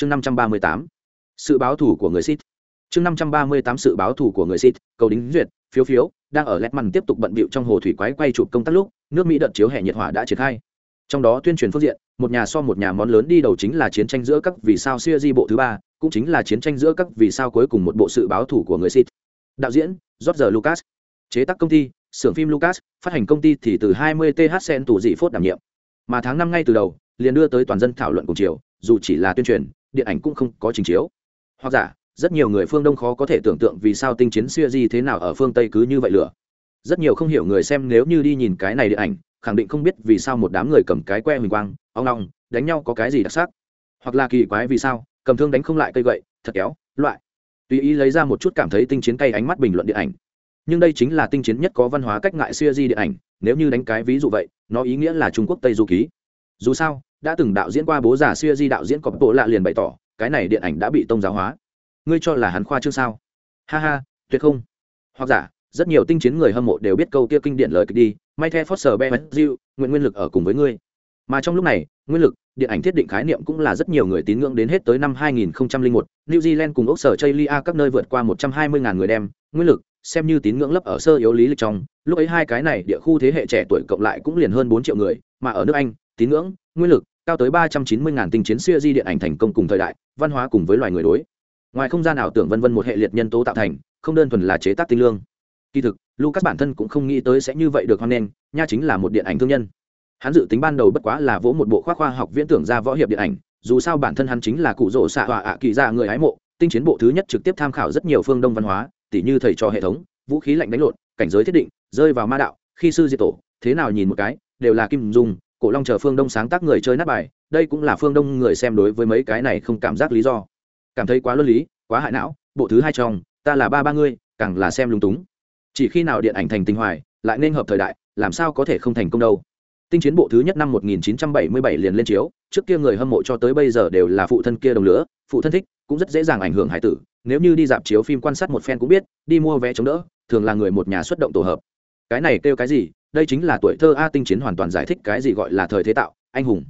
chương năm trăm ba mươi tám, sự báo thủ của người Sith. Chương năm trăm ba mươi tám, sự báo thủ của người Sith, cầu đính duyệt, phiếu phiếu, đang ở lẹt mằn tiếp tục bận bịu trong hồ thủy quái quay chụp công tác lúc, nước mỹ đợt chiếu hệ nhiệt hỏa đã triển khai. Trong đó tuyên truyền phương diện, một nhà so một nhà món lớn đi đầu chính là chiến tranh giữa các vì sao siêu di bộ thứ ba, cũng chính là chiến tranh giữa các vì sao cuối cùng một bộ sự báo thủ của người Sith. Đạo diễn, George Lucas. Chế tác công ty, xưởng phim Lucas, phát hành công ty thì từ 20 th sen tủ dị phốt đảm nhiệm. Mà tháng năm ngay từ đầu, liền đưa tới toàn dân thảo luận cùng chiều, dù chỉ là tuyên truyền điện ảnh cũng không có trình chiếu. Hoặc giả, rất nhiều người phương đông khó có thể tưởng tượng vì sao tinh chiến siêu di thế nào ở phương tây cứ như vậy lửa. Rất nhiều không hiểu người xem nếu như đi nhìn cái này điện ảnh, khẳng định không biết vì sao một đám người cầm cái que huỳnh quang, ong long đánh nhau có cái gì đặc sắc. Hoặc là kỳ quái vì sao, cầm thương đánh không lại cây gậy, thật kéo, loại. Tùy ý lấy ra một chút cảm thấy tinh chiến cay ánh mắt bình luận điện ảnh. Nhưng đây chính là tinh chiến nhất có văn hóa cách ngại siêu di điện ảnh, nếu như đánh cái ví dụ vậy, nó ý nghĩa là trung quốc tây du ký. Dù sao đã từng đạo diễn qua bố già xưa di đạo diễn có bộ lạ liền bày tỏ cái này điện ảnh đã bị tông giáo hóa. Ngươi cho là hắn khoa chương sao? Ha ha tuyệt không. Hoặc giả rất nhiều tinh chiến người hâm mộ đều biết câu kia kinh điển lời kịch đi may the foster be diệu nguyện nguyên lực ở cùng với ngươi. Mà trong lúc này nguyên lực điện ảnh thiết định khái niệm cũng là rất nhiều người tín ngưỡng đến hết tới năm 2001, New Zealand cùng Úc sở Chailia các nơi vượt qua 120.000 người đem nguyên lực xem như tín ngưỡng lấp ở sơ yếu lý lịch trong. Lúc ấy hai cái này địa khu thế hệ trẻ tuổi cộng lại cũng liền hơn 4 triệu người mà ở nước Anh tín ngưỡng nguyên lực, cao tới 390.000 tinh chiến xưa di điện ảnh thành công cùng thời đại, văn hóa cùng với loài người đối. Ngoài không gian ảo tưởng vân vân một hệ liệt nhân tố tạo thành, không đơn thuần là chế tác tinh lương. Kỳ thực, lucas bản thân cũng không nghĩ tới sẽ như vậy được hoan nghênh, nha chính là một điện ảnh thương nhân. Hắn dự tính ban đầu bất quá là vỗ một bộ khoa khoa học viễn tưởng ra võ hiệp điện ảnh, dù sao bản thân hắn chính là cụ rỗ xạ họa ạ kỳ ra người hái mộ, tinh chiến bộ thứ nhất trực tiếp tham khảo rất nhiều phương đông văn hóa, tỉ như thầy trò hệ thống, vũ khí lạnh đánh lộn, cảnh giới thiết định, rơi vào ma đạo, khi sư diệt tổ, thế nào nhìn một cái, đều là kim dung cổ long chờ phương đông sáng tác người chơi nát bài, đây cũng là phương đông người xem đối với mấy cái này không cảm giác lý do. Cảm thấy quá luân lý, quá hại não, bộ thứ hai trong, ta là ba ba ngươi, càng là xem lung túng. Chỉ khi nào điện ảnh thành tinh hoài, lại nên hợp thời đại, làm sao có thể không thành công đâu. Tinh chiến bộ thứ nhất năm 1977 liền lên chiếu, trước kia người hâm mộ cho tới bây giờ đều là phụ thân kia đồng lửa, phụ thân thích, cũng rất dễ dàng ảnh hưởng hải tử. Nếu như đi dạp chiếu phim quan sát một fan cũng biết, đi mua vé chống đỡ, thường là người một nhà xuất động tổ hợp cái này kêu cái gì, đây chính là tuổi thơ a tinh chiến hoàn toàn giải thích cái gì gọi là thời thế tạo, anh hùng.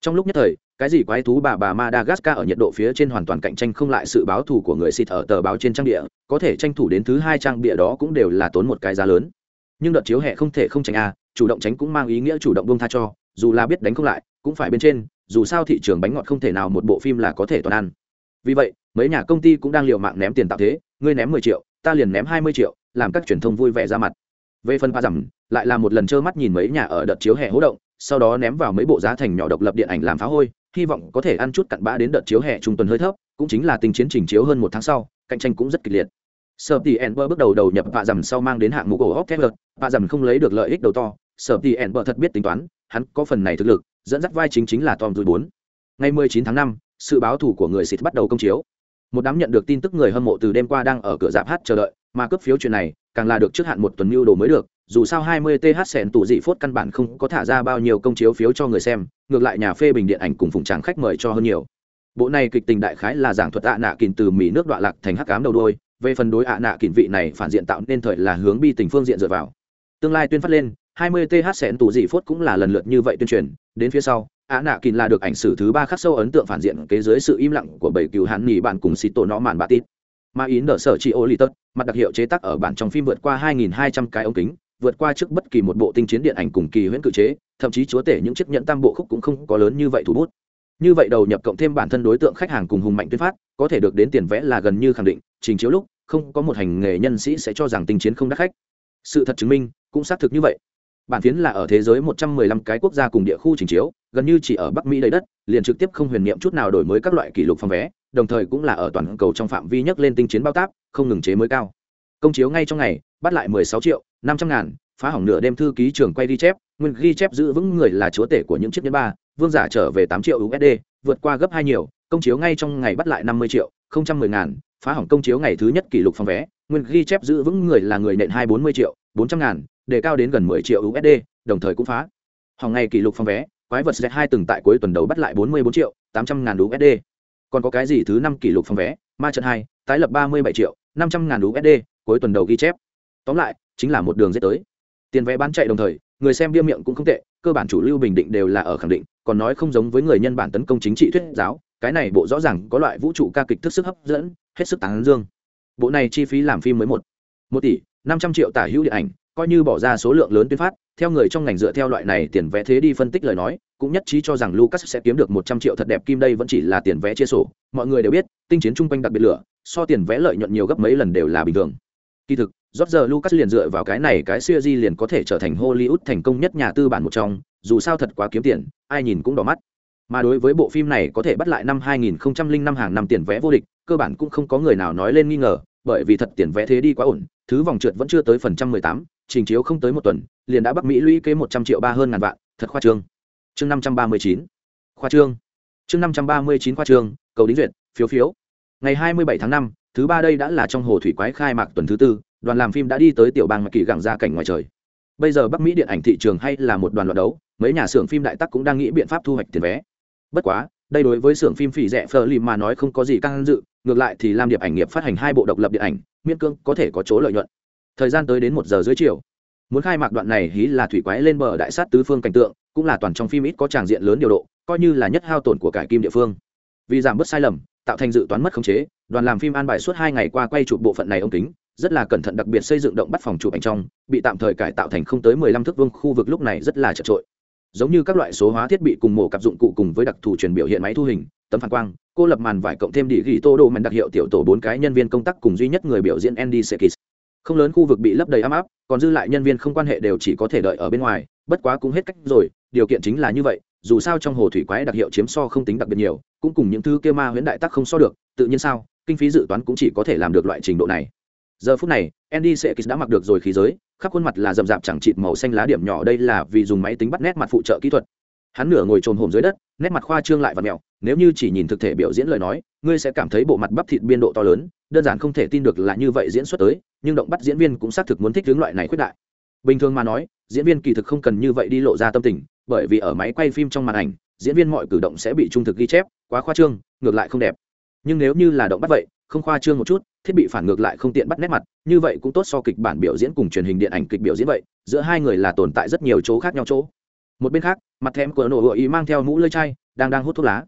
Trong lúc nhất thời, cái gì quái thú bà bà madagascar ở nhiệt độ phía trên hoàn toàn cạnh tranh không lại sự báo thù của người xịt ở tờ báo trên trang địa có thể tranh thủ đến thứ hai trang bịa đó cũng đều là tốn một cái giá lớn. Nhưng đợt chiếu hẹ không thể không tránh a, chủ động tránh cũng mang ý nghĩa chủ động bông tha cho, dù là biết đánh không lại, cũng phải bên trên, dù sao thị trường bánh ngọt không thể nào một bộ phim là có thể toàn ăn. Vì vậy, mấy nhà công ty cũng đang liều mạng ném tiền tạo thế, ngươi ném mười triệu, ta liền ném hai mươi triệu, làm các truyền thông vui vẻ ra mặt về phần pa dầm lại là một lần trơ mắt nhìn mấy nhà ở đợt chiếu hè hỗ động sau đó ném vào mấy bộ giá thành nhỏ độc lập điện ảnh làm phá hôi hy vọng có thể ăn chút cặn bã đến đợt chiếu hè trung tuần hơi thấp cũng chính là tình chiến trình chiếu hơn một tháng sau cạnh tranh cũng rất kịch liệt. Sở tỷ enber bước đầu đầu nhập vạ dầm sau mang đến hạng mục ổ hóc thép lợt vạ dầm không lấy được lợi ích đầu to sở tỷ enber thật biết tính toán hắn có phần này thực lực dẫn dắt vai chính chính là tom dùi bốn. Ngày 19 tháng 5, sự báo thủ của người xịt bắt đầu công chiếu. Một đám nhận được tin tức người hâm mộ từ đêm qua đang ở cửa dạp hát chờ đợi mà cấp phiếu chuyện này, càng là được trước hạn một tuần mưu đồ mới được, dù sao 20 th sẹn tủ dị phốt căn bản không có thả ra bao nhiêu công chiếu phiếu cho người xem, ngược lại nhà phê bình điện ảnh cùng phụng tràng khách mời cho hơn nhiều. Bộ này kịch tình đại khái là giảng thuật ạ nạ kìn từ mỹ nước đoạn lạc thành hắc cám đầu đôi về phần đối ạ nạ kìn vị này phản diện tạo nên thời là hướng bi tình phương diện dựa vào. Tương lai tuyên phát lên 20 th sẹn tủ dị phốt cũng là lần lượt như vậy tuyên truyền, đến phía sau, ạ nạ kìn là được ảnh sử thứ ba khắc sâu ấn tượng phản diện kế dưới sự im lặng của bảy cựu hắn nghỉ bạn cùng xịt tổ nó màn bạ tít mà ý nở sở chị ô lì tật mặt đặc hiệu chế tác ở bản trong phim vượt qua 2.200 cái ống kính, vượt qua trước bất kỳ một bộ tinh chiến điện ảnh cùng kỳ huyễn cự chế, thậm chí chúa tể những chiếc nhẫn tam bộ khúc cũng không có lớn như vậy thủ bút. Như vậy đầu nhập cộng thêm bản thân đối tượng khách hàng cùng hùng mạnh tuyên phát, có thể được đến tiền vẽ là gần như khẳng định, trình chiếu lúc, không có một hành nghề nhân sĩ sẽ cho rằng tinh chiến không đắt khách. Sự thật chứng minh, cũng xác thực như vậy bản phiến là ở thế giới 115 cái quốc gia cùng địa khu trình chiếu, gần như chỉ ở bắc mỹ đầy đất, liền trực tiếp không huyền niệm chút nào đổi mới các loại kỷ lục phòng vé, đồng thời cũng là ở toàn cầu trong phạm vi nhất lên tinh chiến bao táp, không ngừng chế mới cao. Công chiếu ngay trong ngày, bắt lại 16 triệu 500 ngàn, phá hỏng nửa đêm thư ký trưởng quay ghi chép, nguyên ghi chép giữ vững người là chúa tể của những chiếc nhẫn ba, vương giả trở về 8 triệu usd vượt qua gấp hai nhiều, công chiếu ngay trong ngày bắt lại 50 triệu không trăm mười ngàn, phá hỏng công chiếu ngày thứ nhất kỷ lục phòng vé, nguyên ghi chép giữ vững người là người nện hai bốn mươi triệu bốn trăm ngàn đề cao đến gần 10 triệu usd đồng thời cũng phá. Hỏng ngày kỷ lục phòng vé, quái vật z 2 từng tại cuối tuần đầu bắt lại 44 triệu 800 ngàn usd còn có cái gì thứ năm kỷ lục phòng vé? Ma trận hai, tái lập 37 triệu 500 ngàn usd cuối tuần đầu ghi chép. Tóm lại, chính là một đường dễ tới. Tiền vé bán chạy đồng thời, người xem bia miệng cũng không tệ, cơ bản chủ lưu bình định đều là ở khẳng định, còn nói không giống với người nhân bản tấn công chính trị thuyết giáo, cái này bộ rõ ràng có loại vũ trụ ca kịch thức sức hấp dẫn, hết sức tán dương. Bộ này chi phí làm phim mới một một tỷ năm trăm triệu tả hữu điện ảnh coi như bỏ ra số lượng lớn tuyên phát, theo người trong ngành dựa theo loại này tiền vé thế đi phân tích lời nói, cũng nhất trí cho rằng lucas sẽ kiếm được một trăm triệu thật đẹp kim đây vẫn chỉ là tiền vé chia sổ. Mọi người đều biết, tinh chiến chung quanh đặc biệt lửa, so tiền vé lợi nhuận nhiều gấp mấy lần đều là bình thường. Kỳ thực rót giờ lucas liền dựa vào cái này, cái siêu di liền có thể trở thành hollywood thành công nhất nhà tư bản một trong, dù sao thật quá kiếm tiền, ai nhìn cũng đỏ mắt. Mà đối với bộ phim này có thể bắt lại năm 2005 hàng năm tiền vé vô địch, cơ bản cũng không có người nào nói lên nghi ngờ, bởi vì thật tiền vé thế đi quá ổn, thứ vòng trượt vẫn chưa tới phần trăm mười tám trình chiếu không tới một tuần, liền đã bắc mỹ lũy kế một trăm triệu ba hơn ngàn vạn, thật khoa trương. Chương năm trăm ba mươi chín. Khoa trương. Chương năm trăm ba mươi chín khoa trương, cầu đính duyệt, phiếu phiếu. Ngày hai mươi bảy tháng năm, thứ ba đây đã là trong hồ thủy quái khai mạc tuần thứ tư, đoàn làm phim đã đi tới tiểu bang mà kỳ gẳng ra cảnh ngoài trời. Bây giờ bắc mỹ điện ảnh thị trường hay là một đoàn loạt đấu, mấy nhà xưởng phim đại tắc cũng đang nghĩ biện pháp thu hoạch tiền vé. Bất quá, đây đối với xưởng phim phỉ rẻ phờ lì mà nói không có gì căng dự, ngược lại thì làm điệp ảnh nghiệp phát hành hai bộ độc lập điện ảnh, miễn cương có thể có chỗ lợi nhuận thời gian tới đến một giờ dưới chiều. Muốn khai mạc đoạn này hí là thủy quái lên bờ đại sát tứ phương cảnh tượng, cũng là toàn trong phim ít có tràng diện lớn điều độ, coi như là nhất hao tổn của cải kim địa phương. Vì giảm bớt sai lầm, tạo thành dự toán mất khống chế, đoàn làm phim an bài suốt hai ngày qua quay chụp bộ phận này ông tính rất là cẩn thận đặc biệt xây dựng động bắt phòng chụp ảnh trong, bị tạm thời cải tạo thành không tới mười lăm thước vuông khu vực lúc này rất là chật trội. Giống như các loại số hóa thiết bị cùng mổ cặp dụng cụ cùng với đặc thù truyền biểu hiện máy thu hình, tấm phản quang, cô lập màn vải cộng thêm địa ghi tô đồ màn đặc hiệu tiểu tổ bốn cái nhân viên công tác cùng duy nhất người biểu diễn andy sekis không lớn khu vực bị lấp đầy ấm áp, còn dư lại nhân viên không quan hệ đều chỉ có thể đợi ở bên ngoài, bất quá cũng hết cách rồi, điều kiện chính là như vậy, dù sao trong hồ thủy quái đặc hiệu chiếm so không tính đặc biệt nhiều, cũng cùng những thứ kia ma huyễn đại tắc không so được, tự nhiên sao, kinh phí dự toán cũng chỉ có thể làm được loại trình độ này. Giờ phút này, andy sekis đã mặc được rồi khí giới, khắp khuôn mặt là rậm rạp chẳng chịt màu xanh lá điểm nhỏ, đây là vì dùng máy tính bắt nét mặt phụ trợ kỹ thuật. Hắn nửa ngồi trồm hổm dưới đất, nét mặt khoa trương lại và mẹo nếu như chỉ nhìn thực thể biểu diễn lời nói, ngươi sẽ cảm thấy bộ mặt bắp thịt biên độ to lớn, đơn giản không thể tin được là như vậy diễn xuất tới, nhưng động bắt diễn viên cũng xác thực muốn thích hướng loại này khuyết đại. Bình thường mà nói, diễn viên kỳ thực không cần như vậy đi lộ ra tâm tình, bởi vì ở máy quay phim trong màn ảnh, diễn viên mọi cử động sẽ bị trung thực ghi chép, quá khoa trương, ngược lại không đẹp. Nhưng nếu như là động bắt vậy, không khoa trương một chút, thiết bị phản ngược lại không tiện bắt nét mặt, như vậy cũng tốt so kịch bản biểu diễn cùng truyền hình điện ảnh kịch biểu diễn vậy, giữa hai người là tồn tại rất nhiều chỗ khác nhau chỗ. Một bên khác, mặt thèm của nổ hội ý mang theo mũ lơi chai, đang đang hút thuốc lá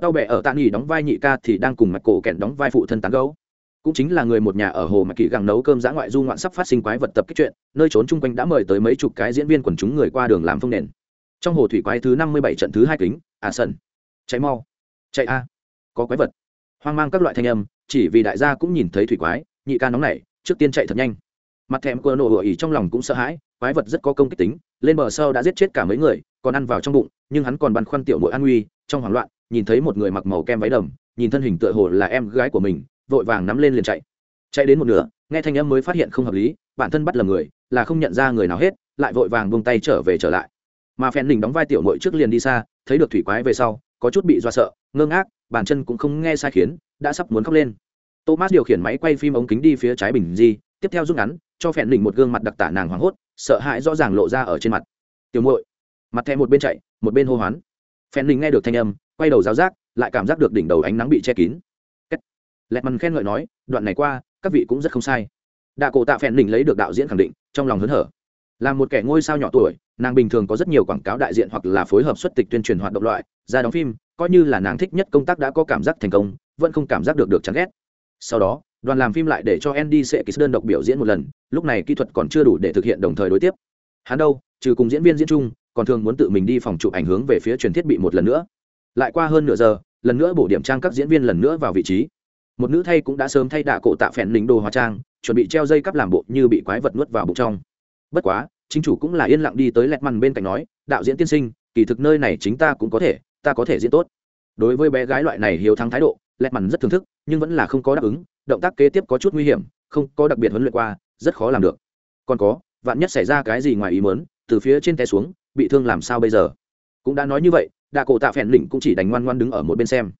đau bẻ ở tạ nghỉ đóng vai nhị ca thì đang cùng mặt cổ kẹn đóng vai phụ thân tán gấu. Cũng chính là người một nhà ở hồ mạch kỳ gẳng nấu cơm dã ngoại du ngoạn sắp phát sinh quái vật tập kích chuyện nơi trốn chung quanh đã mời tới mấy chục cái diễn viên quần chúng người qua đường làm phong nền. Trong hồ thủy quái thứ năm mươi bảy trận thứ hai kính à sần. Cháy mau. Chạy a. Có quái vật. Hoang mang các loại thanh âm chỉ vì đại gia cũng nhìn thấy thủy quái nhị ca nóng này, trước tiên chạy thật nhanh. Mặt thèm cơ nổ ủa ỉ trong lòng cũng sợ hãi quái vật rất có công kích tính lên bờ sâu đã giết chết cả mấy người còn ăn vào trong bụng nhưng hắn còn băn khoăn tiểu nội an nguy trong hoảng loạn nhìn thấy một người mặc màu kem váy đầm, nhìn thân hình tựa hồ là em gái của mình, vội vàng nắm lên liền chạy. Chạy đến một nửa, nghe thanh âm mới phát hiện không hợp lý, bản thân bắt lầm người, là không nhận ra người nào hết, lại vội vàng buông tay trở về trở lại. Mà phen đình đóng vai tiểu nội trước liền đi xa, thấy được thủy quái về sau, có chút bị do sợ, ngơ ngác, bàn chân cũng không nghe sai khiến, đã sắp muốn khóc lên. Thomas điều khiển máy quay phim ống kính đi phía trái bình di, tiếp theo rút ngắn, cho phèn đỉnh một gương mặt đặc tả nàng hoảng hốt, sợ hãi rõ ràng lộ ra ở trên mặt. Tiểu muội. Mặt thẹ một bên chạy, một bên hô hoán. Phèn đỉnh nghe được thanh âm quay đầu giáo giác, lại cảm giác được đỉnh đầu ánh nắng bị che kín. Lẹt mằn khen ngợi nói, đoạn này qua, các vị cũng rất không sai. Đạ cổ tạ phèn đỉnh lấy được đạo diễn khẳng định, trong lòng hớn hở. Là một kẻ ngôi sao nhỏ tuổi, nàng bình thường có rất nhiều quảng cáo đại diện hoặc là phối hợp xuất tịch tuyên truyền hoạt động loại, ra đóng phim, coi như là nàng thích nhất công tác đã có cảm giác thành công, vẫn không cảm giác được được chán ghét. Sau đó, đoàn làm phim lại để cho andy sẽ ký đơn độc biểu diễn một lần, lúc này kỹ thuật còn chưa đủ để thực hiện đồng thời đối tiếp. Hắn đâu, trừ cùng diễn viên diễn chung, còn thường muốn tự mình đi phòng chụp ảnh hướng về phía truyền thiết bị một lần nữa lại qua hơn nửa giờ, lần nữa bổ điểm trang các diễn viên lần nữa vào vị trí. Một nữ thay cũng đã sớm thay đạ cổ tạ phèn lính đồ hóa trang, chuẩn bị treo dây cắp làm bộ như bị quái vật nuốt vào bụng trong. Bất quá, chính chủ cũng là yên lặng đi tới lẹt mằn bên cạnh nói, đạo diễn tiên sinh, kỳ thực nơi này chính ta cũng có thể, ta có thể diễn tốt. Đối với bé gái loại này hiếu thắng thái độ, lẹt mằn rất thưởng thức, nhưng vẫn là không có đáp ứng, động tác kế tiếp có chút nguy hiểm, không có đặc biệt huấn luyện qua, rất khó làm được. Còn có, vạn nhất xảy ra cái gì ngoài ý mớn từ phía trên té xuống, bị thương làm sao bây giờ? Cũng đã nói như vậy đạ cổ tạ phèn lỉnh cũng chỉ đành ngoan ngoan đứng ở một bên xem.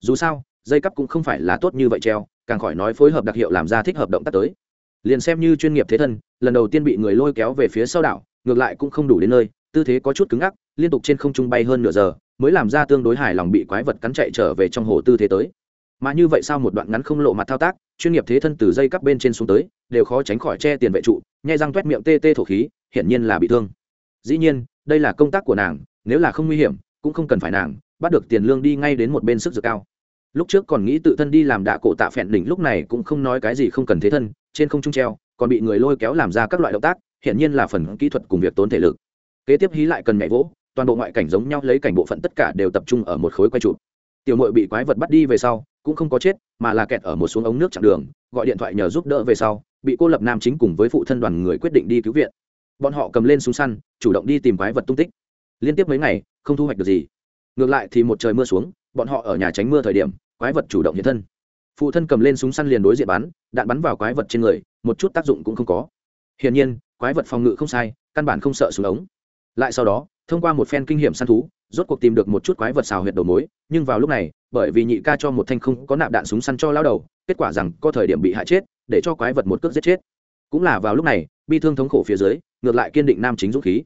Dù sao, dây cắp cũng không phải là tốt như vậy treo, càng khỏi nói phối hợp đặc hiệu làm ra thích hợp động tác tới. Liền xem như chuyên nghiệp thế thân, lần đầu tiên bị người lôi kéo về phía sau đảo, ngược lại cũng không đủ đến nơi, tư thế có chút cứng ngắc, liên tục trên không trung bay hơn nửa giờ, mới làm ra tương đối hài lòng bị quái vật cắn chạy trở về trong hồ tư thế tới. Mà như vậy sao một đoạn ngắn không lộ mặt thao tác, chuyên nghiệp thế thân từ dây cắp bên trên xuống tới, đều khó tránh khỏi che tiền vệ trụ, nhai răng t miệng tê tê thổ khí, hiển nhiên là bị thương. Dĩ nhiên, đây là công tác của nàng, nếu là không nguy hiểm cũng không cần phải nàng, bắt được tiền lương đi ngay đến một bên sức dược cao. Lúc trước còn nghĩ tự thân đi làm đạ cổ tạ phẹn đỉnh, lúc này cũng không nói cái gì không cần thế thân, trên không trung treo, còn bị người lôi kéo làm ra các loại động tác, hiển nhiên là phần kỹ thuật cùng việc tốn thể lực. Kế tiếp hí lại cần nhảy vỗ, toàn bộ ngoại cảnh giống nhau lấy cảnh bộ phận tất cả đều tập trung ở một khối quay trụ tiểu mội bị quái vật bắt đi về sau, cũng không có chết, mà là kẹt ở một xuống ống nước chặn đường, gọi điện thoại nhờ giúp đỡ về sau, bị cô lập nam chính cùng với phụ thân đoàn người quyết định đi cứu viện. Bọn họ cầm lên súng săn, chủ động đi tìm quái vật tung tích liên tiếp mấy ngày, không thu hoạch được gì. Ngược lại thì một trời mưa xuống, bọn họ ở nhà tránh mưa thời điểm, quái vật chủ động hiện thân. Phụ thân cầm lên súng săn liền đối diện bắn, đạn bắn vào quái vật trên người, một chút tác dụng cũng không có. Hiển nhiên, quái vật phòng ngự không sai, căn bản không sợ súng ống. Lại sau đó, thông qua một phen kinh nghiệm săn thú, rốt cuộc tìm được một chút quái vật xào huyệt đầu mối, nhưng vào lúc này, bởi vì nhị ca cho một thanh không có nạp đạn súng săn cho lao đầu, kết quả rằng có thời điểm bị hại chết, để cho quái vật một cước giết chết. Cũng là vào lúc này, bi thương thống khổ phía dưới, ngược lại kiên định nam chính dũng khí.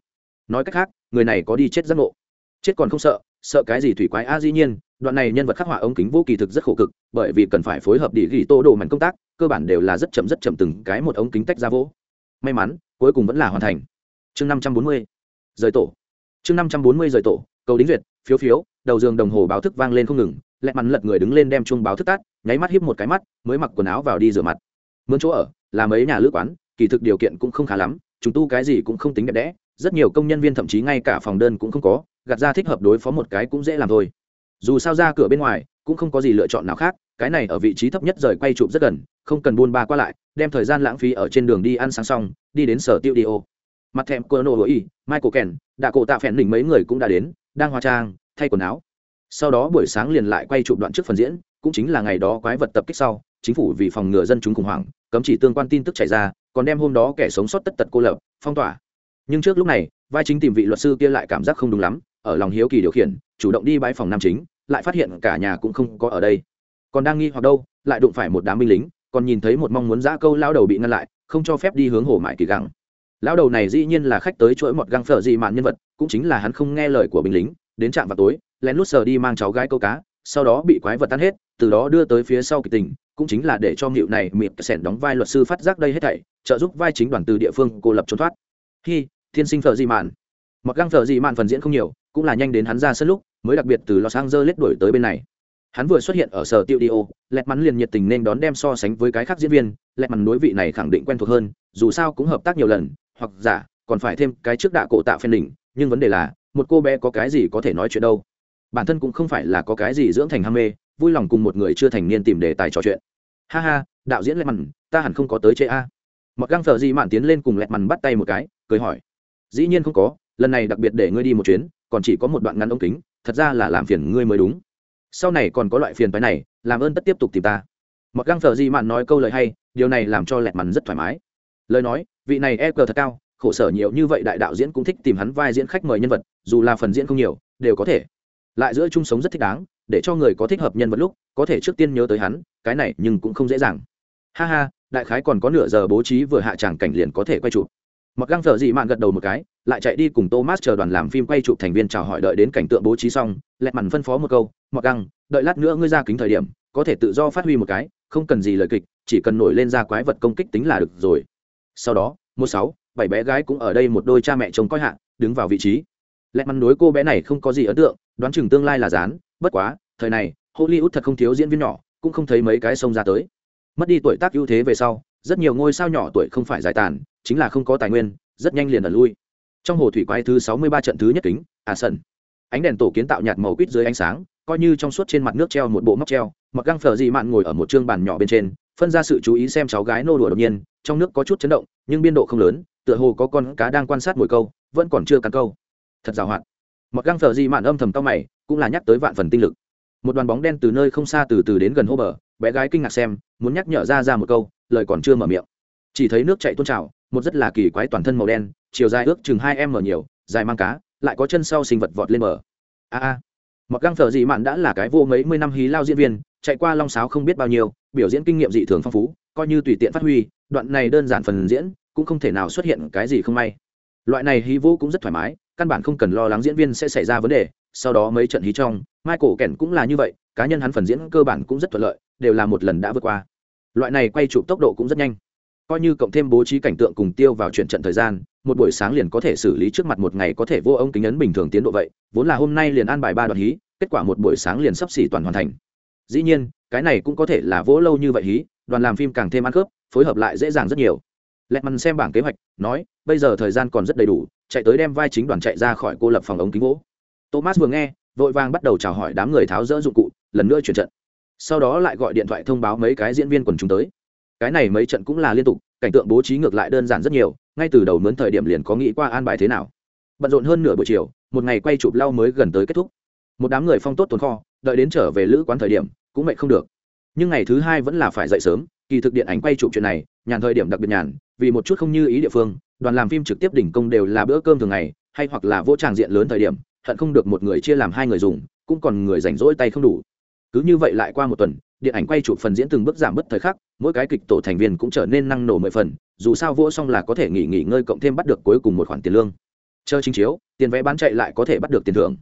Nói cách khác người này có đi chết giác ngộ. Chết còn không sợ sợ cái gì thủy quái? A, dĩ nhiên, đoạn này nhân vật khắc họa ống kính vô kỳ thực rất khổ cực, bởi vì cần phải phối hợp địa ghi tô đồ mảnh công tác, cơ bản đều là rất chậm rất chậm từng cái một ống kính tách ra vỗ. May mắn, cuối cùng vẫn là hoàn thành. Chương năm trăm bốn mươi, rời tổ. Chương năm trăm bốn mươi, rời tổ, cầu đính duyệt, phiếu phiếu, đầu giường đồng hồ báo thức vang lên không ngừng, lẹ mắn lật người đứng lên đem chuông báo thức tắt, nháy mắt hiếp một cái mắt, mới mặc quần áo vào đi rửa mặt. Mướn chỗ ở, là mấy nhà lữ quán, kỳ thực điều kiện cũng không khá lắm chúng tu cái gì cũng không tính đẹp đẽ rất nhiều công nhân viên thậm chí ngay cả phòng đơn cũng không có, gạt ra thích hợp đối phó một cái cũng dễ làm thôi. Dù sao ra cửa bên ngoài, cũng không có gì lựa chọn nào khác, cái này ở vị trí thấp nhất rời quay chụp rất gần, không cần buôn ba qua lại, đem thời gian lãng phí ở trên đường đi ăn sáng xong, đi đến sở tiêu đi ô. Mặt thèm cô nổ y michael kèn đã cổ tạ phèn đỉnh mấy người cũng đã đến, đang hóa trang, thay quần áo. Sau đó buổi sáng liền lại quay chụp đoạn trước phần diễn, cũng chính là ngày đó quái vật tập kích sau, chính phủ vì phòng ngừa dân chúng khủng hoảng, cấm chỉ tương quan tin tức chảy ra, còn đem hôm đó kẻ sống sót tất tật cô lập, phong tỏa nhưng trước lúc này, vai chính tìm vị luật sư kia lại cảm giác không đúng lắm, ở lòng hiếu kỳ điều khiển, chủ động đi bãi phòng nam chính, lại phát hiện cả nhà cũng không có ở đây. Còn đang nghi hoặc đâu, lại đụng phải một đám binh lính, còn nhìn thấy một mong muốn giã câu lao đầu bị ngăn lại, không cho phép đi hướng hồ mại kỳ găng. Lão đầu này dĩ nhiên là khách tới chuỗi một găng phở dị mạn nhân vật, cũng chính là hắn không nghe lời của binh lính, đến trạm vào tối, lén lút sờ đi mang cháu gái câu cá, sau đó bị quái vật tan hết, từ đó đưa tới phía sau kịch tình, cũng chính là để cho nghịu này miệng sẻn đóng vai luật sư phát giác đây hết thảy, trợ giúp vai chính đoàn từ địa phương cô lập trốn thoát. Khi thiên sinh phở dị mạn. Mặc găng phở dị mạn phần diễn không nhiều, cũng là nhanh đến hắn ra sân lúc, mới đặc biệt từ los angeles đổi tới bên này. Hắn vừa xuất hiện ở sở tiêu dio lẹt mắn liền nhiệt tình nên đón đem so sánh với cái khác diễn viên, lẹt mắn đối vị này khẳng định quen thuộc hơn, dù sao cũng hợp tác nhiều lần, hoặc giả, còn phải thêm cái trước đạ cổ tạ phen đỉnh, nhưng vấn đề là, một cô bé có cái gì có thể nói chuyện đâu. Bản thân cũng không phải là có cái gì dưỡng thành ham mê, vui lòng cùng một người chưa thành niên tìm đề tài trò chuyện. Ha ha, đạo diễn lẹt mằn ta hẳn không có tới chê a. À. mặc găng phở gì mạn tiến lên cùng lẹt mằn bắt tay một cái, cười hỏi dĩ nhiên không có, lần này đặc biệt để ngươi đi một chuyến, còn chỉ có một đoạn ngắn ống kính, thật ra là làm phiền ngươi mới đúng. Sau này còn có loại phiền phái này, làm ơn tất tiếp tục tìm ta. Mặc găng thờ gì mạn nói câu lời hay, điều này làm cho lẹt mằn rất thoải mái. Lời nói, vị này e cờ thật cao, khổ sở nhiều như vậy đại đạo diễn cũng thích tìm hắn vai diễn khách mời nhân vật, dù là phần diễn không nhiều, đều có thể. Lại giữa chung sống rất thích đáng, để cho người có thích hợp nhân vật lúc, có thể trước tiên nhớ tới hắn, cái này nhưng cũng không dễ dàng. Ha ha, đại khái còn có nửa giờ bố trí vừa hạ tràng cảnh liền có thể quay chụp mặc găng thợ dị mạn gật đầu một cái, lại chạy đi cùng thomas chờ đoàn làm phim quay chụp thành viên chào hỏi đợi đến cảnh tượng bố trí xong, lẹt mằn phân phó một câu, mặc găng, đợi lát nữa ngươi ra kính thời điểm, có thể tự do phát huy một cái, không cần gì lời kịch, chỉ cần nổi lên ra quái vật công kích tính là được rồi. Sau đó, một sáu, bảy bé gái cũng ở đây một đôi cha mẹ chồng coi hạ, đứng vào vị trí. Lẹt mằn đối cô bé này không có gì ấn tượng, đoán chừng tương lai là dán, bất quá, thời này, hollywood thật không thiếu diễn viên nhỏ, cũng không thấy mấy cái sông ra tới. Mất đi tuổi tác ưu thế về sau, rất nhiều ngôi sao nhỏ tuổi không phải giải tàn chính là không có tài nguyên, rất nhanh liền ẩn lui. Trong hồ thủy quái thứ sáu mươi ba trận thứ nhất kính à sần. Ánh đèn tổ kiến tạo nhạt màu quýt dưới ánh sáng, coi như trong suốt trên mặt nước treo một bộ móc treo, mặc găng phở dị mạn ngồi ở một chương bàn nhỏ bên trên, phân ra sự chú ý xem cháu gái nô đùa đột nhiên, trong nước có chút chấn động, nhưng biên độ không lớn, tựa hồ có con cá đang quan sát mồi câu, vẫn còn chưa cắn câu. Thật giàu hoạt. Mặc găng phở dị mạn âm thầm tao mày, cũng là nhắc tới vạn phần tinh lực. Một đoàn bóng đen từ nơi không xa từ từ đến gần hô bờ, bé gái kinh ngạc xem, muốn nhắc nhở ra ra một câu, lời còn chưa mở miệng. Chỉ thấy nước chạy tôn trào một rất là kỳ quái toàn thân màu đen, chiều dài ước chừng hai m nhiều, dài mang cá, lại có chân sau sinh vật vọt lên mở. a a. Mặc găng thợ dị mạn đã là cái vô mấy mươi năm hí lao diễn viên, chạy qua long sáo không biết bao nhiêu, biểu diễn kinh nghiệm dị thường phong phú, coi như tùy tiện phát huy, đoạn này đơn giản phần diễn, cũng không thể nào xuất hiện cái gì không may. Loại này hí vô cũng rất thoải mái, căn bản không cần lo lắng diễn viên sẽ xảy ra vấn đề, sau đó mấy trận hí trong, michael kèn cũng là như vậy, cá nhân hắn phần diễn cơ bản cũng rất thuận lợi, đều là một lần đã vượt qua. Loại này quay chụp tốc độ cũng rất nhanh coi như cộng thêm bố trí cảnh tượng cùng tiêu vào chuyển trận thời gian, một buổi sáng liền có thể xử lý trước mặt một ngày có thể vô ông kính ấn bình thường tiến độ vậy, vốn là hôm nay liền an bài ba đoạn hí, kết quả một buổi sáng liền sắp xỉ toàn hoàn thành. Dĩ nhiên, cái này cũng có thể là vỗ lâu như vậy hí, đoàn làm phim càng thêm ăn khớp, phối hợp lại dễ dàng rất nhiều. Lẹt mằn xem bảng kế hoạch, nói, bây giờ thời gian còn rất đầy đủ, chạy tới đem vai chính đoàn chạy ra khỏi cô lập phòng ống kính vỗ. Thomas vừa nghe, vội vàng bắt đầu chào hỏi đám người tháo rỡ dụng cụ, lần nữa chuyển trận. Sau đó lại gọi điện thoại thông báo mấy cái diễn viên quần chúng tới cái này mấy trận cũng là liên tục, cảnh tượng bố trí ngược lại đơn giản rất nhiều, ngay từ đầu mướn thời điểm liền có nghĩ qua an bài thế nào. Bận rộn hơn nửa buổi chiều, một ngày quay chụp lau mới gần tới kết thúc. Một đám người phong tốt tồn kho, đợi đến trở về lữ quán thời điểm, cũng mệt không được. Nhưng ngày thứ hai vẫn là phải dậy sớm, kỳ thực điện ảnh quay chụp chuyện này, nhàn thời điểm đặc biệt nhàn, vì một chút không như ý địa phương, đoàn làm phim trực tiếp đỉnh công đều là bữa cơm thường ngày, hay hoặc là vô tràng diện lớn thời điểm, hận không được một người chia làm hai người dùng, cũng còn người rảnh rỗi tay không đủ. Cứ như vậy lại qua một tuần điện ảnh quay chụp phần diễn từng bước giảm bất thời khắc, mỗi cái kịch tổ thành viên cũng trở nên năng nổ mười phần, dù sao vỗ xong là có thể nghỉ nghỉ ngơi cộng thêm bắt được cuối cùng một khoản tiền lương. Chờ chính chiếu, tiền vé bán chạy lại có thể bắt được tiền thưởng.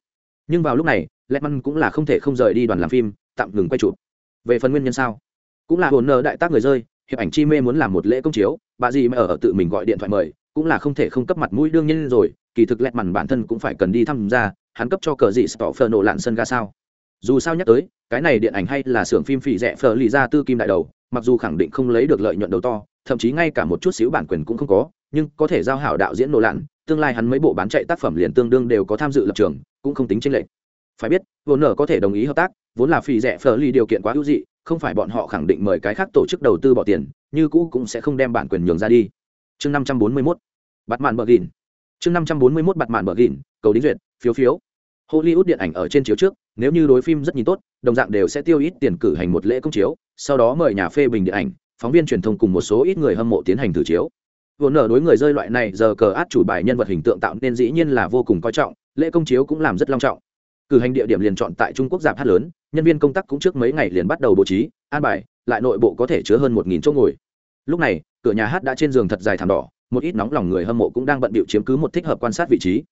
Nhưng vào lúc này lehman cũng là không thể không rời đi đoàn làm phim, tạm ngừng quay chụp. Về phần nguyên nhân sao? Cũng là hồn nợ đại tác người rơi, hiệp ảnh chi mê muốn làm một lễ công chiếu, bà gì mà ở tự mình gọi điện thoại mời, cũng là không thể không cấp mặt mũi đương nhiên rồi, kỳ thực lẹt mằn bản thân cũng phải cần đi thăm ra hắn cấp cho cờ gì stoffer nổ lạn sân ga sao? Dù sao nhắc tới, cái này điện ảnh hay là xưởng phim phỉ rẻ phờ lì ra tư kim đại đầu, mặc dù khẳng định không lấy được lợi nhuận đầu to, thậm chí ngay cả một chút xíu bản quyền cũng không có, nhưng có thể giao hảo đạo diễn nổ lặn, tương lai hắn mấy bộ bán chạy tác phẩm liền tương đương đều có tham dự lập trường, cũng không tính tranh lệch. Phải biết vốn nở có thể đồng ý hợp tác, vốn là phỉ rẻ phờ lì điều kiện quá hữu dị, không phải bọn họ khẳng định mời cái khác tổ chức đầu tư bỏ tiền, như cũ cũng sẽ không đem bản quyền nhường ra đi. Chương năm trăm bốn mươi mốt bắt màn bờ gìn. Chương năm trăm bốn mươi mốt bắt màn bờ gìn, cầu đính duyệt, phiếu phiếu hollywood điện ảnh ở trên chiếu trước, nếu như đối phim rất nhìn tốt, đồng dạng đều sẽ tiêu ít tiền cử hành một lễ công chiếu, sau đó mời nhà phê bình điện ảnh, phóng viên truyền thông cùng một số ít người hâm mộ tiến hành thử chiếu. Vốn nở đối người rơi loại này, giờ cờ át chủ bài nhân vật hình tượng tạo nên dĩ nhiên là vô cùng coi trọng, lễ công chiếu cũng làm rất long trọng. Cử hành địa điểm liền chọn tại trung quốc giảm hát lớn, nhân viên công tác cũng trước mấy ngày liền bắt đầu bố trí, an bài, lại nội bộ có thể chứa hơn một nghìn chỗ ngồi. Lúc này, cửa nhà hát đã trên giường thật dài thảm đỏ, một ít nóng lòng người hâm mộ cũng đang bận bịu chiếm cứ một thích hợp quan sát vị trí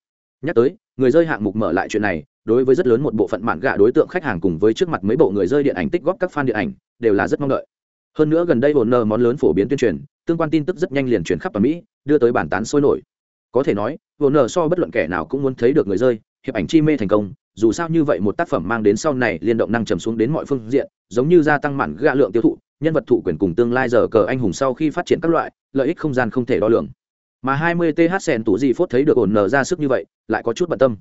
nhắc tới, người rơi hạng mục mở lại chuyện này, đối với rất lớn một bộ phận mạn gạ đối tượng khách hàng cùng với trước mặt mấy bộ người rơi điện ảnh tích góp các fan điện ảnh, đều là rất mong đợi. Hơn nữa gần đây hồn nơ món lớn phổ biến tuyên truyền, tương quan tin tức rất nhanh liền truyền khắp ở mỹ, đưa tới bản tán sôi nổi. Có thể nói hồn nơ so bất luận kẻ nào cũng muốn thấy được người rơi, hiệp ảnh chi mê thành công, dù sao như vậy một tác phẩm mang đến sau này liên động năng trầm xuống đến mọi phương diện, giống như gia tăng mạn gạ lượng tiêu thụ, nhân vật thụ quyền cùng tương lai giờ cờ anh hùng sau khi phát triển các loại, lợi ích không gian không thể đo lường mà 20 th sen tủ gì phốt thấy được ổn nở ra sức như vậy, lại có chút bận tâm.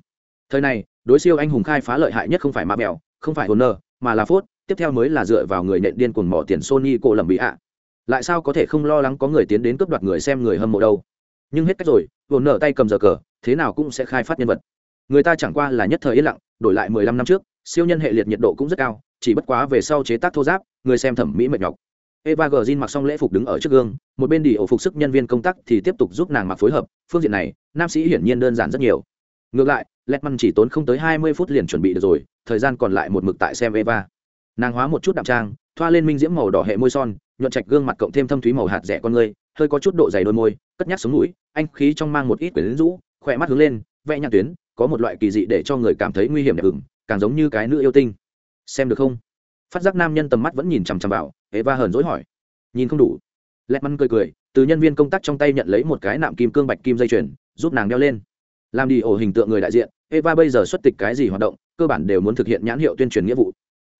Thời này, đối siêu anh hùng khai phá lợi hại nhất không phải ma mèo không phải ổn nở, mà là phốt, tiếp theo mới là dựa vào người nện điên cuồng mỏ tiền sony cổ lầm bị ạ. Lại sao có thể không lo lắng có người tiến đến cướp đoạt người xem người hâm mộ đâu? Nhưng hết cách rồi, ổn nở tay cầm giờ cờ, thế nào cũng sẽ khai phát nhân vật. Người ta chẳng qua là nhất thời yên lặng, đổi lại 15 năm trước, siêu nhân hệ liệt nhiệt độ cũng rất cao, chỉ bất quá về sau chế tác thô giáp, người xem thẩm mỹ mệt nhọc eva gờ mặc xong lễ phục đứng ở trước gương, một bên đi ổ phục sức nhân viên công tác thì tiếp tục giúp nàng mặc phối hợp. Phương diện này, nam sĩ hiển nhiên đơn giản rất nhiều. Ngược lại letman chỉ tốn không tới hai mươi phút liền chuẩn bị được rồi, thời gian còn lại một mực tại xem eva. Nàng hóa một chút đạm trang, thoa lên minh diễm màu đỏ hệ môi son, nhuận trạch gương mặt cộng thêm thâm thúy màu hạt rẻ con người, hơi có chút độ dày đôi môi, cất nhắc xuống mũi, anh khí trong mang một ít quyển rũ, khỏe mắt hướng lên, vẽ nhạc tuyến, có một loại kỳ dị để cho người cảm thấy nguy hiểm đẹp ửng, càng giống như cái nữ yêu tinh. Xem được không? Phát giác nam nhân tầm mắt vẫn nhìn chằm chằm vào eva hờn dỗi hỏi. Nhìn không đủ. Lẹt măn cười cười, từ nhân viên công tác trong tay nhận lấy một cái nạm kim cương bạch kim dây chuyền, giúp nàng đeo lên. Làm đi ổ hình tượng người đại diện, eva bây giờ xuất tịch cái gì hoạt động, cơ bản đều muốn thực hiện nhãn hiệu tuyên truyền nghĩa vụ.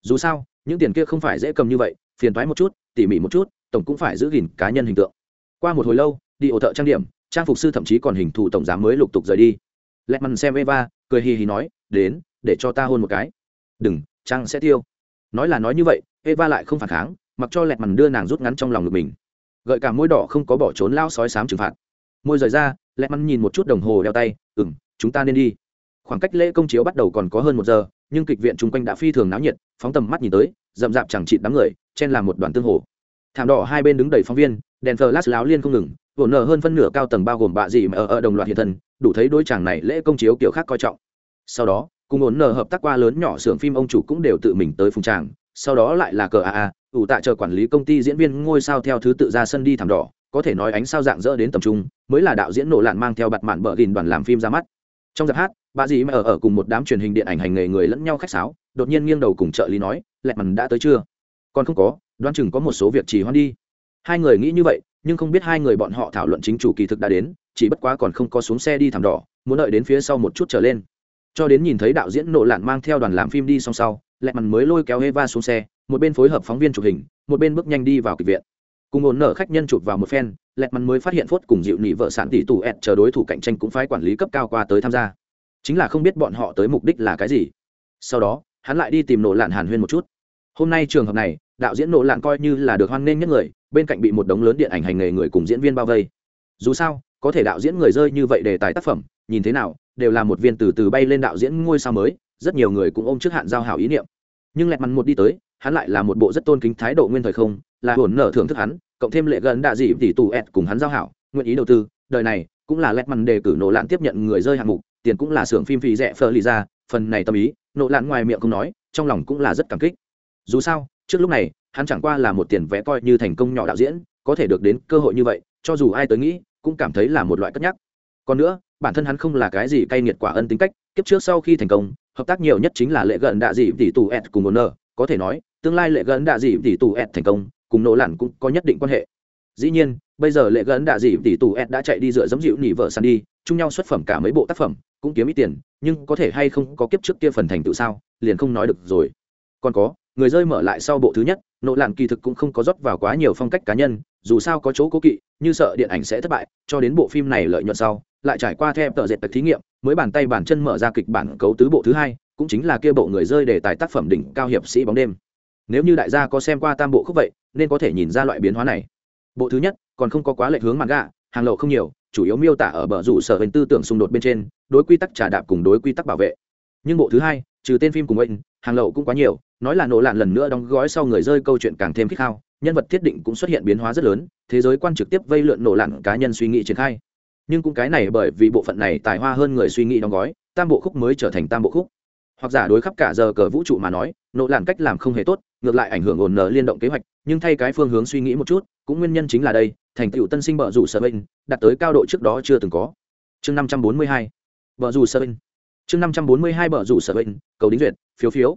Dù sao, những tiền kia không phải dễ cầm như vậy, phiền thoái một chút, tỉ mỉ một chút, tổng cũng phải giữ gìn cá nhân hình tượng. Qua một hồi lâu, đi ổ thợ trang điểm, trang phục sư thậm chí còn hình thù tổng giám mới lục tục rời đi. Lẹt măn xem eva, cười hì hì nói, đến, để cho ta hôn một cái. Đừng, trang sẽ tiêu. Nói là nói như vậy, eva lại không phản kháng mặc cho lẹt mằn đưa nàng rút ngắn trong lòng ngực mình. Gợi cả môi đỏ không có bỏ trốn lao sói sám trừng phạt. Môi rời ra lẹt mằn nhìn một chút đồng hồ đeo tay ừ m chúng ta nên đi. Khoảng cách lễ công chiếu bắt đầu còn có hơn một giờ nhưng kịch viện chung quanh đã phi thường náo nhiệt phóng tầm mắt nhìn tới rậm rạp chẳng chịt đám người chen làm một đoàn tương hồ. Thảm đỏ hai bên đứng đầy phóng viên đèn thờ lát láo liên không ngừng vỗ nở hơn phân nửa cao tầng bao gồm bạ gì mà ở, ở đồng loạt hiện thân đủ thấy đôi chàng này lễ công chiếu kiểu khác coi trọng. Sau đó cùng ổn nở hợp tác qua lớn nhỏ xưởng phim ông chủ cũng đều tự mình tới phùng tràng sau đó lại là cờ a a, ủ tạ chờ quản lý công ty diễn viên ngôi sao theo thứ tự ra sân đi thảm đỏ, có thể nói ánh sao dạng dỡ đến tầm trung, mới là đạo diễn nổ lạn mang theo bặt mạn bờ gìn đoàn làm phim ra mắt. Trong giặc hát, bà dì mà ở ở cùng một đám truyền hình điện ảnh hành nghề người lẫn nhau khách sáo, đột nhiên nghiêng đầu cùng trợ lý nói, lẹt mằn đã tới chưa? Còn không có, đoán chừng có một số việc chỉ hoan đi. Hai người nghĩ như vậy, nhưng không biết hai người bọn họ thảo luận chính chủ kỳ thực đã đến, chỉ bất quá còn không có xuống xe đi thảm đỏ, muốn đợi đến phía sau một chút trở lên. Cho đến nhìn thấy đạo diễn nộ lạn mang theo đoàn làm phim đi song sau lẹ mằn mới lôi kéo eva xuống xe, một bên phối hợp phóng viên chụp hình, một bên bước nhanh đi vào kịch viện. Cùng ổn nở khách nhân chụp vào một phen, lẹt mằn mới phát hiện phốt cùng dịu nị vợ sản tỷ tù ẹt chờ đối thủ cạnh tranh cũng phải quản lý cấp cao qua tới tham gia. Chính là không biết bọn họ tới mục đích là cái gì. Sau đó, hắn lại đi tìm nổ lạn hàn huyên một chút. Hôm nay trường hợp này, đạo diễn nổ lạn coi như là được hoan nghênh nhất người, bên cạnh bị một đống lớn điện ảnh hành nghề người cùng diễn viên bao vây. Dù sao, có thể đạo diễn người rơi như vậy đề tài tác phẩm, nhìn thế nào, đều là một viên từ từ bay lên đạo diễn ngôi sao mới rất nhiều người cũng ôm trước hạn giao hảo ý niệm. Nhưng lẹt mắn một đi tới, hắn lại là một bộ rất tôn kính thái độ nguyên thời không, là hồn nở thưởng thức hắn, cộng thêm lệ gần đạ dị tỷ tù ẹt cùng hắn giao hảo, nguyện ý đầu tư, đời này cũng là lẹt mắn đề cử nổ lạn tiếp nhận người rơi hạng mục, tiền cũng là xưởng phim phì rẻ phờ lì ra, phần này tâm ý nổ lạn ngoài miệng không nói, trong lòng cũng là rất cảm kích. Dù sao, trước lúc này, hắn chẳng qua là một tiền vẽ coi như thành công nhỏ đạo diễn, có thể được đến cơ hội như vậy, cho dù ai tới nghĩ, cũng cảm thấy là một loại cất nhắc. Còn nữa, bản thân hắn không là cái gì cay nghiệt quả ân tính cách, kiếp trước sau khi thành công hợp tác nhiều nhất chính là lệ gần đạ dị tỷ tù ẹt cùng một nơ có thể nói, tương lai lệ gần đạ dị tỷ tù ẹt thành công, cùng nỗ lặn cũng có nhất định quan hệ. Dĩ nhiên, bây giờ lệ gần đạ dị tỷ tù ẹt đã chạy đi dựa giấm dịu nỉ vợ săn đi chung nhau xuất phẩm cả mấy bộ tác phẩm, cũng kiếm ít tiền, nhưng có thể hay không có kiếp trước kia phần thành tựu sao, liền không nói được rồi. Còn có, người rơi mở lại sau bộ thứ nhất nỗ lặn kỳ thực cũng không có rót vào quá nhiều phong cách cá nhân, dù sao có chỗ cố kỵ, như sợ điện ảnh sẽ thất bại, cho đến bộ phim này lợi nhuận sau lại trải qua theo tờ dệt tật thí nghiệm, mới bàn tay bàn chân mở ra kịch bản cấu tứ bộ thứ hai, cũng chính là kia bộ người rơi đề tài tác phẩm đỉnh cao hiệp sĩ bóng đêm. Nếu như đại gia có xem qua tam bộ khúc vậy, nên có thể nhìn ra loại biến hóa này. Bộ thứ nhất, còn không có quá lệch hướng mặt gạ, hàng lậu không nhiều, chủ yếu miêu tả ở bờ rủ sở hình tư tưởng xung đột bên trên, đối quy tắc trả đạp cùng đối quy tắc bảo vệ. Nhưng bộ thứ hai, trừ tên phim cùng anh hàng lậu cũng quá nhiều, nói là nổ lạn lần nữa đóng gói sau người rơi câu chuyện càng thêm khích khao, nhân vật thiết định cũng xuất hiện biến hóa rất lớn, thế giới quan trực tiếp vây lượn nổ lạn cá nhân suy nghĩ triển khai nhưng cũng cái này bởi vì bộ phận này tài hoa hơn người suy nghĩ đóng gói, tam bộ khúc mới trở thành tam bộ khúc. Hoặc giả đối khắp cả giờ cờ vũ trụ mà nói nộ làn cách làm không hề tốt, ngược lại ảnh hưởng ổn nở liên động kế hoạch, nhưng thay cái phương hướng suy nghĩ một chút, cũng nguyên nhân chính là đây, thành tựu tân sinh bờ rủ sở binh đạt tới cao độ trước đó chưa từng có. Chương năm trăm bốn mươi hai bờ rủ sở binh chương năm trăm bốn mươi hai bờ rủ sở binh cầu đính duyệt, phiếu phiếu.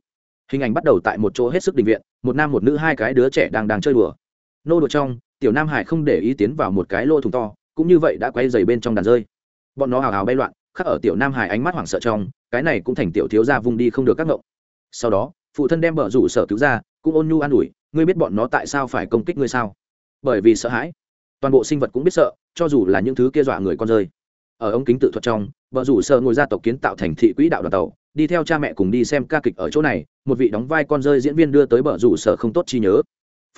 Hình ảnh bắt đầu tại một chỗ hết sức định viện, một nam một nữ hai cái đứa trẻ đang đang chơi đùa. Nô đùa trong, tiểu nam hải không để ý tiến vào một cái lô thùng to cũng như vậy đã quay dày bên trong đàn rơi. Bọn nó hào hào bay loạn, khắc ở tiểu nam hải ánh mắt hoảng sợ trong, cái này cũng thành tiểu thiếu gia vung đi không được các ngộng. Sau đó, phụ thân đem bờ rủ sở cứu ra, cũng ôn nhu an ủi, ngươi biết bọn nó tại sao phải công kích ngươi sao? Bởi vì sợ hãi. Toàn bộ sinh vật cũng biết sợ, cho dù là những thứ kia dọa người con rơi. Ở ống kính tự thuật trong, bờ rủ sở ngồi ra tộc kiến tạo thành thị quỹ đạo đoàn tàu, đi theo cha mẹ cùng đi xem ca kịch ở chỗ này, một vị đóng vai con rơi diễn viên đưa tới bờ rủ sở không tốt chi nhớ.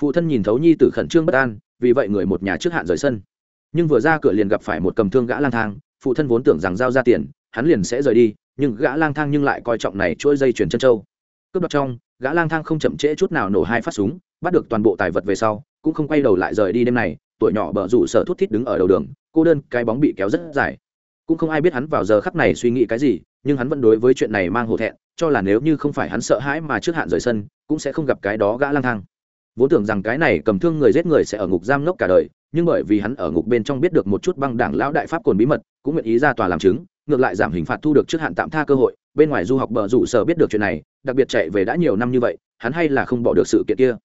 Phụ thân nhìn thấu nhi tử khẩn trương bất an, vì vậy người một nhà trước hạn rời sân nhưng vừa ra cửa liền gặp phải một cầm thương gã lang thang, phụ thân vốn tưởng rằng giao ra tiền, hắn liền sẽ rời đi, nhưng gã lang thang nhưng lại coi trọng này chuỗi dây chuyền chân trâu cướp đoạt trong, gã lang thang không chậm trễ chút nào nổ hai phát súng, bắt được toàn bộ tài vật về sau, cũng không quay đầu lại rời đi đêm này, tuổi nhỏ bờ rủ sở thút thít đứng ở đầu đường, cô đơn, cái bóng bị kéo rất dài. Cũng không ai biết hắn vào giờ khắc này suy nghĩ cái gì, nhưng hắn vẫn đối với chuyện này mang hổ thẹn, cho là nếu như không phải hắn sợ hãi mà trước hạn rời sân, cũng sẽ không gặp cái đó gã lang thang. Vốn tưởng rằng cái này cầm thương người giết người sẽ ở ngục giam ngốc cả đời nhưng bởi vì hắn ở ngục bên trong biết được một chút băng đảng lão đại pháp cồn bí mật, cũng nguyện ý ra tòa làm chứng, ngược lại giảm hình phạt thu được trước hạn tạm tha cơ hội, bên ngoài du học bờ rủ sở biết được chuyện này, đặc biệt chạy về đã nhiều năm như vậy, hắn hay là không bỏ được sự kiện kia.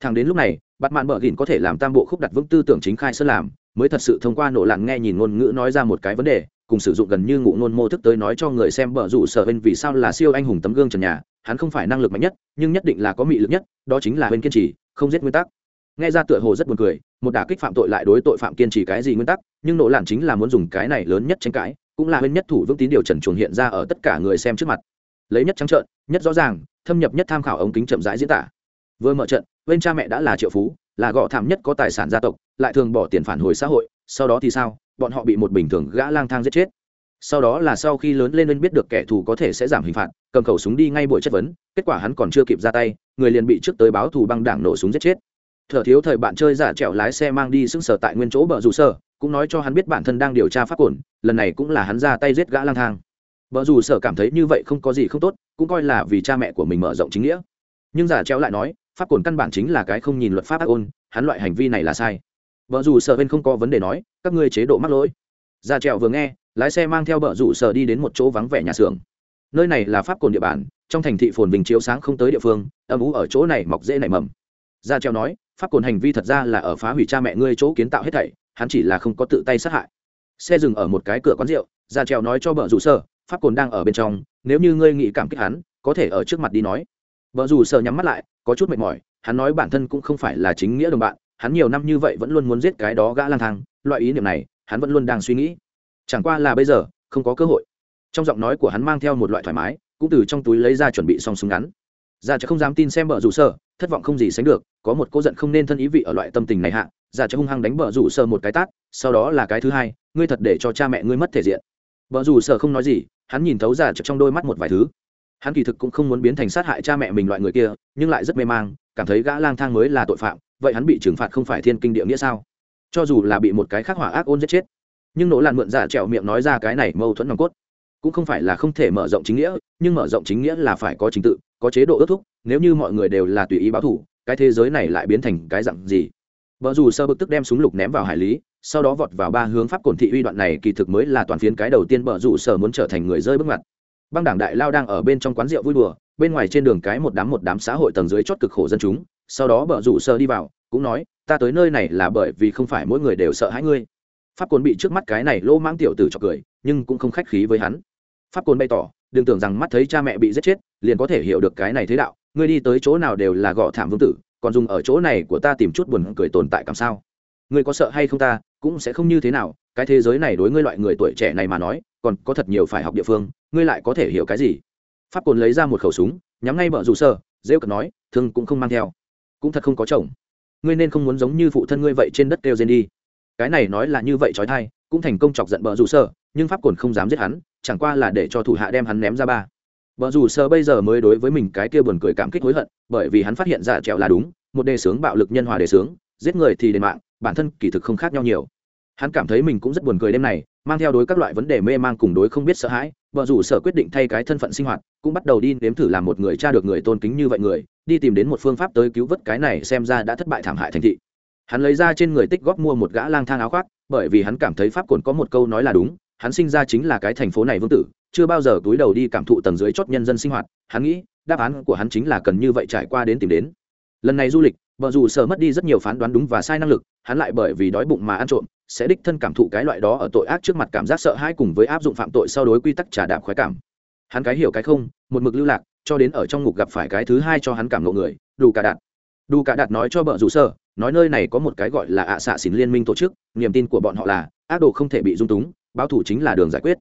Thằng đến lúc này bắt mạn bờ gìn có thể làm tam bộ khúc đặt vững tư tưởng chính khai sơn làm, mới thật sự thông qua nổ lặn nghe nhìn ngôn ngữ nói ra một cái vấn đề, cùng sử dụng gần như ngụ ngôn mô thức tới nói cho người xem bờ rủ sở bên vì sao là siêu anh hùng tấm gương trần nhà, hắn không phải năng lực mạnh nhất, nhưng nhất định là có mị lực nhất, đó chính là bên kiên trì, không giết nguyên tắc. Nghe ra tựa hồ rất buồn cười một đả kích phạm tội lại đối tội phạm kiên trì cái gì nguyên tắc, nhưng nỗ lạn chính là muốn dùng cái này lớn nhất tranh cãi, cũng là nguyên nhất thủ vững tín điều trần chuồng hiện ra ở tất cả người xem trước mặt. Lấy nhất trắng trợn, nhất rõ ràng, thâm nhập nhất tham khảo ống kính chậm rãi diễn tả. Vừa mở trận, bên cha mẹ đã là triệu phú, là gọ thảm nhất có tài sản gia tộc, lại thường bỏ tiền phản hồi xã hội, sau đó thì sao? Bọn họ bị một bình thường gã lang thang giết chết. Sau đó là sau khi lớn lên nên biết được kẻ thù có thể sẽ giảm hình phạt, cầm khẩu súng đi ngay buổi chất vấn, kết quả hắn còn chưa kịp ra tay, người liền bị trước tới báo thù băng đảng nổ súng giết chết thở thiếu thời bạn chơi giả trẻo lái xe mang đi xưng sở tại nguyên chỗ bờ rủ sở, cũng nói cho hắn biết bản thân đang điều tra pháp cồn, lần này cũng là hắn ra tay giết gã lang thang. Vợ dù sở cảm thấy như vậy không có gì không tốt, cũng coi là vì cha mẹ của mình mở rộng chính nghĩa. Nhưng giả treo lại nói, pháp cồn căn bản chính là cái không nhìn luật pháp ác ôn, hắn loại hành vi này là sai. Vợ dù sở bên không có vấn đề nói, các ngươi chế độ mắc lỗi. Giả treo vừa nghe, lái xe mang theo vợ rủ sở đi đến một chỗ vắng vẻ nhà xưởng. Nơi này là pháp cồn địa bàn, trong thành thị phồn bình chiếu sáng không tới địa phương, âm ú ở chỗ này mọc dễ nảy mầm. Gia treo nói pháp cồn hành vi thật ra là ở phá hủy cha mẹ ngươi chỗ kiến tạo hết thảy, hắn chỉ là không có tự tay sát hại. Xe dừng ở một cái cửa quán rượu, gia treo nói cho vợ rủ sở, pháp cồn đang ở bên trong, nếu như ngươi nghĩ cảm kích hắn, có thể ở trước mặt đi nói. Vợ rủ sơ nhắm mắt lại, có chút mệt mỏi, hắn nói bản thân cũng không phải là chính nghĩa đồng bạn, hắn nhiều năm như vậy vẫn luôn muốn giết cái đó gã lang thang, loại ý niệm này, hắn vẫn luôn đang suy nghĩ. Chẳng qua là bây giờ, không có cơ hội. Trong giọng nói của hắn mang theo một loại thoải mái, cũng từ trong túi lấy ra chuẩn bị xong súng ngắn ra chợ không dám tin xem bờ rủ sơ thất vọng không gì sánh được, có một cô giận không nên thân ý vị ở loại tâm tình này hạ ra chợ hung hăng đánh bờ rủ sơ một cái tát, sau đó là cái thứ hai, ngươi thật để cho cha mẹ ngươi mất thể diện. Bờ rủ sơ không nói gì, hắn nhìn thấu ra chợ trong đôi mắt một vài thứ. Hắn kỳ thực cũng không muốn biến thành sát hại cha mẹ mình loại người kia, nhưng lại rất mê mang, cảm thấy gã lang thang mới là tội phạm, vậy hắn bị trừng phạt không phải thiên kinh địa nghĩa sao? Cho dù là bị một cái khắc hỏa ác ôn giết chết. Nhưng nỗ làn mượn giả trèo miệng nói ra cái này mâu thuẫn nòng cốt. Cũng không phải là không thể mở rộng chính nghĩa, nhưng mở rộng chính nghĩa là phải có trình tự có chế độ ước thúc, nếu như mọi người đều là tùy ý báo thủ, cái thế giới này lại biến thành cái dặn gì? Vợ dù sơ bực tức đem súng lục ném vào hải lý, sau đó vọt vào ba hướng pháp cổn thị uy đoạn này, kỳ thực mới là toàn phiến cái đầu tiên vợ dù sơ muốn trở thành người rơi bước ngoặt. Băng đảng đại lao đang ở bên trong quán rượu vui đùa, bên ngoài trên đường cái một đám một đám xã hội tầng dưới chót cực khổ dân chúng, sau đó vợ rủ sơ đi vào, cũng nói, ta tới nơi này là bởi vì không phải mỗi người đều sợ hãi ngươi. Pháp cồn bị trước mắt cái này lô mãng tiểu tử cho cười, nhưng cũng không khách khí với hắn. Pháp cồn bày tỏ đừng tưởng rằng mắt thấy cha mẹ bị giết chết, liền có thể hiểu được cái này thế đạo. Ngươi đi tới chỗ nào đều là gõ thảm vương tử, còn dùng ở chỗ này của ta tìm chút buồn cười tồn tại cảm sao? Ngươi có sợ hay không ta, cũng sẽ không như thế nào. Cái thế giới này đối ngươi loại người tuổi trẻ này mà nói, còn có thật nhiều phải học địa phương, ngươi lại có thể hiểu cái gì? Pháp cồn lấy ra một khẩu súng, nhắm ngay bợ rủ sơ rêu cật nói, thương cũng không mang theo. Cũng thật không có chồng. Ngươi nên không muốn giống như phụ thân ngươi vậy trên đất kêu trên đi. Cái này nói là như vậy trói thai, cũng thành công chọc giận bờ rủ sơ nhưng pháp cồn không dám giết hắn, chẳng qua là để cho thủ hạ đem hắn ném ra ba. Vợ dù sơ bây giờ mới đối với mình cái kia buồn cười cảm kích hối hận, bởi vì hắn phát hiện ra trèo là đúng, một đề sướng bạo lực nhân hòa đề sướng, giết người thì đền mạng, bản thân kỳ thực không khác nhau nhiều. Hắn cảm thấy mình cũng rất buồn cười đêm này, mang theo đối các loại vấn đề mê mang cùng đối không biết sợ hãi vợ dù sở quyết định thay cái thân phận sinh hoạt, cũng bắt đầu đi nếm thử làm một người cha được người tôn kính như vậy người, đi tìm đến một phương pháp tới cứu vớt cái này xem ra đã thất bại thảm hại thành thị. Hắn lấy ra trên người tích góp mua một gã lang thang áo khoác, bởi vì hắn cảm thấy pháp cồn có một câu nói là đúng hắn sinh ra chính là cái thành phố này vương tử, chưa bao giờ túi đầu đi cảm thụ tầng dưới chót nhân dân sinh hoạt, hắn nghĩ, đáp án của hắn chính là cần như vậy trải qua đến tìm đến. Lần này du lịch, vợ dù sợ mất đi rất nhiều phán đoán đúng và sai năng lực, hắn lại bởi vì đói bụng mà ăn trộm, sẽ đích thân cảm thụ cái loại đó ở tội ác trước mặt cảm giác sợ hãi cùng với áp dụng phạm tội sau đối quy tắc trả đạp khoái cảm. Hắn cái hiểu cái không, một mực lưu lạc, cho đến ở trong ngục gặp phải cái thứ hai cho hắn cảm ngộ người đủ cả đạt. Đủ cả đạt nói cho vợ dù sơ nói nơi này có một cái gọi là ạ xạ xỉn liên minh tổ chức, niềm tin của bọn họ là, ác đồ không thể bị dung túng báo thủ chính là đường giải quyết.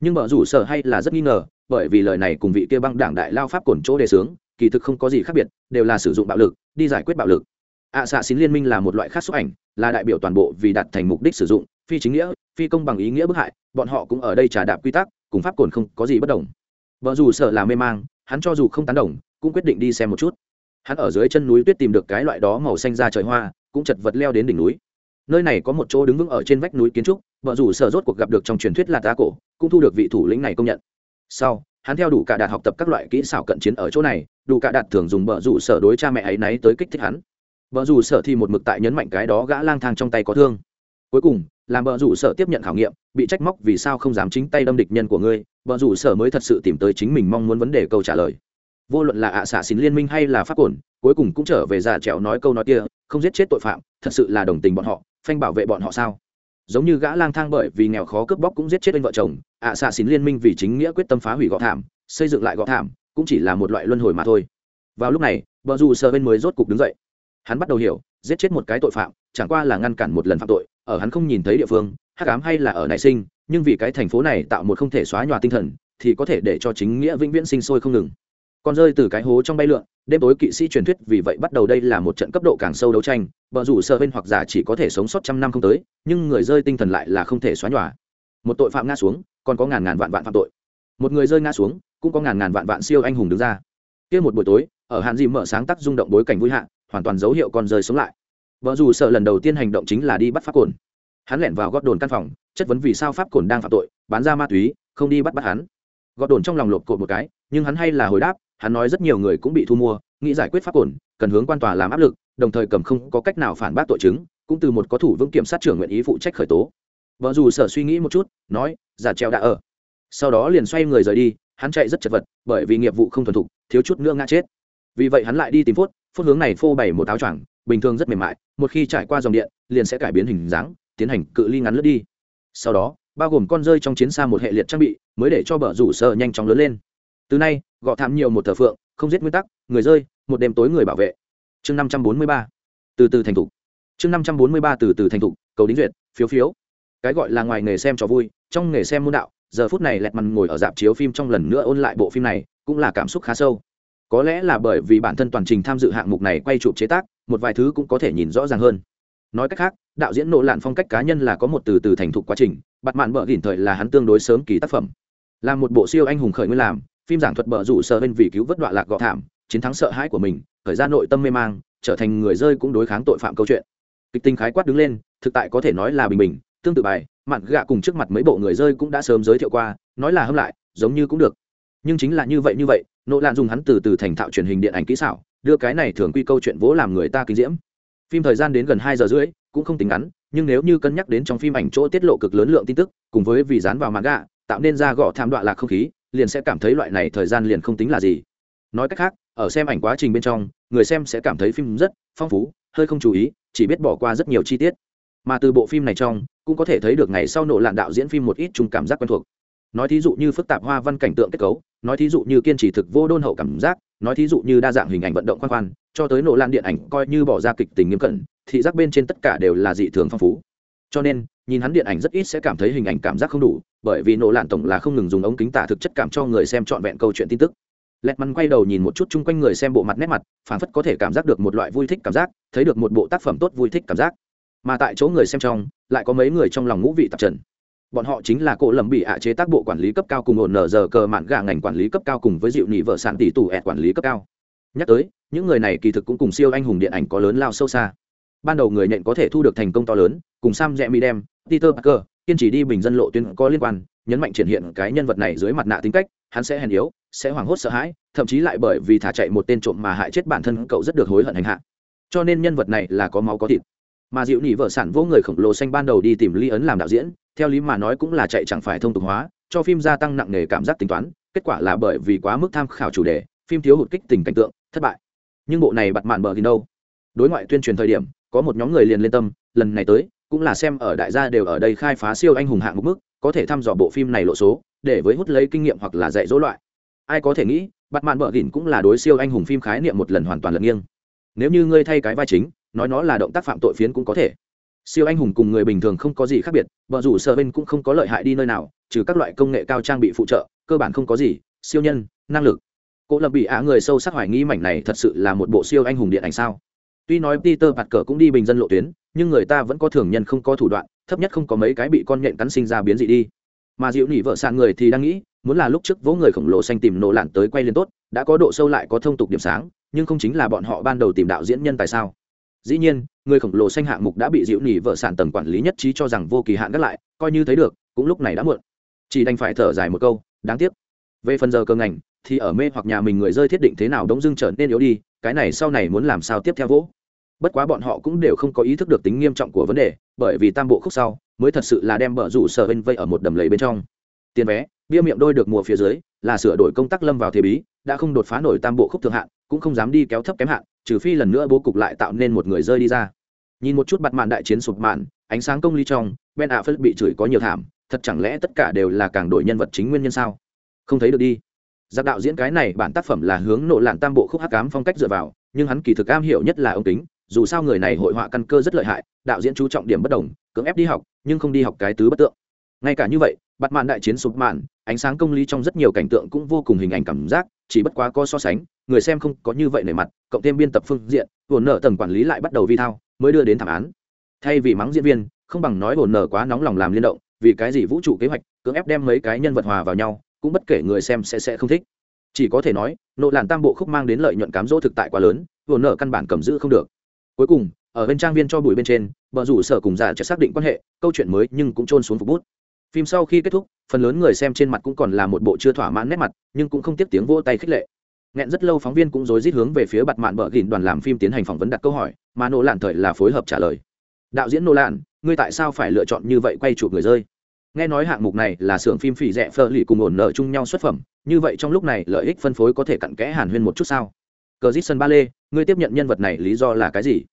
Nhưng vợ rủ sở hay là rất nghi ngờ, bởi vì lời này cùng vị kia băng đảng đại lao pháp cổn chỗ đề xướng, kỳ thực không có gì khác biệt, đều là sử dụng bạo lực, đi giải quyết bạo lực. Ạ xạ xín liên minh là một loại khác xúc ảnh, là đại biểu toàn bộ vì đạt thành mục đích sử dụng, phi chính nghĩa, phi công bằng ý nghĩa bức hại, bọn họ cũng ở đây trả đạp quy tắc, cùng pháp cồn không có gì bất đồng. Vợ dù sợ là mê mang, hắn cho dù không tán đồng, cũng quyết định đi xem một chút. Hắn ở dưới chân núi tuyết tìm được cái loại đó màu xanh ra trời hoa, cũng chật vật leo đến đỉnh núi. Nơi này có một chỗ đứng vững ở trên vách núi kiến trúc vợ dù sở rốt cuộc gặp được trong truyền thuyết là ta cổ cũng thu được vị thủ lĩnh này công nhận. Sau, hắn theo đủ cả đạt học tập các loại kỹ xảo cận chiến ở chỗ này, đủ cả đạt thường dùng vợ dù sở đối cha mẹ ấy náy tới kích thích hắn. Vợ dù sở thì một mực tại nhấn mạnh cái đó gã lang thang trong tay có thương. Cuối cùng, làm vợ rủ sở tiếp nhận khảo nghiệm, bị trách móc vì sao không dám chính tay đâm địch nhân của ngươi vợ rủ sở mới thật sự tìm tới chính mình mong muốn vấn đề câu trả lời. Vô luận là ạ xạ xín liên minh hay là pháp cổn, cuối cùng cũng trở về già trèo nói câu nói kia, không giết chết tội phạm, thật sự là đồng tình bọn họ, phanh bảo vệ bọn họ sao? Giống như gã lang thang bởi vì nghèo khó cướp bóc cũng giết chết anh vợ chồng, ạ xạ xín liên minh vì chính nghĩa quyết tâm phá hủy gõ thảm, xây dựng lại gõ thảm, cũng chỉ là một loại luân hồi mà thôi. Vào lúc này vợ dù sở bên mới rốt cục đứng dậy. Hắn bắt đầu hiểu, giết chết một cái tội phạm, chẳng qua là ngăn cản một lần phạm tội, ở hắn không nhìn thấy địa phương, hắc ám hay là ở nảy sinh, nhưng vì cái thành phố này tạo một không thể xóa nhòa tinh thần, thì có thể để cho chính nghĩa vĩnh viễn sinh sôi không ngừng còn rơi từ cái hố trong bay lượn, đêm tối kỵ sĩ truyền thuyết vì vậy bắt đầu đây là một trận cấp độ càng sâu đấu tranh vợ rủ sợ bên hoặc giả chỉ có thể sống sót trăm năm không tới, nhưng người rơi tinh thần lại là không thể xóa nhòa. Một tội phạm ngã xuống, còn có ngàn ngàn vạn vạn phạm tội. Một người rơi ngã xuống, cũng có ngàn ngàn vạn vạn siêu anh hùng đứng ra. Kia một buổi tối, ở hạn dìm mở sáng tác rung động bối cảnh vui hạ, hoàn toàn dấu hiệu con rơi sống lại. Vợ dù sợ lần đầu tiên hành động chính là đi bắt pháp cồn. Hắn lẻn vào gót đồn căn phòng, chất vấn vì sao pháp cồn đang phạm tội, bán ra ma túy, không đi bắt bắt hắn. Gót đồn trong lòng lột cột một cái, nhưng hắn hay là hồi đáp hắn nói rất nhiều người cũng bị thu mua, nghĩ giải quyết pháp ổn cần hướng quan tòa làm áp lực, đồng thời cầm không có cách nào phản bác tội chứng, cũng từ một có thủ vững kiểm sát trưởng nguyện ý phụ trách khởi tố. Vợ dù sở suy nghĩ một chút, nói, giả treo đã ở. Sau đó liền xoay người rời đi, hắn chạy rất chật vật, bởi vì nghiệp vụ không thuần thục, thiếu chút nữa ngã chết. Vì vậy hắn lại đi tìm phốt phốt hướng này phô bày một áo choàng, bình thường rất mềm mại, một khi trải qua dòng điện, liền sẽ cải biến hình dáng, tiến hành cự ly ngắn lướt đi. Sau đó, bao gồm con rơi trong chiến xa một hệ liệt trang bị, mới để cho bờ rủ sợ nhanh chóng lớn lên từ nay, gọ thảm nhiều một thờ phượng, không giết nguyên tắc, người rơi, một đêm tối người bảo vệ. Chương năm trăm bốn mươi ba. Từ từ thành thục. Chương năm trăm bốn mươi ba từ từ thành thục, cầu đính duyệt, phiếu phiếu. Cái gọi là ngoài nghề xem cho vui, trong nghề xem môn đạo, giờ phút này lẹt mằn ngồi ở dạp chiếu phim trong lần nữa ôn lại bộ phim này, cũng là cảm xúc khá sâu. Có lẽ là bởi vì bản thân toàn trình tham dự hạng mục này quay chụp chế tác, một vài thứ cũng có thể nhìn rõ ràng hơn. Nói cách khác, đạo diễn nộ lạn phong cách cá nhân là có một từ từ thành thục quá trình bặt mạn bở đỉnh thời là hắn tương đối sớm kỳ tác phẩm. Là một bộ siêu anh hùng khởi nguyên làm phim giảng thuật bờ rủ sơ bên vì cứu vớt đoạn lạc gọ thảm, chiến thắng sợ hãi của mình, khởi ra nội tâm mê mang, trở thành người rơi cũng đối kháng tội phạm câu chuyện. Kịch tính khái quát đứng lên, thực tại có thể nói là bình bình, tương tự bài, mạn gạ cùng trước mặt mấy bộ người rơi cũng đã sớm giới thiệu qua, nói là hâm lại, giống như cũng được. Nhưng chính là như vậy như vậy nộ lạn dùng hắn từ từ thành thạo truyền hình điện ảnh kỹ xảo, đưa cái này thường quy câu chuyện vỗ làm người ta kinh diễm. Phim thời gian đến gần hai giờ rưỡi, cũng không tính ngắn, nhưng nếu như cân nhắc đến trong phim ảnh chỗ tiết lộ cực lớn lượng tin tức, cùng với vì dán vào màn gạ, tạo nên ra gõ tham đoạn lạc không khí liền sẽ cảm thấy loại này thời gian liền không tính là gì. Nói cách khác, ở xem ảnh quá trình bên trong, người xem sẽ cảm thấy phim rất phong phú, hơi không chú ý, chỉ biết bỏ qua rất nhiều chi tiết. Mà từ bộ phim này trong, cũng có thể thấy được ngày sau nổ lạn đạo diễn phim một ít chung cảm giác quen thuộc. Nói thí dụ như phức tạp hoa văn cảnh tượng kết cấu, nói thí dụ như kiên trì thực vô đôn hậu cảm giác, nói thí dụ như đa dạng hình ảnh vận động khoan khoan, cho tới nổ lan điện ảnh coi như bỏ ra kịch tình nghiêm cẩn thị giác bên trên tất cả đều là dị thường phong phú cho nên, nhìn hắn điện ảnh rất ít sẽ cảm thấy hình ảnh cảm giác không đủ, bởi vì nổ lạn tổng là không ngừng dùng ống kính tả thực chất cảm cho người xem trọn vẹn câu chuyện tin tức. Lẹt mắn quay đầu nhìn một chút chung quanh người xem bộ mặt nét mặt phản phất có thể cảm giác được một loại vui thích cảm giác, thấy được một bộ tác phẩm tốt vui thích cảm giác. Mà tại chỗ người xem trong, lại có mấy người trong lòng ngũ vị tạp trần. Bọn họ chính là cổ lầm bị ạ chế tác bộ quản lý cấp cao cùng ổn nở giờ cờ mạn gà ngành quản lý cấp cao cùng với dịu nị vợ sản tỷ tù ẹt quản lý cấp cao. Nhắc tới, những người này kỳ thực cũng cùng siêu anh hùng điện ảnh có lớn lao sâu xa ban đầu người nhện có thể thu được thành công to lớn, cùng sam rẽ mi đem, peter parker, kiên trì đi bình dân lộ tuyến có liên quan, nhấn mạnh triển hiện cái nhân vật này dưới mặt nạ tính cách, hắn sẽ hèn yếu, sẽ hoảng hốt sợ hãi, thậm chí lại bởi vì thả chạy một tên trộm mà hại chết bản thân cậu rất được hối hận hành hạ. Cho nên nhân vật này là có máu có thịt. Mà dịu nỉ vợ sản vỗ người khổng lồ xanh ban đầu đi tìm ly ấn làm đạo diễn, theo lý mà nói cũng là chạy chẳng phải thông tục hóa, cho phim gia tăng nặng nề cảm giác tính toán, kết quả là bởi vì quá mức tham khảo chủ đề, phim thiếu hụt kích tình cảnh tượng, thất bại. Nhưng bộ này bặt mạn bờ thì đâu? Đối ngoại tuyên truyền thời điểm có một nhóm người liền lên tâm, lần này tới, cũng là xem ở đại gia đều ở đây khai phá siêu anh hùng hạng mục mức, có thể thăm dò bộ phim này lộ số, để với hút lấy kinh nghiệm hoặc là dạy dỗ loại. Ai có thể nghĩ, bắt mạn bờ gỉn cũng là đối siêu anh hùng phim khái niệm một lần hoàn toàn lật nghiêng. Nếu như ngươi thay cái vai chính, nói nó là động tác phạm tội phiến cũng có thể. Siêu anh hùng cùng người bình thường không có gì khác biệt vợ rủ sợ bên cũng không có lợi hại đi nơi nào, trừ các loại công nghệ cao trang bị phụ trợ, cơ bản không có gì, siêu nhân, năng lực. Cô lập bị ạ, người sâu sắc hoài nghi mảnh này thật sự là một bộ siêu anh hùng điện ảnh sao? Tuy nói peter bạt cờ cũng đi bình dân lộ tuyến, nhưng người ta vẫn có thường nhân không có thủ đoạn, thấp nhất không có mấy cái bị con nhện cắn sinh ra biến dị đi. Mà dịu nỉ vợ sàn người thì đang nghĩ, muốn là lúc trước vỗ người khổng lồ xanh tìm nổ lạn tới quay lên tốt, đã có độ sâu lại có thông tục điểm sáng, nhưng không chính là bọn họ ban đầu tìm đạo diễn nhân tại sao. Dĩ nhiên, người khổng lồ xanh hạng mục đã bị dịu nỉ vợ sạn tầng quản lý nhất trí cho rằng vô kỳ hạn gắt lại, coi như thấy được, cũng lúc này đã muộn. Chỉ đành phải thở dài một câu, đáng tiếc. Về phần giờ cơ ngành, thì ở mê hoặc nhà mình người rơi thiết định thế nào đống dưng trở nên yếu đi, cái này sau này muốn làm sao tiếp theo vỗ bất quá bọn họ cũng đều không có ý thức được tính nghiêm trọng của vấn đề, bởi vì tam bộ khúc sau mới thật sự là đem bờ rủ sở bên vây ở một đầm lầy bên trong. Tiền vé, bia miệng đôi được mùa phía dưới, là sửa đổi công tác lâm vào thế bí, đã không đột phá nổi tam bộ khúc thượng hạn, cũng không dám đi kéo thấp kém hạn, trừ phi lần nữa bố cục lại tạo nên một người rơi đi ra. Nhìn một chút bặt mạn đại chiến sụp mạn, ánh sáng công ly trong, ben ạ phất bị chửi có nhiều thảm, thật chẳng lẽ tất cả đều là càng đổi nhân vật chính nguyên nhân sao? Không thấy được đi. Giặc đạo diễn cái này bản tác phẩm là hướng nộ lạn tam bộ khúc hắc cám phong cách dựa vào, nhưng hắn kỳ thực am hiểu nhất là ông tính dù sao người này hội họa căn cơ rất lợi hại, đạo diễn chú trọng điểm bất đồng, cưỡng ép đi học, nhưng không đi học cái tứ bất tượng. Ngay cả như vậy bặt mạn đại chiến sụp mạn, ánh sáng công lý trong rất nhiều cảnh tượng cũng vô cùng hình ảnh cảm giác, chỉ bất quá có so sánh, người xem không có như vậy nề mặt, cộng thêm biên tập phương diện, hồn nợ tầng quản lý lại bắt đầu vi thao, mới đưa đến thảm án. Thay vì mắng diễn viên, không bằng nói hồn nợ quá nóng lòng làm liên động, vì cái gì vũ trụ kế hoạch, cưỡng ép đem mấy cái nhân vật hòa vào nhau, cũng bất kể người xem sẽ sẽ không thích. Chỉ có thể nói, nộ làn tam bộ khúc mang đến lợi nhuận cám dỗ thực tại quá lớn, hồn nợ căn bản cầm giữ không được cuối cùng, ở bên trang viên cho bụi bên trên bờ rủ sở cùng dạ giả sẽ xác định quan hệ, câu chuyện mới nhưng cũng trôn xuống phục bút. Phim sau khi kết thúc, phần lớn người xem trên mặt cũng còn là một bộ chưa thỏa mãn nét mặt, nhưng cũng không tiếp tiếng vỗ tay khích lệ. Nghẹn rất lâu phóng viên cũng rối rít hướng về phía bặt mạn bờ gìn đoàn làm phim tiến hành phỏng vấn đặt câu hỏi, mà nô lạn thời là phối hợp trả lời. Đạo diễn nô lạn, ngươi tại sao phải lựa chọn như vậy quay chụp người rơi? Nghe nói hạng mục này là xưởng phim phỉ rẻ phơ lì cùng ổn nợ chung nhau xuất phẩm, như vậy trong lúc này lợi ích phân phối có thể cặn kẽ hàn huyên một chút sao? Cờ dít sân ba lê ngươi tiếp nhận nhân vật này lý do là cái gì?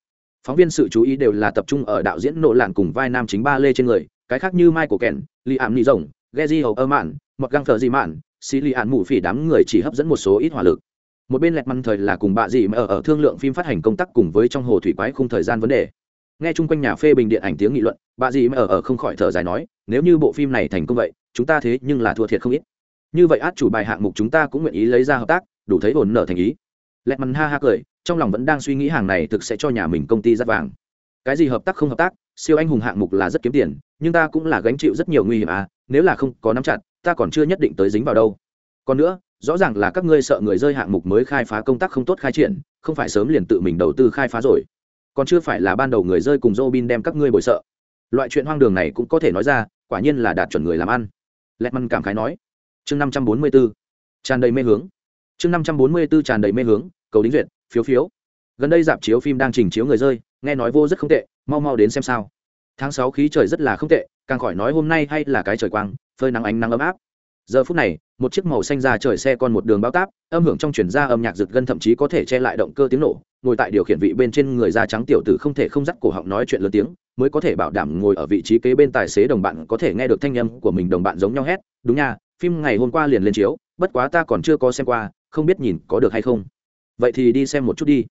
Phóng viên sự chú ý đều là tập trung ở đạo diễn nộ lạn cùng vai nam chính ba lê trên người cái khác như michael kèn li ảm ni rồng geji hầu ơ mạn mặc găng thờ di mạn xì lì ạn mù phỉ đám người chỉ hấp dẫn một số ít hỏa lực. Một bên lẹt măn thời là cùng bạ dì mà ở, ở thương lượng phim phát hành công tác cùng với trong hồ thủy quái khung thời gian vấn đề. Nghe chung quanh nhà phê bình điện ảnh tiếng nghị luận bà dì mà ở, ở không khỏi thở dài nói nếu như bộ phim này thành công vậy chúng ta thế nhưng là thua thiệt không ít. Như vậy át chủ bài hạng mục chúng ta cũng nguyện ý lấy ra hợp tác đủ thấy ổn nở thành ý lẹt mằn ha ha cười, trong lòng vẫn đang suy nghĩ hàng này thực sẽ cho nhà mình công ty rất vàng. Cái gì hợp tác không hợp tác, siêu anh hùng hạng mục là rất kiếm tiền, nhưng ta cũng là gánh chịu rất nhiều nguy hiểm à nếu là không có nắm chặt, ta còn chưa nhất định tới dính vào đâu. Còn nữa, rõ ràng là các ngươi sợ người rơi hạng mục mới khai phá công tác không tốt khai triển, không phải sớm liền tự mình đầu tư khai phá rồi. Còn chưa phải là ban đầu người rơi cùng Robin đem các ngươi bồi sợ. Loại chuyện hoang đường này cũng có thể nói ra, quả nhiên là đạt chuẩn người làm ăn. Lẹt măn cảm khái nói. Chương năm trăm bốn mươi b ố tràn đầy mê hướng. Chương năm trăm bốn mươi b ố tràn đầy mê hướng cầu đính duyệt, phiếu phiếu. Gần đây dạp chiếu phim đang trình chiếu người rơi, nghe nói vô rất không tệ, mau mau đến xem sao. Tháng sáu khí trời rất là không tệ, càng khỏi nói hôm nay hay là cái trời quang, phơi nắng ánh nắng ấm áp. Giờ phút này, một chiếc màu xanh ra trời xe con một đường bao táp, âm hưởng trong chuyển ra âm nhạc rực gân thậm chí có thể che lại động cơ tiếng nổ, ngồi tại điều khiển vị bên trên người da trắng tiểu tử không thể không dắt cổ họng nói chuyện lớn tiếng, mới có thể bảo đảm ngồi ở vị trí kế bên tài xế đồng bạn có thể nghe được thanh âm của mình đồng bạn giống nhau hét, đúng nha, phim ngày hôm qua liền lên chiếu, bất quá ta còn chưa có xem qua, không biết nhìn có được hay không vậy thì đi xem một chút đi.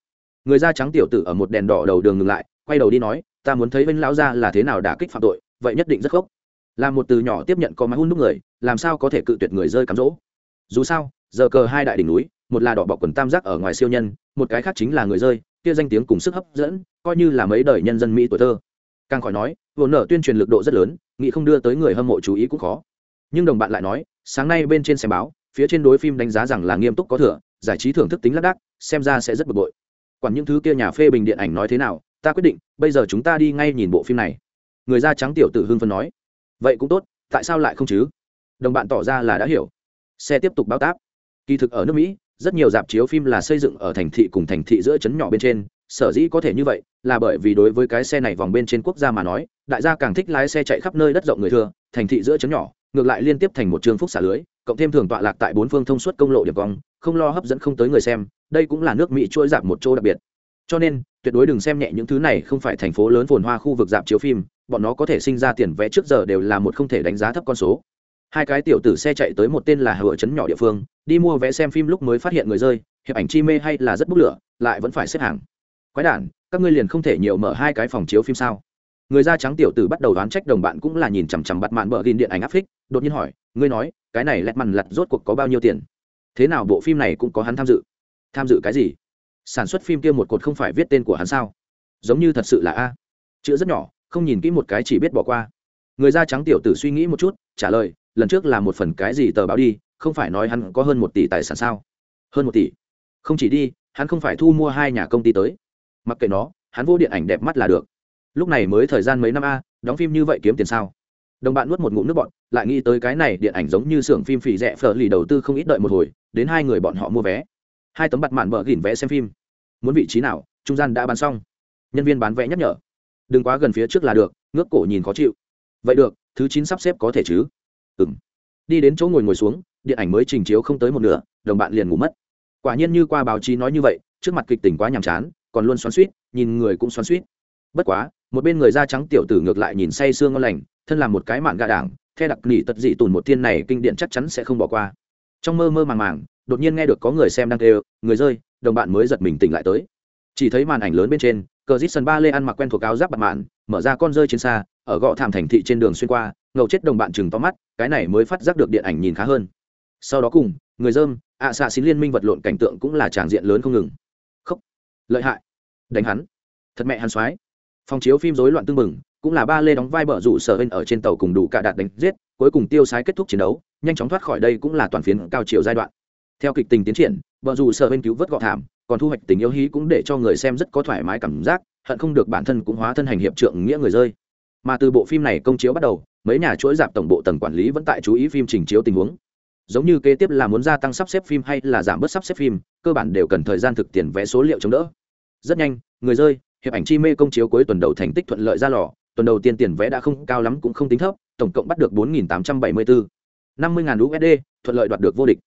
Người da trắng tiểu tử ở một đèn đỏ đầu đường ngừng lại, quay đầu đi nói, ta muốn thấy bên lão gia là thế nào đả kích phạm tội, vậy nhất định rất khốc. Là một từ nhỏ tiếp nhận có máy hút đúc người, làm sao có thể cự tuyệt người rơi cám dỗ? Dù sao, giờ cờ hai đại đỉnh núi, một là đỏ bọc quần tam giác ở ngoài siêu nhân, một cái khác chính là người rơi, kia danh tiếng cùng sức hấp dẫn, coi như là mấy đời nhân dân mỹ tuổi thơ. Càng khỏi nói vốn nở tuyên truyền lực độ rất lớn, nghĩ không đưa tới người hâm mộ chú ý cũng khó. Nhưng đồng bạn lại nói, sáng nay bên trên xem báo, phía trên đối phim đánh giá rằng là nghiêm túc có thừa giải trí thưởng thức tính lác đác, xem ra sẽ rất bực bội. Quản những thứ kia nhà phê bình điện ảnh nói thế nào, ta quyết định, bây giờ chúng ta đi ngay nhìn bộ phim này. Người da trắng tiểu tử hưng phân nói. Vậy cũng tốt, tại sao lại không chứ? Đồng bạn tỏ ra là đã hiểu. Xe tiếp tục bao táp. Kỳ thực ở nước mỹ, rất nhiều dạp chiếu phim là xây dựng ở thành thị cùng thành thị giữa trấn nhỏ bên trên. Sở dĩ có thể như vậy, là bởi vì đối với cái xe này vòng bên trên quốc gia mà nói, đại gia càng thích lái xe chạy khắp nơi đất rộng người thừa, thành thị giữa trấn nhỏ, ngược lại liên tiếp thành một trường phúc xả lưới, cộng thêm thường tọa lạc tại bốn phương thông suốt công lộ điểm cong không lo hấp dẫn không tới người xem, đây cũng là nước mỹ chuỗi dạp một chỗ đặc biệt. Cho nên, tuyệt đối đừng xem nhẹ những thứ này không phải thành phố lớn phồn hoa khu vực dạp chiếu phim, bọn nó có thể sinh ra tiền vé trước giờ đều là một không thể đánh giá thấp con số. Hai cái tiểu tử xe chạy tới một tên là hựa trấn nhỏ địa phương, đi mua vé xem phim lúc mới phát hiện người rơi, hiệp ảnh chi mê hay là rất bốc lửa, lại vẫn phải xếp hàng. Quái đản, các ngươi liền không thể nhiều mở hai cái phòng chiếu phim sao? Người da trắng tiểu tử bắt đầu đoán trách đồng bạn cũng là nhìn chằm chằm bặt mạn bờ gìn điện ảnh áp phích, đột nhiên hỏi, ngươi nói, cái này lẹt mằn lặt rốt cuộc có bao nhiêu tiền? Thế nào bộ phim này cũng có hắn tham dự. Tham dự cái gì? Sản xuất phim kia một cột không phải viết tên của hắn sao? Giống như thật sự là a. Chữ rất nhỏ, không nhìn kỹ một cái chỉ biết bỏ qua. Người da trắng tiểu tử suy nghĩ một chút, trả lời, lần trước là một phần cái gì tờ báo đi, không phải nói hắn có hơn một tỷ tài sản sao? Hơn một tỷ? Không chỉ đi, hắn không phải thu mua hai nhà công ty tới. Mặc kệ nó, hắn vô điện ảnh đẹp mắt là được. Lúc này mới thời gian mấy năm a, đóng phim như vậy kiếm tiền sao? Đồng bạn nuốt một ngụm nước bọn lại nghĩ tới cái này điện ảnh giống như xưởng phim phì rẻ phở lì đầu tư không ít đợi một hồi, đến hai người bọn họ mua vé. Hai tấm bặt mạn vợ gỉn vé xem phim. Muốn vị trí nào, trung gian đã bán xong. Nhân viên bán vé nhắc nhở. Đừng quá gần phía trước là được, ngước cổ nhìn khó chịu. Vậy được, thứ chín sắp xếp có thể chứ? Ừ m đi đến chỗ ngồi ngồi xuống, điện ảnh mới trình chiếu không tới một nửa, đồng bạn liền ngủ mất. Quả nhiên như qua báo chí nói như vậy, trước mặt kịch tỉnh quá nhàm chán, còn luôn xoắn suýt nhìn người cũng xoắn suýt bất quá, một bên người da trắng tiểu tử ngược lại nhìn say sương ngon lành, thân là một cái mạn gà đảng theo đặc nỉ tật dị tùn một thiên này kinh điện chắc chắn sẽ không bỏ qua. Trong mơ mơ màng màng, đột nhiên nghe được có người xem đang kêu, người rơi, đồng bạn mới giật mình tỉnh lại tới. Chỉ thấy màn ảnh lớn bên trên, cờ dít sân ba lê ăn mặc quen thuộc áo giáp bặt mạn, mở ra con rơi trên xa, ở gõ thảm thành thị trên đường xuyên qua, ngầu chết đồng bạn chừng to mắt, cái này mới phát giác được điện ảnh nhìn khá hơn. Sau đó cùng, người dơm, ạ xạ xín liên minh vật lộn cảnh tượng cũng là tràng diện lớn không ngừng. Khóc lợi hại. Đánh hắn. Thật mẹ hắn soái. Phòng chiếu phim rối loạn tương mừng cũng là ba lê đóng vai bờ rủ sở bên ở trên tàu cùng đủ cả đạt đánh giết, cuối cùng tiêu sái kết thúc chiến đấu, nhanh chóng thoát khỏi đây cũng là toàn phiến cao chiều giai đoạn. Theo kịch tình tiến triển, bờ rủ sở bên cứu vớt gọ thảm, còn thu hoạch tình yêu hí cũng để cho người xem rất có thoải mái cảm giác, hận không được bản thân cũng hóa thân hành hiệp trượng nghĩa người rơi. Mà từ bộ phim này công chiếu bắt đầu, mấy nhà chuỗi dạp tổng bộ tầng quản lý vẫn tại chú ý phim trình chiếu tình huống. Giống như kế tiếp là muốn gia tăng sắp xếp phim hay là giảm bớt sắp xếp phim, cơ bản đều cần thời gian thực tiền vé số liệu chống đỡ. Rất nhanh, người rơi, hiệp ảnh chi mê công chiếu cuối tuần đầu thành tích thuận lợi ra lò tuần đầu tiên tiền vé đã không cao lắm cũng không tính thấp, tổng cộng bắt được bốn tám trăm bảy mươi bốn. năm mươi usd thuận lợi đoạt được vô địch.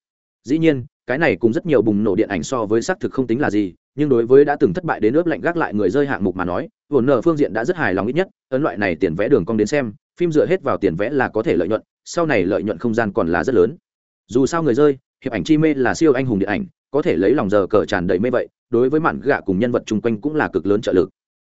Dĩ nhiên, cái này cũng rất nhiều bùng nổ điện ảnh so với xác thực không tính là gì, nhưng đối với đã từng thất bại đến ướp lạnh gác lại người rơi hạng mục mà nói vồn nở phương diện đã rất hài lòng ít nhất, ấn loại này tiền vé đường cong đến xem, phim dựa hết vào tiền vé là có thể lợi nhuận, sau này lợi nhuận không gian còn là rất lớn. Dù sao người rơi, hiệp ảnh chi mê là siêu anh hùng điện ảnh, có thể lấy lòng giờ cờ tràn đầy mê vậy, đối với mạn gạ cùng nhân vật chung quanh cũng là cực lớn trợ lực.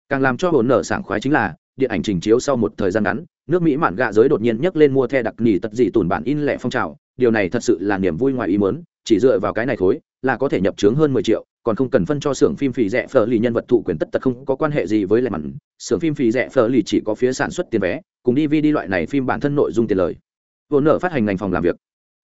Càng làm cho hồn nở sảng khoái chính là điện ảnh trình chiếu sau một thời gian ngắn, nước mỹ mạn gạ giới đột nhiên nhấc lên mua the đặc nỉ tật dị tủn bản in lẻ phong trào. Điều này thật sự là niềm vui ngoài ý muốn, chỉ dựa vào cái này thối, là có thể nhập trướng hơn mười triệu, còn không cần phân cho xưởng phim phì rẻ phở lì nhân vật thụ quyền tất tật không có quan hệ gì với lẻ mặn. Xưởng phim phì rẻ phở lì chỉ có phía sản xuất tiền vé, cùng đi vi đi loại này phim bản thân nội dung tiền lời. Vốn nợ phát hành ngành phòng làm việc.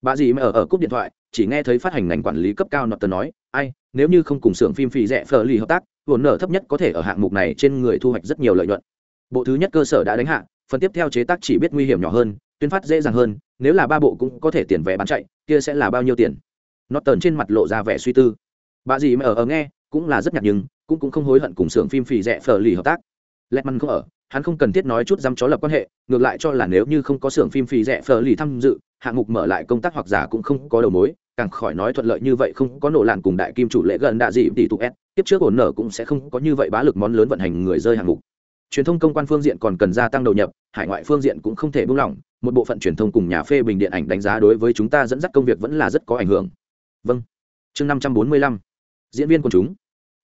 Bà dì mà ở ở cúp điện thoại, chỉ nghe thấy phát hành ngành quản lý cấp cao nọt tờ nói, ai, nếu như không cùng xưởng phim phì rẻ phở lì hợp tác vốn nợ thấp nhất có thể ở hạng mục này trên người thu hoạch rất nhiều lợi nhuận bộ thứ nhất cơ sở đã đánh hạ, phần tiếp theo chế tác chỉ biết nguy hiểm nhỏ hơn, tuyên phát dễ dàng hơn, nếu là ba bộ cũng có thể tiền vé bán chạy, kia sẽ là bao nhiêu tiền? Nó tờn trên mặt lộ ra vẻ suy tư. Bà gì mà ở ở nghe, cũng là rất nhạt nhưng, cũng cũng không hối hận cùng xưởng phim phì rẻ phở lì hợp tác. Lẹt măn không ở, hắn không cần thiết nói chút dăm chó lập quan hệ, ngược lại cho là nếu như không có xưởng phim phì rẻ phở lì tham dự, hạng mục mở lại công tác hoặc giả cũng không có đầu mối, càng khỏi nói thuận lợi như vậy không có nổ làn cùng đại kim chủ lễ gần đạ dị tỷ tụ s, tiếp trước ổn nở cũng sẽ không có như vậy bá lực món lớn vận hành người rơi hạng mục truyền thông công quan phương diện còn cần gia tăng đầu nhập, hải ngoại phương diện cũng không thể buông lỏng, một bộ phận truyền thông cùng nhà phê bình điện ảnh đánh giá đối với chúng ta dẫn dắt công việc vẫn là rất có ảnh hưởng. Vâng. Chương năm trăm bốn mươi lăm. Diễn viên quần chúng.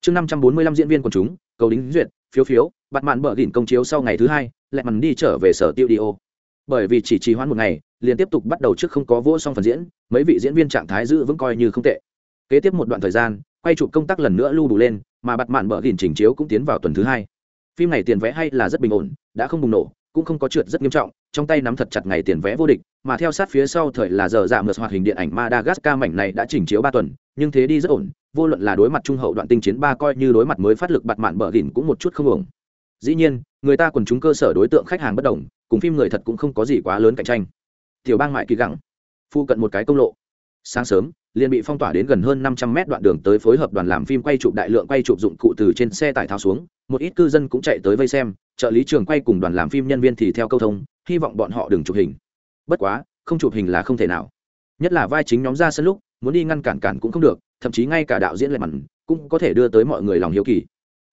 Chương năm trăm bốn mươi lăm diễn viên quần chúng, cầu đính duyệt, phiếu phiếu bặt mạn bờ đỉnh công chiếu sau ngày thứ hai, lại mằn đi trở về sở tiêu đi ô. Bởi vì chỉ trì hoãn một ngày, liền tiếp tục bắt đầu trước không có vỗ xong phần diễn, mấy vị diễn viên trạng thái giữ vững coi như không tệ. Kế tiếp một đoạn thời gian, quay chụp công tác lần nữa lưu đủ lên, mà bặt mạn bờ đỉnh chỉnh chiếu cũng tiến vào tuần thứ hai phim này tiền vé hay là rất bình ổn, đã không bùng nổ, cũng không có trượt rất nghiêm trọng, trong tay nắm thật chặt ngày tiền vé vô địch, mà theo sát phía sau thời là giờ dạ ngược hoạt hình điện ảnh madagascar mảnh này đã chỉnh chiếu ba tuần, nhưng thế đi rất ổn, vô luận là đối mặt trung hậu đoạn tinh chiến ba coi như đối mặt mới phát lực bặt mạn bờ gỉn cũng một chút không ổn. Dĩ nhiên, người ta quần chúng cơ sở đối tượng khách hàng bất đồng, cùng phim người thật cũng không có gì quá lớn cạnh tranh. Tiểu bang mại kỳ gẳng phụ cận một cái công lộ sáng sớm, liền bị phong tỏa đến gần hơn năm trăm mét đoạn đường tới phối hợp đoàn làm phim quay chụp đại lượng quay chụp dụng cụ từ trên xe tải tháo xuống, một ít cư dân cũng chạy tới vây xem, trợ lý trường quay cùng đoàn làm phim nhân viên thì theo câu thông, hy vọng bọn họ đừng chụp hình. Bất quá, không chụp hình là không thể nào. Nhất là vai chính nhóm ra sân lúc, muốn đi ngăn cản cản cũng không được, thậm chí ngay cả đạo diễn lệ mặn cũng có thể đưa tới mọi người lòng hiếu kỳ.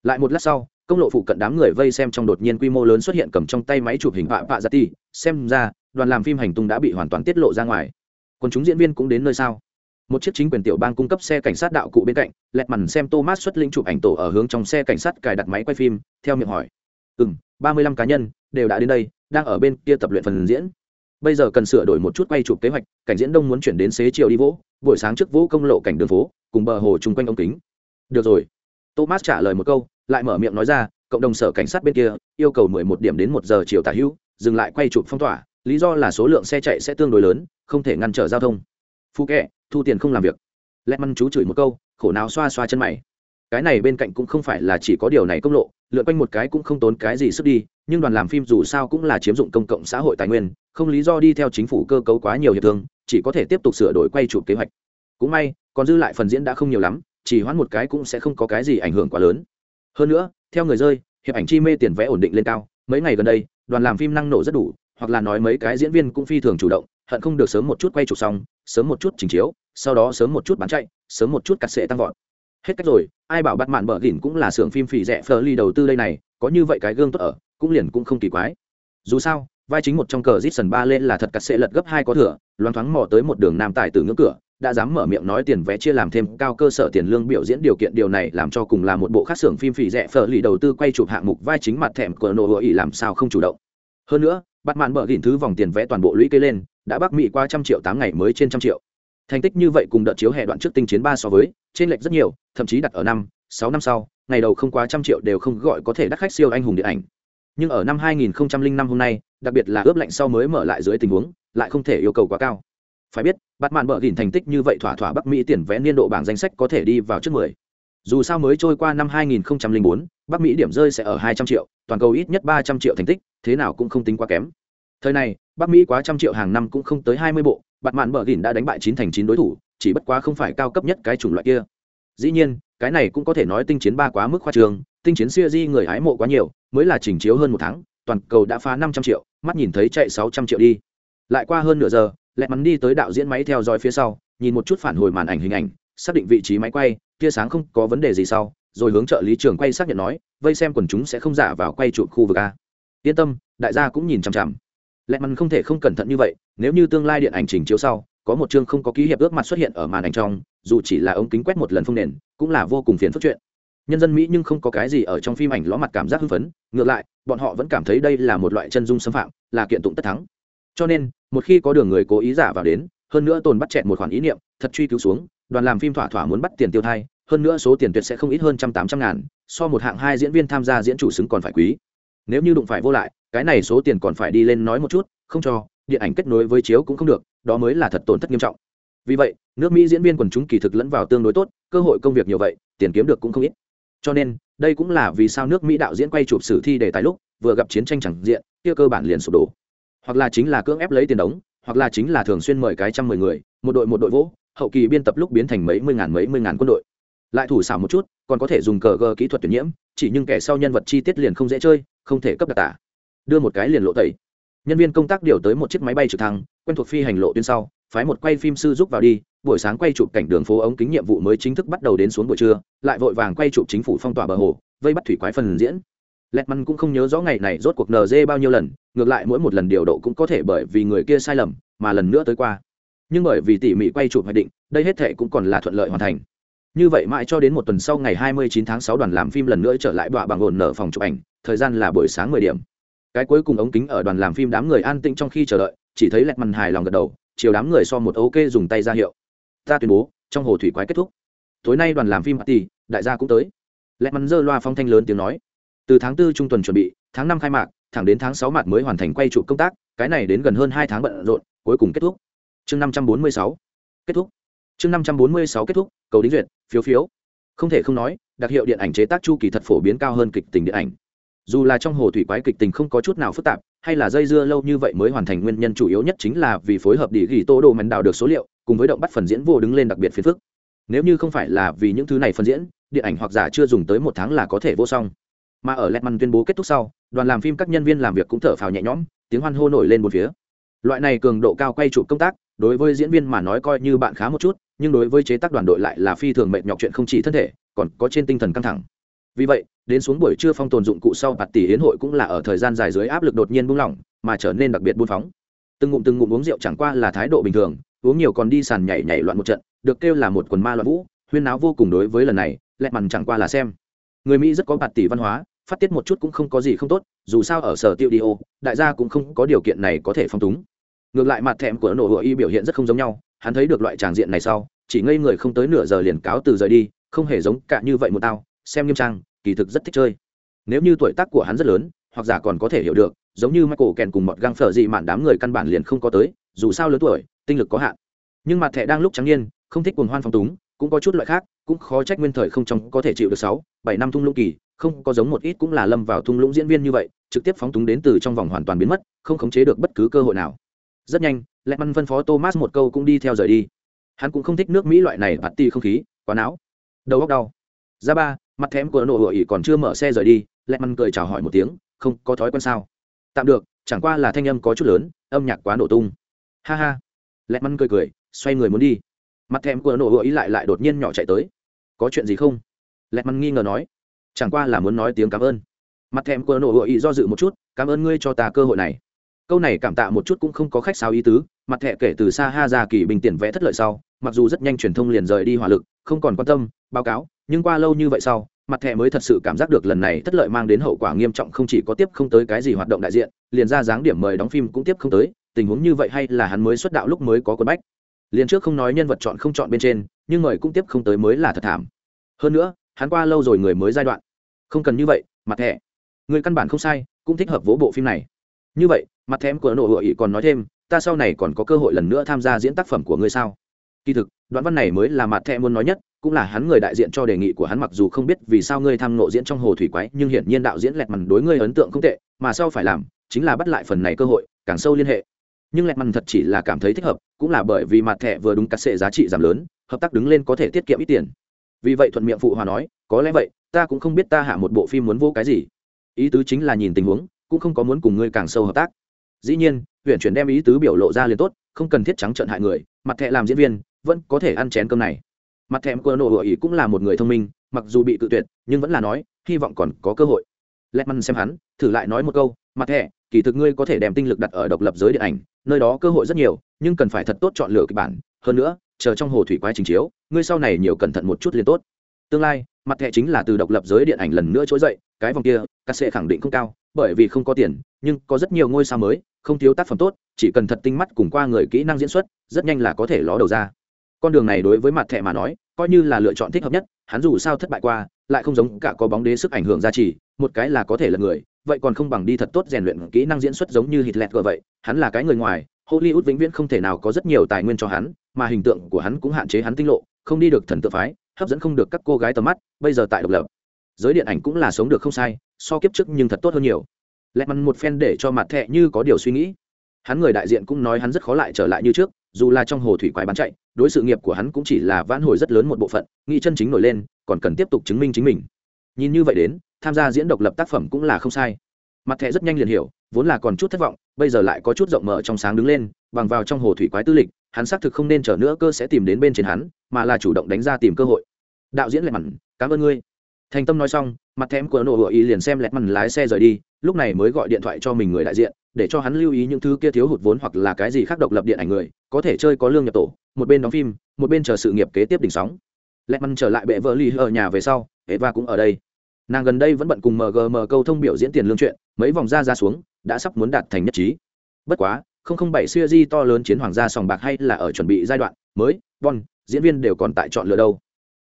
Lại một lát sau, công lộ phụ cận đám người vây xem trong đột nhiên quy mô lớn xuất hiện cầm trong tay máy chụp hình vạ vạ dạ ra ti xem ra, đoàn làm phim hành tung đã bị hoàn toàn tiết lộ ra ngoài còn chúng diễn viên cũng đến nơi sao? Một chiếc chính quyền tiểu bang cung cấp xe cảnh sát đạo cụ bên cạnh, lẹt mằn xem thomas xuất linh chụp ảnh tổ ở hướng trong xe cảnh sát cài đặt máy quay phim, theo miệng hỏi. Ừ m ba mươi lăm cá nhân đều đã đến đây, đang ở bên kia tập luyện phần diễn. Bây giờ cần sửa đổi một chút quay chụp kế hoạch, cảnh diễn đông muốn chuyển đến xế chiều đi vỗ, buổi sáng trước vỗ công lộ cảnh đường phố, cùng bờ hồ chung quanh ống kính. Được rồi. Thomas trả lời một câu, lại mở miệng nói ra, cộng đồng sở cảnh sát bên kia, yêu cầu mười một điểm đến một giờ chiều tả hữu, dừng lại quay chụp phong tỏa, lý do là số lượng xe chạy sẽ tương đối lớn không thể ngăn trở giao thông. Phu kệ thu tiền không làm việc. Lẹt măn chú chửi một câu, khổ nào xoa xoa chân mày. Cái này bên cạnh cũng không phải là chỉ có điều này công lộ, lượn quanh một cái cũng không tốn cái gì sức đi, nhưng đoàn làm phim dù sao cũng là chiếm dụng công cộng xã hội tài nguyên, không lý do đi theo chính phủ cơ cấu quá nhiều hiệp thương, chỉ có thể tiếp tục sửa đổi quay chụp kế hoạch. Cũng may, còn dư lại phần diễn đã không nhiều lắm, chỉ hoãn một cái cũng sẽ không có cái gì ảnh hưởng quá lớn. Hơn nữa, theo người rơi, hiệp ảnh chi mê tiền vẽ ổn định lên cao, mấy ngày gần đây, đoàn làm phim năng nổ rất đủ, hoặc là nói mấy cái diễn viên cũng phi thường chủ động hận không được sớm một chút quay chụp xong, sớm một chút trình chiếu, sau đó sớm một chút bán chạy, sớm một chút cắt sệ tăng vọt. Hết cách rồi, ai bảo bắt mạn bờ gỉn cũng là xưởng phim phỉ rẻ phờ ly đầu tư đây này, có như vậy cái gương tốt ở, cũng liền cũng không kỳ quái. Dù sao, vai chính một trong cờ rít sần ba lên là thật cắt sệ lật gấp hai có thừa, loáng thoáng mò tới một đường nam tài từ ngưỡng cửa, đã dám mở miệng nói tiền vé chia làm thêm cao cơ sở tiền lương biểu diễn điều kiện điều này làm cho cùng là một bộ khác xưởng phim phỉ rẻ phở lì đầu tư quay chụp hạng mục vai chính mặt thèm của nô ý làm sao không chủ động. Hơn nữa, bắt mạn bờ gỉn thứ vòng tiền vé toàn bộ lũy kế lên đã bắc mỹ qua trăm triệu tám ngày mới trên trăm triệu. Thành tích như vậy cùng đợt chiếu hè đoạn trước tinh chiến ba so với trên lệch rất nhiều thậm chí đặt ở năm sáu năm sau ngày đầu không quá trăm triệu đều không gọi có thể đắt khách siêu anh hùng điện ảnh. Nhưng ở năm 2005 hôm nay đặc biệt là ướp lạnh sau mới mở lại dưới tình huống lại không thể yêu cầu quá cao. Phải biết bắt mạn bờ gìn thành tích như vậy thỏa thỏa bắc mỹ tiền vẽ niên độ bảng danh sách có thể đi vào trước mười. Dù sao mới trôi qua năm 2004, bắc mỹ điểm rơi sẽ ở 200 triệu toàn cầu ít nhất 300 triệu thành tích thế nào cũng không tính quá kém thời này, bắc mỹ quá trăm triệu hàng năm cũng không tới 20 bộ, bạt mạn bờ gỉn đã đánh bại chín thành chín đối thủ, chỉ bất quá không phải cao cấp nhất cái chủng loại kia. Dĩ nhiên, cái này cũng có thể nói tinh chiến ba quá mức khoa trường tinh chiến siêu di người hái mộ quá nhiều, mới là chỉnh chiếu hơn một tháng, toàn cầu đã phá năm trăm triệu, mắt nhìn thấy chạy sáu trăm triệu đi. Lại qua hơn nửa giờ lẹ mắn đi tới đạo diễn máy theo dõi phía sau, nhìn một chút phản hồi màn ảnh hình ảnh, xác định vị trí máy quay, tia sáng không có vấn đề gì sau, rồi hướng trợ lý trường quay xác nhận nói, vây xem quần chúng sẽ không giả vào quay trụ khu vực a. Yên tâm, đại gia cũng nhìn chằm chằm lẹ mắn không thể không cẩn thận như vậy, nếu như tương lai điện ảnh trình chiếu sau, có một chương không có ký hiệp ước mặt xuất hiện ở màn ảnh trong, dù chỉ là ống kính quét một lần phong nền, cũng là vô cùng phiền phức chuyện. Nhân dân mỹ nhưng không có cái gì ở trong phim ảnh ló mặt cảm giác hưng phấn, ngược lại, bọn họ vẫn cảm thấy đây là một loại chân dung xâm phạm, là kiện tụng tất thắng. Cho nên, một khi có đường người cố ý giả vào đến, hơn nữa tồn bắt chẹn một khoản ý niệm, thật truy cứu xuống, đoàn làm phim thỏa thỏa muốn bắt tiền tiêu thai, hơn nữa số tiền tuyệt sẽ không ít hơn trăm tám trăm ngàn, so một hạng hai diễn viên tham gia diễn chủ xứng còn phải quý. Nếu như đụng phải vô lại cái này số tiền còn phải đi lên nói một chút không cho điện ảnh kết nối với chiếu cũng không được đó mới là thật tổn thất nghiêm trọng. Vì vậy nước mỹ diễn viên quần chúng kỳ thực lẫn vào tương đối tốt cơ hội công việc nhiều vậy tiền kiếm được cũng không ít. Cho nên đây cũng là vì sao nước mỹ đạo diễn quay chụp sử thi đề tài lúc vừa gặp chiến tranh chẳng diện kia cơ bản liền sụp đổ. Hoặc là chính là cưỡng ép lấy tiền đóng, hoặc là chính là thường xuyên mời cái trăm mười người một đội một đội vỗ hậu kỳ biên tập lúc biến thành mấy mươi ngàn mấy mươi ngàn quân đội. Lại thủ xảo một chút còn có thể dùng cờ gờ kỹ thuật tuyển nhiễm chỉ nhưng kẻ sau nhân vật chi tiết liền không dễ chơi không thể cấp đặc tả đưa một cái liền lộ tẩy. Nhân viên công tác điều tới một chiếc máy bay trực thăng, quen thuộc phi hành lộ tuyến sau, phái một quay phim sư giúp vào đi, buổi sáng quay chụp cảnh đường phố ống kính nhiệm vụ mới chính thức bắt đầu đến xuống buổi trưa, lại vội vàng quay chụp chính phủ phong tỏa bờ hồ, vây bắt thủy quái phần diễn. Lẹt măn cũng không nhớ rõ ngày này rốt cuộc nz bao nhiêu lần, ngược lại mỗi một lần điều độ cũng có thể bởi vì người kia sai lầm mà lần nữa tới qua. Nhưng bởi vì tỉ mỉ quay chụp hoạch định, đây hết thể cũng còn là thuận lợi hoàn thành. Như vậy mãi cho đến một tuần sau ngày 29 tháng 6 đoàn làm phim lần nữa trở lại đọa bằng ổn nở phòng chụp ảnh, thời gian là buổi sáng 10 điểm cái cuối cùng ống kính ở đoàn làm phim đám người an tĩnh trong khi chờ đợi, chỉ thấy lẹt mằn hài lòng gật đầu, chiều đám người so một ok dùng tay ra hiệu. Ta tuyên bố, trong hồ thủy quái kết thúc. Tối nay đoàn làm phim party, đại gia cũng tới. Lẹt mằn dơ loa phong thanh lớn tiếng nói. Từ tháng tư trung tuần chuẩn bị, tháng năm khai mạc, thẳng đến tháng sáu mạt mới hoàn thành quay trụ công tác, cái này đến gần hơn hai tháng bận rộn, cuối cùng kết thúc. Chương 546 kết thúc. Chương 546 kết thúc, cầu đính duyệt, phiếu phiếu. Không thể không nói, đặc hiệu điện ảnh chế tác chu kỳ thật phổ biến cao hơn kịch tình điện ảnh dù là trong hồ thủy quái kịch tình không có chút nào phức tạp, hay là dây dưa lâu như vậy mới hoàn thành nguyên nhân chủ yếu nhất chính là vì phối hợp đi ghi tô đồ mèn đào được số liệu, cùng với động bắt phần diễn vô đứng lên đặc biệt phiền phức. Nếu như không phải là vì những thứ này phân diễn, điện ảnh hoặc giả chưa dùng tới một tháng là có thể vô xong mà ở Letman tuyên bố kết thúc sau, đoàn làm phim các nhân viên làm việc cũng thở phào nhẹ nhõm, tiếng hoan hô nổi lên một phía. Loại này cường độ cao quay trụ công tác, đối với diễn viên mà nói coi như bạn khá một chút, nhưng đối với chế tác đoàn đội lại là phi thường mệt nhọc chuyện không chỉ thân thể, còn có trên tinh thần căng thẳng vì vậy, đến xuống buổi trưa phong tồn dụng cụ sau, bạt tỷ hiến hội cũng là ở thời gian dài dưới áp lực đột nhiên buông lỏng, mà trở nên đặc biệt buôn phóng. Từng ngụm từng ngụm uống rượu chẳng qua là thái độ bình thường, uống nhiều còn đi sàn nhảy nhảy loạn một trận, được kêu là một quần ma loạn vũ, huyên náo vô cùng đối với lần này, lẹ mằn chẳng qua là xem. Người mỹ rất có bạt tỷ văn hóa, phát tiết một chút cũng không có gì không tốt, dù sao ở sở tiêu đi ô, đại gia cũng không có điều kiện này có thể phong túng. Ngược lại mặt thẹm của nổ hựa y biểu hiện rất không giống nhau, hắn thấy được loại tràng diện này sau, chỉ ngây người không tới nửa giờ liền cáo từ rời đi, không hề giống cả như vậy một tao, xem nghiêm trang kỳ thực rất thích chơi. Nếu như tuổi tác của hắn rất lớn, hoặc giả còn có thể hiểu được, giống như michael kèn cùng một găng phở dị mạn đám người căn bản liền không có tới, dù sao lớn tuổi, tinh lực có hạn. Nhưng mặt thẻ đang lúc trắng niên, không thích cuồng hoan phong túng, cũng có chút loại khác, cũng khó trách nguyên thời không trong có thể chịu được sáu, bảy năm thung lũng kỳ, không có giống một ít cũng là lâm vào thung lũng diễn viên như vậy, trực tiếp phóng túng đến từ trong vòng hoàn toàn biến mất, không khống chế được bất cứ cơ hội nào. Rất nhanh lẹ măn phân phó thomas một câu cũng đi theo rời đi. Hắn cũng không thích nước mỹ loại này bạt ti không khí, quá não. Đầu óc đau. Ra ba mặt thém của nổ hựa ỉ còn chưa mở xe rời đi lẹ măn cười chào hỏi một tiếng, không có thói quen sao? Tạm được, chẳng qua là thanh âm có chút lớn, âm nhạc quá nổ tung. Ha ha. Lẹ măn cười cười, xoay người muốn đi. Mặt thèm của nổ hựa ý lại lại đột nhiên nhỏ chạy tới. Có chuyện gì không? Lẹ măn nghi ngờ nói. Chẳng qua là muốn nói tiếng cảm ơn. Mặt thèm của nổ hựa ý do dự một chút, cảm ơn ngươi cho ta cơ hội này. Câu này cảm tạ một chút cũng không có khách sao ý tứ, mặt thẹ kể từ xa ha ra kỳ bình tiền vẽ thất lợi sau, mặc dù rất nhanh truyền thông liền rời đi hỏa lực, không còn quan tâm, báo cáo nhưng qua lâu như vậy sau, mặt thẻ mới thật sự cảm giác được lần này thất lợi mang đến hậu quả nghiêm trọng không chỉ có tiếp không tới cái gì hoạt động đại diện, liền ra dáng điểm mời đóng phim cũng tiếp không tới, tình huống như vậy hay là hắn mới xuất đạo lúc mới có quân bách. Liền trước không nói nhân vật chọn không chọn bên trên, nhưng mời cũng tiếp không tới mới là thật thảm. Hơn nữa, hắn qua lâu rồi người mới giai đoạn. Không cần như vậy, mặt thẻ. Người căn bản không sai, cũng thích hợp vỗ bộ phim này. Như vậy, mặt thém của nội hựa ý còn nói thêm, ta sau này còn có cơ hội lần nữa tham gia diễn tác phẩm của ngươi sao? Kỳ thực, đoạn văn này mới là mặt thẻ muốn nói nhất, cũng là hắn người đại diện cho đề nghị của hắn mặc dù không biết vì sao ngươi tham nộ diễn trong hồ thủy quái, nhưng hiển nhiên đạo diễn lẹt mằn đối ngươi ấn tượng không tệ, mà sau phải làm, chính là bắt lại phần này cơ hội, càng sâu liên hệ. Nhưng lẹt mằn thật chỉ là cảm thấy thích hợp, cũng là bởi vì mặt thẻ vừa đúng cắt sệ giá trị giảm lớn, hợp tác đứng lên có thể tiết kiệm ít tiền. Vì vậy thuận miệng phụ hòa nói, có lẽ vậy, ta cũng không biết ta hạ một bộ phim muốn vô cái gì. Ý tứ chính là nhìn tình huống, cũng không có muốn cùng ngươi càng sâu hợp tác. Dĩ nhiên huyện chuyển đem ý tứ biểu lộ ra liền tốt, không cần thiết trắng trợn hại người mặt thẹ làm diễn viên vẫn có thể ăn chén cơm này. Mặt thèm cơ nổ hựa ý cũng là một người thông minh, mặc dù bị tự tuyệt, nhưng vẫn là nói, hy vọng còn có cơ hội. Lẹt măn xem hắn, thử lại nói một câu, mặt thẻ, kỳ thực ngươi có thể đem tinh lực đặt ở độc lập giới điện ảnh, nơi đó cơ hội rất nhiều, nhưng cần phải thật tốt chọn lựa kịch bản. Hơn nữa, chờ trong hồ thủy quái trình chiếu, ngươi sau này nhiều cẩn thận một chút liền tốt. Tương lai, mặt thẻ chính là từ độc lập giới điện ảnh lần nữa trỗi dậy, cái vòng kia, các sẽ khẳng định không cao, bởi vì không có tiền, nhưng có rất nhiều ngôi sao mới, không thiếu tác phẩm tốt, chỉ cần thật tinh mắt cùng qua người kỹ năng diễn xuất, rất nhanh là có thể ló đầu ra con đường này đối với mặt thẻ mà nói, coi như là lựa chọn thích hợp nhất, hắn dù sao thất bại qua, lại không giống cả có bóng đế sức ảnh hưởng gia trì, một cái là có thể là người, vậy còn không bằng đi thật tốt rèn luyện kỹ năng diễn xuất giống như hitler vậy, hắn là cái người ngoài, hollywood vĩnh viễn không thể nào có rất nhiều tài nguyên cho hắn, mà hình tượng của hắn cũng hạn chế hắn tinh lộ, không đi được thần tự phái, hấp dẫn không được các cô gái tầm mắt, bây giờ tại độc lập. Giới điện ảnh cũng là sống được không sai, so kiếp trước nhưng thật tốt hơn nhiều. Lẹt mắn một phen để cho mặt thẹ như có điều suy nghĩ. Hắn người đại diện cũng nói hắn rất khó lại trở lại như trước dù là trong hồ thủy quái bán chạy, đối sự nghiệp của hắn cũng chỉ là vãn hồi rất lớn một bộ phận nghĩ chân chính nổi lên, còn cần tiếp tục chứng minh chính mình. Nhìn như vậy đến, tham gia diễn độc lập tác phẩm cũng là không sai. Mặt thẻ rất nhanh liền hiểu, vốn là còn chút thất vọng, bây giờ lại có chút rộng mở trong sáng đứng lên, bằng vào trong hồ thủy quái tư lịch, hắn xác thực không nên chờ nữa cơ sẽ tìm đến bên trên hắn, mà là chủ động đánh ra tìm cơ hội. Đạo diễn lại mặn, cảm ơn ngươi thành tâm nói xong, mặt thém của nổ hựa ý liền xem lẹt mằn lái xe rời đi, lúc này mới gọi điện thoại cho mình người đại diện, để cho hắn lưu ý những thứ kia thiếu hụt vốn hoặc là cái gì khác độc lập điện ảnh người, có thể chơi có lương nhập tổ, một bên đóng phim, một bên chờ sự nghiệp kế tiếp đỉnh sóng. Lẹt mằn trở lại bệ vợ ly ở nhà về sau, eva cũng ở đây. Nàng gần đây vẫn bận cùng mgm câu thông biểu diễn tiền lương chuyện, mấy vòng ra ra xuống, đã sắp muốn đạt thành nhất trí. Bất quá, không không bảy siêu di to lớn chiến hoàng gia sòng bạc hay là ở chuẩn bị giai đoạn mới, bon, diễn viên đều còn tại chọn lựa đâu.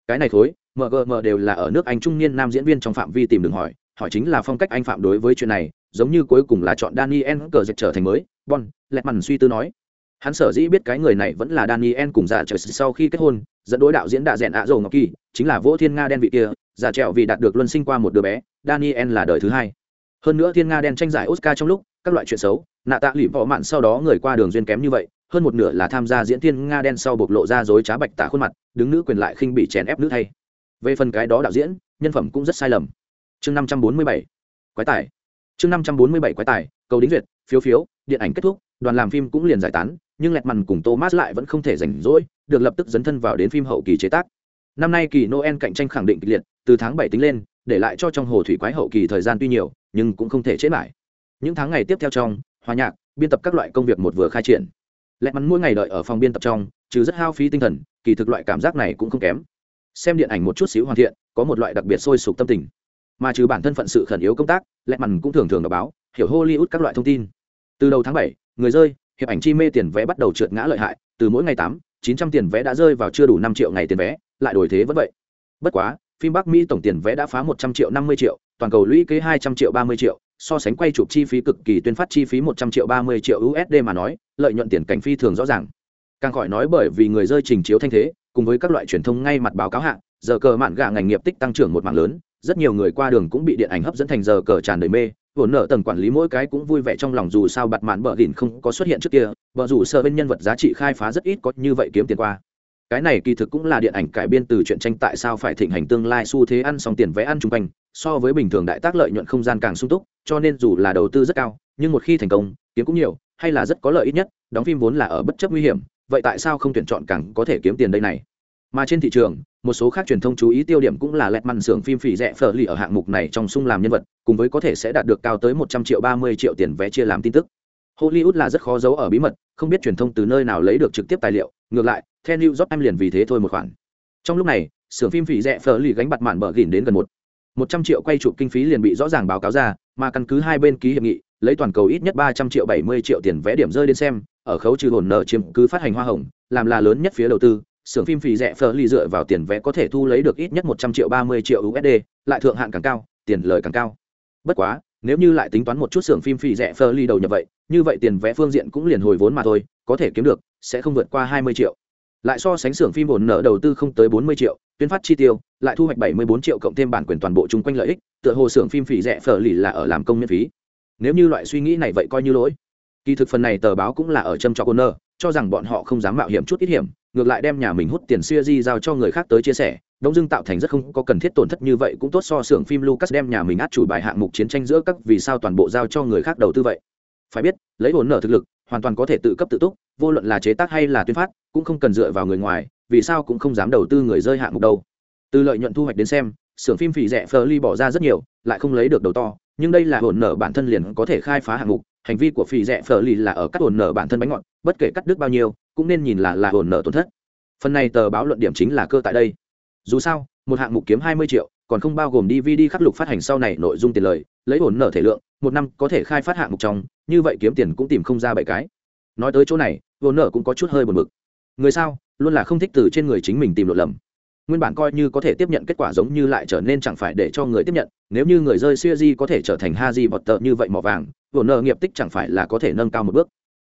Cái này thối mgm đều là ở nước anh trung niên nam diễn viên trong phạm vi tìm đường hỏi hỏi chính là phong cách anh phạm đối với chuyện này, giống như cuối cùng là chọn daniel cờ dịch trở thành mới, bon lẹt mằn suy tư nói. Hắn sở dĩ biết cái người này vẫn là daniel cùng giả trời sau khi kết hôn, dẫn đối đạo diễn đạ rẽn ạ dầu ngọc kỳ, chính là vỗ thiên nga đen vị kia giả trẹo vì đạt được luân sinh qua một đứa bé, daniel là đời thứ hai. Hơn nữa thiên nga đen tranh giải oscar trong lúc, các loại chuyện xấu, nạ tạ lụy võ mạn sau đó người qua đường duyên kém như vậy, hơn một nửa là tham gia diễn thiên nga đen sau bộc lộ ra dối trá bạch tả khuôn mặt, đứng nữ quyền lại khinh bị chèn ép nữ thay về phần cái đó đạo diễn, nhân phẩm cũng rất sai lầm. Chương năm trăm bốn mươi bảy, quái tài. Chương năm trăm bốn mươi bảy, quái tài, cầu đính duyệt, phiếu phiếu, điện ảnh kết thúc, đoàn làm phim cũng liền giải tán, nhưng lẹt mằn cùng thomas lại vẫn không thể rảnh rỗi, được lập tức dấn thân vào đến phim hậu kỳ chế tác. Năm nay kỳ noel cạnh tranh khẳng định kịch liệt, từ tháng bảy tính lên, để lại cho trong hồ thủy quái hậu kỳ thời gian tuy nhiều, nhưng cũng không thể chế lại những tháng ngày tiếp theo trong, hòa nhạc, biên tập các loại công việc một vừa khai triển. Lẹt mắn mỗi ngày đợi ở phòng biên tập trong, trừ rất hao phí tinh thần, kỳ thực loại cảm giác này cũng không kém xem điện ảnh một chút xíu hoàn thiện, có một loại đặc biệt sôi sục tâm tình. Mà trừ bản thân phận sự khẩn yếu công tác lẹt mằn cũng thường thường đọc báo, hiểu hollywood các loại thông tin. Từ đầu tháng bảy, người rơi, hiệp ảnh chi mê tiền vé bắt đầu trượt ngã lợi hại, từ mỗi ngày tám, chín trăm tiền vé đã rơi vào chưa đủ năm triệu ngày tiền vé, lại đổi thế vẫn vậy. Bất quá, phim bắc mỹ tổng tiền vé đã phá một trăm triệu năm mươi triệu, toàn cầu lũy kế hai trăm triệu ba mươi triệu, so sánh quay chụp chi phí cực kỳ tuyên phát chi phí một trăm triệu ba mươi triệu usd mà nói, lợi nhuận tiền cảnh phi thường rõ ràng. Càng khỏi nói bởi vì người rơi trình chiếu thanh thế cùng với các loại truyền thông ngay mặt báo cáo hạng giờ cờ mạn gà ngành nghiệp tích tăng trưởng một mạng lớn, rất nhiều người qua đường cũng bị điện ảnh hấp dẫn thành giờ cờ tràn đầy mê. Vốn nợ tầng quản lý mỗi cái cũng vui vẻ trong lòng dù sao bặt mạn bờ đỉnh không có xuất hiện trước kia, bờ rủ sơ bên nhân vật giá trị khai phá rất ít có như vậy kiếm tiền qua. Cái này kỳ thực cũng là điện ảnh cải biên từ chuyện tranh tại sao phải thịnh hành tương lai xu thế ăn xong tiền vé ăn chung quanh, so với bình thường đại tác lợi nhuận không gian càng sung túc, cho nên dù là đầu tư rất cao, nhưng một khi thành công, kiếm cũng nhiều, hay là rất có lợi ít nhất, đóng phim vốn là ở bất chấp nguy hiểm vậy tại sao không tuyển chọn càng có thể kiếm tiền đây này? Mà trên thị trường, một số khác truyền thông chú ý tiêu điểm cũng là lẹt măn xưởng phim phỉ rẻ phở lì ở hạng mục này trong sung làm nhân vật, cùng với có thể sẽ đạt được cao tới một trăm triệu ba mươi triệu tiền vé chia làm tin tức. Hollywood là rất khó giấu ở bí mật, không biết truyền thông từ nơi nào lấy được trực tiếp tài liệu, ngược lại theo new job em liền vì thế thôi một khoản. Trong lúc này, xưởng phim phỉ rẻ phở lì gánh bặt mạn bờ gỉn đến gần một một trăm triệu quay chụp kinh phí liền bị rõ ràng báo cáo ra, mà căn cứ hai bên ký hiệp nghị, lấy toàn cầu ít nhất ba trăm triệu bảy mươi triệu tiền vé điểm rơi đến xem ở khấu trừ hồn nợ chiếm cứ phát hành hoa hồng, làm là lớn nhất phía đầu tư, xưởng phim phì rẻ phở ly dựa vào tiền vé có thể thu lấy được ít nhất một trăm triệu ba mươi triệu usd lại thượng hạn càng cao, tiền lời càng cao. Bất quá, nếu như lại tính toán một chút xưởng phim phì rẻ phở ly đầu nhập vậy, như vậy tiền vé phương diện cũng liền hồi vốn mà thôi, có thể kiếm được sẽ không vượt qua hai mươi triệu. Lại so sánh xưởng phim ổn nợ đầu tư không tới bốn mươi triệu, tuyên phát chi tiêu, lại thu hoạch bảy mươi bốn triệu cộng thêm bản quyền toàn bộ chung quanh lợi ích, tựa hồ xưởng phim phì rẻ phở lì là ở làm công miễn phí. Nếu như loại suy nghĩ này vậy coi như lỗi kỳ thực phần này tờ báo cũng là ở châm cho owner, cho rằng bọn họ không dám mạo hiểm chút ít hiểm, ngược lại đem nhà mình hút tiền xuya di giao cho người khác tới chia sẻ. Đông dưng tạo thành rất không có cần thiết tổn thất như vậy cũng tốt so xưởng phim lucas đem nhà mình át chủ bài hạng mục chiến tranh giữa các vì sao toàn bộ giao cho người khác đầu tư vậy. Phải biết, lấy hồn nở thực lực, hoàn toàn có thể tự cấp tự túc, vô luận là chế tác hay là tuyên phát, cũng không cần dựa vào người ngoài, vì sao cũng không dám đầu tư người rơi hạng mục đâu. Từ lợi nhuận thu hoạch đến xem, xưởng phim phỉ rẻ phờ ly bỏ ra rất nhiều, lại không lấy được đầu to, nhưng đây là hồn nở bản thân liền có thể khai phá hạng mục hành vi của phi rẽ phở lì là ở cắt hồn nở bản thân bánh ngọt, bất kể cắt đứt bao nhiêu, cũng nên nhìn là là hồn nở tổn thất. Phần này tờ báo luận điểm chính là cơ tại đây. Dù sao, một hạng mục kiếm hai mươi triệu, còn không bao gồm dvd khắc lục phát hành sau này nội dung tiền lời, lấy hồn nở thể lượng, một năm có thể khai phát hạng mục trong, như vậy kiếm tiền cũng tìm không ra bảy cái. Nói tới chỗ này, hồn nở cũng có chút hơi buồn bực. Người sao, luôn là không thích từ trên người chính mình tìm lộn lầm. Nguyên bản coi như có thể tiếp nhận kết quả giống như lại trở nên chẳng phải để cho người tiếp nhận, nếu như người rơi siêu di có thể trở thành ha di bọt tợ như vậy mỏ vàng hồn nợ nghiệp tích chẳng phải là có thể nâng cao một bước.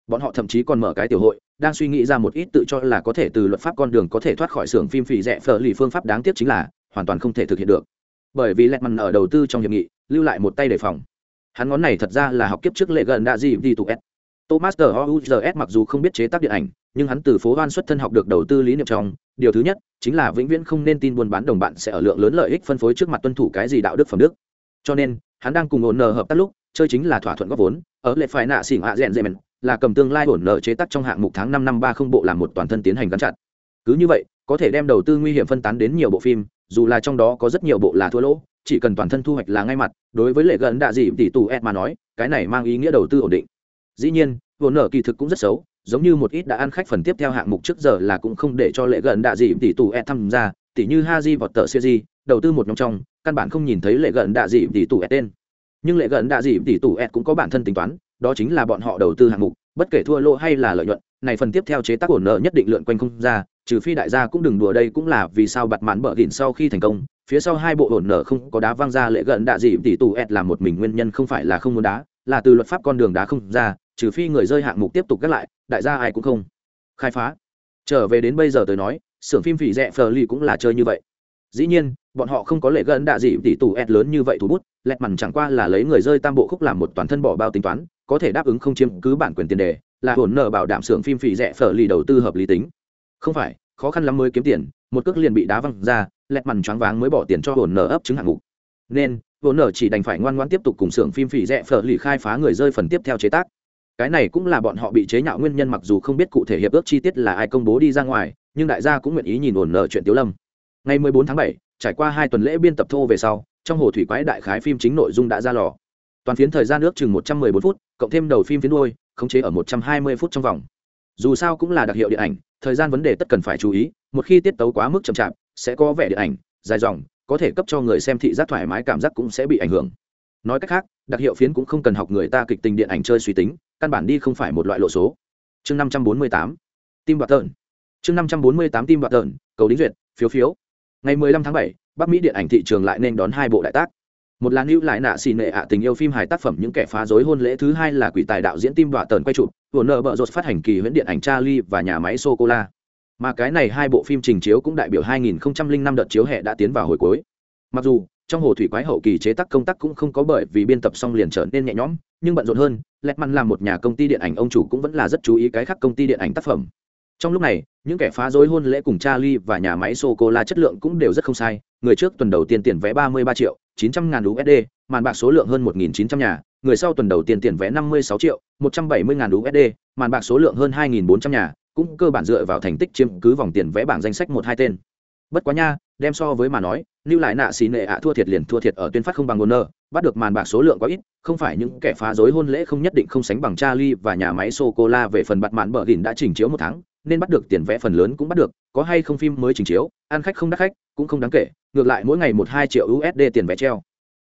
Bọn họ thậm chí còn mở cái tiểu hội, đang suy nghĩ ra một ít tự cho là có thể từ luật pháp con đường có thể thoát khỏi xưởng phim phì rẻ phở lì phương pháp đáng tiếc chính là hoàn toàn không thể thực hiện được. Bởi vì lẹt mằn ở đầu tư trong hiệp nghị, lưu lại một tay đề phòng. Hắn ngón này thật ra là học kiếp trước lệ gần đã gì đi tụ s thomas tờ ouzs mặc dù không biết chế tác điện ảnh, nhưng hắn từ phố hoan xuất thân học được đầu tư lý niệm trong. Điều thứ nhất, chính là vĩnh viễn không nên tin buôn bán đồng bạn sẽ ở lượng lớn lợi ích phân phối trước mặt tuân thủ cái gì đạo đức phẩm đức. Cho nên, hắn đang cùng ổn nờ hợp tác lúc chơi chính là thỏa thuận góp vốn, ở lệ phải nạ xỉn hạ rèn dèm là cầm tương lai ổn nợ chế tác trong hạng mục tháng năm năm ba không bộ làm một toàn thân tiến hành gắn chặt. Cứ như vậy, có thể đem đầu tư nguy hiểm phân tán đến nhiều bộ phim, dù là trong đó có rất nhiều bộ là thua lỗ, chỉ cần toàn thân thu hoạch là ngay mặt, đối với lệ gần đạ dị tỷ tù ed mà nói, cái này mang ý nghĩa đầu tư ổn định. Dĩ nhiên vốn nợ kỳ thực cũng rất xấu, giống như một ít đã ăn khách phần tiếp theo hạng mục trước giờ là cũng không để cho lệ gần đạ dị tỷ tù ed tham gia tỷ như haji vọt tờ siêu di đầu tư một nhóm trong, căn bản không nhìn thấy lệ gần đạ dị tỷ tù ed tên nhưng lệ gần đạ dị tỷ tủ ed cũng có bản thân tính toán, đó chính là bọn họ đầu tư hạng mục, bất kể thua lỗ hay là lợi nhuận, này phần tiếp theo chế tác ổn nợ nhất định lượn quanh không ra, trừ phi đại gia cũng đừng đùa đây cũng là vì sao bặt mãn bờ đỉnh sau khi thành công, phía sau hai bộ ổn nợ không có đá văng ra lệ gần đạ dị tỷ tù ed là một mình nguyên nhân không phải là không muốn đá, là từ luật pháp con đường đá không ra, trừ phi người rơi hạng mục tiếp tục gác lại, đại gia ai cũng không khai phá. Trở về đến bây giờ tới nói, xưởng phim phỉ rẻ phờ ly cũng là chơi như vậy. Dĩ nhiên bọn họ không có lệ gần đạ gì, tỷ tù ed lớn như vậy thủ bút, lẹt mằn chẳng qua là lấy người rơi tam bộ khúc làm một toàn thân bỏ bao tính toán, có thể đáp ứng không chiếm cứ bản quyền tiền đề, là hồn nợ bảo đảm xưởng phim phì rẻ phở lì đầu tư hợp lý tính. Không phải, khó khăn lắm mới kiếm tiền, một cước liền bị đá văng ra, lẹt mằn choáng váng mới bỏ tiền cho hồn nợ ấp chứng hạng mục. Nên, hồn nợ chỉ đành phải ngoan ngoan tiếp tục cùng xưởng phim phì rẻ phở lì khai phá người rơi phần tiếp theo chế tác. Cái này cũng là bọn họ bị chế nhạo nguyên nhân mặc dù không biết cụ thể hiệp ước chi tiết là ai công bố đi ra ngoài, nhưng đại gia cũng nguyện ý nhìn hồn nợ chuyện tiếu lâm ngày 14 tháng 7, trải qua hai tuần lễ biên tập thô về sau trong hồ thủy quái đại khái phim chính nội dung đã ra lò. Toàn phiến thời gian nước chừng 114 phút cộng thêm đầu phim phiến đuôi khống chế ở 120 phút trong vòng. Dù sao cũng là đặc hiệu điện ảnh thời gian vấn đề tất cần phải chú ý một khi tiết tấu quá mức chậm chạp sẽ có vẻ điện ảnh dài dòng có thể cấp cho người xem thị giác thoải mái cảm giác cũng sẽ bị ảnh hưởng. Nói cách khác đặc hiệu phiến cũng không cần học người ta kịch tình điện ảnh chơi suy tính căn bản đi không phải một loại lộ số. Chương 548, tim bạc tợn chương 548 tim bạc tợn cầu đính duyệt phiếu phiếu ngày 15 tháng 7, bắc mỹ điện ảnh thị trường lại nên đón hai bộ đại tác. Một là lưu lại nạ xì nệ ạ tình yêu phim hài tác phẩm những kẻ phá rối hôn lễ thứ hai là quỷ tài đạo diễn tim đọa tờn quay chụp vừa nợ bợ rột phát hành kỳ huyễn điện ảnh charlie và nhà máy sô cô la mà cái này hai bộ phim trình chiếu cũng đại biểu 2005 đợt chiếu hè đã tiến vào hồi cuối. Mặc dù trong hồ thủy quái hậu kỳ chế tác công tác cũng không có bởi vì biên tập xong liền trở nên nhẹ nhõm nhưng bận rộn hơn lẹt măn là một nhà công ty điện ảnh ông chủ cũng vẫn là rất chú ý cái khác công ty điện ảnh tác phẩm trong lúc này những kẻ phá rối hôn lễ cùng charlie và nhà máy sô cô la chất lượng cũng đều rất không sai. Người trước tuần đầu tiên tiền vé 33 triệu 900 ngàn USD, màn bạc số lượng hơn 1.900 nhà, người sau tuần đầu tiên tiền vé 56 triệu 170 ngàn USD, màn bạc số lượng hơn 2.400 nhà, cũng cơ bản dựa vào thành tích chiếm cứ vòng tiền vé bảng danh sách một hai tên. Bất quá nha, đem so với mà nói, lưu lại nạ xì nệ ạ thua thiệt liền thua thiệt ở tuyên phát không bằng ngôn nơ bắt được màn bạc số lượng quá ít, không phải những kẻ phá rối hôn lễ không nhất định không sánh bằng Charlie và nhà máy sô cô la về phần bặt màn bờ đỉnh đã chỉnh chiếu một tháng, nên bắt được tiền vẽ phần lớn cũng bắt được, có hay không phim mới trình chiếu, ăn khách không đắt khách, cũng không đáng kể, ngược lại mỗi ngày một hai triệu USD tiền vé treo.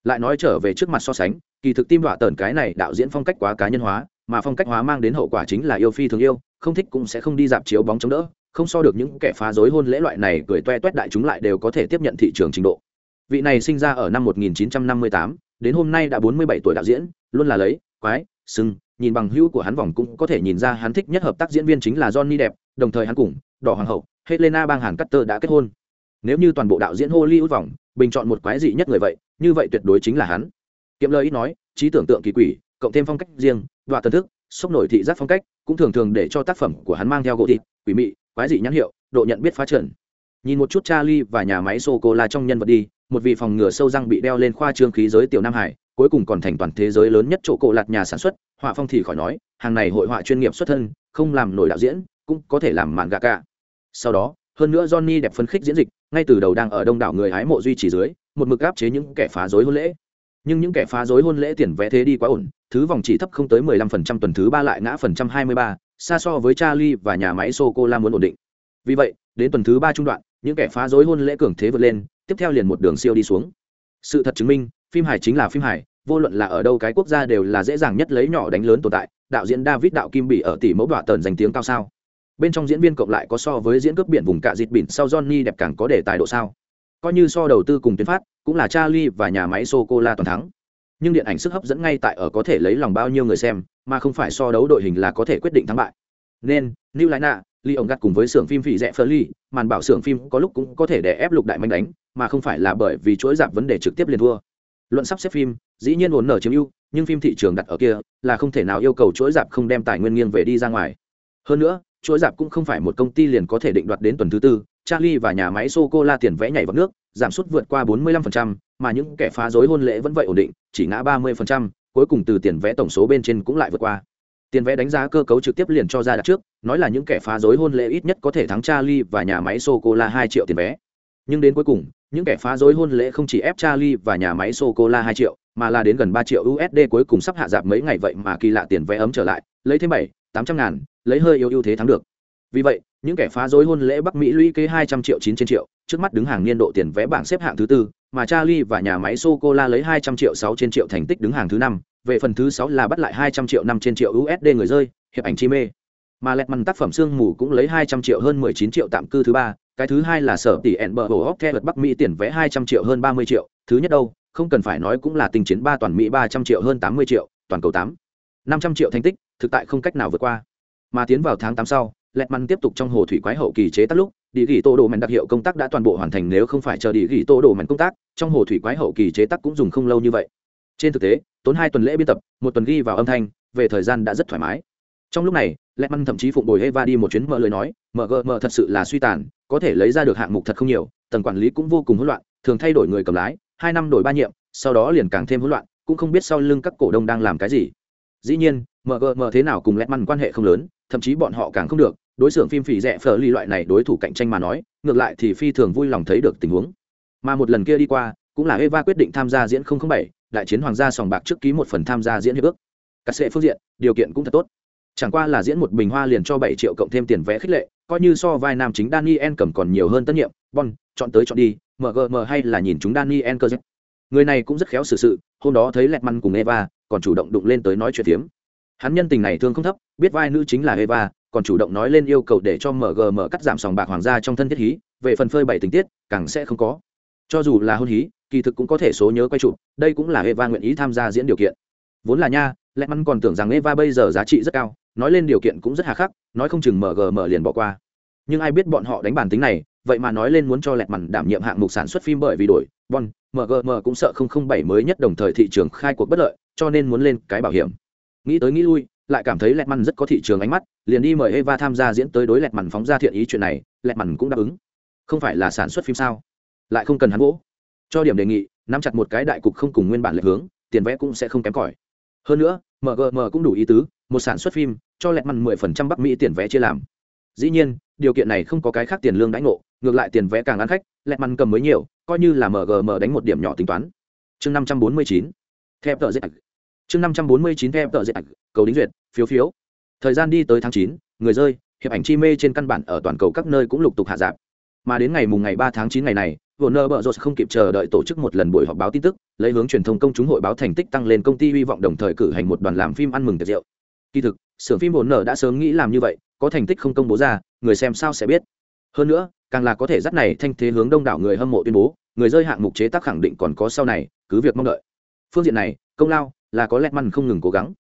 Lại nói trở về trước mặt so sánh kỳ thực tim đọa tờn cái này đạo diễn phong cách quá cá nhân hóa mà phong cách hóa mang đến hậu quả chính là yêu phi thường yêu không thích cũng sẽ không đi dạp chiếu bóng chống đỡ không so được những kẻ phá rối hôn lễ loại này cười toe toét đại chúng lại đều có thể tiếp nhận thị trường trình độ. Vị này sinh ra ở năm 1958, đến hôm nay đã 47 tuổi đạo diễn luôn là lấy quái sưng nhìn bằng hữu của hắn vòng cũng có thể nhìn ra hắn thích nhất hợp tác diễn viên chính là Johnny đẹp đồng thời hắn cùng đỏ hoàng hậu, Helena bang hàn Carter đã kết hôn. Nếu như toàn bộ đạo diễn Hollywood vòng bình chọn một quái dị nhất người vậy, như vậy tuyệt đối chính là hắn. Kiệm lời ít nói, trí tưởng tượng kỳ quỷ, cộng thêm phong cách riêng đoạ thần thức, sốc nổi thị giác phong cách, cũng thường thường để cho tác phẩm của hắn mang theo gỗ thịt, quỷ mị, quái dị nhãn hiệu, độ nhận biết phá trần. Nhìn một chút charlie và nhà máy sô cô la trong nhân vật đi, một vị phòng ngừa sâu răng bị đeo lên khoa trương khí giới tiểu nam hải cuối cùng còn thành toàn thế giới lớn nhất chỗ cổ lạt nhà sản xuất họa phong thì khỏi nói hàng này hội họa chuyên nghiệp xuất thân không làm nổi đạo diễn cũng có thể làm màn gà cả. Sau đó hơn nữa johnny đẹp phân khích diễn dịch ngay từ đầu đang ở đông đảo người hái mộ duy trì dưới một mực áp chế những kẻ phá rối hôn lễ. Nhưng những kẻ phá rối hôn lễ tiền vé thế đi quá ổn thứ vòng chỉ thấp không tới 15% tuần thứ ba lại ngã phần trăm 23, xa so với Charlie và nhà máy sô cô la muốn ổn định. Vì vậy đến tuần thứ ba trung đoạn những kẻ phá rối hôn lễ cường thế vượt lên tiếp theo liền một đường siêu đi xuống. Sự thật chứng minh phim hài chính là phim hài vô luận là ở đâu cái quốc gia đều là dễ dàng nhất lấy nhỏ đánh lớn tồn tại, đạo diễn david đạo kim bị ở tỷ mẫu đoạn tần danh tiếng cao sao? Bên trong diễn viên cộng lại có so với diễn cướp biển vùng cạ dịt biển sau johnny đẹp càng có đề tài độ sao? Coi như so đầu tư cùng tuyến phát, cũng là charlie và nhà máy sô cô la toàn thắng. Nhưng điện ảnh sức hấp dẫn ngay tại ở có thể lấy lòng bao nhiêu người xem, mà không phải so đấu đội hình là có thể quyết định thắng bại. Nên, new lại nạ ly ông gắt cùng với xưởng phim phỉ rẻ phơ ly, màn bảo xưởng phim có lúc cũng có thể để ép lục đại manh đánh, mà không phải là bởi vì chuỗi giảm vấn đề trực tiếp liền thua luận sắp xếp phim dĩ nhiên ổn nở chiếm ưu nhưng phim thị trường đặt ở kia là không thể nào yêu cầu chuỗi dạp không đem tài nguyên nghiêng về đi ra ngoài. Hơn nữa chuỗi dạp cũng không phải một công ty liền có thể định đoạt đến tuần thứ tư charlie và nhà máy sô cô la tiền vẽ nhảy vào nước giảm sút vượt qua 45%, mà những kẻ phá rối hôn lễ vẫn vậy ổn định chỉ ngã 30%, cuối cùng từ tiền vẽ tổng số bên trên cũng lại vượt qua. Tiền vẽ đánh giá cơ cấu trực tiếp liền cho ra đặt trước nói là những kẻ phá rối hôn lễ ít nhất có thể thắng charlie và nhà máy sô cô la hai triệu tiền vé. Nhưng đến cuối cùng những kẻ phá rối hôn lễ không chỉ ép charlie và nhà máy sô cô la hai triệu, mà là đến gần ba triệu usd cuối cùng sắp hạ giảm mấy ngày vậy mà kỳ lạ tiền vé ấm trở lại, lấy thêm bảy, tám trăm ngàn, lấy hơi yếu ưu thế thắng được. Vì vậy, những kẻ phá rối hôn lễ bắc mỹ lũy kế hai trăm triệu chín trên triệu, trước mắt đứng hàng niên độ tiền vé bảng xếp hạng thứ tư, mà charlie và nhà máy sô cô la lấy hai trăm triệu sáu trên triệu thành tích đứng hàng thứ năm, về phần thứ sáu là bắt lại hai trăm triệu năm trên triệu usd người rơi, hiệp ảnh chi mê. Mà lẹt mằn tác phẩm sương mù cũng lấy hai trăm triệu hơn mười chín triệu tạm cư thứ ba cái thứ hai là sở tỷ ẹn bờ hồ hóc theo bắc mỹ tiền vẽ hai trăm triệu hơn ba mươi triệu. Thứ nhất đâu, không cần phải nói cũng là tình chiến ba toàn mỹ ba trăm triệu hơn tám mươi triệu, toàn cầu tám. năm trăm triệu thành tích, thực tại không cách nào vượt qua. Mà tiến vào tháng tám sau lẹt măn tiếp tục trong hồ thủy quái hậu kỳ chế tắt lúc địa ghi tô đồ mảnh đặc hiệu công tác đã toàn bộ hoàn thành nếu không phải chờ địa ghi tô đồ mảnh công tác, trong hồ thủy quái hậu kỳ chế tắc cũng dùng không lâu như vậy. Trên thực tế, tốn hai tuần lễ biên tập, một tuần ghi vào âm thanh, về thời gian đã rất thoải mái trong lúc này lẹ măn thậm chí phụng bồi eva đi một chuyến mở lời nói mở gờ thật sự là suy tàn có thể lấy ra được hạng mục thật không nhiều tầng quản lý cũng vô cùng hỗn loạn thường thay đổi người cầm lái hai năm đổi ba nhiệm sau đó liền càng thêm hỗn loạn cũng không biết sau lưng các cổ đông đang làm cái gì. Dĩ nhiên mở gờ thế nào cùng lẹ măn quan hệ không lớn thậm chí bọn họ càng không được đối xưởng phim phỉ rẻ phở ly loại này đối thủ cạnh tranh mà nói ngược lại thì phi thường vui lòng thấy được tình huống. Mà một lần kia đi qua cũng là eva quyết định tham gia diễn 007, đại chiến hoàng gia sòng bạc trước ký một phần tham gia diễn hiệp ước. Cắt sệ phương diện điều kiện cũng thật tốt chẳng qua là diễn một bình hoa liền cho bảy triệu cộng thêm tiền vé khích lệ, coi như so vai nam chính daniel cầm còn nhiều hơn tất nhiệm. Bon, chọn tới chọn đi mgm hay là nhìn chúng daniel cơ giấc người này cũng rất khéo xử sự, hôm đó thấy lẹt măn cùng eva, còn chủ động đụng lên tới nói chuyện tiếm hắn nhân tình này thương không thấp, biết vai nữ chính là eva, còn chủ động nói lên yêu cầu để cho mgm cắt giảm sòng bạc hoàng gia trong thân thiết hí, về phần phơi bảy tình tiết, càng sẽ không có. Cho dù là hôn hí, kỳ thực cũng có thể số nhớ quay chụp, đây cũng là eva nguyện ý tham gia diễn điều kiện. Vốn là nha lẽ mắn còn tưởng rằng eva bây giờ giá trị rất cao nói lên điều kiện cũng rất hà khắc, nói không chừng mgm liền bỏ qua. Nhưng ai biết bọn họ đánh bản tính này, vậy mà nói lên muốn cho lẹt mằn đảm nhiệm hạng mục sản xuất phim bởi vì đổi. Bon mgm cũng sợ không không bảy mới nhất đồng thời thị trường khai cuộc bất lợi, cho nên muốn lên cái bảo hiểm. Nghĩ tới nghĩ lui, lại cảm thấy lẹt mằn rất có thị trường ánh mắt, liền đi mời eva tham gia diễn tới đối lẹt mằn phóng ra thiện ý chuyện này, lẹt mằn cũng đáp ứng. Không phải là sản xuất phim sao? Lại không cần hắn gỗ cho điểm đề nghị, nắm chặt một cái đại cục không cùng nguyên bản lệ hướng, tiền vẽ cũng sẽ không kém cỏi. Hơn nữa mgm cũng đủ ý tứ một sản xuất phim cho lẹt mặn mười phần trăm bắc mỹ tiền vé chia làm. Dĩ nhiên điều kiện này không có cái khác tiền lương đãi ngộ ngược lại tiền vé càng ăn khách lẹt mặn cầm mới nhiều coi như là mgm đánh một điểm nhỏ tính toán. Chương năm trăm bốn mươi chín theo tờ dệt chương năm trăm bốn mươi chín theo tờ dệt cầu đính duyệt phiếu phiếu. Thời gian đi tới tháng chín người rơi hiệp ảnh chi mê trên căn bản ở toàn cầu các nơi cũng lục tục hạ giảm. Mà đến ngày mùng ngày ba tháng chín ngày này Warner Bros. không kịp chờ đợi tổ chức một lần buổi họp báo tin tức, lấy hướng truyền thông công chúng hội báo thành tích tăng lên công ty hy vọng đồng thời cử hành một đoàn làm phim ăn mừng tiệc rượu. Kỳ thực, xưởng phim Warner đã sớm nghĩ làm như vậy, có thành tích không công bố ra, người xem sao sẽ biết. Hơn nữa, càng là có thể dắt này thanh thế hướng đông đảo người hâm mộ tuyên bố, người rơi hạng mục chế tác khẳng định còn có sau này, cứ việc mong đợi. Phương diện này, công lao là có lẹt măn không ngừng cố gắng.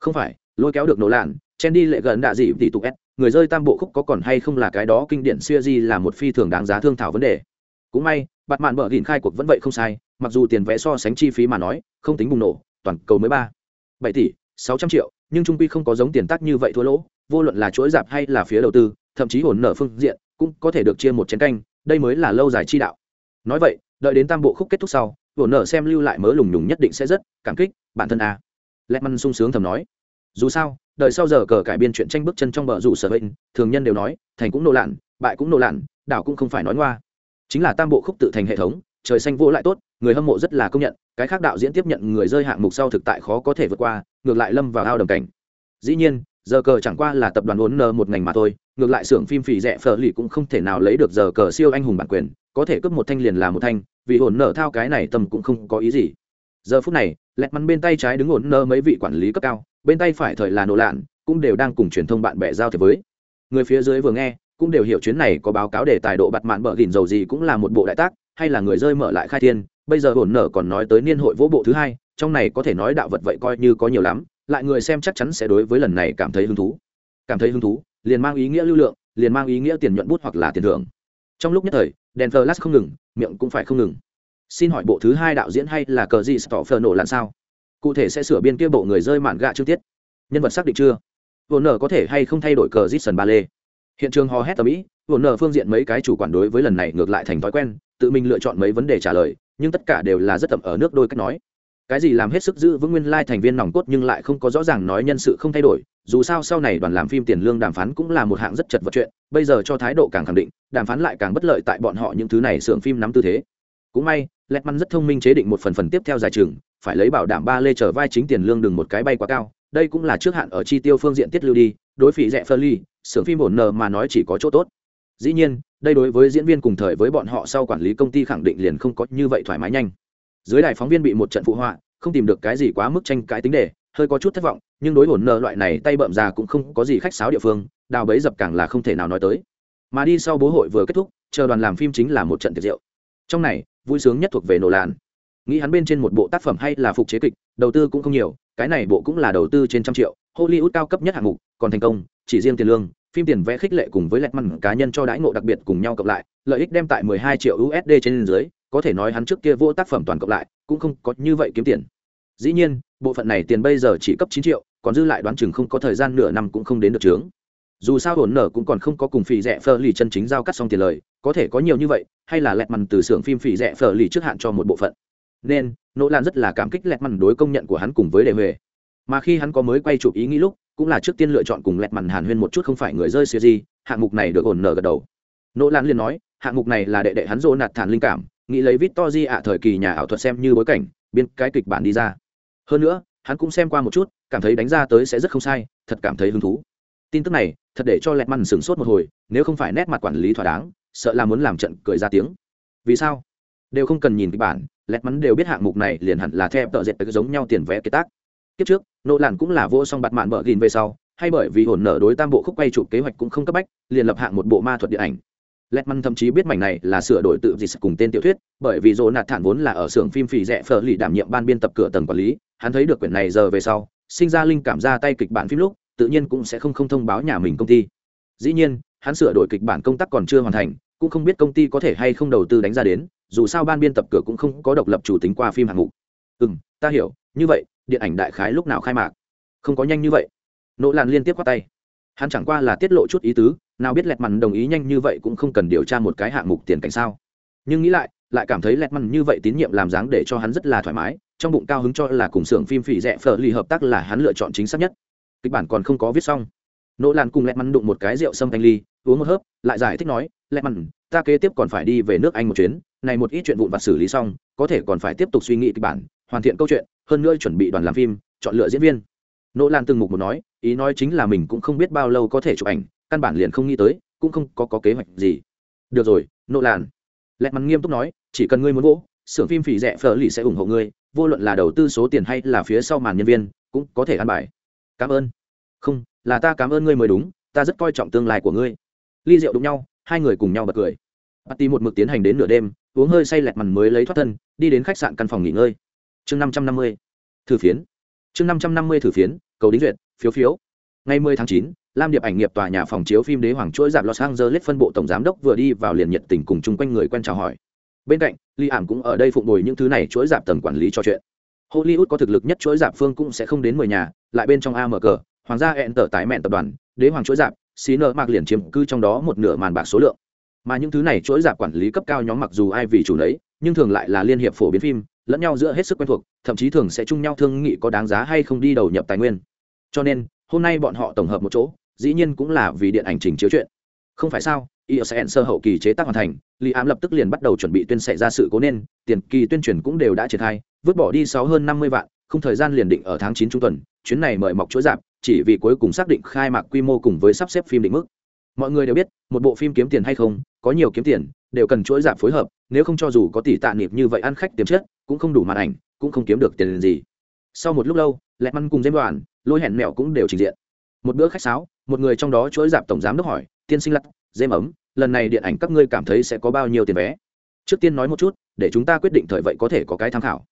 Không phải, lôi kéo được nổ lạn, chen đi lệ gần đạ dị tỷ tục S, người rơi tam bộ khúc có còn hay không là cái đó kinh điển series là một phi thường đáng giá thương thảo vấn đề. Cũng may, bạt mạn bờ gìn khai cuộc vẫn vậy không sai mặc dù tiền vẽ so sánh chi phí mà nói không tính bùng nổ toàn cầu mới ba bảy tỷ sáu trăm triệu, nhưng trung quy không có giống tiền tác như vậy thua lỗ, vô luận là chuỗi dạp hay là phía đầu tư, thậm chí hồn nợ phương diện, cũng có thể được chia một chén canh, đây mới là lâu dài chi đạo. Nói vậy, đợi đến tam bộ khúc kết thúc sau hồn nợ xem lưu lại mớ lùng nhùng nhất định sẽ rất cảm kích, bản thân a. Lẹt măn sung sướng thầm nói. Dù sao, đợi sau giờ cờ cải biên chuyện tranh bước chân trong bờ rủ sở bệnh thường nhân đều nói, thành cũng nô lạn, bại cũng nô lạn, đảo cũng không phải nói ngoa. Chính là tam bộ khúc tự thành hệ thống, trời xanh vô lại tốt, người hâm mộ rất là công nhận, cái khác đạo diễn tiếp nhận người rơi hạng mục sau thực tại khó có thể vượt qua ngược lại lâm vào ao đồng cảnh. Dĩ nhiên, giờ cờ chẳng qua là tập đoàn vốn n một ngành mà thôi, ngược lại xưởng phim phì rẻ phở lì cũng không thể nào lấy được giờ cờ siêu anh hùng bản quyền, có thể cướp một thanh liền là một thanh, vì hồn nở thao cái này tầm cũng không có ý gì. Giờ phút này, lẹt mắn bên tay trái đứng ổn nơ mấy vị quản lý cấp cao, bên tay phải thời là nổ lạn, cũng đều đang cùng truyền thông bạn bè giao thiệp với. Người phía dưới vừa nghe, cũng đều hiểu chuyến này có báo cáo để tài độ bặt mạn bợ gìn dầu gì cũng là một bộ đại tác, hay là người rơi mở lại khai thiên, bây giờ ổn nở còn nói tới niên hội vỗ bộ thứ hai trong này có thể nói đạo vật vậy coi như có nhiều lắm lại người xem chắc chắn sẽ đối với lần này cảm thấy hứng thú. Cảm thấy hứng thú liền mang ý nghĩa lưu lượng liền mang ý nghĩa tiền nhuận bút hoặc là tiền thưởng. Trong lúc nhất thời đèn flash không ngừng miệng cũng phải không ngừng. Xin hỏi bộ thứ hai đạo diễn hay là cờ gì stoffer nổ làm sao? Cụ thể sẽ sửa biên kia bộ người rơi mạn gạ trước tiết. Nhân vật xác định chưa? Vồn nở có thể hay không thay đổi cờ dít ba lê hiện trường hò hét ở Mỹ, vồn nở phương diện mấy cái chủ quản đối với lần này ngược lại thành thói quen tự mình lựa chọn mấy vấn đề trả lời nhưng tất cả đều là rất tầm ở nước đôi cách nói cái gì làm hết sức giữ vững nguyên lai thành viên nòng cốt nhưng lại không có rõ ràng nói nhân sự không thay đổi, dù sao sau này đoàn làm phim tiền lương đàm phán cũng là một hạng rất chật vật chuyện, bây giờ cho thái độ càng khẳng định, đàm phán lại càng bất lợi tại bọn họ những thứ này xưởng phim nắm tư thế. Cũng may lẹt măn rất thông minh chế định một phần phần tiếp theo giải trường, phải lấy bảo đảm ba lê trở vai chính tiền lương đừng một cái bay quá cao, đây cũng là trước hạn ở chi tiêu phương diện tiết lưu đi, đối phí rẻ phơ ly xưởng phim ổn nờ mà nói chỉ có chỗ tốt. Dĩ nhiên, đây đối với diễn viên cùng thời với bọn họ sau quản lý công ty khẳng định liền không có như vậy thoải mái nhanh dưới đài phóng viên bị một trận phụ họa, không tìm được cái gì quá mức tranh cãi tính đề, hơi có chút thất vọng, nhưng đối hồn nợ loại này tay bợm già cũng không có gì khách sáo địa phương, đào bấy dập càng là không thể nào nói tới. Mà đi sau bố hội vừa kết thúc, chờ đoàn làm phim chính là một trận tiệc rượu. Trong này, vui sướng nhất thuộc về nổ làn nghĩ hắn bên trên một bộ tác phẩm hay là phục chế kịch, đầu tư cũng không nhiều, cái này bộ cũng là đầu tư trên trăm triệu, hollywood cao cấp nhất hạng mục, còn thành công, chỉ riêng tiền lương, phim tiền vẽ khích lệ cùng với lẹt mặn cá nhân cho đãi ngộ đặc biệt cùng nhau cộng lại, lợi ích đem tại 12 triệu usd trên dưới có thể nói hắn trước kia vô tác phẩm toàn cộng lại, cũng không có như vậy kiếm tiền. Dĩ nhiên, bộ phận này tiền bây giờ chỉ cấp chín triệu, còn dư lại đoán chừng không có thời gian nửa năm cũng không đến được trướng dù sao hồn nở cũng còn không có cùng phỉ rẻ phờ lì chân chính giao cắt xong tiền lời, có thể có nhiều như vậy, hay là lẹt mằn từ xưởng phim phỉ rẻ phờ lì trước hạn cho một bộ phận. Nên, nỗ lan rất là cảm kích lẹt mằn đối công nhận của hắn cùng với đề huệ. Mà khi hắn có mới quay chụp ý nghĩ lúc, cũng là trước tiên lựa chọn cùng lẹt mằn hàn huyên một chút không phải người rơi siêu gì, hạng mục này được ổn nở gật đầu. Nỗ lan liền nói, hạng mục này là đệ đệ hắn dỗ nạt thản linh cảm nghĩ lấy Victory ạ, thời kỳ nhà ảo thuật xem như bối cảnh biên cái kịch bản đi ra. Hơn nữa, hắn cũng xem qua một chút, cảm thấy đánh ra tới sẽ rất không sai, thật cảm thấy hứng thú. Tin tức này, thật để cho lẹt Măn sửng sốt một hồi, nếu không phải nét mặt quản lý thỏa đáng, sợ là muốn làm trận cười ra tiếng. Vì sao? Đều không cần nhìn kịch bản lẹt mắn đều biết hạng mục này liền hẳn là theo tợ dệt giống nhau tiền vé kế tác. Kiếp trước, nô làn cũng là vô song bạt mạn bợ gìn về sau, hay bởi vì hồn nở đối tam bộ khúc quay chụp kế hoạch cũng không cấp bách, liền lập hạng một bộ ma thuật điện ảnh lẹt mắn thậm chí biết mảnh này là sửa đổi tự dịch cùng tên tiểu thuyết, bởi vì dỗ nạt thản vốn là ở xưởng phim phì rẻ phở lì đảm nhiệm ban biên tập cửa tầng quản lý, hắn thấy được quyển này giờ về sau, sinh ra linh cảm ra tay kịch bản phim lúc, tự nhiên cũng sẽ không không thông báo nhà mình công ty. Dĩ nhiên, hắn sửa đổi kịch bản công tác còn chưa hoàn thành, cũng không biết công ty có thể hay không đầu tư đánh ra đến, dù sao ban biên tập cửa cũng không có độc lập chủ tính qua phim hạng mục. Ừ ta hiểu, như vậy, điện ảnh đại khái lúc nào khai mạc? Không có nhanh như vậy. Nỗ làn liên tiếp qua tay hắn chẳng qua là tiết lộ chút ý tứ, nào biết lẹt mằn đồng ý nhanh như vậy cũng không cần điều tra một cái hạng mục tiền cảnh sao. Nhưng nghĩ lại lại cảm thấy lẹt mằn như vậy tín nhiệm làm dáng để cho hắn rất là thoải mái, trong bụng cao hứng cho là cùng xưởng phim phỉ rẻ phở lì hợp tác là hắn lựa chọn chính xác nhất. Kịch bản còn không có viết xong. Nỗ lan cùng lẹt mằn đụng một cái rượu sâm thanh ly, uống một hớp, lại giải thích nói, lẹt mằn, ta kế tiếp còn phải đi về nước anh một chuyến, này một ít chuyện vụn vặt xử lý xong, có thể còn phải tiếp tục suy nghĩ kịch bản, hoàn thiện câu chuyện, hơn nữa chuẩn bị đoàn làm phim, chọn lựa diễn viên nỗ lan từng mục một nói ý nói chính là mình cũng không biết bao lâu có thể chụp ảnh căn bản liền không nghĩ tới cũng không có, có kế hoạch gì. Được rồi nỗ lan. Lẹt mằn nghiêm túc nói chỉ cần ngươi muốn vỗ xưởng phim phỉ rẻ phở lì sẽ ủng hộ ngươi vô luận là đầu tư số tiền hay là phía sau màn nhân viên cũng có thể ăn bài. Cảm ơn. Không là ta cảm ơn ngươi mới đúng ta rất coi trọng tương lai của ngươi. Ly rượu đụng nhau hai người cùng nhau bật cười. Patty một mực tiến hành đến nửa đêm uống hơi say lẹt mằn mới lấy thoát thân đi đến khách sạn căn phòng nghỉ ngơi. Chương năm trăm năm mươi. Thử phiến. Chương năm trăm năm mươi thử phiến cầu đính duyệt phiếu phiếu. Ngày 10 tháng 9, lam điệp ảnh nghiệp tòa nhà phòng chiếu phim đế hoàng chuỗi dạp los angeles phân bộ tổng giám đốc vừa đi vào liền nhiệt tình cùng chung quanh người quen chào hỏi. Bên cạnh li ảm cũng ở đây phụng bồi những thứ này chuỗi dạp tầng quản lý cho chuyện. Hollywood có thực lực nhất chuỗi dạp phương cũng sẽ không đến mười nhà lại bên trong amg hoàng gia hẹn tờ tái mẹn tập đoàn đế hoàng chuỗi dạp xí nợ mạc liền chiếm cư trong đó một nửa màn bạc số lượng. Mà những thứ này chuỗi dạp quản lý cấp cao nhóm mặc dù ai vì chủ lấy nhưng thường lại là liên hiệp phổ biến phim lẫn nhau giữa hết sức quen thuộc thậm chí thường sẽ chung nhau thương nghị có đáng giá hay không đi đầu nhập tài nguyên cho nên hôm nay bọn họ tổng hợp một chỗ dĩ nhiên cũng là vì điện ảnh trình chiếu chuyện không phải sao ESN sơ hậu kỳ chế tác hoàn thành, Lý Ám lập tức liền bắt đầu chuẩn bị tuyên xảy ra sự cố nên, tiền kỳ tuyên truyền cũng đều đã triển khai, vứt bỏ đi sáu hơn năm mươi vạn, không thời gian liền định ở tháng chín trung tuần, chuyến này mời mọc chuỗi giảm, chỉ vì cuối cùng xác định khai mạc quy mô cùng với sắp xếp phim định mức. Mọi người đều biết, một bộ phim kiếm tiền hay không, có nhiều kiếm tiền, đều cần chuỗi giảm phối hợp, nếu không cho dù có tỷ tạ niệm như vậy ăn khách tiềm chất, cũng không đủ màn ảnh, cũng không kiếm được tiền gì. Sau một lúc lâu, Lẹt Măn cùng Dêm Đoàn, Lôi Hẹn Mẹo cũng đều trình diện. Một bữa khách sáo, một người trong đó chuỗi giảm tổng giám đốc hỏi, "Tiên sinh lặt Dêm ấm, lần này điện ảnh các ngươi cảm thấy sẽ có bao nhiêu tiền vé?" Trước tiên nói một chút, để chúng ta quyết định thời vậy có thể có cái tham khảo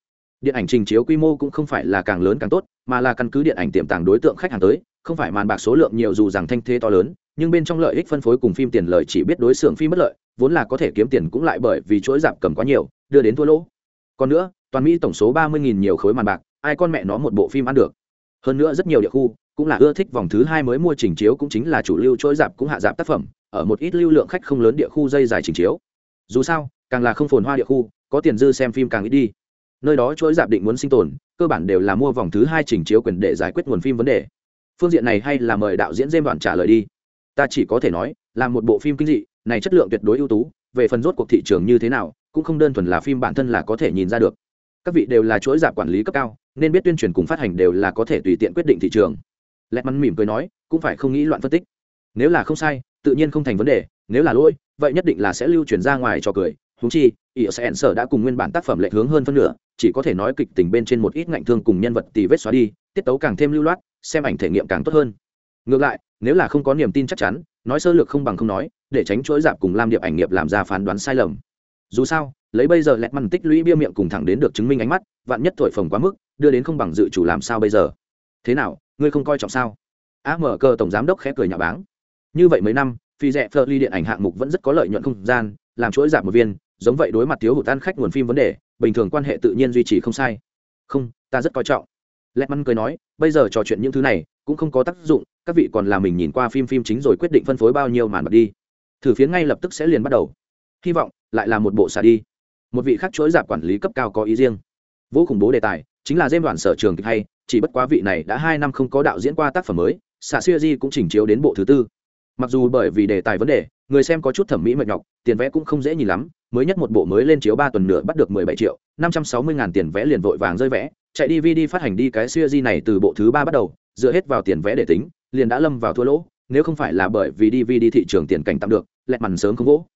điện ảnh trình chiếu quy mô cũng không phải là càng lớn càng tốt mà là căn cứ điện ảnh tiềm tàng đối tượng khách hàng tới không phải màn bạc số lượng nhiều dù rằng thanh thế to lớn nhưng bên trong lợi ích phân phối cùng phim tiền lợi chỉ biết đối xưởng phim bất lợi vốn là có thể kiếm tiền cũng lại bởi vì chuỗi giảm cầm quá nhiều đưa đến thua lỗ còn nữa, toàn mỹ tổng số ba mươi nghìn nhiều khối màn bạc, ai con mẹ nó một bộ phim ăn được? Hơn nữa rất nhiều địa khu cũng là ưa thích vòng thứ hai mới mua trình chiếu cũng chính là chủ lưu chuỗi dạp cũng hạ dạp tác phẩm, ở một ít lưu lượng khách không lớn địa khu dây dài trình chiếu. Dù sao, càng là không phồn hoa địa khu, có tiền dư xem phim càng ít đi. Nơi đó chuỗi dạp định muốn sinh tồn, cơ bản đều là mua vòng thứ hai trình chiếu quyền để giải quyết nguồn phim vấn đề. Phương diện này hay là mời đạo diễn dêm đoạn trả lời đi. Ta chỉ có thể nói, là một bộ phim kinh dị, này chất lượng tuyệt đối ưu tú, về phần rốt cuộc thị trường như thế nào cũng không đơn thuần là phim bản thân là có thể nhìn ra được. Các vị đều là chuỗi dạp quản lý cấp cao, nên biết tuyên truyền cùng phát hành đều là có thể tùy tiện quyết định thị trường. Lẹt mắn mỉm cười nói, cũng phải không nghĩ loạn phân tích. Nếu là không sai, tự nhiên không thành vấn đề, nếu là lỗi, vậy nhất định là sẽ lưu truyền ra ngoài cho cười. Húng chi ỉa sẽ sở đã cùng nguyên bản tác phẩm lệ hướng hơn phân nửa, chỉ có thể nói kịch tình bên trên một ít ngạnh thương cùng nhân vật tì vết xóa đi, tiết tấu càng thêm lưu loát, xem ảnh thể nghiệm càng tốt hơn. Ngược lại, nếu là không có niềm tin chắc chắn, nói sơ lược không bằng không nói, để tránh chuỗi dạp cùng lam điệp ảnh nghiệp làm ra phán đoán sai lầm dù sao, lấy bây giờ lẹt mằn tích lũy bia miệng cùng thẳng đến được chứng minh ánh mắt, vạn nhất thổi phồng quá mức, đưa đến không bằng dự chủ làm sao bây giờ? Thế nào, ngươi không coi trọng sao? A mở cờ tổng giám đốc khẽ cười nhà báng. Như vậy mấy năm, phi rẻ phơ ly điện ảnh hạng mục vẫn rất có lợi nhuận không gian, làm chuỗi giảm một viên, giống vậy đối mặt thiếu hụt tan khách nguồn phim vấn đề, bình thường quan hệ tự nhiên duy trì không sai. Không, ta rất coi trọng. Lẹt măn cười nói, bây giờ trò chuyện những thứ này, cũng không có tác dụng, các vị còn là mình nhìn qua phim phim chính rồi quyết định phân phối bao nhiêu màn bật đi. Thử phiến ngay lập tức sẽ liền bắt đầu. Hy vọng lại là một bộ xả đi. Một vị khác chuỗi giảm quản lý cấp cao có ý riêng. Vũ khủng bố đề tài, chính là dêm đoạn sở trường kịch hay, chỉ bất quá vị này đã hai năm không có đạo diễn qua tác phẩm mới xạ siêu di cũng chỉnh chiếu đến bộ thứ tư. Mặc dù bởi vì đề tài vấn đề, người xem có chút thẩm mỹ mệt nhọc, tiền vẽ cũng không dễ nhìn lắm, mới nhất một bộ mới lên chiếu ba tuần nữa bắt được mười bảy triệu, năm trăm sáu mươi ngàn tiền vẽ liền vội vàng rơi vẽ, chạy đi vi đi phát hành đi cái siêu di này từ bộ thứ ba bắt đầu, dựa hết vào tiền vẽ để tính, liền đã lâm vào thua lỗ, nếu không phải là bởi vì đi vi đi thị trường tiền cảnh tạm được, lẹt mằn sớm không vỗ.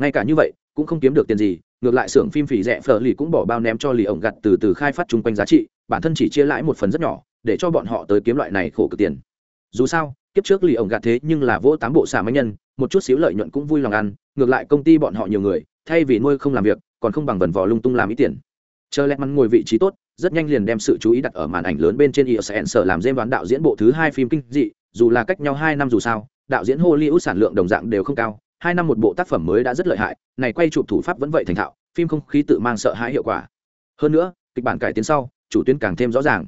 Ngay cả như vậy cũng không kiếm được tiền gì, ngược lại xưởng phim phỉ rẻ phở lì cũng bỏ bao ném cho lì ổng gặt từ từ khai phát chung quanh giá trị, bản thân chỉ chia lãi một phần rất nhỏ, để cho bọn họ tới kiếm loại này khổ cực tiền. Dù sao, kiếp trước lì ổng gạt thế nhưng là vỗ tám bộ xà máy nhân, một chút xíu lợi nhuận cũng vui lòng ăn, ngược lại công ty bọn họ nhiều người, thay vì nuôi không làm việc, còn không bằng vần vò lung tung làm ít tiền. Chờ lẹt mắn ngồi vị trí tốt, rất nhanh liền đem sự chú ý đặt ở màn ảnh lớn bên trên ISN sở làm dêm đoán đạo diễn bộ thứ hai phim kinh dị, dù là cách nhau hai năm dù sao, đạo diễn Hollywood sản lượng đồng dạng đều không cao hai năm một bộ tác phẩm mới đã rất lợi hại, này quay chụp thủ pháp vẫn vậy thành thạo, phim không khí tự mang sợ hãi hiệu quả. Hơn nữa, kịch bản cải tiến sau, chủ tuyến càng thêm rõ ràng.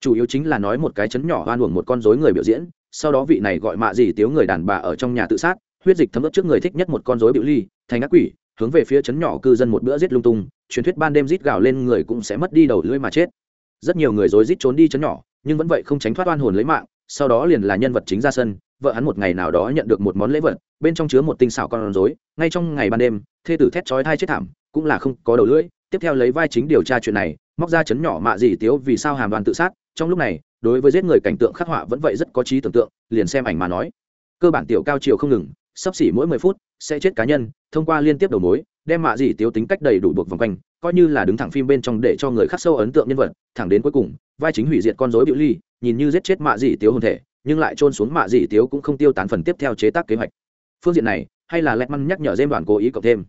Chủ yếu chính là nói một cái chấn nhỏ hoan uổng một con rối người biểu diễn, sau đó vị này gọi mạ gì tiếu người đàn bà ở trong nhà tự sát, huyết dịch thấm ướt trước người thích nhất một con rối biểu ly, thành ác quỷ, hướng về phía chấn nhỏ cư dân một bữa giết lung tung, truyền thuyết ban đêm rít gào lên người cũng sẽ mất đi đầu lưỡi mà chết. Rất nhiều người rối rít trốn đi chấn nhỏ, nhưng vẫn vậy không tránh thoát oan hồn lấy mạng, sau đó liền là nhân vật chính ra sân vợ hắn một ngày nào đó nhận được một món lễ vật, bên trong chứa một tinh xảo con rối, ngay trong ngày ban đêm, thê tử thét chói thai chết thảm, cũng là không có đầu lưỡi. Tiếp theo lấy vai chính điều tra chuyện này, móc ra chấn nhỏ mạ dì tiếu vì sao hàm đoàn tự sát. Trong lúc này, đối với giết người cảnh tượng khắc họa vẫn vậy rất có trí tưởng tượng, liền xem ảnh mà nói. Cơ bản tiểu cao chiều không ngừng, sắp xỉ mỗi mười phút, sẽ chết cá nhân, thông qua liên tiếp đầu mối, đem mạ dì tiếu tính cách đầy đủ buộc vòng quanh, coi như là đứng thẳng phim bên trong để cho người khắc sâu ấn tượng nhân vật, thẳng đến cuối cùng, vai chính hủy diệt con dối biểu ly, nhìn như giết chết mạ dì tiếu hồn thể nhưng lại trôn xuống mạ dị tiếu cũng không tiêu tán phần tiếp theo chế tác kế hoạch. Phương diện này, hay là lẹt măn nhắc nhở dêm đoàn cố ý cộng thêm?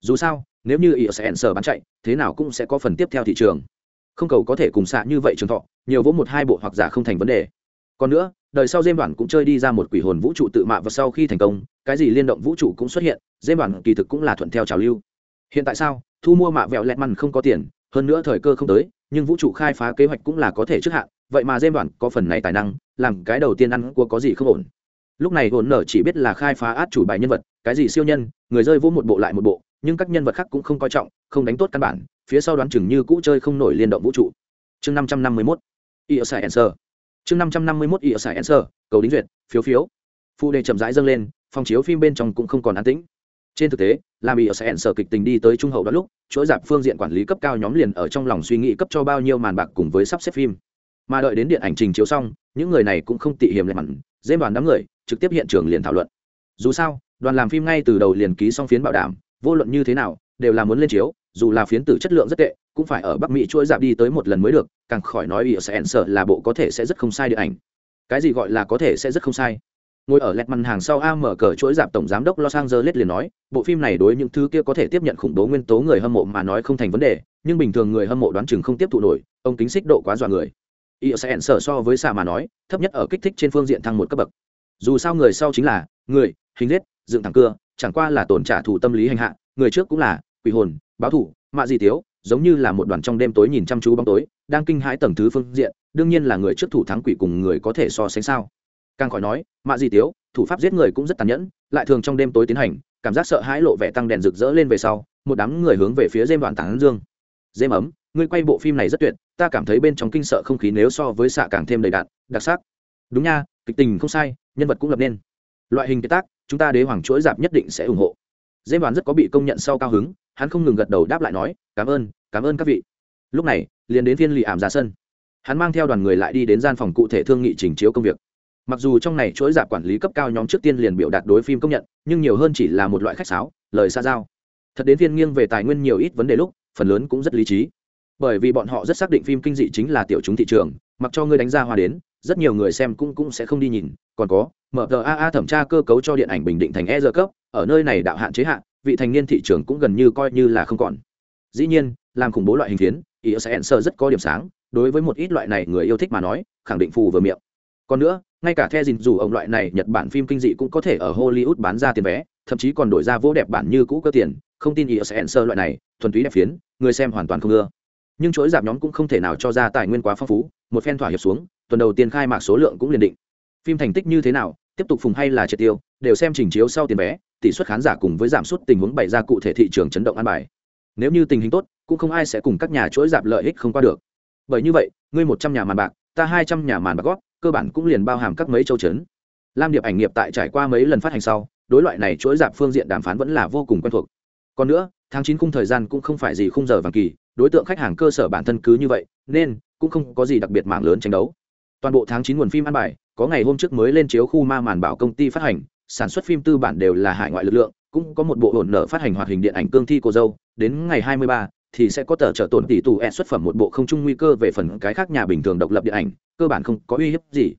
Dù sao, nếu như ý sẽ sở bán chạy, thế nào cũng sẽ có phần tiếp theo thị trường. Không cầu có thể cùng xạ như vậy trường thọ, nhiều vỗ một hai bộ hoặc giả không thành vấn đề. Còn nữa, đời sau dêm đoàn cũng chơi đi ra một quỷ hồn vũ trụ tự mạ và sau khi thành công, cái gì liên động vũ trụ cũng xuất hiện dêm đoàn kỳ thực cũng là thuận theo trào lưu. Hiện tại sao, thu mua mạ vẹo lẹt măn không có tiền, hơn nữa thời cơ không tới, nhưng vũ trụ khai phá kế hoạch cũng là có thể trước hạn vậy mà dêm đoạn có phần này tài năng, làm cái đầu tiên ăn cua có gì không ổn. Lúc này hồn nở chỉ biết là khai phá át chủ bài nhân vật, cái gì siêu nhân, người rơi vô một bộ lại một bộ, nhưng các nhân vật khác cũng không coi trọng, không đánh tốt căn bản, phía sau đoán chừng như cũ chơi không nổi liên động vũ trụ. Chương năm trăm năm mươi mốt ỉa sai answer chương năm trăm năm mươi mốt ỉa sai answer cầu đính duyệt, phiếu phiếu. Phụ đề chậm rãi dâng lên, phòng chiếu phim bên trong cũng không còn an tĩnh. Trên thực tế, làm ỉa sai sẽ kịch tình đi tới trung hậu đó lúc, chuỗi dạp phương diện quản lý cấp cao nhóm liền ở trong lòng suy nghĩ cấp cho bao nhiêu màn bạc cùng với sắp xếp phim mà đợi đến điện ảnh trình chiếu xong, những người này cũng không tị hiềm lại mặn, dễ đoàn đám người, trực tiếp hiện trường liền thảo luận. Dù sao, đoàn làm phim ngay từ đầu liền ký xong phiến bảo đảm, vô luận như thế nào, đều là muốn lên chiếu, dù là phiến tử chất lượng rất tệ, cũng phải ở bắc mỹ chuỗi dạp đi tới một lần mới được, càng khỏi nói ý sẽ sợ là bộ có thể sẽ rất không sai điện ảnh. Cái gì gọi là có thể sẽ rất không sai? Ngồi ở lẹt màn hàng sau a mở cờ chuỗi dạp tổng giám đốc los angeles liền nói, bộ phim này đối những thứ kia có thể tiếp nhận khủng bố nguyên tố người hâm mộ mà nói không thành vấn đề, nhưng bình thường người hâm mộ đoán chừng không tiếp thụ nổi, ông kính xích độ quá dọa người ý sẽ sợ so với xạ mà nói, thấp nhất ở kích thích trên phương diện thăng một cấp bậc. Dù sao người sau chính là người, hình giết dựng thẳng cưa, chẳng qua là tổn trả thù tâm lý hành hạ, người trước cũng là quỷ hồn, báo thủ mạ di tiếu, giống như là một đoàn trong đêm tối nhìn chăm chú bóng tối, đang kinh hãi tầng thứ phương diện, đương nhiên là người trước thủ thắng quỷ cùng người có thể so sánh sao. Càng khỏi nói, mạ di tiếu, thủ pháp giết người cũng rất tàn nhẫn, lại thường trong đêm tối tiến hành, cảm giác sợ hãi lộ vẻ tăng đèn rực rỡ lên về sau, một đám người hướng về phía dêm đoạn tảng dương. Dêm ấm ngươi quay bộ phim này rất tuyệt, ta cảm thấy bên trong kinh sợ không khí nếu so với xạ càng thêm đầy đạn đặc sắc. Đúng nha, kịch tình không sai, nhân vật cũng lập nên. Loại hình kiệt tác, chúng ta đế hoàng chuỗi dạp nhất định sẽ ủng hộ. Dễ đoán rất có bị công nhận sau cao hứng, hắn không ngừng gật đầu đáp lại nói, cảm ơn cảm ơn các vị. Lúc này, liền đến thiên lì ảm ra sân. Hắn mang theo đoàn người lại đi đến gian phòng cụ thể thương nghị trình chiếu công việc. Mặc dù trong này chuỗi dạp quản lý cấp cao nhóm trước tiên liền biểu đạt đối phim công nhận, nhưng nhiều hơn chỉ là một loại khách sáo, lời xa giao. Thật đến viên nghiêng về tài nguyên nhiều ít vấn đề lúc, phần lớn cũng rất lý trí bởi vì bọn họ rất xác định phim kinh dị chính là tiểu chúng thị trường, mặc cho ngươi đánh ra hoa đến, rất nhiều người xem cũng cũng sẽ không đi nhìn. Còn có mtaa thẩm tra cơ cấu cho điện ảnh bình định thành e dơ cấp, ở nơi này đạo hạn chế hạn vị thành niên thị trường cũng gần như coi như là không còn. Dĩ nhiên, làm khủng bố loại hình phiến ý sẽ sơ rất có điểm sáng, đối với một ít loại này người yêu thích mà nói, khẳng định phù vừa miệng. Còn nữa, ngay cả the dìn dù ông loại này nhật bản phim kinh dị cũng có thể ở hollywood bán ra tiền vé, thậm chí còn đổi ra vô đẹp bản như cũ cơ tiền, không tin ý sẽ sơ loại này, thuần túy đẹp phiến, người xem hoàn toàn không ưa nhưng chuỗi giảm nhóm cũng không thể nào cho ra tài nguyên quá phong phú, một phen thỏa hiệp xuống, tuần đầu tiên khai mạc số lượng cũng liền định. Phim thành tích như thế nào, tiếp tục phùng hay là triệt tiêu, đều xem trình chiếu sau tiền vé, tỷ suất khán giả cùng với giảm sút tình huống bày ra cụ thể thị trường chấn động an bài. Nếu như tình hình tốt, cũng không ai sẽ cùng các nhà chuỗi giảm lợi ích không qua được. Bởi như vậy, ngươi một trăm nhà màn bạc, ta hai trăm nhà màn bạc góp, cơ bản cũng liền bao hàm các mấy châu chấn. Lam điệp ảnh nghiệp tại trải qua mấy lần phát hành sau, đối loại này chuỗi giảm phương diện đàm phán vẫn là vô cùng quen thuộc. Còn nữa, tháng chín khung thời gian cũng không phải gì khung giờ vàng kỳ đối tượng khách hàng cơ sở bản thân cứ như vậy, nên cũng không có gì đặc biệt mạng lớn tranh đấu. Toàn bộ tháng chín nguồn phim ăn bài, có ngày hôm trước mới lên chiếu khu ma màn bảo công ty phát hành, sản xuất phim tư bản đều là hải ngoại lực lượng, cũng có một bộ ổn nợ phát hành hoạt hình điện ảnh cương thi cô dâu, đến ngày 23 thì sẽ có tờ trợ tổn tỷ tù e xuất phẩm một bộ không chung nguy cơ về phần cái khác nhà bình thường độc lập điện ảnh, cơ bản không có uy hiếp gì.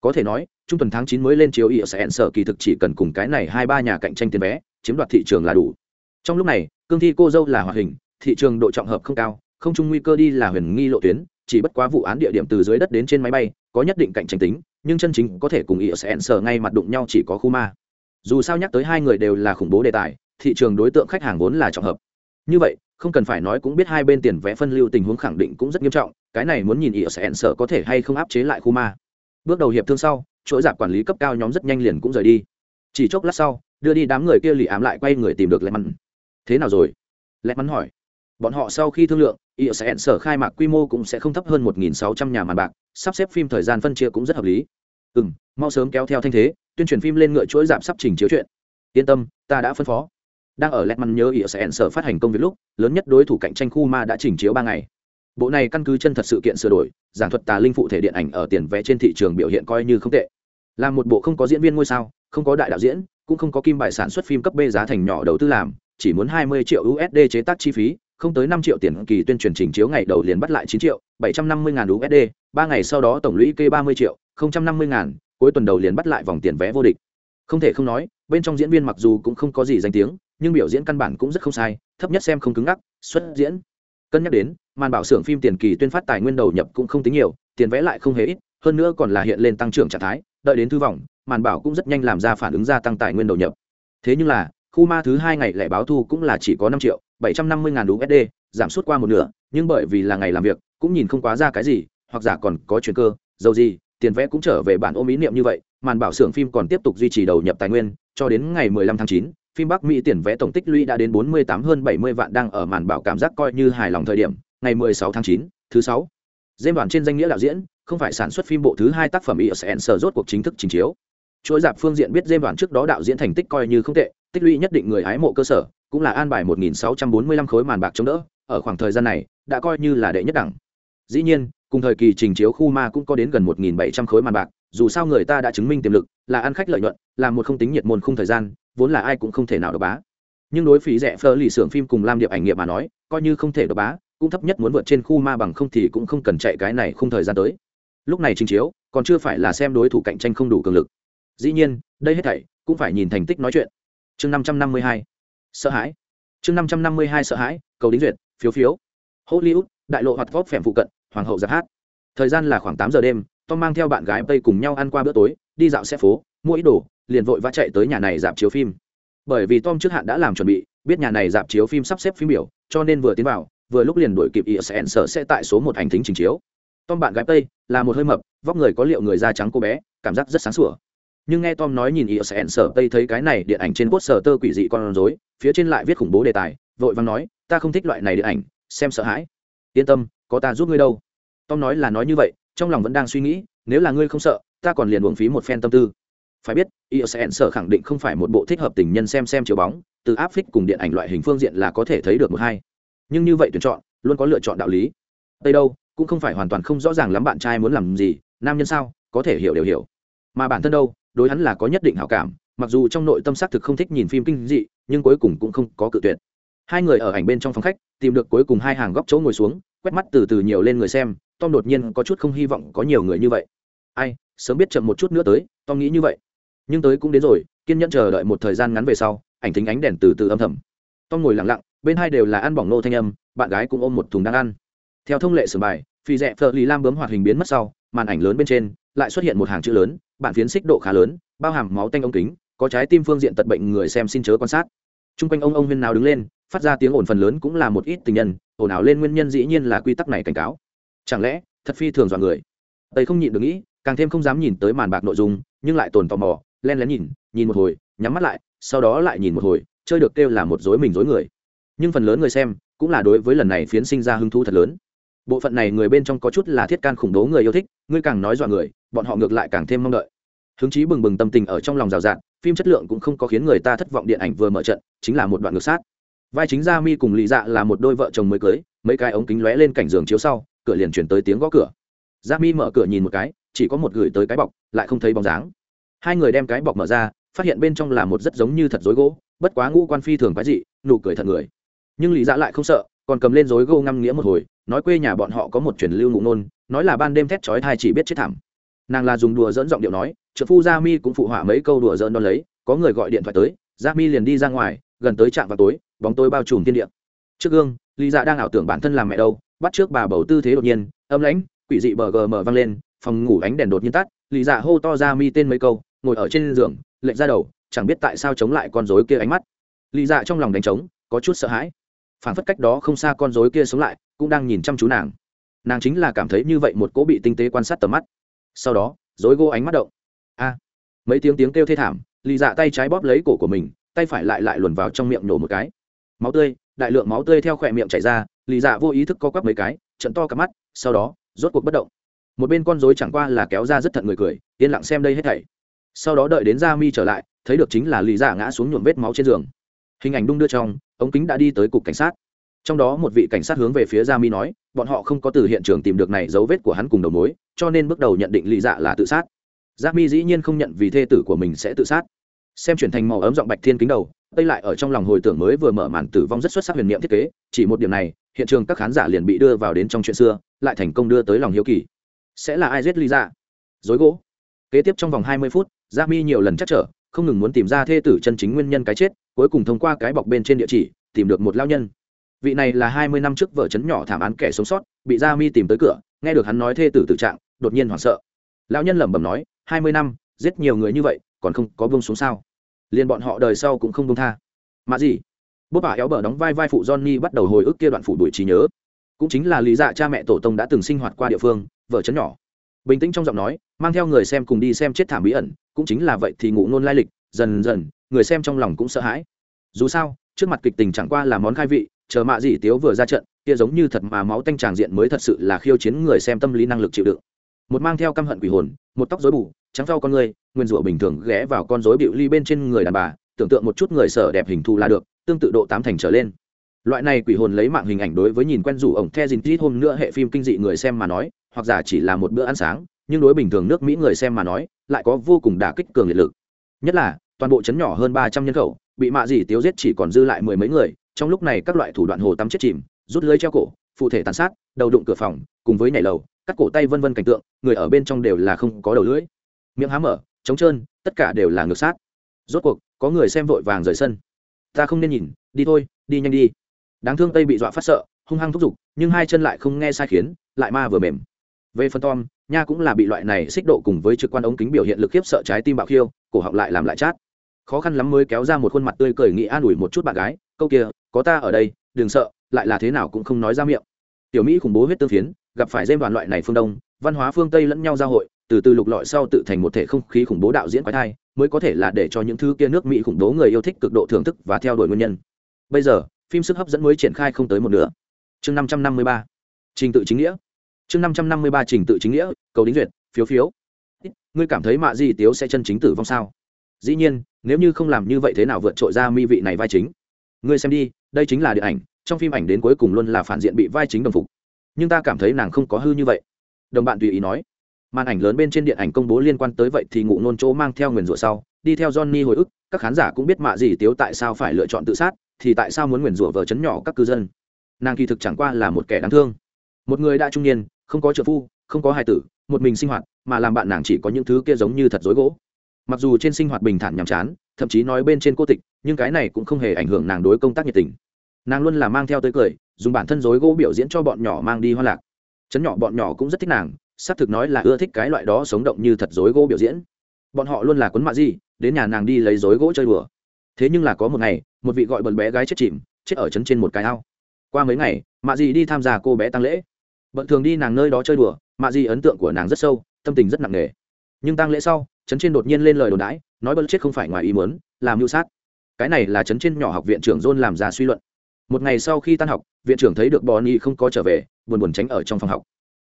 Có thể nói, trung tuần tháng 9 mới lên chiếu ỉa sẽ sở kỳ thực chỉ cần cùng cái này hai ba nhà cạnh tranh tiền vé, chiếm đoạt thị trường là đủ. Trong lúc này, cương thi cô dâu là hoạt hình thị trường độ trọng hợp không cao, không chung nguy cơ đi là huyền nghi lộ tuyến, chỉ bất quá vụ án địa điểm từ dưới đất đến trên máy bay, có nhất định cạnh tranh tính, nhưng chân chính có thể cùng ý sẽ sở ngay mặt đụng nhau chỉ có khu ma. Dù sao nhắc tới hai người đều là khủng bố đề tài, thị trường đối tượng khách hàng vốn là trọng hợp. Như vậy, không cần phải nói cũng biết hai bên tiền vẽ phân lưu tình huống khẳng định cũng rất nghiêm trọng, cái này muốn nhìn ý sẽ sở có thể hay không áp chế lại khu ma. Bước đầu hiệp thương sau, chuỗi giảm quản lý cấp cao nhóm rất nhanh liền cũng rời đi. Chỉ chốc lát sau, đưa đi đám người kia lì ám lại quay người tìm được lẹ mắn thế nào rồi? Lẹ mắn hỏi bọn họ sau khi thương lượng ý sẽ sở khai mạc quy mô cũng sẽ không thấp hơn một nghìn sáu trăm nhà màn bạc, sắp xếp phim thời gian phân chia cũng rất hợp lý. Ừ m mau sớm kéo theo thanh thế, tuyên truyền phim lên ngựa chuỗi giảm sắp trình chiếu chuyện. Yên tâm, ta đã phân phó. Đang ở lẹt măn nhớ ý sẽ sở phát hành công việc lúc, lớn nhất đối thủ cạnh tranh khu ma đã trình chiếu ba ngày. Bộ này căn cứ chân thật sự kiện sửa đổi, giảng thuật tà linh phụ thể điện ảnh ở tiền vẽ trên thị trường biểu hiện coi như không tệ. Là một bộ không có diễn viên ngôi sao, không có đại đạo diễn, cũng không có kim bài sản xuất phim cấp b giá thành nhỏ đầu tư làm, chỉ muốn 20 triệu usd chế tác chi phí không tới 5 triệu tiền kỳ tuyên truyền trình chiếu ngày đầu liền bắt lại 9 triệu 750 ngàn usd ba ngày sau đó tổng lũy kê 30 triệu 050 ngàn, cuối tuần đầu liền bắt lại vòng tiền vé vô địch. Không thể không nói, bên trong diễn viên mặc dù cũng không có gì danh tiếng, nhưng biểu diễn căn bản cũng rất không sai, thấp nhất xem không cứng ngắc, xuất diễn. Cân nhắc đến, màn bảo xưởng phim tiền kỳ tuyên phát tài nguyên đầu nhập cũng không tính nhiều, tiền vẽ lại không hề ít, hơn nữa còn là hiện lên tăng trưởng trạng thái, đợi đến thư vọng màn bảo cũng rất nhanh làm ra phản ứng gia tăng tài nguyên đầu nhập. Thế nhưng là, khu ma thứ hai ngày lẻ báo thu cũng là chỉ có năm triệu bảy trăm năm mươi ngàn usd giảm suốt qua một nửa nhưng bởi vì là ngày làm việc cũng nhìn không quá ra cái gì hoặc giả còn có chuyện cơ dầu gì tiền vẽ cũng trở về bản ôm ý niệm như vậy màn bảo xưởng phim còn tiếp tục duy trì đầu nhập tài nguyên cho đến ngày 15 tháng 9, phim Bắc Mỹ tiền vé tổng tích lũy đã đến 48 hơn 70 vạn đang ở màn bảo cảm giác coi như hài lòng thời điểm, ngày 16 tháng 9, thứ 6. Dêm đoàn trên danh nghĩa đạo diễn, không phải sản xuất phim bộ thứ hai tác phẩm sở rốt cuộc chính thức trình chiếu chuỗi dạp phương diện biết dêm đoạn trước đó đạo diễn thành tích coi như không tệ, tích lũy nhất định người hái mộ cơ sở, cũng là an bài 1645 khối màn bạc chống đỡ, ở khoảng thời gian này, đã coi như là đệ nhất đẳng. Dĩ nhiên, cùng thời kỳ trình chiếu khu ma cũng có đến gần 1700 khối màn bạc, dù sao người ta đã chứng minh tiềm lực, là ăn khách lợi nhuận, là một không tính nhiệt môn khung thời gian, vốn là ai cũng không thể nào độc bá. Nhưng đối phí rẻ phơ lì xưởng phim cùng lam điệp ảnh nghiệp mà nói, coi như không thể độc bá, cũng thấp nhất muốn vượt trên khu ma bằng không thì cũng không cần chạy cái này không thời gian tới. Lúc này trình chiếu, còn chưa phải là xem đối thủ cạnh tranh không đủ cường lực dĩ nhiên, đây hết thảy cũng phải nhìn thành tích nói chuyện. Chương năm trăm năm mươi hai, sợ hãi. Chương năm trăm năm mươi hai, sợ hãi, cầu đính duyệt, phiếu phiếu. Hollywood, đại lộ hoạt vóp phèm phụ cận, hoàng hậu giặc hát. Thời gian là khoảng tám giờ đêm, tom mang theo bạn gái tây cùng nhau ăn qua bữa tối, đi dạo xe phố, mua ít đồ, liền vội vã chạy tới nhà này dạp chiếu phim. Bởi vì tom trước hạn đã làm chuẩn bị, biết nhà này dạp chiếu phim sắp xếp phim biểu, cho nên vừa tiến vào, vừa lúc liền đuổi kịp isn sở sẽ tại số một hành thính trình chiếu. Tom bạn gái tây là một hơi mập, vóc người có liệu người da trắng cô bé, cảm giác rất sáng sủa nhưng nghe tom nói nhìn isn sở tây thấy cái này điện ảnh trên cốt sở tơ quỷ dị con rối, phía trên lại viết khủng bố đề tài, vội vàng nói, ta không thích loại này điện ảnh, xem sợ hãi. Yên tâm, có ta giúp ngươi đâu. Tom nói là nói như vậy, trong lòng vẫn đang suy nghĩ, nếu là ngươi không sợ, ta còn liền uổng phí một phen tâm tư. Phải biết isn sở khẳng định không phải một bộ thích hợp tình nhân xem xem chiếu bóng, từ áp phích cùng điện ảnh loại hình phương diện là có thể thấy được một hai. Nhưng như vậy tuyển chọn, luôn có lựa chọn đạo lý. Đây đâu, cũng không phải hoàn toàn không rõ ràng lắm bạn trai muốn làm gì, nam nhân sao, có thể hiểu đều hiểu. Mà bản thân đâu đối hắn là có nhất định hảo cảm, mặc dù trong nội tâm xác thực không thích nhìn phim kinh dị, nhưng cuối cùng cũng không có cự tuyệt. Hai người ở ảnh bên trong phòng khách, tìm được cuối cùng hai hàng góc chỗ ngồi xuống, quét mắt từ từ nhiều lên người xem, tom đột nhiên có chút không hy vọng có nhiều người như vậy. Ai, sớm biết chậm một chút nữa tới, tom nghĩ như vậy. Nhưng tới cũng đến rồi, kiên nhẫn chờ đợi một thời gian ngắn về sau, ảnh thính ánh đèn từ từ âm thầm. Tom ngồi lặng lặng, bên hai đều là ăn bỏng nô thanh âm, bạn gái cũng ôm một thùng đang ăn. Theo thông lệ sửa bài phi rẽ phở lì lam bướm hoạt hình biến mất sau, màn ảnh lớn bên trên lại xuất hiện một hàng chữ lớn, bản phiến xích độ khá lớn, bao hàm máu tanh ống kính, có trái tim phương diện tật bệnh người xem xin chớ quan sát. T r u n g quanh ông ông huyên nào đứng lên, phát ra tiếng ồn phần lớn cũng là một ít tình nhân, ồn ào lên nguyên nhân dĩ nhiên là quy tắc này cảnh cáo. Chẳng lẽ, thật phi thường dọn người? Tây không nhịn được nghĩ, càng thêm không dám nhìn tới màn bạc nội dung, nhưng lại tồn tò mò, len lén nhìn nhìn một hồi, nhắm mắt lại, sau đó lại nhìn một hồi, chơi được kêu là một dối mình dối người. Nhưng phần lớn người xem cũng là đối với lần này phiến sinh ra hứng thú thật lớn bộ phận này người bên trong có chút là thiết can khủng bố người yêu thích, ngươi càng nói dọa người, bọn họ ngược lại càng thêm mong đợi. Hứng chí bừng bừng tâm tình ở trong lòng rào rạt, phim chất lượng cũng không có khiến người ta thất vọng điện ảnh vừa mở trận, chính là một đoạn ngược sát. Vai chính gia mi cùng lì dạ là một đôi vợ chồng mới cưới, mấy cái ống kính lóe lên cảnh giường chiếu sau, cửa liền chuyển tới tiếng gõ cửa. Gia mi mở cửa nhìn một cái, chỉ có một gửi tới cái bọc, lại không thấy bóng dáng. Hai người đem cái bọc mở ra, phát hiện bên trong là một rất giống như thật dối gỗ, bất quá ngũ quan phi thường quái dị, nụ cười thật người. Nhưng lì dạ lại không sợ, còn cầm lên dối gỗ ngăm nghĩa một hồi nói quê nhà bọn họ có một truyền lưu ngụ nôn nói là ban đêm thét chói thai chỉ biết chết thảm. Nàng là dùng đùa dẫn giọng điệu nói, trợ phu gia mi cũng phụ họa mấy câu đùa dỡn đón lấy, có người gọi điện thoại tới, gia mi liền đi ra ngoài, gần tới trạm vào tối, bóng tối bao trùm thiên địa. Trước gương, lý dạ đang ảo tưởng bản thân làm mẹ đâu, bắt trước bà bầu tư thế đột nhiên, âm lãnh, quỷ dị bờ gờ mở vang lên, phòng ngủ ánh đèn đột nhiên tắt, lý dạ hô to gia mi tên mấy câu, ngồi ở trên giường, lệch ra đầu, chẳng biết tại sao chống lại con rối kia ánh mắt. Lý dạ trong lòng đánh trống, có chút sợ hãi phản phất cách đó không xa con rối kia sống lại, cũng đang nhìn chăm chú nàng. Nàng chính là cảm thấy như vậy một cỗ bị tinh tế quan sát tầm mắt. Sau đó, rối gô ánh mắt động. A! Mấy tiếng tiếng kêu thê thảm, lì dạ tay trái bóp lấy cổ của mình, tay phải lại lại luồn vào trong miệng nổ một cái. Máu tươi, đại lượng máu tươi theo khỏe miệng chảy ra, lì dạ vô ý thức co quắp mấy cái, trận to cặp mắt, sau đó, rốt cuộc bất động. Một bên con rối chẳng qua là kéo ra rất thận người cười, yên lặng xem đây hết thảy. Sau đó đợi đến ra mi trở lại, thấy được chính là lì dạ ngã xuống nhuộm vết máu trên giường. Hình ảnh đung đưa trong ống kính đã đi tới cục cảnh sát. Trong đó một vị cảnh sát hướng về phía gia mi nói, bọn họ không có từ hiện trường tìm được này dấu vết của hắn cùng đầu mối, cho nên bước đầu nhận định lì dạ là tự sát. Gia mi dĩ nhiên không nhận vì thê tử của mình sẽ tự sát. Xem chuyển thành màu ấm giọng bạch thiên kính đầu tây lại ở trong lòng hồi tưởng mới vừa mở màn tử vong rất xuất sắc huyền niệm thiết kế, chỉ một điểm này, hiện trường các khán giả liền bị đưa vào đến trong chuyện xưa, lại thành công đưa tới lòng hiếu kỳ. Sẽ là ai giết lý dạ? Dối gỗ. Kế tiếp trong vòng hai mươi phút, gia mi nhiều lần chắc trở không ngừng muốn tìm ra thê tử chân chính nguyên nhân cái chết, cuối cùng thông qua cái bọc bên trên địa chỉ, tìm được một lao nhân. Vị này là hai mươi năm trước vợ chấn nhỏ thảm án kẻ sống sót, bị gia mi tìm tới cửa, nghe được hắn nói thê tử tự trạng, đột nhiên hoảng sợ. Lão nhân lẩm bẩm nói, hai mươi năm, giết nhiều người như vậy, còn không có vương xuống sao? Liền bọn họ đời sau cũng không vương tha. Mà gì? Bố bà éo bờ đóng vai vai phụ johnny bắt đầu hồi ức kia đoạn phụ đuổi trí nhớ. Cũng chính là lý dạ cha mẹ tổ tông đã từng sinh hoạt qua địa phương, vợ chấn nhỏ bình tĩnh trong giọng nói, mang theo người xem cùng đi xem chết thảm bí ẩn, cũng chính là vậy thì ngụ ngôn lai lịch, dần dần, người xem trong lòng cũng sợ hãi. Dù sao, trước mặt kịch tình chẳng qua là món khai vị, chờ mạ dị tiếu vừa ra trận, kia giống như thật mà máu tanh tràng diện mới thật sự là khiêu chiến người xem tâm lý năng lực chịu đựng. Một mang theo căm hận quỷ hồn, một tóc rối bù, trắng rau con người, nguyên rủa bình thường ghé vào con rối bịu ly bên trên người đàn bà, tưởng tượng một chút người sở đẹp hình thù là được, tương tự độ tám thành trở lên. Loại này quỷ hồn lấy mạng hình ảnh đối với nhìn quen rủ ổng the dinh tít hôm nữa hệ phim kinh dị người xem mà nói hoặc giả chỉ là một bữa ăn sáng, nhưng đối bình thường nước mỹ người xem mà nói, lại có vô cùng đả kích cường liệt lực. Nhất là, toàn bộ chấn nhỏ hơn ba trăm nhân khẩu, bị mạ dì tiếu giết chỉ còn dư lại mười mấy người, trong lúc này các loại thủ đoạn hồ tắm chết chìm, rút lưới treo cổ, phụ thể tàn sát, đầu đụng cửa phòng, cùng với nhảy lầu, cắt cổ tay vân vân cảnh tượng, người ở bên trong đều là không có đầu lưỡi. Miệng há mở, trống trơn, tất cả đều là ngược sát. Rốt cuộc, có người xem vội vàng rời sân. Ta không nên nhìn, đi thôi, đi nhanh đi. Đáng thương tây bị dọa phát sợ, hung hăng thúc giục, nhưng hai chân lại không nghe sai khiến, lại ma vừa mềm về phần tom, nha cũng là bị loại này xích độ cùng với trực quan ống kính biểu hiện lực khiếp sợ trái tim bạo khiêu, cổ họng lại làm lại chát. Khó khăn lắm mới kéo ra một khuôn mặt tươi cười nghĩ an ủi một chút bạn gái, câu kia, có ta ở đây, đừng sợ, lại là thế nào cũng không nói ra miệng. Tiểu mỹ khủng bố huyết tương phiến, gặp phải dêm đoàn loại này phương đông, văn hóa phương tây lẫn nhau giao hội, từ từ lục lọi sau tự thành một thể không khí khủng bố đạo diễn quái thai, mới có thể là để cho những thứ kia nước mỹ khủng bố người yêu thích cực độ thưởng thức và theo đuổi nguyên nhân. Bây giờ, phim sức hấp dẫn mới triển khai không tới một nửa. Chương năm trăm năm mươi ba. Trình tự chính nghĩa chương năm trăm năm mươi ba trình tự chính nghĩa, cầu đính duyệt, phiếu phiếu. Ngươi cảm thấy mạ di tiếu sẽ chân chính tử vong sao? Dĩ nhiên, nếu như không làm như vậy thế nào vượt trội ra mi vị này vai chính? Ngươi xem đi, đây chính là điện ảnh, trong phim ảnh đến cuối cùng luôn là phản diện bị vai chính đồng phục. Nhưng ta cảm thấy nàng không có hư như vậy. Đồng bạn tùy ý nói. Màn ảnh lớn bên trên điện ảnh công bố liên quan tới vậy thì ngụ nôn chỗ mang theo nguyền rủa sau, đi theo johnny hồi ức, các khán giả cũng biết mạ gì tiếu tại sao phải lựa chọn tự sát, thì tại sao muốn nguyền rủa vợ chấn nhỏ các cư dân. Nàng kỳ thực chẳng qua là một kẻ đáng thương. Một người đã trung niên không có trợ phu, không có hài tử, một mình sinh hoạt, mà làm bạn nàng chỉ có những thứ kia giống như thật dối gỗ. Mặc dù trên sinh hoạt bình thản nhàm chán, thậm chí nói bên trên cô tịch, nhưng cái này cũng không hề ảnh hưởng nàng đối công tác nhiệt tình. Nàng luôn là mang theo tới cười, dùng bản thân dối gỗ biểu diễn cho bọn nhỏ mang đi hoa lạc. Chấn nhỏ bọn nhỏ cũng rất thích nàng, xác thực nói là ưa thích cái loại đó sống động như thật dối gỗ biểu diễn. Bọn họ luôn là quấn mạ gì, đến nhà nàng đi lấy dối gỗ chơi đùa. Thế nhưng là có một ngày, một vị gọi bận bé gái chết chìm, chết ở trấn trên một cái ao. Qua mấy ngày, mạ gì đi tham gia cô bé tăng lễ bận thường đi nàng nơi đó chơi đùa mạ gì ấn tượng của nàng rất sâu, tâm tình rất nặng nề. Nhưng tăng lễ sau, trấn trên đột nhiên lên lời đồn đãi, nói bận chết không phải ngoài ý muốn làm mưu sát. Cái này là trấn trên nhỏ học viện trưởng john làm ra suy luận. Một ngày sau khi tan học, viện trưởng thấy được bò ni không có trở về, buồn buồn tránh ở trong phòng học.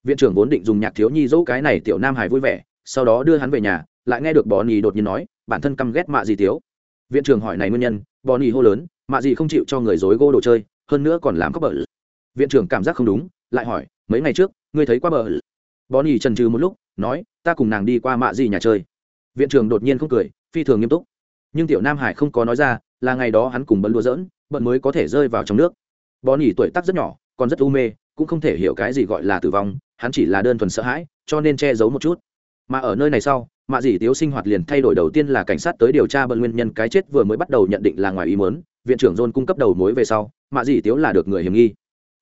Viện trưởng vốn định dùng nhạc thiếu nhi dỗ cái này tiểu nam hải vui vẻ, sau đó đưa hắn về nhà, lại nghe được bò ni đột nhiên nói, bản thân căm ghét mạ gì tiếu? Viện trưởng hỏi này nguyên nhân bò ni hô lớn, mạ gì không chịu cho người dối gô đồ chơi, hơn nữa còn làm khóc bở viện trưởng cảm giác không đúng, lại hỏi, mấy ngày trước, ngươi thấy qua bờ? Bò ni trần trừ một lúc, nói, ta cùng nàng đi qua mạ gì nhà chơi. Viện trưởng đột nhiên không cười, phi thường nghiêm túc. Nhưng tiểu nam hải không có nói ra, là ngày đó hắn cùng bận đua dỡn bận mới có thể rơi vào trong nước. Bò nỉ tuổi tác rất nhỏ, còn rất u mê, cũng không thể hiểu cái gì gọi là tử vong, hắn chỉ là đơn thuần sợ hãi, cho nên che giấu một chút. Mà ở nơi này sau, mạ dì tiếu sinh hoạt liền thay đổi đầu tiên là cảnh sát tới điều tra bận nguyên nhân cái chết vừa mới bắt đầu nhận định là ngoài ý mớn viện trưởng john cung cấp đầu mối về sau, mạ dì tiếu là được người hiểm nghi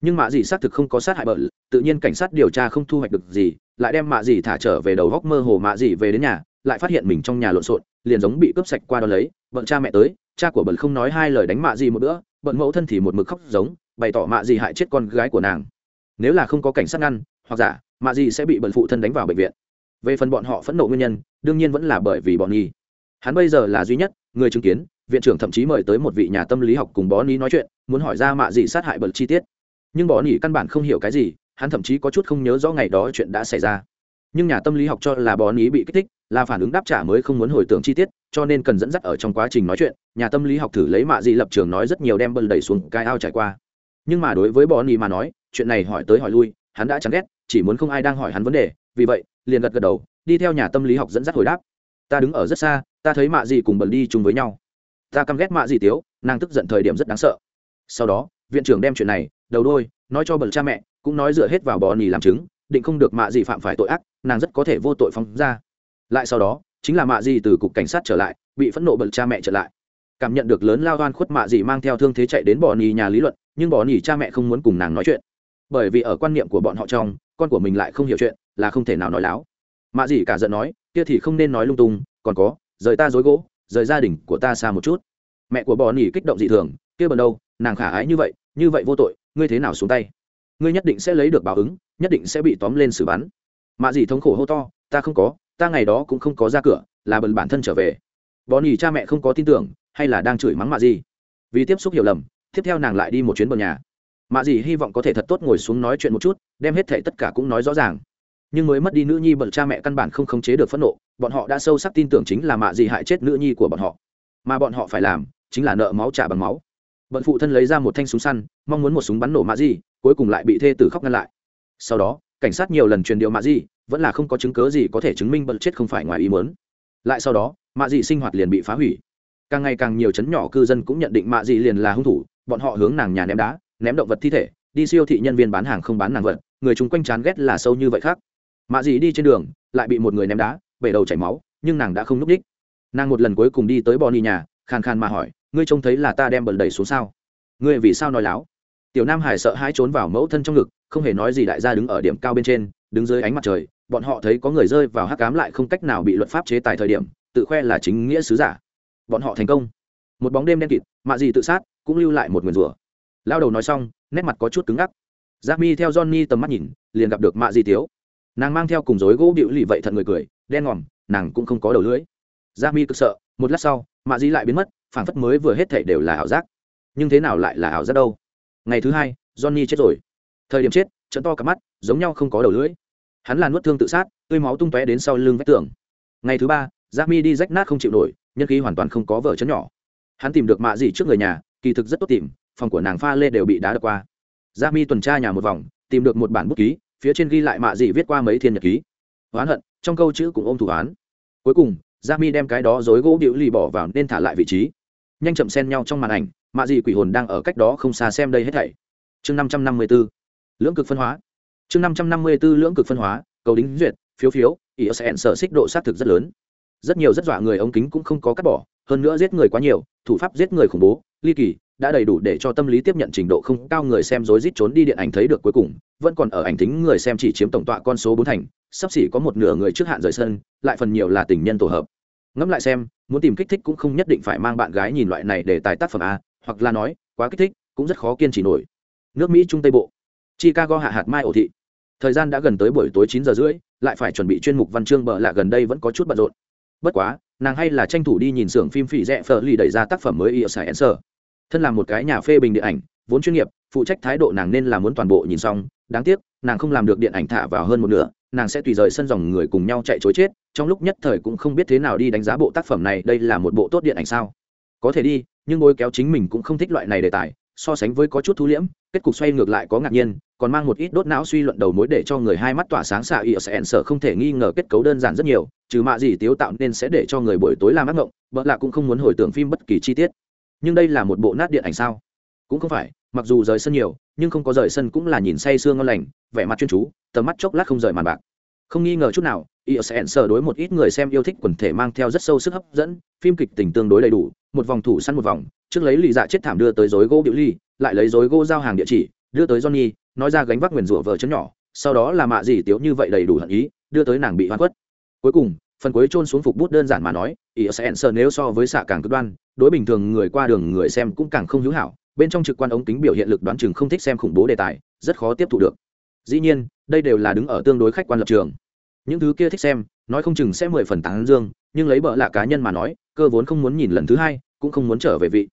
nhưng mạ dì xác thực không có sát hại bận tự nhiên cảnh sát điều tra không thu hoạch được gì, lại đem mạ dì thả trở về đầu góc mơ hồ mạ dì về đến nhà, lại phát hiện mình trong nhà lộn xộn, liền giống bị cướp sạch qua đó lấy, bận cha mẹ tới, cha của bận không nói hai lời đánh mạ dì một bữa, bận mẫu thân thì một mực khóc giống, bày tỏ mạ dì hại chết con gái của nàng. Nếu là không có cảnh sát ngăn, hoặc giả, mạ dì sẽ bị bận phụ thân đánh vào bệnh viện. Về phần bọn họ phẫn nộ nguyên nhân, đương nhiên vẫn là bởi vì bọn nhi hắn bây giờ là duy nhất, người chứng kiến, viện trưởng thậm chí mời tới một vị nhà tâm lý học cùng bó ni nói chuyện, muốn hỏi ra mạ dì sát hại bận chi tiết nhưng bọn nỉ căn bản không hiểu cái gì, hắn thậm chí có chút không nhớ rõ ngày đó chuyện đã xảy ra. Nhưng nhà tâm lý học cho là bọn nhỉ bị kích thích, là phản ứng đáp trả mới không muốn hồi tưởng chi tiết, cho nên cần dẫn dắt ở trong quá trình nói chuyện, nhà tâm lý học thử lấy mạ dị lập trường nói rất nhiều đem bân đẩy xuống cái ao trải qua. Nhưng mà đối với bọn nhỉ mà nói, chuyện này hỏi tới hỏi lui, hắn đã chán ghét, chỉ muốn không ai đang hỏi hắn vấn đề, vì vậy, liền gật gật đầu, đi theo nhà tâm lý học dẫn dắt hồi đáp. Ta đứng ở rất xa, ta thấy mạ dị cùng bần đi chung với nhau. Ta căm ghét mạ dị tiếu, nàng tức giận thời điểm rất đáng sợ. Sau đó, viện trưởng đem chuyện này đầu đôi, nói cho bẩn cha mẹ, cũng nói dựa hết vào bò nỉ làm chứng, định không được mạ gì phạm phải tội ác, nàng rất có thể vô tội phóng ra. Lại sau đó, chính là mạ gì từ cục cảnh sát trở lại, bị phẫn nộ bẩn cha mẹ trở lại. Cảm nhận được lớn lao oan khuất mạ gì mang theo thương thế chạy đến bò nỉ nhà lý luận, nhưng bò nỉ cha mẹ không muốn cùng nàng nói chuyện. Bởi vì ở quan niệm của bọn họ trong, con của mình lại không hiểu chuyện, là không thể nào nói láo. Mạ gì cả giận nói, kia thì không nên nói lung tung, còn có, rời ta dối gỗ, rời gia đình của ta xa một chút. Mẹ của Bò nỉ kích động dị thường, kia bần đâu, nàng khả ái như vậy như vậy vô tội ngươi thế nào xuống tay? Ngươi nhất định sẽ lấy được báo ứng, nhất định sẽ bị tóm lên xử bắn. Mạ dì thống khổ hô to, ta không có, ta ngày đó cũng không có ra cửa, là bần bản thân trở về. Bọn nhì cha mẹ không có tin tưởng, hay là đang chửi mắng mạ gì vì tiếp xúc hiểu lầm, tiếp theo nàng lại đi một chuyến bờ nhà. Mạ gì hy vọng có thể thật tốt ngồi xuống nói chuyện một chút, đem hết thệ tất cả cũng nói rõ ràng. Nhưng mới mất đi nữ nhi bận cha mẹ căn bản không khống chế được phẫn nộ, bọn họ đã sâu sắc tin tưởng chính là mạ gì hại chết nữ nhi của bọn họ. Mà bọn họ phải làm chính là nợ máu trả bằng máu bận phụ thân lấy ra một thanh súng săn, mong muốn một súng bắn nổ mạ gì, cuối cùng lại bị thê tử khóc ngăn lại. Sau đó, cảnh sát nhiều lần truyền điệu mạ gì, vẫn là không có chứng cớ gì có thể chứng minh bận chết không phải ngoài ý muốn. Lại sau đó, mạ dị sinh hoạt liền bị phá hủy. Càng ngày càng nhiều chấn nhỏ cư dân cũng nhận định mạ dị liền là hung thủ, bọn họ hướng nàng nhà ném đá, ném động vật thi thể, đi siêu thị nhân viên bán hàng không bán nàng vật, người chung quanh chán ghét là sâu như vậy khác. Mạ dị đi trên đường, lại bị một người ném đá, bể đầu chảy máu, nhưng nàng đã không núp đích. Nàng một lần cuối cùng đi tới bò ni nhà khàn khàn mà hỏi, ngươi trông thấy là ta đem bẩn đầy xuống sao? Ngươi vì sao nói láo? Tiểu nam hải sợ hãi trốn vào mẫu thân trong ngực, không hề nói gì đại gia đứng ở điểm cao bên trên, đứng dưới ánh mặt trời, bọn họ thấy có người rơi vào hắc cám lại không cách nào bị luật pháp chế tài thời điểm, tự khoe là chính nghĩa sứ giả. Bọn họ thành công. Một bóng đêm đen kịt, mạ gì tự sát, cũng lưu lại một nguyền rủa. Lao đầu nói xong, nét mặt có chút cứng ngắc. Giác mi theo johnny tầm mắt nhìn, liền gặp được mạ di tiếu. Nàng mang theo cùng dối gỗ bịu lì vậy thận người cười, đen ngòm, nàng cũng không có đầu lưỡi. Giác mi cực sợ, một lát sau mạ di lại biến mất phản phất mới vừa hết thể đều là ảo giác. Nhưng thế nào lại là ảo giác đâu? Ngày thứ hai, johnny chết rồi. Thời điểm chết, trận to cả mắt, giống nhau không có đầu lưỡi. Hắn là nuốt thương tự sát, tươi máu tung tóe đến sau lưng vách tường. Ngày thứ ba giác mi đi rách nát không chịu nổi, nhân khí hoàn toàn không có vợ chấn nhỏ. Hắn tìm được mạ gì trước người nhà, kỳ thực rất tốt tìm, phòng của nàng pha lê đều bị đá đập qua. Giác mi tuần tra nhà một vòng, tìm được một bản bút ký, phía trên ghi lại mạ gì viết qua mấy thiên nhật ký. Oán hận, trong câu chữ cũng ôm thủ án cuối cùng giác mi đem cái đó dối gỗ điệu lì bỏ vào nên thả lại vị trí. Nhanh chậm xen nhau trong màn ảnh mạ dị quỷ hồn đang ở cách đó không xa xem đây hết thảy. Chương năm trăm năm mươi b ố lưỡng cực phân hóa. Chương năm trăm năm mươi b ố lưỡng cực phân hóa, cầu đính duyệt, phiếu phiếu, ý sẽ sở xích độ xác thực rất lớn. Rất nhiều rất dọa người ống kính cũng không có cắt bỏ, hơn nữa giết người quá nhiều, thủ pháp giết người khủng bố, ly kỳ, đã đầy đủ để cho tâm lý tiếp nhận trình độ không cao người xem rối rít trốn đi điện ảnh thấy được cuối cùng, vẫn còn ở ảnh tính người xem chỉ chiếm tổng tọa con số bốn thành, sắp xỉ có một nửa người trước hạn rời sân, lại phần nhiều là tình nhân tổ hợp ngẫm lại xem, muốn tìm kích thích cũng không nhất định phải mang bạn gái nhìn loại này để tài tác phẩm a, hoặc là nói, quá kích thích cũng rất khó kiên trì nổi. Nước mỹ trung tây bộ, chicago hạ hạt mai ổ thị. Thời gian đã gần tới buổi tối chín giờ rưỡi, lại phải chuẩn bị chuyên mục văn chương bợ lạ gần đây vẫn có chút bận rộn. Bất quá, nàng hay là tranh thủ đi nhìn xưởng phim phỉ rẽ phở lì đẩy ra tác phẩm mới yêu sài sơ thân là một cái nhà phê bình điện ảnh, vốn chuyên nghiệp, phụ trách thái độ nàng nên là muốn toàn bộ nhìn xong. Đáng tiếc, nàng không làm được điện ảnh thả vào hơn một nửa, nàng sẽ tùy rời sân dòng người cùng nhau chạy chối chết trong lúc nhất thời cũng không biết thế nào đi đánh giá bộ tác phẩm này, đây là một bộ tốt điện ảnh sao? Có thể đi, nhưng bôi kéo chính mình cũng không thích loại này đề tài, so sánh với có chút thu liễm, kết cục xoay ngược lại có ngạc nhiên, còn mang một ít đốt não suy luận đầu mối để cho người hai mắt tỏa sáng xạ ỉa sẽ sở không thể nghi ngờ kết cấu đơn giản rất nhiều, trừ mạ gì tiếu tạo nên sẽ để cho người buổi tối làm ác mộng vợ lạ cũng không muốn hồi tưởng phim bất kỳ chi tiết. Nhưng đây là một bộ nát điện ảnh sao? Cũng không phải, mặc dù rời sân nhiều, nhưng không có rời sân cũng là nhìn say sương ngon lành, vẻ mặt chuyên chú, tầm mắt chốc lát không rời màn bạc. Không nghi ngờ chút nào ỉa đối một ít người xem yêu thích quần thể mang theo rất sâu sức hấp dẫn, phim kịch tình tương đối đầy đủ, một vòng thủ săn một vòng, trước lấy lì dạ chết thảm đưa tới dối gỗ biểu ly lại lấy dối gỗ giao hàng địa chỉ, đưa tới johnny, nói ra gánh vác nguyền rủa vợ chấn nhỏ, sau đó là mạ gì tiếu như vậy đầy đủ hận ý, đưa tới nàng bị hoan quất cuối cùng, phần cuối trôn xuống phục bút đơn giản mà nói ý nếu so với xạ càng cực đoan, đối bình thường người qua đường người xem cũng càng không hữu hảo, bên trong trực quan ống kính biểu hiện lực đoán chừng không thích xem khủng bố đề tài, rất khó tiếp thu được. Dĩ nhiên, đây đều là đứng ở tương đối khách quan lập trường những thứ kia thích xem, nói không chừng sẽ mười phần tán dương, nhưng lấy bợ lạ cá nhân mà nói, cơ vốn không muốn nhìn lần thứ hai, cũng không muốn trở về vị.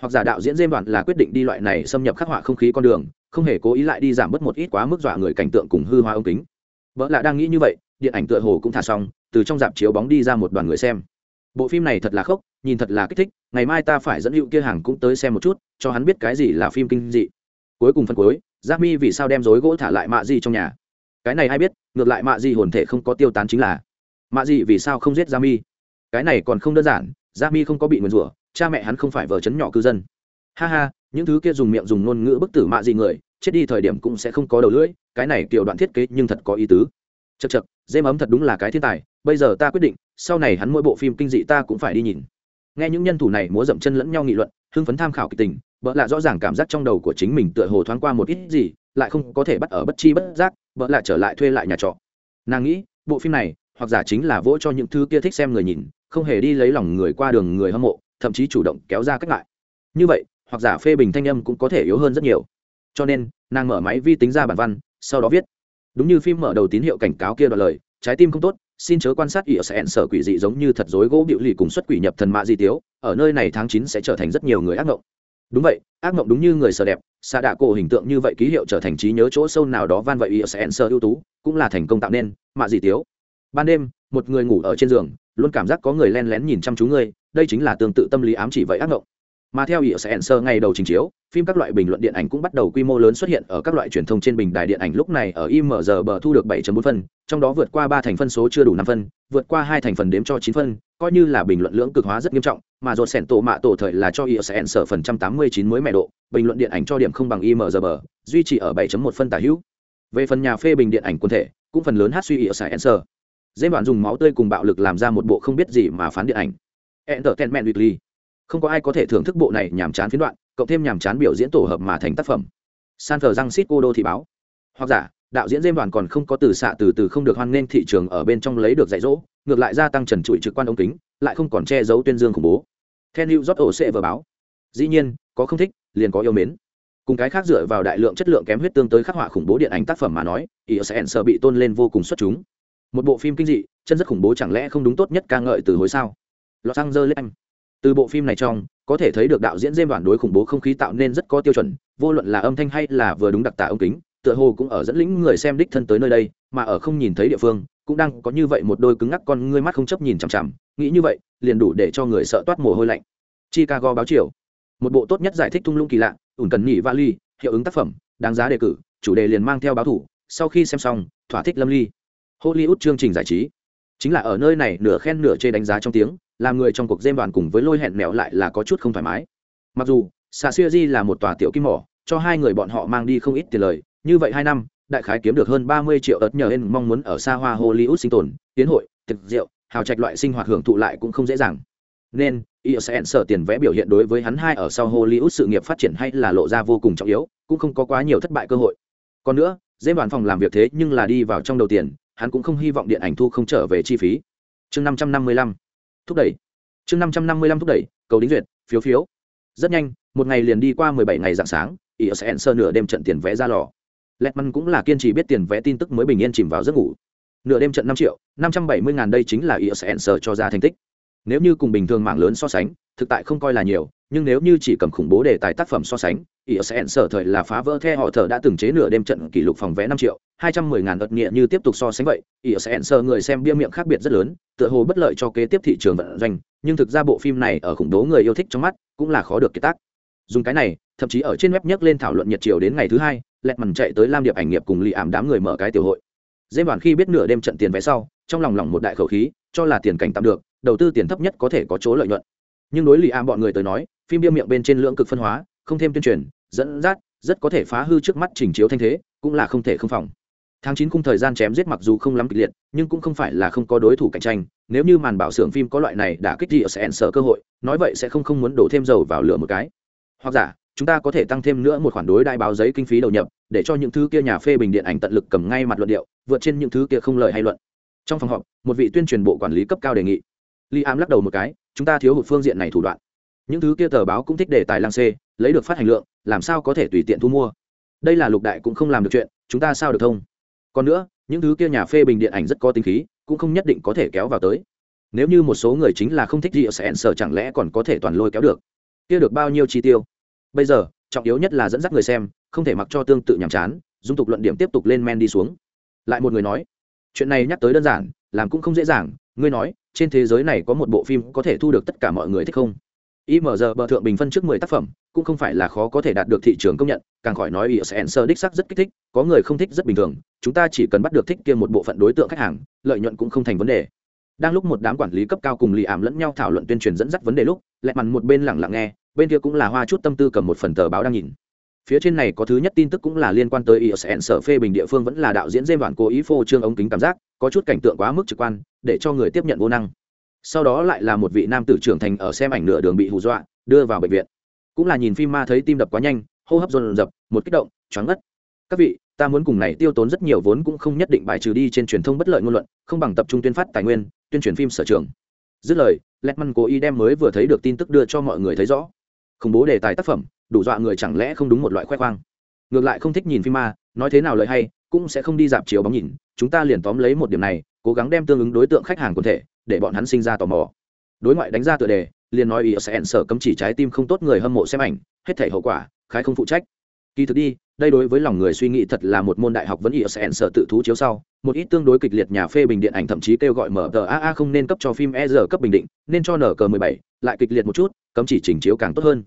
Hoặc giả đạo diễn dêm đoạn là quyết định đi loại này xâm nhập khắc họa không khí con đường, không hề cố ý lại đi giảm bớt một ít quá mức dọa người cảnh tượng cùng hư hoa ống kính. Vợ lạ đang nghĩ như vậy, điện ảnh tựa hồ cũng thả xong, từ trong dạp chiếu bóng đi ra một đoàn người xem. Bộ phim này thật là khốc, nhìn thật là kích thích, ngày mai ta phải dẫn hữu kia hàng cũng tới xem một chút, cho hắn biết cái gì là phim kinh dị. Cuối cùng phân cuối giác mi vì sao đem dối gỗ thả lại mạ gì trong nhà? Cái này ai biết, ngược lại mạ gì hồn thể không có tiêu tán chính là. Mạ gì vì sao không giết gia mi cái này còn không đơn giản gia mi không có bị nguyền rủa, cha mẹ hắn không phải vợ chấn nhỏ cư dân. Ha ha, những thứ kia dùng miệng dùng ngôn ngữ bức tử mạ gì người, chết đi thời điểm cũng sẽ không có đầu lưỡi, cái này kiểu đoạn thiết kế nhưng thật có ý tứ. Chật chật dê ấm thật đúng là cái thiên tài, bây giờ ta quyết định, sau này hắn mỗi bộ phim kinh dị ta cũng phải đi nhìn. Nghe những nhân thủ này múa dậm chân lẫn nhau nghị luận, hưng phấn tham khảo kịch tình bỡ lạ rõ ràng cảm giác trong đầu của chính mình tựa hồ thoáng qua một ít gì, lại không có thể bắt ở bất chi bất giác vợ lại trở lại thuê lại nhà trọ. Nàng nghĩ, bộ phim này, hoặc giả chính là vỗ cho những thứ kia thích xem người nhìn, không hề đi lấy lòng người qua đường người hâm mộ, thậm chí chủ động kéo ra cách lại. Như vậy, hoặc giả phê bình thanh âm cũng có thể yếu hơn rất nhiều. Cho nên, nàng mở máy vi tính ra bản văn, sau đó viết. Đúng như phim mở đầu tín hiệu cảnh cáo kia đoạn lời, trái tim không tốt, xin chớ quan sát ỉa sẽ sở quỷ dị giống như thật dối gỗ bịu lì cùng xuất quỷ nhập thần mạ di tiếu, ở nơi này tháng chín sẽ trở thành rất nhiều người ác mộng đúng vậy, ác mộng đúng như người sợ đẹp xa đạ cổ hình tượng như vậy ký hiệu trở thành trí nhớ chỗ sâu nào đó van vậy ỉa sẽ sơ ưu tú, cũng là thành công tạo nên mạ gì tiếu. Ban đêm, một người ngủ ở trên giường, luôn cảm giác có người len lén nhìn chăm chú ngươi, đây chính là tương tự tâm lý ám chỉ vậy ác mộng. Mà theo ý sẽ sơ ngày đầu trình chiếu, phim các loại bình luận điện ảnh cũng bắt đầu quy mô lớn xuất hiện ở các loại truyền thông trên bình đài điện ảnh lúc này ở img bờ thu được 7.4 phân, trong đó vượt qua ba thành phân số chưa đủ năm phân, vượt qua hai thành phần đếm cho chín phân coi như là bình luận lưỡng cực hóa rất nghiêm trọng, mà dột sẻn tổ mạ tổ thời là cho ý sẽ sở phần trăm tám mươi chín mới mẹ độ, bình luận điện ảnh cho điểm không bằng imgb duy trì ở 7.1 phân tả hữu. Về phần nhà phê bình điện ảnh quân thể, cũng phần lớn hát suy ý sẽ sơ dễ đoạn dùng máu tươi cùng bạo lực làm ra một bộ không biết gì mà phán điện ảnh. Entertainment weekly. Không có ai có thể thưởng thức bộ này nhàm chán phiến đoạn, cộng thêm nhàm chán biểu diễn tổ hợp mà thành tác phẩm. San thờ răng xít cô đô thị báo. Hoặc giả, đạo diễn dêm đoàn còn không có từ xạ từ từ không được hoan nghênh thị trường ở bên trong lấy được dạy dỗ ngược lại gia tăng trần trụi trực quan ống kính, lại không còn che giấu tuyên dương khủng bố. Theo new york ổ sẽ vừa báo. Dĩ nhiên, có không thích, liền có yêu mến. Cùng cái khác dựa vào đại lượng chất lượng kém huyết tương tới khắc họa khủng bố điện ảnh tác phẩm mà nói, ý sẽ sợ bị tôn lên vô cùng xuất chúng. Một bộ phim kinh dị, chân rất khủng bố chẳng lẽ không đúng tốt nhất ca ngợi từ hối sao? Los angeles. Từ bộ phim này trong, có thể thấy được đạo diễn dêm đoạn đối khủng bố không khí tạo nên rất có tiêu chuẩn, vô luận là âm thanh hay là vừa đúng đặc tả ống kính, tựa hồ cũng ở dẫn lĩnh người xem đích thân tới nơi đây, mà ở không nhìn thấy địa phương cũng đang có như vậy một đôi cứng ngắc con ngươi mắt không chấp nhìn chằm chằm, nghĩ như vậy, liền đủ để cho người sợ toát mồ hôi lạnh. Chicago báo chiều. Một bộ tốt nhất giải thích thung lũng kỳ lạ, ủn cần nhị vali, hiệu ứng tác phẩm, đáng giá đề cử, chủ đề liền mang theo báo thủ, sau khi xem xong, thỏa thích lâm ly. Hollywood chương trình giải trí. Chính là ở nơi này nửa khen nửa chê đánh giá trong tiếng, làm người trong cuộc dêm đoàn cùng với lôi hẹn mẹo lại là có chút không thoải mái. Mặc dù xà xuya di là một tòa tiểu kim mỏ, cho hai người bọn họ mang đi không ít tiền lời, như vậy hai năm đại khái kiếm được hơn ba mươi triệu ớt nhờ hên mong muốn ở xa hoa hollywood sinh tồn tiến hội thực rượu hào trạch loại sinh hoạt hưởng thụ lại cũng không dễ dàng. Nên ISN sở tiền vẽ biểu hiện đối với hắn hai ở sau Hollywood sự nghiệp phát triển hay là lộ ra vô cùng trọng yếu, cũng không có quá nhiều thất bại cơ hội. Còn nữa, dễ bàn phòng làm việc thế nhưng là đi vào trong đầu tiền, hắn cũng không hy vọng điện ảnh thu không trở về chi phí. Chương 555 thúc đẩy. Chương năm trăm năm mươi lăm thúc đẩy cầu đính duyệt phiếu phiếu. Rất nhanh một ngày liền đi qua mười bảy ngày dạng sáng ý sẽ sơ nửa đêm trận tiền vẽ ra lò. Letman cũng là kiên trì biết tiền vẽ tin tức mới bình yên chìm vào giấc ngủ. Nửa đêm trận năm triệu, năm trăm bảy mươi ngàn đây chính là ý cho ra thành tích. Nếu như cùng bình thường mạng lớn so sánh, thực tại không coi là nhiều, nhưng nếu như chỉ cầm khủng bố đề tài tác phẩm so sánh ý thời là phá vỡ the họ thờ đã từng chế nửa đêm trận kỷ lục phòng vẽ năm triệu, hai trăm mười ngàn ợt nghĩa như tiếp tục so sánh vậy ý người xem bia miệng khác biệt rất lớn, tựa hồ bất lợi cho kế tiếp thị trường vận doanh, nhưng thực ra bộ phim này ở khủng bố người yêu thích trong mắt cũng là khó được kiệt tác. Dùng cái này, thậm chí ở trên web nhắc lên thảo luận nhiệt chiều đến ngày thứ hai lẹt mằn chạy tới lam điệp ảnh nghiệp cùng lì ảm đám người mở cái tiểu hội. Dễ bản khi biết nửa đêm trận tiền vé sau, trong lòng lòng một đại khẩu khí, cho là tiền cảnh tạm được, đầu tư tiền thấp nhất có thể có chỗ lợi nhuận. Nhưng đối lì ảm bọn người tới nói, phim bia miệng bên trên lưỡng cực phân hóa, không thêm tuyên truyền, dẫn dắt, rất có thể phá hư trước mắt trình chiếu thanh thế, cũng là không thể không phòng. Tháng chín khung thời gian chém giết mặc dù không lắm kịch liệt, nhưng cũng không phải là không có đối thủ cạnh tranh. Nếu như màn bảo xưởng phim có loại này đã kích gì ở sẽ sợ cơ hội, nói vậy sẽ không không muốn đổ thêm dầu vào lửa một cái. Hoặc giả chúng ta có thể tăng thêm nữa một khoản đối đại báo giấy kinh phí đầu nhập, để cho những thứ kia nhà phê bình điện ảnh tận lực cầm ngay mặt luận điệu, vượt trên những thứ kia không lời hay luận. Trong phòng họp, một vị tuyên truyền bộ quản lý cấp cao đề nghị. Li am lắc đầu một cái, chúng ta thiếu hụt phương diện này thủ đoạn. Những thứ kia tờ báo cũng thích đề tài lang xê, lấy được phát hành lượng, làm sao có thể tùy tiện thu mua? Đây là lục đại cũng không làm được chuyện, chúng ta sao được thông? Còn nữa, những thứ kia nhà phê bình điện ảnh rất có tính khí, cũng không nhất định có thể kéo vào tới. Nếu như một số người chính là không thích gì ở sẹn sở chẳng lẽ còn có thể toàn lôi kéo được? Kia được bao nhiêu chi tiêu? Bây giờ, trọng yếu nhất là dẫn dắt người xem, không thể mặc cho tương tự nhàm chán, dung tục luận điểm tiếp tục lên men đi xuống. Lại một người nói, chuyện này nhắc tới đơn giản, làm cũng không dễ dàng, ngươi nói, trên thế giới này có một bộ phim có thể thu được tất cả mọi người thích không? Img bờ thượng bình phân trước mười tác phẩm, cũng không phải là khó có thể đạt được thị trường công nhận, càng khỏi nói sơ đích sắc rất kích thích, có người không thích rất bình thường, chúng ta chỉ cần bắt được thích kia một bộ phận đối tượng khách hàng, lợi nhuận cũng không thành vấn đề đang lúc một đám quản lý cấp cao cùng lì ảm lẫn nhau thảo luận tuyên truyền dẫn dắt vấn đề lúc, lẹ mằn một bên lẳng lặng nghe, bên kia cũng là hoa chút tâm tư cầm một phần tờ báo đang nhìn. Phía trên này có thứ nhất tin tức cũng là liên quan tới isn sở phê bình địa phương vẫn là đạo diễn dêm đoạn cố ý phô trương ống kính cảm giác, có chút cảnh tượng quá mức trực quan, để cho người tiếp nhận vô năng. Sau đó lại là một vị nam tử trưởng thành ở xem ảnh nửa đường bị hù dọa, đưa vào bệnh viện. Cũng là nhìn phim ma thấy tim đập quá nhanh, hô hấp dồn dập, một kích động, choáng ngất. Các vị, ta muốn cùng này tiêu tốn rất nhiều vốn cũng không nhất định bài trừ đi trên truyền thông bất lợi ngôn luận, không bằng tập trung tuyên phát tài nguyên tuyên truyền phim sở trường. Dứt lời, letman cố ý đem mới vừa thấy được tin tức đưa cho mọi người thấy rõ. Khủng bố đề tài tác phẩm, đủ dọa người chẳng lẽ không đúng một loại khoe khoang. Ngược lại không thích nhìn phim ma, nói thế nào lời hay, cũng sẽ không đi dạp chiếu bóng nhìn, chúng ta liền tóm lấy một điểm này, cố gắng đem tương ứng đối tượng khách hàng quần thể, để bọn hắn sinh ra tò mò. Đối ngoại đánh ra tựa đề, liền nói ý sẽ sở cấm chỉ trái tim không tốt người hâm mộ xem ảnh, hết thể hậu quả, khái không phụ trách kỳ thực đi đây đối với lòng người suy nghĩ thật là một môn đại học vẫn ỉa sẽ sợ tự thú chiếu sau. Một ít tương đối kịch liệt nhà phê bình điện ảnh thậm chí kêu gọi mở tờ aa không nên cấp cho phim e r cấp bình định nên cho nở cờ 17, lại kịch liệt một chút cấm chỉ trình chiếu càng tốt hơn.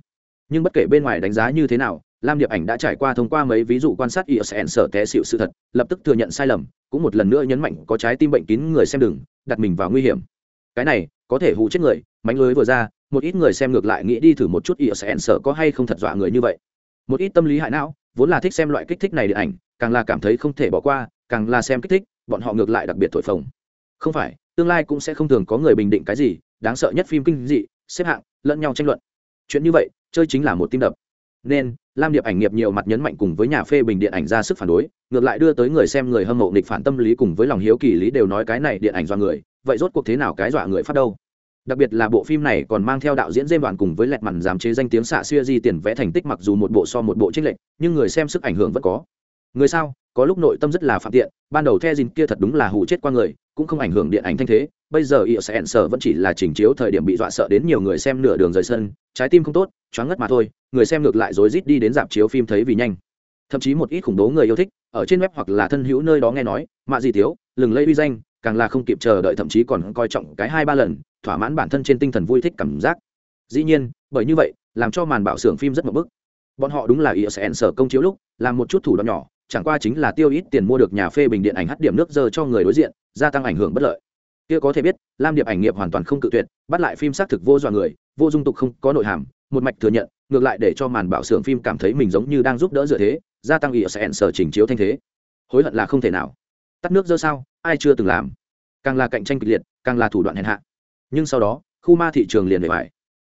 Nhưng bất kể bên ngoài đánh giá như thế nào lam điệp ảnh đã trải qua thông qua mấy ví dụ quan sát isn sở té xịu sự thật lập tức thừa nhận sai lầm cũng một lần nữa nhấn mạnh có trái tim bệnh kín người xem đừng đặt mình vào nguy hiểm. Cái này có thể hù chết người mánh lưới vừa ra một ít người xem ngược lại nghĩ đi thử một chút isn sở có hay không thật dọa người như vậy một ít tâm lý hại não, vốn là thích xem loại kích thích này điện ảnh, càng là cảm thấy không thể bỏ qua, càng là xem kích thích, bọn họ ngược lại đặc biệt thổi phồng. Không phải, tương lai cũng sẽ không thường có người bình định cái gì, đáng sợ nhất phim kinh dị, xếp hạng, lẫn nhau tranh luận. Chuyện như vậy, chơi chính là một tim đập. Nên, lam điệp ảnh nghiệp nhiều mặt nhấn mạnh cùng với nhà phê bình điện ảnh ra sức phản đối, ngược lại đưa tới người xem người hâm mộ nghịch phản tâm lý cùng với lòng hiếu kỳ lý đều nói cái này điện ảnh do người, vậy rốt cuộc thế nào cái dọa người phát đâu? Đặc biệt là bộ phim này còn mang theo đạo diễn dêm đoạn cùng với lẹt mặn giám chế danh tiếng xạ xuya di tiền vẽ thành tích mặc dù một bộ so một bộ trích lệch, nhưng người xem sức ảnh hưởng vẫn có. Người sao? Có lúc nội tâm rất là phạm tiện, ban đầu the dìn kia thật đúng là hụ chết qua người, cũng không ảnh hưởng điện ảnh thanh thế, bây giờ ia sẽ sợ vẫn chỉ là chỉnh chiếu thời điểm bị dọa sợ đến nhiều người xem nửa đường rời sân, trái tim không tốt, choáng ngất mà thôi, người xem ngược lại rối rít đi đến dạp chiếu phim thấy vì nhanh. Thậm chí một ít khủng bố người yêu thích, ở trên web hoặc là thân hữu nơi đó nghe nói, mạ gì thiếu lừng lây uy danh, càng là không kịp chờ đợi thậm chí còn coi trọng cái hai ba lần thỏa mãn bản thân trên tinh thần vui thích cảm giác. Dĩ nhiên, bởi như vậy, làm cho màn bảo xưởng phim rất một bức. Bọn họ đúng là ia sẽ sở công chiếu lúc, làm một chút thủ đoạn nhỏ, chẳng qua chính là tiêu ít tiền mua được nhà phê bình điện ảnh hắt điểm nước dơ cho người đối diện, gia tăng ảnh hưởng bất lợi. Kia có thể biết, lam điệp ảnh nghiệp hoàn toàn không cự tuyệt, bắt lại phim xác thực vô dọa người, vô dung tục không có nội hàm, một mạch thừa nhận, ngược lại để cho màn bảo xưởng phim cảm thấy mình giống như đang giúp đỡ dựa thế, gia tăng ý sẽ sở chỉnh chiếu thanh thế. Hối hận là không thể nào. Tắt nước dơ sao, ai chưa từng làm? Càng là cạnh tranh kịch liệt, càng là thủ đoạn hèn hạ nhưng sau đó khu ma thị trường liền để bài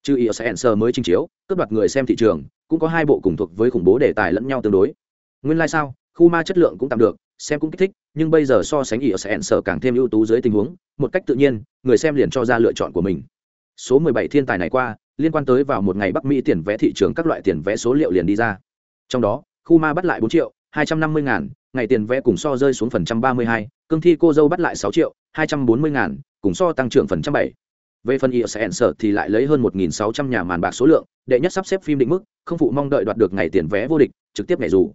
trừ ý sẽ sở mới trình chiếu cướp đoạt người xem thị trường cũng có hai bộ cùng thuộc với khủng bố đề tài lẫn nhau tương đối. Nguyên lai、like、sao khu ma chất lượng cũng tạm được xem cũng kích thích nhưng bây giờ so sánh ý sẽ sở càng thêm ưu tú dưới tình huống một cách tự nhiên người xem liền cho ra lựa chọn của mình. Số 17 thiên tài này qua liên quan tới vào một ngày bắc mỹ tiền vé thị trường các loại tiền vé số liệu liền đi ra. Trong đó khu ma bắt lại bốn triệu 250 ngàn ngày tiền vé cùng so rơi xuống phần trăm 32, cương thi cô dâu bắt lại sáu triệu 240 ngàn cùng so tăng trưởng phần trăm bảy về phần ISN sở thì lại lấy hơn 1.600 nhà màn bạc số lượng, đệ nhất sắp xếp phim định mức, không phụ mong đợi đoạt được ngày tiền vé vô địch, trực tiếp nhảy dù.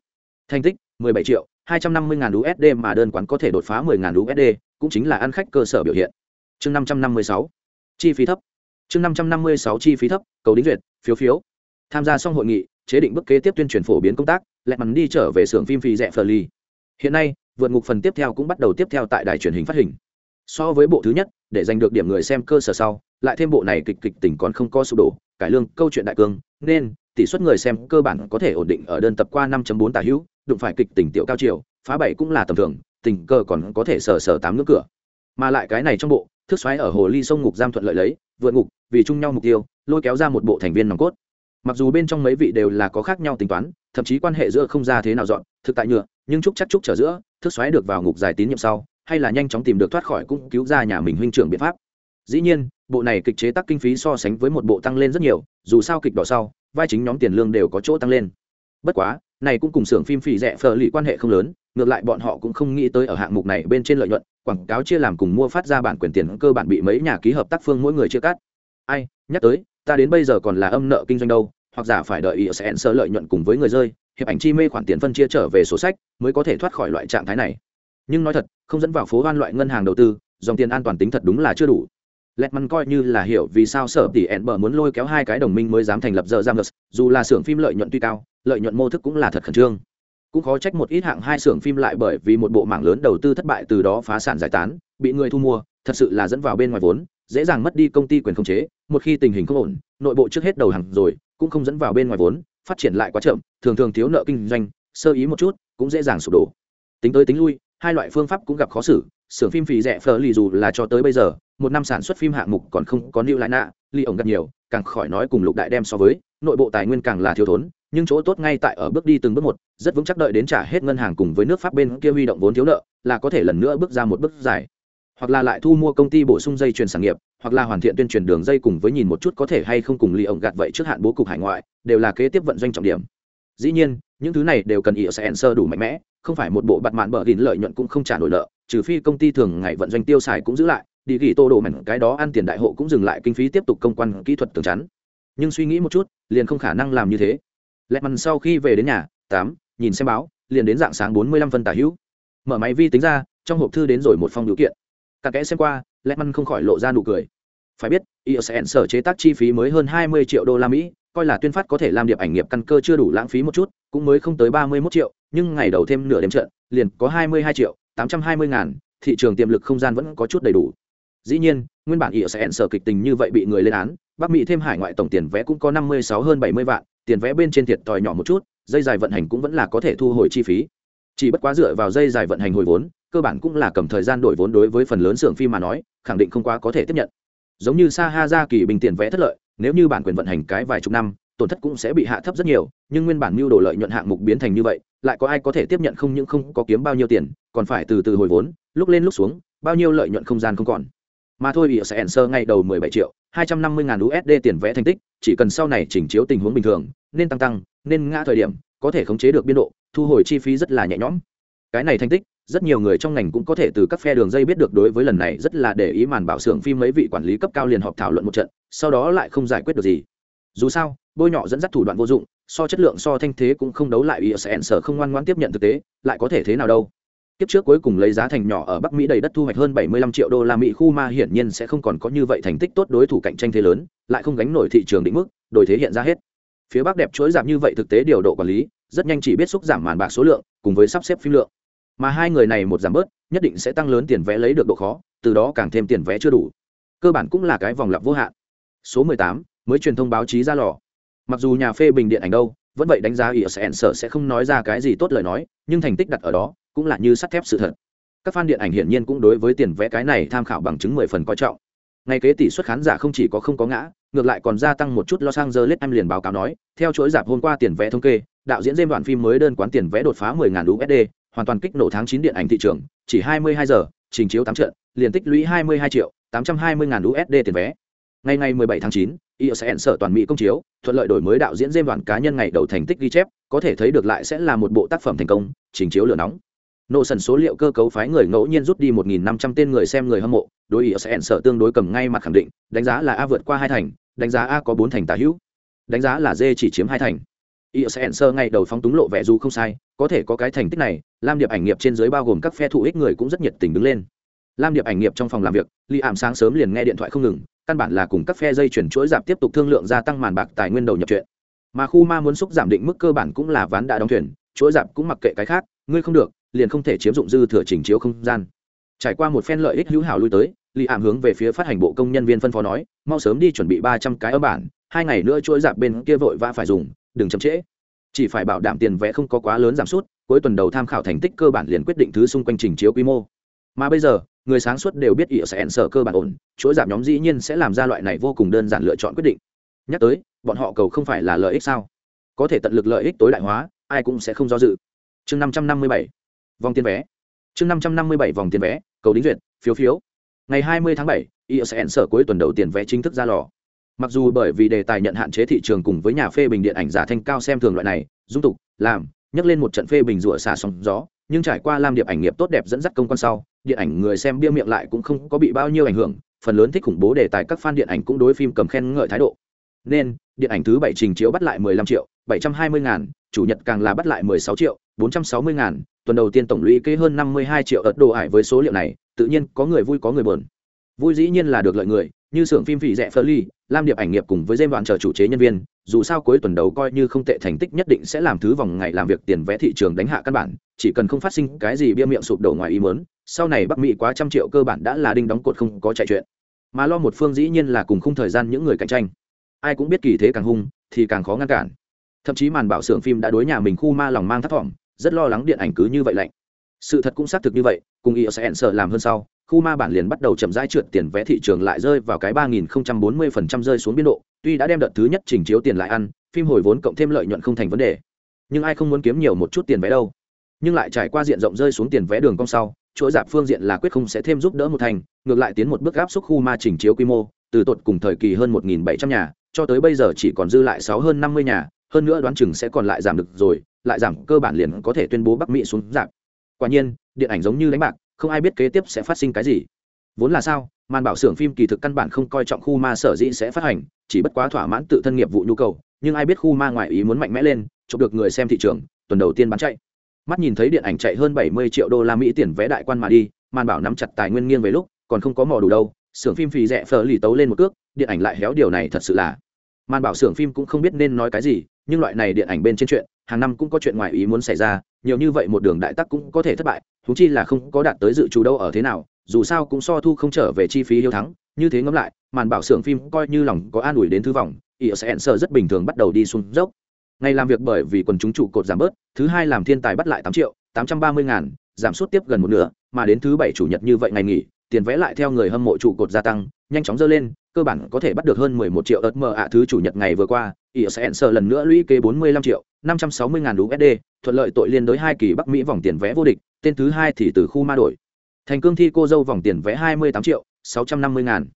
Thành tích 17 triệu 250 ngàn USD mà đơn quán có thể đột phá 10 ngàn USD cũng chính là ăn khách cơ sở biểu hiện. Chương 556 chi phí thấp. Chương 556 chi phí thấp, cầu đính duyệt, phiếu phiếu. Tham gia xong hội nghị, chế định bước kế tiếp tuyên truyền phổ biến công tác, lẹt mắn đi trở về xưởng phim phì rẻ phờ ly hiện nay, vượt ngục phần tiếp theo cũng bắt đầu tiếp theo tại đài truyền hình phát hình. So với bộ thứ nhất để giành được điểm người xem cơ sở sau, lại thêm bộ này kịch kịch tỉnh còn không có sụp đổ, cải lương, câu chuyện đại cương, nên tỷ suất người xem cơ bản có thể ổn định ở đơn tập qua 5.4 tả hữu, đụng phải kịch tỉnh tiểu cao chiều phá bảy cũng là tầm thường, tình cơ còn có thể sở sở tám ngưỡng cửa. Mà lại cái này trong bộ, thức xoáy ở hồ ly sông ngục giam thuận lợi lấy, vượt ngục, vì chung nhau mục tiêu, lôi kéo ra một bộ thành viên nòng cốt. Mặc dù bên trong mấy vị đều là có khác nhau tính toán, thậm chí quan hệ giữa không ra thế nào dọn, thực tại nhựa, nhưng chúc chắc chúc trở giữa, thức xoáy được vào ngục dài tín nhiệm sau hay là nhanh chóng tìm được thoát khỏi cũng cứu ra nhà mình huynh trưởng biện pháp. Dĩ nhiên, bộ này kịch chế tác kinh phí so sánh với một bộ tăng lên rất nhiều, dù sao kịch đỏ sau, vai chính nhóm tiền lương đều có chỗ tăng lên. Bất quá, này cũng cùng xưởng phim phì rẻ phờ lì quan hệ không lớn, ngược lại bọn họ cũng không nghĩ tới ở hạng mục này bên trên lợi nhuận, quảng cáo chia làm cùng mua phát ra bản quyền tiền cơ bản bị mấy nhà ký hợp tác phương mỗi người chia cắt. Ai, nhắc tới, ta đến bây giờ còn là âm nợ kinh doanh đâu, hoặc giả phải đợi ý sẽ sơ lợi nhuận cùng với người rơi, hiệp ảnh chi mê khoản tiền phân chia trở về sổ sách, mới có thể thoát khỏi loại trạng thái này nhưng nói thật, không dẫn vào phố hoan loại ngân hàng đầu tư, dòng tiền an toàn tính thật đúng là chưa đủ. Lẹt măn coi như là hiểu vì sao sở tỷ ẹn bờ muốn lôi kéo hai cái đồng minh mới dám thành lập giờ giam dù là xưởng phim lợi nhuận tuy cao, lợi nhuận mô thức cũng là thật khẩn trương. Cũng khó trách một ít hạng hai xưởng phim lại bởi vì một bộ mảng lớn đầu tư thất bại từ đó phá sản giải tán, bị người thu mua, thật sự là dẫn vào bên ngoài vốn, dễ dàng mất đi công ty quyền khống chế, một khi tình hình không ổn, nội bộ trước hết đầu hàng rồi, cũng không dẫn vào bên ngoài vốn, phát triển lại quá chậm, thường thường thiếu nợ kinh doanh, sơ ý một chút, cũng dễ dàng sụp đổ. Tính tới tính lui hai loại phương pháp cũng gặp khó xử, xưởng phim phì rẻ phờ lì dù là cho tới bây giờ, một năm sản xuất phim hạng mục còn không có lưu lại nạ ly ổng gặp nhiều, càng khỏi nói cùng lục đại đem so với, nội bộ tài nguyên càng là thiếu thốn, nhưng chỗ tốt ngay tại ở bước đi từng bước một, rất vững chắc đợi đến trả hết ngân hàng cùng với nước pháp bên kia huy động vốn thiếu nợ, là có thể lần nữa bước ra một bước dài. Hoặc là lại thu mua công ty bổ sung dây chuyền sản nghiệp, hoặc là hoàn thiện tuyên truyền đường dây cùng với nhìn một chút có thể hay không cùng ly ổng gạt vậy trước hạn bố cục hải ngoại, đều là kế tiếp vận doanh trọng điểm. Dĩ nhiên, những thứ này đều cần ỉa sẽ sơ đủ mạnh mẽ không phải một bộ bạt mạn bờ gìn lợi nhuận cũng không trả nổi nợ, trừ phi công ty thường ngày vận doanh tiêu xài cũng giữ lại, đi ghi tô đồ mảnh, cái đó ăn tiền đại hộ cũng dừng lại kinh phí tiếp tục công quan kỹ thuật tường chắn. Nhưng suy nghĩ một chút, liền không khả năng làm như thế. Lẹt mằn sau khi về đến nhà, tám, nhìn xem báo, liền đến dạng sáng bốn mươi lăm phân tả hữu. Mở máy vi tính ra, trong hộp thư đến rồi một phong biểu kiện. Cặn kẽ xem qua, lẹt măn không khỏi lộ ra nụ cười. Phải biết isn sở chế tác chi phí mới hơn hai mươi triệu đô la mỹ, coi là tuyên phát có thể làm điệp ảnh nghiệp căn cơ chưa đủ lãng phí một chút, cũng mới không tới ba mươi mốt triệu nhưng ngày đầu thêm nửa đêm trận, liền có hai mươi hai triệu tám trăm hai mươi ngàn, thị trường tiềm lực không gian vẫn có chút đầy đủ. Dĩ nhiên, nguyên bản isn sở kịch tình như vậy bị người lên án, bắc mỹ thêm hải ngoại tổng tiền vé cũng có năm mươi sáu hơn bảy mươi vạn, tiền vé bên trên thiệt tòi nhỏ một chút, dây dài vận hành cũng vẫn là có thể thu hồi chi phí. Chỉ bất quá dựa vào dây dài vận hành hồi vốn, cơ bản cũng là cầm thời gian đổi vốn đối với phần lớn xưởng phim mà nói, khẳng định không quá có thể tiếp nhận. Giống như sa ha ra kỳ bình tiền vẽ thất lợi, nếu như bản quyền vận hành cái vài chục năm tổn thất cũng sẽ bị hạ thấp rất nhiều, nhưng nguyên bản mưu đồ lợi nhuận hạng mục biến thành như vậy, lại có ai có thể tiếp nhận không những không có kiếm bao nhiêu tiền, còn phải từ từ hồi vốn, lúc lên lúc xuống, bao nhiêu lợi nhuận không gian không còn. Mà thôi bị sẽ sơ ngay đầu 17 triệu 250 ngàn USD tiền vẽ thành tích, chỉ cần sau này chỉnh chiếu tình huống bình thường, nên tăng tăng, nên ngã thời điểm, có thể khống chế được biên độ, thu hồi chi phí rất là nhẹ nhõm. Cái này thành tích, rất nhiều người trong ngành cũng có thể từ các phe đường dây biết được đối với lần này rất là để ý màn bảo xưởng phim mấy vị quản lý cấp cao liền họp thảo luận một trận, sau đó lại không giải quyết được gì. Dù sao bôi nhọ dẫn dắt thủ đoạn vô dụng so chất lượng so thanh thế cũng không đấu lại isn sở không ngoan ngoãn tiếp nhận thực tế lại có thể thế nào đâu Kiếp trước cuối cùng lấy giá thành nhỏ ở Bắc Mỹ đầy đất thu hoạch hơn 75 triệu đô la Mỹ khu ma hiển nhiên sẽ không còn có như vậy thành tích tốt đối thủ cạnh tranh thế lớn, lại không gánh nổi thị trường định mức, đổi thế hiện ra hết. Phía Bắc đẹp chuỗi giảm như vậy thực tế điều độ quản lý, rất nhanh chỉ biết xúc giảm màn bạc số lượng, cùng với sắp xếp phim lượng. Mà hai người này một giảm bớt, nhất định sẽ tăng lớn tiền vé lấy được độ khó, từ đó càng thêm tiền vé chưa đủ. Cơ bản cũng là cái vòng lặp vô hạn. Số 18, mới truyền thông báo chí ra lò. Mặc dù nhà phê bình điện ảnh đâu, vẫn vậy đánh giá ISN sở sẽ không nói ra cái gì tốt lời nói, nhưng thành tích đặt ở đó, cũng là như sắt thép sự thật. Các fan điện ảnh hiển nhiên cũng đối với tiền vẽ cái này tham khảo bằng chứng mười phần coi trọng. Ngay kế tỷ suất khán giả không chỉ có không có ngã ngược lại còn gia tăng một chút Los Angeles em liền báo cáo nói theo chuỗi giảm hôm qua tiền vé thống kê đạo diễn dêm đoạn phim mới đơn quán tiền vé đột phá 10.000 USD hoàn toàn kích nổ tháng 9 điện ảnh thị trường chỉ 22 giờ trình chiếu 8 trận liền tích lũy 22 triệu 820 ngàn USD tiền vé ngày ngày 17 tháng 9 ISN sở toàn mỹ công chiếu, thuận lợi đổi mới đạo diễn dêm đoàn cá nhân ngày đầu thành tích ghi chép, có thể thấy được lại sẽ là một bộ tác phẩm thành công, trình chiếu lửa nóng. Nô sần số liệu cơ cấu phái người ngẫu nhiên rút đi 1.500 tên người xem người hâm mộ, đối ý sẽ sợ tương đối cầm ngay mặt khẳng định, đánh giá là a vượt qua hai thành, đánh giá a có bốn thành tả hữu, đánh giá là d chỉ chiếm hai thành. Ý sẽ sơ ngày đầu phóng túng lộ vẻ dù không sai, có thể có cái thành tích này, lam điệp ảnh nghiệp trên dưới bao gồm các phe thụ ích người cũng rất nhiệt tình đứng lên. Lam điệp ảnh nghiệp trong phòng làm việc Lý ảm sáng sớm liền nghe điện thoại không ngừng căn bản là cùng các phe dây chuyển chuỗi giảm tiếp tục thương lượng gia tăng màn bạc tài nguyên đầu nhập chuyện. Mà khu ma muốn xúc giảm định mức cơ bản cũng là ván đã đóng thuyền, chuỗi giảm cũng mặc kệ cái khác, ngươi không được, liền không thể chiếm dụng dư thừa chỉnh chiếu không gian. Trải qua một phen lợi ích hữu hảo lui tới, Lý ảm hướng về phía phát hành bộ công nhân viên phân phó nói, mau sớm đi chuẩn bị ba trăm cái ở bản, hai ngày nữa chuỗi giảm bên kia vội vã phải dùng, đừng chậm trễ. Chỉ phải bảo đảm tiền vẽ không có quá lớn giảm sút, cuối tuần đầu tham khảo thành tích cơ bản liền quyết định thứ xung quanh trình chiếu quy mô. Mà bây giờ người sáng suốt đều biết ỉa sẽ ẩn sở cơ bản ổn, chuỗi giảm nhóm dĩ nhiên sẽ làm ra loại này vô cùng đơn giản lựa chọn quyết định. Nhắc tới, bọn họ cầu không phải là lợi ích sao? Có thể tận lực lợi ích tối đại hóa, ai cũng sẽ không do dự. Chương năm trăm năm mươi bảy, vòng tiền vé. Chương năm trăm năm mươi bảy, vòng tiền vé, cầu đính duyệt, phiếu phiếu. Ngày hai mươi tháng bảy ỉa sẽ ẩn sở cuối tuần đầu tiền vé chính thức ra lò. Mặc dù bởi vì đề tài nhận hạn chế thị trường cùng với nhà phê bình điện ảnh giả thanh cao xem thường loại này, dung tục, làm nhắc lên một trận phê bình rủa xả sóng gió nhưng trải qua làm điệp ảnh nghiệp tốt đẹp dẫn dắt công quan sau, điện ảnh người xem bia miệng lại cũng không có bị bao nhiêu ảnh hưởng, phần lớn thích khủng bố đề tài các fan điện ảnh cũng đối phim cầm khen ngợi thái độ. Nên, điện ảnh thứ bảy trình chiếu bắt lại 15 triệu 720 ngàn, chủ nhật càng là bắt lại 16 triệu 460 ngàn, tuần đầu tiên tổng lũy kế hơn 52 triệu ớt đồ ải với số liệu này, tự nhiên có người vui có người buồn. Vui dĩ nhiên là được lợi người như xưởng phim vị rẻ phơ ly lam điệp ảnh nghiệp cùng với dêm đoạn chờ chủ chế nhân viên, dù sao cuối tuần đầu coi như không tệ thành tích nhất định sẽ làm thứ vòng ngày làm việc tiền vẽ thị trường đánh hạ căn bản, chỉ cần không phát sinh cái gì bia miệng sụp đổ ngoài ý mớn sau này bắc mỹ quá trăm triệu cơ bản đã là đinh đóng cột không có chạy chuyện. Mà lo một phương dĩ nhiên là cùng không thời gian những người cạnh tranh. Ai cũng biết kỳ thế càng hung, thì càng khó ngăn cản. Thậm chí màn bảo xưởng phim đã đối nhà mình khu ma lòng mang thất vọng rất lo lắng điện ảnh cứ như vậy lạnh. Sự thật cũng xác thực như vậy, cùng ý sẽ sợ làm hơn sau khu ma bản liền bắt đầu chậm rãi trượt tiền vé thị trường lại rơi vào cái ba nghìn bốn mươi phần trăm rơi xuống biên độ, tuy đã đem đợt thứ nhất chỉnh chiếu tiền lại ăn, phim hồi vốn cộng thêm lợi nhuận không thành vấn đề. Nhưng ai không muốn kiếm nhiều một chút tiền vé đâu. Nhưng lại trải qua diện rộng rơi xuống tiền vé đường cong sau chỗ giảm phương diện là quyết không sẽ thêm giúp đỡ một thành, ngược lại tiến một bước áp xúc khu ma chỉnh chiếu quy mô, từ tột cùng thời kỳ hơn một nghìn bảy trăm nhà, cho tới bây giờ chỉ còn dư lại sáu hơn năm mươi nhà, hơn nữa đoán chừng sẽ còn lại giảm được rồi, lại giảm cơ bản liền có thể tuyên bố bắc mỹ xuống giảm. Quả nhiên, điện ảnh giống như đánh bạc không ai biết kế tiếp sẽ phát sinh cái gì. Vốn là sao, màn bảo xưởng phim kỳ thực căn bản không coi trọng khu ma sở dĩ sẽ phát hành, chỉ bất quá thỏa mãn tự thân nghiệp vụ nhu cầu, nhưng ai biết khu ma ngoại ý muốn mạnh mẽ lên, chụp được người xem thị trường, tuần đầu tiên bán chạy. Mắt nhìn thấy điện ảnh chạy hơn bảy mươi triệu đô la mỹ tiền vé đại quan mà đi, màn bảo nắm chặt tài nguyên nghiêng về lúc, còn không có mò đủ đâu, xưởng phim phì rẻ phở lì tấu lên một cước, điện ảnh lại héo điều này thật sự là. Màn bảo xưởng phim cũng không biết nên nói cái gì, nhưng loại này điện ảnh bên trên chuyện, hàng năm cũng có chuyện ngoài ý muốn xảy ra, nhiều như vậy một đường đại tắc cũng có thể thất bại húng chi là không có đạt tới dự trù đâu ở thế nào, dù sao cũng so thu không trở về chi phí hiếu thắng, như thế ngẫm lại, màn bảo xưởng phim coi như lòng có an ủi đến thứ vòng ỉa sẽ sợ rất bình thường bắt đầu đi xuống dốc. Ngày làm việc bởi vì quần chúng trụ cột giảm bớt, thứ hai làm thiên tài bắt lại tám triệu, tám trăm ba mươi ngàn, giảm suốt tiếp gần một nửa, mà đến thứ bảy chủ nhật như vậy ngày nghỉ, tiền vẽ lại theo người hâm mộ trụ cột gia tăng, nhanh chóng dơ lên, cơ bản có thể bắt được hơn 11 triệu ớt mờ ạ thứ chủ nhật ngày vừa qua ISN lần nữa lũy kế 45 triệu 560 ngàn USD thuận lợi tội liên đối hai kỳ Bắc Mỹ vòng tiền vẽ vô địch tên thứ hai thì từ khu ma đổi. Thành cương thi cô dâu vòng tiền vẽ 28 triệu 650 ngàn.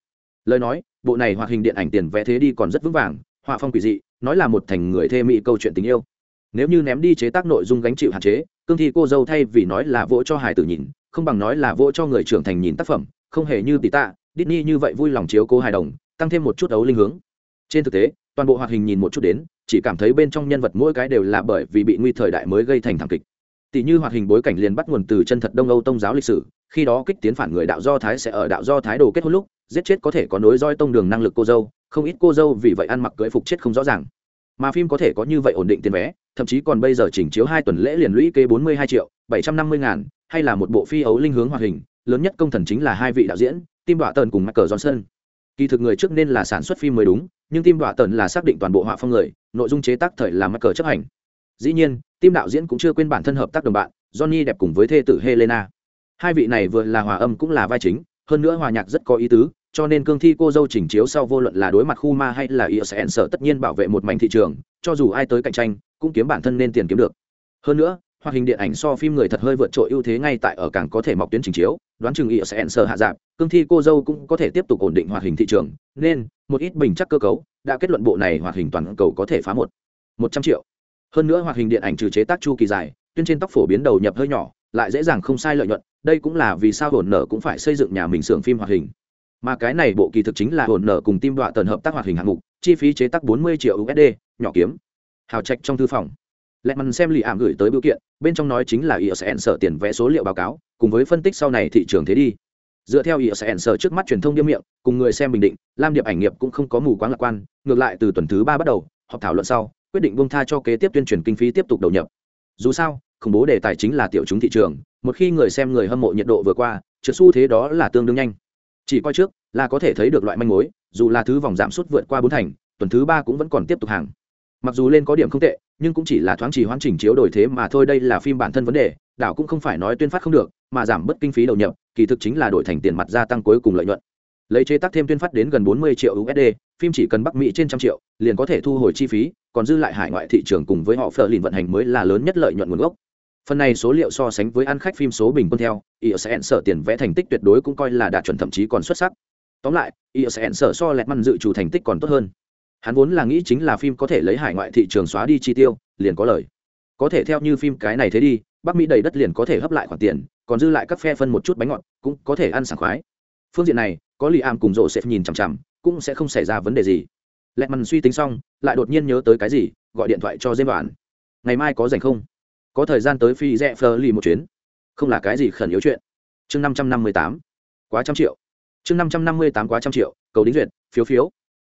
Lời nói, bộ này hoạt hình điện ảnh tiền vẽ thế đi còn rất vững vàng, họa phong quỷ dị, nói là một thành người thê mỹ câu chuyện tình yêu. Nếu như ném đi chế tác nội dung gánh chịu hạn chế, cương thi cô dâu thay vì nói là vỗ cho hài tử nhìn, không bằng nói là vỗ cho người trưởng thành nhìn tác phẩm, không hề như tỷ tạ, Disney như vậy vui lòng chiếu cố hài đồng, tăng thêm một chút ấu linh hướng. Trên thực tế, toàn bộ hoạt hình nhìn một chút đến, chỉ cảm thấy bên trong nhân vật mỗi cái đều là bởi vì bị nguy thời đại mới gây thành thảm kịch tỷ như hoạt hình bối cảnh liền bắt nguồn từ chân thật đông âu tông giáo lịch sử, khi đó kích tiến phản người đạo do thái sẽ ở đạo do thái đồ kết hôn lúc, giết chết có thể có nối roi tông đường năng lực cô dâu, không ít cô dâu vì vậy ăn mặc cưới phục chết không rõ ràng. Mà phim có thể có như vậy ổn định tiền vé, thậm chí còn bây giờ chỉnh chiếu hai tuần lễ liền lũy kế bốn mươi hai triệu, bảy trăm năm mươi ngàn, hay là một bộ phi ấu linh hướng hoạt hình, lớn nhất công thần chính là hai vị đạo diễn, tim đọa tần cùng michael johnson. Kỳ thực người trước nên là sản xuất phim mới đúng, nhưng tim đọa tần là xác định toàn bộ họa phong người, nội dung chế tác thời là michael chấp hành. Dĩ nhiên tim đạo diễn cũng chưa quên bản thân hợp tác đồng bạn, johnny đẹp cùng với thê tử helena. Hai vị này vừa là hòa âm cũng là vai chính, hơn nữa hòa nhạc rất có ý tứ, cho nên cương thi cô dâu chỉnh chiếu sau vô luận là đối mặt khu ma hay là isn sở tất nhiên bảo vệ một mảnh thị trường, cho dù ai tới cạnh tranh, cũng kiếm bản thân nên tiền kiếm được. Hơn nữa, hoạt hình điện ảnh so phim người thật hơi vượt trội ưu thế ngay tại ở càng có thể mọc tuyến trình chiếu, đoán chừng ý sẽ sờ hạ giảm cương thi cô dâu cũng có thể tiếp tục ổn định hoạt hình thị trường, nên một ít bình chắc cơ cấu, đã kết luận bộ này hoạt hình toàn cầu có thể phá một một trăm triệu hơn nữa hoạt hình điện ảnh trừ chế tác chu kỳ dài, tuyên trên tóc phổ biến đầu nhập hơi nhỏ, lại dễ dàng không sai lợi nhuận, đây cũng là vì sao hồn nở cũng phải xây dựng nhà mình xưởng phim hoạt hình. Mà cái này bộ kỳ thực chính là hồn nở cùng tim đoạn tần hợp tác hoạt hình hạng mục, chi phí chế tác bốn mươi triệu usd nhỏ kiếm. Hào trạch trong thư phòng. Lẹ mằn xem lì ảm gửi tới biểu kiện, bên trong nói chính là isn sở tiền vẽ số liệu báo cáo, cùng với phân tích sau này thị trường thế đi. Dựa theo isn sở trước mắt truyền thông điêm miệng, cùng người xem bình định, lam điệp ảnh nghiệp cũng không có mù quáng lạc quan, ngược lại từ tuần thứ ba bắt đầu, họp thảo luận sau quyết định bông tha cho kế tiếp tuyên truyền kinh phí tiếp tục đầu nhập. Dù sao khủng bố đề tài chính là tiểu chúng thị trường một khi người xem người hâm mộ nhiệt độ vừa qua trượt xu thế đó là tương đương nhanh. Chỉ coi trước là có thể thấy được loại manh mối dù là thứ vòng giảm sút vượt qua bốn thành tuần thứ ba cũng vẫn còn tiếp tục hàng. Mặc dù lên có điểm không tệ nhưng cũng chỉ là thoáng chỉ hoán chỉnh chiếu đổi thế mà thôi đây là phim bản thân vấn đề đảo cũng không phải nói tuyên phát không được mà giảm bớt kinh phí đầu nhập kỳ thực chính là đổi thành tiền mặt gia tăng cuối cùng lợi nhuận. Lấy chế tác thêm tuyên phát đến gần 40 triệu USD, phim chỉ cần Bắc Mỹ trên trăm triệu, liền có thể thu hồi chi phí, còn dư lại hải ngoại thị trường cùng với họ phở lìn vận hành mới là lớn nhất lợi nhuận nguồn gốc. Phần này số liệu so sánh với ăn khách phim số bình quân theo, ESN sở tiền vẽ thành tích tuyệt đối cũng coi là đạt chuẩn thậm chí còn xuất sắc. Tóm lại, ESN sở so lẹt măn dự chủ thành tích còn tốt hơn hắn vốn là nghĩ chính là phim có thể lấy hải ngoại thị trường xóa đi chi tiêu liền có lời có thể theo như phim cái này thế đi bắc mỹ đầy đất liền có thể hấp lại khoản tiền còn dư lại các phe phân một chút bánh ngọt cũng có thể ăn sảng khoái phương diện này có lì am cùng rộ sẽ nhìn chằm chằm cũng sẽ không xảy ra vấn đề gì lẹ mằn suy tính xong lại đột nhiên nhớ tới cái gì gọi điện thoại cho dêm đoàn ngày mai có dành không? Có thời gian tới phi rẽ phờ lì một chuyến. Không là cái gì khẩn yếu chuyện. Chương năm trăm năm mươi tám. Quá trăm triệu. Chương năm trăm năm mươi tám quá trăm triệu cầu đính duyệt phiếu phiếu.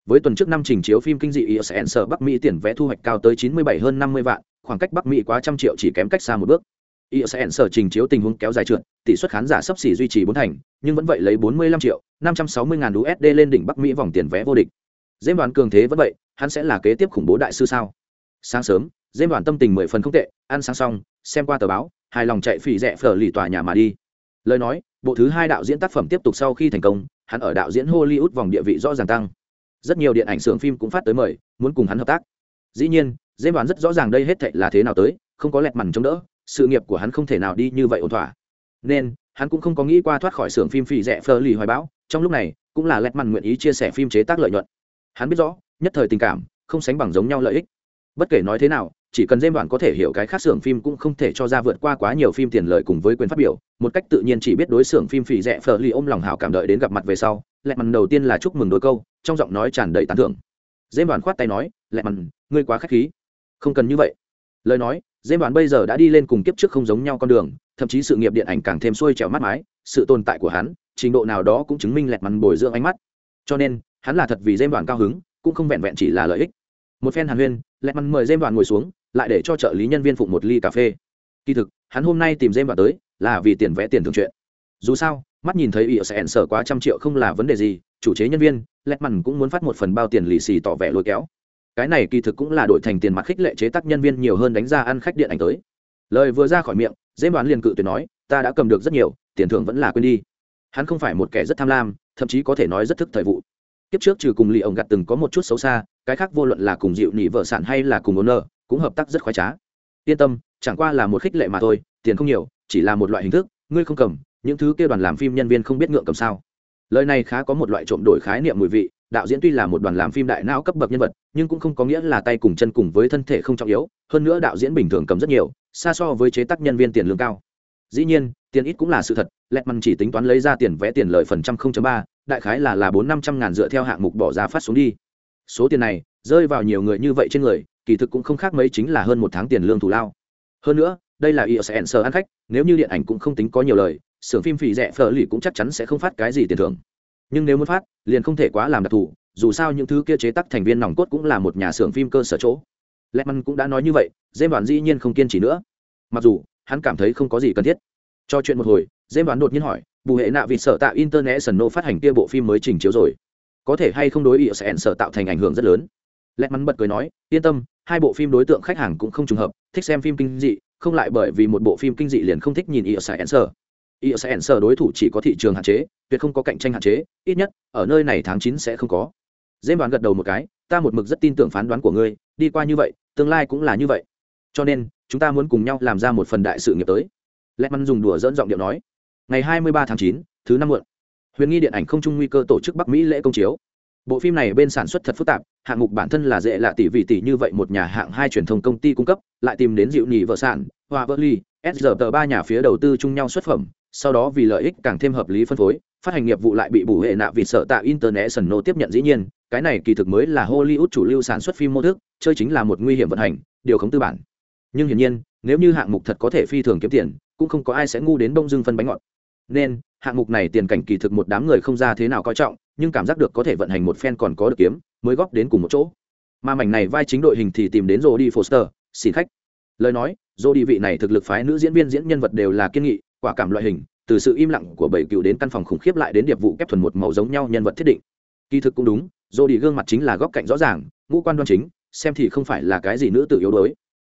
Với tuần trước năm trình chiếu phim kinh dị ISN sở Bắc Mỹ tiền vé thu hoạch cao tới 97 hơn 50 vạn, khoảng cách Bắc Mỹ quá trăm triệu chỉ kém cách xa một bước. ISN sở trình chiếu tình huống kéo dài trượt, tỷ suất khán giả sắp xỉ duy trì bốn thành, nhưng vẫn vậy lấy 45 triệu, 560 ngàn USD lên đỉnh Bắc Mỹ vòng tiền vé vô địch. Dêm đoán cường thế vẫn vậy, hắn sẽ là kế tiếp khủng bố đại sư sao? Sáng sớm, Dêm đoán tâm tình mười phần không tệ, ăn sáng xong, xem qua tờ báo, hài lòng chạy phỉ rẻ phở lì tòa nhà mà đi. Lời nói, bộ thứ hai đạo diễn tác phẩm tiếp tục sau khi thành công, hắn ở đạo diễn Hollywood vòng địa vị rõ ràng tăng rất nhiều điện ảnh xưởng phim cũng phát tới mời muốn cùng hắn hợp tác dĩ nhiên dễ đoán rất rõ ràng đây hết thệ là thế nào tới không có lẹt mằn chống đỡ sự nghiệp của hắn không thể nào đi như vậy ổn thỏa nên hắn cũng không có nghĩ qua thoát khỏi xưởng phim phì rẻ phơ lì hoài bão trong lúc này cũng là lẹt mằn nguyện ý chia sẻ phim chế tác lợi nhuận hắn biết rõ, nhất thời tình cảm, không sánh bằng giống nhau lợi ích. Bất kể nói thế nào, chỉ cần dêm đoạn có thể hiểu cái khác xưởng phim cũng không thể cho ra vượt qua quá nhiều phim tiền lợi cùng với quyền phát biểu. Một cách tự nhiên chỉ biết đối xưởng phim phì rẻ phờ ly ôm lòng hào cảm đợi đến gặp mặt về sau lẹ mằn đầu tiên là chúc mừng đôi câu, trong giọng nói tràn đầy tán thưởng. Dêm đoạn khoát tay nói lẹ mằn ngươi quá k h á c h khí. Không cần như vậy. Lời nói dêm đoạn bây giờ đã đi lên cùng kiếp trước không giống nhau con đường, thậm chí sự nghiệp điện ảnh càng thêm xuôi trèo mắt mái, sự tồn tại của hắn, trình độ nào đó cũng chứng minh lẹ mằn bồi dưỡng ánh mắt. Cho nên hắn là thật vì dêm đoàn cao hứng, cũng không vẹn vẹn chỉ là lợi ích. Một phen hàn huyên lẹt mằn mời dêm đoàn ngồi xuống, lại để cho trợ lý nhân viên phụng một ly cà phê. Kỳ thực, hắn hôm nay tìm dêm đoàn tới, là vì tiền vẽ tiền thường chuyện. Dù sao, mắt nhìn thấy ỉa sẽ ẩn sở quá trăm triệu không là vấn đề gì, chủ chế nhân viên lẹt mằn cũng muốn phát một phần bao tiền lì xì tỏ vẻ lôi kéo. Cái này kỳ thực cũng là đổi thành tiền mặt khích lệ chế tác nhân viên nhiều hơn đánh ra ăn khách điện ảnh tới. Lời vừa ra khỏi miệng dễ đoán liền cự tuyệt nói, ta đã cầm được rất nhiều, tiền thưởng vẫn là quên đi. Hắn không phải một kẻ rất tham lam, thậm chí có thể nói rất thức thời vụ kiếp trước trừ cùng lì ổng gặt từng có một chút xấu xa, cái khác vô luận là cùng dịu nỉ vợ sản hay là cùng ôn nợ cũng hợp tác rất khoái trá. Yên tâm, chẳng qua là một khích lệ mà thôi, tiền không nhiều, chỉ là một loại hình thức, ngươi không cầm, những thứ kêu đoàn làm phim nhân viên không biết ngượng cầm sao. Lời này khá có một loại trộm đổi khái niệm mùi vị, đạo diễn tuy là một đoàn làm phim đại não cấp bậc nhân vật, nhưng cũng không có nghĩa là tay cùng chân cùng với thân thể không trọng yếu, hơn nữa đạo diễn bình thường cầm rất nhiều, xa so với chế tác nhân viên tiền lương cao. Dĩ nhiên, tiền ít cũng là sự thật lẹt mằn chỉ tính toán lấy ra tiền vẽ tiền lợi phần trăm không chấm ba đại khái là là bốn năm trăm ngàn dựa theo hạng mục bỏ ra phát xuống đi. Số tiền này, rơi vào nhiều người như vậy trên người, kỳ thực cũng không khác mấy chính là hơn một tháng tiền lương thù lao. Hơn nữa, đây là isn sờ ăn khách, nếu như điện ảnh cũng không tính có nhiều lời, xưởng phim phì rẻ phở lì cũng chắc chắn sẽ không phát cái gì tiền thưởng. Nhưng nếu muốn phát, liền không thể quá làm đặc thù, dù sao những thứ kia chế tác thành viên nòng cốt cũng là một nhà xưởng phim cơ sở chỗ. Lehman cũng đã nói như vậy dêm đoàn dĩ nhiên không kiên trì nữa. Mặc dù, hắn cảm thấy không có gì cần thiết. Cho chuyện một hồi dêm đoán đột nhiên hỏi bù hệ nạ vì sợ tạo internet sần nô phát hành kia bộ phim mới trình chiếu rồi. Có thể hay không đối ý sẽ sở tạo thành ảnh hưởng rất lớn. Lẹt mắn bật cười nói, yên tâm, hai bộ phim đối tượng khách hàng cũng không trùng hợp, thích xem phim kinh dị, không lại bởi vì một bộ phim kinh dị liền không thích nhìn ý sẽ sở. Ý sẽ sở đối thủ chỉ có thị trường hạn chế, tuyệt không có cạnh tranh hạn chế, ít nhất, ở nơi này tháng chín sẽ không có. Dễ đoán gật đầu một cái, ta một mực rất tin tưởng phán đoán của ngươi, đi qua như vậy, tương lai cũng là như vậy. Cho nên, chúng ta muốn cùng nhau làm ra một phần đại sự nghiệp tới. Lẹt mắn dùng đùa dẫn giọng điệu nói ngày 23 tháng 9, thứ năm muộn. Huyền nghi điện ảnh không trung nguy cơ tổ chức bắc mỹ lễ công chiếu. Bộ phim này bên sản xuất thật phức tạp hạng mục bản thân là dễ lạ tỷ vị tỷ như vậy một nhà hạng hai truyền thông công ty cung cấp lại tìm đến dịu nhì vợ sản hoa vợ ly sr tờ ba nhà phía đầu tư chung nhau xuất phẩm sau đó vì lợi ích càng thêm hợp lý phân phối phát hành nghiệp vụ lại bị bù hệ nạ vì sợ tạo international tiếp nhận dĩ nhiên cái này kỳ thực mới là hollywood chủ lưu sản xuất phim mô thức chơi chính là một nguy hiểm vận hành điều không tư bản. Nhưng hiển nhiên nếu như hạng mục thật có thể phi thường kiếm tiền cũng không có ai sẽ ngu đến đông dương phân bánh ngọt nên hạng mục này tiền cảnh kỳ thực một đám người không ra thế nào coi trọng nhưng cảm giác được có thể vận hành một phen còn có được kiếm mới góp đến cùng một chỗ mà mảnh này vai chính đội hình thì tìm đến Jodie Foster, xin khách. Lời nói, Jodie vị này thực lực phái nữ diễn viên diễn nhân vật đều là kiên nghị, quả cảm loại hình, từ sự im lặng của bảy cựu đến căn phòng khủng khiếp lại đến điệp vụ kép thuần một màu giống nhau nhân vật thiết định. Kỳ thực cũng đúng, Jodie gương mặt chính là góc cạnh rõ ràng, ngũ quan đoan chính, xem thì không phải là cái gì nữ tự yếu đuối.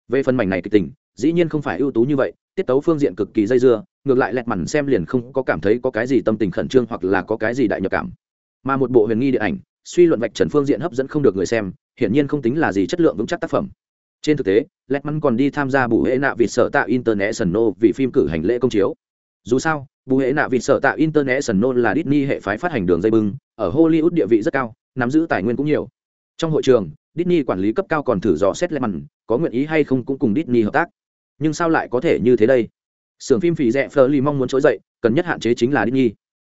Về phần mảnh này kịch tình, dĩ nhiên không phải ưu tú như vậy, tiết tấu phương diện cực kỳ dây dưa ngược lại lẹt mằn xem liền không có cảm thấy có cái gì tâm tình khẩn trương hoặc là có cái gì đại nhập cảm. Mà một bộ huyền nghi điện ảnh, suy luận vạch trần phương diện hấp dẫn không được người xem, hiển nhiên không tính là gì chất lượng vững chắc tác phẩm. Trên thực tế, lẹt mằn còn đi tham gia bù hệ nạ vịt sở tạo international vì phim cử hành lễ công chiếu. Dù sao, bù hệ nạ vịt sở tạo international là Disney hệ phái phát hành đường dây bưng, ở hollywood địa vị rất cao, nắm giữ tài nguyên cũng nhiều. Trong hội trường, Disney quản lý cấp cao còn thử dò xét lẹt mằn, có nguyện ý hay không cũng cùng Disney hợp tác. Nhưng sao lại có thể như thế đây? Sưởng phim phì rẻ phờ ly mong muốn trỗi dậy, cần nhất hạn chế chính là đinh nhi.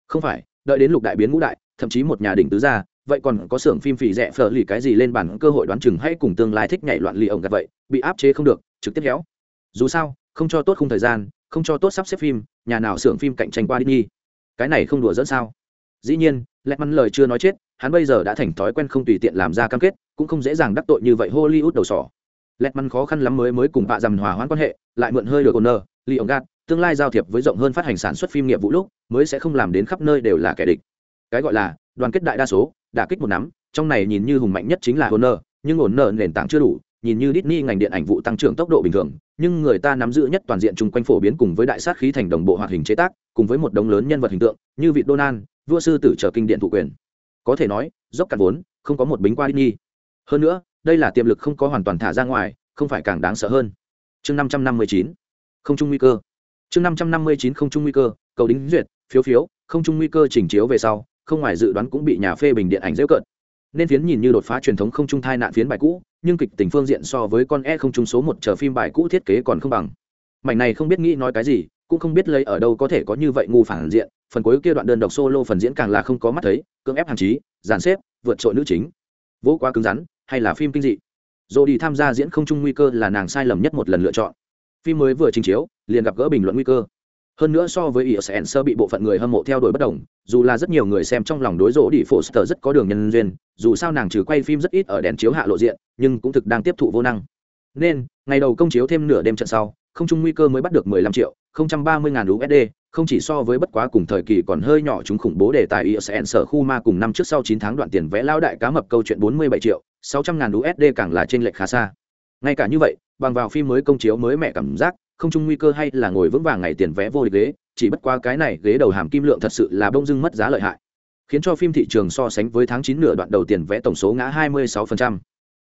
Không phải, đợi đến lục đại biến ngũ đại, thậm chí một nhà đỉnh tứ gia, vậy còn có xưởng phim phì rẻ phở lì cái gì lên bản cơ hội đoán chừng hay cùng tương lai thích nhảy loạn lì ổng gạt vậy, bị áp chế không được, trực tiếp héo dù sao, không cho tốt không thời gian, không cho tốt sắp xếp phim, nhà nào xưởng phim cạnh tranh qua đi nhi. Cái này không đùa dẫn sao? Dĩ nhiên lẹt mắn lời chưa nói chết, hắn bây giờ đã thành thói quen không tùy tiện làm ra cam kết, cũng không dễ dàng đắc tội như vậy hollywood đầu sỏ. Lẹt mắn khó khăn lắm mới mới cùng bạ dằm hòa hoãn quan hệ, lại mượn hơi được owner lì ông gạt tương lai giao thiệp với rộng hơn phát hành sản xuất phim nghiệp vụ lúc mới sẽ không làm đến khắp nơi đều là kẻ địch cái gọi là đoàn kết đại đa số đả kích một nắm trong này nhìn như hùng mạnh nhất chính là owner nhưng owner nền tảng chưa đủ nhìn như Disney ngành điện ảnh vụ tăng trưởng tốc độ bình thường, nhưng người ta nắm giữ nhất toàn diện chung quanh phổ biến cùng với đại sát khí thành đồng bộ hoạt hình chế tác, cùng với một đống lớn nhân vật hình tượng, như vị Donald, vua sư tử trở kinh điện thủ quyền. Có thể nói, dốc cả vốn, không có một bính qua Disney. Hơn nữa, đây là tiềm lực không có hoàn toàn thả ra ngoài, không phải càng đáng sợ hơn chương năm trăm năm mươi chín không trung nguy cơ chương năm trăm năm mươi chín không trung nguy cơ, cầu đính duyệt, phiếu phiếu, không trung nguy cơ chỉnh chiếu về sau, không ngoài dự đoán cũng bị nhà phê bình điện ảnh dễ cận nên phiến nhìn như đột phá truyền thống không trung thai nạn phiến bài cũ, nhưng kịch tình phương diện so với con e không trung số một chờ phim bài cũ thiết kế còn không bằng. Mảnh này không biết nghĩ nói cái gì, cũng không biết lấy ở đâu có thể có như vậy ngu phản diện, phần cuối kia đoạn đơn độc solo phần diễn càng là không có mắt thấy, cưỡng ép hàng trí, dàn xếp, vượt trội nữ chính. Vỗ quá cứng rắn, hay là phim kinh dị. Dồ đi tham gia diễn không chung nguy cơ là nàng sai lầm nhất một lần lựa chọn. Phim mới vừa trình chiếu liền gặp gỡ bình luận nguy cơ hơn nữa so với ESN sơ bị bộ phận người hâm mộ theo đuổi bất đồng dù là rất nhiều người xem trong lòng đối rỗ đi foster rất có đường nhân duyên dù sao nàng trừ quay phim rất ít ở đèn chiếu hạ lộ diện nhưng cũng thực đang tiếp thụ vô năng nên ngày đầu công chiếu thêm nửa đêm trận sau không chung nguy cơ mới bắt được 15 triệu 030 ngàn USD, không chỉ so với bất quá cùng thời kỳ còn hơi nhỏ chúng khủng bố đề tài ESN sở khu ma cùng năm trước sau 9 tháng đoạn tiền vẽ lao đại cá mập câu chuyện 47 triệu, 600 ngàn USD càng là trên lệch khá xa. Ngay cả như vậy, bằng vào phim mới công chiếu mới mẹ cảm giác, không chung nguy cơ hay là ngồi vững vàng ngày tiền vé vô địch ghế, chỉ bất qua cái này ghế đầu hàm kim lượng thật sự là bông dưng mất giá lợi hại. Khiến cho phim thị trường so sánh với tháng chín nửa đoạn đầu tiền vé tổng số ngã 26%.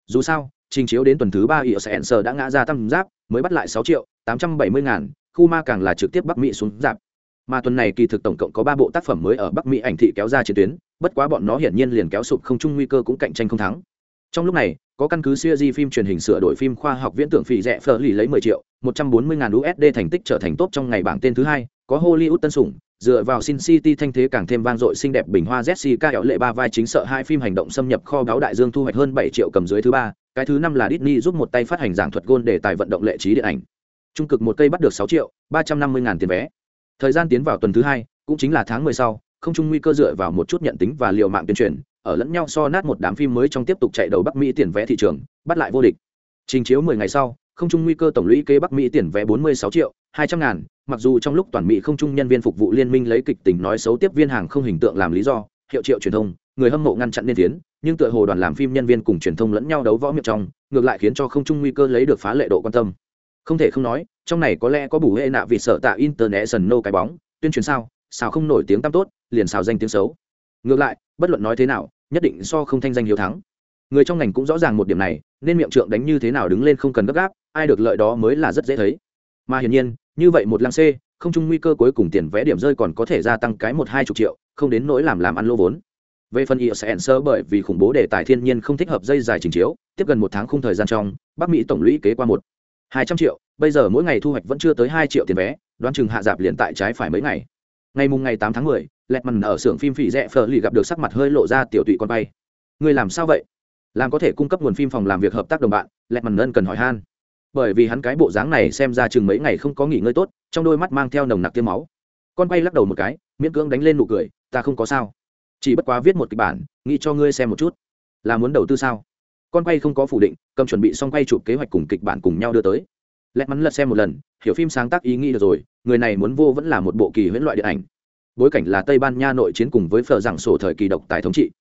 Dù sao, trình chiếu đến tuần thứ 3 ISN sở đã ngã ra tăng giáp, mới bắt lại 6 triệu 870 ngàn, khu ma càng là trực tiếp Bắc Mỹ xuống giảm mà tuần này kỳ thực tổng cộng có ba bộ tác phẩm mới ở bắc mỹ ảnh thị kéo ra chiến tuyến bất quá bọn nó hiển nhiên liền kéo sụp không chung nguy cơ cũng cạnh tranh không thắng trong lúc này có căn cứ siêu di phim truyền hình sửa đổi phim khoa học viễn tưởng phỉ rẻ phở lì lấy 10 triệu 140.000 USD thành tích trở thành tốt trong ngày bảng tên thứ hai, có Hollywood tân sủng, dựa vào Sin City thanh thế càng thêm vang dội xinh đẹp bình hoa Jessica kéo lệ ba vai chính sợ hai phim hành động xâm nhập kho báo đại dương thu hoạch hơn 7 triệu cầm dưới thứ ba, cái thứ năm là Disney giúp một tay phát hành giảng thuật gôn để tài vận động lệ trí điện ảnh. Trung cực một cây bắt được 6 triệu 350 ngàn tiền vé. Thời gian tiến vào tuần thứ hai, cũng chính là tháng mười sau, không chung nguy cơ dựa vào một chút nhận tính và liều mạng tuyên truyền, ở lẫn nhau so nát một đám phim mới trong tiếp tục chạy đầu bắc mỹ tiền vé thị trường, bắt lại vô địch. Trình chiếu mười ngày sau không chung nguy cơ tổng lũy kế bắc mỹ tiền vé bốn mươi sáu triệu, hai trăm ngàn, mặc dù trong lúc toàn mỹ không chung nhân viên phục vụ liên minh lấy kịch tình nói xấu tiếp viên hàng không hình tượng làm lý do, hiệu triệu truyền thông, người hâm mộ ngăn chặn nên tiến, nhưng tựa hồ đoàn làm phim nhân viên cùng truyền thông lẫn nhau đấu võ miệng trong, ngược lại khiến cho không chung nguy cơ lấy được phá lệ độ quan tâm. Không thể không nói, trong này có lẽ có bù hệ nạ vì sợ tạ international cái bóng, tuyên truyền sao sao không nổi tiếng tăm tốt, liền xào danh tiếng xấu. Ngược lại, bất luận nói thế nào, nhất định so không thanh danh hiếu thắng. Người trong ngành cũng rõ ràng một điểm này, nên miệng trượng đánh như thế nào đứng lên không cần gấp gáp ai được lợi đó mới là rất dễ thấy. Mà hiển nhiên như vậy một lăng xê, không chung nguy cơ cuối cùng tiền vé điểm rơi còn có thể gia tăng cái một hai chục triệu không đến nỗi làm làm ăn lô vốn. Về phần ISN sơ bởi vì khủng bố đề tài thiên nhiên không thích hợp dây dài trình chiếu tiếp gần một tháng khung thời gian trong bắc mỹ tổng lũy kế qua một hai trăm triệu bây giờ mỗi ngày thu hoạch vẫn chưa tới hai triệu tiền vé đoán chừng hạ dạp liền tại trái phải mấy ngày. Ngày mùng ngày tám tháng mười lẹt mằn ở xưởng phim phỉ rẽ phở lì gặp được sắc mặt hơi lộ ra tiểu tụy con bay. Người làm sao vậy? Làm có thể cung cấp nguồn phim phòng làm việc hợp tác đồng bạn lẹt mằn ân cần hỏi han bởi vì hắn cái bộ dáng này xem ra chừng mấy ngày không có nghỉ ngơi tốt, trong đôi mắt mang theo nồng nặc tiêm máu. Con bay lắc đầu một cái, miễn cưỡng đánh lên nụ cười, ta không có sao. Chỉ bất quá viết một kịch bản, nghĩ cho ngươi xem một chút. Là muốn đầu tư sao? Con quay không có phủ định, cầm chuẩn bị xong quay chụp kế hoạch cùng kịch bản cùng nhau đưa tới. Lẹt mắn lật xem một lần, hiểu phim sáng tác ý nghĩ được rồi, người này muốn vô vẫn là một bộ kỳ huyễn loại điện ảnh. Bối cảnh là tây ban nha nội chiến cùng với phở giảng sổ thời kỳ độc tài thống trị.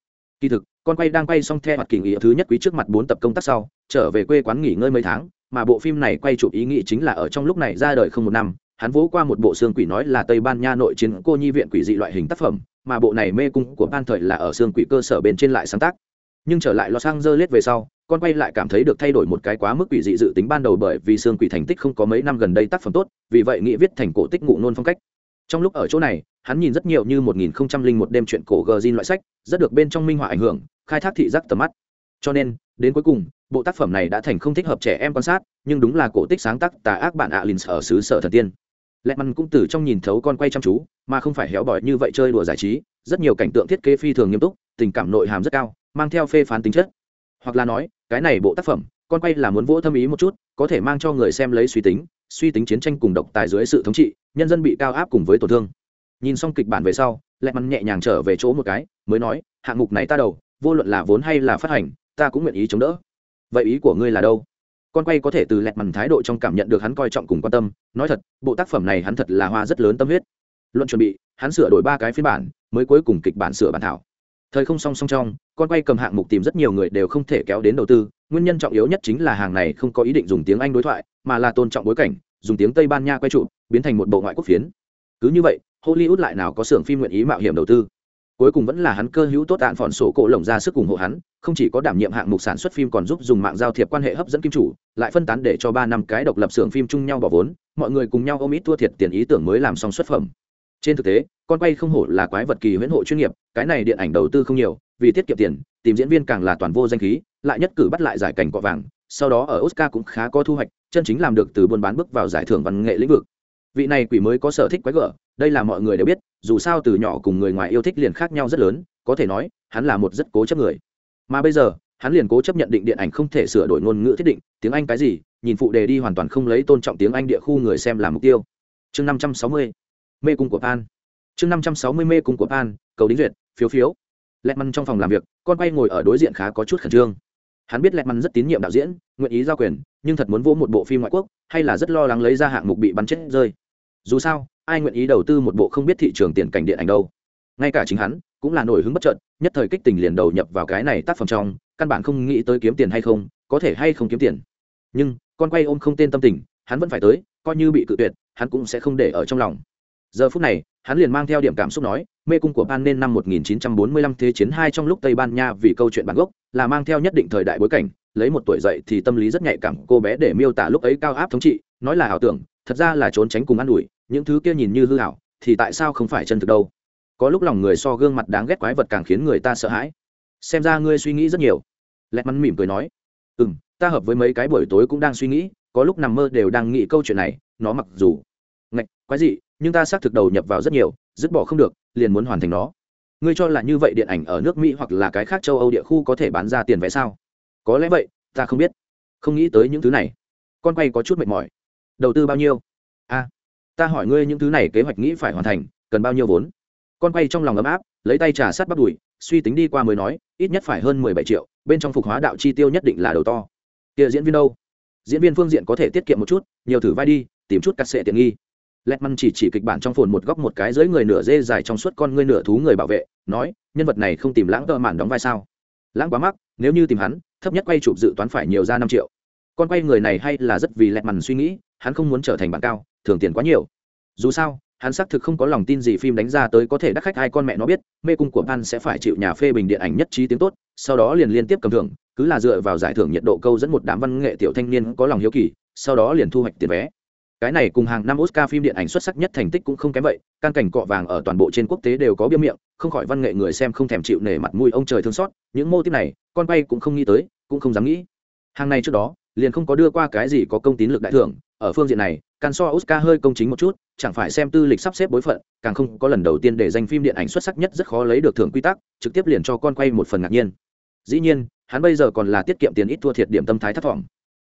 Kỳ thực, con quay đang quay xong theo hoạt kỳ nghỉ thứ nhất quý trước mặt bốn tập công tác sau, trở về quê quán nghỉ ngơi mấy tháng mà bộ phim này quay chụp ý nghĩ chính là ở trong lúc này ra đời không một năm, hắn vỗ qua một bộ xương quỷ nói là tây ban nha nội chiến cô nhi viện quỷ dị loại hình tác phẩm, mà bộ này mê cung của ban thời là ở xương quỷ cơ sở bên trên lại sáng tác. Nhưng trở lại los angeles về sau, con quay lại cảm thấy được thay đổi một cái quá mức quỷ dị dự tính ban đầu bởi vì xương quỷ thành tích không có mấy năm gần đây tác phẩm tốt, vì vậy nghĩ viết thành cổ tích ngụ nôn phong cách. Trong lúc ở chỗ này, hắn nhìn rất nhiều như một nghìn không trăm linh một đêm chuyện cổ gờ zin loại sách, rất được bên trong minh họa ảnh hưởng, khai thác thị giác tầm mắt. Cho nên đến cuối cùng, bộ tác phẩm này đã thành không thích hợp trẻ em quan sát, nhưng đúng là cổ tích sáng tác tà ác bản alin ở xứ sở thần tiên. Lẹ mằn cũng từ trong nhìn thấu con quay chăm chú, mà không phải héo bỏi như vậy chơi đùa giải trí, rất nhiều cảnh tượng thiết kế phi thường nghiêm túc, tình cảm nội hàm rất cao, mang theo phê phán tính chất. Hoặc là nói, cái này bộ tác phẩm, con quay là muốn vỗ thâm ý một chút, có thể mang cho người xem lấy suy tính suy tính chiến tranh cùng độc tài dưới sự thống trị, nhân dân bị cao áp cùng với tổn thương. Nhìn xong kịch bản về sau lẹ mằn nhẹ nhàng trở về chỗ một cái, mới nói, hạng mục này ta đầu, vô luận là vốn hay là phát hành ta cũng nguyện ý chống đỡ. Vậy ý của ngươi là đâu? Con quay có thể từ lẹt mằn thái độ trong cảm nhận được hắn coi trọng cùng quan tâm, nói thật, bộ tác phẩm này hắn thật là hoa rất lớn tâm huyết. Luận chuẩn bị, hắn sửa đổi ba cái phiên bản, mới cuối cùng kịch bản sửa bản thảo. Thời không song song trong, con quay cầm hạng mục tìm rất nhiều người đều không thể kéo đến đầu tư, nguyên nhân trọng yếu nhất chính là hàng này không có ý định dùng tiếng anh đối thoại, mà là tôn trọng bối cảnh, dùng tiếng tây ban nha quay trụ, biến thành một bộ ngoại quốc phiến. Cứ như vậy, hollywood lại nào có xưởng phim nguyện ý mạo hiểm đầu tư? Cuối cùng vẫn là hắn cơ hữu tốt tạn phòn sổ cổ lồng ra sức ủng hộ hắn, không chỉ có đảm nhiệm hạng mục sản xuất phim còn giúp dùng mạng giao thiệp quan hệ hấp dẫn kim chủ, lại phân tán để cho ba năm cái độc lập xưởng phim chung nhau bỏ vốn, mọi người cùng nhau ôm ít thua thiệt tiền ý tưởng mới làm xong xuất phẩm. Trên thực tế, con quay không hổ là quái vật kỳ huyễn hộ chuyên nghiệp, cái này điện ảnh đầu tư không nhiều, vì tiết kiệm tiền, tìm diễn viên càng là toàn vô danh khí, lại nhất cử bắt lại giải cảnh cọ vàng, sau đó ở oscar cũng khá có thu hoạch, chân chính làm được từ buôn bán bước vào giải thưởng văn nghệ lĩnh vực vị này quỷ mới có sở thích quái gở, đây là mọi người đều biết, dù sao từ nhỏ cùng người ngoài yêu thích liền khác nhau rất lớn, có thể nói, hắn là một rất cố chấp người. Mà bây giờ, hắn liền cố chấp nhận định điện ảnh không thể sửa đổi ngôn ngữ thiết định, tiếng anh cái gì, nhìn phụ đề đi hoàn toàn không lấy tôn trọng tiếng anh địa khu người xem làm mục tiêu. Chương năm trăm sáu mươi, mê cung của pan. Chương năm trăm sáu mươi, mê cung của pan, cầu đính duyệt, phiếu phiếu. Lẹt măn trong phòng làm việc, con quay ngồi ở đối diện khá có chút khẩn trương. Hắn biết lẹt măn rất tín nhiệm đạo diễn, nguyện ý giao quyền, nhưng thật muốn vỗ một bộ phim ngoại quốc, hay là rất lo lắng lấy ra hạng mục bị bắn chết rơi dù sao, ai nguyện ý đầu tư một bộ không biết thị trường tiền cảnh điện ảnh đâu. Ngay cả chính hắn, cũng là nổi hứng bất trợn nhất thời kích tình liền đầu nhập vào cái này tác phẩm trong, căn bản không nghĩ tới kiếm tiền hay không, có thể hay không kiếm tiền. Nhưng, con quay ôm không tên tâm tình, hắn vẫn phải tới, coi như bị cự tuyệt, hắn cũng sẽ không để ở trong lòng. Giờ phút này, hắn liền mang theo điểm cảm xúc nói, mê cung của ban nên năm 1945 thế chiến hai trong lúc tây ban nha vì câu chuyện bản gốc, là mang theo nhất định thời đại bối cảnh, lấy một tuổi dậy thì tâm lý rất nhạy cảm, cô bé để miêu tả lúc ấy cao áp thống trị, nói là ảo tưởng, thật ra là trốn tránh cùng ă n ủi những thứ kia nhìn như hư hảo, thì tại sao không phải chân thực đâu? Có lúc lòng người so gương mặt đáng ghét quái vật càng khiến người ta sợ hãi. Xem ra ngươi suy nghĩ rất nhiều. Lẹt mắn mỉm cười nói ừ m ta hợp với mấy cái buổi tối cũng đang suy nghĩ, có lúc nằm mơ đều đang nghĩ câu chuyện này, nó mặc dù ngạch, quái gì nhưng ta xác thực đầu nhập vào rất nhiều, dứt bỏ không được, liền muốn hoàn thành nó. Ngươi cho là như vậy điện ảnh ở nước mỹ hoặc là cái khác châu âu địa khu có thể bán ra tiền vé sao? Có lẽ vậy, ta không biết. Không nghĩ tới những thứ này. Con quay có chút mệt mỏi. Đầu tư bao nhiêu? A ta hỏi ngươi những thứ này kế hoạch nghĩ phải hoàn thành, cần bao nhiêu vốn? Con quay trong lòng ấm áp, lấy tay trà sát bắt đùi, suy tính đi qua mới nói, ít nhất phải hơn mười bảy triệu, bên trong phục hóa đạo chi tiêu nhất định là đầu to. Kia diễn viên đâu? Diễn viên phương diện có thể tiết kiệm một chút, nhiều thử vai đi, tìm chút cắt sệ tiện nghi. Lẹt măn chỉ chỉ kịch bản trong phồn một góc một cái dưới người nửa dê dài trong suốt con ngươi nửa thú người bảo vệ, nói, nhân vật này không tìm lãng tợ mạn đóng vai sao? Lãng quá mắc, nếu như tìm hắn, thấp nhất quay chụp dự toán phải nhiều ra năm triệu. Con quay người này hay là rất vì lẹt mằn suy nghĩ, hắn không muốn trở thành bạn cao thường tiền quá nhiều. Dù sao, hắn xác thực không có lòng tin gì phim đánh ra tới có thể đắc khách hai con mẹ nó biết, mê cung của pan sẽ phải chịu nhà phê bình điện ảnh nhất trí tiếng tốt, sau đó liền liên tiếp cầm thưởng, cứ là dựa vào giải thưởng nhiệt độ câu dẫn một đám văn nghệ tiểu thanh niên có lòng hiếu kỳ, sau đó liền thu hoạch tiền vé. Cái này cùng hàng năm oscar phim điện ảnh xuất sắc nhất thành tích cũng không kém vậy, can cảnh cọ vàng ở toàn bộ trên quốc tế đều có biêm miệng, không khỏi văn nghệ người xem không thèm chịu nể mặt mũi ông trời thương xót, những mô típ này, con bay cũng không nghĩ tới, cũng không dám nghĩ. Hàng này trước đó, liền không có đưa qua cái gì có công tín lực đại thưởng, ở phương diện này can so oscar hơi công chính một chút, chẳng phải xem tư lịch sắp xếp bối phận, càng không có lần đầu tiên để danh phim điện ảnh xuất sắc nhất rất khó lấy được thưởng quy tắc, trực tiếp liền cho con quay một phần ngạc nhiên. Dĩ nhiên, hắn bây giờ còn là tiết kiệm tiền ít thua thiệt điểm tâm thái thất vọng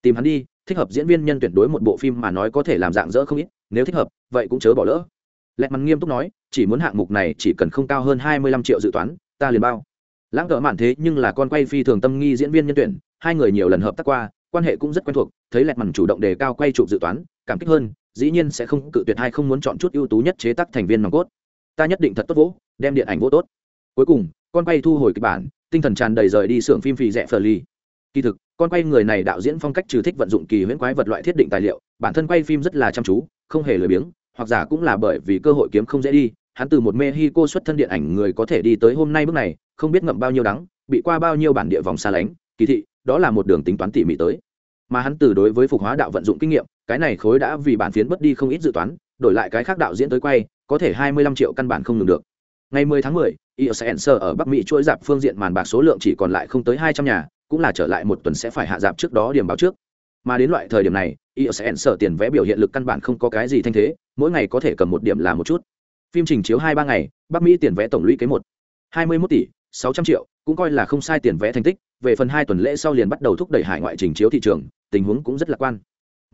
tìm hắn đi, thích hợp diễn viên nhân tuyển đối một bộ phim mà nói có thể làm dạng dỡ không ít, nếu thích hợp, vậy cũng chớ bỏ lỡ. Lẹt mắn nghiêm túc nói, chỉ muốn hạng mục này chỉ cần không cao hơn hai mươi lăm triệu dự toán, ta liền bao. Lãng cỡ mạn thế nhưng là con quay phi thường tâm nghi diễn viên nhân tuyển, hai người nhiều lần hợp tác qua, quan hệ cũng rất quen thuộc, thấy lẹt mằn chủ động đề cao quay chụp dự toán cảm kích hơn, dĩ nhiên sẽ không cự tuyệt hay không muốn chọn chút ưu tú nhất chế tác thành viên nòng cốt. Ta nhất định thật tốt vỗ, đem điện ảnh vỗ tốt. Cuối cùng, con quay thu hồi kịch bản, tinh thần tràn đầy rời đi xưởng phim phì rẽ phờ ly kỳ thực, con quay người này đạo diễn phong cách trừ thích vận dụng kỳ huyễn quái vật loại thiết định tài liệu, bản thân quay phim rất là chăm chú, không hề lười biếng, hoặc giả cũng là bởi vì cơ hội kiếm không dễ đi, hắn từ một mexico xuất thân điện ảnh người có thể đi tới hôm nay bước này, không biết ngậm bao nhiêu đắng, bị qua bao nhiêu bản địa vòng xa lánh, kỳ thị, đó là một đường tính toán tỉ mỉ tới. Mà hắn từ đối với phục hóa đạo vận dụng kinh nghiệm cái này khối đã vì bản phiến mất đi không ít dự toán đổi lại cái khác đạo diễn tới quay có thể hai mươi lăm triệu căn bản không ngừng được ngày 10 tháng 10, ISNS ở Bắc Mỹ chuỗi dạp phương diện màn bạc số lượng chỉ còn lại không tới 200 nhà, cũng là trở lại một tuần sẽ phải hạ dạp trước đó điểm báo trước. Mà đến loại thời điểm này, ISNS tiền vẽ biểu hiện lực căn bản không có cái gì thanh thế, mỗi ngày có thể cầm một điểm là một chút. Phim trình chiếu 2 3 ngày, Bắc Mỹ tiền vẽ tổng lũy kế 1 21 tỷ 600 triệu, cũng coi là không sai tiền vẽ thành tích, về phần hai tuần lễ sau liền bắt đầu thúc đẩy hải ngoại trình chiếu thị trường, tình huống cũng rất lạc quan.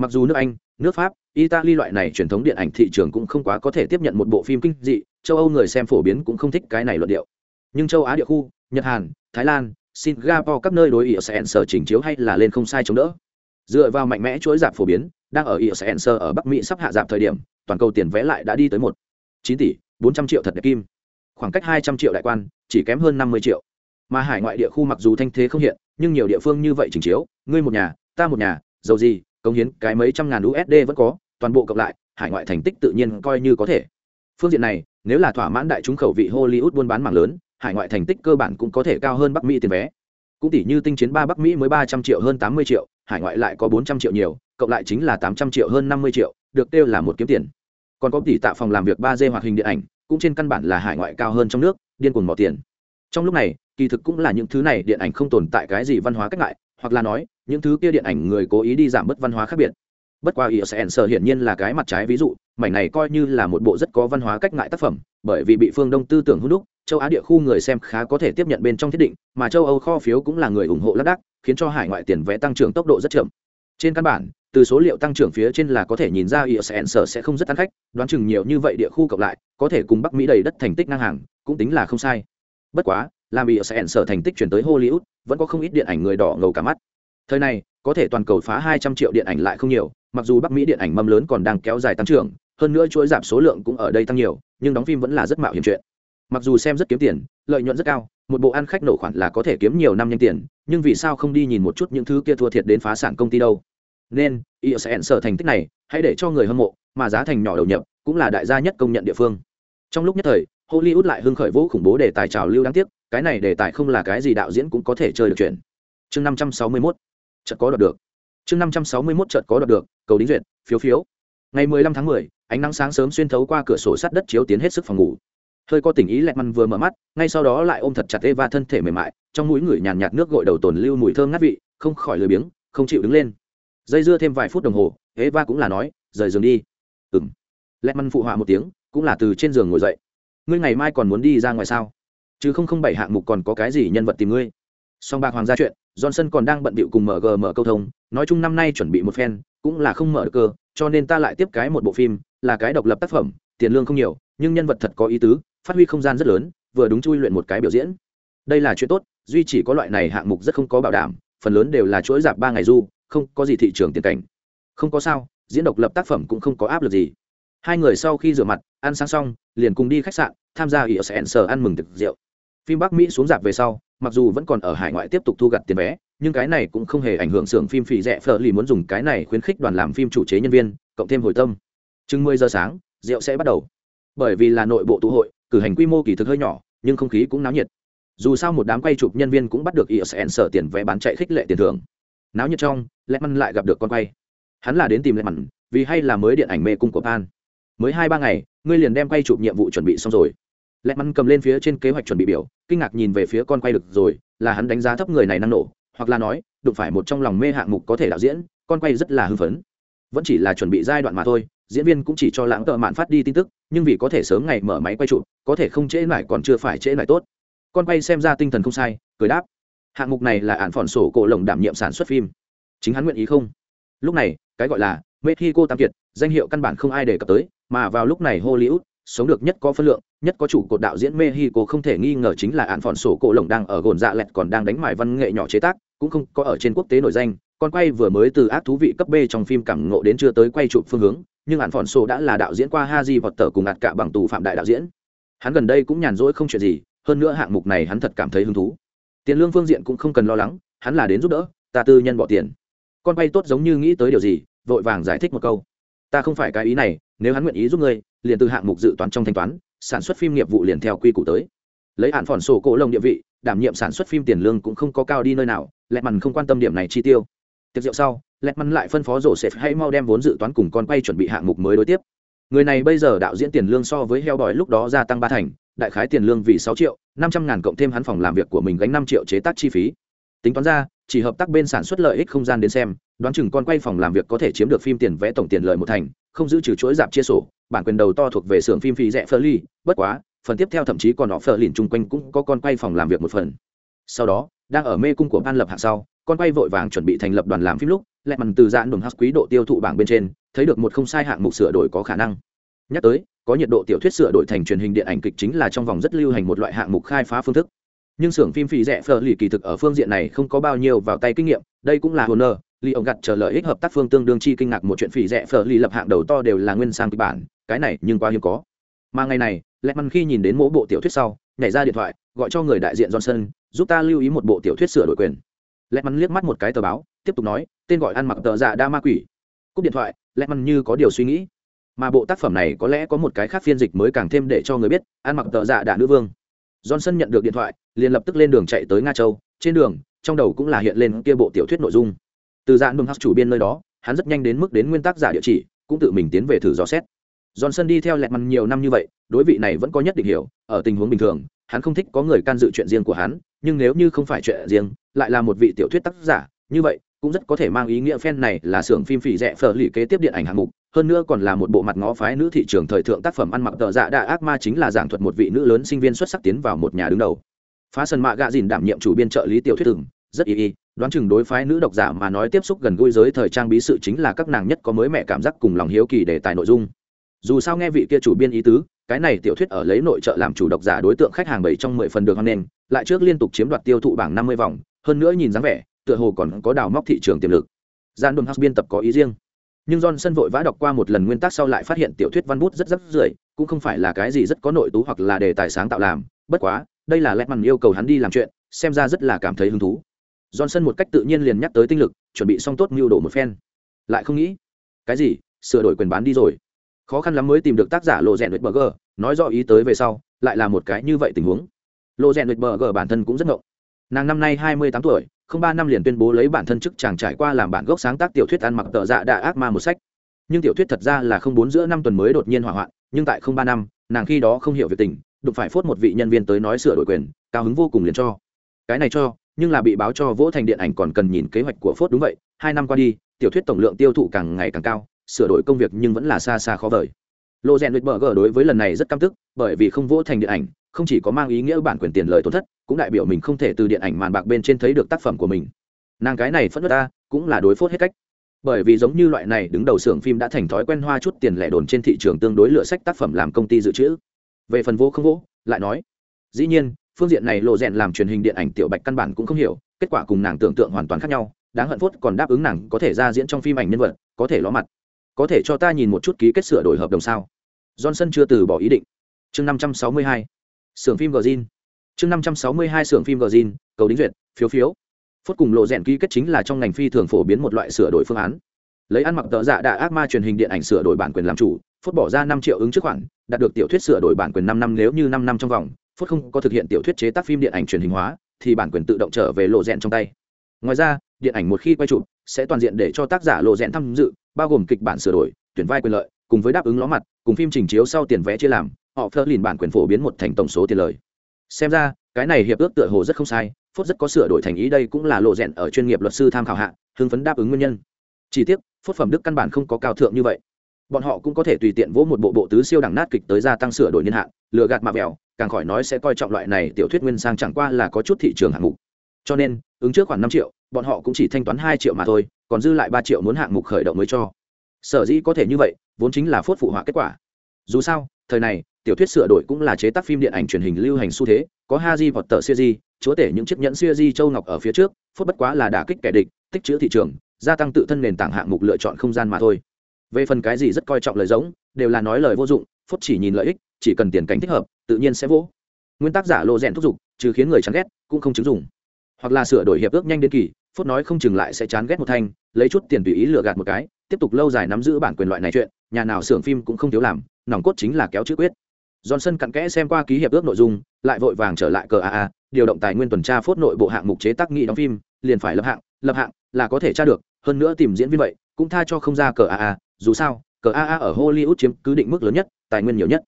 Mặc dù nước Anh, nước Pháp, Italy loại này truyền thống điện ảnh thị trường cũng không quá có thể tiếp nhận một bộ phim kinh dị, châu Âu người xem phổ biến cũng không thích cái này luận điệu. Nhưng châu Á địa khu, Nhật Hàn, Thái Lan, Singapore các nơi đối ISN sở chỉnh chiếu hay là lên không sai chống đỡ. Dựa vào mạnh mẽ chuỗi giảm phổ biến, đang ở ISN sở ở Bắc Mỹ sắp hạ giảm thời điểm, toàn cầu tiền vé lại đã đi tới một chín tỷ bốn trăm triệu thật đẹp kim. Khoảng cách hai trăm triệu đại quan, chỉ kém hơn năm mươi triệu. Mà hải ngoại địa khu mặc dù thanh thế không hiện, nhưng nhiều địa phương như vậy chỉnh chiếu, ngươi một nhà, ta một nhà, dầu gì, công hiến cái mấy trăm ngàn USD vẫn có, toàn bộ cộng lại, hải ngoại thành tích tự nhiên coi như có thể. Phương diện này, nếu là thỏa mãn đại chúng khẩu vị Hollywood buôn bán mảng lớn, hải ngoại thành tích cơ bản cũng có thể cao hơn Bắc Mỹ tiền vé. Cũng tỷ như tinh chiến ba Bắc Mỹ mới ba trăm triệu hơn tám mươi triệu, hải ngoại lại có bốn trăm triệu nhiều, cộng lại chính là tám trăm triệu hơn năm mươi triệu, được tiêu là một kiếm tiền. Còn có tỷ tạ phòng làm việc ba d hoạt hình điện ảnh, cũng trên căn bản là hải ngoại cao hơn trong nước, điên cuồng bỏ tiền. Trong lúc này, kỳ thực cũng là những thứ này điện ảnh không tồn tại cái gì văn hóa cách ngại, hoặc là nói, những thứ kia điện ảnh người cố ý đi giảm bớt văn hóa khác biệt. Bất qua sẽ sở hiển nhiên là cái mặt trái ví dụ, mảnh này coi như là một bộ rất có văn hóa cách ngại tác phẩm bởi vì bị phương đông tư tưởng hút đúc châu á địa khu người xem khá có thể tiếp nhận bên trong thiết định mà châu âu kho phiếu cũng là người ủng hộ lác đác khiến cho hải ngoại tiền vé tăng trưởng tốc độ rất chậm trên căn bản từ số liệu tăng trưởng phía trên là có thể nhìn ra ISN sở sẽ không rất ăn khách, đoán chừng nhiều như vậy địa khu cộng lại, có thể cùng Bắc Mỹ đầy đất thành tích ngang hàng, cũng tính là không sai. Bất quá, làm bị Ersen sở thành tích chuyển tới Hollywood, vẫn có không ít điện ảnh người đỏ ngầu cả mắt. Thời này, có thể toàn cầu phá 200 triệu điện ảnh lại không nhiều, mặc dù Bắc Mỹ điện ảnh mâm lớn còn đang kéo dài tăng trưởng, hơn nữa chuỗi giảm số lượng cũng ở đây tăng nhiều, nhưng đóng phim vẫn là rất mạo hiểm chuyện. Mặc dù xem rất kiếm tiền, lợi nhuận rất cao, một bộ ăn khách nổ khoản là có thể kiếm nhiều năm nhanh tiền, nhưng vì sao không đi nhìn một chút những thứ kia thua thiệt đến phá sản công ty đâu? nên isn sở thành tích này hãy để cho người hâm mộ mà giá thành nhỏ đầu nhập cũng là đại gia nhất công nhận địa phương trong lúc nhất thời hollywood lại hưng khởi vũ khủng bố đề tài trào lưu đáng tiếc cái này đề tài không là cái gì đạo diễn cũng có thể chơi được chuyện. Chương năm trăm sáu mươi mốt, chợt có đoạt được. Chương năm trăm sáu mươi mốt chợt có đoạt được, cầu đính duyệt, phiếu phiếu. Ngày mười lăm tháng mười, ánh nắng sáng sớm xuyên thấu qua cửa sổ sắt đất chiếu tiến hết sức phòng ngủ. Hơi có tình ý lẹt măn vừa mở mắt, ngay sau đó lại ôm thật chặt eva thân thể mềm mại, trong mũi người nhàn nhạt nước gội đầu tồn lưu mùi thơm ngát vị, không khỏi lười biếng, không chịu đứng lên. Dây dưa thêm vài phút đồng hồ, eva cũng là nói, rời giường đi. Ừng lẹt măn phụ họa một tiếng, cũng là từ trên giường ngồi dậy. Ngươi ngày mai còn muốn đi ra ngoài sao? Chứ không không bảy hạng mục còn có cái gì nhân vật tìm ngươi. Song bạc hoàng gia chuyện, johnson còn đang bận bịu cùng mở mở câu thông, nói chung năm nay chuẩn bị một phen, cũng là không mở được cơ, cho nên ta lại tiếp cái một bộ phim, là cái độc lập tác phẩm, tiền lương không nhiều, nhưng nhân vật thật có ý tứ, phát huy không gian rất lớn, vừa đúng chui luyện một cái biểu diễn. Đây là chuyện tốt, duy chỉ có loại này hạng mục rất không có bảo đảm, phần lớn đều là chuỗi dạp ba ngày du, không có gì thị trường tiền cảnh. Không có sao, diễn độc lập tác phẩm cũng không có áp lực gì. Hai người sau khi rửa mặt, ăn sáng xong, liền cùng đi khách sạn, tham gia ỉa sẽ sở ăn mừng thực rượu phim bắc mỹ xuống dạp về sau, mặc dù vẫn còn ở hải ngoại tiếp tục thu gặt tiền vé, nhưng cái này cũng không hề ảnh hưởng xưởng phim phì rẻ phở lì muốn dùng cái này khuyến khích đoàn làm phim chủ chế nhân viên, cộng thêm hồi tâm. Chừng mười giờ sáng, rượu sẽ bắt đầu. Bởi vì là nội bộ tụ hội, cử hành quy mô kỳ thực hơi nhỏ, nhưng không khí cũng náo nhiệt. Dù sao một đám quay chụp nhân viên cũng bắt được sẽ sở tiền vé bán chạy khích lệ tiền thưởng. Náo nhiệt trong lẽ măn lại gặp được con quay. Hắn là đến tìm lẽ măn vì hay là mới điện ảnh mê cung của pan. Mới hai ba ngày, ngươi liền đem quay chụp nhiệm vụ chuẩn bị xong rồi lẽ mắn cầm lên phía trên kế hoạch chuẩn bị biểu, kinh ngạc nhìn về phía con quay được rồi, là hắn đánh giá thấp người này năng nổ, hoặc là nói, đụng phải một trong lòng mê hạng mục có thể đạo diễn, con quay rất là hưng phấn. Vẫn chỉ là chuẩn bị giai đoạn mà thôi, diễn viên cũng chỉ cho lãng tợ mạn phát đi tin tức, nhưng vì có thể sớm ngày mở máy quay chụp, có thể không trễ lại còn chưa phải trễ lại tốt. Con quay xem ra tinh thần không sai, cười đáp. Hạng mục này là ạn phỏn sổ cổ lồng đảm nhiệm sản xuất phim. Chính hắn nguyện ý không? Lúc này, cái gọi là mexico tam kiệt, danh hiệu căn bản không ai đề cập tới, mà vào lúc này hollywood, sống được nhất có phân lượng nhất có chủ cột đạo diễn mexico không thể nghi ngờ chính là ạn phòn sổ cổ lồng đang ở gồn dạ lẹt còn đang đánh mải văn nghệ nhỏ chế tác, cũng không có ở trên quốc tế nổi danh. Con quay vừa mới từ ác thú vị cấp b trong phim cảm ngộ đến chưa tới quay chụp phương hướng, nhưng ạn phòn sổ đã là đạo diễn qua haji vọt tờ cùng ạt cả bằng tù phạm đại đạo diễn. Hắn gần đây cũng nhàn rỗi không chuyện gì, hơn nữa hạng mục này hắn thật cảm thấy hứng thú. Tiền lương phương diện cũng không cần lo lắng, hắn là đến giúp đỡ, ta tư nhân bỏ tiền. Con quay tốt giống như nghĩ tới điều gì, vội vàng giải thích một câu. Ta không phải cái ý này, nếu hắn nguyện ý giúp ngươi, liền từ hạng mục dự toán trong thanh toán sản xuất phim nghiệp vụ liền theo quy củ tới. Lấy hạn phòn sổ cổ lồng địa vị, đảm nhiệm sản xuất phim tiền lương cũng không có cao đi nơi nào, lẹt mằn không quan tâm điểm này chi tiêu. Tiệc rượu sau, lẹt mằn lại phân phó rổ sệt hãy mau đem vốn dự toán cùng con quay chuẩn bị hạng mục mới đối tiếp. Người này bây giờ đạo diễn tiền lương so với heo bòi lúc đó gia tăng ba thành, đại khái tiền lương vì sáu triệu, năm trăm ngàn cộng thêm hắn phòng làm việc của mình gánh năm triệu chế tác chi phí. Tính toán ra, chỉ hợp tác bên sản xuất lợi ích không gian đến xem, đoán chừng con quay phòng làm việc có thể chiếm được phim tiền vẽ tổng tiền lợi một thành, không giữ trừ chuỗi giảm chia sổ bản quyền đầu to thuộc về xưởng phim phí rẻ phơ ly bất quá, phần tiếp theo thậm chí còn họ phơ lìn chung quanh cũng có con quay phòng làm việc một phần. Sau đó, đang ở mê cung của ban lập hạng sau, con quay vội vàng chuẩn bị thành lập đoàn làm phim lúc, lẹ mằn từ dạn đồn hắc quý độ tiêu thụ bảng bên trên, thấy được một không sai hạng mục sửa đổi có khả năng. Nhắc tới, có nhiệt độ tiểu thuyết sửa đổi thành truyền hình điện ảnh kịch chính là trong vòng rất lưu hành một loại hạng mục khai phá phương thức. Nhưng xưởng phim phì rẻ phở lì kỳ thực ở phương diện này không có bao nhiêu vào tay kinh nghiệm, đây cũng là honor li ông gặt chờ lợi ích hợp tác phương tương đương chi kinh ngạc một chuyện phì rẻ phở lì lập hạng đầu to đều là nguyên sang kịch bản cái này nhưng quá hiếm có. Mà ngày này lẹ măn khi nhìn đến mỗi bộ tiểu thuyết sau, nhảy ra điện thoại, gọi cho người đại diện johnson, giúp ta lưu ý một bộ tiểu thuyết sửa đổi quyền. Lẹ măn liếc mắt một cái tờ báo, tiếp tục nói, tên gọi ăn mặc tờ dạ đa ma quỷ. Cúp điện thoại lẹ măn như có điều suy nghĩ. Mà bộ tác phẩm này có lẽ có một cái khác phiên dịch mới càng thêm để cho người biết, ăn mặc tờ dạ đạ nữ vương. Johnson nhận được điện thoại, liền lập tức lên đường chạy tới nga châu. Trên đường, trong đầu cũng là hiện lên kia bộ tiểu thuyết nội dung. Từ dạng đồn hắc chủ biên nơi đó, hắn rất nhanh đến mức đến nguyên tác giả địa chỉ, cũng tự mình tiến về thử dò xét johnson đi theo lẹt mặt nhiều năm như vậy, đối vị này vẫn có nhất định hiểu, ở tình huống bình thường, hắn không thích có người can dự chuyện riêng của hắn, nhưng nếu như không phải chuyện riêng, lại là một vị tiểu thuyết tác giả, như vậy, cũng rất có thể mang ý nghĩa fan này là xưởng phim phỉ rẻ phở lì kế tiếp điện ảnh hạng mục, hơn nữa còn là một bộ mặt ngó phái nữ thị trường thời thượng tác phẩm ăn mặc tờ dạ đa ác ma chính là giảng thuật một vị nữ lớn sinh viên xuất sắc tiến vào một nhà đứng đầu. Phá sân mạ gạ dìn đảm nhiệm chủ biên trợ lý tiểu thuyết từng, rất y y, đoán chừng đối phái nữ độc giả mà nói tiếp xúc gần gũi giới thời trang bí sự chính là các nàng nhất có mới mẹ cảm giác cùng lòng hiếu kỳ để tài nội dung dù sao nghe vị kia chủ biên ý tứ cái này tiểu thuyết ở lấy nội trợ làm chủ độc giả đối tượng khách hàng bảy trong mười phần được hoan nghênh lại trước liên tục chiếm đoạt tiêu thụ bảng năm mươi vòng hơn nữa nhìn dáng vẻ tựa hồ còn có đào móc thị trường tiềm lực gian đồn house biên tập có ý riêng nhưng Johnson vội vã đọc qua một lần nguyên tắc sau lại phát hiện tiểu thuyết văn bút rất rất rưởi, cũng không phải là cái gì rất có nội tú hoặc là đề tài sáng tạo làm, bất quá, đây là Letman yêu cầu hắn đi làm chuyện, xem ra rất là cảm thấy hứng thú. Johnson một cách tự nhiên liền nhắc tới tinh lực, chuẩn bị xong tốt mưu đồ một phen. Lại không nghĩ, cái gì, sửa đổi quyền bán đi rồi. Khó khăn lắm mới tìm được tác giả Lộ Rèn Burger, nói rõ ý tới về sau, lại là một cái như vậy tình huống. Lộ Rèn Burger bản thân cũng rất ngộng. Nàng năm nay hai mươi tám tuổi, không ba năm liền tuyên bố lấy bản thân chức chàng trải qua làm bản gốc sáng tác tiểu thuyết ăn mặc tợ dạ đạ ác ma một sách nhưng tiểu thuyết thật ra là không bốn giữa năm tuần mới đột nhiên hỏa hoạn nhưng tại không ba năm nàng khi đó không hiểu việc tình đụng phải phốt một vị nhân viên tới nói sửa đổi quyền cao hứng vô cùng liền cho cái này cho nhưng là bị báo cho vỗ thành điện ảnh còn cần nhìn kế hoạch của phốt đúng vậy hai năm qua đi tiểu thuyết tổng lượng tiêu thụ càng ngày càng cao sửa đổi công việc nhưng vẫn là xa xa khó vời. Lộ rèn lịch bờ gờ đối với lần này rất căm tức, bởi vì không vỗ thành điện ảnh, không chỉ có mang ý nghĩa bản quyền tiền lời tổn thất, cũng đại biểu mình không thể từ điện ảnh màn bạc bên trên thấy được tác phẩm của mình. Nàng cái này phất đất ta, cũng là đối phốt hết cách. Bởi vì giống như loại này đứng đầu xưởng phim đã thành thói quen hoa chút tiền lẻ đồn trên thị trường tương đối lựa sách tác phẩm làm công ty dự trữ. Về phần vô không vỗ, lại nói, dĩ nhiên, phương diện này lộ rèn làm truyền hình điện ảnh tiểu bạch căn bản cũng không hiểu, kết quả cùng nàng tưởng tượng hoàn toàn khác nhau, đáng hận phốt còn đáp ứng nàng có thể ra diễn trong phim ảnh nhân vật, có thể ló mặt có thể cho ta nhìn một chút ký kết sửa đổi hợp đồng sao? Johnson chưa từ bỏ ý định. Chương năm trăm sáu mươi hai. Xưởng phim gờ zin chương năm trăm sáu mươi hai xưởng phim gờ zin cầu đính duyệt, phiếu phiếu. Phút cùng lộ rèn ký kết chính là trong ngành phi thường phổ biến một loại sửa đổi phương án. Lấy ăn mặc tợ dạ đạ ác ma truyền hình điện ảnh sửa đổi bản quyền làm chủ phút bỏ ra năm triệu ứng trước khoản, đạt được tiểu thuyết sửa đổi bản quyền năm năm nếu như năm năm trong vòng phút không có thực hiện tiểu thuyết chế tác phim điện ảnh truyền hình hóa, thì bản quyền tự động trở về lộ rèn trong tay. Ngoài ra điện ảnh một khi quay chụp, sẽ toàn diện để cho tác giả lộ rẽn tham dự, bao gồm kịch bản sửa đổi, tuyển vai quyền lợi, cùng với đáp ứng ló mặt, cùng phim trình chiếu sau tiền vé chia làm, họ phớt lìn bản quyền phổ biến một thành tổng số tiền lời. Xem ra, cái này hiệp ước tựa hồ rất không sai, phốt rất có sửa đổi thành ý đây cũng là lộ rẽn ở chuyên nghiệp luật sư tham khảo hạ, hưng phấn đáp ứng nguyên nhân. Chỉ tiếc, phốt phẩm đức căn bản không có cao thượng như vậy. Bọn họ cũng có thể tùy tiện vỗ một bộ bộ tứ siêu đẳng nát kịch tới gia tăng sửa đổi niên hạn, lừa gạt mà vẹo, càng khỏi nói sẽ coi trọng loại này tiểu thuyết nguyên sang chẳng qua là có chút thị trường hạng mục. Cho nên, ứng trước khoảng năm triệu bọn họ cũng chỉ thanh toán hai triệu mà thôi, còn dư lại ba triệu muốn hạng mục khởi động mới cho. Sở dĩ có thể như vậy, vốn chính là phốt phụ họa kết quả. Dù sao, thời này, tiểu thuyết sửa đổi cũng là chế tác phim điện ảnh truyền hình lưu hành xu thế, có haji vọt tờ siêu di chúa tể những chiếc nhẫn siêu di châu ngọc ở phía trước, phốt bất quá là đả kích kẻ địch, tích chữ thị trường, gia tăng tự thân nền tảng hạng mục lựa chọn không gian mà thôi. Về phần cái gì rất coi trọng lời giống, đều là nói lời vô dụng, phốt chỉ nhìn lợi ích, chỉ cần tiền cảnh thích hợp, tự nhiên sẽ vô. Nguyên tắc giả lộ rèn thúc giục, trừ khiến người chán ghét, cũng không chứng dùng hoặc là sửa đổi hiệp ước nhanh đến kỳ phốt nói không chừng lại sẽ chán ghét một thanh, lấy chút tiền tùy ý lừa gạt một cái, tiếp tục lâu dài nắm giữ bản quyền loại này chuyện, nhà nào xưởng phim cũng không thiếu làm, nòng cốt chính là kéo chữ quyết. Johnson cặn kẽ xem qua ký hiệp ước nội dung, lại vội vàng trở lại cờ aa điều động tài nguyên tuần tra phốt nội bộ hạng mục chế tác nghị đóng phim, liền phải lập hạng lập hạng, là có thể tra được, hơn nữa tìm diễn viên vậy, cũng tha cho không ra cờ aa dù sao, cờ aa ở hollywood chiếm cứ định mức lớn nhất, tài nguyên nhiều nhất.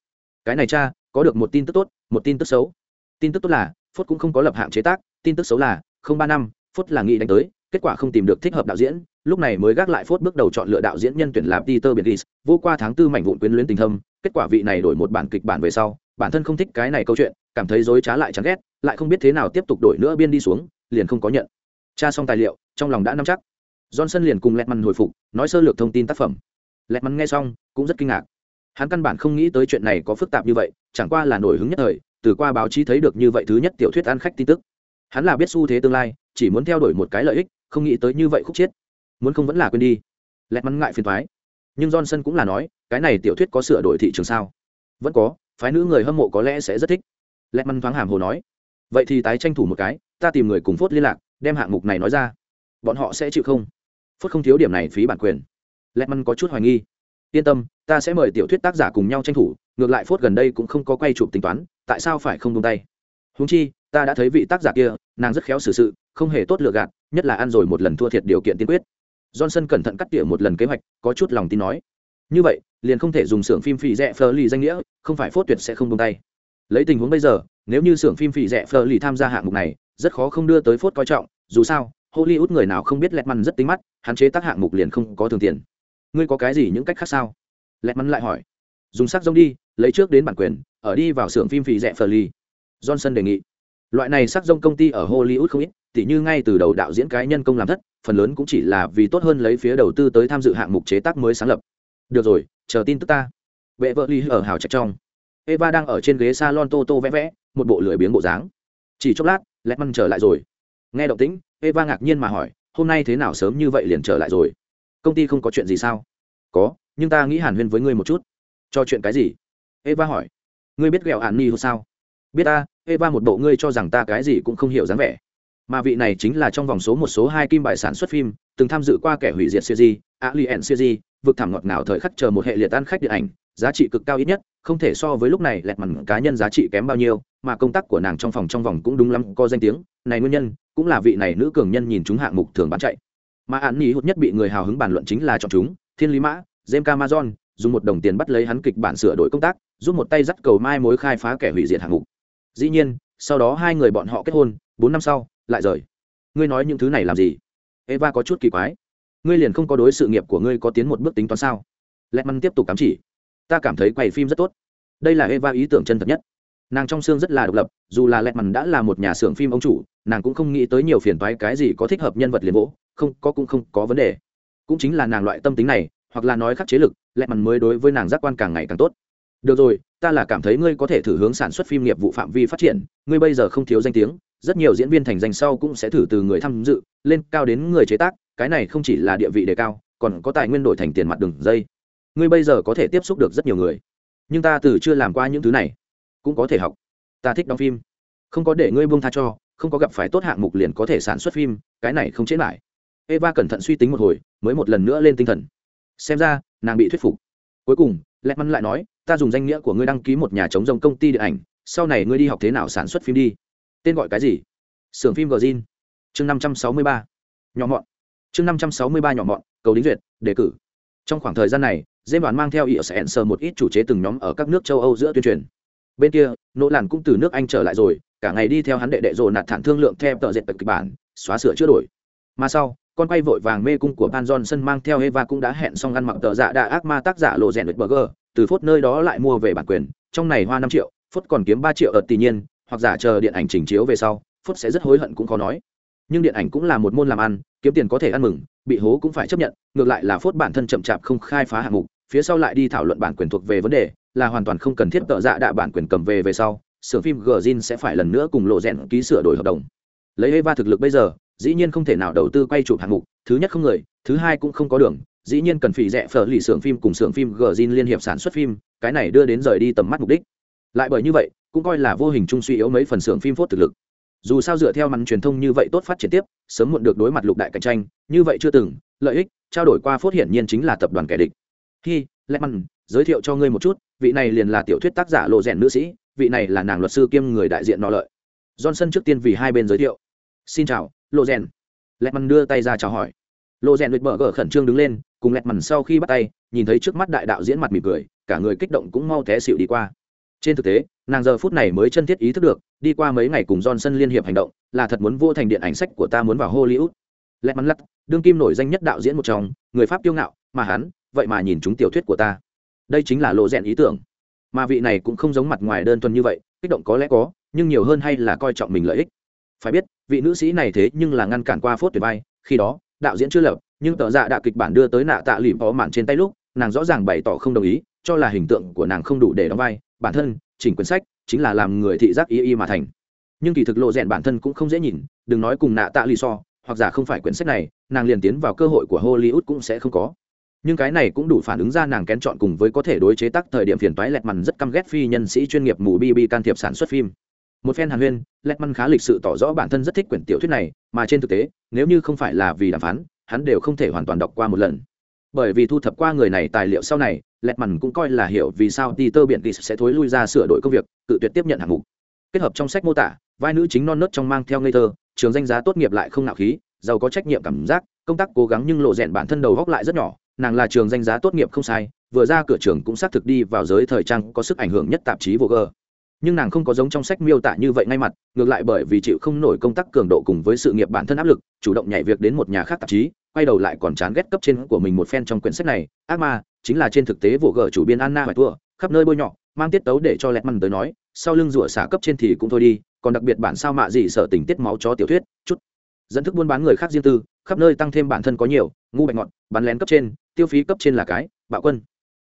Cái này cha, có được một tin tức tốt, một tin tức xấu. Tin tức tốt là phốt cũng không có lập hạng chế tác, tin tức xấu là, không ba năm phốt là nghị đánh tới, kết quả không tìm được thích hợp đạo diễn, lúc này mới gác lại phốt bước đầu chọn lựa đạo diễn nhân tuyển là peter bergis vô qua tháng tư mảnh vụn quyến luyến tình thâm, kết quả vị này đổi một bản kịch bản về sau, bản thân không thích cái này câu chuyện, cảm thấy dối trá lại chán ghét, lại không biết thế nào tiếp tục đổi nữa biên đi xuống, liền không có nhận. Tra xong tài liệu, trong lòng đã nắm chắc. Johnson liền cùng lẹt măn hồi phục, nói sơ lược thông tin tác phẩm. Lẹt măn nghe xong, cũng rất kinh ngạc. Hắn căn bản không nghĩ tới chuyện này có phức tạp như vậy, chẳng qua là nổi hứng nhất thời, từ qua báo chí thấy được như vậy thứ nhất tiểu thuyết ăn khách tin tức. Hắn là biết xu thế tương lai chỉ muốn theo đuổi một cái lợi ích, không nghĩ tới như vậy khúc chiết muốn không vẫn là quên đi. Lẹt mắn ngại phiền thoái nhưng johnson cũng là nói, cái này tiểu thuyết có sửa đổi thị trường sao? Vẫn có, phái nữ người hâm mộ có lẽ sẽ rất thích. Lẹt mắn thoáng hàm hồ nói. Vậy thì tái tranh thủ một cái, ta tìm người cùng phốt liên lạc, đem hạng mục này nói ra. Bọn họ sẽ chịu không? Phốt không thiếu điểm này phí bản quyền. Lẹt mắn có chút hoài nghi. Yên tâm, ta sẽ mời tiểu thuyết tác giả cùng nhau tranh thủ, ngược lại phốt gần đây cũng không có quay chụp tính toán, tại sao phải không tung tay? Húng chi, ta đã thấy vị tác giả kia, nàng rất khéo xử sự không hề tốt lựa gạt, nhất là ăn rồi một lần thua thiệt điều kiện tiên quyết. Johnson cẩn thận cắt tỉa một lần kế hoạch, có chút lòng tin nói. Như vậy, liền không thể dùng xưởng phim phì rẻ phờ lì danh nghĩa, không phải phốt tuyệt sẽ không tung tay. Lấy tình huống bây giờ, nếu như xưởng phim phì rẻ phờ lì tham gia hạng mục này, rất khó không đưa tới phốt coi trọng, dù sao, hollywood người nào không biết lẹt măn rất tính mắt, hạn chế tác hạng mục liền không có thường tiền. Ngươi có cái gì những cách khác sao? Lẹt măn lại hỏi. Dùng sắc rông đi, lấy trước đến bản quyền, ở đi vào xưởng phim phì rẻ phờ lì. johnson đề nghị. Loại này sắc rông công ty ở hollywood không ít tỉ như ngay từ đầu đạo diễn cá nhân công làm thất, phần lớn cũng chỉ là vì tốt hơn lấy phía đầu tư tới tham dự hạng mục chế tác mới sáng lập. Được rồi, chờ tin tức ta. Vệ vợ ly ở hào trạch trong. Eva đang ở trên ghế salon tô tô vẽ vẽ, một bộ lười biếng bộ dáng. Chỉ chốc lát lẹt măn trở lại rồi. Nghe động tĩnh, eva ngạc nhiên mà hỏi, hôm nay thế nào sớm như vậy liền trở lại rồi? Công ty không có chuyện gì sao? Có, nhưng ta nghĩ hàn huyên với ngươi một chút. Cho chuyện cái gì? Eva hỏi. Ngươi biết ghẹo hàn ni sao? Biết ta, eva một bộ ngươi cho rằng ta cái gì cũng không hiểu dáng vẻ mà vị này chính là trong vòng số một số hai kim bài sản xuất phim, từng tham dự qua kẻ hủy diệt siêu di alien siêu di vực thảm ngọt ngào thời khắc chờ một hệ liệt ăn khách điện ảnh, giá trị cực cao ít nhất, không thể so với lúc này lẹt mằn cá nhân giá trị kém bao nhiêu, mà công tác của nàng trong phòng trong vòng cũng đúng lắm, có danh tiếng. Này nguyên nhân, cũng là vị này nữ cường nhân nhìn chúng hạng mục thường bán chạy. Mà án nghỉ hụt nhất bị người hào hứng bàn luận chính là chọn chúng, thiên lý mã, james camazon dùng một đồng tiền bắt lấy hắn kịch bản sửa đổi công tác, giúp một tay dắt cầu mai mối khai phá kẻ hủy diệt hạng mục. Dĩ nhiên, sau đó hai người bọn họ kết hôn, bốn năm sau lại rời. Ngươi nói những thứ này làm gì? Eva có chút kỳ quái. Ngươi liền không có đối sự nghiệp của ngươi có tiến một bước tính toán sao? Lẹt măn tiếp tục cắm chỉ. Ta cảm thấy quay phim rất tốt. Đây là eva ý tưởng chân thật nhất. Nàng trong xương rất là độc lập, dù là lẹt mằn đã là một nhà xưởng phim ông chủ, nàng cũng không nghĩ tới nhiều phiền toái cái gì có thích hợp nhân vật liền vỗ, không, có cũng không có vấn đề. Cũng chính là nàng loại tâm tính này, hoặc là nói khắc chế lực lẹt mằn mới đối với nàng giác quan càng ngày càng tốt. Được rồi, ta là cảm thấy ngươi có thể thử hướng sản xuất phim nghiệp vụ phạm vi phát triển, ngươi bây giờ không thiếu danh tiếng rất nhiều diễn viên thành danh sau cũng sẽ thử từ người tham dự, lên cao đến người chế tác, cái này không chỉ là địa vị đề cao, còn có tài nguyên đổi thành tiền mặt đường dây. Ngươi bây giờ có thể tiếp xúc được rất nhiều người, nhưng ta từ chưa làm qua những thứ này, cũng có thể học. Ta thích đóng phim. Không có để ngươi buông tha cho, không có gặp phải tốt hạng mục liền có thể sản xuất phim, cái này không chế lại eva cẩn thận suy tính một hồi, mới một lần nữa lên tinh thần. Xem ra, nàng bị thuyết phục. Cuối cùng lẹt mắn lại nói, ta dùng danh nghĩa của ngươi đăng ký một nhà chống rồng công ty điện ảnh, sau này ngươi đi học thế nào sản xuất phim đi tên gọi cái gì? Sưởng phim gờ zin chương năm trăm sáu mươi ba. Nhỏ mọn. Chương năm trăm sáu mươi ba nhỏ mọn cầu đính duyệt đề cử. Trong khoảng thời gian này dê đoàn mang theo ý sẽ sờ một ít chủ chế từng nhóm ở các nước châu âu giữa tuyên truyền. Bên kia nỗ làn cũng từ nước anh trở lại rồi cả ngày đi theo hắn đệ đệ rồ nạt thản thương lượng theo tờ dệt kịch bản xóa sửa chữa đổi. Mà sau con quay vội vàng mê cung của Pan Johnson mang theo Eva cũng đã hẹn xong ăn mặc tờ dạ đa ác ma tác giả lộ rèn burger, từ phốt nơi đó lại mua về bản quyền, trong này hoa năm triệu, phốt còn kiếm ba triệu ờ, ở tỷ nhiên, hoặc giả chờ điện ảnh chỉnh chiếu về sau, phốt sẽ rất hối hận cũng khó nói. Nhưng điện ảnh cũng là một môn làm ăn, kiếm tiền có thể ăn mừng, bị hố cũng phải chấp nhận, ngược lại là phốt bản thân chậm chạp không khai phá hạng mục, phía sau lại đi thảo luận bản quyền thuộc về vấn đề, là hoàn toàn không cần thiết tợ dạ đạ bản quyền cầm về về sau, sưởng phim gzin sẽ phải lần nữa cùng lộ rèn ký sửa đổi hợp đồng. Lấy Eva thực lực bây giờ, dĩ nhiên không thể nào đầu tư quay chụp hạng mục, thứ nhất không người, thứ hai cũng không có đường, dĩ nhiên cần phỉ rẻ phở lì xưởng phim cùng xưởng phim gzin liên hiệp sản xuất phim, cái này đưa đến rời đi tầm mắt mục đích. Lại bởi như vậy, cũng coi là vô hình trung suy yếu mấy phần xưởng phim phốt thực lực. Dù sao dựa theo màn truyền thông như vậy tốt phát triển tiếp, sớm muộn được đối mặt lục đại cạnh tranh, như vậy chưa từng, lợi ích, trao đổi qua phốt hiển nhiên chính là tập đoàn kẻ địch. khi lehman giới thiệu cho ngươi một chút, vị này liền là tiểu thuyết tác giả lộ rèn nữ sĩ, vị này là nàng luật sư kiêm người đại diện nọ lợi. Johnson trước tiên vì hai bên giới thiệu. Xin chào, lộ rèn. lehman đưa tay ra chào hỏi. Lộ rèn bmở gở khẩn trương đứng lên, cùng Lemon sau khi bắt tay, nhìn thấy trước mắt đại đạo diễn mặt mỉm cười, cả người kích động cũng mau té xịu đi qua. Trên thực tế, nàng giờ phút này mới chân thiết ý thức được, đi qua mấy ngày cùng Johnson liên hiệp hành động, là thật muốn vô thành điện ảnh sách của ta muốn vào Hollywood. Lemon lắc, đương kim nổi danh nhất đạo diễn một trong, người Pháp kiêu ngạo, mà hắn, vậy mà nhìn chúng tiểu thuyết của ta. Đây chính là lộ rèn ý tưởng. Mà vị này cũng không giống mặt ngoài đơn thuần như vậy kích động có lẽ có nhưng nhiều hơn hay là coi trọng mình lợi ích. Phải biết vị nữ sĩ này thế nhưng là ngăn cản qua phốt tuyệt bay khi đó đạo diễn chưa lập nhưng tờ dạ đã kịch bản đưa tới nạ tạ lìm có mạn trên tay lúc nàng rõ ràng bày tỏ không đồng ý cho là hình tượng của nàng không đủ để đóng vai, bản thân, chỉnh quyển sách, chính là làm người thị giác y y mà thành. Nhưng kỳ thực lộ rèn bản thân cũng không dễ nhìn, đừng nói cùng nạ tạ lì so, hoặc giả không phải quyển sách này, nàng liền tiến vào cơ hội của hollywood cũng sẽ không có. Nhưng cái này cũng đủ phản ứng ra nàng kén chọn cùng với có thể đối chế tác thời điểm phiền toái lẹt mằn rất căm ghét phi nhân sĩ chuyên nghiệp mù bb can thiệp sản xuất phim. Một phen hàn huyên, lẹt mằn khá lịch sự tỏ rõ bản thân rất thích quyển tiểu thuyết này, mà trên thực tế, nếu như không phải là vì đàm phán, hắn đều không thể hoàn toàn đọc qua một lần. Bởi vì thu thập qua người này tài liệu sau này lẹt mằn cũng coi là hiểu vì sao peter biện ghis sẽ thối lui ra sửa đổi công việc tự tuyệt tiếp nhận hạng mục. Kết hợp trong sách mô tả, vai nữ chính non nớt trong mang theo ngây thơ, trường danh giá tốt nghiệp lại không nạo khí, giàu có trách nhiệm cảm giác, công tác cố gắng nhưng lộ rèn bản thân đầu góc lại rất nhỏ, nàng là trường danh giá tốt nghiệp không sai, vừa ra cửa trường cũng xác thực đi vào giới thời trang có sức ảnh hưởng nhất tạp chí vô gờ nhưng nàng không có giống trong sách miêu tả như vậy ngay mặt, ngược lại bởi vì chịu không nổi công tác cường độ cùng với sự nghiệp bản thân áp lực, chủ động nhảy việc đến một nhà khác tạp chí, quay đầu lại còn chán ghét cấp trên của mình một phen trong quyển sách này. Ác ma chính là trên thực tế vụ gở chủ biên anna phải thua, khắp nơi bôi nhọ, mang tiết tấu để cho lẹt măn tới nói, sau lưng rủa xả cấp trên thì cũng thôi đi, còn đặc biệt bản sao mạ gì sợ tình tiết máu chó tiểu thuyết, chút. Dẫn thức buôn bán người khác riêng tư, khắp nơi tăng thêm bản thân có nhiều, ngu bạch ngọn, bắn lén cấp trên, tiêu phí cấp trên là cái, bạo quân.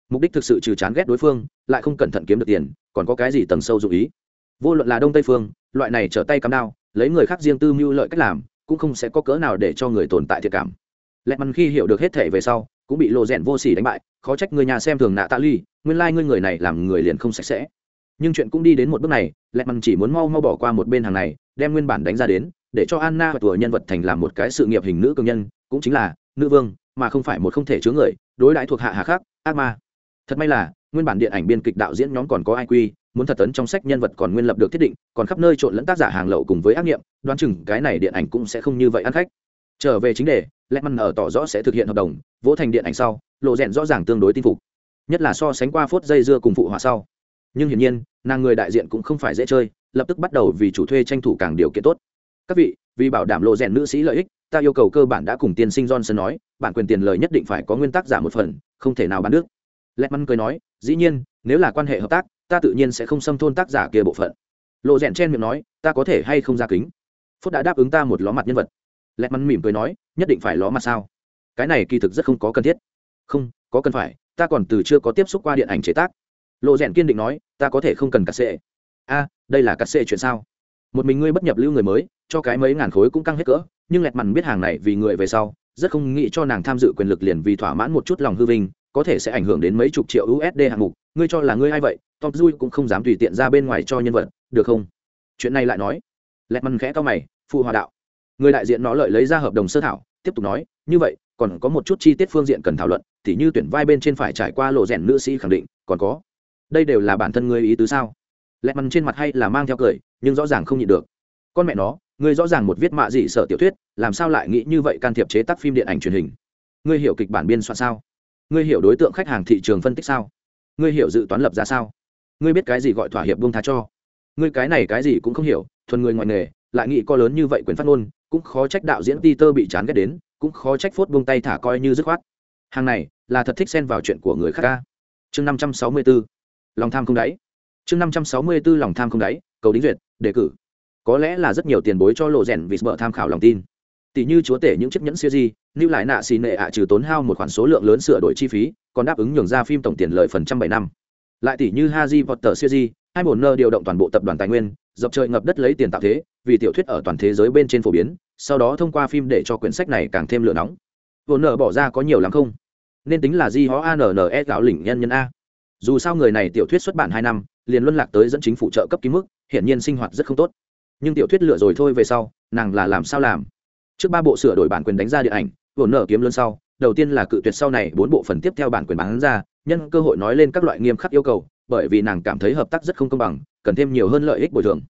Mục đích thực sự trừ chán ghét đối phương, lại không cẩn thận kiếm được tiền, còn có cái gì tầng sâu dụng ý? Vô luận là đông tây phương, loại này trở tay cắm đao, lấy người khác riêng tư mưu lợi cách làm, cũng không sẽ có cỡ nào để cho người tồn tại thiệt cảm. Lẹt mắn khi hiểu được hết thể về sau cũng bị lộ rèn vô sỉ đánh bại, khó trách người nhà xem thường nạ tạ ly, nguyên lai、like、ngươi người này làm người liền không sạch sẽ. Nhưng chuyện cũng đi đến một bước này lẹ mằn chỉ muốn mau mau bỏ qua một bên hàng này, đem nguyên bản đánh ra đến, để cho anna và tùa nhân vật thành làm một cái sự nghiệp hình nữ công nhân, cũng chính là nữ vương, mà không phải một không thể chứa người, đối đãi thuộc hạ hạ khác ác ma. Thật may là, nguyên bản điện ảnh biên kịch đạo diễn nhóm còn có iq muốn thật tấn trong sách nhân vật còn nguyên lập được thiết định, còn khắp nơi trộn lẫn tác giả hàng lậu cùng với ác nghiệm, đoán chừng cái này điện ảnh cũng sẽ không như vậy ăn khách trở về chính đề lẽ măn ở tỏ rõ sẽ thực hiện hợp đồng, vỗ thành điện ảnh sau, lộ rèn rõ ràng tương đối tin phục. Nhất là so sánh qua phút dây dưa cùng phụ họa sau. Nhưng hiển nhiên, nàng người đại diện cũng không phải dễ chơi, lập tức bắt đầu vì chủ thuê tranh thủ càng điều kiện tốt. Các vị, vì bảo đảm lộ rèn nữ sĩ lợi ích, ta yêu cầu cơ bản đã cùng tiên sinh johnson nói, bản quyền tiền lời nhất định phải có nguyên tắc giảm một phần, không thể nào bán nước. Lẹt măn cười nói, dĩ nhiên, nếu là quan hệ hợp tác, ta tự nhiên sẽ không xâm thôn tác giả kia bộ phận. Lộ rèn chen miệng nói, ta có thể hay không ra kính? Phúc đã đáp ứng ta một ló mặt nhân vật lẹt mắn mỉm cười nói, nhất định phải ló mặt sao? Cái này kỳ thực rất không có cần thiết. Không, có cần phải, ta còn từ chưa có tiếp xúc qua điện ảnh chế tác. Lộ rèn kiên định nói, ta có thể không cần cà sệ. A, đây là cà sệ chuyện sao? Một mình ngươi bất nhập lưu người mới, cho cái mấy ngàn khối cũng căng hết cỡ, nhưng lẹt mằn biết hàng này vì người về sau, rất không nghĩ cho nàng tham dự quyền lực liền vì thỏa mãn một chút lòng hư vinh, có thể sẽ ảnh hưởng đến mấy chục triệu usd hạng mục. Ngươi cho là ngươi hay vậy? Tom dui cũng không dám tùy tiện ra bên ngoài cho nhân vật, được không? Chuyện này lại nói, lẹt mằn khẽ to mày, phụ hòa đạo người đại diện nó lợi lấy ra hợp đồng sơ thảo, tiếp tục nói, như vậy, còn có một chút chi tiết phương diện cần thảo luận thì như tuyển vai bên trên phải trải qua lộ rèn nữ sĩ khẳng định, còn có, đây đều là bản thân ngươi ý tứ sao? Lẹt mằn trên mặt hay là mang theo cười, nhưng rõ ràng không nhịn được. Con mẹ nó, ngươi rõ ràng một viết mạ gì sợ tiểu thuyết, làm sao lại nghĩ như vậy can thiệp chế tác phim điện ảnh truyền hình? Ngươi hiểu kịch bản biên soạn sao? Ngươi hiểu đối tượng khách hàng thị trường phân tích sao? Ngươi hiểu dự toán lập ra sao? Ngươi biết cái gì gọi thỏa hiệp buông tha cho? Ngươi cái này cái gì cũng không hiểu, thuần người ngoài nghề lại nghĩ co lớn như vậy quyền phát ngôn, cũng khó trách đạo diễn Peter bị chán ghét đến, cũng khó trách phốt buông tay thả coi như dứt khoát. Hàng này, là thật thích xen vào chuyện của người khác ca. Chương năm trăm sáu mươi bốn lòng tham không đáy. Chương năm trăm sáu mươi bốn lòng tham không đáy, cầu đính duyệt, đề cử. Có lẽ là rất nhiều tiền bối cho lộ rèn vì sợ tham khảo lòng tin. Tỷ như chúa tể những chiếc nhẫn siêu di, lưu lại nạ xì nệ ạ trừ tốn hao một khoản số lượng lớn sửa đổi chi phí, còn đáp ứng nhường ra phim tổng tiền lợi phần trăm bảy năm lại tỷ như haji potter siêu hai bổn nơ điều động toàn bộ tập đoàn tài nguyên, dọc trời ngập đất lấy tiền tạo thế, vì tiểu thuyết ở toàn thế giới bên trên phổ biến, sau đó thông qua phim để cho quyển sách này càng thêm lửa nóng. Bổn nợ bỏ ra có nhiều lắm không? Nên tính là di ho anne gạo lỉnh nhân nhân a. Dù sao người này tiểu thuyết xuất bản hai năm, liền luân lạc tới dẫn chính phủ trợ cấp ký mức, hiển nhiên sinh hoạt rất không tốt. Nhưng tiểu thuyết lựa rồi thôi về sau, nàng là làm sao làm? Trước ba bộ sửa đổi bản quyền đánh ra điện ảnh vồn nở kiếm lớn sau, đầu tiên là cự tuyệt sau này bốn bộ phần tiếp theo bản quyền bán ra nhân cơ hội nói lên các loại nghiêm khắc yêu cầu, bởi vì nàng cảm thấy hợp tác rất không công bằng, cần thêm nhiều hơn lợi ích bồi thường.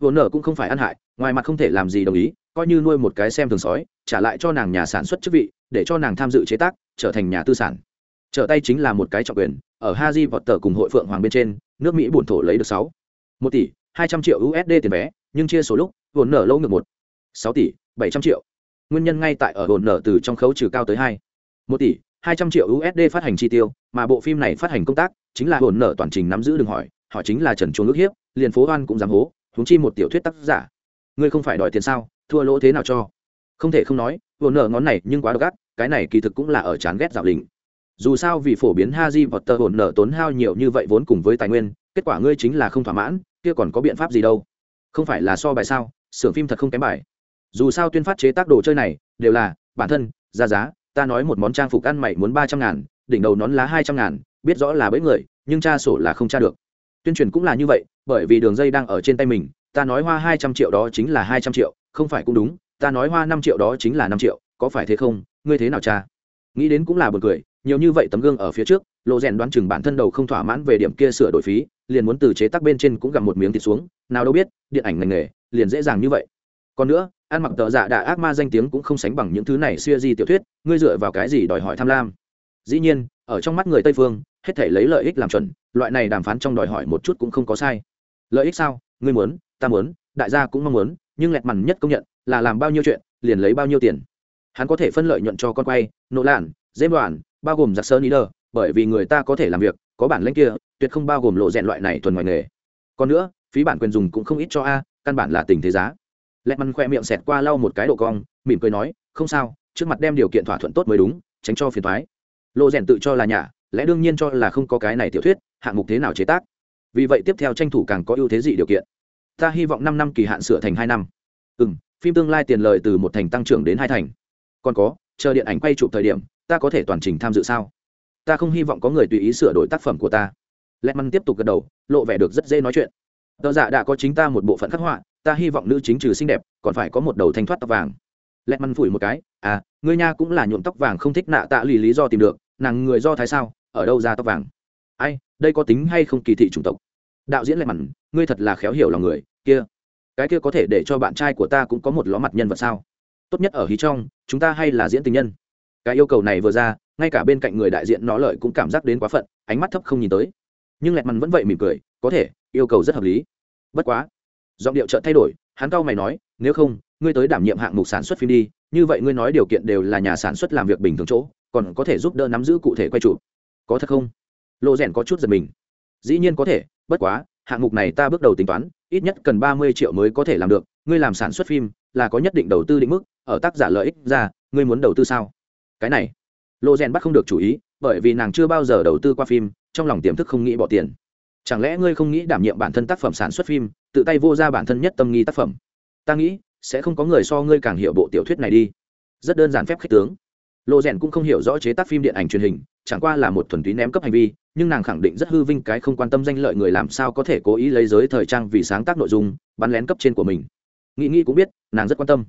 Vồn nở cũng không phải ăn hại, ngoài mặt không thể làm gì đồng ý, coi như nuôi một cái xem thường sói, trả lại cho nàng nhà sản xuất chức vị, để cho nàng tham dự chế tác, trở thành nhà tư sản. Trở tay chính là một cái trọng quyền, ở haji vọt tờ cùng hội phượng hoàng bên trên, nước mỹ bổn thổ lấy được sáu. Một tỷ, hai trăm triệu usd tiền vé, nhưng chia số lúc vốn nở lỗ ngược một. Sáu tỷ, bảy trăm triệu. Nguyên nhân ngay tại ở vốn nở từ trong khấu trừ cao tới hai. Một tỷ hai trăm triệu usd phát hành chi tiêu mà bộ phim này phát hành công tác chính là hồn nở toàn trình nắm giữ đừng hỏi họ chính là trần Chuông ước hiếp liền phố Hoan cũng dám hố huống chi một tiểu thuyết tác giả ngươi không phải đòi tiền sao thua lỗ thế nào cho không thể không nói hồn nở ngón này nhưng quá độc ác cái này kỳ thực cũng là ở chán ghét dạo lĩnh. dù sao vì phổ biến Haji Potter hồn nở tốn hao nhiều như vậy vốn cùng với tài nguyên, kết quả ngươi chính là không thỏa mãn, kia còn có biện pháp gì đâu? Không phải là so bài sao? Xưởng phim thật không kém bài. Dù sao tuyên phát chế tác đồ chơi này đều là bản thân ra giá, ta nói một món trang phục ăn mày muốn ba trăm ngàn, đỉnh đầu nón lá hai trăm ngàn, biết rõ là bẫy người, nhưng tra sổ là không tra được. Tuyên truyền cũng là như vậy, bởi vì đường dây đang ở trên tay mình, ta nói hoa hai trăm triệu đó chính là hai trăm triệu, không phải cũng đúng, ta nói hoa năm triệu đó chính là năm triệu, có phải thế không? Ngươi thế nào cha? Nghĩ đến cũng là buồn cười, nhiều như vậy tấm gương ở phía trước lộ rèn đoán chừng bản thân đầu không thỏa mãn về điểm kia sửa đổi phí liền muốn từ chế tác bên trên cũng gặp một miếng thịt xuống nào đâu biết điện ảnh ngành nghề liền dễ dàng như vậy còn nữa ăn mặc tợ dạ đạ ác ma danh tiếng cũng không sánh bằng những thứ này xuya di tiểu thuyết, ngươi dựa vào cái gì đòi hỏi tham lam? Dĩ nhiên, ở trong mắt người tây phương, hết thể lấy lợi ích làm chuẩn, loại này đàm phán trong đòi hỏi một chút cũng không có sai. Lợi ích sao? Ngươi muốn, ta muốn, đại gia cũng mong muốn, nhưng lẹt mằn nhất công nhận là làm bao nhiêu chuyện, liền lấy bao nhiêu tiền. Hắn có thể phân lợi nhuận cho con quay nỗ lạn dễ đoàn bao gồm giặc sơn ý đờ bởi vì người ta có thể làm việc, có bản lĩnh kia, tuyệt không bao gồm lộ rèn loại này thuần ngoài nghề. Còn nữa, phí bản quyền dùng cũng không ít cho a, căn bản là tình thế giá lẹt măn khoe miệng xẹt qua lau một cái độ cong, mỉm cười nói, không sao, trước mặt đem điều kiện thỏa thuận tốt mới đúng, tránh cho phiền thoái lộ rèn tự cho là nhà lẽ đương nhiên cho là không có cái này tiểu thuyết, hạng mục thế nào chế tác. Vì vậy tiếp theo tranh thủ càng có ưu thế gì điều kiện. Ta hy vọng năm năm kỳ hạn sửa thành hai năm. Ừ m phim tương lai tiền lời từ một thành tăng trưởng đến hai thành. Còn có, chờ điện ảnh quay chụp thời điểm, ta có thể toàn trình tham dự sao? Ta không hy vọng có người tùy ý sửa đổi tác phẩm của ta. Lẹt măn tiếp tục gật đầu, lộ vẻ được rất dễ nói chuyện. Tờ giả đã có chính ta một bộ phận khắc họa ta hy vọng nữ chính trừ xinh đẹp, còn phải có một đầu thanh thoát tóc vàng. Lẹt măn phủi một cái à ngươi nha cũng là nhuộm tóc vàng không thích nạ tạ lì lý do tìm được, nàng người do thái sao, ở đâu ra tóc vàng? Ai, đây có tính hay không kỳ thị chủng tộc? Đạo diễn lẹt mặn ngươi thật là khéo hiểu lòng người, kia, cái kia có thể để cho bạn trai của ta cũng có một ló mặt nhân vật sao? Tốt nhất ở hí trong, chúng ta hay là diễn tình nhân. Cái yêu cầu này vừa ra, ngay cả bên cạnh người đại diện nó lợi cũng cảm giác đến quá phận, ánh mắt thấp không nhìn tới. Nhưng lẹt mằn vẫn vậy mỉm cười, có thể, yêu cầu rất hợp lý. Bất quá giọng điệu chợt thay đổi, hắn cau mày nói, nếu không, ngươi tới đảm nhiệm hạng mục sản xuất phim đi, như vậy ngươi nói điều kiện đều là nhà sản xuất làm việc bình thường chỗ, còn có thể giúp đỡ nắm giữ cụ thể quay chụp. Có thật không? Lộ rèn có chút giật mình. Dĩ nhiên có thể, bất quá, hạng mục này ta bước đầu tính toán, ít nhất cần ba mươi triệu mới có thể làm được, ngươi làm sản xuất phim là có nhất định đầu tư định mức, ở tác giả lợi ích ra, ngươi muốn đầu tư sao? Cái này, lộ rèn bắt không được chủ ý, bởi vì nàng chưa bao giờ đầu tư qua phim, trong lòng tiềm thức không nghĩ bỏ tiền chẳng lẽ ngươi không nghĩ đảm nhiệm bản thân tác phẩm sản xuất phim, tự tay vô ra bản thân nhất tâm nghi tác phẩm? Ta nghĩ, sẽ không có người so ngươi càng hiểu bộ tiểu thuyết này đi. Rất đơn giản phép khích tướng. Lộ rèn cũng không hiểu rõ chế tác phim điện ảnh truyền hình, chẳng qua là một thuần túy ném cấp hành vi, nhưng nàng khẳng định rất hư vinh cái không quan tâm danh lợi người làm sao có thể cố ý lấy giới thời trang vì sáng tác nội dung, bắn lén cấp trên của mình. Nghĩ nghĩ cũng biết, nàng rất quan tâm.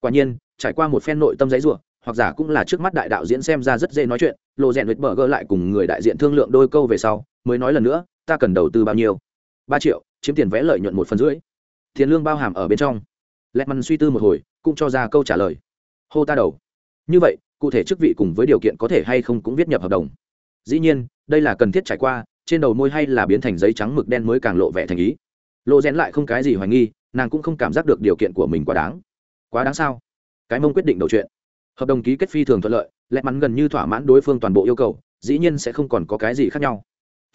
Quả nhiên, trải qua một phen nội tâm giấy ruộng hoặc giả cũng là trước mắt đại đạo diễn xem ra rất dễ nói chuyện lộ rèn vết bờ gỡ lại cùng người đại diện thương lượng đôi câu về sau, mới nói lần nữa ta cần đầu tư bao nhiêu? Ba triệu, chiếm tiền vẽ lợi nhuận một phần rưỡi. Tiền lương bao hàm ở bên trong. Lẹt măn suy tư một hồi, cũng cho ra câu trả lời. Hô ta đầu. Như vậy, cụ thể chức vị cùng với điều kiện có thể hay không cũng viết nhập hợp đồng. Dĩ nhiên, đây là cần thiết trải qua, trên đầu môi hay là biến thành giấy trắng mực đen mới càng lộ vẻ thành ý. Lộ rẽn lại không cái gì hoài nghi, nàng cũng không cảm giác được điều kiện của mình quá đáng. Quá đáng sao? Cái mông quyết định đầu chuyện. Hợp đồng ký kết phi thường thuận lợi lẹt mắn gần như thỏa mãn đối phương toàn bộ yêu cầu, dĩ nhiên sẽ không còn có cái gì khác nhau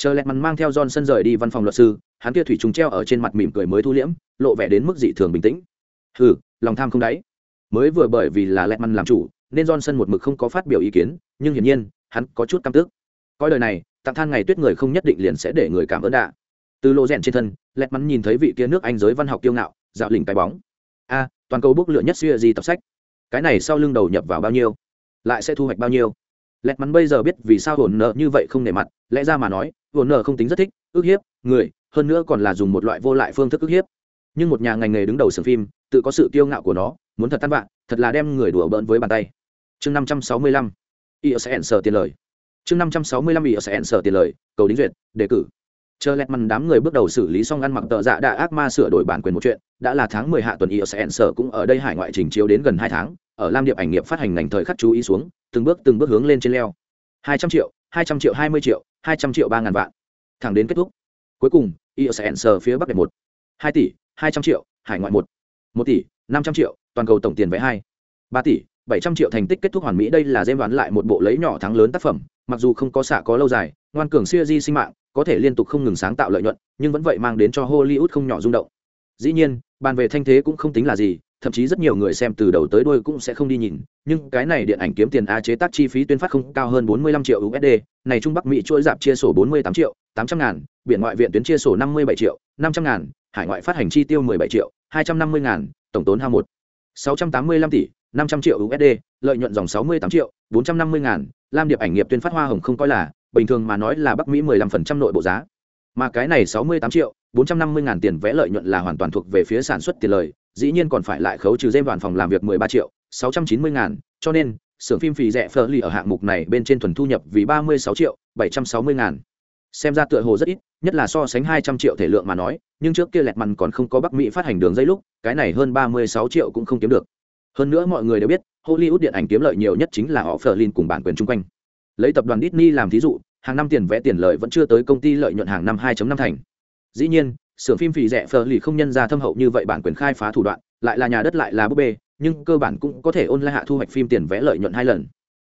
chờ lẹt mắn mang theo john sân rời đi văn phòng luật sư, hắn kia thủy trùng treo ở trên mặt mỉm cười mới thu liễm, lộ vẻ đến mức dị thường bình tĩnh. Hừ, lòng tham không đáy. Mới vừa bởi vì là lẹt mắn làm chủ, nên johnson một mực không có phát biểu ý kiến, nhưng hiển nhiên, hắn có chút căm tức. Coi lời này tặng than ngày tuyết người không nhất định liền sẽ để người cảm ơn đạ từ lộ rèn trên thân, lẹt mắn nhìn thấy vị kia nước anh giới văn học kiêu ngạo, dạo lỉnh cái bóng. A, toàn cầu bốc lửa nhất suy gì tập sách. Cái này sau lưng đầu nhập vào bao nhiêu? Lại sẽ thu hoạch bao nhiêu? Lẹt mắn bây giờ biết vì sao hồn nợ như vậy không nể mặt, lẽ ra mà nói, hồn nợ không tính rất thích, ức hiếp, người, hơn nữa còn là dùng một loại vô lại phương thức ức hiếp. Nhưng một nhà ngành nghề đứng đầu sưởng phim, tự có sự kiêu ngạo của nó, muốn thật tan vạn thật là đem người đùa bỡn với bàn tay. Chương năm trăm sáu mươi lăm. Ý sẽ ẩn sờ tiền lời. Chương năm trăm sáu mươi lăm ý sẽ ẩn sờ tiền lời, cầu đính duyệt, đề cử. Chờ lẹt mằn đám người bước đầu xử lý xong ăn mặc tợ dạ đã ác ma sửa đổi bản quyền một chuyện, đã là tháng mười hạ tuần ý sẽ ẩn sờ cũng ở đây hải ngoại trình chiếu đến gần hai tháng, ở lam điệp ảnh nghiệp phát hành ngành thời khắc chú ý xuống từng bước từng bước hướng lên trên leo. hai trăm triệu, hai trăm triệu, hai mươi triệu, hai trăm triệu ba ngàn vạn. Thẳng đến kết thúc. Cuối cùng ý phía bắc đẹp một. hai tỷ, hai trăm triệu, hải ngoại một. một tỷ, năm trăm triệu, toàn cầu tổng tiền vé hai. ba tỷ, bảy trăm triệu thành tích kết thúc hoàn mỹ. Đây là dêm đoán lại một bộ lấy nhỏ thắng lớn tác phẩm. Mặc dù không có xạ có lâu dài, ngoan cường siêu di sinh mạng, có thể liên tục không ngừng sáng tạo lợi nhuận, nhưng vẫn vậy mang đến cho hollywood không nhỏ rung động. Dĩ nhiên, bàn về thanh thế cũng không tính là gì thậm chí rất nhiều người xem từ đầu tới đuôi cũng sẽ không đi nhìn, nhưng cái này điện ảnh kiếm tiền a chế tác chi phí tuyên phát không cao hơn 45 triệu usd này trung bắc mỹ chuỗi dạp chia sổ 48 triệu 800 ngàn, biển ngoại viện tuyến chia sổ 57 triệu 500 ngàn, hải ngoại phát hành chi tiêu 17 triệu 250 ngàn, tổng tốn hao một 685 tỷ 500 triệu usd lợi nhuận dòng 68 triệu 450 ngàn, lam điệp ảnh nghiệp tuyên phát hoa hồng không coi là, bình thường mà nói là bắc mỹ 15% nội bộ giá. Mà cái này 68 triệu 450 ngàn tiền vẽ lợi nhuận là hoàn toàn thuộc về phía sản xuất tiền lời dĩ nhiên còn phải lại khấu trừ dêm đoàn phòng làm việc 13 triệu 690 ngàn, cho nên, xưởng phim phì rẻ phở lì ở hạng mục này bên trên thuần thu nhập vì 36 triệu 760 ngàn. Xem ra tựa hồ rất ít, nhất là so sánh 200 triệu thể lượng mà nói, nhưng trước kia lẹt mằn còn không có bắc mỹ phát hành đường dây lúc, cái này hơn 36 triệu cũng không kiếm được. Hơn nữa mọi người đều biết, hollywood điện ảnh kiếm lợi nhiều nhất chính là họ phở cùng bản quyền chung quanh. Lấy tập đoàn Disney làm thí dụ, hàng năm tiền vẽ tiền lợi vẫn chưa tới công ty lợi nhuận hàng năm 2.5 thành. Dĩ nhiên xưởng phim phì rẻ phờ lì không nhân ra thâm hậu như vậy bản quyền khai phá thủ đoạn lại là nhà đất lại là búp bê nhưng cơ bản cũng có thể ôn lại hạ thu hoạch phim tiền vẽ lợi nhuận hai lần.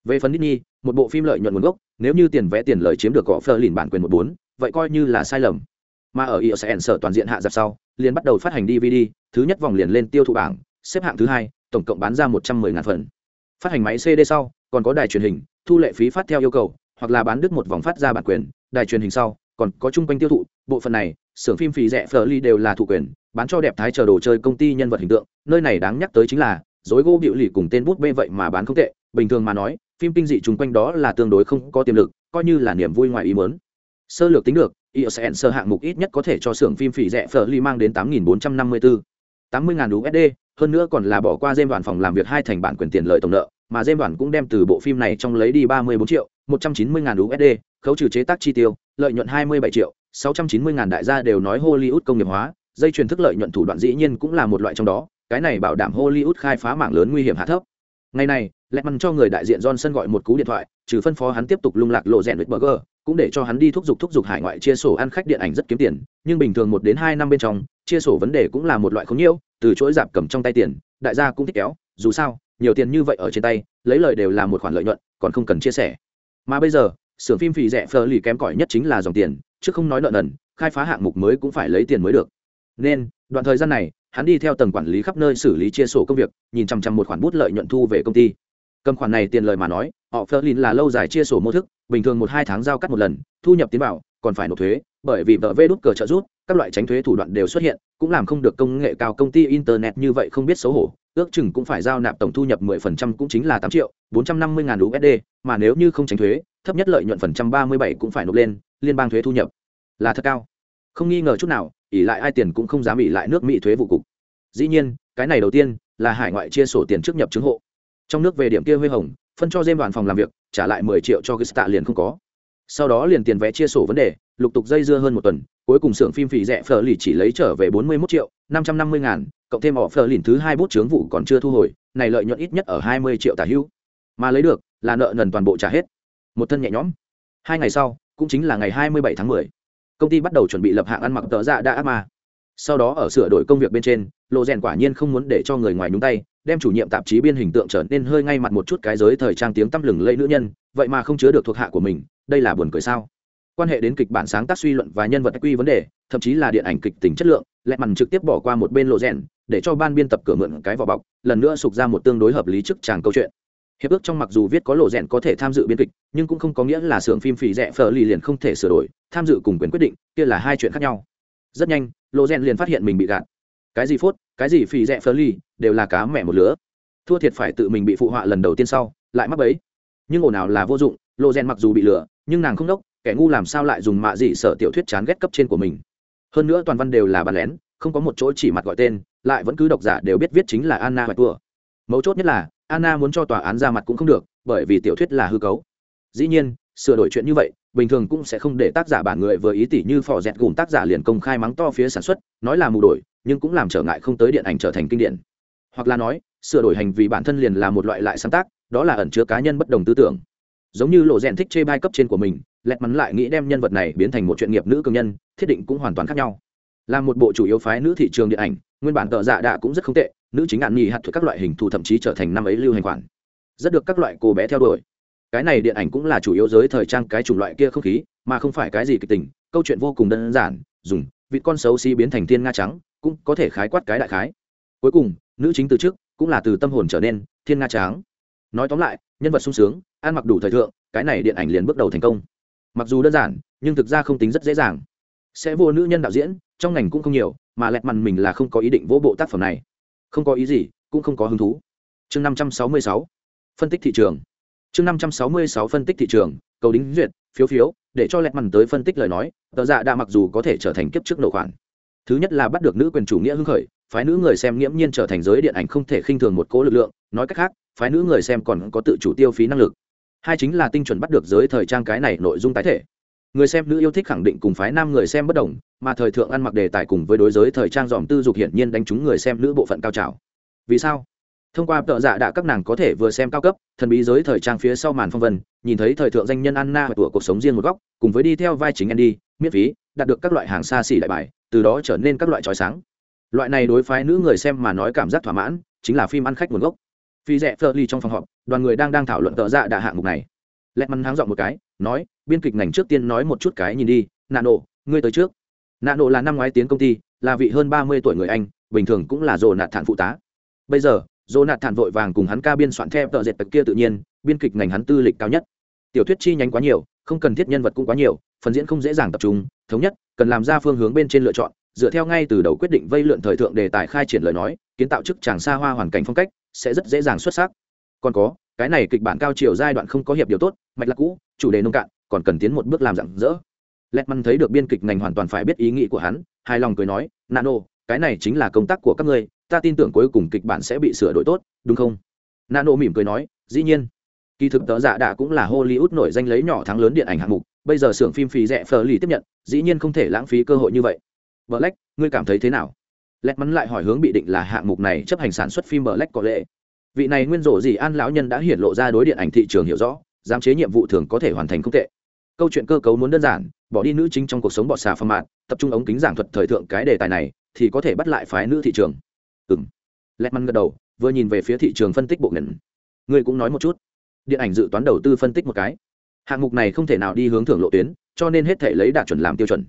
Về phần Disney, một bộ phim lợi nhuận nguồn gốc nếu như tiền vẽ tiền lời chiếm được gõ phờ lìn bản quyền một bốn vậy coi như là sai lầm. Mà ở ISN sở toàn diện hạ dạp sau liền bắt đầu phát hành DVD thứ nhất vòng liền lên tiêu thụ bảng xếp hạng thứ hai tổng cộng bán ra một trăm mười ngàn phần. Phát hành máy cd sau còn có đài truyền hình thu lệ phí phát theo yêu cầu hoặc là bán đứt một vòng phát ra bản quyền đài truyền hình sau còn có chung quanh tiêu thụ, bộ phận này, xưởng phim phì rẻ phở ly đều là thủ quyền, bán cho đẹp thái chờ đồ chơi công ty nhân vật hình tượng, nơi này đáng nhắc tới chính là, dối gỗ biểu lì cùng tên bút bê vậy mà bán không tệ, bình thường mà nói, phim kinh dị chung quanh đó là tương đối không có tiềm lực, coi như là niềm vui ngoài ý mớn sơ lược tính được ISN sơ hạng mục ít nhất có thể cho xưởng phim phỉ rẻ phở ly mang đến tám nghìn bốn trăm năm mươi bốn tám mươi USD hơn nữa còn là bỏ qua dêm đoàn phòng làm việc hai thành bản quyền tiền lợi tổng nợ, mà dêm đoàn cũng đem từ bộ phim này trong lấy đi ba mươi bốn triệu một trăm chín mươi ngàn USD khấu trừ chế tác chi tiêu, lợi nhuận hai mươi bảy triệu, sáu trăm chín mươi ngàn đại gia đều nói Hollywood công nghiệp hóa, dây truyền thức lợi nhuận thủ đoạn dĩ nhiên cũng là một loại trong đó, cái này bảo đảm Hollywood khai phá mạng lớn nguy hiểm hạ thấp. Ngày này lẹ mằn cho người đại diện johnson gọi một cú điện thoại, trừ phân phó hắn tiếp tục lung lạc lộ rèn với burger, cũng để cho hắn đi thúc giục thúc giục hải ngoại chia sổ ăn khách điện ảnh rất kiếm tiền, nhưng bình thường một đến hai năm bên trong, chia sổ vấn đề cũng là một loại không nhiễu, từ chuỗi dạp cầm trong tay tiền, đại gia cũng thích kéo, dù sao, nhiều tiền như vậy ở trên tay, lấy lời đều là một khoản lợi nhuận, còn không cần chia sẻ mà bây giờ xưởng phim phì rẻ phờ lì kém cỏi nhất chính là dòng tiền chứ không nói nợ nần khai phá hạng mục mới cũng phải lấy tiền mới được. Nên đoạn thời gian này hắn đi theo tầng quản lý khắp nơi xử lý chia sổ công việc nhìn chằm chằm một khoản bút lợi nhuận thu về công ty. Cầm khoản này tiền lời mà nói họ phờ lin là lâu dài chia sổ mô thức bình thường một hai tháng giao cắt một lần thu nhập tiến bảo, còn phải nộp thuế bởi vì vợ vê đút cờ trợ rút các loại tránh thuế thủ đoạn đều xuất hiện cũng làm không được công nghệ cao công ty internet như vậy không biết xấu hổ ước chừng cũng phải giao nạp tổng thu nhập 10% cũng chính là 8 triệu 450 ngàn USD, mà nếu như không tránh thuế, thấp nhất lợi nhuận phần trăm 37 cũng phải nộp lên, liên bang thuế thu nhập là thật cao. Không nghi ngờ chút nào, ỷ lại ai tiền cũng không dám ỷ lại nước Mỹ thuế vụ cục. Dĩ nhiên, cái này đầu tiên là hải ngoại chia sổ tiền trước nhập chứng hộ. Trong nước về điểm kia huy hồng, phân cho dêm đoàn phòng làm việc, trả lại 10 triệu cho Gista liền không có. Sau đó liền tiền vé chia sổ vấn đề, lục tục dây dưa hơn một tuần, cuối cùng xưởng phim phỉ rẻ phở lì chỉ lấy trở về 41 triệu, 550 ngàn, cộng thêm họ phờ lìn thứ hai bút chướng vụ còn chưa thu hồi, này lợi nhuận ít nhất ở hai mươi triệu tả hữu. Mà lấy được là nợ nần toàn bộ trả hết. Một thân nhẹ nhõm. Hai ngày sau, cũng chính là ngày hai mươi bảy tháng 10. công ty bắt đầu chuẩn bị lập hạng ăn mặc tờ dạ đã ác ma. Sau đó ở sửa đổi công việc bên trên lộ rèn quả nhiên không muốn để cho người ngoài nhúng tay, đem chủ nhiệm tạp chí biên hình tượng trở nên hơi ngay mặt một chút cái giới thời trang tiếng tăm lừng lẫy nữ nhân, vậy mà không chứa được thuộc hạ của mình, đây là buồn cười sao? Quan hệ đến kịch bản sáng tác suy luận và nhân vật quy vấn đề, thậm chí là điện ảnh kịch tính chất lượng lẹ mằn trực tiếp bỏ qua một bên lộ rèn để cho ban biên tập cửa mượn cái vỏ bọc, lần nữa sục ra một tương đối hợp lý trước chàng câu chuyện. Hiệp ước trong mặc dù viết có lộ rèn có thể tham dự biên kịch, nhưng cũng không có nghĩa là xưởng phim phì rẻ phở lì liền không thể sửa đổi, tham dự cùng quyền quyết định, kia là hai chuyện khác nhau. Rất nhanh, lộ rèn liền phát hiện mình bị gạt. Cái gì phốt, cái gì phì rẻ phở lì, đều là cá mẹ một lứa. Thua thiệt phải tự mình bị phụ họa lần đầu tiên sau, lại mắc bấy nhưng ổ nào là vô dụng, lộ rèn mặc dù bị lừa, nhưng nàng không đốc, kẻ ngu làm sao lại dùng mạ dị sở tiểu thuyết chán ghét cấp trên của mình. Hơn nữa toàn văn đều là bàn lén không có một chỗ chỉ mặt gọi tên, lại vẫn cứ độc giả đều biết viết chính là anna Hoài tua mấu chốt nhất là, anna muốn cho tòa án ra mặt cũng không được, bởi vì tiểu thuyết là hư cấu. Dĩ nhiên, sửa đổi chuyện như vậy, bình thường cũng sẽ không để tác giả bản người vừa ý tỷ như phò dẹt gùm tác giả liền công khai mắng to phía sản xuất, nói là mù đổi, nhưng cũng làm trở ngại không tới điện ảnh trở thành kinh điển. Hoặc là nói, sửa đổi hành vì bản thân liền là một loại lại sáng tác, đó là ẩn chứa cá nhân bất đồng tư tưởng. Giống như lộ rèn thích chê bai cấp trên của mình, lẹt mắn lại nghĩ đem nhân vật này biến thành một chuyện nghiệp nữ cường nhân, thiết định cũng hoàn toàn khác nhau là một bộ chủ yếu phái nữ thị trường điện ảnh, nguyên bản tợ dạ đạ cũng rất không tệ, nữ chính ạn nhì hạt thuộc các loại hình thù thậm chí trở thành năm ấy lưu hành khoản. Rất được các loại cô bé theo đuổi. Cái này điện ảnh cũng là chủ yếu giới thời trang cái chủng loại kia không khí, mà không phải cái gì kịch tình, câu chuyện vô cùng đơn giản, dùng vị con xấu xí biến thành thiên nga trắng, cũng có thể khái quát cái đại khái. Cuối cùng, nữ chính từ trước cũng là từ tâm hồn trở nên thiên nga trắng. Nói tóm lại, nhân vật sung sướng, ăn mặc đủ thời thượng, cái này điện ảnh liền bước đầu thành công. Mặc dù đơn giản, nhưng thực ra không tính rất dễ dàng. Sẽ vô nữ nhân đạo diễn trong ngành cũng không nhiều, mà lẹt mằn mình là không có ý định vỗ bộ tác phẩm này. Không có ý gì, cũng không có hứng thú. Chương năm trăm sáu mươi sáu, phân tích thị trường. Chương năm trăm sáu mươi sáu, phân tích thị trường, cầu đính duyệt, phiếu phiếu, để cho lẹt mằn tới phân tích lời nói, tờ dạ đã mặc dù có thể trở thành kiếp trước nổ khoản. Thứ nhất là bắt được nữ quyền chủ nghĩa hưng khởi, phái nữ người xem nghiễm nhiên trở thành giới điện ảnh không thể khinh thường một cố lực lượng, nói cách khác, phái nữ người xem còn có tự chủ tiêu phí năng lực. Hai chính là tinh chuẩn bắt được giới thời trang cái này nội dung tái thể người xem nữ yêu thích khẳng định cùng phái nam người xem bất đồng, mà thời thượng ăn mặc đề tài cùng với đối giới thời trang dòm tư dục hiển nhiên đánh trúng người xem nữ bộ phận cao trào. Vì sao? Thông qua tợ dạ đạ các nàng có thể vừa xem cao cấp, thần bí giới thời trang phía sau màn phong vân, nhìn thấy thời thượng danh nhân anna và tủa cuộc sống riêng một góc, cùng với đi theo vai chính andy, miễn phí, đạt được các loại hàng xa xỉ đại bài, từ đó trở nên các loại trói sáng. Loại này đối phái nữ người xem mà nói cảm giác thỏa mãn, chính là phim ăn khách nguồn gốc. Phi rẽ phơ ly trong phòng họp, đoàn người đang đang thảo luận tợ dạ đạ hạng mục này. Lẹt mắn háng dọn một cái, nói biên kịch ngành trước tiên nói một chút cái nhìn đi nạ nộ, ngươi tới trước. Nạ nộ là năm ngoái tiến công ty là vị hơn ba mươi tuổi người anh bình thường cũng là dồ nạt thản phụ tá. Bây giờ dồ nạt thản vội vàng cùng hắn ca biên soạn theo tợ dệt tật kia tự nhiên biên kịch ngành hắn tư lịch cao nhất. Tiểu thuyết chi nhánh quá nhiều không cần thiết nhân vật cũng quá nhiều phần diễn không dễ dàng tập trung thống nhất cần làm ra phương hướng bên trên lựa chọn dựa theo ngay từ đầu quyết định vây lượn thời thượng đề tài khai triển lời nói kiến tạo chức chàng xa hoa hoàn cảnh phong cách sẽ rất dễ dàng xuất sắc. Còn có cái này kịch bản cao chiều giai đoạn không có hiệp điều tốt mạch lạc cũ chủ đề nông cạn còn cần tiến một bước làm rạng rỡ. Lẹt măn thấy được biên kịch ngành hoàn toàn phải biết ý nghĩ của hắn, hài lòng cười nói, nano, cái này chính là công tác của các ngươi, ta tin tưởng cuối cùng kịch bản sẽ bị sửa đổi tốt, đúng không? Nano mỉm cười nói, dĩ nhiên. Kỳ thực tớ giả dạ đạ cũng là hollywood nổi danh lấy nhỏ thắng lớn điện ảnh hạng mục, bây giờ xưởng phim phí rẻ phờ lì tiếp nhận, dĩ nhiên không thể lãng phí cơ hội như vậy. Black, ngươi cảm thấy thế nào? Lẹt mắn lại hỏi hướng bị định là hạng mục này chấp hành sản xuất phim black có lệ. Vị này nguyên rổ gì an lão nhân đã hiển lộ ra đối điện ảnh thị trường hiểu rõ giám chế nhiệm vụ thường có thể hoàn thành không tệ. Câu chuyện cơ cấu muốn đơn giản, bỏ đi nữ chính trong cuộc sống bọt xà phong mạn tập trung ống kính giảng thuật thời thượng cái đề tài này, thì có thể bắt lại phái nữ thị trường. Ừ m lẹt mắn gật đầu, vừa nhìn về phía thị trường phân tích bộ ngành. Ngươi cũng nói một chút. Điện ảnh dự toán đầu tư phân tích một cái. Hạng mục này không thể nào đi hướng thưởng lộ tuyến, cho nên hết thể lấy đạt chuẩn làm tiêu chuẩn.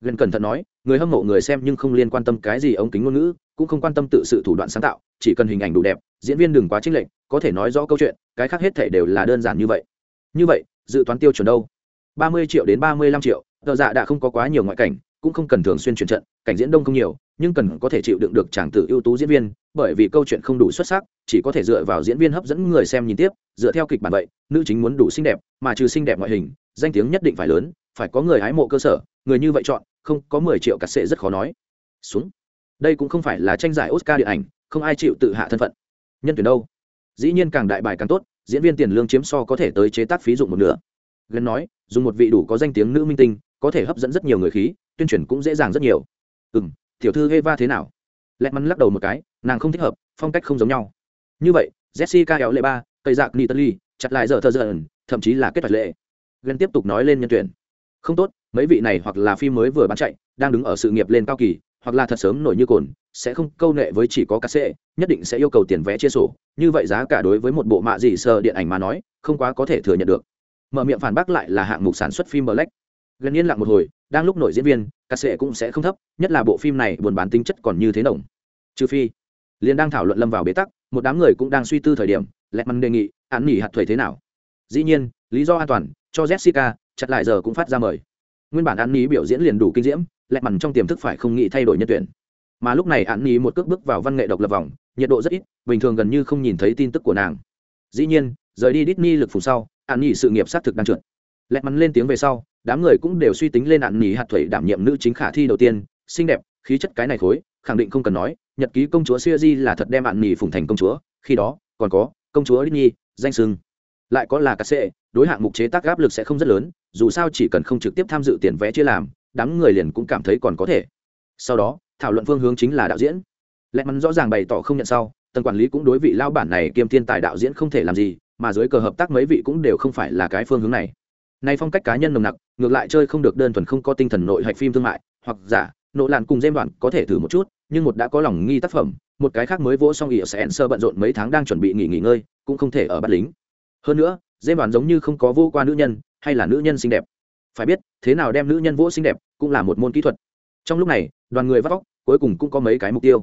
Gần cẩn thận nói, người hâm mộ người xem nhưng không liên quan tâm cái gì ống kính ngôn ngữ, cũng không quan tâm tự sự thủ đoạn sáng tạo, chỉ cần hình ảnh đủ đẹp, diễn viên đừng quá trích lệnh có thể nói rõ câu chuyện, cái khác hết thể đều là đơn giản như vậy như vậy, dự toán tiêu chuẩn đâu? Ba mươi triệu đến ba mươi lăm triệu, tờ dạ đã không có quá nhiều ngoại cảnh, cũng không cần thường xuyên chuyển trận, cảnh diễn đông không nhiều, nhưng cần có thể chịu đựng được tràng tử ưu tú diễn viên, bởi vì câu chuyện không đủ xuất sắc, chỉ có thể dựa vào diễn viên hấp dẫn người xem nhìn tiếp, dựa theo kịch bản vậy, nữ chính muốn đủ xinh đẹp, mà trừ xinh đẹp ngoại hình, danh tiếng nhất định phải lớn, phải có người hái mộ cơ sở, người như vậy chọn, không có mười triệu cắt sệ rất khó nói. Xuống. Đây cũng không phải là tranh giải oscar điện ảnh, không ai chịu tự hạ thân phận. Nhân tuyển đâu? Dĩ nhiên càng đại bài càng tốt diễn viên tiền lương chiếm so có thể tới chế tác phí dụng một nửa. Gần nói, dùng một vị đủ có danh tiếng nữ minh tinh, có thể hấp dẫn rất nhiều người khí, tuyên truyền cũng dễ dàng rất nhiều. Ừ m tiểu thư eva thế nào? Lẹt mắn lắc đầu một cái, nàng không thích hợp, phong cách không giống nhau. Như vậy, jessica éo lệ ba, cây dạc nitali chặt lại giờ thơ dần thậm chí là kết hoạch lệ. Gần tiếp tục nói lên nhân tuyển. Không tốt, mấy vị này hoặc là phim mới vừa bán chạy, đang đứng ở sự nghiệp lên cao kỳ hoặc là thật sớm nổi như cồn, sẽ không câu nệ với chỉ có cá sệ, nhất định sẽ yêu cầu tiền vé chia sổ. Như vậy giá cả đối với một bộ mạ dị sơ điện ảnh mà nói, không quá có thể thừa nhận được. Mở miệng phản bác lại là hạng mục sản xuất phim black. Gần yên lặng một hồi, đang lúc nổi diễn viên cá sệ cũng sẽ không thấp, nhất là bộ phim này buồn bán tính chất còn như thế nồng. Trừ phi, liền đang thảo luận lâm vào bế tắc, một đám người cũng đang suy tư thời điểm lẹt măn đề nghị, án nghỉ hạt thuế thế nào? Dĩ nhiên, lý do an toàn, cho jessica, chặt lại giờ cũng phát ra mời. Nguyên bản an ní biểu diễn liền đủ kinh diễm lẹ mằn trong tiềm thức phải không nghĩ thay đổi nhân tuyển. Mà lúc này hạn ní một cước bước vào văn nghệ độc lập vòng, nhiệt độ rất ít, bình thường gần như không nhìn thấy tin tức của nàng. Dĩ nhiên, rời đi Disney lực phủ sau hạn ní sự nghiệp xác thực đang trượt. Lẹ mằn lên tiếng về sau, đám người cũng đều suy tính lên hạn ní hạt thủy đảm nhiệm nữ chính khả thi đầu tiên, xinh đẹp, khí chất cái này khối, khẳng định không cần nói, nhật ký công chúa siêu di là thật đem hạn ní phủng thành công chúa, khi đó, còn có, công chúa Disney, danh sưng lại có là cà sệ đối hạng mục chế tác áp lực sẽ không rất lớn, dù sao chỉ cần không trực tiếp tham dự tiền vé chia làm đám người liền cũng cảm thấy còn có thể. Sau đó, thảo luận phương hướng chính là đạo diễn. Lẽ mắn rõ ràng bày tỏ không nhận sau, tầng quản lý cũng đối vị lao bản này kiêm thiên tài đạo diễn không thể làm gì, mà dưới cờ hợp tác mấy vị cũng đều không phải là cái phương hướng này. Nay phong cách cá nhân nồng nặc, ngược lại chơi không được đơn thuần không có tinh thần nội hạch phim thương mại, hoặc giả, nộ làn cùng dêm đoạn có thể thử một chút, nhưng một đã có lòng nghi tác phẩm, một cái khác mới vỗ xong ỉa sẽ sơ bận rộn mấy tháng đang chuẩn bị nghỉ nghỉ ngơi, cũng không thể ở bắt lính. Hơn nữa dê đoàn giống như không có vô qua nữ nhân, hay là nữ nhân xinh đẹp. Phải biết, thế nào đem nữ nhân vỗ xinh đẹp cũng là một môn kỹ thuật. Trong lúc này đoàn người vắt vóc cuối cùng cũng có mấy cái mục tiêu.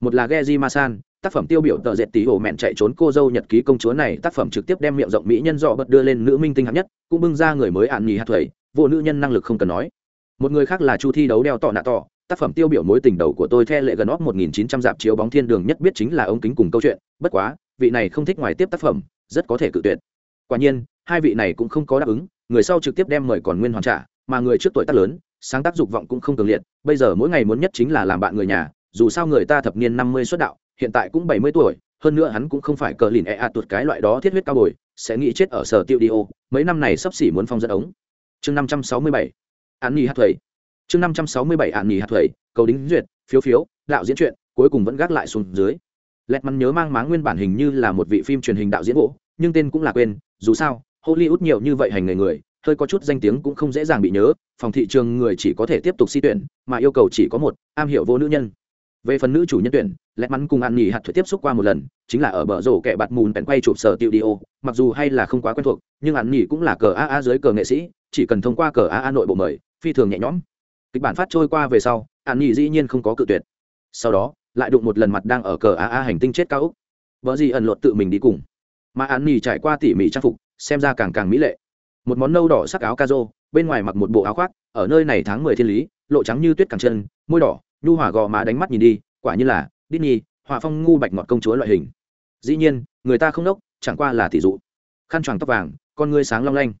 Một là Geji Masan, tác phẩm tiêu biểu tờ dệt tí hồ mẹn chạy trốn cô dâu nhật ký công chúa này tác phẩm trực tiếp đem miệng rộng mỹ nhân dọ bật đưa lên nữ minh tinh hạng nhất cũng bưng ra người mới ạn nhì hạt thủy vô nữ nhân năng lực không cần nói. Một người khác là chu thi đấu đeo tọ nạ tọ tác phẩm tiêu biểu mối tình đầu của tôi theo lệ gần óc 1900 dạp chiếu bóng thiên đường nhất biết chính là ống kính cùng câu chuyện bất quá vị này không thích ngoài tiếp tác phẩm rất có thể cự tuyệt. Quả nhiên hai vị này cũng không có đáp ứng người sau trực tiếp đem mời còn nguyên hoàn trả mà người trước tuổi tác lớn sáng tác dục vọng cũng không cường liệt, bây giờ mỗi ngày muốn nhất chính là làm bạn người nhà, dù sao người ta thập niên năm mươi xuất đạo, hiện tại cũng bảy mươi tuổi, hơn nữa hắn cũng không phải cờ lìn e a tuột cái loại đó thiết huyết cao bồi, sẽ nghĩ chết ở sở tiêu đi ô, mấy năm này sắp xỉ muốn phong dẫn ống. Chương năm trăm sáu mươi bảy, an nhi hát thuầy. Chương năm trăm sáu mươi bảy, an nhi hát thuầy, cầu đính duyệt, phiếu phiếu, đạo diễn chuyện cuối cùng vẫn gác lại xuống dưới. Lẹt mắn nhớ mang máng nguyên bản hình như là một vị phim truyền hình đạo diễn gỗ nhưng tên cũng là quên, dù sao, hollywood nhiều như vậy hành người người hơi có chút danh tiếng cũng không dễ dàng bị nhớ, phòng thị trường người chỉ có thể tiếp tục si tuyển, mà yêu cầu chỉ có một, am hiểu vô nữ nhân. Về phần nữ chủ nhân tuyển lẽ mắn cùng ăn nghỉ hạt thuế tiếp xúc qua một lần, chính là ở bờ rổ kẻ bạt mùn bèn quay chụp sở tiêu đi ô, mặc dù hay là không quá quen thuộc, nhưng ăn nghỉ cũng là cờ a a dưới cờ nghệ sĩ, chỉ cần thông qua cờ a a nội bộ mời, phi thường nhẹ nhõm. Kịch bản phát trôi qua về sau ăn nghỉ dĩ nhiên không có cự tuyệt. Sau đó, lại đụng một lần mặt đang ở cờ a a hành tinh chết cao úc. Vợ gì ẩn luật tự mình đi cùng. Mà ăn nghỉ trải qua tỉ mỉ trang phục, xem ra càng càng mỹ lệ một món nâu đỏ sắc áo ca rô bên ngoài mặc một bộ áo khoác ở nơi này tháng mười thiên lý lộ trắng như tuyết càng chân môi đỏ nhu hỏa gò má đánh mắt nhìn đi quả như là Disney, họa phong ngu bạch ngọt công chúa loại hình. Dĩ nhiên, người ta không đốc, chẳng qua là tỷ dụ. Khăn choàng tóc vàng, con ngươi sáng long lanh.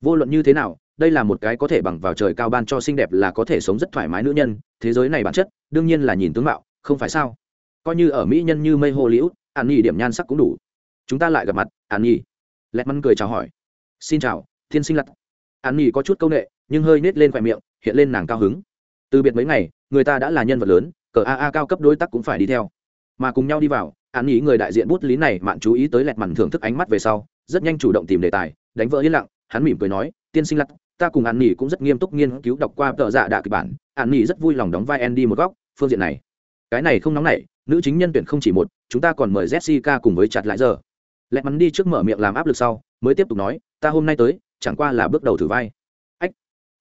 Vô luận như thế nào, đây là một cái có thể bằng vào trời cao ban cho xinh đẹp là có thể sống rất thoải mái nữ nhân, thế giới này bản chất, đương nhiên là nhìn tướng mạo, không phải sao? Coi như ở mỹ nhân như mây hồ liễu, An Nhi điểm nhan sắc cũng đủ. Chúng ta lại gặp mặt, An Nhi. Lẹt mắn cười chào hỏi. Xin chào, thiên sinh lật. An nghỉ có chút câu nệ, nhưng hơi nết lên khoe miệng, hiện lên nàng cao hứng. Từ biệt mấy ngày, người ta đã là nhân vật lớn, cờ aa cao cấp đối tác cũng phải đi theo mà cùng nhau đi vào an ý người đại diện bút lý này mạn chú ý tới lẹt mằn thưởng thức ánh mắt về sau rất nhanh chủ động tìm đề tài đánh vỡ yên lặng hắn mỉm cười nói tiên sinh lặt ta cùng an nghỉ cũng rất nghiêm túc nghiên cứu đọc qua tờ dạ đạ kịch bản an nghỉ rất vui lòng đóng vai andy một góc phương diện này cái này không nóng nảy nữ chính nhân tuyển không chỉ một chúng ta còn mời jessica cùng với chặt lại giờ lẹt mắn đi trước mở miệng làm áp lực sau mới tiếp tục nói ta hôm nay tới chẳng qua là bước đầu thử vai. Ách,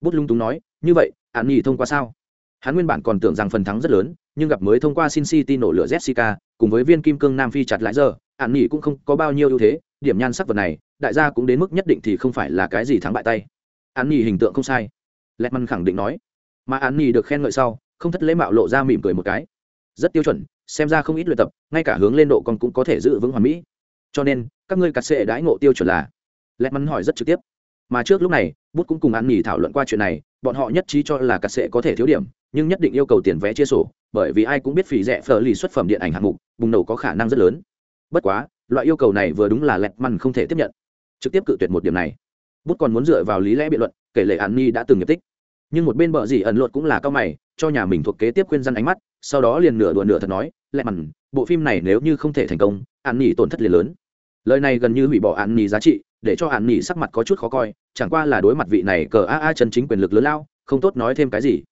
bút lung túng nói, như vậy, an nghỉ thông qua sao? Hắn nguyên bản còn tưởng rằng phần thắng rất lớn, nhưng gặp mới thông qua sin city nổ lửa jessica, cùng với viên kim cương nam phi chặt lại giờ ạn nghỉ cũng không có bao nhiêu ưu thế, điểm nhan sắc vật này, đại gia cũng đến mức nhất định thì không phải là cái gì thắng bại tay. Ạn nghỉ hình tượng không sai. Lẹt măn khẳng định nói. Mà ạn nghỉ được khen ngợi sau, không thất lễ mạo lộ ra mỉm cười một cái. Rất tiêu chuẩn, xem ra không ít luyện tập, ngay cả hướng lên độ còn cũng có thể giữ vững hoàn mỹ. Cho nên, các ngươi cắt sệ đãi ngộ tiêu chuẩn là? Lẹt mắn hỏi rất trực tiếp mà trước lúc này, bút cũng cùng An nghỉ thảo luận qua chuyện này, bọn họ nhất trí cho là cắt sệ có thể thiếu điểm, nhưng nhất định yêu cầu tiền vé chia sổ, bởi vì ai cũng biết phỉ rẻ phở lì xuất phẩm điện ảnh hạng mục, bùng nổ có khả năng rất lớn. Bất quá, loại yêu cầu này vừa đúng là lẹt măn không thể tiếp nhận. Trực tiếp cự tuyệt một điểm này. Bút còn muốn dựa vào lý lẽ biện luận, kể lệ an ni đã từng nghiệp tích. Nhưng một bên bờ gì ẩn luật cũng là cao mày, cho nhà mình thuộc kế tiếp khuyên dân ánh mắt, sau đó liền nửa đùa nửa thật nói lẹ mằn bộ phim này nếu như không thể thành công an nghỉ tổn thất liền lớn. Lời này gần như hủy bỏ an nghỉ giá trị để cho hạn nghỉ sắc mặt có chút khó coi chẳng qua là đối mặt vị này cờ a a chân chính quyền lực lớn lao không tốt nói thêm cái gì.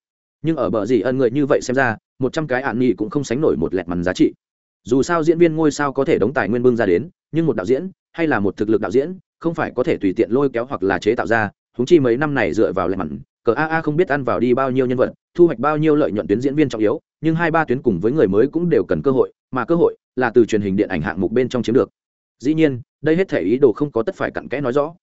Nhưng ở bờ gì ân người như vậy xem ra một trăm cái hạn nghỉ cũng không sánh nổi một lẹt mằn giá trị. Dù sao diễn viên ngôi sao có thể đóng tài nguyên bưng ra đến nhưng một đạo diễn hay là một thực lực đạo diễn không phải có thể tùy tiện lôi kéo hoặc là chế tạo ra húng chi mấy năm này dựa vào lẹt mặn, cờ a a không biết ăn vào đi bao nhiêu nhân vật thu hoạch bao nhiêu lợi nhuận tuyến diễn viên trọng yếu nhưng hai ba tuyến cùng với người mới cũng đều cần cơ hội mà cơ hội là từ truyền hình điện ảnh hạng mục bên trong chiếm được dĩ nhiên, đây hết thể ý đồ không có tất phải cặn kẽ nói rõ.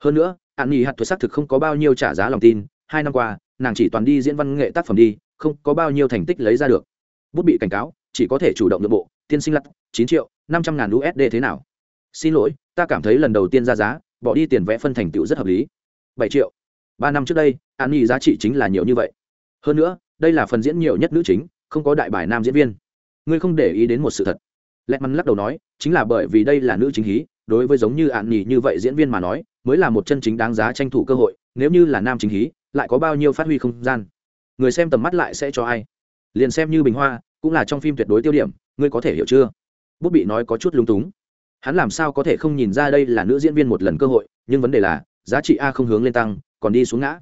Hơn nữa ạn nghỉ hạt thuật xác thực không có bao nhiêu trả giá lòng tin, hai năm qua, nàng chỉ toàn đi diễn văn nghệ tác phẩm đi, không có bao nhiêu thành tích lấy ra được. Bút bị cảnh cáo, chỉ có thể chủ động nội bộ, tiên sinh lặt chín triệu, năm trăm ngàn usd thế nào? Xin lỗi, ta cảm thấy lần đầu tiên ra giá, bỏ đi tiền vẽ phân thành tựu rất hợp lý. Bảy triệu. Ba năm trước đây, an nghỉ giá trị chính là nhiều như vậy. Hơn nữa, đây là phần diễn nhiều nhất nữ chính, không có đại bài nam diễn viên. Ngươi không để ý đến một sự thật lẹt mắn lắc đầu nói, chính là bởi vì đây là nữ chính hí, đối với giống như ạn nhì như vậy diễn viên mà nói, mới là một chân chính đáng giá tranh thủ cơ hội, nếu như là nam chính hí, lại có bao nhiêu phát huy không gian. Người xem tầm mắt lại sẽ cho ai? Liền xem như bình hoa, cũng là trong phim tuyệt đối tiêu điểm, ngươi có thể hiểu chưa? Bút bị nói có chút lung túng. Hắn làm sao có thể không nhìn ra đây là nữ diễn viên một lần cơ hội, nhưng vấn đề là, giá trị a không hướng lên tăng, còn đi xuống ngã.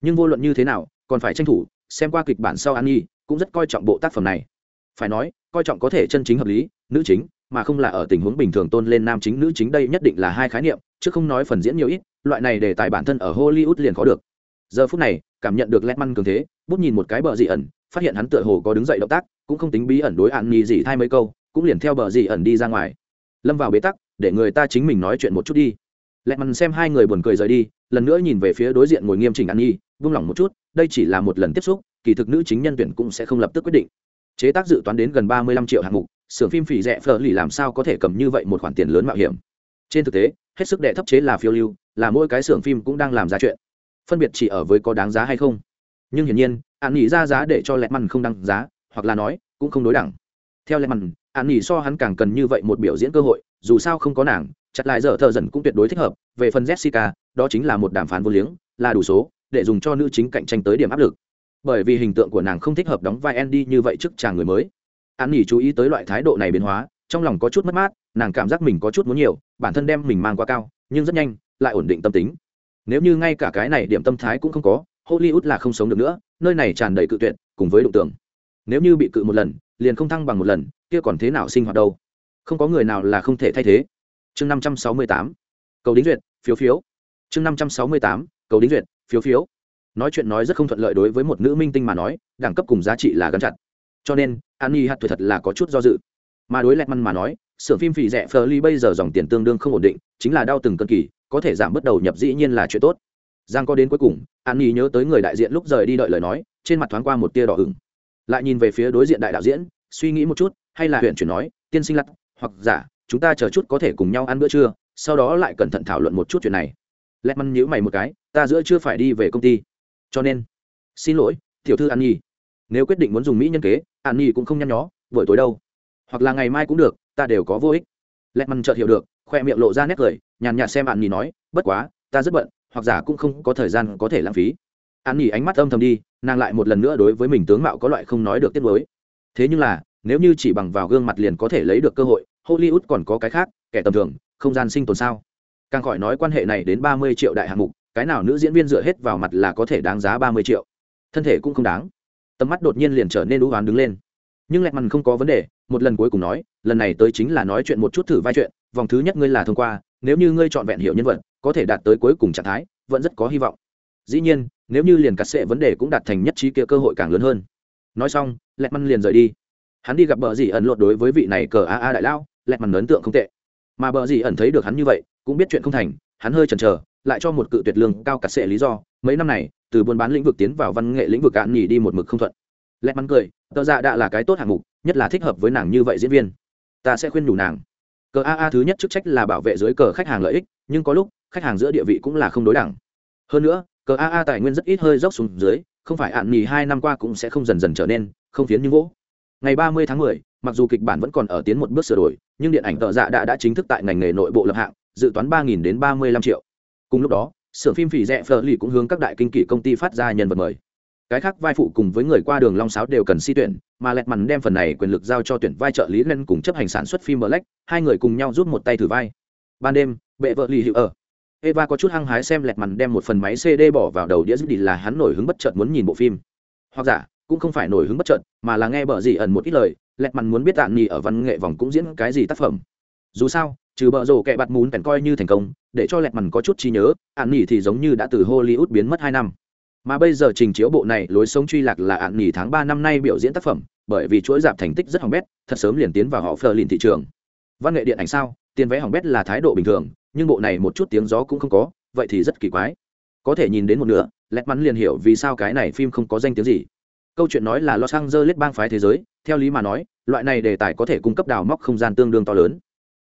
Nhưng vô luận như thế nào, còn phải tranh thủ, xem qua kịch bản sau an nhi, cũng rất coi trọng bộ tác phẩm này. Phải nói coi trọng có thể chân chính hợp lý, nữ chính, mà không là ở tình huống bình thường tôn lên nam chính, nữ chính đây nhất định là hai khái niệm, chứ không nói phần diễn nhiều ít, loại này để tài bản thân ở hollywood liền có được. Giờ phút này, cảm nhận được lét măn cường thế, bút nhìn một cái bờ dị ẩn, phát hiện hắn tựa hồ có đứng dậy động tác, cũng không tính bí ẩn đối ạn nghi dị thay mấy câu, cũng liền theo bờ dị ẩn đi ra ngoài. Lâm vào bế tắc, để người ta chính mình nói chuyện một chút đi. Lẹt mằn xem hai người buồn cười rời đi, lần nữa nhìn về phía đối diện ngồi nghiêm chỉnh an nhi vung lòng một chút, đây chỉ là một lần tiếp xúc, kỳ thực nữ chính nhân tuyển cũng sẽ không lập tức quyết định chế tác dự toán đến gần ba mươi lăm triệu hạng mục, xưởng phim phỉ rẻ phở lì làm sao có thể cầm như vậy một khoản tiền lớn mạo hiểm? Trên thực tế, hết sức đệ thấp chế là phiêu lưu, là mỗi cái xưởng phim cũng đang làm ra chuyện. Phân biệt chỉ ở với có đáng giá hay không. Nhưng hiển nhiên, an nghỉ ra giá để cho lẹt mằn không đăng giá, hoặc là nói, cũng không đối đẳng. Theo lẹt mằn an nghỉ so hắn càng cần như vậy một biểu diễn cơ hội, dù sao không có nàng, chặt lại giờ thợ dần cũng tuyệt đối thích hợp. Về phần jessica, đó chính là một đàm phán vô liếng, là đủ số, để dùng cho nữ chính cạnh tranh tới điểm áp lực bởi vì hình tượng của nàng không thích hợp đóng vai andy như vậy trước chàng người mới. An nghỉ chú ý tới loại thái độ này biến hóa, trong lòng có chút mất mát, nàng cảm giác mình có chút muốn nhiều, bản thân đem mình mang quá cao, nhưng rất nhanh, lại ổn định tâm tính. Nếu như ngay cả cái này điểm tâm thái cũng không có, hollywood là không sống được nữa, nơi này tràn đầy cự tuyệt, cùng với đụng tưởng. Nếu như bị cự một lần, liền không thăng bằng một lần, kia còn thế nào sinh hoạt đâu? Không có người nào là không thể thay thế. Chương năm trăm sáu mươi tám, cầu đính duyệt, phiếu phiếu. Chương năm trăm sáu mươi tám, cầu đính duyệt, phiếu phiếu nói chuyện nói rất không thuận lợi đối với một nữ minh tinh mà nói, đẳng cấp cùng giá trị là gắn chặt. Cho nên, an nhi hạt tuổi thật là có chút do dự. Mà đối lẹt măn mà nói, xưởng phim phì rẻ phờ ly bây giờ dòng tiền tương đương không ổn định, chính là đau từng cân kỳ, có thể giảm bắt đầu nhập dĩ nhiên là chuyện tốt. Giang có đến cuối cùng, an nhi nhớ tới người đại diện lúc rời đi đợi lời nói, trên mặt thoáng qua một tia đỏ ửng. Lại nhìn về phía đối diện đại đạo diễn, suy nghĩ một chút, hay là huyện chuyển nói, tiên sinh lặt hoặc giả, chúng ta chờ chút có thể cùng nhau ăn bữa trưa, sau đó lại cẩn thận thảo luận một chút chuyện này. Lẹt măn nhíu mày một cái, ta giữa chưa phải đi về công ty cho nên, xin lỗi, tiểu thư an nhi nếu quyết định muốn dùng mỹ nhân kế an nhi cũng không nhăn nhó, buổi tối đâu. Hoặc là ngày mai cũng được, ta đều có vô ích. Lẹt mằn chợt hiểu được, khoe miệng lộ ra nét cười, nhàn nhạt xem an nhi nói, bất quá, ta rất bận, hoặc giả cũng không có thời gian có thể lãng phí. An nhi ánh mắt âm thầm đi, nàng lại một lần nữa đối với mình tướng mạo có loại không nói được tiết mới. Thế nhưng là, nếu như chỉ bằng vào gương mặt liền có thể lấy được cơ hội, hollywood còn có cái khác, kẻ tầm thường, không gian sinh tồn sao? Càng khỏi nói quan hệ này đến ba mươi triệu đại hạng mục cái nào nữ diễn viên dựa hết vào mặt là có thể đáng giá ba mươi triệu. Thân thể cũng không đáng. Tầm mắt đột nhiên liền trở nên đũ hoán đứng lên. Nhưng lẹt mằn không có vấn đề, một lần cuối cùng nói, lần này tới chính là nói chuyện một chút thử vai chuyện, vòng thứ nhất ngươi là thông qua, nếu như ngươi chọn vẹn hiệu nhân vật, có thể đạt tới cuối cùng trạng thái, vẫn rất có hy vọng. Dĩ nhiên, nếu như liền cắt sệ vấn đề cũng đạt thành nhất trí kia cơ hội càng lớn hơn. Nói xong, lẹt mằn liền rời đi. Hắn đi gặp bờ dì ẩn lột đối với vị này cờ a a đại lao, lẹt mằn ấn tượng không tệ. Mà bờ dì ẩn thấy được hắn như vậy, cũng biết chuyện không thành, hắn hơi chần chờ lại cho một cự tuyệt lương cao cả sệ lý do. Mấy năm này, từ buôn bán lĩnh vực tiến vào văn nghệ lĩnh vực cạn nhỉ đi một mực không thuận. Lẹt mắn cười, tờ dạ đã là cái tốt hạng mục, nhất là thích hợp với nàng như vậy diễn viên. Ta sẽ khuyên nhủ nàng. Cờ a a thứ nhất chức trách là bảo vệ dưới cờ khách hàng lợi ích, nhưng có lúc, khách hàng giữa địa vị cũng là không đối đẳng. Hơn nữa, cờ a a tài nguyên rất ít hơi dốc xuống dưới, không phải ạn nhì hai năm qua cũng sẽ không dần dần trở nên không phiến như gỗ ngày ba mươi tháng mười, mặc dù kịch bản vẫn còn ở tiến một bước sửa đổi, nhưng điện ảnh tờ dạ đã đã chính thức tại ngành nghề nội bộ lập hạng, dự toán ba nghìn đến ba mươi lăm triệu cùng lúc đó, xưởng phim phỉ rẽ phờ lì cũng hướng các đại kinh kỷ công ty phát ra nhân vật mời. Cái khác vai phụ cùng với người qua đường long sáo đều cần si tuyển, mà lẹt mằn đem phần này quyền lực giao cho tuyển vai trợ lý lên cùng chấp hành sản xuất phim black, hai người cùng nhau rút một tay thử vai. Ban đêm, bệ vợ lì hiệu ở. Eva có chút hăng hái xem lẹt mằn đem một phần máy cd bỏ vào đầu đĩa dứt đi là hắn nổi hứng bất chợt muốn nhìn bộ phim. Hoặc giả, cũng không phải nổi hứng bất chợt, mà là nghe bở gì ẩn một ít lời, lẹt mằn muốn biết tạn nhì ở văn nghệ vòng cũng diễn cái gì tác phẩm. Dù sao trừ bợ rổ kẹ bạt mún kèn coi như thành công, để cho lẹt mằn có chút trí nhớ, ạn nghỉ thì giống như đã từ hollywood biến mất hai năm. Mà bây giờ trình chiếu bộ này lối sống truy lạc là ạn nghỉ tháng ba năm nay biểu diễn tác phẩm, bởi vì chuỗi dạp thành tích rất hỏng bét, thật sớm liền tiến vào họ phờ lìn thị trường. Văn nghệ điện ảnh sao? Tiền vé hỏng bét là thái độ bình thường, nhưng bộ này một chút tiếng gió cũng không có, vậy thì rất kỳ quái. Có thể nhìn đến một nửa, lẹt mắn liền hiểu vì sao cái này phim không có danh tiếng gì. Câu chuyện nói là los angeles bang phái thế giới, theo lý mà nói, loại này đề tài có thể cung cấp đào móc không gian tương đương to lớn.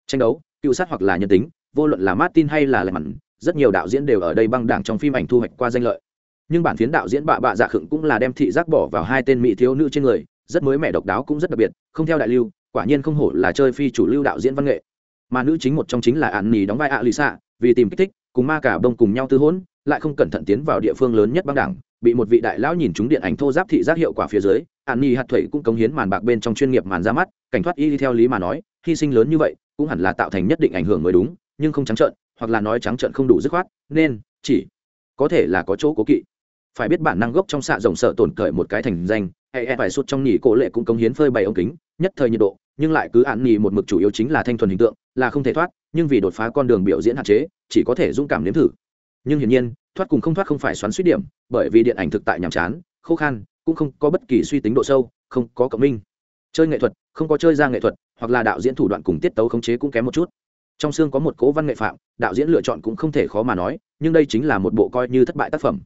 Tranh đấu cựu sát hoặc là nhân tính, vô luận là martin hay là lệ mặn rất nhiều đạo diễn đều ở đây băng đảng trong phim ảnh thu hoạch qua danh lợi. Nhưng bản phiến đạo diễn bạ bạ dạ khựng cũng là đem thị giác bỏ vào hai tên mỹ thiếu nữ trên người, rất mới mẻ độc đáo cũng rất đặc biệt, không theo đại lưu, quả nhiên không hổ là chơi phi chủ lưu đạo diễn văn nghệ. Mà nữ chính một trong chính là ạn nì đóng vai ạ lì xạ vì tìm kích thích, cùng ma cả bông cùng nhau tư hỗn, lại không cẩn thận tiến vào địa phương lớn nhất băng đảng, bị một vị đại lão nhìn chúng điện ảnh thô giáp thị giác hiệu quả phía dưới ạn nì hạt thuẩy cũng cống hiến màn bạc bên trong chuyên nghiệp màn ra mắt, cảnh thoát y theo lý mà nói, hy sinh lớn như vậy cũng hẳn là tạo thành nhất định ảnh hưởng mới đúng, nhưng không trắng trợn, hoặc là nói trắng trợn không đủ dứt khoát, nên chỉ có thể là có chỗ cố kỵ. Phải biết bản năng gốc trong xạ rồng sợ tổn cởi một cái thành danh, hay e phải sút trong nhì cổ lệ cũng cống hiến phơi bày ống kính, nhất thời nhiệt độ, nhưng lại cứ ạn nhì một mực chủ yếu chính là thanh thuần hình tượng, là không thể thoát, nhưng vì đột phá con đường biểu diễn hạn chế, chỉ có thể dũng cảm nếm thử. Nhưng hiển nhiên, thoát cùng không thoát không phải xoắn suýt điểm, bởi vì điện ảnh thực tại nhàm chán, khô khan, cũng không có bất kỳ suy tính độ sâu, không có cộng minh chơi nghệ thuật, không có chơi ra nghệ thuật, hoặc là đạo diễn thủ đoạn cùng tiết tấu khống chế cũng kém một chút. Trong xương có một cố văn nghệ phạm, đạo diễn lựa chọn cũng không thể khó mà nói, nhưng đây chính là một bộ coi như thất bại tác phẩm.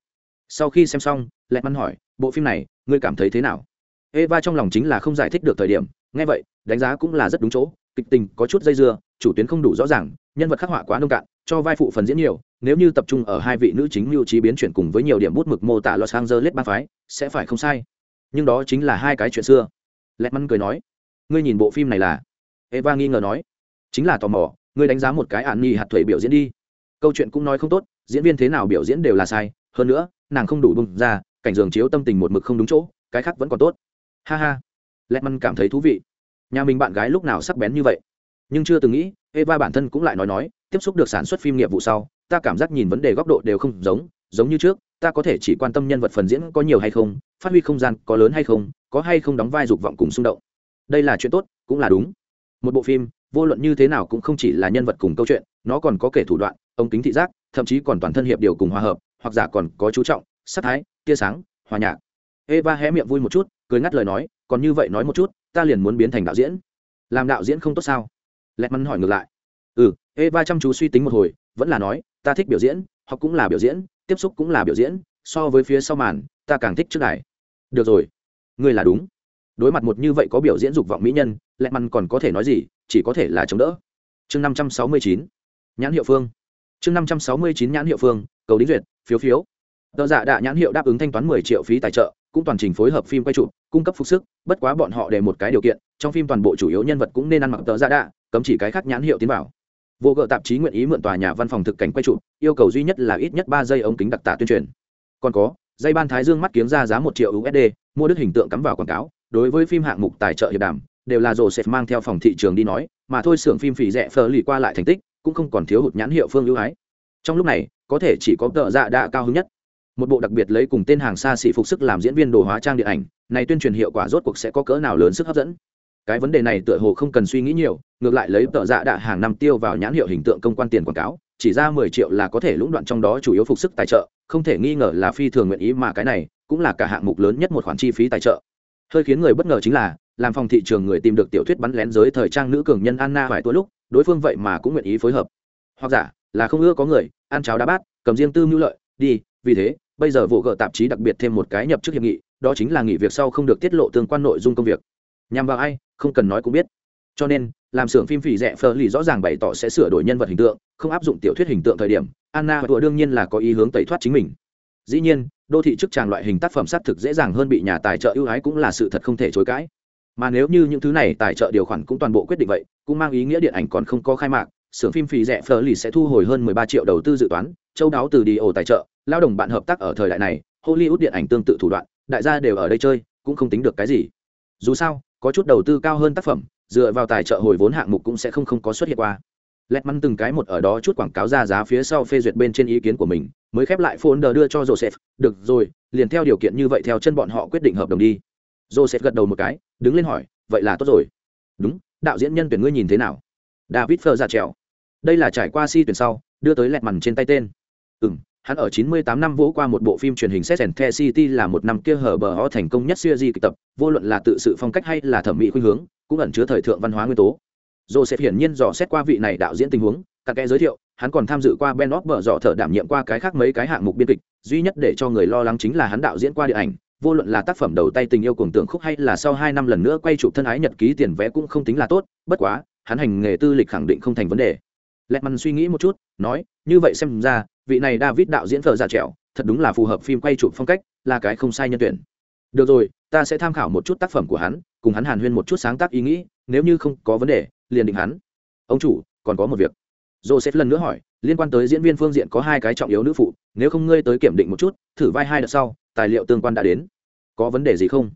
Sau khi xem xong lẹt măn hỏi, bộ phim này, ngươi cảm thấy thế nào? Eva trong lòng chính là không giải thích được thời điểm ngay vậy, đánh giá cũng là rất đúng chỗ, kịch tình có chút dây dưa, chủ tuyến không đủ rõ ràng, nhân vật khắc họa quá nông cạn, cho vai phụ phần diễn nhiều, nếu như tập trung ở hai vị nữ chính mưu trí biến chuyển cùng với nhiều điểm bút mực mô tả los angeles ba phái, sẽ phải không sai. Nhưng đó chính là hai cái chuyện xưa lẹt mắn cười nói, ngươi nhìn bộ phim này là? Eva nghi ngờ nói, chính là tò mò, ngươi đánh giá một cái ạn nhi hạt thuẩy biểu diễn đi. Câu chuyện cũng nói không tốt, diễn viên thế nào biểu diễn đều là sai, hơn nữa, nàng không đủ bung ra, cảnh giường chiếu tâm tình một mực không đúng chỗ, cái khác vẫn còn tốt. Ha ha. Lẹt mắn cảm thấy thú vị. Nhà mình bạn gái lúc nào sắc bén như vậy? Nhưng chưa từng nghĩ, eva bản thân cũng lại nói nói, tiếp xúc được sản xuất phim nghiệp vụ sau, ta cảm giác nhìn vấn đề góc độ đều không giống giống như trước ta có thể chỉ quan tâm nhân vật phần diễn có nhiều hay không, phát huy không gian có lớn hay không, có hay không đóng vai dục vọng cùng xung động. Đây là chuyện tốt, cũng là đúng. Một bộ phim, vô luận như thế nào cũng không chỉ là nhân vật cùng câu chuyện, nó còn có kể thủ đoạn ống kính thị giác, thậm chí còn toàn thân hiệp điều cùng hòa hợp, hoặc giả còn có chú trọng, sắc thái, tia sáng, hòa nhạc. Eva hé miệng vui một chút, cười ngắt lời nói, còn như vậy nói một chút, ta liền muốn biến thành đạo diễn. Làm đạo diễn không tốt sao? Lẹt mắn hỏi ngược lại. Ừ eva chăm chú suy tính một hồi, vẫn là nói, ta thích biểu diễn, học cũng là biểu diễn tiếp xúc cũng là biểu diễn, so với phía sau màn, ta càng thích trước đài. Được rồi. Ngươi là đúng. Đối mặt một như vậy có biểu diễn dục vọng mỹ nhân, lẹ mắn còn có thể nói gì, chỉ có thể là chống đỡ. Chương năm trăm sáu mươi chín. Nhãn hiệu phương. Chương năm trăm sáu mươi chín nhãn hiệu phương, cầu đính duyệt, phiếu phiếu. Tờ giả dạ đạ nhãn hiệu đáp ứng thanh toán mười triệu phí tài trợ, cũng toàn trình phối hợp phim quay chụp, cung cấp phục sức, bất quá bọn họ để một cái điều kiện, trong phim toàn bộ chủ yếu nhân vật cũng nên ăn mặc tờ giả dạ đạ, cấm chỉ cái khác nhãn hiệu tiến vào vô gợ tạp chí nguyện ý mượn tòa nhà văn phòng thực cảnh quay trụ yêu cầu duy nhất là ít nhất ba giây ống kính đặc tả tuyên truyền. Còn có, dây ban thái dương mắt kiếm ra giá một triệu usd mua đứt hình tượng cắm vào quảng cáo, đối với phim hạng mục tài trợ hiệp đàm, đều là joseph mang theo phòng thị trường đi nói, mà thôi xưởng phim phỉ rẻ phờ lì qua lại thành tích, cũng không còn thiếu hụt nhãn hiệu phương ưu ái. Trong lúc này, có thể chỉ có tợ dạ đã cao hứng nhất. Một bộ đặc biệt lấy cùng tên hàng xa xỉ phục sức làm diễn viên đồ hóa trang điện ảnh, này tuyên truyền hiệu quả rốt cuộc sẽ có cỡ nào lớn sức hấp dẫn cái vấn đề này tựa hồ không cần suy nghĩ nhiều, ngược lại lấy tợ dạ đạ hàng năm tiêu vào nhãn hiệu hình tượng công quan tiền quảng cáo, chỉ ra mười triệu là có thể lũng đoạn trong đó chủ yếu phục sức tài trợ, không thể nghi ngờ là phi thường nguyện ý mà cái này cũng là cả hạng mục lớn nhất một khoản chi phí tài trợ. Hơi khiến người bất ngờ chính là, làm phòng thị trường người tìm được tiểu thuyết bắn lén giới thời trang nữ cường nhân anna vài tuổi lúc, đối phương vậy mà cũng nguyện ý phối hợp. Hoặc giả, là không ưa có người, ăn cháo đá bát, cầm riêng tư mưu lợi, đi, vì thế, bây giờ vụ gợ tạp chí đặc biệt thêm một cái nhập chức hiệp nghị, đó chính là nghỉ việc sau không được tiết lộ tương quan nội dung công việc. Nhằm vào ai? Không cần nói cũng biết. Cho nên, làm xưởng phim phỉ rẻ phờ lì rõ ràng bày tỏ sẽ sửa đổi nhân vật hình tượng, không áp dụng tiểu thuyết hình tượng thời điểm, anna và đương nhiên là có ý hướng tẩy thoát chính mình. Dĩ nhiên, đô thị chức tràng loại hình tác phẩm xác thực dễ dàng hơn bị nhà tài trợ ưu ái cũng là sự thật không thể chối cãi. Mà nếu như những thứ này tài trợ điều khoản cũng toàn bộ quyết định vậy, cũng mang ý nghĩa điện ảnh còn không có khai mạc, xưởng phim phì rẻ phờ lì sẽ thu hồi hơn 13 triệu đầu tư dự toán, châu đáo từ đi ổ tài trợ, lao động bạn hợp tác ở thời đại này, hollywood điện ảnh tương tự thủ đoạn, đại gia đều ở đây chơi, cũng không tính được cái gì. Dù sao có chút đầu tư cao hơn tác phẩm, dựa vào tài trợ hồi vốn hạng mục cũng sẽ không không có xuất hiện qua. Lẹt mắn từng cái một ở đó chút quảng cáo ra giá phía sau phê duyệt bên trên ý kiến của mình, mới khép lại folder đưa cho joseph, được rồi, liền theo điều kiện như vậy theo chân bọn họ quyết định hợp đồng đi. Joseph gật đầu một cái, đứng lên hỏi, vậy là tốt rồi. Đúng, đạo diễn nhân tuyển ngươi nhìn thế nào? David phơ ra trèo. Đây là trải qua si tuyển sau, đưa tới lẹt mằn trên tay tên. Ừ m hắn ở 98 năm vỗ qua một bộ phim truyền hình Set and The City là một năm kia hở bờ ho thành công nhất series kịch tập, vô luận là tự sự phong cách hay là thẩm mỹ khuynh hướng, cũng ẩn chứa thời thượng văn hóa nguyên tố. Joseph hiển nhiên dò xét qua vị này đạo diễn tình huống, các kẻ giới thiệu, hắn còn tham dự qua Ben Off dọ thở đảm nhiệm qua cái khác mấy cái hạng mục biên kịch, duy nhất để cho người lo lắng chính là hắn đạo diễn qua điện ảnh, vô luận là tác phẩm đầu tay tình yêu cuồng tưởng khúc hay là sau hai năm lần nữa quay chụp thân ái nhật ký tiền vẽ cũng không tính là tốt, bất quá, hắn hành nghề tư lịch khẳng định không thành vấn đề. Lẹt măn suy nghĩ một chút, nói, như vậy xem ra, vị này David đạo diễn thợ giả trẻo, thật đúng là phù hợp phim quay chụp phong cách, là cái không sai nhân tuyển. Được rồi, ta sẽ tham khảo một chút tác phẩm của hắn, cùng hắn hàn huyên một chút sáng tác ý nghĩ, nếu như không có vấn đề, liền định hắn. Ông chủ, còn có một việc. Joseph lần nữa hỏi, liên quan tới diễn viên phương diện có hai cái trọng yếu nữ phụ, nếu không ngươi tới kiểm định một chút, thử vai hai đợt sau, tài liệu tương quan đã đến. Có vấn đề gì không?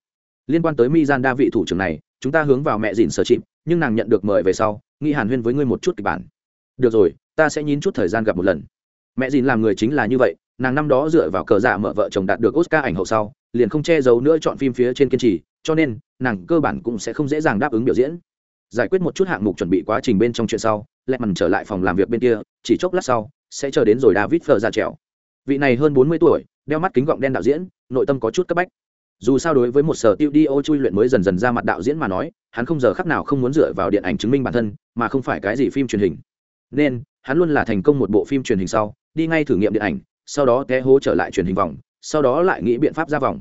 Liên quan tới Mizan đa vị thủ trưởng này, chúng ta hướng vào mẹ dìn sở chịm nhưng nàng nhận được mời về sau, nghi hàn huyên với ngươi một chút kịch bản. Được rồi, ta sẽ nhín chút thời gian gặp một lần. Mẹ dìn làm người chính là như vậy, nàng năm đó dựa vào cờ dạ mở vợ chồng đạt được Oscar ảnh hậu sau, liền không che giấu nữa chọn phim phía trên kiên trì, cho nên, nàng cơ bản cũng sẽ không dễ dàng đáp ứng biểu diễn. Giải quyết một chút hạng mục chuẩn bị quá trình bên trong chuyện sau lẹ mằn trở lại phòng làm việc bên kia chỉ chốc lát sau sẽ chờ đến rồi david phờ ra trèo. Vị này hơn bốn mươi tuổi đeo mắt kính gọng đen đạo diễn nội tâm có chút cấp bách. Dù sao đối với một sở tiêu đi ô chui luyện mới dần dần ra mặt đạo diễn mà nói hắn không giờ khác nào không muốn dựa vào điện ảnh chứng minh bản thân mà không phải cái gì phim truyền hình. Nên hắn luôn là thành công một bộ phim truyền hình sau, đi ngay thử nghiệm điện ảnh, sau đó té hố trở lại truyền hình vòng, sau đó lại nghĩ biện pháp ra vòng.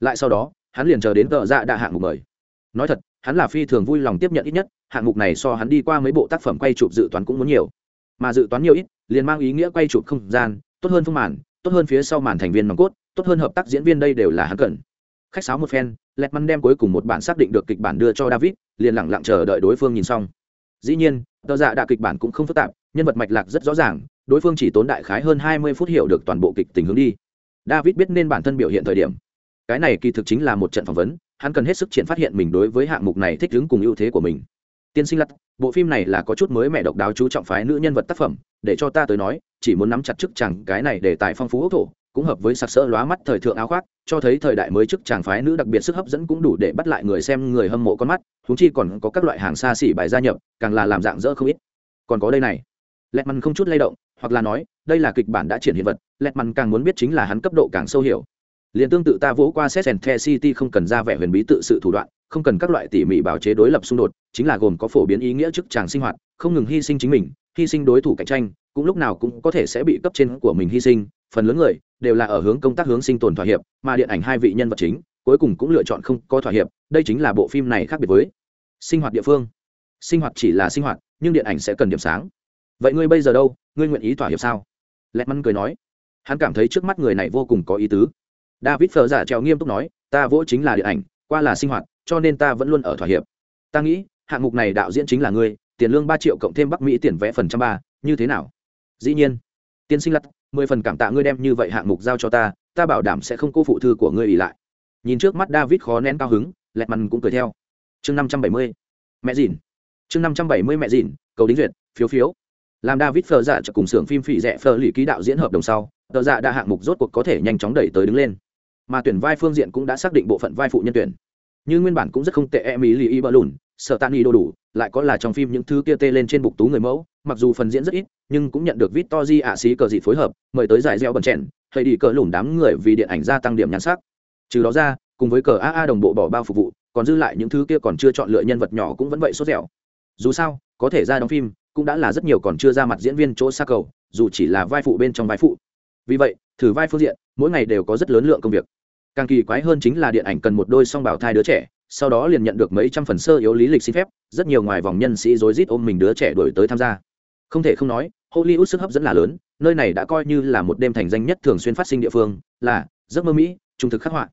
Lại sau đó, hắn liền chờ đến tờ ra đạ hạng mục mời. Nói thật, hắn là phi thường vui lòng tiếp nhận ít nhất, hạng mục này so hắn đi qua mấy bộ tác phẩm quay chụp dự toán cũng muốn nhiều. Mà dự toán nhiều ít, liền mang ý nghĩa quay chụp không gian, tốt hơn phương màn, tốt hơn phía sau màn thành viên nòng cốt, tốt hơn hợp tác diễn viên đây đều là hắn cần. Khách sáo một phen lẹt măn đem cuối cùng một bản xác định được kịch bản đưa cho david, liền lẳng lặng chờ đợi đối phương nhìn xong. Dĩ nhiên, tờ dạ đạ kịch bản cũng không phức tạp nhân vật mạch lạc rất rõ ràng, đối phương chỉ tốn đại khái hơn hai mươi phút hiểu được toàn bộ kịch tình hướng đi. David biết nên bản thân biểu hiện thời điểm. Cái này kỳ thực chính là một trận phỏng vấn, hắn cần hết sức triển phát hiện mình đối với hạng mục này thích ứng cùng ưu thế của mình. Tiên sinh lặt bộ phim này là có chút mới mẹ độc đáo chú trọng phái nữ nhân vật tác phẩm, để cho ta tới nói, chỉ muốn nắm chặt chức chẳng cái này để tài phong phú hốc thổ, cũng hợp với sặc sỡ lóa mắt thời thượng áo khoác, cho thấy thời đại mới chức chàng phái nữ đặc biệt sức hấp dẫn cũng đủ để bắt lại người xem người hâm mộ con mắt thúng chi còn có các loại hàng xa xỉ bài gia nhập, càng là làm dạng dỡ không ít. Còn có đây này lẹt mằn không chút lay động, hoặc là nói, đây là kịch bản đã triển hiện vật lẹt mằn càng muốn biết chính là hắn cấp độ càng sâu hiểu. Liền tương tự ta vỗ qua xét sèn the city không cần ra vẻ huyền bí tự sự thủ đoạn, không cần các loại tỉ mỉ bào chế đối lập xung đột, chính là gồm có phổ biến ý nghĩa chức chàng sinh hoạt, không ngừng hy sinh chính mình, hy sinh đối thủ cạnh tranh, cũng lúc nào cũng có thể sẽ bị cấp trên của mình hy sinh, phần lớn người đều là ở hướng công tác hướng sinh tồn thỏa hiệp, mà điện ảnh hai vị nhân vật chính cuối cùng cũng lựa chọn không có thỏa hiệp, đây chính là bộ phim này khác biệt với sinh hoạt địa phương. Sinh hoạt chỉ là sinh hoạt, nhưng điện ảnh sẽ cần điểm sáng vậy ngươi bây giờ đâu? Ngươi nguyện ý thỏa hiệp sao? Lẹt mắn cười nói. Hắn cảm thấy trước mắt người này vô cùng có ý tứ. David phờ giả trèo nghiêm túc nói, ta vỗ chính là điện ảnh, qua là sinh hoạt, cho nên ta vẫn luôn ở thỏa hiệp. Ta nghĩ, hạng mục này đạo diễn chính là ngươi, tiền lương ba triệu cộng thêm bắc mỹ tiền vẽ phần trăm ba, như thế nào? Dĩ nhiên, tiên sinh lặt mười phần cảm tạ ngươi đem như vậy hạng mục giao cho ta ta bảo đảm sẽ không cô phụ thư của ngươi ỉ lại. Nhìn trước mắt david khó nén cao hứng lẹt mằn cũng cười theo. Chương năm trăm bảy mươi, mẹ dìn. Chương năm trăm bảy mươi mẹ dìn, cầu đính duyệt, phiếu phiếu làm david phờ dạ cho cùng xưởng phim phỉ rẻ phờ lì ký đạo diễn hợp đồng sau tờ dạ đã hạng mục rốt cuộc có thể nhanh chóng đẩy tới đứng lên. Mà tuyển vai phương diện cũng đã xác định bộ phận vai phụ nhân tuyển. Như nguyên bản cũng rất không tệ em ý lì y bờ lùn sợ tan y đồ đủ, lại có là trong phim những thứ kia tê lên trên bục tú người mẫu, mặc dù phần diễn rất ít, nhưng cũng nhận được vít to di ạ xí cờ dị phối hợp, mời tới giải gieo bẩn chèn hay đi cờ lủng đám người vì điện ảnh gia tăng điểm nhãn sắc. Trừ đó ra, cùng với cờ aa đồng bộ bỏ bao phục vụ, còn dư lại những thứ kia còn chưa chọn lựa nhân vật nhỏ cũng vẫn vậy sốt dẻo. Dù sao, có thể ra đóng phim cũng đã là rất nhiều còn chưa ra mặt diễn viên chỗ xa cầu, dù chỉ là vai phụ bên trong vai phụ. Vì vậy, thử vai phương diện, mỗi ngày đều có rất lớn lượng công việc. Càng kỳ quái hơn chính là điện ảnh cần một đôi song bảo thai đứa trẻ, sau đó liền nhận được mấy trăm phần sơ yếu lý lịch xin phép, rất nhiều ngoài vòng nhân sĩ rối rít ôm mình đứa trẻ đổi tới tham gia. Không thể không nói, hollywood sức hấp dẫn là lớn, nơi này đã coi như là một đêm thành danh nhất thường xuyên phát sinh địa phương, là giấc mơ mỹ, trung thực khắc họa.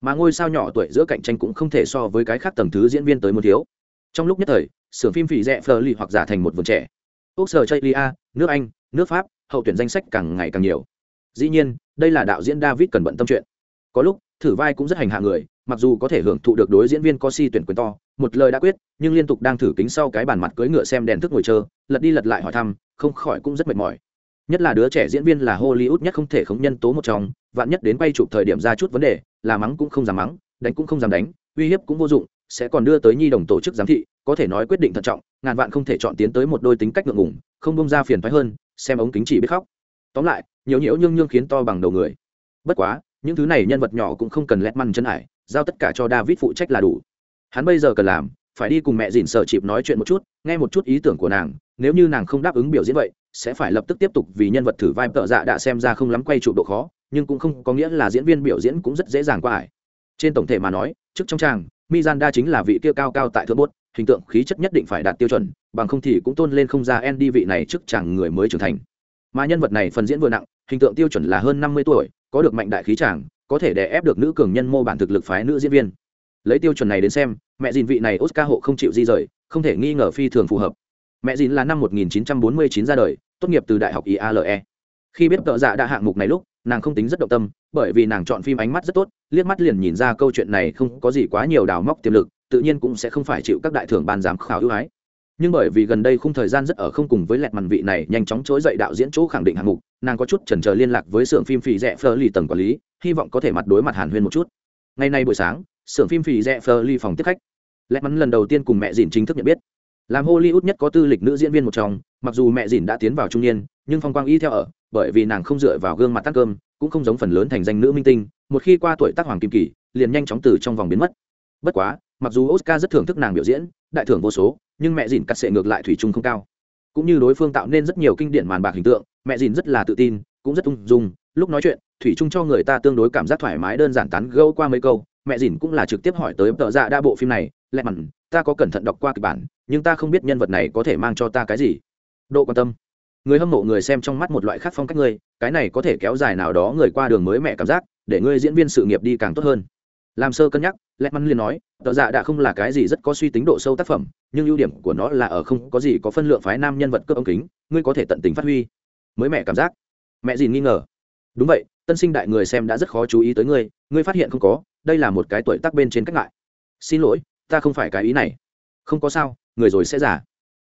Mà ngôi sao nhỏ tuổi giữa cạnh tranh cũng không thể so với cái khác tầng thứ diễn viên tới một thiếu. Trong lúc nhất thời sửa phim phỉ rẻ phờ lì hoặc giả thành một vườn trẻ. Quốc sở chây lia nước anh, nước pháp, hậu tuyển danh sách càng ngày càng nhiều. Dĩ nhiên, đây là đạo diễn david cần bận tâm chuyện. Có lúc, thử vai cũng rất hành hạ người, mặc dù có thể hưởng thụ được đối diễn viên có si tuyển quyền to, một lời đã quyết, nhưng liên tục đang thử kính sau cái bàn mặt cưỡi ngựa xem đèn thức ngồi chờ, lật đi lật lại hỏi thăm, không khỏi cũng rất mệt mỏi. Nhất là đứa trẻ diễn viên là hollywood nhất không thể khống nhân tố một trong, vạn nhất đến quay chụp thời điểm ra chút vấn đề, là mắng cũng không dám mắng, đánh cũng không dám đánh, uy hiếp cũng vô dụng, sẽ còn đưa tới nhi đồng tổ chức giám thị có thể nói quyết định thận trọng, ngàn vạn không thể chọn tiến tới một đôi tính cách ngượng ngùng, không bông ra phiền thoái hơn, xem ống kính chỉ biết khóc. Tóm lại, nhiều nhiễu nhương nhương khiến to bằng đầu người. Bất quá, những thứ này nhân vật nhỏ cũng không cần lét măn chân ải, giao tất cả cho david phụ trách là đủ. Hắn bây giờ cần làm, phải đi cùng mẹ dìn sợ chịp nói chuyện một chút, nghe một chút ý tưởng của nàng, nếu như nàng không đáp ứng biểu diễn vậy, sẽ phải lập tức tiếp tục vì nhân vật thử vai tợ dạ đã xem ra không lắm quay trụ độ khó, nhưng cũng không có nghĩa là diễn viên biểu diễn cũng rất dễ dàng qua ải. Trên tổng thể mà nói, trước trong tràng mizanda chính là vị kia cao cao tại thượng bốt hình tượng khí chất nhất định phải đạt tiêu chuẩn, bằng không thì cũng tôn lên không ra Andy vị này trước chẳng người mới trưởng thành. Mà nhân vật này phần diễn vừa nặng, hình tượng tiêu chuẩn là hơn năm mươi tuổi, có được mạnh đại khí chàng, có thể đè ép được nữ cường nhân mô bản thực lực phái nữ diễn viên. Lấy tiêu chuẩn này đến xem, mẹ dìn vị này oscar hộ không chịu di rời, không thể nghi ngờ phi thường phù hợp. Mẹ dìn là năm 1949 ra đời, tốt nghiệp từ đại học iale khi biết tợ dạ đã hạng mục này lúc, nàng không tính rất động tâm, bởi vì nàng chọn phim ánh mắt rất tốt, liếc mắt liền nhìn ra câu chuyện này không có gì quá nhiều đào móc tiềm lực tự nhiên cũng sẽ không phải chịu các đại thưởng ban giám khảo ưu ái. Nhưng bởi vì gần đây khung thời gian rất ở không cùng với lẹt màn vị này, nhanh chóng trỗi dậy đạo diễn chỗ khẳng định hạng mục, nàng có chút chần chờ liên lạc với xưởng phim phì rẽ phơ lì tầng quản lý, hy vọng có thể mặt đối mặt hàn huyên một chút. Ngày nay buổi sáng, xưởng phim phì rẽ phơ lì phòng tiếp khách. Lẹt mắn lần đầu tiên cùng mẹ dìn chính thức nhận biết. Làm hollywood nhất có tư lịch nữ diễn viên một chồng. mặc dù mẹ dìn đã tiến vào trung niên, nhưng phong quang y theo ở, bởi vì nàng không dựa vào gương mặt tắt cơm, cũng không giống phần lớn thành danh nữ minh tinh, một khi qua tuổi tác hoàng kim kỳ liền nhanh chóng từ trong vòng biến mất. Bất quá mặc dù oscar rất thưởng thức nàng biểu diễn, đại thưởng vô số, nhưng mẹ dìn cắt sệ ngược lại thủy chung không cao. Cũng như đối phương tạo nên rất nhiều kinh điển màn bạc hình tượng, mẹ dìn rất là tự tin, cũng rất ung dung. Lúc nói chuyện, thủy chung cho người ta tương đối cảm giác thoải mái đơn giản tán gâu qua mấy câu. Mẹ dìn cũng là trực tiếp hỏi tới tợ dạ đa bộ phim này, lẹ mặn, ta có cẩn thận đọc qua kịch bản, nhưng ta không biết nhân vật này có thể mang cho ta cái gì. Độ quan tâm. Người hâm mộ người xem trong mắt một loại khác phong cách ngươi cái này có thể kéo dài nào đó người qua đường mới mẹ cảm giác, để ngươi diễn viên sự nghiệp đi càng tốt hơn làm sơ cân nhắc lẹt mắn liền nói, tờ dạ đã không là cái gì rất có suy tính độ sâu tác phẩm, nhưng ưu điểm của nó là ở không có gì có phân lượng phái nam nhân vật cướp ống kính, ngươi có thể tận tình phát huy. Mới mẹ cảm giác. Mẹ gì nghi ngờ. Đúng vậy, tân sinh đại người xem đã rất khó chú ý tới ngươi ngươi phát hiện không có, đây là một cái tuổi tác bên trên cách ngại. Xin lỗi, ta không phải cái ý này. Không có sao, người rồi sẽ giả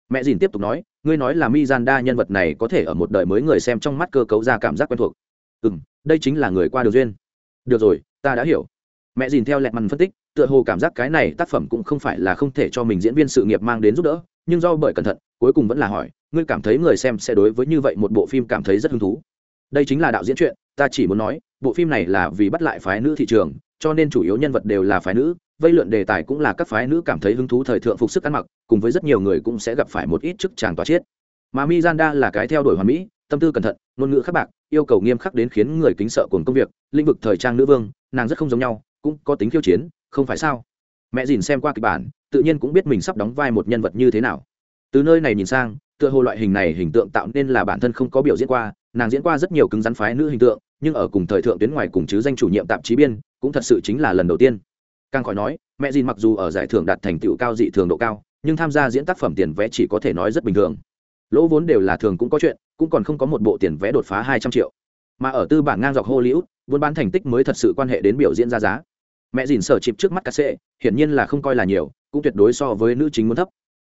mẹ dìn tiếp tục nói, ngươi nói là mi gian đa nhân vật này có thể ở một đời mới người xem trong mắt cơ cấu ra cảm giác quen thuộc. Ừ m đây chính là người qua đường duyên. Được rồi, ta đã hiểu mẹ dìn theo lẹt mằn phân tích, tựa hồ cảm giác cái này tác phẩm cũng không phải là không thể cho mình diễn viên sự nghiệp mang đến giúp đỡ, nhưng do bởi cẩn thận, cuối cùng vẫn là hỏi, ngươi cảm thấy người xem sẽ đối với như vậy một bộ phim cảm thấy rất hứng thú? Đây chính là đạo diễn chuyện, ta chỉ muốn nói, bộ phim này là vì bắt lại phái nữ thị trường, cho nên chủ yếu nhân vật đều là phái nữ, vây lượn đề tài cũng là các phái nữ cảm thấy hứng thú thời thượng phục sức ăn mặc, cùng với rất nhiều người cũng sẽ gặp phải một ít chức chàng tòa chiết. Mà mizanda là cái theo đuổi hoàn mỹ, tâm tư cẩn thận, ngôn ngữ khắc bạc, yêu cầu nghiêm khắc đến khiến người kính sợ cùng công việc, lĩnh vực thời trang nữ vương, nàng rất không giống nhau cũng có tính khiêu chiến, không phải sao? Mẹ dìn xem qua kịch bản, tự nhiên cũng biết mình sắp đóng vai một nhân vật như thế nào. Từ nơi này nhìn sang, tựa hồ loại hình này hình tượng tạo nên là bản thân không có biểu diễn qua, nàng diễn qua rất nhiều cứng rắn phái nữ hình tượng, nhưng ở cùng thời thượng tuyến ngoài cùng chứ danh chủ nhiệm tạp chí biên, cũng thật sự chính là lần đầu tiên. Càng khỏi nói, mẹ dìn mặc dù ở giải thưởng đạt thành tựu cao dị thường độ cao, nhưng tham gia diễn tác phẩm tiền vé chỉ có thể nói rất bình thường. Lỗ vốn đều là thường cũng có chuyện, cũng còn không có một bộ tiền vé đột phá hai trăm triệu. Mà ở tư bản ngang dọc hollywood, buôn bán thành tích mới thật sự quan hệ đến biểu diễn ra giá mẹ dìn sở chịp trước mắt cắt sệ, hiển nhiên là không coi là nhiều, cũng tuyệt đối so với nữ chính muốn thấp.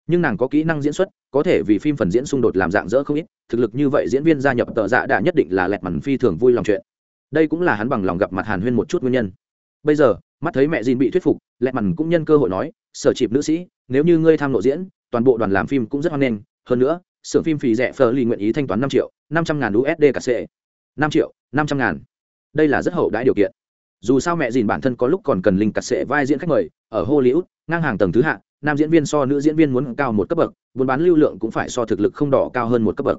Nhưng nàng có kỹ năng diễn xuất, có thể vì phim phần diễn xung đột làm dạng dỡ không ít, thực lực như vậy diễn viên gia nhập tợ dạ đã nhất định là lẹt mằn phi thường vui lòng chuyện. Đây cũng là hắn bằng lòng gặp mặt hàn huyên một chút nguyên nhân. Bây giờ, mắt thấy mẹ dìn bị thuyết phục, lẹt mằn cũng nhân cơ hội nói, sở chịp nữ sĩ, nếu như ngươi tham lộ diễn, toàn bộ đoàn làm phim cũng rất hoan nghênh, hơn nữa, xưởng phim phí rẻ phờ lì nguyện ý thanh toán năm triệu, năm trăm ngàn usd cả c năm triệu, năm trăm ngàn. Đây là rất hậu đãi điều kiện dù sao mẹ dìn bản thân có lúc còn cần linh cặt sệ vai diễn khách mời, ở hollywood, ngang hàng tầng thứ hạng nam diễn viên so nữ diễn viên muốn cao một cấp bậc, buôn bán lưu lượng cũng phải so thực lực không đỏ cao hơn một cấp bậc.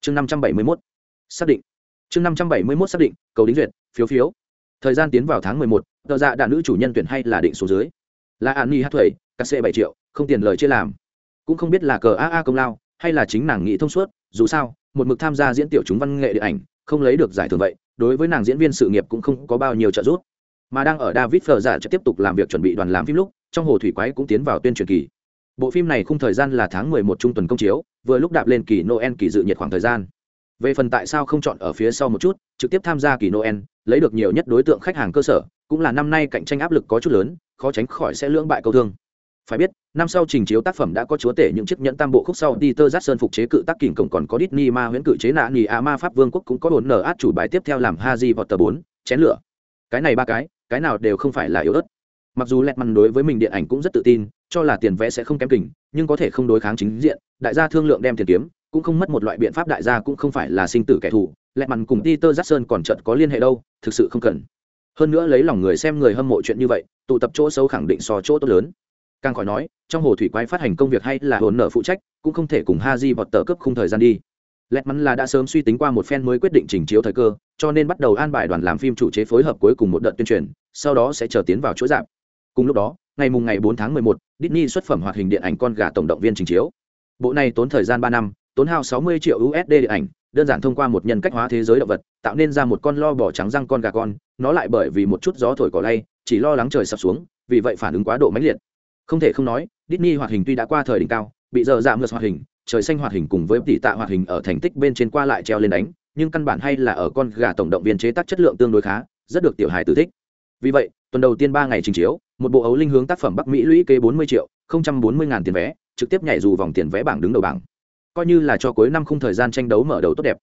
Chương năm trăm bảy mươi mốt. Xác định. Chương năm trăm bảy mươi mốt xác định, cầu đính duyệt, phiếu phiếu. Thời gian tiến vào tháng mười một, tờ dạ đạn nữ chủ nhân tuyển hay là định số dưới. Là an ni hát thuầy cắt xệ bảy triệu, không tiền lời chia làm. Cũng không biết là cờ a a công lao, hay là chính nàng nghĩ thông suốt, dù sao, một mực tham gia diễn tiểu chúng văn nghệ điện ảnh không lấy được giải thưởng vậy, đối với nàng diễn viên sự nghiệp cũng không có bao nhiêu trợ giúp. Mà đang ở david phờ giả tiếp tục làm việc chuẩn bị đoàn làm phim lúc, trong hồ thủy quái cũng tiến vào tuyên truyền kỳ. Bộ phim này khung thời gian là tháng 11 trung tuần công chiếu, vừa lúc đạp lên kỳ noel kỳ dự nhiệt khoảng thời gian. Về phần tại sao không chọn ở phía sau một chút, trực tiếp tham gia kỳ noel, lấy được nhiều nhất đối tượng khách hàng cơ sở, cũng là năm nay cạnh tranh áp lực có chút lớn, khó tránh khỏi sẽ lưỡng bại câu thương. Phải biết năm sau trình chiếu tác phẩm đã có chúa tể những chiếc nhẫn tam bộ khúc sau Peter Jackson phục chế cự tác kình cổng còn có Disney ma huyễn cự chế nạ nhì a ma pháp vương quốc cũng có hồn nở át chủ bài tiếp theo làm Harry Potter 4, chén lửa. Cái này ba cái, cái nào đều không phải là yếu ớt. Mặc dù lẹt mằn đối với mình điện ảnh cũng rất tự tin cho là tiền vẽ sẽ không kém kình nhưng có thể không đối kháng chính diện đại gia thương lượng đem tiền kiếm cũng không mất một loại biện pháp đại gia cũng không phải là sinh tử kẻ thù. Lẹt mằn cùng peter jackson còn chợt có liên hệ đâu thực sự không cần. Hơn nữa lấy lòng người xem người hâm mộ chuyện như vậy tụ tập chỗ xấu khẳng định so chỗ tốt lớn càng khỏi nói trong hồ thủy quái phát hành công việc hay là hồn nợ phụ trách cũng không thể cùng ha di vọt tờ cấp khung thời gian đi. Lẹt mắn là đã sớm suy tính qua một phen mới quyết định trình chiếu thời cơ cho nên bắt đầu an bài đoàn làm phim chủ chế phối hợp cuối cùng một đợt tuyên truyền sau đó sẽ chờ tiến vào chuỗi dạp cùng lúc đó ngày mùng ngày 4 tháng 11, Disney xuất phẩm hoạt hình điện ảnh con gà tổng động viên trình chiếu. Bộ này tốn thời gian ba năm tốn hao 60 triệu usd điện ảnh đơn giản thông qua một nhân cách hóa thế giới động vật tạo nên ra một con lo bỏ trắng răng con gà con nó lại bởi vì một chút gió thổi cỏ lay chỉ lo lắng trời sập xuống vì vậy phản ứng quá độ mãnh liệt không thể không nói, Disney hoạt hình tuy đã qua thời đỉnh cao, bị giờ dạ giảm ngược hoạt hình, trời xanh hoạt hình cùng với tỷ tạ hoạt hình ở thành tích bên trên qua lại treo lên đánh, nhưng căn bản hay là ở con gà tổng động viên chế tác chất lượng tương đối khá, rất được tiểu hài tử thích. Vì vậy, tuần đầu tiên ba ngày trình chiếu, một bộ ấu linh hướng tác phẩm bắc mỹ lũy kế bốn mươi triệu, không trăm bốn mươi ngàn tiền vé, trực tiếp nhảy dù vòng tiền vé bảng đứng đầu bảng. Coi như là cho cuối năm không thời gian tranh đấu mở đầu tốt đẹp.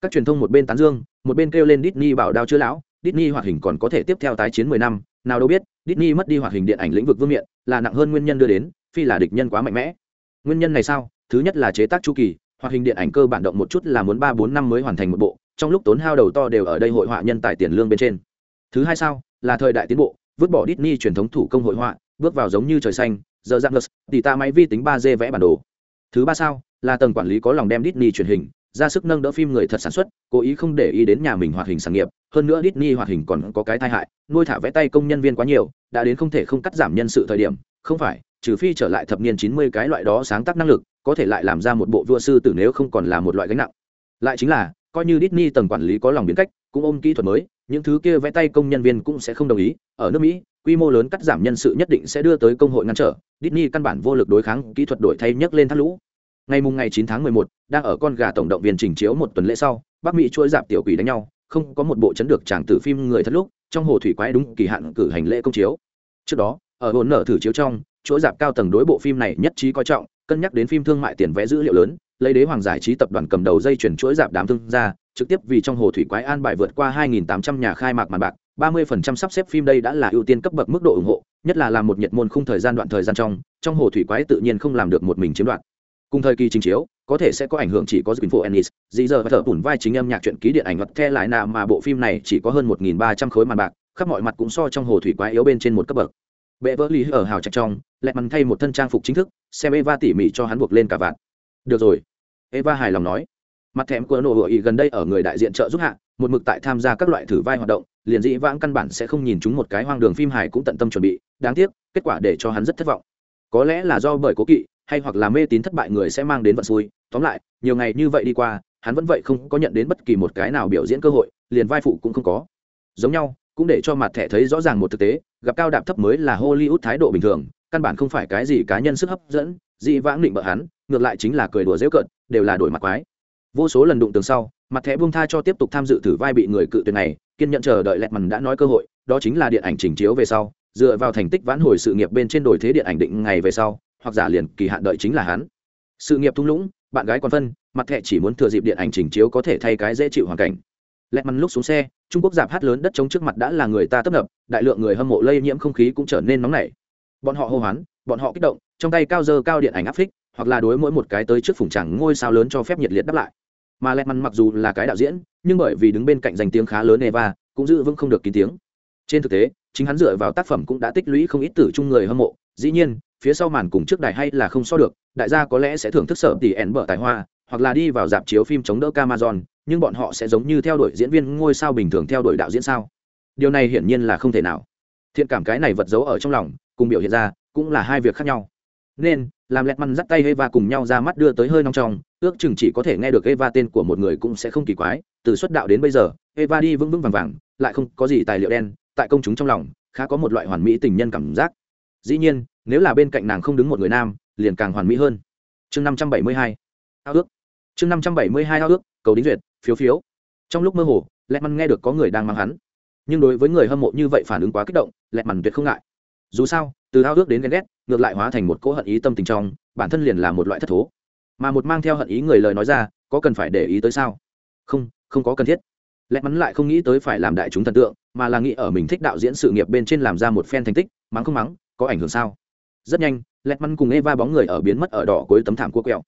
Các truyền thông một bên tán dương, một bên kêu lên Disney bảo đao chưa lão, Disney hoạt hình còn có thể tiếp theo tái chiến mười năm. Nào đâu biết, Disney mất đi hoạt hình điện ảnh lĩnh vực vương miện là nặng hơn nguyên nhân đưa đến, phi là địch nhân quá mạnh mẽ. Nguyên nhân này sao? Thứ nhất là chế tác chu kỳ hoặc hình điện ảnh cơ bản động một chút là muốn ba bốn năm mới hoàn thành một bộ, trong lúc tốn hao đầu to đều ở đây hội họa nhân tài tiền lương bên trên. Thứ hai sao? Là thời đại tiến bộ, vứt bỏ Disney truyền thống thủ công hội họa, bước vào giống như trời xanh, giờ dạng lật tỷ ta máy vi tính ba d vẽ bản đồ. Thứ ba sao? Là tầng quản lý có lòng đem Disney truyền hình, ra sức nâng đỡ phim người thật sản xuất, cố ý không để ý đến nhà mình hoạt hình sản nghiệp hơn nữa Disney hoạt hình còn có cái tai hại nuôi thả vẽ tay công nhân viên quá nhiều đã đến không thể không cắt giảm nhân sự thời điểm không phải trừ phi trở lại thập niên chín mươi cái loại đó sáng tác năng lực có thể lại làm ra một bộ vua sư tử nếu không còn là một loại gánh nặng. Lại chính là coi như Disney tầng quản lý có lòng biến cách cũng ôm kỹ thuật mới những thứ kia vẽ tay công nhân viên cũng sẽ không đồng ý. Ở nước mỹ quy mô lớn cắt giảm nhân sự nhất định sẽ đưa tới công hội ngăn trở Disney căn bản vô lực đối kháng kỹ thuật đổi thay nhấc lên thác lũ. Ngày mùng ngày 9 tháng 11, đang ở con gà tổng động viên trình chiếu một tuần lễ sau bắc mỹ chuỗi dạp tiểu quỷ đánh nhau không có một bộ chấn được tràng tử phim người thật lúc, trong hồ thủy quái đúng kỳ hạn cử hành lễ công chiếu. Trước đó, ở hồn nở thử chiếu trong chuỗi dạp cao tầng đối bộ phim này nhất trí coi trọng, cân nhắc đến phim thương mại tiền vẽ dữ liệu lớn, lấy đế hoàng giải trí tập đoàn cầm đầu dây chuyển chuỗi dạp đám thương ra trực tiếp vì trong hồ thủy quái an bài vượt qua 2.800 nhà khai mạc màn bạc 30% sắp xếp phim đây đã là ưu tiên cấp bậc mức độ ủng hộ, nhất là làm một nhiệt môn khung thời gian đoạn thời gian trong trong hồ thủy quái tự nhiên không làm được một mình chiếm đoạt. Cùng thời kỳ trình chiếu có thể sẽ có ảnh hưởng chỉ có Info Ennis, dĩ giờ và thở tủn vai chính âm nhạc chuyện ký điện ảnh hoặc the lại nạ mà bộ phim này chỉ có hơn 1.300 khối màn bạc khắp mọi mặt cũng so trong hồ thủy quái yếu bên trên một cấp bậc. Bệ vỡ lý ở hào trạch trong lẹt mắn thay một thân trang phục chính thức xem eva tỉ mỉ cho hắn buộc lên cả vạn. Được rồi eva hài lòng nói. Mặt thèm của nổ hội gần đây ở người đại diện trợ giúp hạ một mực tại tham gia các loại thử vai hoạt động liền dĩ vãng căn bản sẽ không nhìn chúng một cái hoang đường phim hài cũng tận tâm chuẩn bị đáng tiếc kết quả để cho hắn rất thất vọng. Có lẽ là do bởi cố kỵ hay hoặc là mê tín thất bại người sẽ mang đến vận xui. Tóm lại, nhiều ngày như vậy đi qua, hắn vẫn vậy không có nhận đến bất kỳ một cái nào biểu diễn cơ hội, liền vai phụ cũng không có. Giống nhau, cũng để cho mặt thẻ thấy rõ ràng một thực tế, gặp cao đạp thấp mới là hollywood thái độ bình thường, căn bản không phải cái gì cá nhân sức hấp dẫn, dị vãng định bợ hắn, ngược lại chính là cười đùa dễu cợt, đều là đổi mặt quái. Vô số lần đụng tường sau, mặt thẻ buông tha cho tiếp tục tham dự thử vai bị người cự tuyệt này, kiên nhận chờ đợi lẹt mằn đã nói cơ hội, đó chính là điện ảnh trình chiếu về sau, dựa vào thành tích vãn hồi sự nghiệp bên trên đổi thế điện ảnh định ngày về sau hoặc giả liền kỳ hạn đợi chính là hắn. Sự nghiệp thung lũng, bạn gái còn phân, mặt thẹ chỉ muốn thừa dịp điện ảnh trình chiếu có thể thay cái dễ chịu hoàn cảnh. Lẹt mắn lúc xuống xe, trung quốc giảm hát lớn đất trống trước mặt đã là người ta tấp nập, đại lượng người hâm mộ lây nhiễm không khí cũng trở nên nóng nảy. Bọn họ hô hoán, bọn họ kích động, trong tay cao dơ cao điện ảnh áp phích, hoặc là đối mỗi một cái tới trước phủng chẳng ngôi sao lớn cho phép nhiệt liệt đáp lại. Mà lẹt mắn mặc dù là cái đạo diễn, nhưng bởi vì đứng bên cạnh danh tiếng khá lớn eva, cũng giữ vững không được kín tiếng. Trên thực tế chính hắn dựa vào tác phẩm cũng đã tích lũy không ít tử chung người hâm mộ dĩ nhiên phía sau màn cùng trước đài hay là không so được đại gia có lẽ sẽ thưởng thức sở tỷ ẻn bở tài hoa hoặc là đi vào dạp chiếu phim chống đỡ camason nhưng bọn họ sẽ giống như theo đuổi diễn viên ngôi sao bình thường theo đuổi đạo diễn sao? Điều này hiển nhiên là không thể nào. Thiện cảm cái này vật giấu ở trong lòng, cùng biểu hiện ra, cũng là hai việc khác nhau. Nên, làm lẹt măn dắt tay Eva cùng nhau ra mắt đưa tới hơi nong trong, ước chừng chỉ có thể nghe được Eva tên của một người cũng sẽ không kỳ quái, từ xuất đạo đến bây giờ, Eva đi vững vững vàng vàng, lại không có gì tài liệu đen, tại công chúng trong lòng, khá có một loại hoàn mỹ tình nhân cảm giác. Dĩ nhiên, nếu là bên cạnh nàng không đứng một người nam, liền càng hoàn mỹ hơn. Chương năm trăm bảy mươi hai Ao ước. Chương năm trăm bảy mươi hai ao ước cầu đính duyệt phiếu phiếu. Trong lúc mơ hồ lẹt mằn nghe được có người đang mang hắn. Nhưng đối với người hâm mộ như vậy phản ứng quá kích động lẹt mằn tuyệt không ngại. Dù sao từ ao ước đến ghen ghét ngược lại hóa thành một cỗ hận ý tâm tình trong bản thân liền là một loại thất thố. Mà một mang theo hận ý người lời nói ra có cần phải để ý tới sao? Không không có cần thiết lẽ mắn lại không nghĩ tới phải làm đại chúng thần tượng, mà là nghĩ ở mình thích đạo diễn sự nghiệp bên trên làm ra một phen thành tích, mắng không mắng, có ảnh hưởng sao? Rất nhanh, lẽ mắn cùng eva bóng người ở biến mất ở đỏ cuối tấm thảm cua quẹo.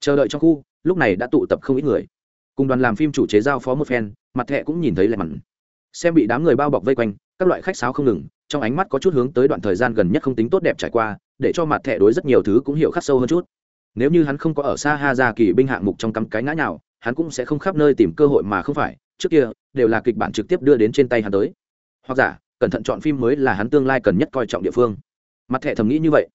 Chờ đợi trong khu, lúc này đã tụ tập không ít người. Cùng đoàn làm phim chủ chế giao phó một phen, mặt thẹ cũng nhìn thấy lẽ mắn. Xem bị đám người bao bọc vây quanh, các loại khách sáo không ngừng, trong ánh mắt có chút hướng tới đoạn thời gian gần nhất không tính tốt đẹp trải qua, để cho mặt thẹ đối rất nhiều thứ cũng hiểu khắc sâu hơn chút. Nếu như hắn không có ở xa ha ra kỳ binh hạng mục trong cắm cái ngã nào hắn cũng sẽ không khắp nơi tìm cơ hội mà không phải trước kia, đều là kịch bản trực tiếp đưa đến trên tay hắn tới. Hoặc giả, cẩn thận chọn phim mới là hắn tương lai cần nhất coi trọng địa phương. Mặt thẻ thầm nghĩ như vậy.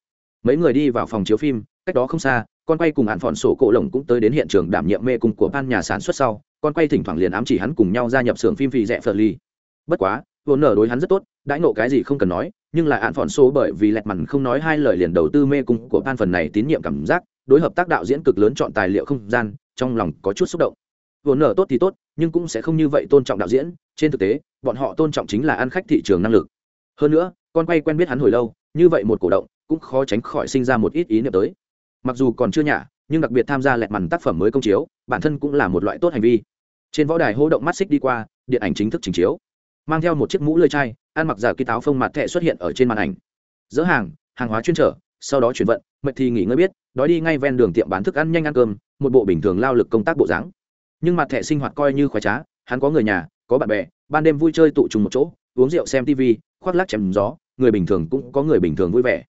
Mấy người đi vào phòng chiếu phim, cách đó không xa, con quay cùng hạn phòn sổ cổ lồng cũng tới đến hiện trường đảm nhiệm mê cùng của ban nhà sản xuất sau, con quay thỉnh thoảng liền ám chỉ hắn cùng nhau gia nhập xưởng phim vì rẻ phờ ly bất quá vốn nở đối hắn rất tốt, đãi ngộ cái gì không cần nói, nhưng lại hạn phòn sổ bởi vì lẹt mằn không nói hai lời liền đầu tư mê cung của ban phần này tín nhiệm cảm giác, đối hợp tác đạo diễn cực lớn chọn tài liệu không gian, trong lòng có chút xúc động vốn nở tốt thì tốt, nhưng cũng sẽ không như vậy tôn trọng đạo diễn. Trên thực tế, bọn họ tôn trọng chính là ăn khách thị trường năng lực. Hơn nữa, con quay quen biết hắn hồi lâu, như vậy một cổ động, cũng khó tránh khỏi sinh ra một ít ý niệm tới. Mặc dù còn chưa nhả, nhưng đặc biệt tham gia lẹt mằn tác phẩm mới công chiếu, bản thân cũng là một loại tốt hành vi. Trên võ đài hô động mắt xích đi qua, điện ảnh chính thức trình chiếu. Mang theo một chiếc mũ lơi chai, ăn mặc giả ký táo phông mặt thẻ xuất hiện ở trên màn ảnh. Dỡ hàng hàng hóa chuyên trở, sau đó chuyển vận, mệt thì nghỉ ngơi biết, đói đi ngay ven đường tiệm bán thức ăn nhanh ăn cơm, một bộ bình thường lao lực công tác bộ dáng nhưng mặt thẻ sinh hoạt coi như khoái trá, hắn có người nhà, có bạn bè, ban đêm vui chơi tụ trùng một chỗ, uống rượu xem tv khoác lắc chém gió, người bình thường cũng có người bình thường vui vẻ.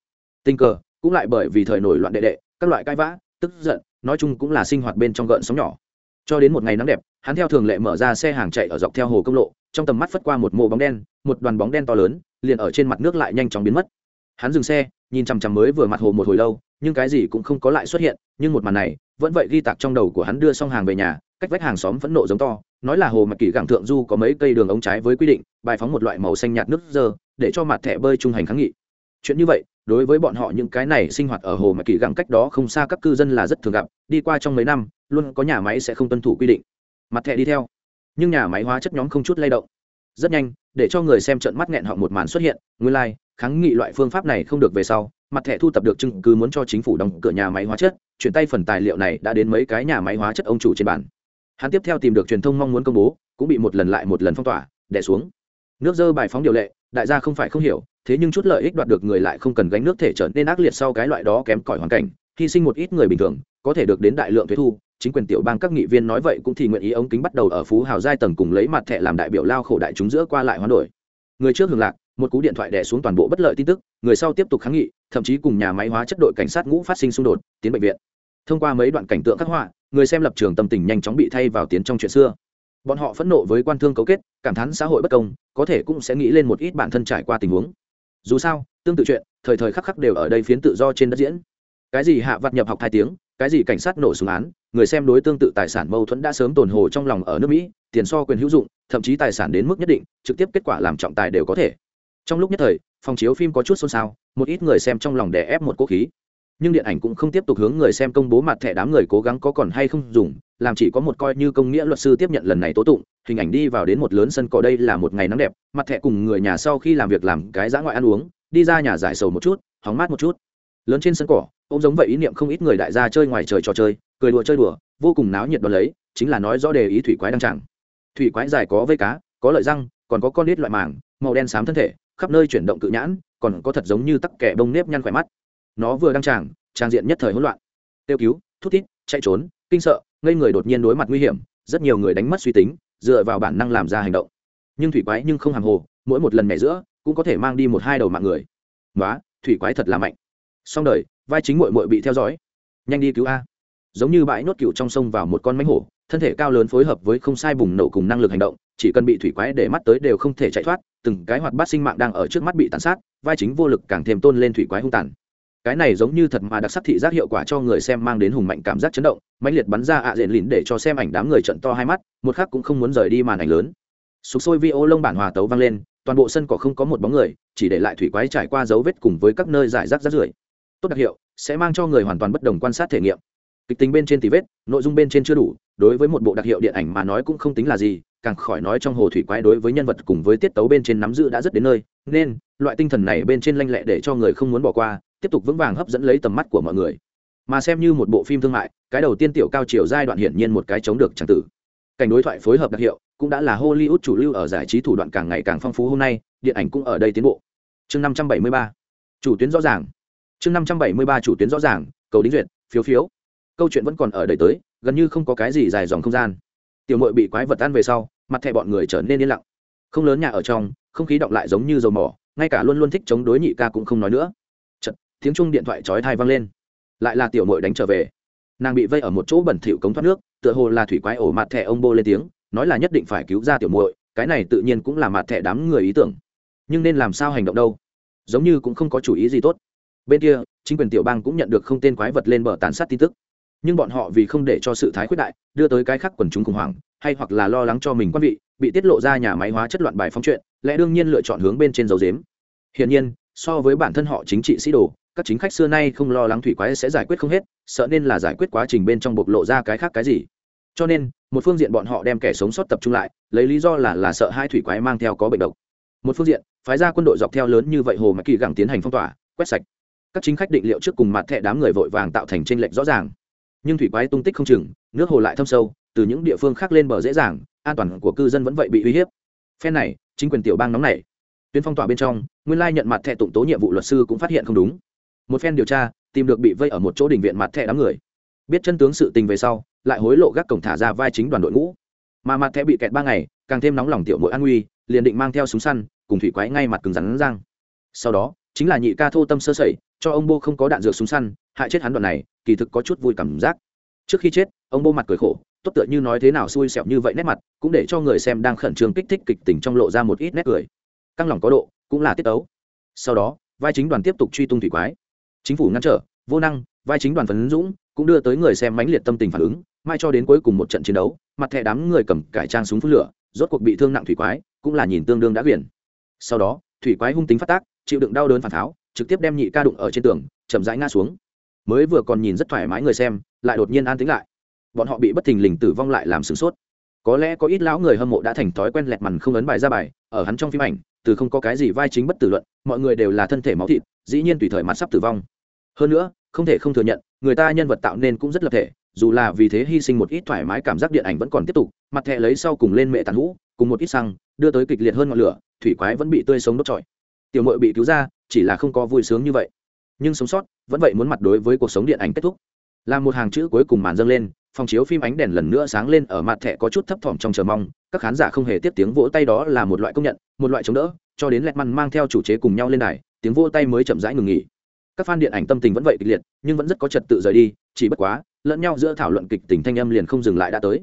Tình cờ cũng lại bởi vì thời nổi loạn đệ đệ, các loại cãi vã, tức giận, nói chung cũng là sinh hoạt bên trong gợn sóng nhỏ. Cho đến một ngày nắng đẹp, hắn theo thường lệ mở ra xe hàng chạy ở dọc theo hồ công lộ, trong tầm mắt phất qua một mộ bóng đen, một đoàn bóng đen to lớn, liền ở trên mặt nước lại nhanh chóng biến mất. Hắn dừng xe, nhìn chằm chằm mới vừa mặt hồ một hồi lâu, nhưng cái gì cũng không có lại xuất hiện, nhưng một màn này vẫn vậy ghi tạc trong đầu của hắn đưa xong hàng về nhà cách vách hàng xóm phẫn nộ giống to nói là hồ mặt kỳ cảng thượng du có mấy cây đường ống trái với quy định bài phóng một loại màu xanh nhạt nước dơ để cho mặt thẻ bơi trung hành kháng nghị. Chuyện như vậy đối với bọn họ những cái này sinh hoạt ở hồ mặt kỳ gẳng cách đó không xa các cư dân là rất thường gặp đi qua trong mấy năm luôn có nhà máy sẽ không tuân thủ quy định. Mặt thẻ đi theo. Nhưng nhà máy hóa chất nhóm không chút lay động. Rất nhanh để cho người xem trận mắt nghẹn họ một màn xuất hiện nguyên lai、like, kháng nghị loại phương pháp này không được về sau mặt thẻ thu tập được chứng cứ muốn cho chính phủ đóng cửa nhà máy hóa chất chuyển tay phần tài liệu này đã đến mấy cái nhà máy hóa chất ông chủ trên bản hắn tiếp theo tìm được truyền thông mong muốn công bố, cũng bị một lần lại một lần phong tỏa đẻ xuống. Nước dơ bài phóng điều lệ, đại gia không phải không hiểu, thế nhưng chút lợi ích đoạt được người lại không cần gánh nước thể trở nên ác liệt sau cái loại đó kém cỏi hoàn cảnh, hy sinh một ít người bình thường, có thể được đến đại lượng thuế thu, chính quyền tiểu bang các nghị viên nói vậy cũng thì nguyện ý ống kính bắt đầu ở phú hào giai tầng cùng lấy mặt thẻ làm đại biểu lao khổ đại chúng giữa qua lại hoán đổi. Người trước hưởng lạc, một cú điện thoại đè xuống toàn bộ bất lợi tin tức, người sau tiếp tục kháng nghị, thậm chí cùng nhà máy hóa chất đội cảnh sát ngũ phát sinh xung đột, tiến bệnh viện thông qua mấy đoạn cảnh tượng khắc họa, người xem lập trường tâm tình nhanh chóng bị thay vào tiến trong chuyện xưa. Bọn họ phẫn nộ với quan thương cấu kết, cảm thán xã hội bất công, có thể cũng sẽ nghĩ lên một ít bản thân trải qua tình huống. Dù sao, tương tự chuyện, thời thời khắc khắc đều ở đây phiến tự do trên đất diễn. Cái gì hạ vặt nhập học hai tiếng, cái gì cảnh sát nổ súng án, người xem đối tương tự tài sản mâu thuẫn đã sớm tồn hồ trong lòng ở nước mỹ, tiền so quyền hữu dụng, thậm chí tài sản đến mức nhất định, trực tiếp kết quả làm trọng tài đều có thể. Trong lúc nhất thời, phòng chiếu phim có chút xôn xao, một ít người xem trong lòng đè ép một cố khí nhưng điện ảnh cũng không tiếp tục hướng người xem công bố mặt thẻ đám người cố gắng có còn hay không dùng, làm chỉ có một coi như công nghĩa luật sư tiếp nhận lần này tố tụng, hình ảnh đi vào đến một lớn sân cỏ đây là một ngày nắng đẹp, mặt thẻ cùng người nhà sau khi làm việc làm cái dã ngoại ăn uống, đi ra nhà giải sầu một chút, hóng mát một chút. Lớn trên sân cỏ, cũng giống vậy ý niệm không ít người đại gia chơi ngoài trời trò chơi, cười đùa chơi đùa, vô cùng náo nhiệt đ lấy, chính là nói rõ đề ý thủy quái đang chẳng thủy quái dài có vây cá, có lợi răng, còn có con nít loại màng, màu đen xám thân thể, khắp nơi chuyển động cự nhãn, còn có thật giống như tắc kẻ bông nếp nhăn khỏe mắt nó vừa đăng tràng, trang diện nhất thời hỗn loạn. Tiêu cứu, thút thít, chạy trốn, kinh sợ, ngây người đột nhiên đối mặt nguy hiểm, rất nhiều người đánh mất suy tính, dựa vào bản năng làm ra hành động. Nhưng thủy quái nhưng không hàng hồ, mỗi một lần nhảy giữa, cũng có thể mang đi một hai đầu mạng người. Nói thủy quái thật là mạnh. Xong đời, vai chính mội mội bị theo dõi. Nhanh đi cứu a. Giống như bãi nốt cựu trong sông vào một con mánh hổ, thân thể cao lớn phối hợp với không sai bùng nổ cùng năng lực hành động, chỉ cần bị thủy quái để mắt tới đều không thể chạy thoát, từng cái hoạt bát sinh mạng đang ở trước mắt bị tàn sát, vai chính vô lực càng thêm tôn lên thủy quái hung tàn cái này giống như thật mà đặc sắc thị giác hiệu quả cho người xem mang đến hùng mạnh cảm giác chấn động, mãnh liệt bắn ra ạ diện lìn để cho xem ảnh đám người trận to hai mắt, một khác cũng không muốn rời đi màn ảnh lớn. Sục sôi vi ô lông bản hòa tấu vang lên, toàn bộ sân cỏ không có một bóng người, chỉ để lại thủy quái trải qua dấu vết cùng với các nơi giải rác rác rưởi. Tốt đặc hiệu, sẽ mang cho người hoàn toàn bất đồng quan sát thể nghiệm. Kịch tính bên trên tì vết, nội dung bên trên chưa đủ, đối với một bộ đặc hiệu điện ảnh mà nói cũng không tính là gì càng khỏi nói trong hồ thủy quái đối với nhân vật cùng với tiết tấu bên trên nắm giữ đã rất đến nơi, nên loại tinh thần này bên trên lanh lẹ để cho người không muốn bỏ qua, tiếp tục vững vàng hấp dẫn lấy tầm mắt của mọi người. Mà xem như một bộ phim thương mại, cái đầu tiên tiểu cao chiều giai đoạn hiển nhiên một cái chống được tràng tử. Cảnh đối thoại phối hợp đặc hiệu, cũng đã là hollywood chủ lưu ở giải trí thủ đoạn càng ngày càng phong phú hôm nay, điện ảnh cũng ở đây tiến bộ. Chương năm trăm bảy mươi ba. Chủ tuyến rõ ràng. Chương năm trăm bảy mươi ba chủ tuyến rõ ràng, cầu đính duyệt, phiếu phiếu. Câu chuyện vẫn còn ở đầy tới, gần như không có cái gì dài dòng không gian tiểu mội bị quái vật ăn về sau mặt thẻ bọn người trở nên yên lặng. Không lớn nhà ở trong không khí động lại giống như dầu mỏ ngay cả luôn luôn thích chống đối nhị ca cũng không nói nữa. Chật, tiếng chung điện thoại chói thai vang lên. Lại là tiểu mội đánh trở về. Nàng bị vây ở một chỗ bẩn thỉu cống thoát nước tựa hồ là thủy quái ổ mặt thẻ ông bô lên tiếng nói là nhất định phải cứu ra tiểu muội cái này tự nhiên cũng là mặt thẻ đám người ý tưởng. Nhưng nên làm sao hành động đâu? Giống như cũng không có chủ ý gì tốt. Bên kia chính quyền tiểu bang cũng nhận được không tên quái vật lên bờ tàn sát tin tức nhưng bọn họ vì không để cho sự thái khuyết đại, đưa tới cái khác quần chúng khủng hoảng, hay hoặc là lo lắng cho mình quan vị, bị tiết lộ ra nhà máy hóa chất loạn bài phóng chuyện, lẽ đương nhiên lựa chọn hướng bên trên dấu dếm hiển nhiên, so với bản thân họ chính trị sĩ đồ, các chính khách xưa nay không lo lắng thủy quái sẽ giải quyết không hết, sợ nên là giải quyết quá trình bên trong bộc lộ ra cái khác cái gì. Cho nên, một phương diện bọn họ đem kẻ sống sót tập trung lại, lấy lý do là là sợ hai thủy quái mang theo có bệnh độc. Một phương diện, phái ra quân đội dọc theo lớn như vậy hồ mà kỳ gẳng tiến hành phong tỏa, quét sạch. Các chính khách định liệu trước cùng mặt thẻ đám người vội vàng tạo thành tranh lệch rõ ràng nhưng thủy quái tung tích không chừng, nước hồ lại thâm sâu, từ những địa phương khác lên bờ dễ dàng, an toàn của cư dân vẫn vậy bị uy hiếp. Phen này, chính quyền tiểu bang nóng này tuyến phong tỏa bên trong, nguyên lai nhận mặt thẻ tụng tố nhiệm vụ luật sư cũng phát hiện không đúng. Một phen điều tra, tìm được bị vây ở một chỗ đình viện mặt thẻ đám người. Biết chân tướng sự tình về sau, lại hối lộ gác cổng thả ra vai chính đoàn đội ngũ. Mà mặt thẻ bị kẹt ba ngày, càng thêm nóng lòng tiểu mỗi an nguy, liền định mang theo súng săn, cùng thủy quái ngay mặt cứng rắn răng. Sau đó, chính là nhị ca thô tâm sơ sẩy, cho ông bô không có đạn dược súng săn hại chết hắn đoạn này, kỳ thực có chút vui cảm giác. Trước khi chết, ông bô mặt cười khổ, tốt tựa như nói thế nào xui xẹo như vậy nét mặt, cũng để cho người xem đang khẩn trương kích thích kịch tình trong lộ ra một ít nét cười. Căng lòng có độ, cũng là tiết tấu. Sau đó, vai chính đoàn tiếp tục truy tung thủy quái. Chính phủ ngăn trở, vô năng, vai chính đoàn phấn dũng, cũng đưa tới người xem mãnh liệt tâm tình phản ứng, mai cho đến cuối cùng một trận chiến đấu, mặt thẻ đám người cầm cải trang súng phun lửa, rốt cuộc bị thương nặng thủy quái, cũng là nhìn tương đương đã quyển. Sau đó, thủy quái hung tính phát tác, chịu đựng đau đớn phản tháo, trực tiếp đem nhị ca đụng ở trên tường, chậm rãi ngã xuống mới vừa còn nhìn rất thoải mái người xem, lại đột nhiên an tính lại. Bọn họ bị bất thình lình tử vong lại làm sửng sốt. Có lẽ có ít lão người hâm mộ đã thành thói quen lẹt mằn không ấn bài ra bài, ở hắn trong phim ảnh, từ không có cái gì vai chính bất tử luận, mọi người đều là thân thể máu thịt, dĩ nhiên tùy thời mặt sắp tử vong. Hơn nữa, không thể không thừa nhận, người ta nhân vật tạo nên cũng rất lập thể, dù là vì thế hy sinh một ít thoải mái cảm giác điện ảnh vẫn còn tiếp tục, mặt thẹ lấy sau cùng lên mẹ tàn hũ, cùng một ít xăng, đưa tới kịch liệt hơn ngọn lửa, thủy quái vẫn bị tươi sống đốt trọi. Tiểu mội bị cứu ra, chỉ là không có vui sướng như vậy. Nhưng sống sót vẫn vậy muốn mặt đối với cuộc sống điện ảnh kết thúc. Là một hàng chữ cuối cùng màn dâng lên, phòng chiếu phim ánh đèn lần nữa sáng lên ở mặt thẻ có chút thấp thỏm trong chờ mong, các khán giả không hề tiếp tiếng vỗ tay đó là một loại công nhận, một loại chống đỡ, cho đến lẹt măn mang theo chủ chế cùng nhau lên đài, tiếng vỗ tay mới chậm rãi ngừng nghỉ. Các fan điện ảnh tâm tình vẫn vậy kịch liệt, nhưng vẫn rất có trật tự rời đi, chỉ bất quá, lẫn nhau giữa thảo luận kịch tình thanh âm liền không dừng lại đã tới.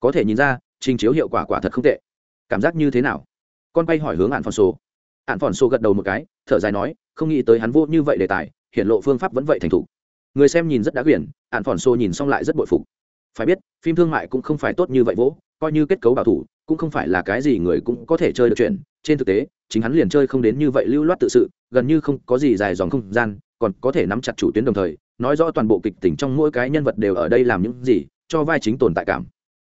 Có thể nhìn ra, trình chiếu hiệu quả quả thật không tệ. Cảm giác như thế nào? Con bay hỏi hướng ạn phòn sô. Ạn phòn sô gật đầu một cái, thở dài nói, không nghĩ tới hắn vô như vậy đề tài hiện lộ phương pháp vẫn vậy thành thục. Người xem nhìn rất đã quyển, ạn phòn xô nhìn xong lại rất bội phục. Phải biết, phim thương mại cũng không phải tốt như vậy vỗ, coi như kết cấu bảo thủ, cũng không phải là cái gì người cũng có thể chơi được chuyện. Trên thực tế, chính hắn liền chơi không đến như vậy lưu loát tự sự, gần như không có gì dài dòng không gian, còn có thể nắm chặt chủ tuyến đồng thời, nói rõ toàn bộ kịch tình trong mỗi cái nhân vật đều ở đây làm những gì, cho vai chính tồn tại cảm.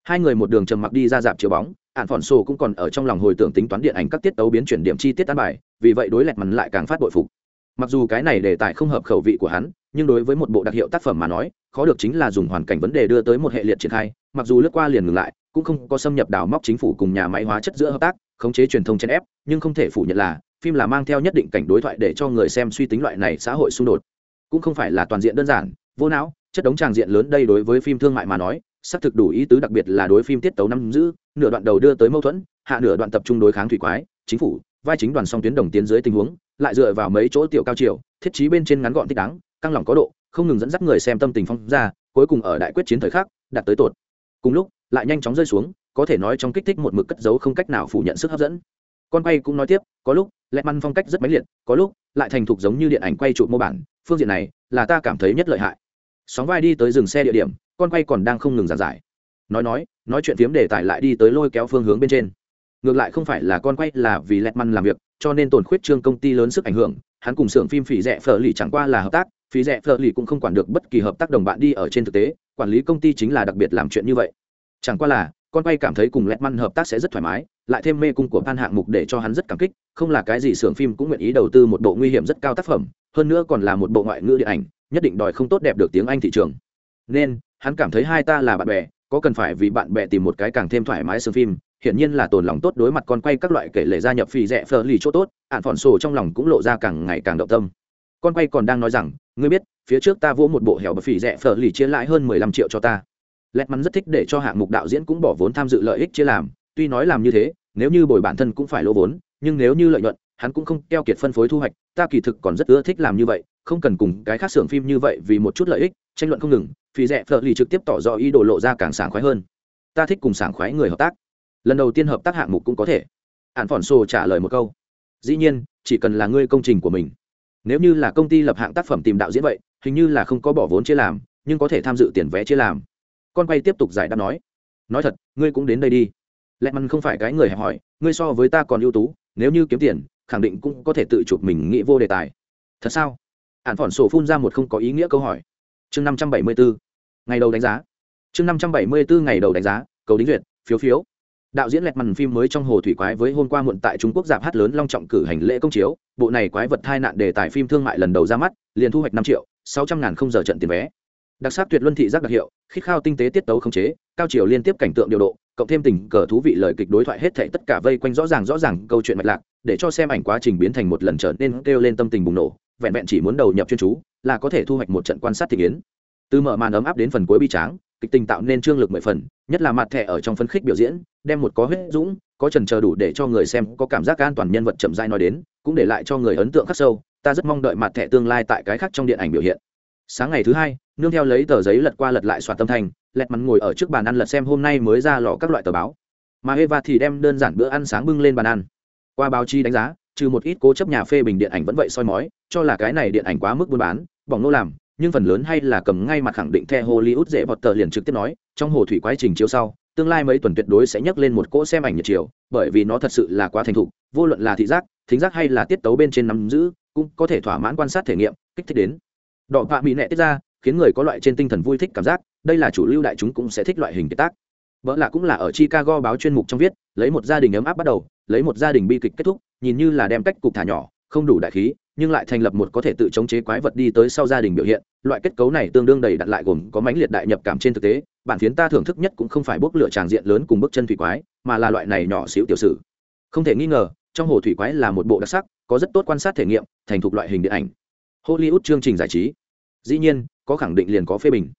Hai người một đường trầm mặc đi ra dạp chiếu bóng, ạn phòn sổ cũng còn ở trong lòng hồi tưởng tính toán điện ảnh các tiết tấu biến chuyển điểm chi tiết tán bài, vì vậy đối lẹt mắn lại càng phát bội phục mặc dù cái này đề tài không hợp khẩu vị của hắn, nhưng đối với một bộ đặc hiệu tác phẩm mà nói, khó được chính là dùng hoàn cảnh vấn đề đưa tới một hệ liệt triển khai, mặc dù lướt qua liền ngừng lại, cũng không có xâm nhập đào móc chính phủ cùng nhà máy hóa chất giữa hợp tác, khống chế truyền thông chen ép, nhưng không thể phủ nhận là, phim là mang theo nhất định cảnh đối thoại để cho người xem suy tính loại này xã hội xung đột. Cũng không phải là toàn diện đơn giản, vô não, chất đống tràng diện lớn đây đối với phim thương mại mà nói, xác thực đủ ý tứ đặc biệt là đối phim tiết tấu năm giữ, nửa đoạn đầu đưa tới mâu thuẫn, hạ nửa đoạn tập trung đối kháng thủy quái, chính phủ, vai chính đoàn song tuyến đồng tiến dưới tình huống lại dựa vào mấy chỗ tiểu cao chiều thiết trí bên trên ngắn gọn thích đáng, căng lỏng có độ, không ngừng dẫn dắt người xem tâm tình phong ra, cuối cùng ở đại quyết chiến thời khắc, đạt tới tột. Cùng lúc, lại nhanh chóng rơi xuống, có thể nói trong kích thích một mực cất giấu không cách nào phủ nhận sức hấp dẫn. Con quay cũng nói tiếp, có lúc lẹ măn phong cách rất mãnh liệt, có lúc, lại thành thục giống như điện ảnh quay trụ mô bản, phương diện này là ta cảm thấy nhất lợi hại. Sóng vai đi tới dừng xe địa điểm, con quay còn đang không ngừng giàn giải. Nói nói nói chuyện phiếm đề tài lại đi tới lôi kéo phương hướng bên trên ngược lại không phải là con quay là vì lẹt măn làm việc, cho nên tổn khuyết trương công ty lớn sức ảnh hưởng, hắn cùng xưởng phim phỉ rẻ phở lì chẳng qua là hợp tác, phỉ rẻ phở lì cũng không quản được bất kỳ hợp tác đồng bạn đi ở trên thực tế, quản lý công ty chính là đặc biệt làm chuyện như vậy. Chẳng qua là, con quay cảm thấy cùng lẹt măn hợp tác sẽ rất thoải mái, lại thêm mê cung của ban hạng mục để cho hắn rất cảm kích, không là cái gì xưởng phim cũng nguyện ý đầu tư một bộ nguy hiểm rất cao tác phẩm, hơn nữa còn là một bộ ngoại ngữ điện ảnh, nhất định đòi không tốt đẹp được tiếng anh thị trường. Nên, hắn cảm thấy hai ta là bạn bè, có cần phải vì bạn bè tìm một cái càng thêm thoải mái xưởng phim hiển nhiên là tồn lòng tốt đối mặt con quay các loại kể lệ gia nhập phi rẻ phờ lì chỗ tốt, ạn phỏn sổ trong lòng cũng lộ ra càng ngày càng động tâm. Con quay còn đang nói rằng, ngươi biết, phía trước ta vỗ một bộ hẻo bờ phỉ rẻ phờ lì chia lãi hơn mười lăm triệu cho ta. Lẹt mắn rất thích để cho hạng mục đạo diễn cũng bỏ vốn tham dự lợi ích chia làm, tuy nói làm như thế, nếu như bồi bản thân cũng phải lỗ vốn, nhưng nếu như lợi nhuận, hắn cũng không keo kiệt phân phối thu hoạch, ta kỳ thực còn rất ưa thích làm như vậy, không cần cùng cái khác xưởng phim như vậy vì một chút lợi ích, tranh luận không ngừng phỉ rẻ phở lì trực tiếp tỏ rõ ý đồ lộ ra càng sảng khoái hơn. Ta thích cùng sảng khoái người hợp tác lần đầu tiên hợp tác hạng mục cũng có thể. Hạn phỏn sổ trả lời một câu. Dĩ nhiên, chỉ cần là ngươi công trình của mình. Nếu như là công ty lập hạng tác phẩm tìm đạo diễn vậy, hình như là không có bỏ vốn chia làm, nhưng có thể tham dự tiền vé chia làm. Con quay tiếp tục giải đáp nói. Nói thật, ngươi cũng đến đây đi. Lẹ măn không phải cái người hẹp hỏi ngươi so với ta còn ưu tú, nếu như kiếm tiền, khẳng định cũng có thể tự chụp mình nghĩ vô đề tài. Thật sao? Ạn phỏn sổ phun ra một không có ý nghĩa câu hỏi. Chương năm trăm bảy mươi bốn ngày đầu đánh giá. Chương năm trăm bảy mươi bốn ngày đầu đánh giá, cầu đính duyệt, phiếu phiếu đạo diễn lẹt màn phim mới trong hồ thủy quái với hôm qua muộn tại trung quốc giảm hát lớn long trọng cử hành lễ công chiếu. Bộ này quái vật thai nạn đề tài phim thương mại lần đầu ra mắt, liền thu hoạch năm triệu sáu trăm ngàn không giờ trận tiền vé. Đặc sắc tuyệt luân thị giác đặc hiệu, khít khao tinh tế tiết tấu không chế, cao chiều liên tiếp cảnh tượng điều độ, cộng thêm tình cờ thú vị lời kịch đối thoại hết thảy tất cả vây quanh rõ ràng rõ ràng câu chuyện mạch lạc, để cho xem ảnh quá trình biến thành một lần trở nên kêu lên tâm tình bùng nổ, vẹn vẹn chỉ muốn đầu nhập chuyên chú là có thể thu hoạch một trận quan sát thị kiến từ mở màn ấm áp đến phần cuối bi tráng kịch tình tạo nên trương lực mười phần, nhất là mặt thẻ ở trong phân khích biểu diễn, đem một có huyết dũng, có trần chờ đủ để cho người xem có cảm giác an toàn nhân vật chậm dai nói đến, cũng để lại cho người ấn tượng khắc sâu, ta rất mong đợi mặt thẻ tương lai tại cái khác trong điện ảnh biểu hiện. Sáng ngày thứ hai, nương theo lấy tờ giấy lật qua lật lại soạt tâm thành lẹt mắn ngồi ở trước bàn ăn lật xem hôm nay mới ra lò các loại tờ báo. Mà eva thì đem đơn giản bữa ăn sáng bưng lên bàn ăn. Qua báo chí đánh giá, trừ một ít cố chấp nhà phê bình điện ảnh vẫn vậy soi mói, cho là cái này điện ảnh quá mức buôn bán, bỏng nô làm nhưng phần lớn hay là cầm ngay mặt khẳng định theo hollywood dễ vọt tờ liền trực tiếp nói, trong hồ thủy quái trình chiếu sau, tương lai mấy tuần tuyệt đối sẽ nhắc lên một cỗ xem ảnh nhiệt chiều, bởi vì nó thật sự là quá thành thục, vô luận là thị giác, thính giác hay là tiết tấu bên trên nắm giữ, cũng có thể thỏa mãn quan sát thể nghiệm, kích thích đến. Đọ vạ mỹ nệ tiết ra, khiến người có loại trên tinh thần vui thích cảm giác, đây là chủ lưu đại chúng cũng sẽ thích loại hình kiệt tác. Vỡ lạ cũng là ở chicago báo chuyên mục trong viết, lấy một gia đình ấm áp bắt đầu, lấy một gia đình bi kịch kết thúc, nhìn như là đem cách cục thả nhỏ, không đủ đại khí nhưng lại thành lập một có thể tự chống chế quái vật đi tới sau gia đình biểu hiện, loại kết cấu này tương đương đầy đặn lại gồm có mãnh liệt đại nhập cảm trên thực tế, bản phiến ta thưởng thức nhất cũng không phải bốc lửa tràng diện lớn cùng bức chân thủy quái, mà là loại này nhỏ xíu tiểu sử. Không thể nghi ngờ, trong hồ thủy quái là một bộ đặc sắc, có rất tốt quan sát thể nghiệm, thành thục loại hình điện ảnh. Hollywood chương trình giải trí. Dĩ nhiên, có khẳng định liền có phê bình.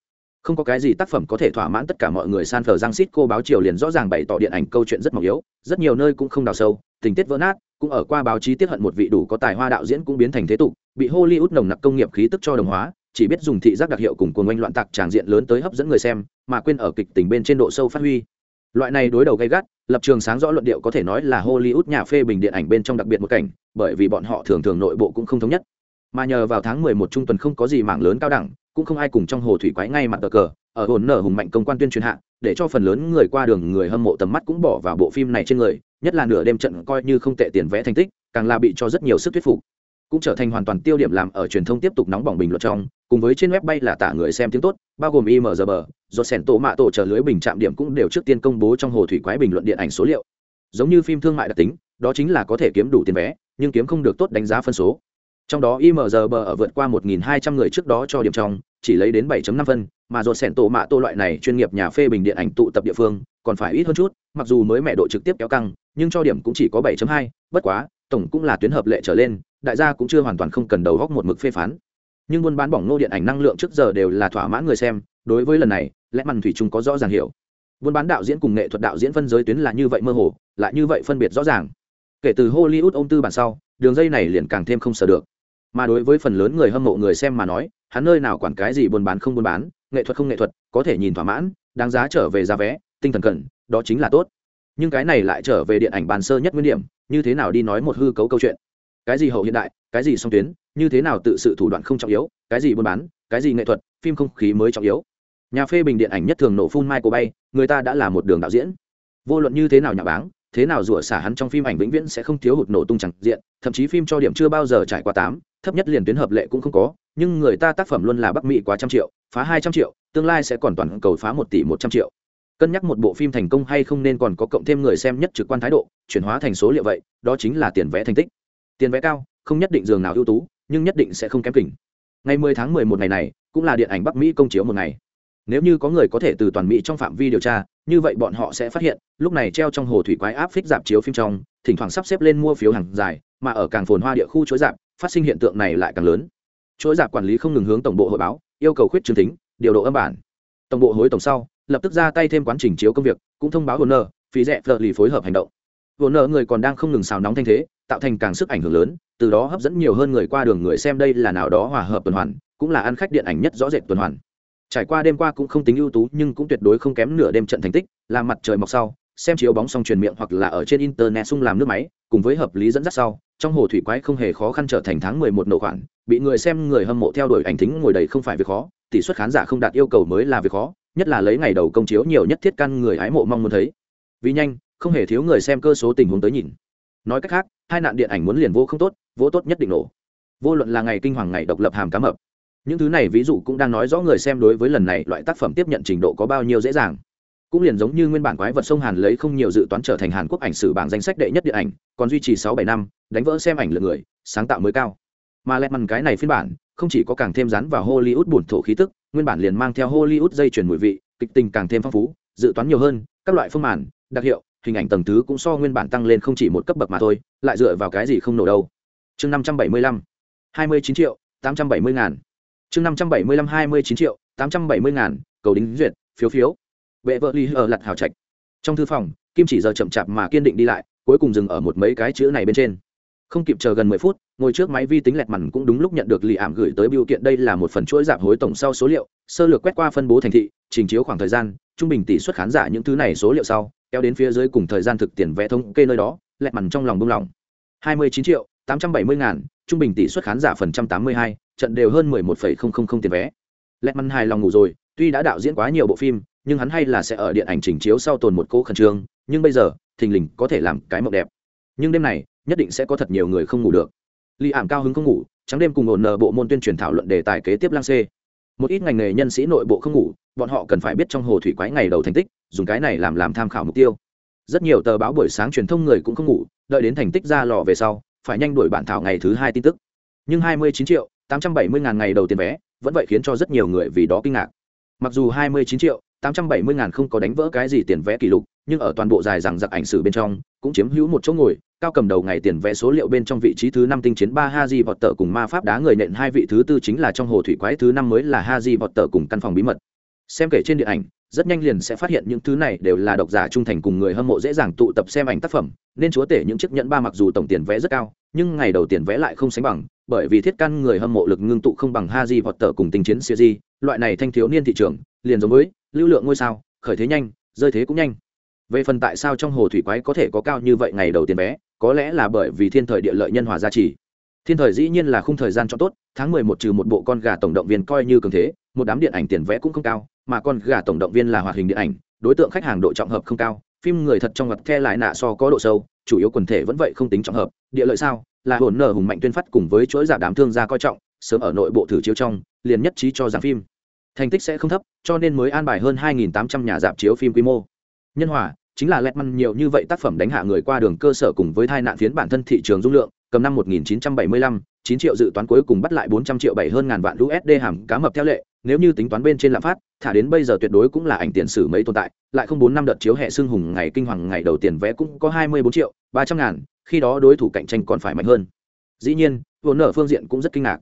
Không có cái gì tác phẩm có thể thỏa mãn tất cả mọi người san phờ giang xít cô báo chiều liền rõ ràng bày tỏ điện ảnh câu chuyện rất mỏng yếu, rất nhiều nơi cũng không đào sâu, tình tiết vỡ nát cũng ở qua báo chí tiết hận một vị đủ có tài hoa đạo diễn cũng biến thành thế tục, bị hollywood nồng nặc công nghiệp khí tức cho đồng hóa, chỉ biết dùng thị giác đặc hiệu cùng cuồng oanh loạn tạc tràng diện lớn tới hấp dẫn người xem, mà quên ở kịch tình bên trên độ sâu phát huy. Loại này đối đầu gay gắt, lập trường sáng rõ luận điệu có thể nói là hollywood nhà phê bình điện ảnh bên trong đặc biệt một cảnh, bởi vì bọn họ thường thường nội bộ cũng không thống nhất. Mà nhờ vào tháng 11 trung tuần không có gì mảng lớn cao đẳng, cũng không ai cùng trong hồ thủy quái ngay mặt cờ cờ, ở hồn nở hùng mạnh công quan tuyên truyền hạ để cho phần lớn người qua đường người hâm mộ tầm mắt cũng bỏ vào bộ phim này trên người, nhất là nửa đêm trận coi như không tệ tiền vẽ thành tích, càng là bị cho rất nhiều sức thuyết phục. Cũng trở thành hoàn toàn tiêu điểm làm ở truyền thông tiếp tục nóng bỏng bình luận trong, cùng với trên web bay là tả người xem tiếng tốt, bao gồm imgb do sẻn tổ mạ tổ chờ lưới bình chạm điểm cũng đều trước tiên công bố trong hồ thủy quái bình luận điện ảnh số liệu. Giống như phim thương mại đặc tính, đó chính là có thể kiếm đủ tiền vé, nhưng kiếm không được tốt đánh giá phân số. Trong đó imgb ở vượt qua 1.200 người trước đó cho điểm trong, chỉ lấy đến 7.5 phân mà dột sẻn tổ mạ tô loại này chuyên nghiệp nhà phê bình điện ảnh tụ tập địa phương còn phải ít hơn chút mặc dù mới mẹ độ trực tiếp kéo căng nhưng cho điểm cũng chỉ có 7.2, bất quá tổng cũng là tuyến hợp lệ trở lên đại gia cũng chưa hoàn toàn không cần đầu góc một mực phê phán. Nhưng buôn bán bỏng nô điện ảnh năng lượng trước giờ đều là thỏa mãn người xem đối với lần này lẽ mằn thủy chung có rõ ràng hiểu. Buôn bán đạo diễn cùng nghệ thuật đạo diễn phân giới tuyến là như vậy mơ hồ lại như vậy phân biệt rõ ràng. Kể từ hollywood ông tư bản sau đường dây này liền càng thêm không sợ được. Mà đối với phần lớn người hâm mộ người xem mà nói hắn nơi nào quản cái gì buôn bán không buôn bán nghệ thuật không nghệ thuật, có thể nhìn thỏa mãn, đáng giá trở về giá vé, tinh thần cần, đó chính là tốt. Nhưng cái này lại trở về điện ảnh bàn sơ nhất nguyên điểm, như thế nào đi nói một hư cấu câu chuyện? Cái gì hậu hiện đại, cái gì song tuyến, như thế nào tự sự thủ đoạn không trọng yếu, cái gì buôn bán, cái gì nghệ thuật, phim không khí mới trọng yếu. Nhà phê bình điện ảnh nhất thường nổ phun mai của bay, người ta đã là một đường đạo diễn. Vô luận như thế nào nhà báng, thế nào rủa xả hắn trong phim ảnh vĩnh viễn sẽ không thiếu hụt nổ tung chẳng diện, thậm chí phim cho điểm chưa bao giờ trải qua tám, thấp nhất liền tuyến hợp lệ cũng không có nhưng người ta tác phẩm luôn là bắc mỹ quá trăm triệu, phá hai trăm triệu, tương lai sẽ còn toàn cầu phá một tỷ một trăm triệu. Cân nhắc một bộ phim thành công hay không nên còn có cộng thêm người xem nhất trực quan thái độ, chuyển hóa thành số liệu vậy, đó chính là tiền vẽ thành tích. Tiền vẽ cao, không nhất định dường nào ưu tú, nhưng nhất định sẽ không kém kỉnh. Ngày 10 tháng 11 ngày này, cũng là điện ảnh bắc mỹ công chiếu một ngày. Nếu như có người có thể từ toàn mỹ trong phạm vi điều tra, như vậy bọn họ sẽ phát hiện, lúc này treo trong hồ thủy quái áp phích dạp chiếu phim trong, thỉnh thoảng sắp xếp lên mua phiếu hàng dài, mà ở càng phồn hoa địa khu chối dạp, phát sinh hiện tượng này lại càng lớn chuỗi dạp quản lý không ngừng hướng tổng bộ hội báo yêu cầu khuyết chương tính điều độ âm bản. Tổng bộ hối tổng sau lập tức ra tay thêm quán trình chiếu công việc cũng thông báo Warner, phí rẻ phờ lì phối hợp hành động. Warner người còn đang không ngừng xào nóng thanh thế tạo thành càng sức ảnh hưởng lớn từ đó hấp dẫn nhiều hơn người qua đường người xem đây là nào đó hòa hợp tuần hoàn cũng là ăn khách điện ảnh nhất rõ rệt tuần hoàn. Trải qua đêm qua cũng không tính ưu tú nhưng cũng tuyệt đối không kém nửa đêm trận thành tích làm mặt trời mọc sau xem chiếu bóng xong truyền miệng hoặc là ở trên internet sung làm nước máy, cùng với hợp lý dẫn dắt sau, trong hồ thủy quái không hề khó khăn trở thành tháng 11 nổ khoản, bị người xem người hâm mộ theo đuổi ảnh thính ngồi đầy không phải việc khó, tỷ suất khán giả không đạt yêu cầu mới là việc khó, nhất là lấy ngày đầu công chiếu nhiều nhất thiết căn người hái mộ mong muốn thấy. Vì nhanh, không hề thiếu người xem cơ số tình huống tới nhìn. Nói cách khác, hai nạn điện ảnh muốn liền vô không tốt, vô tốt nhất định nổ. Vô luận là ngày kinh hoàng ngày độc lập hàm cá mập. Những thứ này ví dụ cũng đang nói rõ người xem đối với lần này loại tác phẩm tiếp nhận trình độ có bao nhiêu dễ dàng cũng liền giống như nguyên bản quái vật sông hàn lấy không nhiều dự toán trở thành hàn quốc ảnh sử bảng danh sách đệ nhất điện ảnh, còn duy trì sáu bảy năm, đánh vỡ xem ảnh lượng người, sáng tạo mới cao. Mà lẹt mằn cái này phiên bản, không chỉ có càng thêm rắn vào hollywood bổn thổ khí tức, nguyên bản liền mang theo hollywood dây chuyển mùi vị, kịch tình càng thêm phong phú, dự toán nhiều hơn, các loại phương màn, đặc hiệu, hình ảnh tầng thứ cũng so nguyên bản tăng lên không chỉ một cấp bậc mà thôi, lại dựa vào cái gì không nổ đâu. Chương năm trăm bảy mươi lăm, hai mươi chín triệu, tám trăm bảy mươi ngàn. Chương năm trăm bảy mươi lăm, hai mươi chín triệu, tám trăm bảy mươi ngàn, cầu đính duyệt, phiếu phiếu vệ vợ ly ở lặt hào trạch. Trong thư phòng, kim chỉ giờ chậm chạp mà kiên định đi lại, cuối cùng dừng ở một mấy cái chữ này bên trên. Không kịp chờ gần mười phút, ngồi trước máy vi tính lẹt mằn cũng đúng lúc nhận được lì ảm gửi tới biểu kiện đây là một phần chuỗi giảm hối tổng sau số liệu, sơ lược quét qua phân bố thành thị, trình chiếu khoảng thời gian, trung bình tỷ suất khán giả những thứ này số liệu sau, kéo đến phía dưới cùng thời gian thực tiền vẽ thống kê nơi đó, lẹt mằn trong lòng buông lòng. hai mươi chín triệu tám trăm bảy mươi ngàn, trung bình tỷ suất khán giả phần trăm tám mươi hai, trận đều hơn mười một phẩy không không không tiền vé. Lẹt mằn hài lòng ngủ rồi, tuy đã đạo diễn quá nhiều bộ phim nhưng hắn hay là sẽ ở điện ảnh trình chiếu sau tồn một cố khẩn trương, nhưng bây giờ, thình lình có thể làm cái mộng đẹp. Nhưng đêm này, nhất định sẽ có thật nhiều người không ngủ được. Li ảm cao hứng không ngủ, trắng đêm cùng ổn nờ bộ môn tuyên truyền thảo luận đề tài kế tiếp lang xê. Một ít ngành nghề nhân sĩ nội bộ không ngủ, bọn họ cần phải biết trong hồ thủy quái ngày đầu thành tích, dùng cái này làm làm tham khảo mục tiêu. Rất nhiều tờ báo buổi sáng truyền thông người cũng không ngủ, đợi đến thành tích ra lò về sau, phải nhanh đuổi bản thảo ngày thứ hai tin tức. Nhưng 29 triệu 870 ngàn ngày đầu tiền vé, vẫn vậy khiến cho rất nhiều người vì đó kinh ngạc. Mặc dù 29 triệu 870 ngàn không có đánh vỡ cái gì tiền vé kỷ lục, nhưng ở toàn bộ dài rằng giặc ảnh sử bên trong, cũng chiếm hữu một chỗ ngồi, cao cầm đầu ngày tiền vé số liệu bên trong vị trí thứ năm tinh chiến ba Haji vọt tờ cùng ma pháp đá người nện hai vị thứ tư chính là trong hồ thủy quái thứ năm mới là Haji vọt tờ cùng căn phòng bí mật. Xem kể trên điện ảnh, rất nhanh liền sẽ phát hiện những thứ này đều là độc giả trung thành cùng người hâm mộ dễ dàng tụ tập xem ảnh tác phẩm, nên chúa tể những chiếc nhẫn ba mặc dù tổng tiền vé rất cao, nhưng ngày đầu tiền vé lại không sánh bằng, bởi vì thiết căn người hâm mộ lực ngưng tụ không bằng Haji vọt tờ cùng tinh chiến series loại này thanh thiếu niên thị trường, liền giống với lưu lượng ngôi sao, khởi thế nhanh, rơi thế cũng nhanh. Về phần tại sao trong hồ thủy quái có thể có cao như vậy ngày đầu tiền vé có lẽ là bởi vì thiên thời địa lợi nhân hòa gia trì. Thiên thời dĩ nhiên là khung thời gian cho tốt, tháng mười một trừ một bộ con gà tổng động viên coi như cường thế, một đám điện ảnh tiền vẽ cũng không cao, mà con gà tổng động viên là hoạt hình điện ảnh, đối tượng khách hàng độ trọng hợp không cao, phim người thật trong mặt the lại nạ so có độ sâu, chủ yếu quần thể vẫn vậy không tính trọng hợp, địa lợi sao, là hồn nở hùng mạnh tuyên phát cùng với chuỗi giả đám thương gia coi trọng, sớm ở nội bộ thử chiếu trong, liền nhất trí cho rằng phim thành tích sẽ không thấp cho nên mới an bài hơn 2.800 nhà dạp chiếu phim quy mô nhân hòa chính là lẹt măn nhiều như vậy tác phẩm đánh hạ người qua đường cơ sở cùng với thai nạn phiến bản thân thị trường dung lượng cầm năm 1975, 9 triệu dự toán cuối cùng bắt lại 400 triệu bảy hơn ngàn vạn USD hàm cá mập theo lệ, nếu như tính toán bên trên lạm phát, thả đến bây giờ tuyệt đối cũng là ảnh tiền sử mấy tồn tại, lại không bốn năm đợt chiếu hệ xương hùng ngày kinh hoàng ngày đầu tiền vé cũng có 24 triệu, 300 ngàn, khi đó đối thủ cạnh tranh còn phải mạnh hơn. Dĩ nhiên, vốn ở phương diện cũng rất kinh ngạc.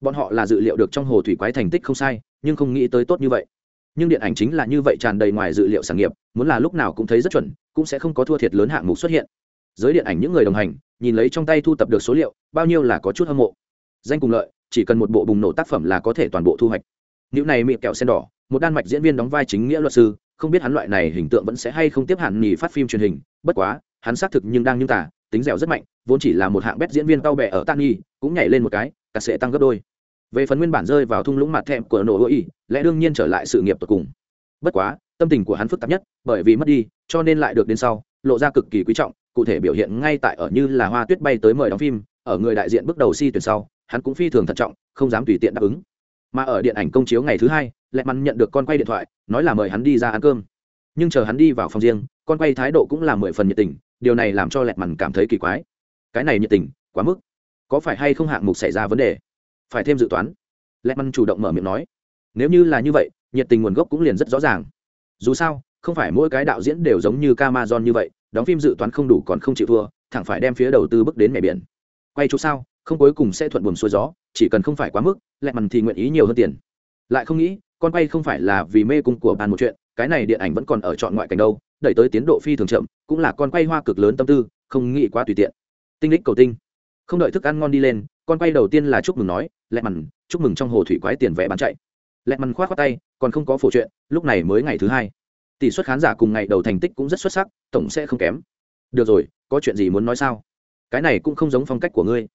Bọn họ là dự liệu được trong hồ thủy quái thành tích không sai, nhưng không nghĩ tới tốt như vậy. Nhưng điện ảnh chính là như vậy tràn đầy ngoài dự liệu sản nghiệp, muốn là lúc nào cũng thấy rất chuẩn, cũng sẽ không có thua thiệt lớn hạng mục xuất hiện. Giới điện ảnh những người đồng hành, nhìn lấy trong tay thu tập được số liệu, bao nhiêu là có chút hâm mộ danh cùng lợi chỉ cần một bộ bùng nổ tác phẩm là có thể toàn bộ thu hoạch nữ này miệng kẹo sen đỏ một đan mạch diễn viên đóng vai chính nghĩa luật sư không biết hắn loại này hình tượng vẫn sẽ hay không tiếp hạn nghỉ phát phim truyền hình bất quá hắn xác thực nhưng đang như tả tính dẻo rất mạnh, vốn chỉ là một hạng bét diễn viên tao bẹ ở tan nhi cũng nhảy lên một cái cả sẽ tăng gấp đôi. Về phần nguyên bản rơi vào thung lũng mặt thẹm của nổ hữu ý lẽ đương nhiên trở lại sự nghiệp tột cùng. Bất quá, tâm tình của hắn phức tạp nhất, bởi vì mất đi, cho nên lại được đến sau, lộ ra cực kỳ quý trọng, cụ thể biểu hiện ngay tại ở như là hoa tuyết bay tới mời đóng phim, ở người đại diện bước đầu si tuyển sau, hắn cũng phi thường thận trọng, không dám tùy tiện đáp ứng. Mà ở điện ảnh công chiếu ngày thứ hai lẹ mắn nhận được con quay điện thoại, nói là mời hắn đi ra ăn cơm. Nhưng chờ hắn đi vào phòng riêng, con quay thái độ cũng là mười phần nhiệt tình điều này làm cho lẹt mằn cảm thấy kỳ quái. Cái này nhiệt tình, quá mức. Có phải hay không hạng mục xảy ra vấn đề? Phải thêm dự toán. Lẹt mằn chủ động mở miệng nói. Nếu như là như vậy, nhiệt tình nguồn gốc cũng liền rất rõ ràng. Dù sao, không phải mỗi cái đạo diễn đều giống như Camazon như vậy, đóng phim dự toán không đủ còn không chịu thua, thẳng phải đem phía đầu tư bước đến mẻ biển. Quay chỗ sao không cuối cùng sẽ thuận buồm xuôi gió, chỉ cần không phải quá mức, lẹt mằn thì nguyện ý nhiều hơn tiền. Lại không nghĩ, con quay không phải là vì mê cung của bàn một chuyện, cái này điện ảnh vẫn còn ở chọn ngoại cảnh đâu đẩy tới tiến độ phi thường chậm, cũng là con quay hoa cực lớn tâm tư, không nghĩ quá tùy tiện. Tinh lích cầu tinh. Không đợi thức ăn ngon đi lên, con quay đầu tiên là chúc mừng nói, lẹ mằn chúc mừng trong hồ thủy quái tiền vẽ bán chạy. Lẹ mằn khoát khoát tay, còn không có phổ chuyện, lúc này mới ngày thứ hai. Tỷ suất khán giả cùng ngày đầu thành tích cũng rất xuất sắc, tổng sẽ không kém. Được rồi, có chuyện gì muốn nói sao? Cái này cũng không giống phong cách của ngươi.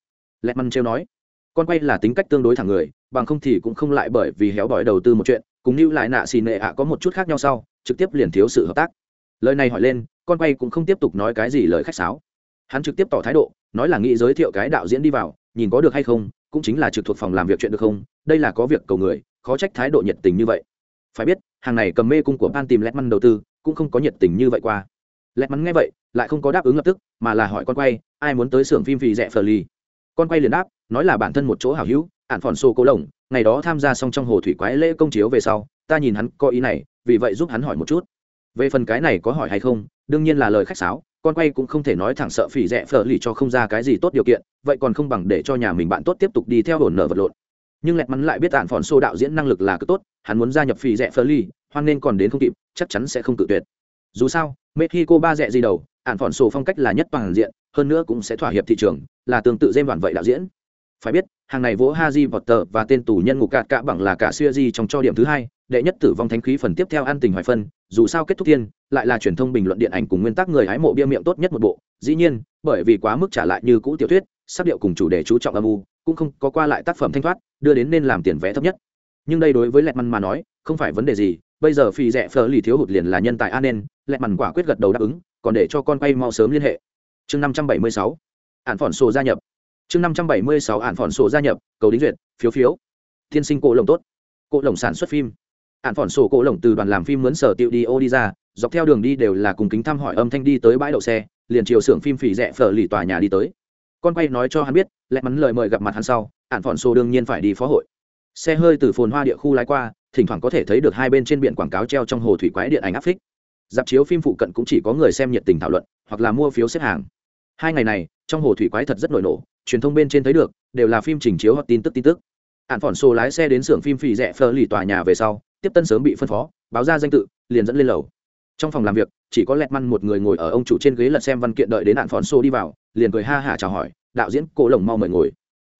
Lẹ mằn trêu nói. Con quay là tính cách tương đối thẳng người, bằng không thì cũng không lại bởi vì héo bỏi đầu tư một chuyện, cùng như lại nạ xì nệ ạ có một chút khác nhau sau, trực tiếp liền thiếu sự hợp tác lời này hỏi lên, con quay cũng không tiếp tục nói cái gì lời khách sáo. Hắn trực tiếp tỏ thái độ, nói là nghĩ giới thiệu cái đạo diễn đi vào, nhìn có được hay không, cũng chính là trực thuộc phòng làm việc chuyện được không, đây là có việc cầu người, khó trách thái độ nhiệt tình như vậy. Phải biết, hàng này cầm mê cung của ban tìm lẹt măn đầu tư, cũng không có nhiệt tình như vậy qua. Lẹt măn nghe vậy, lại không có đáp ứng lập tức, mà là hỏi con quay, ai muốn tới xưởng phim vì rẻ phờ ly con quay liền đáp, nói là bản thân một chỗ hảo hữu, ạn phòn xô cố lồng, ngày đó tham gia xong trong hồ thủy quái lễ công chiếu về sau, ta nhìn hắn có ý này, vì vậy giúp hắn hỏi một chút về phần cái này có hỏi hay không đương nhiên là lời khách sáo con quay cũng không thể nói thẳng sợ phỉ rẻ phở lì cho không ra cái gì tốt điều kiện vậy còn không bằng để cho nhà mình bạn tốt tiếp tục đi theo hồn nở vật lộn. Nhưng lẹt mắn lại biết tàn phòn xô đạo diễn năng lực là cực tốt hắn muốn gia nhập phỉ rẻ phở lì hoan nên còn đến không kịp chắc chắn sẽ không tự tuyệt. Dù sao mexico ba rẻ gì đầu ạn phòn xô phong cách là nhất toàn diện hơn nữa cũng sẽ thỏa hiệp thị trường là tương tự dêm đoàn vậy đạo diễn. Phải biết hàng này vỗ Haji tờ và tên tù nhân ngục cạt cạ bằng là cả Suzy trong cho điểm thứ hai, đệ nhất tử vong thánh khí phần tiếp theo an tình hoài phân, dù sao kết thúc thiên, lại là truyền thông bình luận điện ảnh cùng nguyên tắc người hái mộ bia miệng tốt nhất một bộ. Dĩ nhiên, bởi vì quá mức trả lại như cũ tiểu thuyết, sắp điệu cùng chủ đề chú trọng âm u, cũng không có qua lại tác phẩm thanh thoát, đưa đến nên làm tiền vé thấp nhất. Nhưng đây đối với Lẹt Măn mà nói, không phải vấn đề gì, bây giờ phi rẻ phở lì thiếu hụt liền là nhân tài an nên, Lẹt Măn quả quyết gật đầu đáp ứng, còn để cho con quay mau sớm liên hệ. Chương năm trăm bảy mươi sáu ạn phỏn sổ gia nhập chương năm trăm bảy mươi sáu ạn phỏn sổ gia nhập cầu đính duyệt phiếu phiếu tiên sinh cổ lồng tốt cổ lồng sản xuất phim ạn phỏn sổ cổ lồng từ đoàn làm phim mướn sở tiệu đi ô đi ra, dọc theo đường đi đều là cùng kính thăm hỏi âm thanh đi tới bãi đậu xe, liền chiều xưởng phim phì rẻ phở lì tòa nhà đi tới. Con quay nói cho hắn biết, lẽ mắn lời mời gặp mặt hắn sau, ạn phỏn sổ đương nhiên phải đi phó hội. Xe hơi từ phồn hoa địa khu lái qua, thỉnh thoảng có thể thấy được hai bên trên biển quảng cáo treo trong hồ thủy quái điện ảnh áp phích. Dạp chiếu phim phụ cận cũng chỉ có người xem nhiệt tình thảo luận, hoặc là mua phiếu xếp hàng. Hai ngày này, trong hồ thủy quái thật rất nổi nổ, truyền thông bên trên thấy được, đều là phim trình chiếu hoặc tin tức tin tức. Ạn phỏn sổ lái xe đến xưởng phim phì rẻ phở lì tòa nhà về sau tiếp tân sớm bị phân phó, báo ra danh tự, liền dẫn lên lầu. Trong phòng làm việc, chỉ có lẹt măn một người ngồi ở ông chủ trên ghế lật xem văn kiện đợi đến nạn phòn xô đi vào, liền cười ha hả chào hỏi, đạo diễn cổ lồng mau mời ngồi.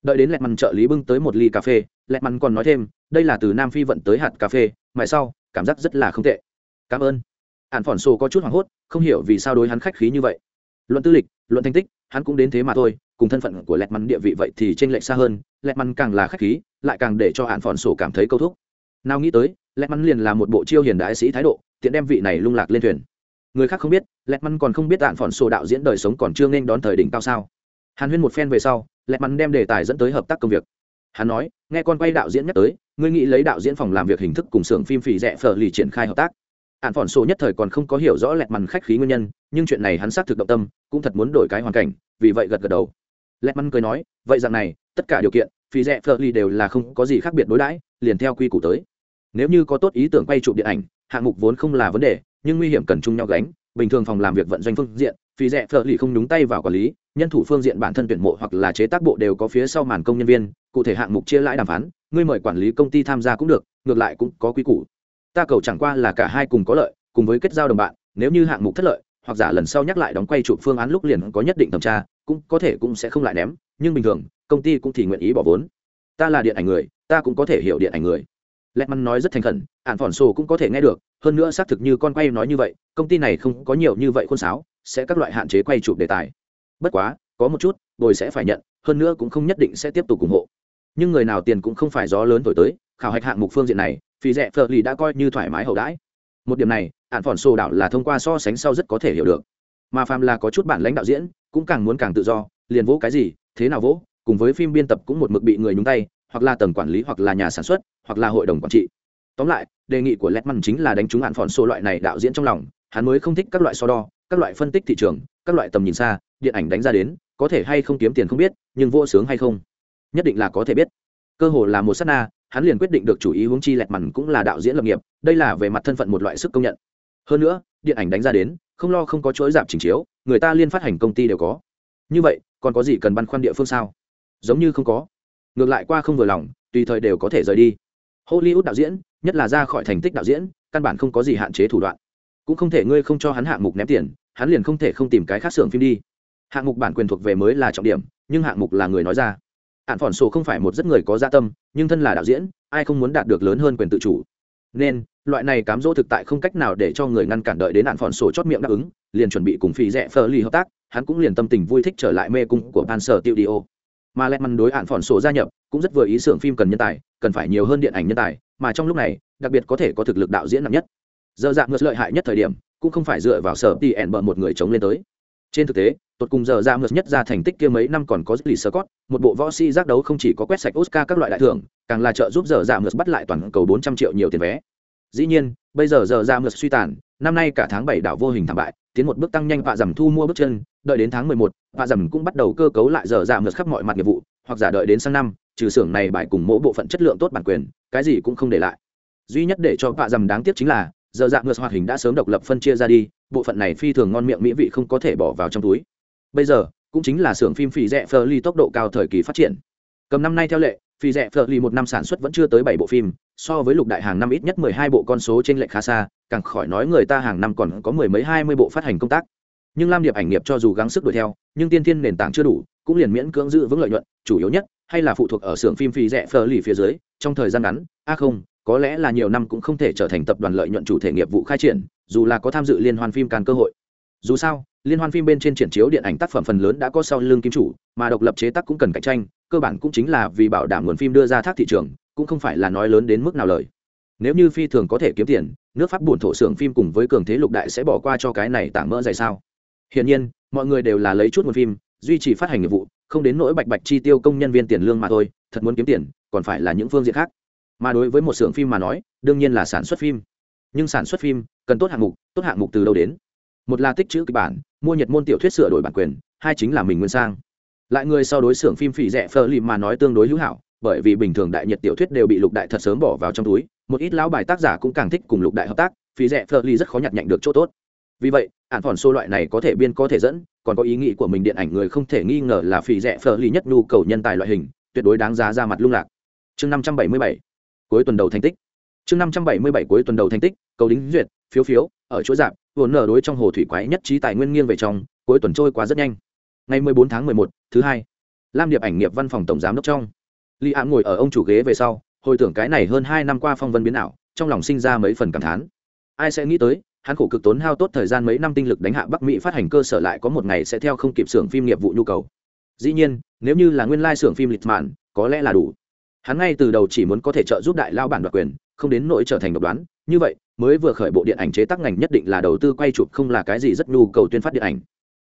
Đợi đến lẹt măn trợ lý bưng tới một ly cà phê, lẹt măn còn nói thêm, đây là từ nam phi vận tới hạt cà phê, mãi sau, cảm giác rất là không tệ. Cảm ơn. Hạn phòn xô có chút hoảng hốt, không hiểu vì sao đối hắn khách khí như vậy. Luận tư lịch, luận thành tích, hắn cũng đến thế mà thôi, cùng thân phận của lẹt măn địa vị vậy thì trên lệch xa hơn, lẹt măn càng là khách khí, lại càng để cho hạn phòn sổ cảm thấy câu thúc nào nghĩ tới lẹt mắn liền là một bộ chiêu hiền đại sĩ thái độ, tiện đem vị này lung lạc lên thuyền. Người khác không biết lẹt mắn còn không biết đạn phòn sổ đạo diễn đời sống còn chưa nên đón thời đỉnh cao sao. Hàn huyên một phen về sau lẹt mắn đem đề tài dẫn tới hợp tác công việc. Hắn nói, nghe con quay đạo diễn nhắc tới, ngươi nghĩ lấy đạo diễn phòng làm việc hình thức cùng xưởng phim phì rẻ phở lì triển khai hợp tác. Hạn phòn sổ nhất thời còn không có hiểu rõ lẹt mằn khách khí nguyên nhân, nhưng chuyện này hắn xác thực động tâm, cũng thật muốn đổi cái hoàn cảnh, vì vậy gật gật đầu. Lẹt mằn cười nói, vậy rằng này, tất cả điều kiện phì rẻ phở lì đều là không có gì khác biệt đối đãi, liền theo quy củ tới nếu như có tốt ý tưởng quay chụp điện ảnh, hạng mục vốn không là vấn đề, nhưng nguy hiểm cần chung nhau gánh. Bình thường phòng làm việc vận doanh phương diện phi rẻ phở lì không nhúng tay vào quản lý, nhân thủ phương diện bản thân tuyển mộ hoặc là chế tác bộ đều có phía sau màn công nhân viên, cụ thể hạng mục chia lãi đàm phán, ngươi mời quản lý công ty tham gia cũng được, ngược lại cũng có quy củ. Ta cầu chẳng qua là cả hai cùng có lợi, cùng với kết giao đồng bạn, nếu như hạng mục thất lợi, hoặc giả lần sau nhắc lại đóng quay chụp phương án lúc liền có nhất định thẩm tra, cũng có thể cũng sẽ không lại ném, nhưng bình thường, công ty cũng thì nguyện ý bỏ vốn. Ta là điện ảnh người, ta cũng có thể hiểu điện ảnh người lẹt măn nói rất thành khẩn ạn phỏn sổ cũng có thể nghe được, hơn nữa xác thực như con quay nói như vậy, công ty này không có nhiều như vậy khôn sáo, sẽ các loại hạn chế quay chụp đề tài. Bất quá, có một chút bồi sẽ phải nhận, hơn nữa cũng không nhất định sẽ tiếp tục ủng hộ. Nhưng người nào tiền cũng không phải gió lớn thổi tới, khảo hạch hạng mục phương diện này, phí rẻ phở lì đã coi như thoải mái hậu đãi. Một điểm này ạn phỏn sổ đảo là thông qua so sánh sau rất có thể hiểu được. Mà phàm là có chút bản lãnh đạo diễn, cũng càng muốn càng tự do, liền vỗ cái gì, thế nào vỗ, cùng với phim biên tập cũng một mực bị người nhúng tay hoặc là tầng quản lý hoặc là nhà sản xuất, hoặc là hội đồng quản trị. Tóm lại, đề nghị của Letman chính là đánh trúng hạn phòn xô loại này đạo diễn trong lòng, hắn mới không thích các loại so đo, các loại phân tích thị trường, các loại tầm nhìn xa, điện ảnh đánh ra đến, có thể hay không kiếm tiền không biết, nhưng vô sướng hay không? Nhất định là có thể biết. Cơ hồ là một sát na, hắn liền quyết định được chủ ý hướng chi lẹt mằn cũng là đạo diễn lập nghiệp, đây là về mặt thân phận một loại sức công nhận. Hơn nữa, điện ảnh đánh ra đến, không lo không có chuỗi giảm trình chiếu, người ta liên phát hành công ty đều có. Như vậy, còn có gì cần băn khoăn địa phương sao? Giống như không có ngược lại qua không vừa lòng, tùy thời đều có thể rời đi. Hollywood đạo diễn, nhất là ra khỏi thành tích đạo diễn, căn bản không có gì hạn chế thủ đoạn. Cũng không thể ngươi không cho hắn hạng mục ném tiền, hắn liền không thể không tìm cái khác xưởng phim đi. Hạng mục bản quyền thuộc về mới là trọng điểm, nhưng hạng mục là người nói ra. Hạn phỏn sổ không phải một rất người có gia tâm, nhưng thân là đạo diễn, ai không muốn đạt được lớn hơn quyền tự chủ. Nên, loại này cám dỗ thực tại không cách nào để cho người ngăn cản đợi đến hạn phỏn sổ chót miệng đáp ứng, liền chuẩn bị cùng phi rẽ phơ ly hợp tác, hắn cũng liền tâm tình vui thích trở lại mê cung của ban sở tiêu đi ô mà lẹt mằn đối hạn phỏn sổ gia nhập cũng rất vừa ý xưởng phim cần nhân tài, cần phải nhiều hơn điện ảnh nhân tài, mà trong lúc này, đặc biệt có thể có thực lực đạo diễn nặng nhất. Giờ dạng ngược lợi hại nhất thời điểm, cũng không phải dựa vào sở tỉ ẻn bờ một người chống lên tới. Trên thực tế, tột cùng giờ ra ngược nhất ra thành tích kia mấy năm còn có lì scott, một bộ võ si giác đấu không chỉ có quét sạch oscar các loại đại thưởng, càng là trợ giúp giờ ra ngược bắt lại toàn cầu bốn trăm triệu nhiều tiền vé. Dĩ nhiên, bây giờ giờ ra ngược suy tàn, năm nay cả tháng bảy đảo vô hình thảm bại, tiến một bước tăng nhanh vạ dầm thu mua bước chân, đợi đến tháng mười một và dầm cũng bắt đầu cơ cấu lại giờ giảm ngược khắp mọi mặt nghiệp vụ, hoặc giả đợi đến sang năm, trừ xưởng này bài cùng mỗi bộ phận chất lượng tốt bản quyền, cái gì cũng không để lại. Duy nhất để cho vạ dầm đáng tiếc chính là, giờ dạng ngược hoạt hình đã sớm độc lập phân chia ra đi, bộ phận này phi thường ngon miệng mỹ vị không có thể bỏ vào trong túi. Bây giờ, cũng chính là xưởng phim phì rẻ phơ ly tốc độ cao thời kỳ phát triển. Cầm năm nay theo lệ phì rẻ phơ ly một năm sản xuất vẫn chưa tới bảy bộ phim, so với lục đại hàng năm ít nhất mười hai bộ con số trên lệ khá xa, càng khỏi nói người ta hàng năm còn có mười mấy hai mươi bộ phát hành công tác nhưng lam điệp ảnh nghiệp cho dù gắng sức đuổi theo, nhưng tiên thiên nền tảng chưa đủ, cũng liền miễn cưỡng giữ vững lợi nhuận, chủ yếu nhất hay là phụ thuộc ở xưởng phim phi rẻ phờ lì phía dưới, trong thời gian ngắn, a không, có lẽ là nhiều năm cũng không thể trở thành tập đoàn lợi nhuận chủ thể nghiệp vụ khai triển, dù là có tham dự liên hoan phim càng cơ hội. Dù sao, liên hoan phim bên trên triển chiếu điện ảnh tác phẩm phần lớn đã có sau lưng kim chủ, mà độc lập chế tác cũng cần cạnh tranh, cơ bản cũng chính là vì bảo đảm nguồn phim đưa ra thác thị trường, cũng không phải là nói lớn đến mức nào lời. Nếu như phi thường có thể kiếm tiền, nước pháp buồn thổ xưởng phim cùng với cường thế lục đại sẽ bỏ qua cho cái này tảng mỡ dày sao? Hiển nhiên, mọi người đều là lấy chút nguồn phim, duy trì phát hành nghiệp vụ, không đến nỗi bạch bạch chi tiêu công nhân viên tiền lương mà thôi, thật muốn kiếm tiền, còn phải là những phương diện khác. Mà đối với một xưởng phim mà nói, đương nhiên là sản xuất phim. Nhưng sản xuất phim, cần tốt hạng mục, tốt hạng mục từ đâu đến? Một là tích chữ kịch bản, mua nhật môn tiểu thuyết sửa đổi bản quyền, hai chính là mình nguyên sang. Lại người sau đối xưởng phim phỉ rẻ phơ lì mà nói tương đối hữu hảo, bởi vì bình thường đại nhật tiểu thuyết đều bị lục đại thật sớm bỏ vào trong túi, một ít lão bài tác giả cũng càng thích cùng lục đại hợp tác, phỉ rẻ phơ lì rất khó nhặt nhạnh được chỗ tốt vì vậy ạn phòn số loại này có thể biên có thể dẫn, còn có ý nghĩ của mình điện ảnh người không thể nghi ngờ là phì rẻ phờ lì nhất nhu cầu nhân tài loại hình, tuyệt đối đáng giá ra mặt lung lạc. Chương năm trăm bảy mươi bảy, cuối tuần đầu thành tích. Chương năm trăm bảy mươi bảy, cuối tuần đầu thành tích, cầu đính duyệt, phiếu phiếu, ở chỗ giảm, vốn nở đối trong hồ thủy quái nhất trí tài nguyên nghiêng về trong, cuối tuần trôi qua rất nhanh. Ngày mười bốn tháng mười một, thứ hai, lam điệp ảnh nghiệp văn phòng tổng giám đốc trong. Li ạn ngồi ở ông chủ ghế về sau, hồi tưởng cái này hơn hai năm qua phong vân biến ảo, trong lòng sinh ra mấy phần cảm thán. Ai sẽ nghĩ tới hắn khổ cực tốn hao tốt thời gian mấy năm tinh lực đánh hạ bắc mỹ phát hành cơ sở lại có một ngày sẽ theo không kịp xưởng phim nghiệp vụ nhu cầu. Dĩ nhiên, nếu như là nguyên lai xưởng phim lịch mạn có lẽ là đủ. Hắn ngay từ đầu chỉ muốn có thể trợ giúp đại lao bản đoạt quyền, không đến nỗi trở thành độc đoán. Như vậy, mới vừa khởi bộ điện ảnh chế tác ngành nhất định là đầu tư quay chụp không là cái gì rất nhu cầu tuyên phát điện ảnh.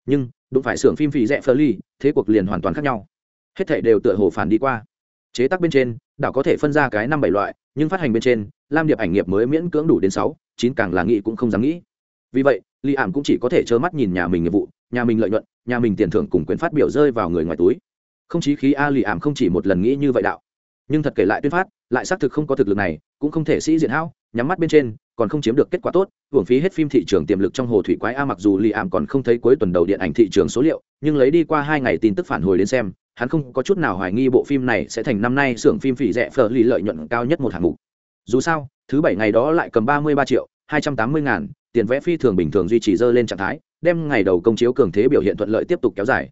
Nhưng đụng phải xưởng phim phì rẻ phơ ly thế cuộc liền hoàn toàn khác nhau. Hết thảy đều tựa hồ phản đi qua chế tác bên trên, đảo có thể phân ra cái năm bảy loại, nhưng phát hành bên trên, lam điệp ảnh nghiệp mới miễn cưỡng đủ đến sáu, chín càng là nghĩ cũng không dám nghĩ. Vì vậy li ảm cũng chỉ có thể trơ mắt nhìn nhà mình nghiệp vụ, nhà mình lợi nhuận, nhà mình tiền thưởng cùng quyền phát biểu rơi vào người ngoài túi. Không chí khí a li ảm không chỉ một lần nghĩ như vậy đạo. Nhưng thật kể lại tuyên phát, lại xác thực không có thực lực này, cũng không thể sĩ diện hao nhắm mắt bên trên, còn không chiếm được kết quả tốt, hưởng phí hết phim thị trường tiềm lực trong hồ thủy quái a mặc dù li ảm còn không thấy cuối tuần đầu điện ảnh thị trường số liệu, nhưng lấy đi qua hai ngày tin tức phản hồi đến xem hắn không có chút nào hoài nghi bộ phim này sẽ thành năm nay xưởng phim phỉ rẻ phở lì lợi nhuận cao nhất một hạng mục. Dù sao, thứ bảy ngày đó lại cầm ba mươi ba triệu, hai trăm tám mươi ngàn, tiền vẽ phi thường bình thường duy trì dơ lên trạng thái, đem ngày đầu công chiếu cường thế biểu hiện thuận lợi tiếp tục kéo dài.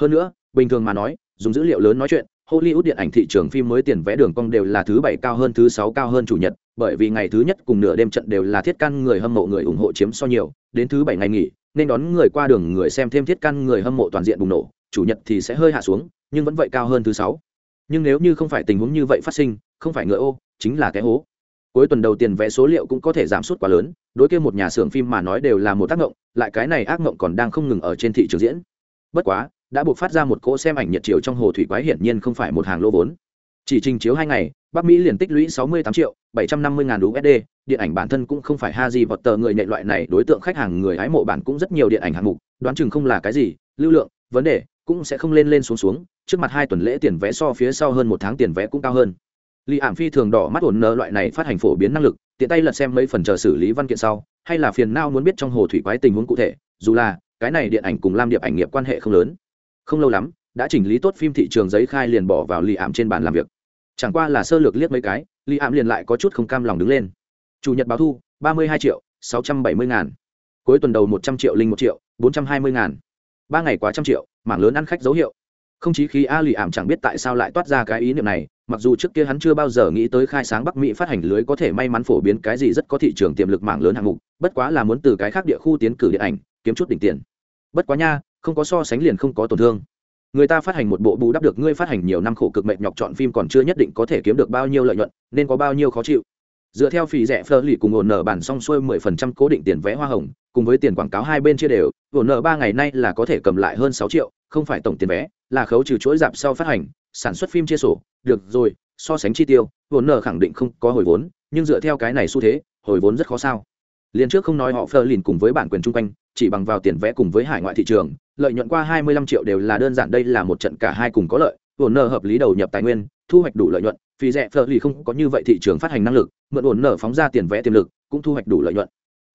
Hơn nữa, bình thường mà nói, dùng dữ liệu lớn nói chuyện, hollywood điện ảnh thị trường phim mới tiền vẽ đường cong đều là thứ bảy cao hơn thứ sáu cao hơn chủ nhật, bởi vì ngày thứ nhất cùng nửa đêm trận đều là thiết căn người hâm mộ người ủng hộ chiếm so nhiều, đến thứ bảy ngày nghỉ, nên đón người qua đường người xem thêm thiết căn người hâm mộ toàn diện bùng nổ, chủ nhật thì sẽ hơi hạ xuống nhưng vẫn vậy cao hơn thứ sáu. Nhưng nếu như không phải tình huống như vậy phát sinh, không phải ngựa ô, chính là cái hố. Cuối tuần đầu tiền vé số liệu cũng có thể giảm sút quá lớn, đối kia một nhà xưởng phim mà nói đều là một tác động lại cái này ác mộng còn đang không ngừng ở trên thị trường diễn. Bất quá, đã buộc phát ra một cỗ xem ảnh nhiệt chiều trong hồ thủy quái hiển nhiên không phải một hàng lô vốn. Chỉ trình chiếu hai ngày, bắc mỹ liền tích lũy sáu mươi tám triệu bảy trăm năm mươi ngàn usd điện ảnh bản thân cũng không phải ha gì vọt tờ người nhạy loại này, đối tượng khách hàng người hái mộ bản cũng rất nhiều điện ảnh hạng mục, đoán chừng không là cái gì, lưu lượng, vấn đề cũng sẽ không lên lên xuống xuống, trước mặt hai tuần lễ tiền vé so phía sau hơn một tháng tiền vé cũng cao hơn. Lì ảm phi thường đỏ mắt ổn nợ loại này phát hành phổ biến năng lực, tiện tay lật xem mấy phần chờ xử lý văn kiện sau, hay là phiền nao muốn biết trong hồ thủy quái tình huống cụ thể, dù là, cái này điện ảnh cùng lam điệp ảnh nghiệp quan hệ không lớn. Không lâu lắm, đã chỉnh lý tốt phim thị trường giấy khai liền bỏ vào lì ảm trên bàn làm việc. Chẳng qua là sơ lược liếc mấy cái, lì ảm liền lại có chút không cam lòng đứng lên. Chủ nhật báo thu, ba mươi hai triệu, sáu trăm bảy mươi ngàn. Cuối tuần đầu một trăm triệu, linh một triệu, bốn trăm hai mươi ngàn. Ba ngày quá trăm triệu mảng lớn ăn khách dấu hiệu. Không chí khí a lì ảm chẳng biết tại sao lại toát ra cái ý niệm này, mặc dù trước kia hắn chưa bao giờ nghĩ tới khai sáng bắc mỹ phát hành lưới có thể may mắn phổ biến cái gì rất có thị trường tiềm lực mảng lớn hạng mục, bất quá là muốn từ cái khác địa khu tiến cử điện ảnh, kiếm chút đỉnh tiền. Bất quá nha, không có so sánh liền không có tổn thương. Người ta phát hành một bộ bù đắp được ngươi phát hành nhiều năm khổ cực mệnh nhọc chọn phim còn chưa nhất định có thể kiếm được bao nhiêu lợi nhuận, nên có bao nhiêu khó chịu. Dựa theo phí rẻ phơ lì cùng ổn nợ bản xong xuôi mười phần trăm cố định tiền vé hoa hồng, cùng với tiền quảng cáo hai bên chia đều ổn nợ ba ngày nay là có thể cầm lại hơn sáu triệu, không phải tổng tiền vé, là khấu trừ chuỗi dạp sau phát hành, sản xuất phim chia sổ. Được rồi, so sánh chi tiêu ổn nợ khẳng định không có hồi vốn, nhưng dựa theo cái này xu thế, hồi vốn rất khó sao. Liền trước không nói họ phơ lìn cùng với bản quyền chung quanh, chỉ bằng vào tiền vé cùng với hải ngoại thị trường, lợi nhuận qua hai mươi lăm triệu đều là đơn giản đây là một trận cả hai cùng có lợi. Ổn nợ hợp lý đầu nhập tài nguyên, thu hoạch đủ lợi nhuận, vì rẻ phơ lì không có như vậy thị trường phát hành năng lực, mượn ổn nợ phóng ra tiền vẽ tiềm lực, cũng thu hoạch đủ lợi nhuận.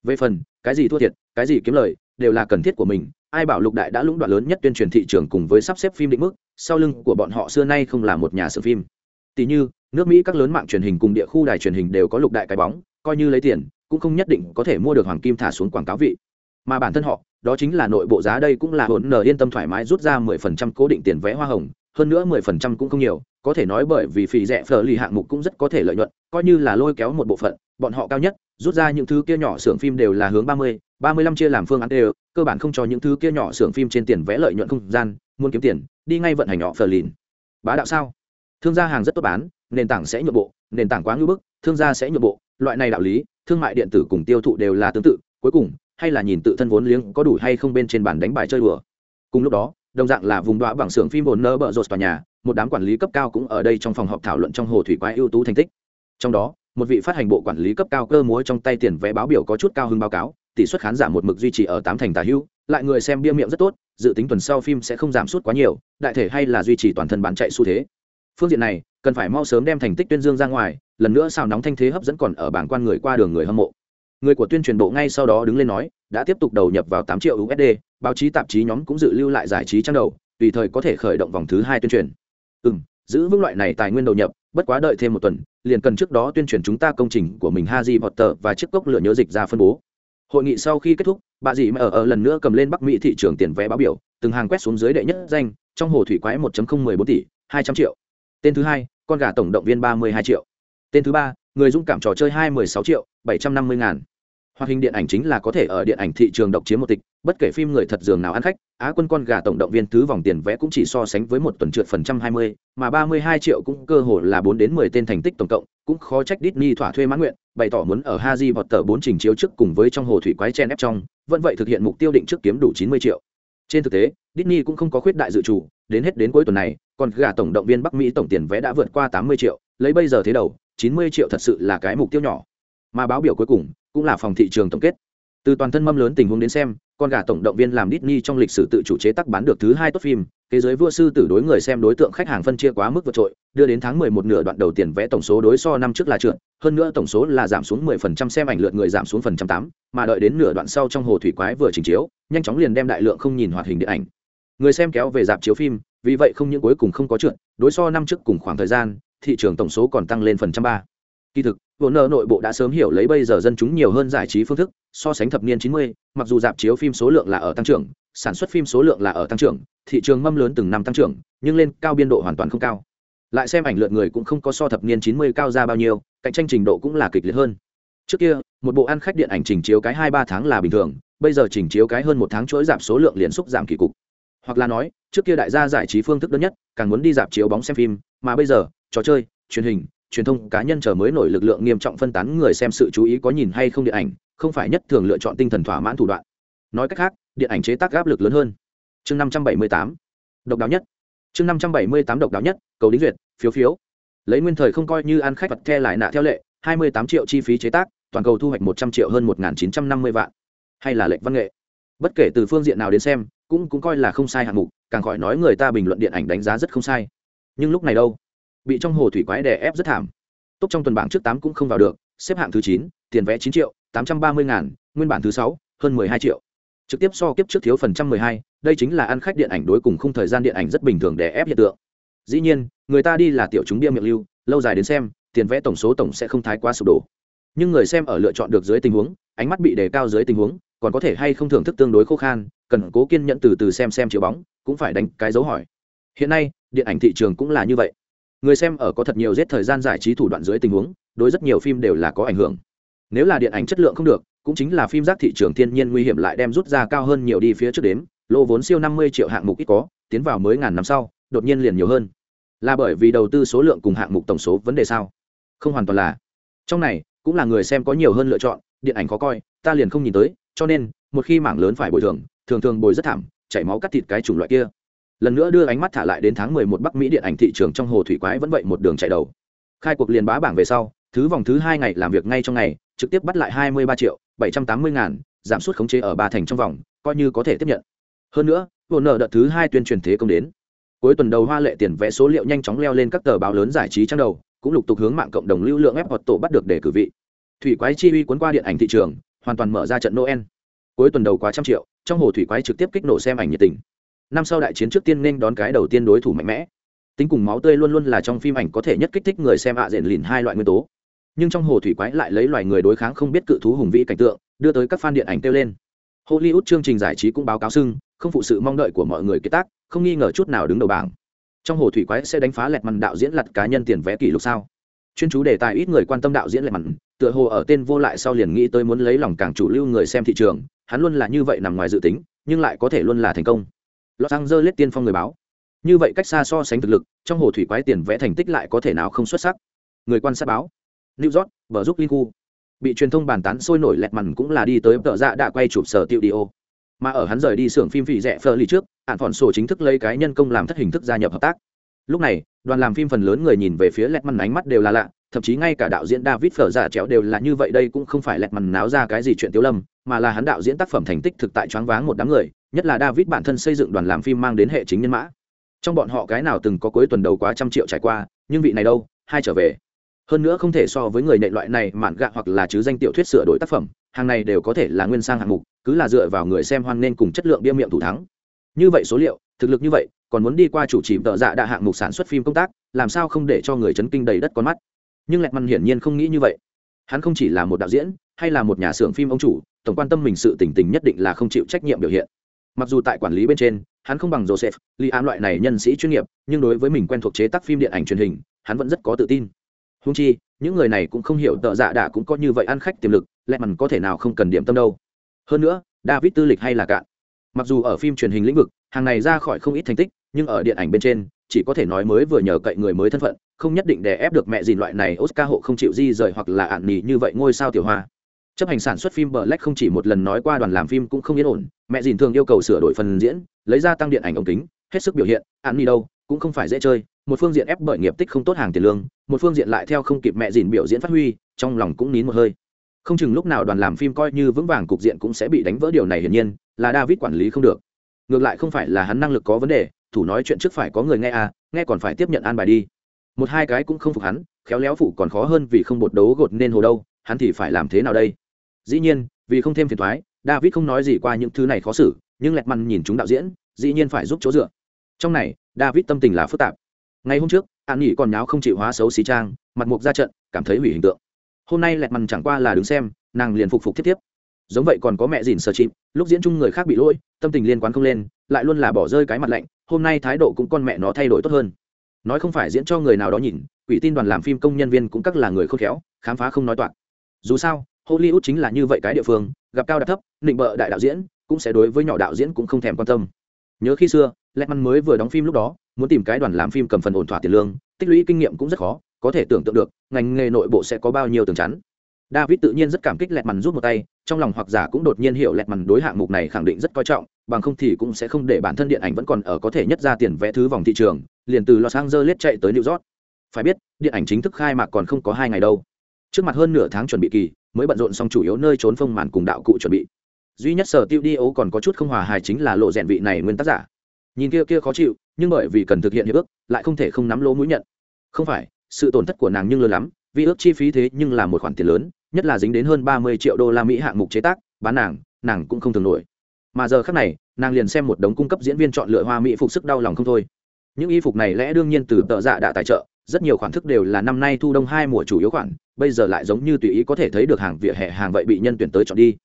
Về phần, cái gì thua thiệt, cái gì kiếm lời đều là cần thiết của mình, ai bảo lục đại đã lũng đoạn lớn nhất tuyên truyền thị trường cùng với sắp xếp phim định mức, sau lưng của bọn họ xưa nay không là một nhà sử phim. Tỷ như, nước mỹ các lớn mạng truyền hình cùng địa khu đài truyền hình đều có lục đại cái bóng, coi như lấy tiền, cũng không nhất định có thể mua được hoàng kim thả xuống quảng cáo vị. Mà bản thân họ, đó chính là nội bộ giá đây cũng là hồn nở yên tâm thoải mái rút ra mười phần trăm cố định tiền vé hoa hồng, hơn nữa mười phần trăm cũng không nhiều, có thể nói bởi vì phì rẻ phở lì hạng mục cũng rất có thể lợi nhuận, coi như là lôi kéo một bộ phận, bọn họ cao nhất rút ra những thứ kia nhỏ xưởng phim đều là hướng ba mươi ba mươi lăm chia làm phương án đều, cơ bản không cho những thứ kia nhỏ xưởng phim trên tiền vẽ lợi nhuận không gian, muốn kiếm tiền, đi ngay vận hành nhỏ phở lìn bá đạo sao? Thương gia hàng rất tốt bán, nền tảng sẽ nhượng bộ, nền tảng quá ngưỡng bức, thương gia sẽ nhượng bộ, loại này đạo lý, thương mại điện tử cùng tiêu thụ đều là tương tự, cuối cùng, hay là nhìn tự thân vốn liếng có đủ hay không bên trên bàn đánh bài chơi đùa. Cùng lúc đó, đồng dạng là vùng đọa bằng xưởng phim bồn nơ bợ rột tòa nhà, một đám quản lý cấp cao cũng ở đây trong phòng họp thảo luận trong hồ thủy quái ưu tú thành tích. Trong đó một vị phát hành bộ quản lý cấp cao cơ múa trong tay tiền vé báo biểu có chút cao hơn báo cáo, tỷ suất khán giả một mực duy trì ở tám thành tà hữu, lại người xem bia miệng rất tốt, dự tính tuần sau phim sẽ không giảm sút quá nhiều, đại thể hay là duy trì toàn thân bán chạy xu thế. Phương diện này, cần phải mau sớm đem thành tích tuyên dương ra ngoài, lần nữa xào nóng thanh thế hấp dẫn còn ở bảng quan người qua đường người hâm mộ. Người của tuyên truyền bộ ngay sau đó đứng lên nói, đã tiếp tục đầu nhập vào tám triệu usd báo chí tạp chí nhóm cũng dự lưu lại giải trí trang đầu, tùy thời có thể khởi động vòng thứ hai tuyên truyền. Ừ giữ vững loại này tài nguyên đầu nhập, bất quá đợi thêm một tuần liền cần trước đó tuyên truyền chúng ta công trình của mình haji potter và chiếc cốc lửa nhớ dịch ra phân bố. Hội nghị sau khi kết thúc bà dì mẹ ở, ở lần nữa cầm lên bắc mỹ thị trường tiền vé báo biểu từng hàng quét xuống dưới đệ nhất danh trong hồ thủy quái 1.014 tỷ 200 triệu. Tên thứ hai con gà tổng động viên 32 triệu. Tên thứ ba người dũng cảm trò chơi 216 triệu 750 ngàn hoạt hình điện ảnh chính là có thể ở điện ảnh thị trường độc chiếm một tịch, bất kể phim người thật giường nào ăn khách, á quân con gà tổng động viên thứ vòng tiền vé cũng chỉ so sánh với một tuần trượt phần trăm hai mươi, mà ba mươi hai triệu cũng cơ hồ là bốn đến mười tên thành tích tổng cộng, cũng khó trách Disney thỏa thuê mãn nguyện, bày tỏ muốn ở Haji vọt tờ bốn trình chiếu trước cùng với trong hồ thủy quái chen ép trong, vẫn vậy thực hiện mục tiêu định trước kiếm đủ chín mươi triệu. Trên thực tế, Disney cũng không có khuyết đại dự trù, đến hết đến cuối tuần này, còn gà tổng động viên Bắc Mỹ tổng tiền vé đã vượt qua tám mươi triệu, lấy bây giờ thế đầu, chín mươi triệu thật sự là cái mục tiêu nhỏ mà báo biểu cuối cùng cũng là phòng thị trường tổng kết. Từ toàn thân mâm lớn tình huống đến xem, con gà tổng động viên làm Disney trong lịch sử tự chủ chế tác bán được thứ hai tốt phim, thế giới vua sư tử đối người xem đối tượng khách hàng phân chia quá mức vượt trội, đưa đến tháng 11 nửa đoạn đầu tiền vẽ tổng số đối so năm trước là trượt, hơn nữa tổng số là giảm xuống 10% xem ảnh lượt người giảm xuống phần trăm tám, mà đợi đến nửa đoạn sau trong hồ thủy quái vừa trình chiếu, nhanh chóng liền đem đại lượng không nhìn hoạt hình điện ảnh. Người xem kéo về dạp chiếu phim, vì vậy không những cuối cùng không có trượt, đối so năm trước cùng khoảng thời gian, thị trường tổng số còn tăng lên phần trăm ba kỳ thực vốn nợ nội bộ đã sớm hiểu lấy bây giờ dân chúng nhiều hơn giải trí phương thức so sánh thập niên 90, mặc dù dạp chiếu phim số lượng là ở tăng trưởng sản xuất phim số lượng là ở tăng trưởng thị trường mâm lớn từng năm tăng trưởng nhưng lên cao biên độ hoàn toàn không cao. Lại xem ảnh lượt người cũng không có so thập niên 90 cao ra bao nhiêu cạnh tranh trình độ cũng là kịch liệt hơn. Trước kia một bộ ăn khách điện ảnh trình chiếu cái hai ba tháng là bình thường bây giờ trình chiếu cái hơn một tháng chuỗi giảm số lượng liền xúc giảm kỳ cục. Hoặc là nói trước kia đại gia giải trí phương thức đơn nhất càng muốn đi dạp chiếu bóng xem phim mà bây giờ trò chơi truyền hình truyền thông cá nhân chờ mới nổi lực lượng nghiêm trọng phân tán người xem sự chú ý có nhìn hay không điện ảnh, không phải nhất thường lựa chọn tinh thần thỏa mãn thủ đoạn. Nói cách khác, điện ảnh chế tác áp lực lớn hơn. Chương năm trăm bảy mươi tám. Độc đáo nhất. Chương năm trăm bảy mươi tám độc đáo nhất, cầu đính duyệt, phiếu phiếu. Lấy nguyên thời không coi như ăn khách vật the lại nạ theo lệ, hai mươi tám triệu chi phí chế tác, toàn cầu thu hoạch một trăm triệu hơn một chín trăm năm mươi vạn. Hay là lệnh văn nghệ. Bất kể từ phương diện nào đến xem, cũng cũng coi là không sai hạng mục, càng khỏi nói người ta bình luận điện ảnh đánh giá rất không sai. Nhưng lúc này đâu? Bị trong hồ thủy quái đè ép rất thảm. Tốt trong tuần bảng trước tám cũng không vào được, xếp hạng thứ chín, tiền vé chín triệu, tám trăm ba mươi ngàn, nguyên bản thứ sáu, hơn mười hai triệu. Trực tiếp so kiếp trước thiếu phần trăm mười hai, đây chính là ăn khách điện ảnh đối cùng không thời gian điện ảnh rất bình thường để ép hiện tượng. Dĩ nhiên, người ta đi là tiểu chúng bia miệng lưu, lâu dài đến xem, tiền vẽ tổng số tổng sẽ không thái quá sụp đổ. Nhưng người xem ở lựa chọn được dưới tình huống, ánh mắt bị đề cao dưới tình huống, còn có thể hay không thưởng thức tương đối khô khan, cần cố kiên nhẫn từ từ xem xem chiếu bóng, cũng phải đánh cái dấu hỏi. Hiện nay, điện ảnh thị trường cũng là như vậy người xem ở có thật nhiều giết thời gian giải trí thủ đoạn dưới tình huống, đối rất nhiều phim đều là có ảnh hưởng. Nếu là điện ảnh chất lượng không được, cũng chính là phim giác thị trường thiên nhiên nguy hiểm lại đem rút ra cao hơn nhiều đi phía trước đếm lô vốn siêu năm mươi triệu hạng mục ít có, tiến vào mới ngàn năm sau, đột nhiên liền nhiều hơn. Là bởi vì đầu tư số lượng cùng hạng mục tổng số vấn đề sao? Không hoàn toàn là. Trong này, cũng là người xem có nhiều hơn lựa chọn, điện ảnh khó coi, ta liền không nhìn tới, cho nên, một khi mảng lớn phải bồi thường thường thường bồi rất thảm, chảy máu cắt thịt cái chủng loại kia lần nữa đưa ánh mắt thả lại đến tháng mười một bắc mỹ điện ảnh thị trường trong hồ thủy quái vẫn vậy một đường chạy đầu. Khai cuộc liền bá bảng về sau, thứ vòng thứ hai ngày làm việc ngay trong ngày, trực tiếp bắt lại hai mươi ba triệu bảy trăm tám mươi ngàn, giảm suất khống chế ở ba thành trong vòng, coi như có thể tiếp nhận. Hơn nữa vồn nợ đợt thứ hai tuyên truyền thế công đến. Cuối tuần đầu hoa lệ tiền vẽ số liệu nhanh chóng leo lên các tờ báo lớn giải trí trang đầu, cũng lục tục hướng mạng cộng đồng lưu lượng ép hoạt tổ bắt được để cử vị. Thủy quái chi uy cuốn qua điện ảnh thị trường, hoàn toàn mở ra trận noel. Cuối tuần đầu quá trăm triệu, trong hồ thủy quái trực tiếp kích nổ xem ảnh nhiệt tình năm sau đại chiến trước tiên nên đón cái đầu tiên đối thủ mạnh mẽ. Tính cùng máu tươi luôn luôn là trong phim ảnh có thể nhất kích thích người xem ạ diện lìn hai loại nguyên tố. Nhưng trong hồ thủy quái lại lấy loài người đối kháng không biết cự thú hùng vĩ cảnh tượng, đưa tới các fan điện ảnh kêu lên. Hollywood chương trình giải trí cũng báo cáo sưng không phụ sự mong đợi của mọi người kế tác, không nghi ngờ chút nào đứng đầu bảng. Trong hồ thủy quái sẽ đánh phá lẹt mằn đạo diễn lặt cá nhân tiền vé kỷ lục sao? Chuyên chú đề tài ít người quan tâm đạo diễn lẹt mằn, tựa hồ ở tên vô lại sau liền nghĩ tới muốn lấy lòng càng chủ lưu người xem thị trường, hắn luôn là như vậy nằm ngoài dự tính, nhưng lại có thể luôn là thành công los angeles tiên phong người báo. Như vậy cách xa so sánh thực lực, trong hồ thủy quái tiền vẽ thành tích lại có thể nào không xuất sắc? Người quan sát báo. New york vợ giúp linh khu. Bị truyền thông bàn tán sôi nổi lẹt mằn cũng là đi tới tợ dạ đã quay chụp sở tiệu đi ô. Mà ở hắn rời đi xưởng phim phỉ rẻ phơ ly trước ạn phòn sổ chính thức lấy cái nhân công làm thất hình thức gia nhập hợp tác. Lúc này, đoàn làm phim phần lớn người nhìn về phía lẹt mằn ánh mắt đều là lạ, thậm chí ngay cả đạo diễn david phở giả chéo đều là như vậy đây cũng không phải lẹt mằn náo ra cái gì chuyện tiêu lâm, mà là hắn đạo diễn tác phẩm thành tích thực tại choáng váng một đám người nhất là david bản thân xây dựng đoàn làm phim mang đến hệ chính nhân mã. Trong bọn họ cái nào từng có cuối tuần đầu quá trăm triệu trải qua, nhưng vị này đâu, hai trở về. Hơn nữa không thể so với người nệ loại này mạn gạ hoặc là chứ danh tiểu thuyết sửa đổi tác phẩm, hàng này đều có thể là nguyên sang hạng mục, cứ là dựa vào người xem hoan nên cùng chất lượng bia miệng thủ thắng. Như vậy số liệu, thực lực như vậy, còn muốn đi qua chủ trì tợ dạ đạ hạng mục sản xuất phim công tác, làm sao không để cho người chấn kinh đầy đất con mắt? Nhưng lẹt măn hiển nhiên không nghĩ như vậy. Hắn không chỉ là một đạo diễn, hay là một nhà xưởng phim ông chủ, tổng quan tâm mình sự tỉnh tình nhất định là không chịu trách nhiệm biểu hiện mặc dù tại quản lý bên trên, hắn không bằng joseph li ám loại này nhân sĩ chuyên nghiệp, nhưng đối với mình quen thuộc chế tác phim điện ảnh truyền hình, hắn vẫn rất có tự tin. Húng chi, những người này cũng không hiểu tợ dạ đạ cũng có như vậy ăn khách tiềm lực lẹ mằn có thể nào không cần điểm tâm đâu. Hơn nữa, david tư lịch hay là cạn. Mặc dù ở phim truyền hình lĩnh vực, hàng này ra khỏi không ít thành tích, nhưng ở điện ảnh bên trên, chỉ có thể nói mới vừa nhờ cậy người mới thân phận, không nhất định để ép được mẹ dìn loại này oscar hộ không chịu di rời hoặc là ạn nỉ như vậy ngôi sao tiểu hoa chấp hành sản xuất phim bờ lách không chỉ một lần nói qua đoàn làm phim cũng không yên ổn, mẹ dìn thường yêu cầu sửa đổi phần diễn, lấy ra tăng điện ảnh ống kính, hết sức biểu hiện, ăn đi đâu, cũng không phải dễ chơi, một phương diện ép bởi nghiệp tích không tốt hàng tiền lương, một phương diện lại theo không kịp mẹ dìn biểu diễn phát huy, trong lòng cũng nín một hơi. Không chừng lúc nào đoàn làm phim coi như vững vàng cục diện cũng sẽ bị đánh vỡ điều này hiển nhiên, là david quản lý không được. Ngược lại không phải là hắn năng lực có vấn đề, thủ nói chuyện trước phải có người nghe à nghe còn phải tiếp nhận an bài đi. Một hai cái cũng không phục hắn, khéo léo phụ còn khó hơn vì không bột đấu gột nên hồ đâu, hắn thì phải làm thế nào đây? Dĩ nhiên, vì không thêm phiền thoái, david không nói gì qua những thứ này khó xử, nhưng lẹt mằn nhìn chúng đạo diễn, dĩ nhiên phải giúp chỗ dựa. Trong này, david tâm tình là phức tạp. Ngày hôm trước, an nghỉ còn nháo không chịu hóa xấu xí trang, mặt mục ra trận, cảm thấy hủy hình tượng. Hôm nay lẹt mằn chẳng qua là đứng xem, nàng liền phục phục thiết tiếp giống vậy còn có mẹ dìn sờ chịm lúc diễn chung người khác bị lỗi, tâm tình liên quan không lên, lại luôn là bỏ rơi cái mặt lạnh, hôm nay thái độ cũng con mẹ nó thay đổi tốt hơn. Nói không phải diễn cho người nào đó nhìn, quỷ tin đoàn làm phim công nhân viên cũng các là người khôn khéo, khám phá không nói toạc. Dù sao hollywood chính là như vậy cái địa phương, gặp cao đạt thấp định bợ đại đạo diễn, cũng sẽ đối với nhỏ đạo diễn cũng không thèm quan tâm. Nhớ khi xưa lẹt mới vừa đóng phim lúc đó, muốn tìm cái đoàn làm phim cầm phần ổn thỏa tiền lương, tích lũy kinh nghiệm cũng rất khó, có thể tưởng tượng được, ngành nghề nội bộ sẽ có bao nhiêu tường chắn. David tự nhiên rất cảm kích lẹt mằn rút một tay, trong lòng hoặc giả cũng đột nhiên hiểu lẹt mằn đối hạng mục này khẳng định rất coi trọng, bằng không thì cũng sẽ không để bản thân điện ảnh vẫn còn ở có thể nhất ra tiền vẽ thứ vòng thị trường, liền từ los angeles chạy tới new york. Phải biết, điện ảnh chính thức khai mạc còn không có hai ngày đâu. Trước mặt hơn nửa tháng chuẩn bị kỳ mới bận rộn xong chủ yếu nơi trốn phong màn cùng đạo cụ chuẩn bị. Duy nhất sở tiêu đi ấu còn có chút không hòa hài chính là lộ rèn vị này nguyên tác giả. Nhìn kia kia khó chịu, nhưng bởi vì cần thực hiện hiệp ước, lại không thể không nắm lỗ mũi nhận. Không phải, sự tổn thất của nàng nhưng lớn lắm, vì ước chi phí thế nhưng là một khoản tiền lớn, nhất là dính đến hơn ba mươi triệu đô la mỹ hạng mục chế tác, bán nàng nàng cũng không thường nổi. Mà giờ khác này, nàng liền xem một đống cung cấp diễn viên chọn lựa hoa mỹ phục sức đau lòng không thôi. Những y phục này lẽ đương nhiên từ tợ dạ đã tài trợ rất nhiều khoản thức đều là năm nay thu đông hai mùa chủ yếu khoản, bây giờ lại giống như tùy ý có thể thấy được hàng vỉa hè hàng vậy bị nhân tuyển tới chọn đi.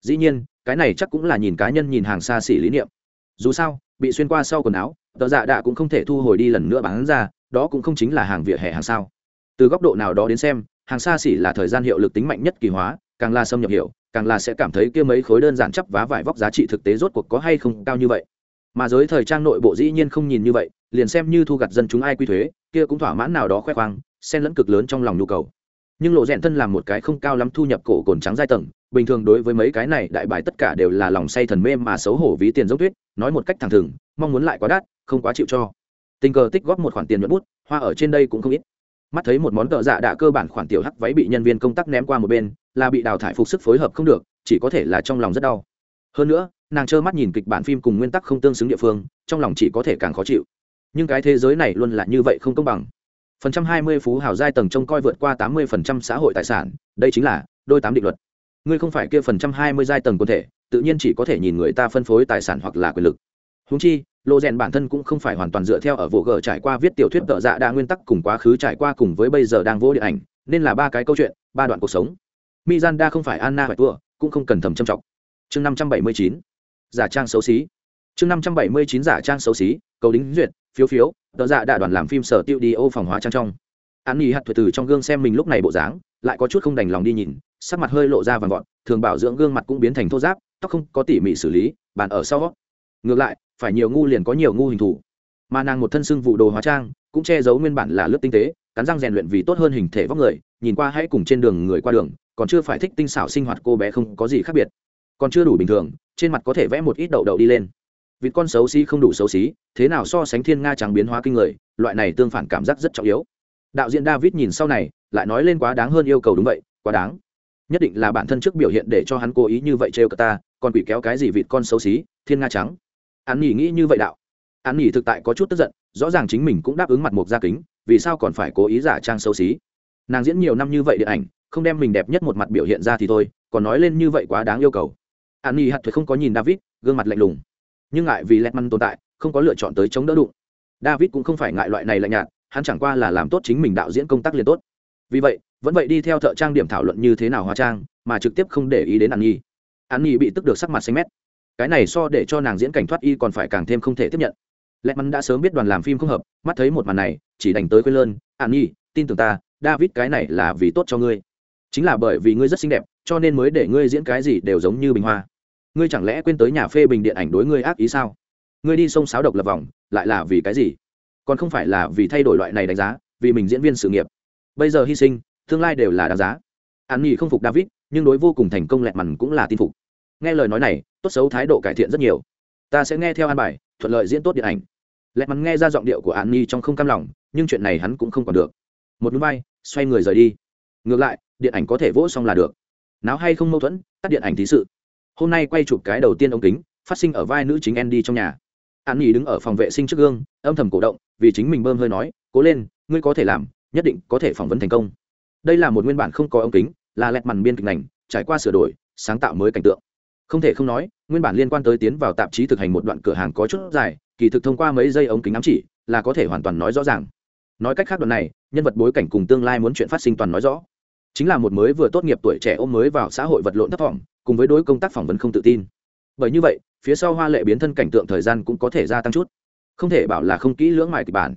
Dĩ nhiên, cái này chắc cũng là nhìn cá nhân nhìn hàng xa xỉ lý niệm. Dù sao, bị xuyên qua sau quần áo, tờ dạ đạ cũng không thể thu hồi đi lần nữa bán ra, đó cũng không chính là hàng vỉa hè hàng sao. Từ góc độ nào đó đến xem, hàng xa xỉ là thời gian hiệu lực tính mạnh nhất kỳ hóa, càng là xâm nhập hiểu, càng là sẽ cảm thấy kia mấy khối đơn giản chấp vá vải vóc giá trị thực tế rốt cuộc có hay không cao như vậy mà giới thời trang nội bộ dĩ nhiên không nhìn như vậy, liền xem như thu gặt dân chúng ai quy thuế, kia cũng thỏa mãn nào đó khoe khoang, xen lẫn cực lớn trong lòng nhu cầu. Nhưng lộ rèn thân làm một cái không cao lắm thu nhập cổ cồn trắng giai tầng, bình thường đối với mấy cái này đại bài tất cả đều là lòng say thần mê mà xấu hổ ví tiền giống tuyết, nói một cách thẳng thừng, mong muốn lại quá đắt, không quá chịu cho. Tình cờ tích góp một khoản tiền nhuận bút, hoa ở trên đây cũng không ít. Mắt thấy một món tợ dạ đã cơ bản khoản tiểu hắc váy bị nhân viên công tác ném qua một bên, là bị đào thải phục sức phối hợp không được, chỉ có thể là trong lòng rất đau hơn nữa, nàng trơ mắt nhìn kịch bản phim cùng nguyên tắc không tương xứng địa phương, trong lòng chỉ có thể càng khó chịu. Nhưng cái thế giới này luôn là như vậy không công bằng. Phần trăm hai mươi phú hào giai tầng trông coi vượt qua tám mươi phần trăm xã hội tài sản, đây chính là đôi tám định luật. Ngươi không phải kia phần trăm hai mươi giai tầng quân thể, tự nhiên chỉ có thể nhìn người ta phân phối tài sản hoặc là quyền lực. Húng chi, lộ rèn bản thân cũng không phải hoàn toàn dựa theo ở vụ gờ trải qua viết tiểu thuyết tợ dạ đa nguyên tắc cùng quá khứ trải qua cùng với bây giờ đang vô điện ảnh, nên là ba cái câu chuyện, ba đoạn cuộc sống. Mizanda không phải anna phải tua, cũng không cần thầm châm trọng chương năm trăm bảy mươi chín, giả trang xấu xí. Chương năm trăm bảy mươi chín giả trang xấu xí, cầu đính duyệt, phiếu phiếu đó dạ đạ đoàn làm phim sở tiêu đi ô phòng hóa trang trong. An nghỉ hạt thuật từ trong gương xem mình lúc này bộ dáng, lại có chút không đành lòng đi nhìn, sắc mặt hơi lộ ra vàng vọt, thường bảo dưỡng gương mặt cũng biến thành thô giáp tóc không có tỉ mỉ xử lý, bàn ở sau. Ngược lại, phải nhiều ngu liền có nhiều ngu hình thủ mà nàng một thân xưng vụ đồ hóa trang, cũng che giấu nguyên bản là lớp tinh tế, cắn răng rèn luyện vì tốt hơn hình thể vóc người, nhìn qua hãy cùng trên đường người qua đường, còn chưa phải thích tinh xảo sinh hoạt cô bé không có gì khác biệt còn chưa đủ bình thường, trên mặt có thể vẽ một ít đậu đậu đi lên. Vì con xấu xí không đủ xấu xí, thế nào so sánh thiên nga trắng biến hóa kinh người, loại này tương phản cảm giác rất trọng yếu. Đạo diễn david nhìn sau này, lại nói lên quá đáng hơn yêu cầu đúng vậy, quá đáng. Nhất định là bản thân trước biểu hiện để cho hắn cố ý như vậy trêu cả ta, còn quỷ kéo cái gì vịt con xấu xí, thiên nga trắng. Hắn nghỉ nghĩ như vậy đạo. Hắn nghỉ thực tại có chút tức giận, rõ ràng chính mình cũng đáp ứng mặt mục gia kính, vì sao còn phải cố ý giả trang xấu xí. Nàng diễn nhiều năm như vậy điện ảnh, không đem mình đẹp nhất một mặt biểu hiện ra thì thôi, còn nói lên như vậy quá đáng yêu cầu an nhi hạt thuế không có nhìn david, gương mặt lạnh lùng. Nhưng ngại vì lẹt măn tồn tại, không có lựa chọn tới chống đỡ đụng. David cũng không phải ngại loại này lạnh nhạt, hắn chẳng qua là làm tốt chính mình đạo diễn công tác liền tốt. Vì vậy, vẫn vậy đi theo thợ trang điểm thảo luận như thế nào hóa trang, mà trực tiếp không để ý đến an nhi. An nhi bị tức được sắc mặt xanh mét. Cái này so để cho nàng diễn cảnh thoát y còn phải càng thêm không thể tiếp nhận. Lẹt măn đã sớm biết đoàn làm phim không hợp, mắt thấy một màn này, chỉ đành tới quên lơn, an nhi, tin tưởng ta, david cái này là vì tốt cho ngươi. Chính là bởi vì ngươi rất xinh đẹp, cho nên mới để ngươi diễn cái gì đều giống như bình hoa ngươi chẳng lẽ quên tới nhà phê bình điện ảnh đối ngươi ác ý sao? Ngươi đi sông sáo độc lập vòng, lại là vì cái gì? Còn không phải là vì thay đổi loại này đánh giá, vì mình diễn viên sự nghiệp. Bây giờ hy sinh, tương lai đều là đáng giá. An nhi không phục david, nhưng đối vô cùng thành công lẹt mằn cũng là tin phục. Nghe lời nói này, tốt xấu thái độ cải thiện rất nhiều. Ta sẽ nghe theo an bài, thuận lợi diễn tốt điện ảnh. Lẹt mằn nghe ra giọng điệu của an nhi trong không cam lòng, nhưng chuyện này hắn cũng không còn được. Một núi bay, xoay người rời đi. Ngược lại, điện ảnh có thể vỗ xong là được. Náo hay không mâu thuẫn, tắt điện ảnh thí sự hôm nay quay chụp cái đầu tiên ống kính, phát sinh ở vai nữ chính andy trong nhà. An nhi đứng ở phòng vệ sinh trước gương, âm thầm cổ động, vì chính mình bơm hơi nói, cố lên, ngươi có thể làm, nhất định có thể phỏng vấn thành công. Đây là một nguyên bản không có ống kính, là lẹt màn biên kịch ngành, trải qua sửa đổi, sáng tạo mới cảnh tượng. Không thể không nói, nguyên bản liên quan tới tiến vào tạp chí thực hành một đoạn cửa hàng có chút dài, kỳ thực thông qua mấy giây ống kính ám chỉ, là có thể hoàn toàn nói rõ ràng. Nói cách khác đoạn này, nhân vật bối cảnh cùng tương lai muốn chuyện phát sinh toàn nói rõ. Chính là một mới vừa tốt nghiệp tuổi trẻ ôm mới vào xã hội vật lộn thấp thỏm cùng với đối công tác phỏng vấn không tự tin. Bởi như vậy, phía sau hoa lệ biến thân cảnh tượng thời gian cũng có thể gia tăng chút. Không thể bảo là không kỹ lưỡng mài kịch bản.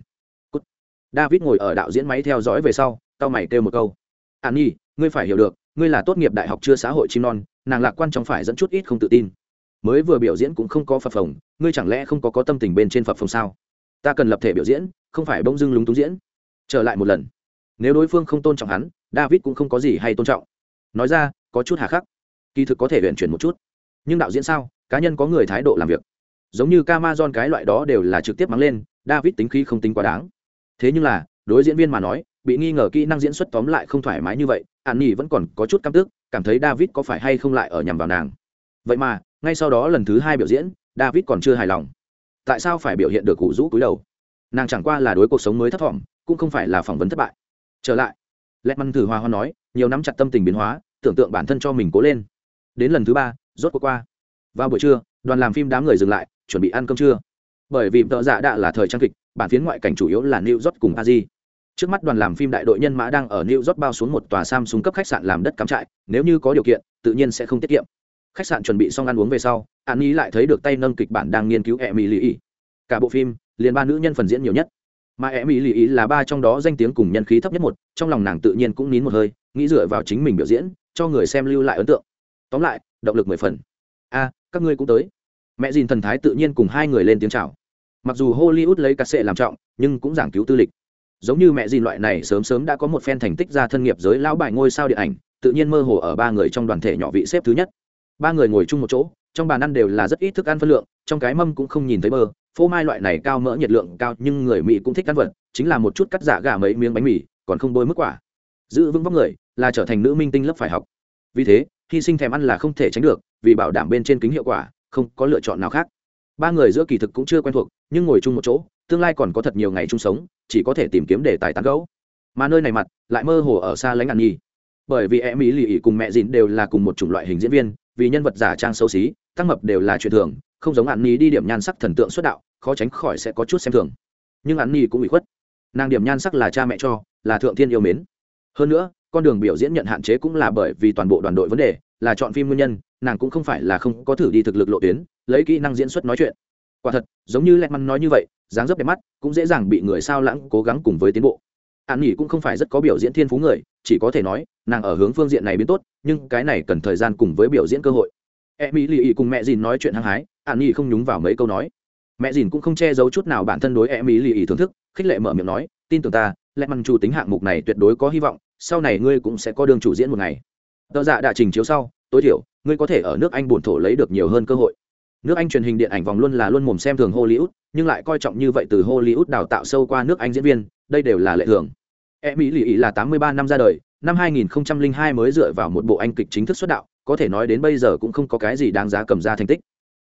Cút. david ngồi ở đạo diễn máy theo dõi về sau tao mày kêu một câu. An nhi ngươi phải hiểu được, ngươi là tốt nghiệp đại học chưa xã hội chim non, nàng lạc quan trong phải dẫn chút ít không tự tin. Mới vừa biểu diễn cũng không có phập phồng, ngươi chẳng lẽ không có có tâm tình bên trên phập phồng sao? Ta cần lập thể biểu diễn, không phải bỗng dưng lúng túng diễn. Trở lại một lần. Nếu đối phương không tôn trọng hắn, david cũng không có gì hay tôn trọng. Nói ra, có chút hà khắc kỳ thực có thể luyện chuyển một chút. Nhưng đạo diễn sao? Cá nhân có người thái độ làm việc. Giống như camason cái loại đó đều là trực tiếp mắng lên, david tính khí không tính quá đáng. Thế nhưng là, đối diễn viên mà nói, bị nghi ngờ kỹ năng diễn xuất tóm lại không thoải mái như vậy, an nhi vẫn còn có chút căm tức, cảm thấy david có phải hay không lại ở nhằm vào nàng. Vậy mà, ngay sau đó lần thứ hai biểu diễn, david còn chưa hài lòng. Tại sao phải biểu hiện được cụ rũ cúi đầu? Nàng chẳng qua là đối cuộc sống mới thất vọng cũng không phải là phỏng vấn thất bại. Trở lại lẹt măn thử hoa hoa nói, nhiều nắm chặt tâm tình biến hóa, tưởng tượng bản thân cho mình cố lên đến lần thứ ba, rốt cuộc qua. Vào buổi trưa, đoàn làm phim đám người dừng lại, chuẩn bị ăn cơm trưa. Bởi vì tợ dạ đã là thời trang kịch, bản phiến ngoại cảnh chủ yếu là new york cùng aji trước mắt đoàn làm phim đại đội nhân mã đang ở new york bao xuống một tòa samsung cấp khách sạn làm đất cắm trại, nếu như có điều kiện, tự nhiên sẽ không tiết kiệm. Khách sạn chuẩn bị xong ăn uống về sau, an ý lại thấy được tay nâng kịch bản đang nghiên cứu e mỹ lì cả bộ phim, liền ba nữ nhân phần diễn nhiều nhất. Mà e mỹ lì ý là ba trong đó danh tiếng cùng nhân khí thấp nhất một, trong lòng nàng tự nhiên cũng nín một hơi, nghĩ dựa vào chính mình biểu diễn, cho người xem lưu lại ấn tượng tóm lại, động lực mười phần. A, các ngươi cũng tới. Mẹ dìn thần thái tự nhiên cùng hai người lên tiếng chào. Mặc dù hollywood lấy cắt sệ làm trọng, nhưng cũng giảng cứu tư lịch. Giống như mẹ dìn loại này sớm sớm đã có một phen thành tích ra thân nghiệp giới lão bài ngôi sao điện ảnh, tự nhiên mơ hồ ở ba người trong đoàn thể nhỏ vị xếp thứ nhất. Ba người ngồi chung một chỗ, trong bàn ăn đều là rất ít thức ăn phân lượng, trong cái mâm cũng không nhìn thấy bơ, phô mai loại này cao mỡ nhiệt lượng cao nhưng người mỹ cũng thích ăn vật, chính là một chút cắt giả gà mấy miếng bánh mì, còn không bôi mức quả. Giữ vững vóc người là trở thành nữ minh tinh lớp phải học. Vì thế hy sinh thèm ăn là không thể tránh được, vì bảo đảm bên trên kính hiệu quả, không có lựa chọn nào khác. Ba người giữa kỳ thực cũng chưa quen thuộc, nhưng ngồi chung một chỗ, tương lai còn có thật nhiều ngày chung sống, chỉ có thể tìm kiếm đề tài tán gẫu. Mà nơi này mặt, lại mơ hồ ở xa lánh ngạn nhi bởi vì em ý lì ỉ cùng mẹ dìn đều là cùng một chủng loại hình diễn viên, vì nhân vật giả trang xấu xí tăng mập đều là chuyện thường, không giống ăn nhi đi điểm nhan sắc thần tượng xuất đạo, khó tránh khỏi sẽ có chút xem thường. Nhưng ăn nhi cũng bị khuất. Nàng điểm nhan sắc là cha mẹ cho, là thượng thiên yêu mến. Hơn nữa con đường biểu diễn nhận hạn chế cũng là bởi vì toàn bộ đoàn đội vấn đề, là chọn phim nguyên nhân, nàng cũng không phải là không có thử đi thực lực lộ tuyến, lấy kỹ năng diễn xuất nói chuyện. Quả thật, giống như lẹt măn nói như vậy, dáng dấp đẹp mắt, cũng dễ dàng bị người sao lãng cố gắng cùng với tiến bộ. An nghỉ cũng không phải rất có biểu diễn thiên phú người, chỉ có thể nói, nàng ở hướng phương diện này biến tốt, nhưng cái này cần thời gian cùng với biểu diễn cơ hội. E mỹ lì ý cùng mẹ dìn nói chuyện hăng hái, an nghỉ không nhúng vào mấy câu nói. Mẹ dìn cũng không che giấu chút nào bản thân đối e mỹ lì ý thưởng thức, khích lệ mở miệng nói, tin tưởng ta lẹt măn chủ tính hạng mục này tuyệt đối có hy vọng sau này ngươi cũng sẽ có đường chủ diễn một ngày. Tờ dạ đã trình chiếu sau, tối thiểu, ngươi có thể ở nước anh bổn thổ lấy được nhiều hơn cơ hội. Nước anh truyền hình điện ảnh vòng luôn là luôn mồm xem thường hollywood, nhưng lại coi trọng như vậy từ hollywood đào tạo sâu qua nước anh diễn viên, đây đều là lệ thường. E mỹ lì ý là tám mươi ba năm ra đời, năm hai nghìn hai mới dựa vào một bộ anh kịch chính thức xuất đạo, có thể nói đến bây giờ cũng không có cái gì đáng giá cầm ra thành tích.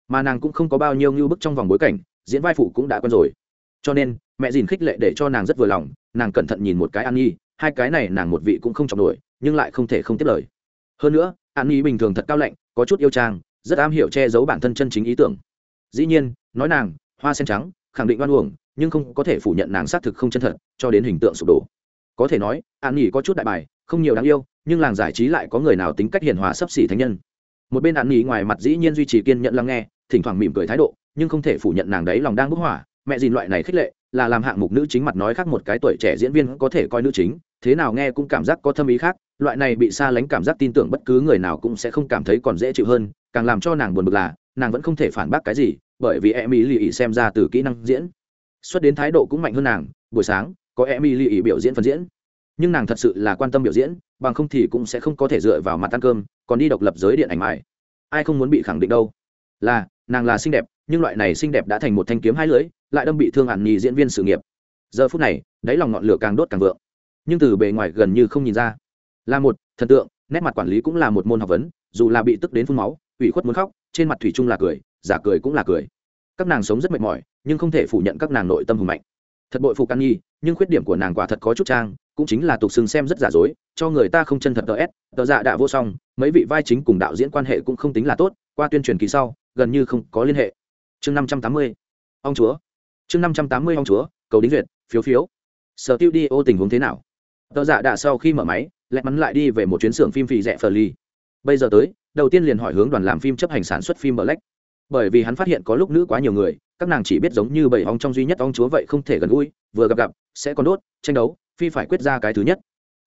Mà nàng cũng không có bao nhiêu ngưu bức trong vòng bối cảnh, diễn vai phụ cũng đã quen rồi. Cho nên, mẹ dìn khích lệ để cho nàng rất vừa lòng, nàng cẩn thận nhìn một cái an nhi hai cái này nàng một vị cũng không chọc nổi, nhưng lại không thể không tiếp lời. Hơn nữa, an nhi bình thường thật cao lạnh, có chút yêu trang rất am hiểu che giấu bản thân chân chính ý tưởng. Dĩ nhiên, nói nàng, hoa sen trắng, khẳng định oan uổng, nhưng không có thể phủ nhận nàng xác thực không chân thật, cho đến hình tượng sụp đổ. Có thể nói, an nhi có chút đại bài, không nhiều đáng yêu, nhưng làng giải trí lại có người nào tính cách hiền hòa sấp xỉ thánh nhân. Một bên an nhi ngoài mặt dĩ nhiên duy trì kiên nhận lắng nghe, thỉnh thoảng mỉm cười thái độ, nhưng không thể phủ nhận nàng đấy lòng đang bức hỏa. Mẹ dìn loại này khích lệ, là làm hạng mục nữ chính mặt nói khác một cái tuổi trẻ diễn viên có thể coi nữ chính thế nào nghe cũng cảm giác có thâm ý khác, loại này bị xa lánh cảm giác tin tưởng bất cứ người nào cũng sẽ không cảm thấy còn dễ chịu hơn, càng làm cho nàng buồn bực là, nàng vẫn không thể phản bác cái gì, bởi vì em lì ý xem ra từ kỹ năng diễn xuất đến thái độ cũng mạnh hơn nàng, buổi sáng, có em lì ý biểu diễn phần diễn. Nhưng nàng thật sự là quan tâm biểu diễn, bằng không thì cũng sẽ không có thể dựa vào mặt ăn cơm, còn đi độc lập giới điện ảnh mãi. Ai không muốn bị khẳng định đâu. Là, nàng là xinh đẹp, nhưng loại này xinh đẹp đã thành một thanh kiếm hai lưỡi, lại đâm bị thương hẳn nhì diễn viên sự nghiệp. Giờ phút này, đáy lòng ngọn lửa càng đốt càng vượng nhưng từ bề ngoài gần như không nhìn ra. Là một, thần tượng, nét mặt quản lý cũng là một môn học vấn, dù là bị tức đến phun máu, ủy khuất muốn khóc, trên mặt thủy chung là cười, giả cười cũng là cười. Các nàng sống rất mệt mỏi, nhưng không thể phủ nhận các nàng nội tâm hùng mạnh. Thật bội phục căn nhi, nhưng khuyết điểm của nàng quả thật có chút trang, cũng chính là tục xưng xem rất giả dối, cho người ta không chân thật tờ s, tờ dạ đã vô song, mấy vị vai chính cùng đạo diễn quan hệ cũng không tính là tốt, qua tuyên truyền kỳ sau, gần như không có liên hệ. Chương năm trăm tám mươi, ông chúa. Chương năm trăm tám mươi, ông chúa, cầu đính duyệt, phiếu phiếu. Sở tiêu đi ô tình huống thế nào? Tờ dạ giả đã sau khi mở máy lẹ mắn lại đi về một chuyến xưởng phim phì rẻ phờ ly bây giờ tới đầu tiên liền hỏi hướng đoàn làm phim chấp hành sản xuất phim black bởi vì hắn phát hiện có lúc nữ quá nhiều người các nàng chỉ biết giống như bảy ong trong duy nhất ong chúa vậy không thể gần gũi vừa gặp gặp sẽ còn đốt tranh đấu phi phải quyết ra cái thứ nhất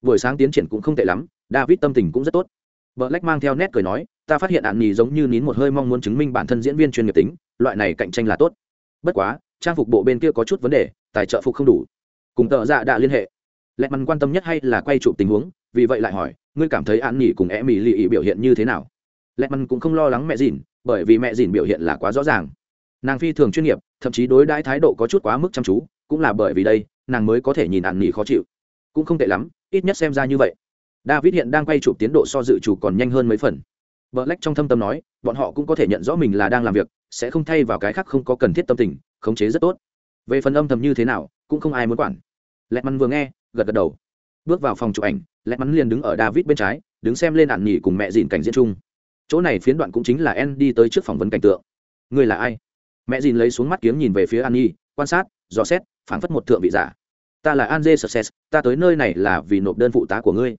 buổi sáng tiến triển cũng không tệ lắm david tâm tình cũng rất tốt Black mang theo nét cười nói, ta phát hiện ạn nhì giống như nín một hơi mong muốn chứng minh bản thân diễn viên chuyên nghiệp tính, loại này cạnh tranh là tốt. Bất quá, trang phục bộ bên kia có chút vấn đề, tài trợ phục không đủ. Cùng tợ dạ đã liên hệ. Lẹt mằn quan tâm nhất hay là quay chụp tình huống, vì vậy lại hỏi, ngươi cảm thấy an nghỉ cùng e mỹ lì biểu hiện như thế nào? Lẹt mằn cũng không lo lắng mẹ dìn, bởi vì mẹ dìn biểu hiện là quá rõ ràng. Nàng phi thường chuyên nghiệp, thậm chí đối đãi thái độ có chút quá mức chăm chú, cũng là bởi vì đây, nàng mới có thể nhìn an nghỉ khó chịu. Cũng không tệ lắm, ít nhất xem ra như vậy david hiện đang quay chụp tiến độ so dự chủ còn nhanh hơn mấy phần Black trong thâm tâm nói, bọn họ cũng có thể nhận rõ mình là đang làm việc, sẽ không thay vào cái khác không có cần thiết tâm tình, khống chế rất tốt. Về phần âm thầm như thế nào, cũng không ai muốn quản. Lẹt vừa nghe, gật gật đầu. Bước vào phòng chụp ảnh, Lẹt liền đứng ở David bên trái, đứng xem lên ạn nhỉ cùng mẹ dìn cảnh diễn chung. Chỗ này phiến đoạn cũng chính là En đi tới trước phỏng vấn cảnh tượng. Người là ai? Mẹ dìn lấy xuống mắt kiếm nhìn về phía Annie, quan sát, dò xét, phảng phất một thượng vị giả. Ta là Anje Success, ta tới nơi này là vì nộp đơn phụ tá của ngươi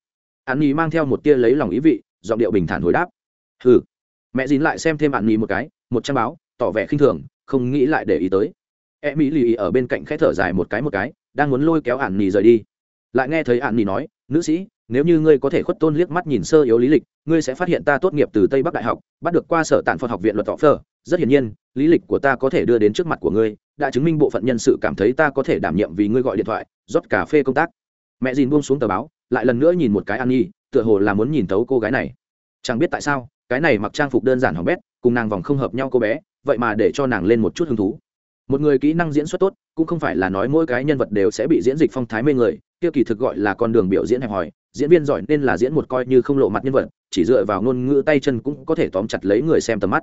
an nhi mang theo một tia lấy lòng ý vị giọng điệu bình thản hồi đáp hừ mẹ Dìn lại xem thêm an nhi một cái một trang báo tỏ vẻ khinh thường không nghĩ lại để ý tới e mỹ lì ở bên cạnh khẽ thở dài một cái một cái đang muốn lôi kéo an nhi rời đi lại nghe thấy an nỉ nói, nữ sĩ, nếu như ngươi có thể khuất tôn liếc mắt nhìn sơ yếu lý lịch, ngươi sẽ phát hiện ta tốt nghiệp từ tây bắc đại học, bắt được qua sở tản phật học viện luật tỏ phơ rất hiển nhiên, lý lịch của ta có thể đưa đến trước mặt của ngươi, đã chứng minh bộ phận nhân sự cảm thấy ta có thể đảm nhiệm vì ngươi gọi điện thoại, rót cà phê công tác. Mẹ dìn buông xuống tờ báo, lại lần nữa nhìn một cái an nhi tựa hồ là muốn nhìn thấu cô gái này. Chẳng biết tại sao, cái này mặc trang phục đơn giản hỏng bét, cùng nàng vòng không hợp nhau cô bé, vậy mà để cho nàng lên một chút hứng thú. Một người kỹ năng diễn xuất tốt, cũng không phải là nói mỗi cái nhân vật đều sẽ bị diễn dịch phong thái mê người kia kỳ thực gọi là con đường biểu diễn hẹp hòi, diễn viên giỏi nên là diễn một coi như không lộ mặt nhân vật, chỉ dựa vào ngôn ngữ tay chân cũng có thể tóm chặt lấy người xem tầm mắt.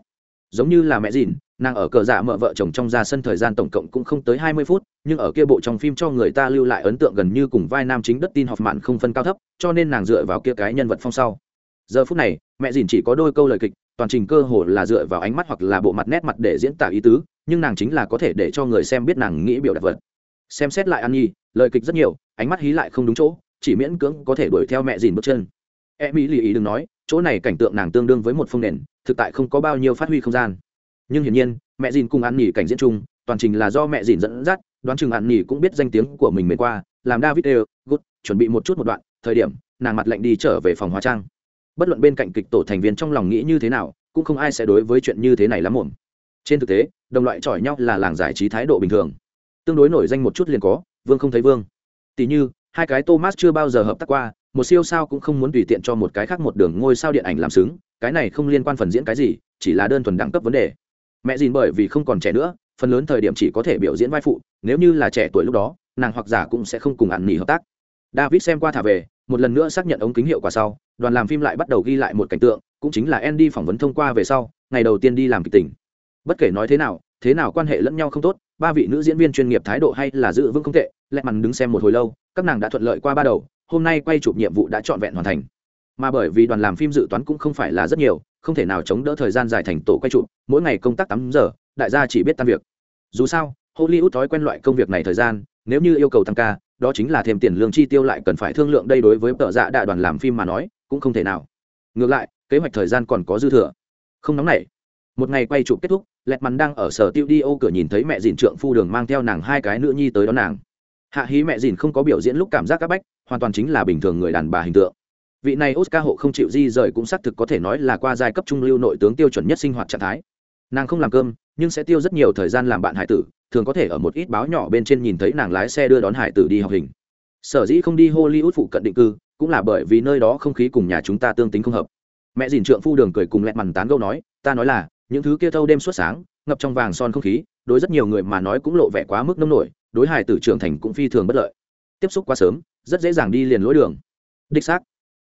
Giống như là mẹ dìn, nàng ở cờ giả mợ vợ chồng trong ra sân thời gian tổng cộng cũng không tới hai mươi phút, nhưng ở kia bộ trong phim cho người ta lưu lại ấn tượng gần như cùng vai nam chính đất tin học mạn không phân cao thấp, cho nên nàng dựa vào kia cái nhân vật phong sau. Giờ phút này, mẹ dìn chỉ có đôi câu lời kịch, toàn trình cơ hồ là dựa vào ánh mắt hoặc là bộ mặt nét mặt để diễn tả ý tứ, nhưng nàng chính là có thể để cho người xem biết nàng nghĩ biểu đạt vật. Xem xét lại an nhi lời kịch rất nhiều ánh mắt hí lại không đúng chỗ, chỉ miễn cưỡng có thể đuổi theo mẹ dìn bước chân. E mỹ lì ý đừng nói, chỗ này cảnh tượng nàng tương đương với một phương nền, thực tại không có bao nhiêu phát huy không gian. Nhưng hiển nhiên, mẹ dìn cùng ăn nghỉ cảnh diễn chung, toàn trình là do mẹ dìn dẫn dắt, đoán chừng ăn nghỉ cũng biết danh tiếng của mình mệt qua, làm david đều good chuẩn bị một chút một đoạn, thời điểm, nàng mặt lạnh đi trở về phòng hóa trang. Bất luận bên cạnh kịch tổ thành viên trong lòng nghĩ như thế nào, cũng không ai sẽ đối với chuyện như thế này lắm muộn. Trên thực tế, đồng loại chọi nhau là làng giải trí thái độ bình thường. Tương đối nổi danh một chút liền có, vương không thấy vương tỷ như, hai cái thomas chưa bao giờ hợp tác qua, một siêu sao cũng không muốn tùy tiện cho một cái khác một đường ngôi sao điện ảnh làm xứng, cái này không liên quan phần diễn cái gì, chỉ là đơn thuần đẳng cấp vấn đề. Mẹ dìn bởi vì không còn trẻ nữa, phần lớn thời điểm chỉ có thể biểu diễn vai phụ, nếu như là trẻ tuổi lúc đó, nàng hoặc giả cũng sẽ không cùng ạn nghỉ hợp tác. David xem qua thả về, một lần nữa xác nhận ống kính hiệu quả sau, đoàn làm phim lại bắt đầu ghi lại một cảnh tượng, cũng chính là andy phỏng vấn thông qua về sau, ngày đầu tiên đi làm kịch tỉnh bất kể nói thế nào thế nào quan hệ lẫn nhau không tốt ba vị nữ diễn viên chuyên nghiệp thái độ hay là giữ vững không tệ, lẹ mằn đứng xem một hồi lâu, các nàng đã thuận lợi qua ba đầu, hôm nay quay chụp nhiệm vụ đã trọn vẹn hoàn thành. Mà bởi vì đoàn làm phim dự toán cũng không phải là rất nhiều, không thể nào chống đỡ thời gian dài thành tổ quay chụp, mỗi ngày công tác tám giờ, đại gia chỉ biết tan việc. Dù sao, hollywood thói quen loại công việc này thời gian, nếu như yêu cầu tăng ca, đó chính là thêm tiền lương chi tiêu lại cần phải thương lượng đây đối với tợ dạ đại đoàn làm phim mà nói, cũng không thể nào. Ngược lại, kế hoạch thời gian còn có dư thừa. Không nóng nảy. Một ngày quay chụp kết thúc lẹt mắn đang ở sở tiêu đi ô cửa nhìn thấy mẹ dìn trượng phu đường mang theo nàng hai cái nữ nhi tới đón nàng. Hạ hí mẹ dìn không có biểu diễn lúc cảm giác các bách, hoàn toàn chính là bình thường người đàn bà hình tượng. Vị này oscar hộ không chịu di rời cũng xác thực có thể nói là qua giai cấp trung lưu nội tướng tiêu chuẩn nhất sinh hoạt trạng thái. Nàng không làm cơm, nhưng sẽ tiêu rất nhiều thời gian làm bạn hải tử, thường có thể ở một ít báo nhỏ bên trên nhìn thấy nàng lái xe đưa đón hải tử đi học hình. Sở dĩ không đi hollywood phụ cận định cư, cũng là bởi vì nơi đó không khí cùng nhà chúng ta tương tính không hợp. Mẹ dìn trượng phu đường cười cùng lẹt mằn tán gâu nói, ta nói là những thứ kia thâu đêm suốt sáng, ngập trong vàng son không khí, đối rất nhiều người mà nói cũng lộ vẻ quá mức nông nổi, đối hài tử trưởng thành cũng phi thường bất lợi. Tiếp xúc quá sớm, rất dễ dàng đi liền lối đường. Đích xác.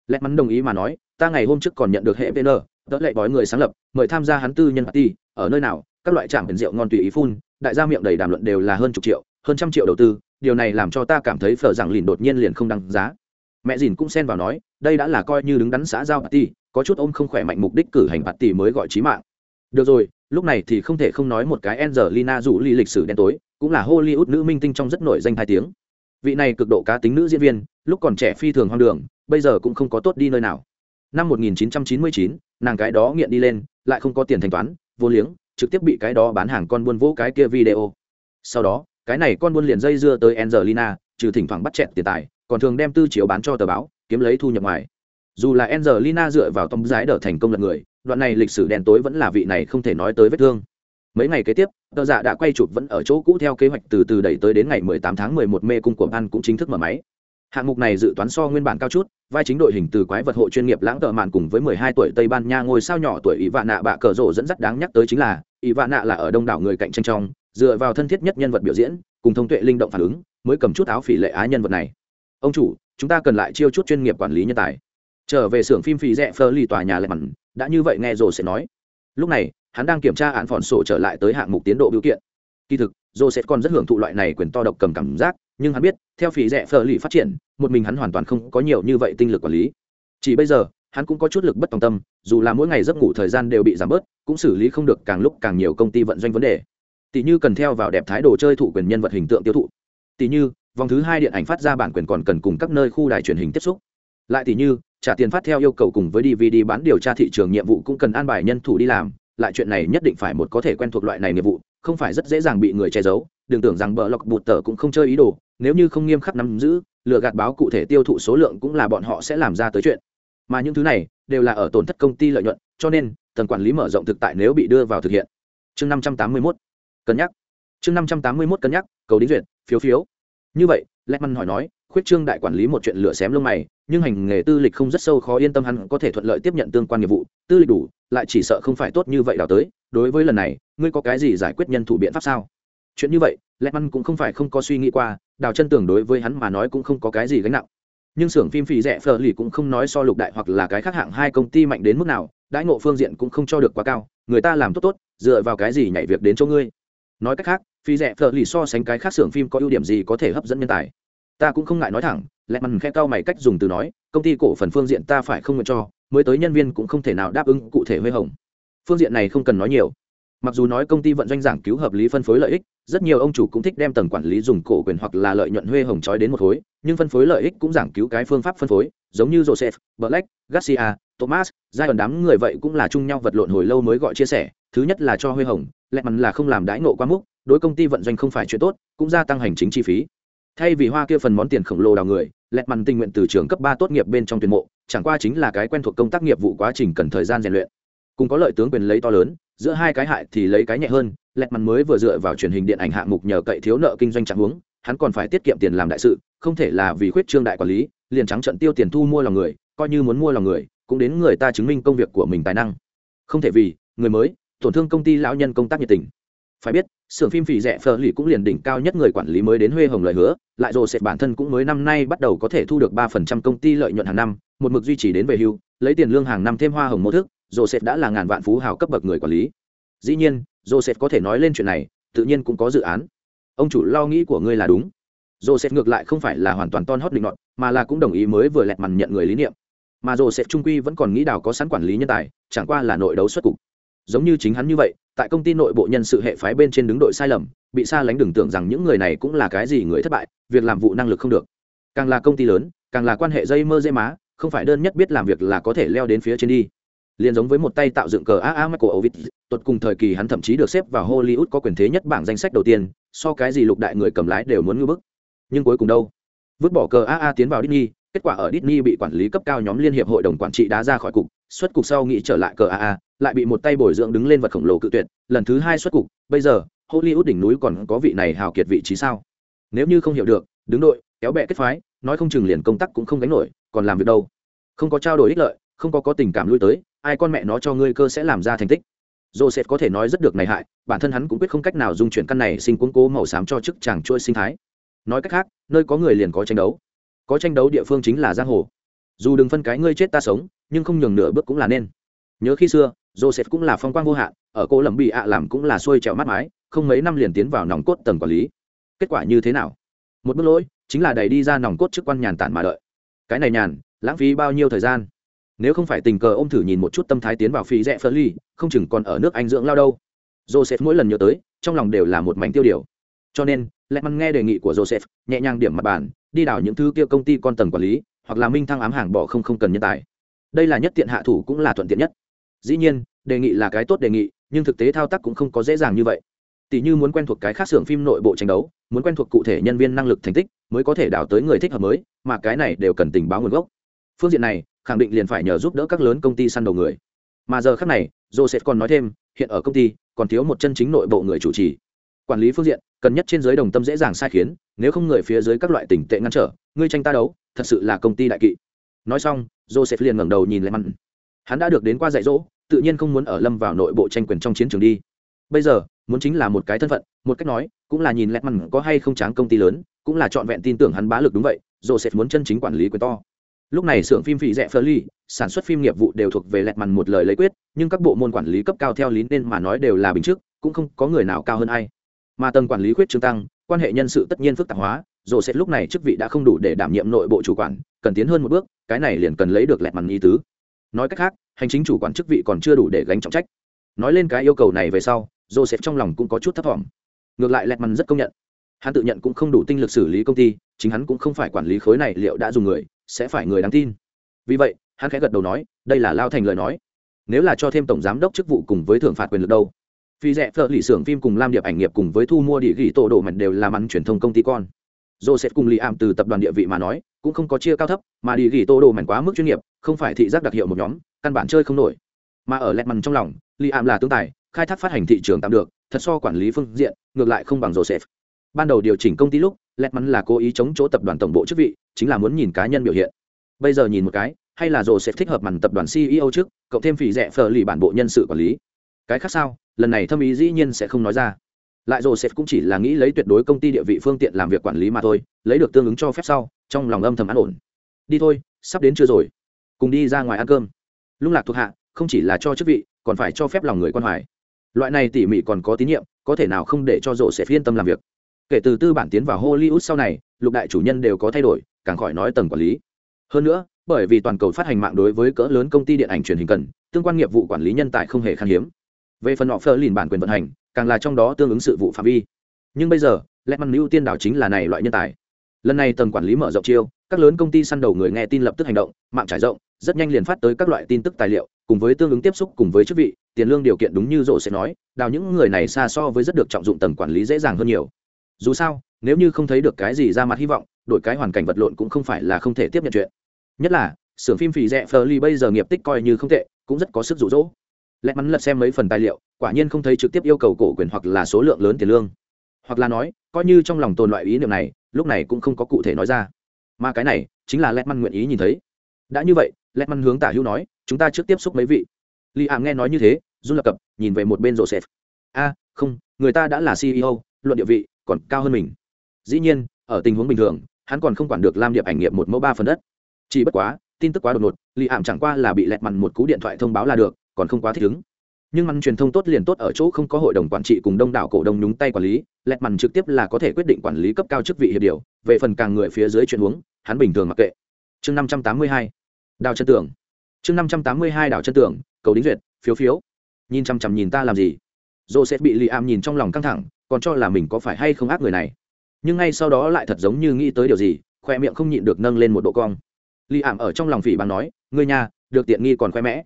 Lẽ mắn đồng ý mà nói, ta ngày hôm trước còn nhận được hệ vn đỡ lệ bói người sáng lập, mời tham gia hắn tư nhân party, ở nơi nào, các loại trạm biển rượu ngon tùy ý phun, đại gia miệng đầy đàm luận đều là hơn chục triệu, hơn trăm triệu đầu tư, điều này làm cho ta cảm thấy phở rằng lìn đột nhiên liền không đăng giá. Mẹ dìn cũng xen vào nói, đây đã là coi như đứng đắn xã giao party, có chút ôm không khỏe mạnh mục đích cử hành party mới gọi trí mạng được rồi lúc này thì không thể không nói một cái angelina dù ly lịch sử đen tối cũng là hollywood nữ minh tinh trong rất nổi danh hai tiếng. Vị này cực độ cá tính nữ diễn viên lúc còn trẻ phi thường hoang đường bây giờ cũng không có tốt đi nơi nào. Năm 1999, nàng cái đó nghiện đi lên lại không có tiền thanh toán vô liếng trực tiếp bị cái đó bán hàng con buôn vỗ cái kia video. Sau đó cái này con buôn liền dây dưa tới angelina trừ thỉnh thoảng bắt chẹt tiền tài còn thường đem tư chiếu bán cho tờ báo kiếm lấy thu nhập ngoài. Dù là angelina dựa vào tông giái đỡ thành công lật người đoạn này lịch sử đen tối vẫn là vị này không thể nói tới vết thương. Mấy ngày kế tiếp, tờ giả dạ đã quay chụp vẫn ở chỗ cũ theo kế hoạch từ từ đẩy tới đến ngày 18 tháng 11 mê cung của ban cũng chính thức mở máy. Hạng mục này dự toán so nguyên bản cao chút, vai chính đội hình từ quái vật hộ chuyên nghiệp lãng tợ mạn cùng với 12 tuổi tây ban nha ngôi sao nhỏ tuổi ỷ vạn nạ bạ cờ rộ dẫn dắt đáng nhắc tới chính là, ỷ vạn nạ là ở đông đảo người cạnh tranh trong, dựa vào thân thiết nhất nhân vật biểu diễn, cùng thông tuệ linh động phản ứng, mới cầm chút áo phỉ lệ á nhân vật này. Ông chủ, chúng ta cần lại chiêu chút chuyên nghiệp quản lý nhân tài trở về xưởng phim phì rẽ phơ ly tòa nhà lệ mặn, đã như vậy nghe rồi sẽ nói. Lúc này, hắn đang kiểm tra án phòn sổ trở lại tới hạng mục tiến độ biểu kiện. Kỳ thực joseph còn rất hưởng thụ loại này quyền to độc cầm cảm giác, nhưng hắn biết, theo phì rẽ phơ ly phát triển, một mình hắn hoàn toàn không có nhiều như vậy tinh lực quản lý. Chỉ bây giờ, hắn cũng có chút lực bất tòng tâm, dù là mỗi ngày giấc ngủ thời gian đều bị giảm bớt, cũng xử lý không được càng lúc càng nhiều công ty vận doanh vấn đề. Tỷ như cần theo vào đẹp thái đồ chơi thụ quyền nhân vật hình tượng tiêu thụ. Tỷ như, vòng thứ hai điện ảnh phát ra bản quyền còn cần cùng các nơi khu đài truyền hình tiếp xúc. Lại tỷ như trả tiền phát theo yêu cầu cùng với dvd bán điều tra thị trường nhiệm vụ cũng cần an bài nhân thủ đi làm, lại chuyện này nhất định phải một có thể quen thuộc loại này nghiệp vụ, không phải rất dễ dàng bị người che giấu. Đừng tưởng rằng bờ lọc bụt tờ cũng không chơi ý đồ, nếu như không nghiêm khắc nắm giữ, lừa gạt báo cụ thể tiêu thụ số lượng cũng là bọn họ sẽ làm ra tới chuyện. Mà những thứ này đều là ở tổn thất công ty lợi nhuận, cho nên, tầng quản lý mở rộng thực tại nếu bị đưa vào thực hiện. Chương năm trăm tám mươi mốt. Cân nhắc. Chương năm trăm tám mươi mốt cân nhắc, cầu đính duyệt, phiếu phiếu. Như vậy lẽ hỏi nói khuyết trương đại quản lý một chuyện lửa xém lông mày, nhưng hành nghề tư lịch không rất sâu khó yên tâm hắn có thể thuận lợi tiếp nhận tương quan nghiệp vụ, tư lịch đủ, lại chỉ sợ không phải tốt như vậy đào tới. Đối với lần này, ngươi có cái gì giải quyết nhân thủ biện pháp sao? Chuyện như vậy, lẹt măn cũng không phải không có suy nghĩ qua, đào chân tưởng đối với hắn mà nói cũng không có cái gì gánh nặng. Nhưng xưởng phim phì rẻ phờ lì cũng không nói so lục đại hoặc là cái khác hạng hai công ty mạnh đến mức nào, đãi ngộ phương diện cũng không cho được quá cao, người ta làm tốt tốt, dựa vào cái gì nhảy việc đến chỗ ngươi? Nói cách khác, phì rẻ phờ lì so sánh cái khác xưởng phim có ưu điểm gì có thể hấp dẫn nhân tài? Ta cũng không ngại nói thẳng, lẹ mằn khe cao mày cách dùng từ nói, công ty cổ phần phương diện ta phải không nguyện cho, mới tới nhân viên cũng không thể nào đáp ứng cụ thể huê hồng. Phương diện này không cần nói nhiều. Mặc dù nói công ty vận doanh giảng cứu hợp lý phân phối lợi ích, rất nhiều ông chủ cũng thích đem tầng quản lý dùng cổ quyền hoặc là lợi nhuận huê hồng trói đến một khối, nhưng phân phối lợi ích cũng giảng cứu cái phương pháp phân phối, giống như joseph, black, garcia, thomas giai đoạn đám người vậy cũng là chung nhau vật lộn hồi lâu mới gọi chia sẻ, thứ nhất là cho huê hồng, lẹ mằn là không làm đãi ngộ quá mức, đối công ty vận doanh không phải chuyện tốt, cũng gia tăng hành chính chi phí thay vì hoa kia phần món tiền khổng lồ đào người, lẹt mằn tình nguyện từ trường cấp ba tốt nghiệp bên trong tuyển mộ, chẳng qua chính là cái quen thuộc công tác nghiệp vụ quá trình cần thời gian rèn luyện. Cùng có lợi tướng quyền lấy to lớn, giữa hai cái hại thì lấy cái nhẹ hơn, lẹt mằn mới vừa dựa vào truyền hình điện ảnh hạng mục nhờ cậy thiếu nợ kinh doanh trạng huống hắn còn phải tiết kiệm tiền làm đại sự, không thể là vì khuyết trương đại quản lý, liền trắng trận tiêu tiền thu mua lòng người, coi như muốn mua lòng người, cũng đến người ta chứng minh công việc của mình tài năng. Không thể vì người mới, tổn thương công ty lão nhân công tác nhiệt tình phải biết, xưởng phim phì rẻ phờ lì cũng liền đỉnh cao nhất người quản lý mới đến huê hồng lời hứa, lại rồi sẽ bản thân cũng mới năm nay bắt đầu có thể thu được ba phần trăm công ty lợi nhuận hàng năm, một mực duy trì đến về hưu, lấy tiền lương hàng năm thêm hoa hồng mô thức joseph đã là ngàn vạn phú hào cấp bậc người quản lý. Dĩ nhiên joseph có thể nói lên chuyện này, tự nhiên cũng có dự án. Ông chủ lo nghĩ của ngươi là đúng. Joseph ngược lại không phải là hoàn toàn ton hót định luận mà là cũng đồng ý mới vừa lẹt mằn nhận người lý niệm. Mà joseph trung quy vẫn còn nghĩ đào có sẵn quản lý nhân tài, chẳng qua là nội đấu xuất cục giống như chính hắn như vậy tại công ty nội bộ nhân sự hệ phái bên trên đứng đội sai lầm bị xa lánh đừng tưởng rằng những người này cũng là cái gì người thất bại việc làm vụ năng lực không được càng là công ty lớn càng là quan hệ dây mơ dây má không phải đơn nhất biết làm việc là có thể leo đến phía trên đi liền giống với một tay tạo dựng cờ AA Michael Ovid, tuột cùng thời kỳ hắn thậm chí được xếp vào Hollywood có quyền thế nhất bảng danh sách đầu tiên, so cái gì lục đại người cầm lái đều muốn ngư bức. Nhưng cuối cùng đâu? Vứt bỏ cờ AA tiến vào Disney, kết quả ở Disney bị quản lý cấp cao nhóm liên hiệp hội đồng quản trị đá ra khỏi cục, xuất cục sau nghĩ trở lại cờ AA, lại bị một tay bồi dưỡng đứng lên vật khổng lồ cự tuyệt, lần thứ hai xuất cục, bây giờ, Hollywood đỉnh núi còn có vị này hào kiệt vị trí sao? Nếu như không hiểu được, đứng đội, kéo bè kết phái, nói không chừng liền công tác cũng không gánh nổi, còn làm việc đâu? Không có trao đổi ích lợi, không có có tình cảm lui tới, ai con mẹ nó cho ngươi cơ sẽ làm ra thành tích joseph có thể nói rất được này hại bản thân hắn cũng quyết không cách nào dung chuyển căn này sinh cuốn cố màu xám cho chức chàng chuỗi sinh thái nói cách khác nơi có người liền có tranh đấu có tranh đấu địa phương chính là giang hồ dù đừng phân cái ngươi chết ta sống, nhưng không nhường nửa bước cũng là nên. Nhớ khi xưa, joseph cũng là phong quang vô hạn, ở cô lầm bị ạ làm cũng là xuôi trèo mắt mái, không mấy năm liền tiến vào nòng cốt tầng quản lý. Kết quả như thế nào? Một bước lỗi, chính là đẩy đi ra nòng cốt chức quan nhàn tản mà đợi. Cái này nhàn, lãng phí bao nhiêu thời gian? Nếu không phải tình cờ ôm thử nhìn một chút tâm thái tiến vào phi rẽ phơ ly, không chừng còn ở nước anh dưỡng lao đâu. Joseph mỗi lần nhớ tới, trong lòng đều là một mảnh tiêu điều. Cho nên lẹ mắn nghe đề nghị của joseph, nhẹ nhàng điểm mặt bàn, đi đảo những thứ kia công ty con tầng quản lý hoặc là minh thăng ám hàng bỏ không không cần nhân tài. Đây là nhất tiện hạ thủ cũng là thuận tiện nhất. Dĩ nhiên, đề nghị là cái tốt đề nghị, nhưng thực tế thao tác cũng không có dễ dàng như vậy. Tỷ như muốn quen thuộc cái khác xưởng phim nội bộ tranh đấu, muốn quen thuộc cụ thể nhân viên năng lực thành tích, mới có thể đào tới người thích hợp mới, mà cái này đều cần tình báo nguồn gốc. Phương diện này, khẳng định liền phải nhờ giúp đỡ các lớn công ty săn đầu người. Mà giờ khác này, joseph còn nói thêm, hiện ở công ty, còn thiếu một chân chính nội bộ người chủ trì. Quản lý phương diện cần nhất trên giới đồng tâm dễ dàng sai khiến, nếu không người phía dưới các loại tình tệ ngăn trở, ngươi tranh ta đấu, thật sự là công ty đại kỵ. Nói xong, joseph liền ngẩng đầu nhìn lên mặn. Hắn đã được đến qua dạy dỗ, tự nhiên không muốn ở lâm vào nội bộ tranh quyền trong chiến trường đi. Bây giờ, muốn chính là một cái thân phận, một cách nói, cũng là nhìn lẹt mặn có hay không tráng công ty lớn, cũng là trọn vẹn tin tưởng hắn bá lực đúng vậy, joseph muốn chân chính quản lý quyền to. Lúc này xưởng phim phỉ rẻ phơ ly sản xuất phim nghiệp vụ đều thuộc về lẹt mặn một lời lấy quyết, nhưng các bộ môn quản lý cấp cao theo lý nên mà nói đều là bình trước, cũng không có người nào cao hơn ai mà tầng quản lý quyết trương tăng, quan hệ nhân sự tất nhiên phức tạp hóa rồi sẽ lúc này chức vị đã không đủ để đảm nhiệm nội bộ chủ quản, cần tiến hơn một bước, cái này liền cần lấy được lẹt mằn ý tứ. Nói cách khác, hành chính chủ quản chức vị còn chưa đủ để gánh trọng trách. Nói lên cái yêu cầu này về sau joseph trong lòng cũng có chút thấp thỏm. Ngược lại lẹt mằn rất công nhận. Hắn tự nhận cũng không đủ tinh lực xử lý công ty, chính hắn cũng không phải quản lý khối này liệu đã dùng người, sẽ phải người đáng tin. Vì vậy, hắn khẽ gật đầu nói, đây là lao thành lời nói. Nếu là cho thêm tổng giám đốc chức vụ cùng với thưởng phạt quyền lực đâu? Phi rẻ phở lì xưởng phim cùng lam điệp ảnh nghiệp cùng với thu mua địa ghi tổ đồ mạnh đều làm ăn truyền thông công ty con. Joseph cùng lì ảm từ tập đoàn địa vị mà nói, cũng không có chia cao thấp, mà địa ghi tổ đồ mạnh quá mức chuyên nghiệp, không phải thị giác đặc hiệu một nhóm, căn bản chơi không nổi. Mà ở lẹt mằn trong lòng lì ảm là tướng tài, khai thác phát hành thị trường tạm được, thật so quản lý phương diện, ngược lại không bằng joseph. Ban đầu điều chỉnh công ty lúc, lẹt mắn là cố ý chống chỗ tập đoàn tổng bộ chức vị, chính là muốn nhìn cá nhân biểu hiện. Bây giờ nhìn một cái, hay là rồ sẽ thích hợp màn tập đoàn ceo trước, cộng thêm phỉ rẻ phờ lì bản bộ nhân sự quản lý. Cái khác sao? Lần này thâm ý dĩ nhiên sẽ không nói ra. Lại rồ sẽ cũng chỉ là nghĩ lấy tuyệt đối công ty địa vị phương tiện làm việc quản lý mà thôi, lấy được tương ứng cho phép sau, trong lòng âm thầm an ổn. Đi thôi, sắp đến chưa rồi. Cùng đi ra ngoài ăn cơm. Lung lạc thuộc hạ, không chỉ là cho chức vị, còn phải cho phép lòng người quan hoài. Loại này tỉ mỉ còn có tín nhiệm, có thể nào không để cho rộ sẽ yên tâm làm việc. Kể từ tư bản tiến vào hollywood sau này, lục đại chủ nhân đều có thay đổi, càng khỏi nói tầng quản lý. Hơn nữa, bởi vì toàn cầu phát hành mạng đối với cỡ lớn công ty điện ảnh truyền hình cần, tương quan nghiệp vụ quản lý nhân tài không hề khan hiếm về phần họ phơ lìn bản quyền vận hành, càng là trong đó tương ứng sự vụ phạm vi. Nhưng bây giờ, lẽ măn ưu tiên đảo chính là này loại nhân tài. Lần này tầng quản lý mở rộng chiêu, các lớn công ty săn đầu người nghe tin lập tức hành động, mạng trải rộng, rất nhanh liền phát tới các loại tin tức tài liệu, cùng với tương ứng tiếp xúc cùng với chức vị, tiền lương điều kiện đúng như rộ sẽ nói, đào những người này xa so với rất được trọng dụng tầng quản lý dễ dàng hơn nhiều. Dù sao, nếu như không thấy được cái gì ra mặt hy vọng, đổi cái hoàn cảnh vật lộn cũng không phải là không thể tiếp nhận chuyện. Nhất là, xưởng phim phì rẻ phờ ly bây giờ nghiệp tích coi như không tệ, cũng rất có sức rụ rỗ lẹt mắn lật xem mấy phần tài liệu, quả nhiên không thấy trực tiếp yêu cầu cổ quyền hoặc là số lượng lớn tiền lương. Hoặc là nói, coi như trong lòng tồn loại ý niệm này, lúc này cũng không có cụ thể nói ra. Mà cái này, chính là lẹt mắn nguyện ý nhìn thấy. Đã như vậy, lẹt mắn hướng tả hữu nói, chúng ta trước tiếp xúc mấy vị. Li ảm nghe nói như thế, run lập cập, nhìn về một bên joseph. A, không, người ta đã là ceo luận địa vị, còn cao hơn mình. Dĩ nhiên, ở tình huống bình thường, hắn còn không quản được lam điệp ảnh nghiệp một mẫu ba phần đất. Chỉ bất quá, tin tức quá đột ngột lì ảm chẳng qua là bị lẹt mặn một cú điện thoại thông báo là được còn không quá thích ứng. Nhưng mặn truyền thông tốt liền tốt ở chỗ không có hội đồng quản trị cùng đông đảo cổ đông nhúng tay quản lý, lẹt mặn trực tiếp là có thể quyết định quản lý cấp cao chức vị hiệp điều, về phần càng người phía dưới chuyện huống hắn bình thường mặc kệ. Chương năm trăm tám mươi hai, đào chân tưởng. Chương năm trăm tám mươi hai, đào chân tưởng, cầu đính duyệt, phiếu phiếu. Nhìn chằm chằm nhìn ta làm gì? Joseph bị liam nhìn trong lòng căng thẳng, còn cho là mình có phải hay không ác người này. Nhưng ngay sau đó lại thật giống như nghĩ tới điều gì, khoe miệng không nhịn được nâng lên một độ cong. Liam ở trong lòng phỉ bằng nói, ngươi nhà được tiện nghi còn khoe mẽ.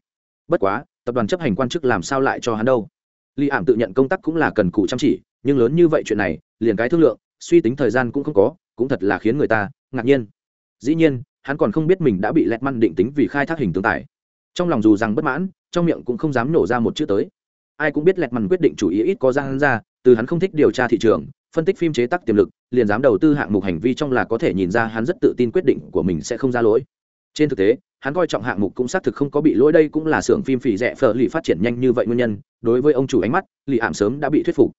Bất quá tập đoàn chấp hành quan chức làm sao lại cho hắn đâu? Liam tự nhận công tác cũng là cần cù chăm chỉ, nhưng lớn như vậy chuyện này, liền cái thương lượng, suy tính thời gian cũng không có, cũng thật là khiến người ta ngạc nhiên. Dĩ nhiên, hắn còn không biết mình đã bị lẹt măn định tính vì khai thác hình tương tài. Trong lòng dù rằng bất mãn, trong miệng cũng không dám nổ ra một chữ tới. Ai cũng biết lẹt măn quyết định chủ ý ít có ra hắn ra, từ hắn không thích điều tra thị trường, phân tích phim chế tác tiềm lực, liền dám đầu tư hạng mục hành vi trong là có thể nhìn ra hắn rất tự tin quyết định của mình sẽ không ra lỗi. Trên thực tế hắn coi trọng hạng mục cũng xác thực không có bị lỗi, đây cũng là xưởng phim phỉ rẻ phở lì phát triển nhanh như vậy nguyên nhân, đối với ông chủ ánh mắt, lì ảm sớm đã bị thuyết phục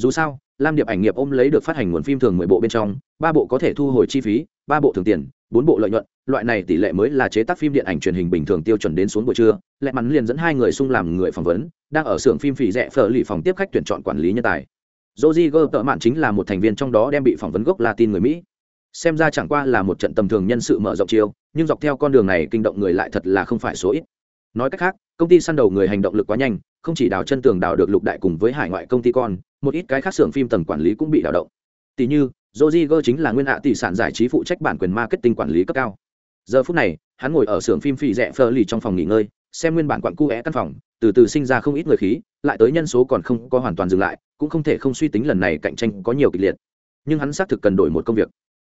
dù sao, lam điệp ảnh nghiệp ôm lấy được phát hành nguồn phim thường mười bộ bên trong, ba bộ có thể thu hồi chi phí, ba bộ thường tiền, bốn bộ lợi nhuận, loại này tỷ lệ mới là chế tác phim điện ảnh truyền hình bình thường tiêu chuẩn đến xuống buổi trưa, lẹ mắn liền dẫn hai người xung làm người phỏng vấn, đang ở xưởng phim phỉ rẻ phở lì phòng tiếp khách tuyển chọn quản lý nhân tài Roger tợ mạn chính là một thành viên trong đó đem bị phỏng vấn gốc Latin người Mỹ. Xem ra chẳng qua là một trận tầm thường nhân sự mở rộng chiêu, nhưng dọc theo con đường này kinh động người lại thật là không phải số ít. Nói cách khác, công ty săn đầu người hành động lực quá nhanh, không chỉ đào chân tường đào được lục đại cùng với hải ngoại công ty con, một ít cái khác xưởng phim tầng quản lý cũng bị đào động. Tỷ như, Roger chính là nguyên hạ tỷ sản giải trí phụ trách bản quyền marketing quản lý cấp cao. Giờ phút này, hắn ngồi ở xưởng phim phì rẻ phơ lì trong phòng nghỉ ngơi, xem nguyên bản quặn cu é căn phòng, từ từ sinh ra không ít người khí, lại tới nhân số còn không có hoàn toàn dừng lại, cũng không thể không suy tính lần này cạnh tranh có nhiều kịch liệt nhưng hắn xác thực cần đổi một công việc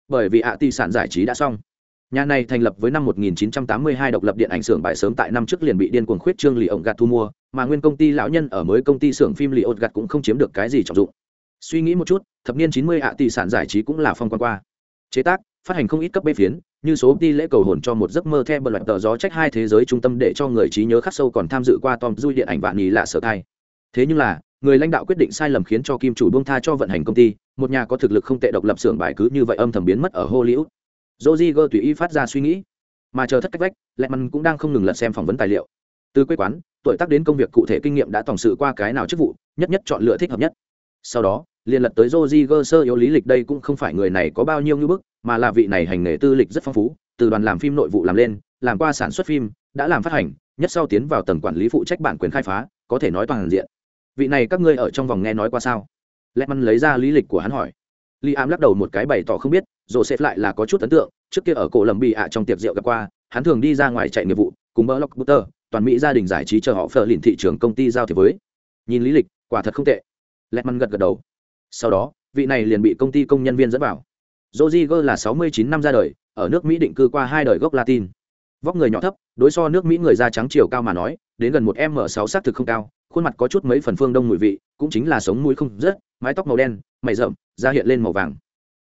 bởi vì ạ tỷ sản giải trí đã xong. Nhà này thành lập với năm 1982 độc lập điện ảnh xưởng bài sớm tại năm trước liền bị điên cuồng khuyết trương lì ổng gạt thu mua, mà nguyên công ty lão nhân ở mới công ty xưởng phim lì ổng gạt cũng không chiếm được cái gì trọng dụng. Suy nghĩ một chút, thập niên 90 ạ tỷ sản giải trí cũng là phong quan qua. Chế tác, phát hành không ít cấp bê phiến, như số đi lễ cầu hồn cho một giấc mơ theo bật loạt tờ gió trách hai thế giới trung tâm để cho người trí nhớ khắc sâu còn tham dự qua tom du điện ảnh vạn nhì lạ sở thai. Thế nhưng là người lãnh đạo quyết định sai lầm khiến cho kim chủ buông tha cho vận hành công ty, một nhà có thực lực không tệ độc lập xưởng bài cứ như vậy âm thầm biến mất ở hollywood. Joziger tùy ý phát ra suy nghĩ, mà chờ thất cách vách lẹ măn cũng đang không ngừng lật xem phỏng vấn tài liệu. Từ quê quán, tuổi tác đến công việc cụ thể kinh nghiệm đã tổng sự qua cái nào chức vụ, nhất nhất chọn lựa thích hợp nhất. Sau đó, liền lật tới joziger sơ yếu lý lịch đây cũng không phải người này có bao nhiêu như bức, mà là vị này hành nghề tư lịch rất phong phú, từ đoàn làm phim nội vụ làm lên, làm qua sản xuất phim, đã làm phát hành, nhất sau tiến vào tầng quản lý phụ trách bản quyền khai phá, có thể nói toàn diện vị này các ngươi ở trong vòng nghe nói qua sao? Lẽ măn lấy ra lý lịch của hắn hỏi. Li am lắc đầu một cái bày tỏ không biết rồi xếp lại là có chút ấn tượng trước kia ở cổ lầm bị ạ trong tiệc rượu gặp qua hắn thường đi ra ngoài chạy nghiệp vụ cùng mỡ lóc butter toàn mỹ gia đình giải trí chờ họ phờ lìn thị trường công ty giao thiệp với. Nhìn lý lịch quả thật không tệ. Lẹ măn gật gật đầu. Sau đó vị này liền bị công ty công nhân viên dẫn vào. Roger là 69 năm ra đời, ở nước Mỹ định cư qua hai đời gốc Latin. Vóc người nhỏ thấp, đối so nước Mỹ người da trắng chiều cao mà nói, đến gần một m sáu xác thực không cao, khuôn mặt có chút mấy phần phương đông mùi vị, cũng chính là sống mũi không rất mái tóc màu đen, mày rậm, da hiện lên màu vàng.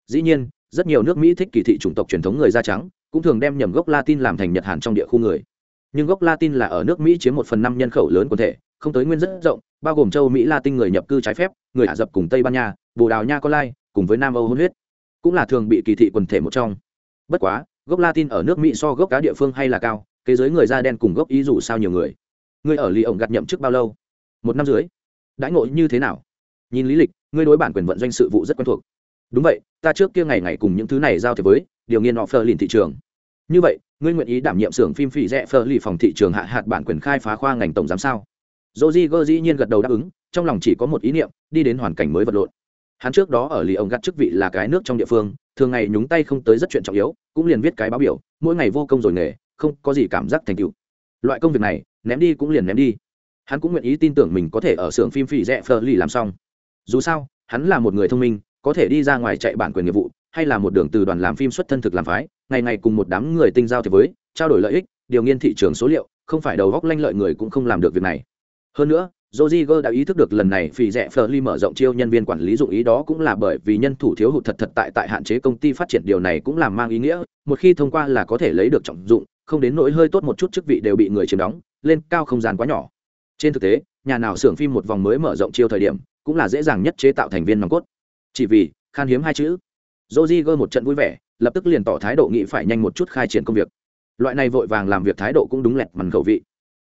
Dĩ nhiên, rất nhiều nước mỹ thích kỳ thị chủng tộc truyền thống người da trắng, cũng thường đem nhầm gốc latin làm thành nhật hàn trong địa khu người. Nhưng gốc latin là ở nước mỹ chiếm một phần năm nhân khẩu lớn quần thể, không tới nguyên rất rộng, bao gồm châu mỹ latin người nhập cư trái phép, người ả rập cùng tây ban nha, bồ đào nha có lai, cùng với nam âu hôn huyết, cũng là thường bị kỳ thị quần thể một trong. Bất quá, gốc latin ở nước mỹ so gốc cá địa phương hay là cao kế giới người da đen cùng gốc ý dù sao nhiều người. Người ở lì ổng gặt nhậm chức bao lâu? Một năm dưới. Đãi ngộ như thế nào? Nhìn lý lịch, ngươi đối bản quyền vận doanh sự vụ rất quen thuộc. Đúng vậy, ta trước kia ngày ngày cùng những thứ này giao thế với, điều nghiên họ phờ lìn thị trường. Như vậy, ngươi nguyện ý đảm nhiệm xưởng phim phỉ rẽ phờ lì phòng thị trường hạ hạt bản quyền khai phá khoa ngành tổng giám sao? Joji gơ dĩ nhiên gật đầu đáp ứng, trong lòng chỉ có một ý niệm, đi đến hoàn cảnh mới vật lộn. Hắn trước đó ở lì ông gắt chức vị là cái nước trong địa phương, thường ngày nhúng tay không tới rất chuyện trọng yếu, cũng liền viết cái báo biểu, mỗi ngày vô công rồi nghề, không có gì cảm giác thành tựu. Loại công việc này, ném đi cũng liền ném đi hắn cũng nguyện ý tin tưởng mình có thể ở xưởng phim phỉ rẽ phờ lì làm xong. Dù sao hắn là một người thông minh có thể đi ra ngoài chạy bản quyền nghiệp vụ hay là một đường từ đoàn làm phim xuất thân thực làm phái ngày ngày cùng một đám người tinh giao thế với trao đổi lợi ích điều nghiên thị trường số liệu không phải đầu góc lanh lợi người cũng không làm được việc này. Hơn nữa Rodriguez đã ý thức được lần này phỉ rẻ Fleury mở rộng chiêu nhân viên quản lý dụng ý đó cũng là bởi vì nhân thủ thiếu hụt thật thật tại tại hạn chế công ty phát triển điều này cũng làm mang ý nghĩa, một khi thông qua là có thể lấy được trọng dụng, không đến nỗi hơi tốt một chút chức vị đều bị người chiếm đóng, lên cao không gian quá nhỏ trên thực tế, nhà nào xưởng phim một vòng mới mở rộng chiêu thời điểm, cũng là dễ dàng nhất chế tạo thành viên nòng cốt. Chỉ vì, khan hiếm hai chữ. Rodriguez một trận vui vẻ, lập tức liền tỏ thái độ nghĩ phải nhanh một chút khai triển công việc. Loại này vội vàng làm việc thái độ cũng đúng lẹt mằn khẩu vị.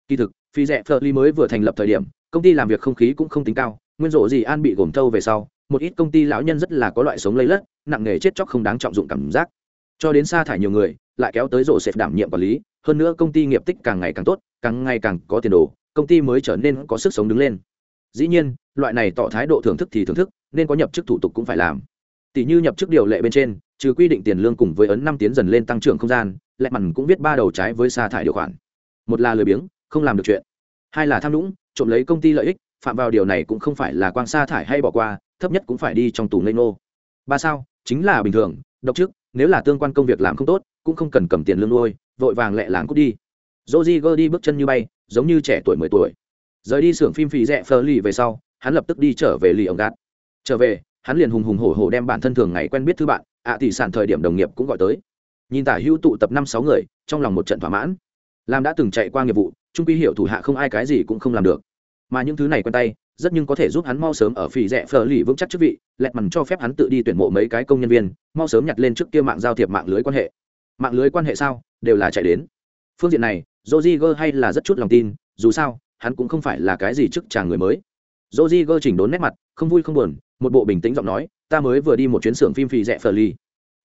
Kỳ thực, phi rẻ phơ ly mới vừa thành lập thời điểm, công ty làm việc không khí cũng không tính cao, nguyên rộ gì an bị gồm thâu về sau, một ít công ty lão nhân rất là có loại sống lây lất, nặng nghề chết chóc không đáng trọng dụng cảm giác. Cho đến sa thải nhiều người, lại kéo tới rộ sẽ đảm nhiệm quản lý, hơn nữa công ty nghiệp tích càng ngày càng tốt, càng ngày càng có tiền đồ công ty mới trở nên có sức sống đứng lên. Dĩ nhiên, loại này tỏ thái độ thưởng thức thì thưởng thức, nên có nhập chức thủ tục cũng phải làm. Tỷ như nhập chức điều lệ bên trên, trừ quy định tiền lương cùng với ấn năm tiến dần lên tăng trưởng không gian lẹ mằn cũng viết ba đầu trái với sa thải điều khoản. Một là lười biếng, không làm được chuyện. Hai là tham nhũng, trộm lấy công ty lợi ích, phạm vào điều này cũng không phải là quang sa thải hay bỏ qua, thấp nhất cũng phải đi trong tù ngây ngô. Ba sao, chính là bình thường, độc chức, nếu là tương quan công việc làm không tốt, cũng không cần cầm tiền lương nuôi, vội vàng lẹ làng cút đi. Roger đi bước chân như bay giống như trẻ tuổi mười tuổi. Rời đi xưởng phim phì rẽ phờ lì về sau, hắn lập tức đi trở về lì ông gạt. Trở về, hắn liền hùng hùng hổ hổ đem bản thân thường ngày quen biết thứ bạn, ạ tỷ sản thời điểm đồng nghiệp cũng gọi tới. Nhìn tả hữu tụ tập năm sáu người, trong lòng một trận thỏa mãn. Làm đã từng chạy qua nghiệp vụ, trung quy hiểu thủ hạ không ai cái gì cũng không làm được. Mà những thứ này quen tay, rất nhưng có thể giúp hắn mau sớm ở phì rẽ phờ lì vững chắc chức vị, lẹt mằn cho phép hắn tự đi tuyển mộ mấy cái công nhân viên, mau sớm nhặt lên trước kia mạng giao thiệp mạng lưới quan hệ. Mạng lưới quan hệ sao? Đều là chạy đến. Phương diện này joziger hay là rất chút lòng tin, dù sao, hắn cũng không phải là cái gì chức chàng người mới. Joziger chỉnh đốn nét mặt, không vui không buồn, một bộ bình tĩnh giọng nói, ta mới vừa đi một chuyến xưởng phim phì rẻ phờ ly.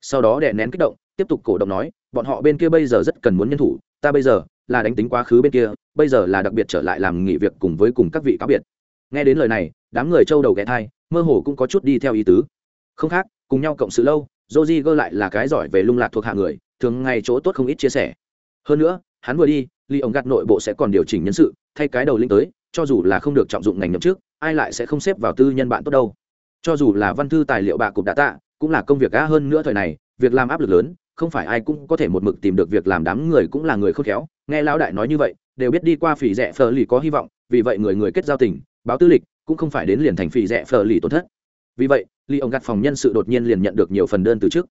sau đó đè nén kích động, tiếp tục cổ động nói, bọn họ bên kia bây giờ rất cần muốn nhân thủ, ta bây giờ là đánh tính quá khứ bên kia, bây giờ là đặc biệt trở lại làm nghỉ việc cùng với cùng các vị cáo biệt. Nghe đến lời này, đám người trâu đầu ghé thai, mơ hồ cũng có chút đi theo ý tứ. Không khác, cùng nhau cộng sự lâu joji lại là cái giỏi về lung lạc thuộc hạ người, thường ngày chỗ tốt không ít chia sẻ. Hơn nữa hắn vừa đi ly ông gạt nội bộ sẽ còn điều chỉnh nhân sự, thay cái đầu linh tới, cho dù là không được trọng dụng ngành nhậm trước ai lại sẽ không xếp vào tư nhân bạn tốt đâu. Cho dù là văn thư tài liệu bạ cục đã tạ, cũng là công việc gã hơn nữa thời này, việc làm áp lực lớn, không phải ai cũng có thể một mực tìm được việc làm, đám người cũng là người khôn khéo, nghe lão đại nói như vậy, đều biết đi qua phỉ rẻ phờ lì có hy vọng, vì vậy người người kết giao tình, báo tư lịch, cũng không phải đến liền thành phỉ rẻ phờ lì tổn thất. Vì vậy ly ông gạt phòng nhân sự đột nhiên liền nhận được nhiều phần đơn từ trước.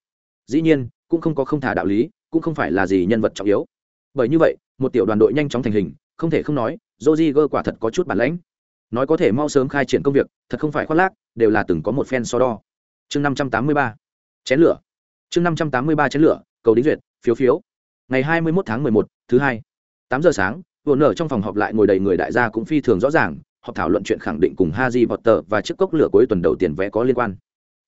Dĩ nhiên, cũng không có không thả đạo lý, cũng không phải là gì nhân vật trọng yếu bởi như vậy một tiểu đoàn đội nhanh chóng thành hình không thể không nói joji gơ quả thật có chút bản lãnh. Nói có thể mau sớm khai triển công việc thật không phải khoác lác đều là từng có một phen so đo. Chương năm trăm tám mươi ba. Chén lửa. Chương năm trăm tám mươi ba chén lửa cầu đính duyệt phiếu phiếu. Ngày hai mươi một tháng mười một thứ hai. Tám giờ sáng vừa nở trong phòng họp lại ngồi đầy người đại gia cũng phi thường rõ ràng họp thảo luận chuyện khẳng định cùng Haji Potter và chiếc cốc lửa cuối tuần đầu tiền vé có liên quan.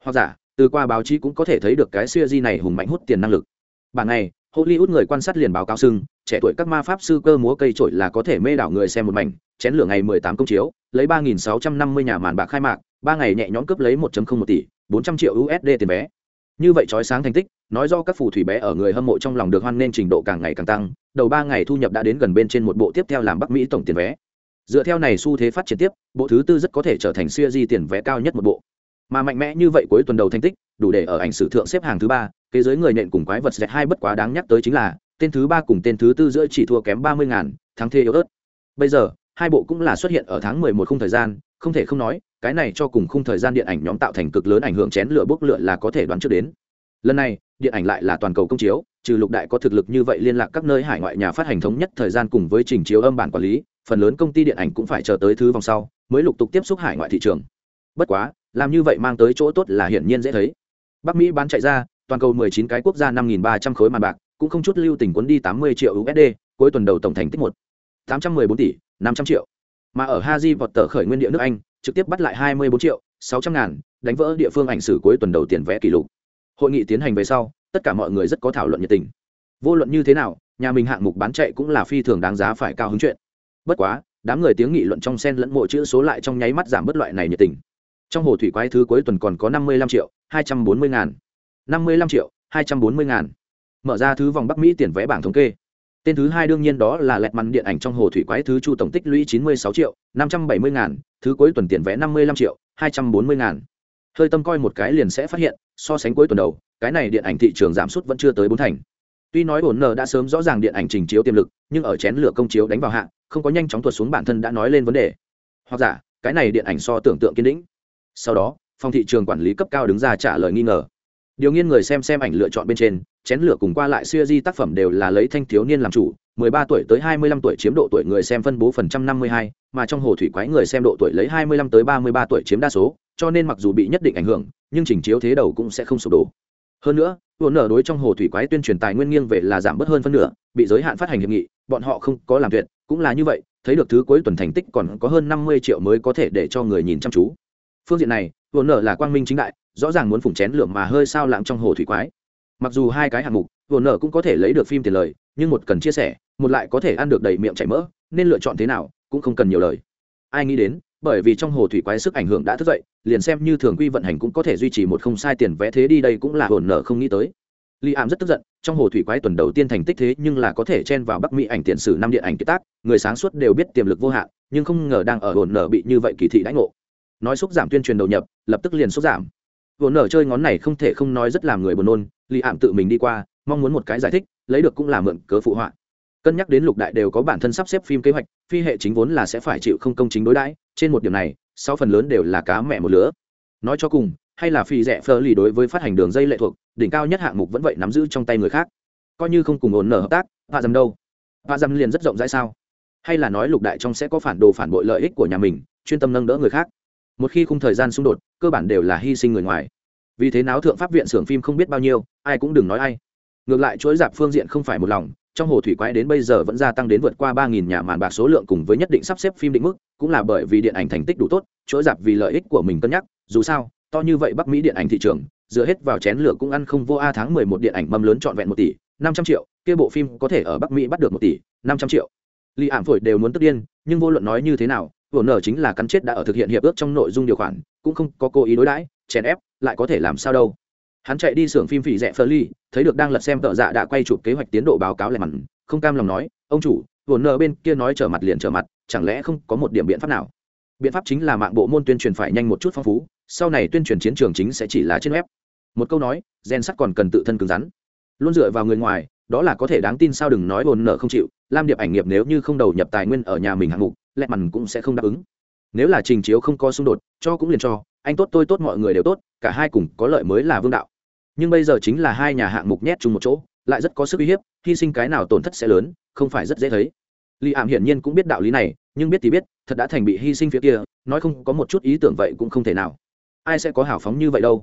Hoặc giả, từ qua báo chí cũng có thể thấy được cái series này hùng mạnh hút tiền năng lực. Bản này, Hollywood người quan sát liền báo cáo sưng, trẻ tuổi các ma pháp sư cơ múa cây trổi là có thể mê đảo người xem một mảnh, chén lửa ngày 18 công chiếu, lấy 3650 nhà màn bạc khai mạc, ba ngày nhẹ nhõm cướp lấy 1.01 tỷ, 400 triệu USD tiền vé. Như vậy chói sáng thành tích, nói do các phù thủy bé ở người hâm mộ trong lòng được hoan nên trình độ càng ngày càng tăng, đầu ba ngày thu nhập đã đến gần bên trên một bộ tiếp theo làm Bắc Mỹ tổng tiền vé. Dựa theo này xu thế phát triển tiếp, bộ thứ tư rất có thể trở thành siêu di tiền vé cao nhất một bộ. Mà mạnh mẽ như vậy cuối tuần đầu thành tích, đủ để ở ảnh sử thượng xếp hàng thứ ba, thế giới người nện cùng quái vật dẹt hai bất quá đáng nhắc tới chính là, tên thứ ba cùng tên thứ tư giữa chỉ thua kém ba mươi ngàn, thắng thê yếu ớt. Bây giờ, hai bộ cũng là xuất hiện ở tháng mười một khung thời gian, không thể không nói, cái này cho cùng khung thời gian điện ảnh nhóm tạo thành cực lớn ảnh hưởng chén lửa bốc lửa là có thể đoán trước đến. Lần này, điện ảnh lại là toàn cầu công chiếu, trừ lục đại có thực lực như vậy liên lạc các nơi hải ngoại nhà phát hành thống nhất thời gian cùng với trình chiếu âm bản quản lý, phần lớn công ty điện ảnh cũng phải chờ tới thứ vòng sau mới lục tục tiếp xúc hải ngoại thị trường bất quá làm như vậy mang tới chỗ tốt là hiển nhiên dễ thấy bắc mỹ bán chạy ra toàn cầu 19 cái quốc gia 5.300 khối màn bạc, cũng không chút lưu tình cuốn đi 80 triệu usd cuối tuần đầu tổng thành tích một. 814 tỷ 500 triệu. Mà ở Haji vọt tờ khởi nguyên địa nước Anh, trực tiếp bắt lại 24 triệu 600 ngàn, đánh vỡ địa phương ảnh sử cuối tuần đầu tiền vẽ kỷ lục. Hội nghị tiến hành về sau, tất cả mọi người rất có thảo luận nhiệt tình. Vô luận như thế nào, nhà mình hạng mục bán chạy cũng là phi thường đáng giá phải cao hứng chuyện. Bất quá, đám người tiếng nghị luận trong sen lẫn mộ chữ số lại trong nháy mắt giảm bất loại này nhiệt tình. Trong hồ thủy quái thứ cuối tuần còn có năm mươi lăm triệu, hai trăm bốn mươi ngàn năm mươi lăm triệu, hai trăm bốn mươi ngàn. Mở ra thứ vòng bắc mỹ tiền vẽ bảng thống kê. Tên thứ hai đương nhiên đó là lẹt màn điện ảnh trong hồ thủy quái thứ chu tổng tích lũy chín mươi sáu triệu, năm trăm bảy mươi ngàn, thứ cuối tuần tiền vẽ năm mươi lăm triệu, hai trăm bốn mươi ngàn. Hơi tâm coi một cái liền sẽ phát hiện, so sánh cuối tuần đầu, cái này điện ảnh thị trường giảm sút vẫn chưa tới bốn thành. Tuy nói bổn nờ đã sớm rõ ràng điện ảnh trình chiếu tiềm lực, nhưng ở chén lửa công chiếu đánh vào hạng không có nhanh chóng tuột xuống bản thân đã nói lên vấn đề. Hoặc giả, cái này điện ảnh so tưởng tượng kiên định. Sau đó, phòng thị trường quản lý cấp cao đứng ra trả lời nghi ngờ điều nghiên người xem xem ảnh lựa chọn bên trên chén lửa cùng qua lại siêu di tác phẩm đều là lấy thanh thiếu niên làm chủ 13 tuổi tới 25 tuổi chiếm độ tuổi người xem phân bố phần trăm 52, mà trong hồ thủy quái người xem độ tuổi lấy 25 tới 33 tuổi chiếm đa số, cho nên mặc dù bị nhất định ảnh hưởng, nhưng chỉnh chiếu thế đầu cũng sẽ không sụp đổ. Hơn nữa, vốn nở đối trong hồ thủy quái tuyên truyền tài nguyên nghiêng về là giảm bớt hơn phân nửa, bị giới hạn phát hành hiệp nghị, bọn họ không có làm tuyệt, cũng là như vậy, thấy được thứ cuối tuần thành tích còn có hơn 50 triệu mới có thể để cho người nhìn chăm chú. Phương diện này, vốn nở là quang minh chính đại, rõ ràng muốn phủng chén lửa mà hơi sao lãng trong hồ thủy quái. Mặc dù hai cái hạng mục, vốn nở cũng có thể lấy được phim tiền lời, nhưng một cần chia sẻ, một lại có thể ăn được đầy miệng chảy mỡ nên lựa chọn thế nào cũng không cần nhiều lời. Ai nghĩ đến bởi vì trong hồ thủy quái sức ảnh hưởng đã thức dậy liền xem như thường quy vận hành cũng có thể duy trì một không sai tiền vẽ thế đi đây cũng là hồn nở không nghĩ tới. Li ảm rất tức giận trong hồ thủy quái tuần đầu tiên thành tích thế nhưng là có thể chen vào bắc mỹ ảnh tiền sử năm điện ảnh kiệt tác người sáng suốt đều biết tiềm lực vô hạn nhưng không ngờ đang ở hồn nở bị như vậy kỳ thị đãi ngộ nói xúc giảm tuyên truyền đầu nhập, lập tức liền xúc giảm. Vốn nở chơi ngón này không thể không nói rất làm người buồn nôn li ảm tự mình đi qua, mong muốn một cái giải thích, lấy được cũng là mượn cớ phụ họa. Cân nhắc đến lục đại đều có bản thân sắp xếp phim kế hoạch, phi hệ chính vốn là sẽ phải chịu không công chính đối đãi, trên một điểm này sau phần lớn đều là cá mẹ một lứa. Nói cho cùng, hay là phi rẻ phơ lì đối với phát hành đường dây lệ thuộc, đỉnh cao nhất hạng mục vẫn vậy nắm giữ trong tay người khác. Coi như không cùng ổn nở hợp tác hạ dầm đâu? Hạ dầm liền rất rộng rãi sao? Hay là nói lục đại trong sẽ có phản đồ phản bội lợi ích của nhà mình, chuyên tâm nâng đỡ người khác? Một khi khung thời gian xung đột, cơ bản đều là hy sinh người ngoài. Vì thế náo thượng pháp viện xưởng phim không biết bao nhiêu, ai cũng đừng nói ai. Ngược lại chuỗi dạp phương diện không phải một lòng, trong hồ thủy quái đến bây giờ vẫn gia tăng đến vượt qua ba nghìn nhà màn bạc số lượng cùng với nhất định sắp xếp phim định mức, cũng là bởi vì điện ảnh thành tích đủ tốt, chuỗi dạp vì lợi ích của mình cân nhắc, dù sao, to như vậy bắc mỹ điện ảnh thị trường, dựa hết vào chén lửa cũng ăn không vô a tháng mười một điện ảnh mâm lớn trọn vẹn một tỷ, năm trăm triệu, kia bộ phim có thể ở bắc mỹ bắt được một tỷ, năm trăm triệu. Li ảm phổi đều muốn tức điên, nhưng vô luận nói như thế nào vừa nở chính là cắn chết đã ở thực hiện hiệp ước trong nội dung điều khoản, cũng không có cố ý đối đãi, chèn ép, lại có thể làm sao đâu. Hắn chạy đi xưởng phim phỉ rẻ phơ ly, thấy được đang lật xem tợ dạ đã quay chụp kế hoạch tiến độ báo cáo lại mặn, không cam lòng nói, ông chủ vồn nở bên kia nói trở mặt liền trở mặt, chẳng lẽ không có một điểm biện pháp nào? Biện pháp chính là mạng bộ môn tuyên truyền phải nhanh một chút phong phú, sau này tuyên truyền chiến trường chính sẽ chỉ là trên web. Một câu nói, gen sắt còn cần tự thân cứng rắn. Luôn dựa vào người ngoài, đó là có thể đáng tin sao đừng nói vồn nợ không chịu, lam điệp ảnh nghiệp nếu như không đầu nhập tài nguyên ở nhà mình hạng mục lẹ mằn cũng sẽ không đáp ứng. Nếu là trình chiếu không có xung đột, cho cũng liền cho, anh tốt tôi tốt mọi người đều tốt, cả hai cùng có lợi mới là vương đạo. Nhưng bây giờ chính là hai nhà hạng mục nhét chung một chỗ, lại rất có sức uy hiếp, hy sinh cái nào tổn thất sẽ lớn, không phải rất dễ thấy. Li ảm hiển nhiên cũng biết đạo lý này, nhưng biết thì biết, thật đã thành bị hy sinh phía kia, nói không có một chút ý tưởng vậy cũng không thể nào. Ai sẽ có hào phóng như vậy đâu?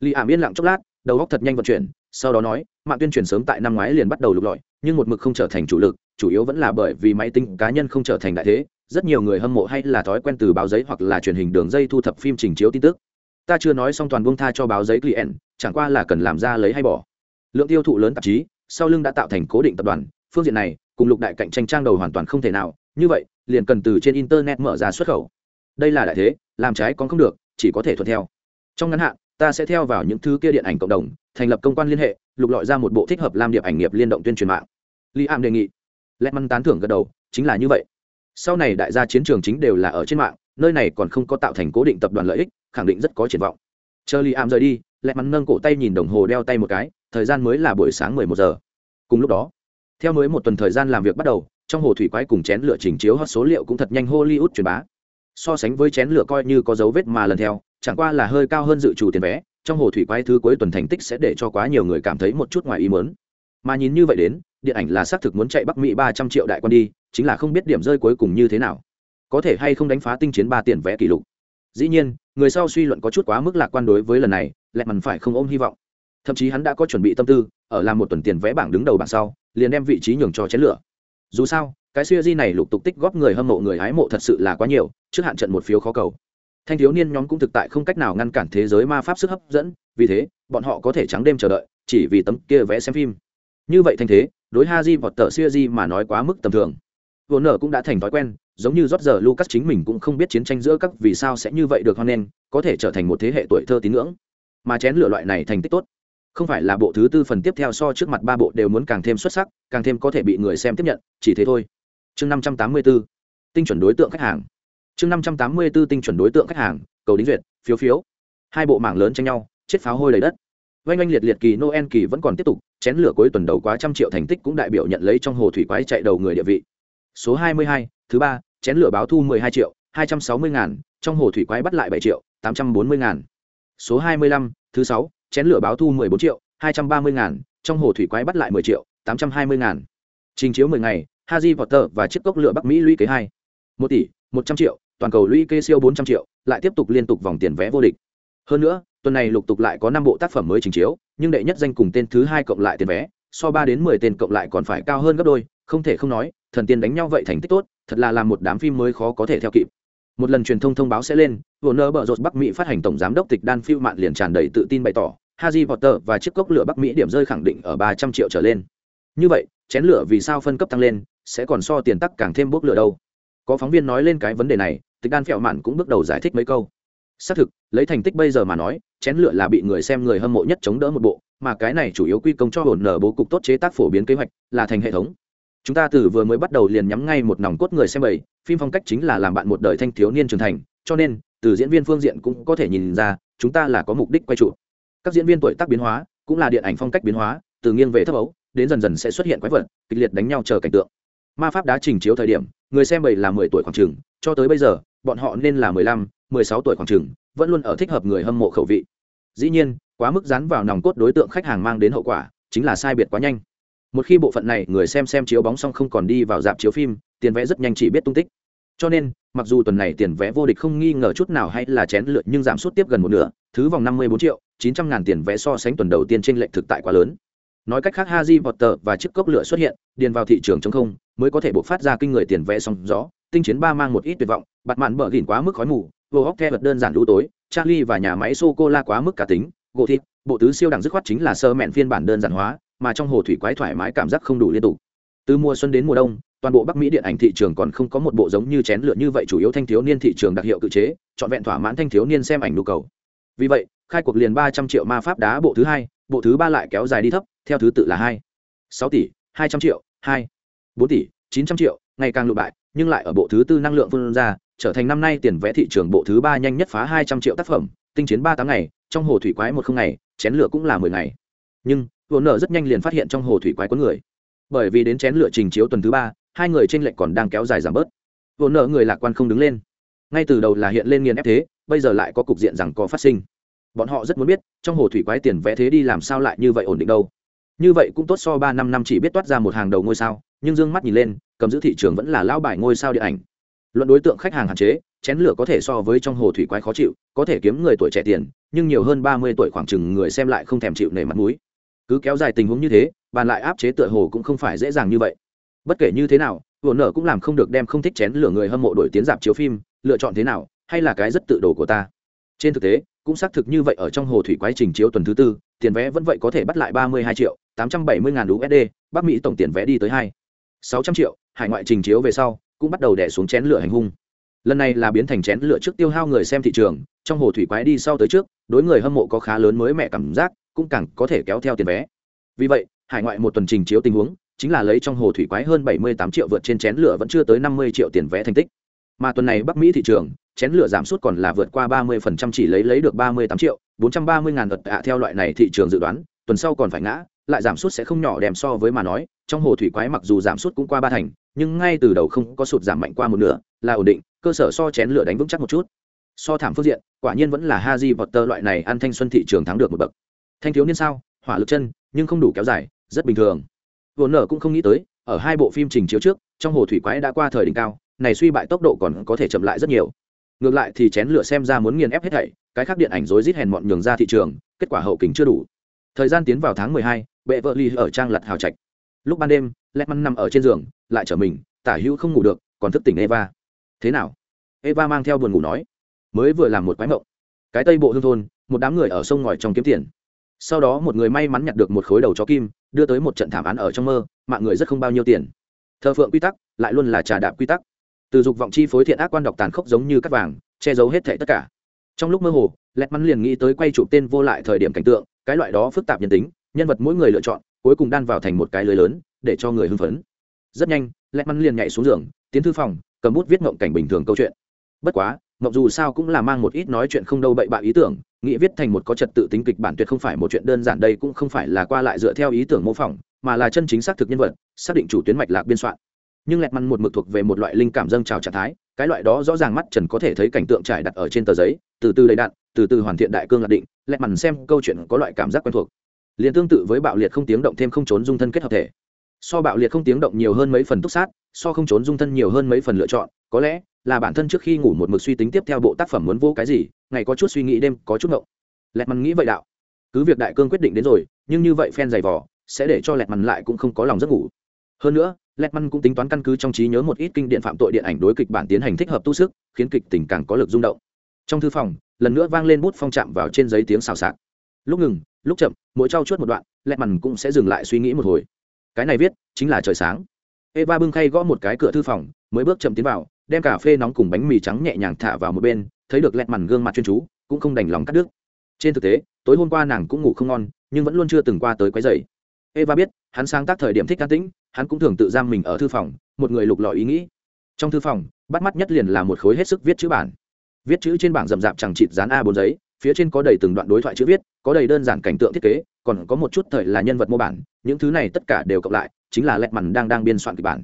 Li ảm yên lặng chốc lát, đầu góc thật nhanh vận chuyển, sau đó nói, mạng tuyên truyền sớm tại năm ngoái liền bắt đầu lục lọi, nhưng một mực không trở thành chủ lực, chủ yếu vẫn là bởi vì máy tính cá nhân không trở thành đại thế rất nhiều người hâm mộ hay là thói quen từ báo giấy hoặc là truyền hình đường dây thu thập phim trình chiếu tin tức. Ta chưa nói xong toàn buông tha cho báo giấy client, chẳng qua là cần làm ra lấy hay bỏ. Lượng tiêu thụ lớn tạp chí, sau lưng đã tạo thành cố định tập đoàn, phương diện này, cùng lục đại cạnh tranh trang đầu hoàn toàn không thể nào, như vậy, liền cần từ trên internet mở ra xuất khẩu. Đây là đại thế, làm trái còn không được, chỉ có thể thuận theo. Trong ngắn hạn, ta sẽ theo vào những thứ kia điện ảnh cộng đồng, thành lập công quan liên hệ, lục lọi ra một bộ thích hợp làm điệp ảnh nghiệp liên động tuyên truyền mạng. Li am đề nghị. Lẽ măn tán thưởng gật đầu, chính là như vậy sau này đại gia chiến trường chính đều là ở trên mạng, nơi này còn không có tạo thành cố định tập đoàn lợi ích, khẳng định rất có triển vọng. Chờ li am rời đi lẹ mắn nâng cổ tay nhìn đồng hồ đeo tay một cái, thời gian mới là buổi sáng mười một giờ. Cùng lúc đó, theo mới một tuần thời gian làm việc bắt đầu, trong hồ thủy quái cùng chén lửa trình chiếu hot số liệu cũng thật nhanh hollywood truyền bá. So sánh với chén lửa coi như có dấu vết mà lần theo, chẳng qua là hơi cao hơn dự trù tiền vé, trong hồ thủy quái thứ cuối tuần thành tích sẽ để cho quá nhiều người cảm thấy một chút ngoài ý mớn mà nhìn như vậy đến điện ảnh là xác thực muốn chạy bắc mỹ ba trăm triệu đại quan đi, chính là không biết điểm rơi cuối cùng như thế nào. Có thể hay không đánh phá tinh chiến ba tiền vẽ kỷ lục. Dĩ nhiên, người sau suy luận có chút quá mức lạc quan đối với lần này lẹ mằn phải không ôm hy vọng. Thậm chí hắn đã có chuẩn bị tâm tư, ở làm một tuần tiền vẽ bảng đứng đầu bảng sau, liền đem vị trí nhường cho chén lửa. Dù sao, cái suy di này lục tục tích góp người hâm mộ người hái mộ thật sự là quá nhiều, trước hạn trận một phiếu khó cầu. Thanh thiếu niên nhóm cũng thực tại không cách nào ngăn cản thế giới ma pháp sức hấp dẫn, vì thế, bọn họ có thể trắng đêm chờ đợi, chỉ vì tấm kia vẽ xem phim. Như vậy thanh thế đối ha di vọt tờ Siri mà nói quá mức tầm thường. Vô nở cũng đã thành thói quen, giống như rót giờ lucas chính mình cũng không biết chiến tranh giữa các vì sao sẽ như vậy được hoan nên có thể trở thành một thế hệ tuổi thơ tín ngưỡng. Mà chén lửa loại này thành tích tốt. Không phải là bộ thứ tư phần tiếp theo so trước mặt ba bộ đều muốn càng thêm xuất sắc, càng thêm có thể bị người xem tiếp nhận, chỉ thế thôi. Chương năm trăm tám mươi b ố tinh chuẩn đối tượng khách hàng. Chương năm trăm tám mươi b ố tinh chuẩn đối tượng khách hàng, cầu đính duyệt, phiếu phiếu. Hai bộ mảng lớn tranh nhau, chết pháo hôi lấy đất oanh oanh liệt liệt kỳ noel kỳ vẫn còn tiếp tục, chén lửa cuối tuần đầu quá trăm triệu thành tích cũng đại biểu nhận lấy trong hồ thủy quái chạy đầu người địa vị. Số hai mươi hai, thứ ba, chén lửa báo thu mười hai triệu, hai trăm sáu mươi ngàn, trong hồ thủy quái bắt lại bảy triệu, tám trăm bốn mươi ngàn. Số hai mươi lăm, thứ sáu, chén lửa báo thu mười bốn triệu, hai trăm ba mươi ngàn, trong hồ thủy quái bắt lại mười triệu, tám trăm hai mươi ngàn. Trình chiếu mười ngày haji potter và chiếc cốc lửa bắc mỹ lũy kế hai. một tỷ, một trăm triệu, toàn cầu lũy kế siêu bốn trăm triệu, lại tiếp tục liên tục vòng tiền vé vô địch. Hơn nữa tuần này lục tục lại có năm bộ tác phẩm mới trình chiếu nhưng đệ nhất danh cùng tên thứ hai cộng lại tiền vé so ba đến mười tên cộng lại còn phải cao hơn gấp đôi không thể không nói thần tiên đánh nhau vậy thành tích tốt thật là làm một đám phim mới khó có thể theo kịp một lần truyền thông thông báo sẽ lên warner Bros rột bắc mỹ phát hành tổng giám đốc tịch Dan phiêu mạn liền tràn đầy tự tin bày tỏ Harry Potter và chiếc cốc lửa Bắc Mỹ điểm rơi khẳng định ở ba trăm triệu trở lên. Như vậy, chén lửa vì sao phân cấp tăng lên, sẽ còn so tiền tắc càng thêm bốc lửa đâu? Có phóng viên nói lên cái vấn đề này, Tịch Dan Phẹo Mạn cũng bước đầu giải thích mấy câu. Xác thực, lấy thành tích bây giờ mà nói, chén lửa là bị người xem người hâm mộ nhất chống đỡ một bộ, mà cái này chủ yếu quy công cho hồn nở bố cục tốt chế tác phổ biến kế hoạch, là thành hệ thống. Chúng ta từ vừa mới bắt đầu liền nhắm ngay một nòng cốt người xem bầy, phim phong cách chính là làm bạn một đời thanh thiếu niên trưởng thành, cho nên, từ diễn viên phương diện cũng có thể nhìn ra, chúng ta là có mục đích quay trụ. Các diễn viên tuổi tác biến hóa cũng là điện ảnh phong cách biến hóa từ nghiêng về thấp ấu đến dần dần sẽ xuất hiện quái vật kịch liệt đánh nhau chờ cảnh tượng. Ma pháp đá trình chiếu thời điểm người xem bảy là mười tuổi khoảng trường cho tới bây giờ bọn họ nên là mười lăm mười sáu tuổi khoảng trường vẫn luôn ở thích hợp người hâm mộ khẩu vị dĩ nhiên, quá mức dán vào nòng cốt đối tượng khách hàng mang đến hậu quả, chính là sai biệt quá nhanh. Một khi bộ phận này người xem xem chiếu bóng xong không còn đi vào dạp chiếu phim, tiền vẽ rất nhanh chỉ biết tung tích. Cho nên, mặc dù tuần này tiền vẽ vô địch không nghi ngờ chút nào hay là chén lượt nhưng giảm sút tiếp gần một nửa, thứ vòng năm mươi bốn triệu, chín trăm ngàn tiền vé so sánh tuần đầu tiên trên lệnh thực tại quá lớn. Nói cách khác Haji tờ và chiếc cốc lửa xuất hiện, điền vào thị trường chống không, mới có thể bộc phát ra kinh người tiền vé song gió, tinh chiến ba mang một ít tuyệt vọng bặt mạn bở gỉn quá mức khói mù vô hóc the vật đơn giản lũ tối Charlie và nhà máy sô cô la quá mức cả tính, gỗ thịt, bộ tứ siêu đẳng dứt khoát chính là sơ mẹn phiên bản đơn giản hóa, mà trong hồ thủy quái thoải mái cảm giác không đủ liên tục. Từ mùa xuân đến mùa đông, toàn bộ bắc mỹ điện ảnh thị trường còn không có một bộ giống như chén lửa như vậy chủ yếu thanh thiếu niên thị trường đặc hiệu cự chế, trọn vẹn thỏa mãn thanh thiếu niên xem ảnh nhu cầu. Vì vậy, khai cuộc liền ba trăm triệu ma pháp đá bộ thứ hai, bộ thứ ba lại kéo dài đi thấp, theo thứ tự là hai. Sáu tỷ, hai trăm triệu, hai. Bốn tỷ, chín trăm triệu, ngày càng lụ bại, nhưng lại ở bộ thứ tư năng lượng phun ra trở thành năm nay tiền vẽ thị trường bộ thứ ba nhanh nhất phá hai trăm triệu tác phẩm, tinh chiến ba tám ngày, trong hồ thủy quái một không ngày, chén lửa cũng là mười ngày. Nhưng vừa nở rất nhanh liền phát hiện trong hồ thủy quái có người. Bởi vì đến chén lửa trình chiếu tuần thứ ba, hai người trên lệnh còn đang kéo dài giảm bớt. Vừa nở người lạc quan không đứng lên. Ngay từ đầu là hiện lên nghiền ép thế, bây giờ lại có cục diện rằng có phát sinh. Bọn họ rất muốn biết, trong hồ thủy quái tiền vẽ thế đi làm sao lại như vậy ổn định đâu. Như vậy cũng tốt so ba năm năm chỉ biết toát ra một hàng đầu ngôi sao, nhưng d ư ơ n g mắt nhìn lên, cầm giữ thị trường vẫn là lão bài ngôi sao điện ảnh luận đối tượng khách hàng hạn chế, chén lửa có thể so với trong hồ thủy quái khó chịu, có thể kiếm người tuổi trẻ tiền, nhưng nhiều hơn ba mươi tuổi khoảng chừng người xem lại không thèm chịu nể mặt m ũ i cứ kéo dài tình huống như thế, bàn lại áp chế tựa hồ cũng không phải dễ dàng như vậy. Bất kể như thế nào, vừa nở cũng làm không được đem không thích chén lửa người hâm mộ đổi tiến dạp chiếu phim, lựa chọn thế nào, hay là cái rất tự đồ của ta. Trên thực tế, cũng xác thực như vậy ở trong hồ thủy quái trình chiếu tuần thứ tư, tiền vé vẫn vậy có thể bắt lại ba mươi hai triệu tám trăm bảy mươi ngàn usd bắc mỹ tổng tiền vé đi tới hai, sáu trăm triệu, hải ngoại trình chiếu về sau cũng bắt đầu đẻ xuống chén lửa hành hung. Lần này là biến thành chén lửa trước tiêu hao người xem thị trường, trong hồ thủy quái đi sau tới trước, đối người hâm mộ có khá lớn mới mẹ cảm giác, cũng càng có thể kéo theo tiền vé. Vì vậy, hải ngoại một tuần trình chiếu tình huống, chính là lấy trong hồ thủy quái hơn bảy mươi tám triệu vượt trên chén lửa vẫn chưa tới năm mươi triệu tiền vé thành tích. Mà tuần này bắc mỹ thị trường, chén lửa giảm sút còn là vượt qua ba mươi phần trăm chỉ lấy lấy được ba mươi tám triệu, bốn trăm ba mươi ngàn vật ạ theo loại này thị trường dự đoán, tuần sau còn phải ngã, lại giảm sút sẽ không nhỏ đem so với mà nói, trong hồ thủy quái mặc dù giảm sút cũng qua ba thành nhưng ngay từ đầu không có sụt giảm mạnh qua một nửa là ổn định cơ sở so chén lửa đánh vững chắc một chút. So thảm phương diện quả nhiên vẫn là Haji Potter loại này ăn thanh xuân thị trường thắng được một bậc. Thanh thiếu niên sao? Hỏa lực chân nhưng không đủ kéo dài rất bình thường. Vốn nở cũng không nghĩ tới ở hai bộ phim trình chiếu trước trong hồ thủy quái đã qua thời đỉnh cao này suy bại tốc độ còn có thể chậm lại rất nhiều. Ngược lại thì chén lửa xem ra muốn nghiền ép hết thảy cái khác điện ảnh rối rít hèn mọn nhường ra thị trường kết quả hậu kính chưa đủ. Thời gian tiến vào tháng mười hai, bệ vợ ly ở trang lặt hào trạch lúc ban đêm lẹt măn nằm ở trên giường, lại trở mình, tả hữu không ngủ được, còn thức tỉnh eva. Thế nào? Eva mang theo buồn ngủ nói. Mới vừa làm một quái mộng. Cái tây bộ hương thôn, một đám người ở sông ngòi trong kiếm tiền. Sau đó một người may mắn nhặt được một khối đầu chó kim, đưa tới một trận thảm án ở trong mơ, mạng người rất không bao nhiêu tiền. Thờ phượng quy tắc, lại luôn là trà đạp quy tắc. Từ dục vọng chi phối thiện ác quan độc tàn khốc giống như cắt vàng, che giấu hết thệ tất cả. Trong lúc mơ hồ lẹt mắn liền nghĩ tới quay chụp tên vô lại thời điểm cảnh tượng, cái loại đó phức tạp nhân tính, nhân vật mỗi người lựa chọn cuối cùng đan vào thành một cái lưới lớn, để cho người hưng phấn. Rất nhanh, lẹt mắn liền nhảy xuống giường, tiến thư phòng, cầm bút viết ngộng cảnh bình thường câu chuyện. Bất quá ngộng dù sao cũng là mang một ít nói chuyện không đâu bậy bạ ý tưởng, nghĩ viết thành một có trật tự tính kịch bản tuyệt không phải một chuyện đơn giản đây cũng không phải là qua lại dựa theo ý tưởng mô phỏng, mà là chân chính xác thực nhân vật, xác định chủ tuyến mạch lạc biên soạn. Nhưng lẹt măn một mực thuộc về một loại linh cảm dâng trào trạng thái, cái loại đó rõ ràng mắt trần có thể thấy cảnh tượng trải đặt ở trên tờ giấy, từ từ đầy đạn từ từ hoàn thiện đại cương lạc định, lẹt mắn xem câu chuyện có loại cảm giác quen thuộc liền tương tự với bạo liệt không tiếng động thêm không trốn dung thân kết hợp thể. So bạo liệt không tiếng động nhiều hơn mấy phần túc sát, so không trốn dung thân nhiều hơn mấy phần lựa chọn, có lẽ là bản thân trước khi ngủ một mực suy tính tiếp theo bộ tác phẩm muốn vô cái gì, ngày có chút suy nghĩ đêm có chút ngộng. Lẹt mằn nghĩ vậy đạo, cứ việc đại cương quyết định đến rồi, nhưng như vậy phen dày vỏ sẽ để cho lẹt mằn lại cũng không có lòng giấc ngủ. Hơn nữa, lẹt mằn cũng tính toán căn cứ trong trí nhớ một ít kinh điện phạm tội điện ảnh đối kịch bản tiến hành thích hợp tu sức, khiến kịch tình càng có lực rung động. Trong thư phòng, lần nữa vang lên bút phong chạm vào trên giấy tiếng xào xạc lúc ngừng, lúc chậm, mỗi trao chuốt một đoạn lẹt mằn cũng sẽ dừng lại suy nghĩ một hồi. Cái này viết, chính là trời sáng. Eva bưng khay gõ một cái cửa thư phòng, mới bước chậm tiến vào, đem cà phê nóng cùng bánh mì trắng nhẹ nhàng thả vào một bên, thấy được lẹt mằn gương mặt chuyên chú, cũng không đành lòng cắt đứt. Trên thực tế, tối hôm qua nàng cũng ngủ không ngon, nhưng vẫn luôn chưa từng qua tới quấy giày eva biết, hắn sáng tác thời điểm thích cá tĩnh, hắn cũng thường tự giam mình ở thư phòng, một người lục lọi ý nghĩ. Trong thư phòng, bắt mắt nhất liền là một khối hết sức viết chữ bản. Viết chữ trên bảng rậm rạp chẳng chịt dán a bốn giấy phía trên có đầy từng đoạn đối thoại chữ viết, có đầy đơn giản cảnh tượng thiết kế, còn có một chút thời là nhân vật mô bản, những thứ này tất cả đều cộng lại, chính là lẹt mằn đang đang biên soạn kịch bản.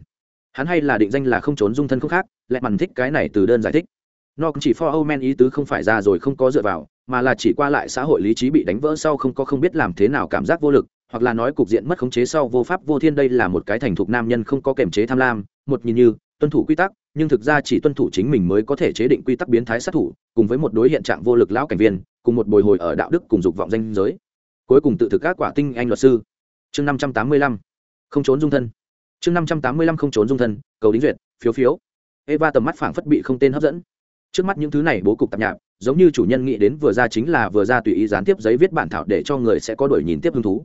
Hắn hay là định danh là không trốn dung thân không khác lẹt mằn thích cái này từ đơn giải thích. Nó cũng chỉ for âu men ý tứ không phải ra rồi không có dựa vào, mà là chỉ qua lại xã hội lý trí bị đánh vỡ sau không có không biết làm thế nào cảm giác vô lực, hoặc là nói cục diện mất khống chế sau vô pháp vô thiên đây là một cái thành thục nam nhân không có kềm chế tham lam, một nhìn như, tuân thủ quy tắc, nhưng thực ra chỉ tuân thủ chính mình mới có thể chế định quy tắc biến thái sát thủ, cùng với một đối hiện trạng vô lực lão cảnh viên cùng một bồi hồi ở đạo đức cùng dục vọng danh giới. Cuối cùng tự thực các quả tinh anh luật sư. Chương năm trăm tám mươi lăm. Không trốn dung thân. Chương năm trăm tám mươi lăm không trốn dung thân, cầu đính duyệt, phiếu phiếu. Eva tầm mắt phảng phất bị không tên hấp dẫn. Trước mắt những thứ này bố cục tạp nhạp, giống như chủ nhân nghĩ đến vừa ra chính là vừa ra tùy ý gián tiếp giấy viết bản thảo để cho người sẽ có đổi nhìn tiếp hứng thú.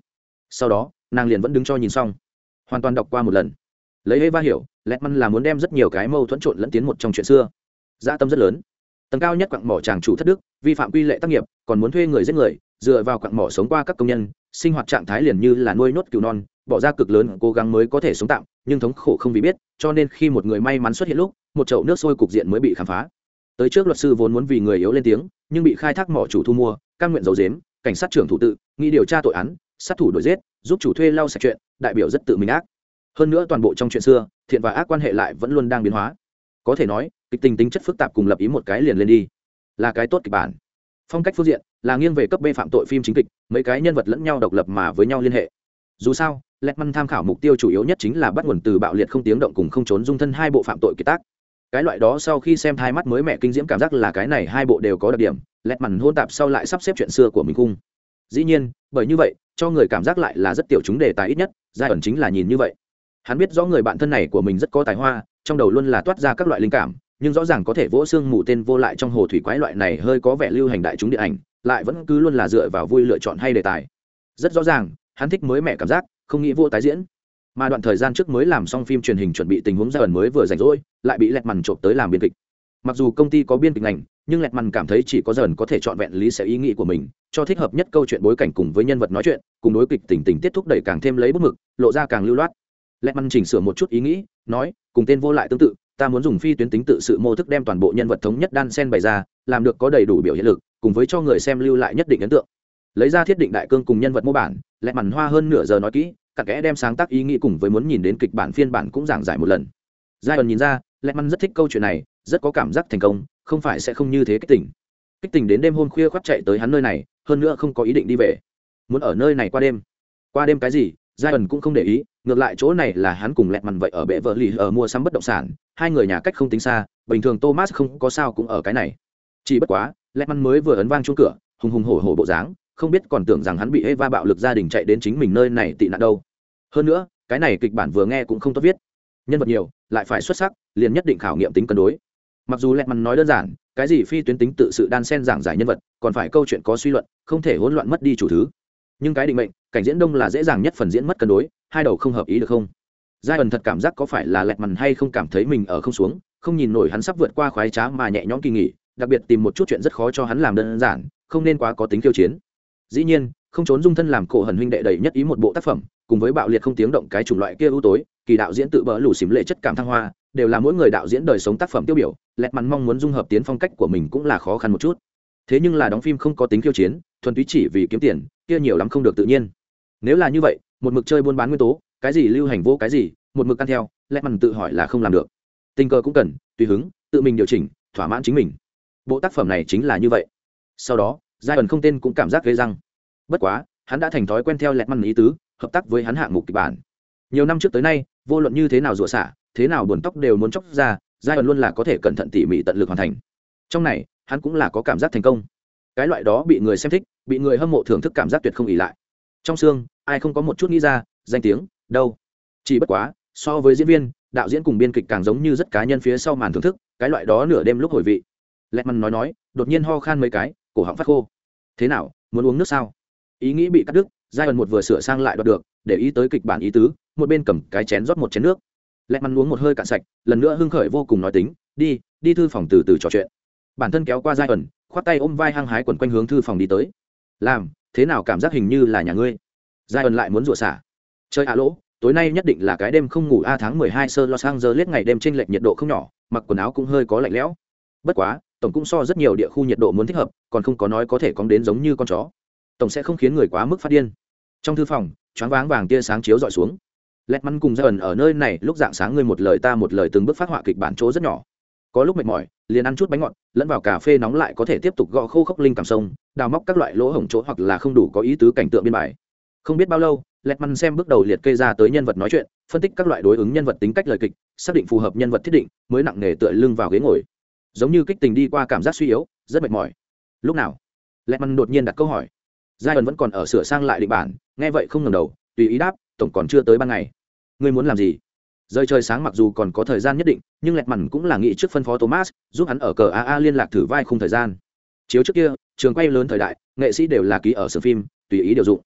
Sau đó, nàng liền vẫn đứng cho nhìn xong. Hoàn toàn đọc qua một lần. Lấy eva hiểu lẹt măn là muốn đem rất nhiều cái mâu thuẫn trộn lẫn tiến một trong chuyện xưa. Dã tâm rất lớn tầng cao nhất quặng mỏ tràng chủ thất đức, vi phạm quy lệ tác nghiệp, còn muốn thuê người giết người, dựa vào quặng mỏ sống qua các công nhân, sinh hoạt trạng thái liền như là nuôi nốt cừu non, bỏ ra cực lớn, cố gắng mới có thể sống tạm, nhưng thống khổ không vì biết, cho nên khi một người may mắn xuất hiện lúc, một chậu nước sôi cục diện mới bị khám phá. Tới trước luật sư vốn muốn vì người yếu lên tiếng, nhưng bị khai thác mỏ chủ thu mua căn nguyện dầu dếm cảnh sát trưởng thủ tự, nghĩ điều tra tội án, sát thủ đổi giết, giúp chủ thuê lau sạch chuyện, đại biểu rất tự mình ác. Hơn nữa toàn bộ trong chuyện xưa, thiện và ác quan hệ lại vẫn luôn đang biến hóa. Có thể nói kịch tình tính chất phức tạp cùng lập ý một cái liền lên đi là cái tốt kịch bản phong cách phương diện là nghiêng về cấp b phạm tội phim chính kịch mấy cái nhân vật lẫn nhau độc lập mà với nhau liên hệ dù sao Letman tham khảo mục tiêu chủ yếu nhất chính là bắt nguồn từ bạo liệt không tiếng động cùng không trốn dung thân hai bộ phạm tội kiệt tác. Cái loại đó sau khi xem hai mắt mới mẹ kinh diễm cảm giác là cái này hai bộ đều có đặc điểm, Letman hôn tạp sau lại sắp xếp chuyện xưa của mình cung. Dĩ nhiên, bởi như vậy, cho người cảm giác lại là rất tiểu chúng đề tài ít nhất, giai ẩn chính là nhìn như vậy. Hắn biết rõ người bạn thân này của mình rất có tài hoa, trong đầu luôn là toát ra các loại linh cảm, nhưng rõ ràng có thể vỗ xương mù tên vô lại trong hồ thủy quái loại này hơi có vẻ lưu hành đại chúng điện ảnh, lại vẫn cứ luôn là dựa vào vui lựa chọn hay đề tài. Rất rõ ràng, hắn thích mới mẹ cảm giác, không nghĩ vô tái diễn. Mà đoạn thời gian trước mới làm xong phim truyền hình chuẩn bị tình huống ra ẩn mới vừa rảnh rỗi lại bị lẹt mằn trộm tới làm biên kịch. Mặc dù công ty có biên kịch ngành nhưng lẹt mằn cảm thấy chỉ có dần có thể chọn vẹn lý sẽ ý nghĩ của mình cho thích hợp nhất câu chuyện bối cảnh cùng với nhân vật nói chuyện cùng đối kịch tình tình tiết thúc đẩy càng thêm lấy bút mực lộ ra càng lưu loát. Lẹt mằn chỉnh sửa một chút ý nghĩ nói cùng tên vô lại tương tự ta muốn dùng phi tuyến tính tự sự mô thức đem toàn bộ nhân vật thống nhất đan sen bày ra, làm được có đầy đủ biểu hiện lực, cùng với cho người xem lưu lại nhất định ấn tượng. Lấy ra thiết định đại cương cùng nhân vật mô bản lẹ mằn hoa hơn nửa giờ nói kỹ cặn kẽ đem sáng tác ý nghĩ cùng với muốn nhìn đến kịch bản phiên bản cũng giảng giải một lần. Giai đoạn nhìn ra lẹ mằn rất thích câu chuyện này, rất có cảm giác thành công, không phải sẽ không như thế kích tỉnh kích tỉnh đến đêm hôm khuya khoác chạy tới hắn nơi này, hơn nữa không có ý định đi về. Muốn ở nơi này qua đêm. Qua đêm cái gì? Giai ẩn cũng không để ý, ngược lại chỗ này là hắn cùng lẹt mằn vậy ở bệ vợ lì ở mua sắm bất động sản hai người nhà cách không tính xa bình thường thomas không có sao cũng ở cái này chỉ bất quá lẹt mắn mới vừa ấn vang chuông cửa hùng hùng hổ hổ bộ dáng không biết còn tưởng rằng hắn bị Eva bạo lực gia đình chạy đến chính mình nơi này tị nạn đâu. Hơn nữa, cái này kịch bản vừa nghe cũng không tốt viết. Nhân vật nhiều, lại phải xuất sắc, liền nhất định khảo nghiệm tính cân đối. Mặc dù Lẹt Mằn nói đơn giản, cái gì phi tuyến tính tự sự đan xen giảng giải nhân vật, còn phải câu chuyện có suy luận, không thể hỗn loạn mất đi chủ thứ. Nhưng cái định mệnh, cảnh diễn đông là dễ dàng nhất phần diễn mất cân đối, hai đầu không hợp ý được không? Giai ẩn thật cảm giác có phải là Lẹt Mằn hay không cảm thấy mình ở không xuống, không nhìn nổi hắn sắp vượt qua khoái trá mà nhẹ nhõm kỳ nghỉ, đặc biệt tìm một chút chuyện rất khó cho hắn làm đơn giản, không nên quá có tính kiêu chiến. Dĩ nhiên không trốn dung thân làm cổ hần huynh đệ đầy nhất ý một bộ tác phẩm cùng với bạo liệt không tiếng động cái chủng loại kia ưu tối kỳ đạo diễn tự bỡ lủ xỉm lệ chất cảm thăng hoa đều là mỗi người đạo diễn đời sống tác phẩm tiêu biểu lẹt mắn mong muốn dung hợp tiến phong cách của mình cũng là khó khăn một chút. Thế nhưng là đóng phim không có tính khiêu chiến thuần túy chỉ vì kiếm tiền kia nhiều lắm không được tự nhiên. Nếu là như vậy một mực chơi buôn bán nguyên tố cái gì lưu hành vô cái gì, một mực ăn theo, lẽ mắn tự hỏi là không làm được. Tình cờ cũng cần, tùy hứng, tự mình điều chỉnh, thỏa mãn chính mình. Bộ tác phẩm này chính là như vậy. Sau đó, giai ẩn không tên cũng cảm giác ghê răng. Bất quá, hắn đã thành thói quen theo lẹt măn ý tứ, hợp tác với hắn hạng mục kịch bản. Nhiều năm trước tới nay, vô luận như thế nào rủa xả, thế nào buồn tóc đều muốn chóc ra, giai ẩn luôn là có thể cẩn thận tỉ mỉ tận lực hoàn thành. Trong này, hắn cũng là có cảm giác thành công. Cái loại đó bị người xem thích, bị người hâm mộ thưởng thức cảm giác tuyệt không ỉ lại. Trong xương, ai không có một chút nghĩ ra, danh tiếng đâu? Chỉ bất quá, so với diễn viên, đạo diễn cùng biên kịch càng giống như rất cá nhân phía sau màn thưởng thức, cái loại đó nửa đêm lúc hồi vị. Lẹt mằn nói nói, đột nhiên ho khan mấy cái, cổ họng phát khô. Thế nào, muốn uống nước sao? Ý nghĩ bị cắt đứt giai ẩn một vừa sửa sang lại đoạt được, để ý tới kịch bản ý tứ, một bên cầm cái chén rót một chén nước. Lẹt mằn uống một hơi cạn sạch, lần nữa hưng khởi vô cùng nói tính, đi đi thư phòng từ từ trò chuyện. Bản thân kéo qua giai ẩn khoát tay ôm vai hăng hái quần quanh hướng thư phòng đi tới. Làm, thế nào cảm giác hình như là nhà ngươi? Giai ẩn lại muốn rủa xả chơi a lỗ, tối nay nhất định là cái đêm không ngủ a, tháng mười hai sơ los angeles ngày đêm trên lệch nhiệt độ không nhỏ, mặc quần áo cũng hơi có lạnh lẽo. Bất quá, tổng cũng so rất nhiều địa khu nhiệt độ muốn thích hợp, còn không có nói có thể cóng đến giống như con chó. Tổng sẽ không khiến người quá mức phát điên. Trong thư phòng, choáng váng vàng tia sáng chiếu dọi xuống. Lẹt mắn cùng ra ẩn ở nơi này, lúc dạng sáng ngươi một lời ta một lời từng bước phát họa kịch bản chỗ rất nhỏ. Có lúc mệt mỏi, liền ăn chút bánh ngọt, lẫn vào cà phê nóng lại có thể tiếp tục gõ khô khốc linh cảm sông, đào móc các loại lỗ hổng chỗ hoặc là không đủ có ý tứ cảnh tượng biên bài. Không biết bao lâu lẹt măn xem bước đầu liệt kê ra tới nhân vật nói chuyện, phân tích các loại đối ứng nhân vật tính cách lời kịch, xác định phù hợp nhân vật thiết định, mới nặng nề tựa lưng vào ghế ngồi. Giống như kích tình đi qua cảm giác suy yếu, rất mệt mỏi. Lúc nào? Lẹt măn đột nhiên đặt câu hỏi. Giai ẩn vẫn còn ở sửa sang lại định bản, nghe vậy không ngừng đầu, tùy ý đáp, tổng còn chưa tới ban ngày. Ngươi muốn làm gì? Rơi trời sáng mặc dù còn có thời gian nhất định, nhưng lẹt mằn cũng là nghĩ trước phân phó thomas, giúp hắn ở cờ aa liên lạc thử vai khung thời gian. Chiếu trước kia, trường quay lớn thời đại, nghệ sĩ đều là ký ở xưởng phim, tùy ý điều dụng.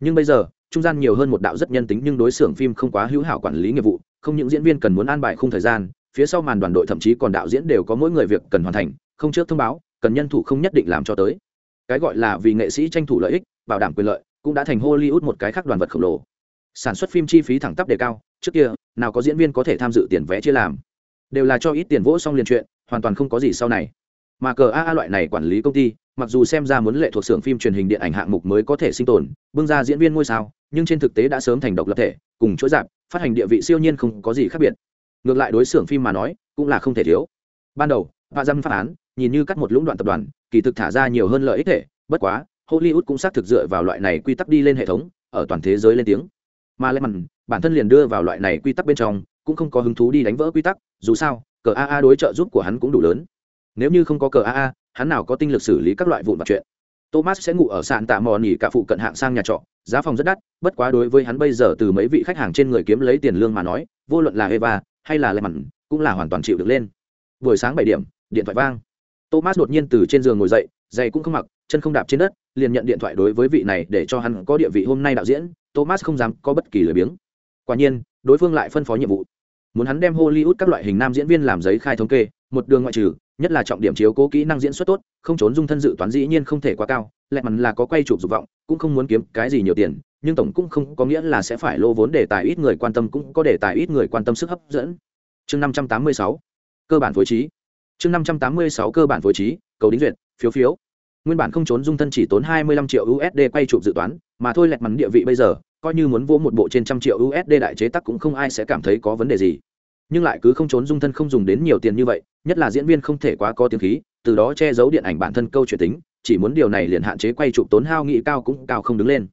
Nhưng bây giờ trung gian nhiều hơn một đạo rất nhân tính nhưng đối xưởng phim không quá hữu hảo quản lý nghiệp vụ, không những diễn viên cần muốn an bài khung thời gian, phía sau màn đoàn đội thậm chí còn đạo diễn đều có mỗi người việc cần hoàn thành, không trước thông báo, cần nhân thủ không nhất định làm cho tới. Cái gọi là vì nghệ sĩ tranh thủ lợi ích, bảo đảm quyền lợi, cũng đã thành hollywood một cái khác đoàn vật khổng lồ. Sản xuất phim chi phí thẳng tắp đề cao, trước kia, nào có diễn viên có thể tham dự tiền vé chia làm. Đều là cho ít tiền vỗ xong liền chuyện, hoàn toàn không có gì sau này. Mà cờ a loại này quản lý công ty, mặc dù xem ra muốn lệ thuộc xưởng phim truyền hình điện ảnh hạng mục mới có thể sinh tồn, bưng ra diễn viên ngôi sao nhưng trên thực tế đã sớm thành độc lập thể, cùng chuỗi dạp, phát hành địa vị siêu nhiên không có gì khác biệt. Ngược lại đối xưởng phim mà nói, cũng là không thể thiếu. Ban đầu và dâm phát án, nhìn như cắt một lũng đoạn tập đoàn, kỳ thực thả ra nhiều hơn lợi ích thể, bất quá, hollywood cũng xác thực dựa vào loại này quy tắc đi lên hệ thống, ở toàn thế giới lên tiếng. Mà lẽ mặn, bản thân liền đưa vào loại này quy tắc bên trong, cũng không có hứng thú đi đánh vỡ quy tắc, dù sao, cờ aa đối trợ giúp của hắn cũng đủ lớn. Nếu như không có cờ aa hắn nào có tinh lực xử lý các loại vụn vặt chuyện? Thomas sẽ ngủ ở sạn tạ mò nỉ cả phụ cận hạng sang nhà trọ, giá phòng rất đắt, bất quá đối với hắn bây giờ từ mấy vị khách hàng trên người kiếm lấy tiền lương mà nói, vô luận là eva hay là lệ mặn cũng là hoàn toàn chịu được lên. Buổi sáng bảy điểm, điện thoại vang. Thomas đột nhiên từ trên giường ngồi dậy, giày cũng không mặc, chân không đạp trên đất, liền nhận điện thoại đối với vị này để cho hắn có địa vị hôm nay đạo diễn, thomas không dám có bất kỳ lời biếng. Quả nhiên, đối phương lại phân phó nhiệm vụ. Muốn hắn đem hollywood các loại hình nam diễn viên làm giấy khai thống kê, một đường ngoại trừ nhất là trọng điểm chiếu cố kỹ năng diễn xuất tốt, không trốn dung thân dự toán dĩ nhiên không thể quá cao, lẹ mắn là có quay chụp dục vọng, cũng không muốn kiếm cái gì nhiều tiền, nhưng tổng cũng không có nghĩa là sẽ phải lô vốn đề tài ít người quan tâm, cũng có đề tài ít người quan tâm sức hấp dẫn. Chương năm trăm tám mươi sáu, cơ bản phối trí. Chương năm trăm tám mươi sáu, cơ bản phối trí, cầu đính duyệt, phiếu phiếu. Nguyên bản không trốn dung thân chỉ tốn hai mươi lăm triệu usd quay chụp dự toán, mà thôi lẹt mắn địa vị bây giờ, coi như muốn vỗ một bộ trên trăm triệu usd đại chế tác cũng không ai sẽ cảm thấy có vấn đề gì. Nhưng lại cứ không trốn dung thân không dùng đến nhiều tiền như vậy nhất là diễn viên không thể quá có tiếng khí, từ đó che giấu điện ảnh bản thân câu chuyện tính, chỉ muốn điều này liền hạn chế quay chụp tốn hao nghị cao cũng cao không đứng lên.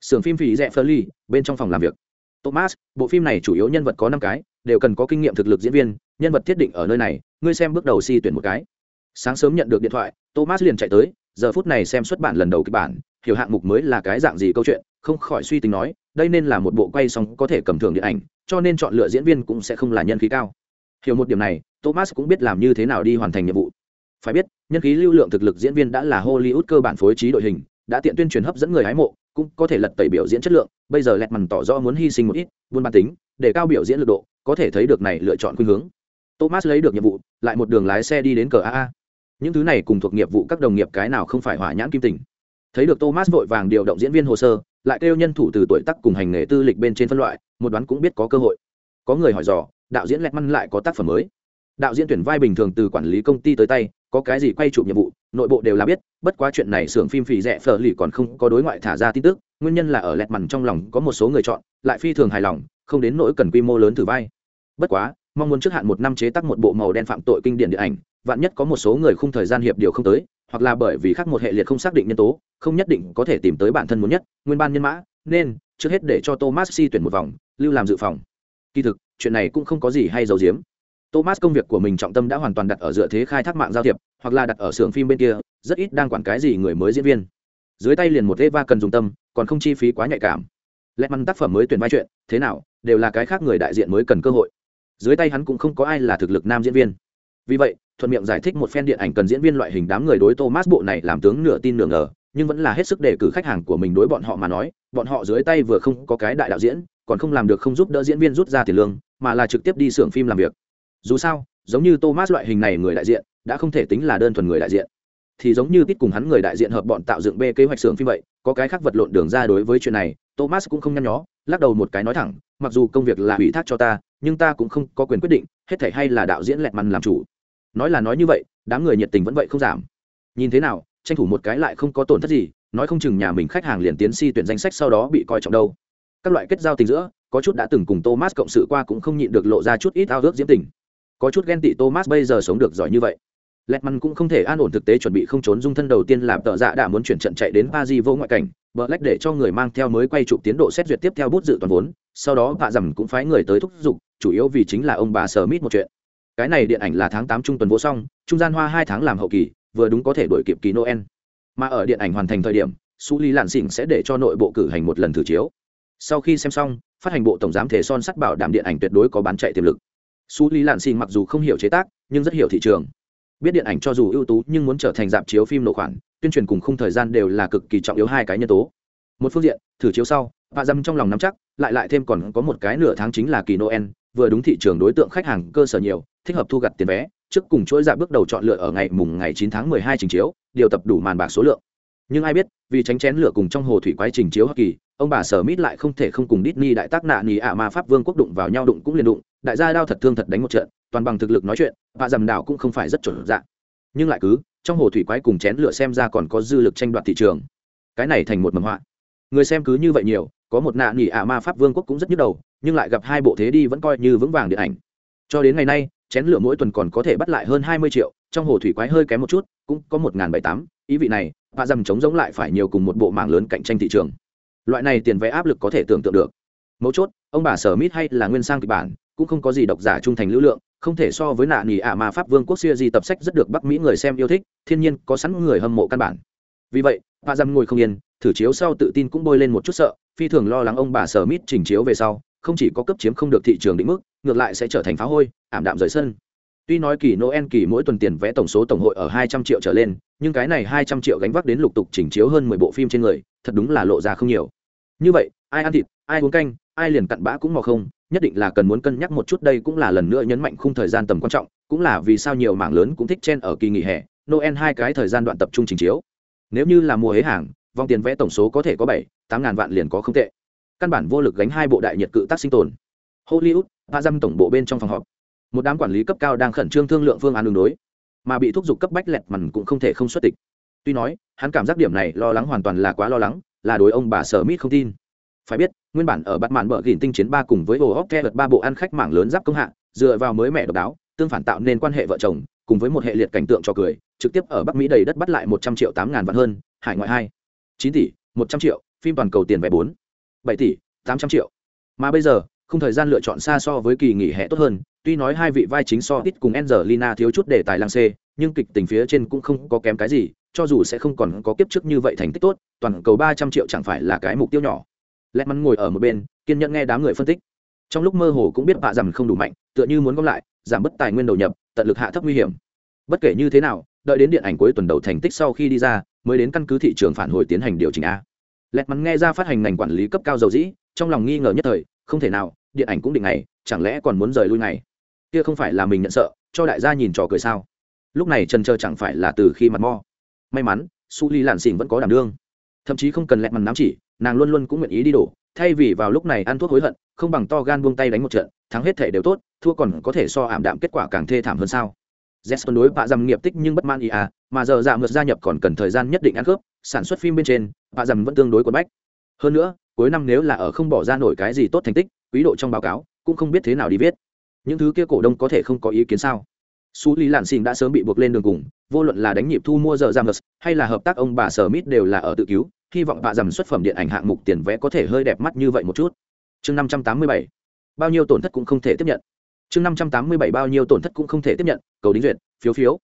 Sưởng phim phí rẽ phơ ly bên trong phòng làm việc. Thomas, bộ phim này chủ yếu nhân vật có năm cái, đều cần có kinh nghiệm thực lực diễn viên, nhân vật thiết định ở nơi này, ngươi xem bước đầu si tuyển một cái. Sáng sớm nhận được điện thoại, thomas liền chạy tới, giờ phút này xem xuất bản lần đầu kịch bản, hiểu hạng mục mới là cái dạng gì câu chuyện, không khỏi suy tính nói, đây nên là một bộ quay xong có thể cầm thưởng điện ảnh, cho nên chọn lựa diễn viên cũng sẽ không là nhân khí cao. Hiểu một điểm này thomas cũng biết làm như thế nào đi hoàn thành nhiệm vụ. Phải biết, nhân khí lưu lượng thực lực diễn viên đã là hollywood cơ bản phối trí đội hình, đã tiện tuyên truyền hấp dẫn người hái mộ, cũng có thể lật tẩy biểu diễn chất lượng. Bây giờ lẹt mằn tỏ rõ muốn hy sinh một ít, buôn bản tính, để cao biểu diễn lực độ, có thể thấy được này lựa chọn khuynh hướng. Thomas lấy được nhiệm vụ, lại một đường lái xe đi đến cờ aa những thứ này cùng thuộc nghiệp vụ các đồng nghiệp cái nào không phải hỏa nhãn kim tình. Thấy được thomas vội vàng điều động diễn viên hồ sơ, lại kêu nhân thủ từ tuổi tác cùng hành nghề tư lịch bên trên phân loại, một đoán cũng biết có cơ hội. Có người hỏi dò, đạo diễn lẹt măn lại có tác phẩm mới đạo diễn tuyển vai bình thường từ quản lý công ty tới tay, có cái gì quay chụp nhiệm vụ, nội bộ đều là biết, bất quá chuyện này xưởng phim phì rẻ phở lì còn không có đối ngoại thả ra tin tức, nguyên nhân là ở lẹt mằn trong lòng có một số người chọn, lại phi thường hài lòng, không đến nỗi cần quy mô lớn thử vai. Bất quá, mong muốn trước hạn một năm chế tác một bộ màu đen phạm tội kinh điển điện ảnh, vạn nhất có một số người khung thời gian hiệp điều không tới, hoặc là bởi vì khác một hệ liệt không xác định nhân tố, không nhất định có thể tìm tới bản thân muốn nhất, nguyên ban nhân mã, nên, trước hết để cho thomas si tuyển một vòng, lưu làm dự phòng. Kỳ thực, chuyện này cũng không có gì hay giấu giếm thomas công việc của mình trọng tâm đã hoàn toàn đặt ở dựa thế khai thác mạng giao thiệp, hoặc là đặt ở xưởng phim bên kia, rất ít đang quản cái gì người mới diễn viên. Dưới tay liền một eva cần dùng tâm, còn không chi phí quá nhạy cảm. Lẽ măn tác phẩm mới tuyển vai chuyện, thế nào, đều là cái khác người đại diện mới cần cơ hội. Dưới tay hắn cũng không có ai là thực lực nam diễn viên. Vì vậy, thuận miệng giải thích một phen điện ảnh cần diễn viên loại hình đám người đối thomas bộ này làm tướng nửa tin nửa ngờ, nhưng vẫn là hết sức để cử khách hàng của mình đối bọn họ mà nói, bọn họ dưới tay vừa không có cái đại đạo diễn, còn không làm được không giúp đỡ diễn viên rút ra tiền lương, mà là trực tiếp đi xưởng phim làm việc dù sao, giống như thomas loại hình này người đại diện, đã không thể tính là đơn thuần người đại diện. Thì giống như tít cùng hắn người đại diện hợp bọn tạo dựng b kế hoạch xưởng phim vậy, có cái khác vật lộn đường ra đối với chuyện này, thomas cũng không nhăn nhó, lắc đầu một cái nói thẳng, mặc dù công việc là ủy thác cho ta, nhưng ta cũng không có quyền quyết định, hết thể hay là đạo diễn lẹt măn làm chủ. Nói là nói như vậy, đám người nhiệt tình vẫn vậy không giảm. Nhìn thế nào, tranh thủ một cái lại không có tổn thất gì, nói không chừng nhà mình khách hàng liền tiến si tuyển danh sách sau đó bị coi trọng đâu. Các loại kết giao tình giữa, có chút đã từng cùng thomas cộng sự qua cũng không nhịn được lộ ra chút ít ao ước diễm tình có chút ghen tị thomas bây giờ sống được giỏi như vậy. Lẹt măn cũng không thể an ổn thực tế chuẩn bị không trốn dung thân đầu tiên làm tợ dạ đã muốn chuyển trận chạy đến pa di vô ngoại cảnh bờ lách để cho người mang theo mới quay chụp tiến độ xét duyệt tiếp theo bút dự toàn vốn, sau đó vạ dầm cũng phái người tới thúc giục, chủ yếu vì chính là ông bà sờ mít một chuyện. Cái này điện ảnh là tháng tám trung tuần vô xong trung gian hoa hai tháng làm hậu kỳ, vừa đúng có thể đổi kịp kỳ noel. Mà ở điện ảnh hoàn thành thời điểm, su lý lạn xỉn sẽ để cho nội bộ cử hành một lần thử chiếu. Sau khi xem xong, phát hành bộ tổng giám thể son sắt bảo đảm điện ảnh tuyệt đối có bán chạy tiềm lực su lý lạn xin mặc dù không hiểu chế tác, nhưng rất hiểu thị trường. Biết điện ảnh cho dù ưu tú nhưng muốn trở thành dạp chiếu phim nội khoản, tuyên truyền cùng khung thời gian đều là cực kỳ trọng yếu hai cái nhân tố. Một phương diện, thử chiếu sau và dâm trong lòng nắm chắc, lại lại thêm còn có một cái nửa tháng chính là kỳ noel, vừa đúng thị trường đối tượng khách hàng cơ sở nhiều, thích hợp thu gặt tiền vé, trước cùng chuỗi dạp bước đầu chọn lựa ở ngày mùng ngày 9 tháng 12 trình chiếu, điều tập đủ màn bạc số lượng nhưng ai biết, vì tránh chén lửa cùng trong hồ thủy quái trình chiếu hoa kỳ, ông bà sở mít lại không thể không cùng Disney đại tác nạ nì ạ mà pháp vương quốc đụng vào nhau đụng cũng liền đụng, đại gia đao thật thương thật đánh một trận, toàn bằng thực lực nói chuyện và dầm đảo cũng không phải rất chuẩn dạng nhưng lại cứ, trong hồ thủy quái cùng chén lửa xem ra còn có dư lực tranh đoạt thị trường. Cái này thành một mầm họa. Người xem cứ như vậy nhiều, có một nạ nỉ ạ ma pháp vương quốc cũng rất nhức đầu, nhưng lại gặp hai bộ thế đi vẫn coi như vững vàng điện ảnh. Cho đến ngày nay, chén lửa mỗi tuần còn có thể bắt lại hơn hai mươi triệu, trong hồ thủy quái hơi kém một chút, cũng có một bảy tám, ý vị này và dầm chống giống lại phải nhiều cùng một bộ mảng lớn cạnh tranh thị trường. Loại này tiền vẽ áp lực có thể tưởng tượng được. Mấu chốt, ông bà sở mít hay là nguyên sang kịch bản, cũng không có gì độc giả trung thành lưu lượng, không thể so với nạ nỉ ạ mà pháp vương quốc xưa gì tập sách rất được bắc mỹ người xem yêu thích, thiên nhiên có sẵn người hâm mộ căn bản. Vì vậy và dầm ngồi không yên, thử chiếu sau tự tin cũng bôi lên một chút sợ, phi thường lo lắng ông bà sở mít trình chiếu về sau, không chỉ có cấp chiếm không được thị trường định mức, ngược lại sẽ trở thành phá hôi, ảm đạm rời sân. Tuy nói kỳ noel kỳ mỗi tuần tiền vẽ tổng số tổng hội ở hai trăm triệu trở lên nhưng cái này hai trăm triệu gánh vác đến lục tục chỉnh chiếu hơn mười bộ phim trên người, thật đúng là lộ ra không nhiều. Như vậy, ai ăn thịt, ai uống canh, ai liền cặn bã cũng mò không, nhất định là cần muốn cân nhắc một chút đây cũng là lần nữa nhấn mạnh khung thời gian tầm quan trọng, cũng là vì sao nhiều mảng lớn cũng thích chen ở kỳ nghỉ hè, noel hai cái thời gian đoạn tập trung trình chiếu. Nếu như là mùa hế hàng, vòng tiền vẽ tổng số có thể có bảy, tám ngàn vạn liền có không tệ. Căn bản vô lực gánh hai bộ đại nhiệt cự tác sinh tồn. Hollywood, ba dăm tổng bộ bên trong phòng họp. Một đám quản lý cấp cao đang khẩn trương thương lượng phương án đường đối mà bị thúc giục cấp bách lẹt mằn cũng không thể không xuất tịch. Tuy nói, hắn cảm giác điểm này lo lắng hoàn toàn là quá lo lắng, là đối ông bà sở mít không tin. Phải biết, nguyên bản ở bắt màn bờ gìn tinh chiến ba cùng với hồ hóc the ba bộ ăn khách mảng lớn giáp công hạ, dựa vào mới mẹ độc đáo, tương phản tạo nên quan hệ vợ chồng, cùng với một hệ liệt cảnh tượng cho cười, trực tiếp ở bắc mỹ đầy đất bắt lại một trăm triệu tám ngàn vạn hơn, hải ngoại hai. chín tỷ, một trăm triệu, phim toàn cầu tiền vé bốn. bảy tỷ, tám trăm triệu. Mà bây giờ không thời gian lựa chọn xa so với kỳ nghỉ hè tốt hơn, tuy nói hai vị vai chính so ít cùng Angelina thiếu chút để tài lăng xê, nhưng kịch tình phía trên cũng không có kém cái gì, cho dù sẽ không còn có kiếp trước như vậy thành tích tốt, toàn cầu ba trăm triệu chẳng phải là cái mục tiêu nhỏ. Lẹt mắn ngồi ở một bên, kiên nhẫn nghe đám người phân tích. Trong lúc mơ hồ cũng biết bạ rằng không đủ mạnh, tựa như muốn gom lại, giảm bớt tài nguyên đầu nhập, tận lực hạ thấp nguy hiểm. Bất kể như thế nào, đợi đến điện ảnh cuối tuần đầu thành tích sau khi đi ra, mới đến căn cứ thị trường phản hồi tiến hành điều chỉnh a. Lẹt mắn nghe ra phát hành ngành quản lý cấp cao dầu dĩ, trong lòng nghi ngờ nhất thời không thể nào điện ảnh cũng định ngày chẳng lẽ còn muốn rời lui ngày? Kia không phải là mình nhận sợ cho đại gia nhìn trò cười sao? Lúc này trần trơ chẳng phải là từ khi mặt mo. May mắn su ly lạn xỉn vẫn có đảm đương. Thậm chí không cần lẹt mặt nắm chỉ nàng luôn luôn cũng nguyện ý đi đổ. Thay vì vào lúc này ăn thuốc hối hận không bằng to gan buông tay đánh một trận thắng hết thể đều tốt thua còn có thể so ảm đạm kết quả càng thê thảm hơn sao? Jesper đối bạ dầm nghiệp tích nhưng bất man ý à, mà giờ dạ ngược gia nhập còn cần thời gian nhất định ăn khớp, sản xuất phim bên trên, bạ dầm vẫn tương đối quần bách. Hơn nữa, cuối năm nếu là ở không bỏ ra nổi cái gì tốt thành tích, quý độ trong báo cáo cũng không biết thế nào đi viết. những thứ kia cổ đông có thể không có ý kiến sao? Su lý lạn xin đã sớm bị buộc lên đường cùng vô luận là đánh nhịp thu mua giờ giam hay là hợp tác ông bà sở mít đều là ở tự cứu hy vọng bà dầm xuất phẩm điện ảnh hạng mục tiền vẽ có thể hơi đẹp mắt như vậy một chút. Chương năm trăm tám mươi bảy bao nhiêu tổn thất cũng không thể tiếp nhận. Chương năm trăm tám mươi bảy bao nhiêu tổn thất cũng không thể tiếp nhận cầu đính duyệt phiếu phiếu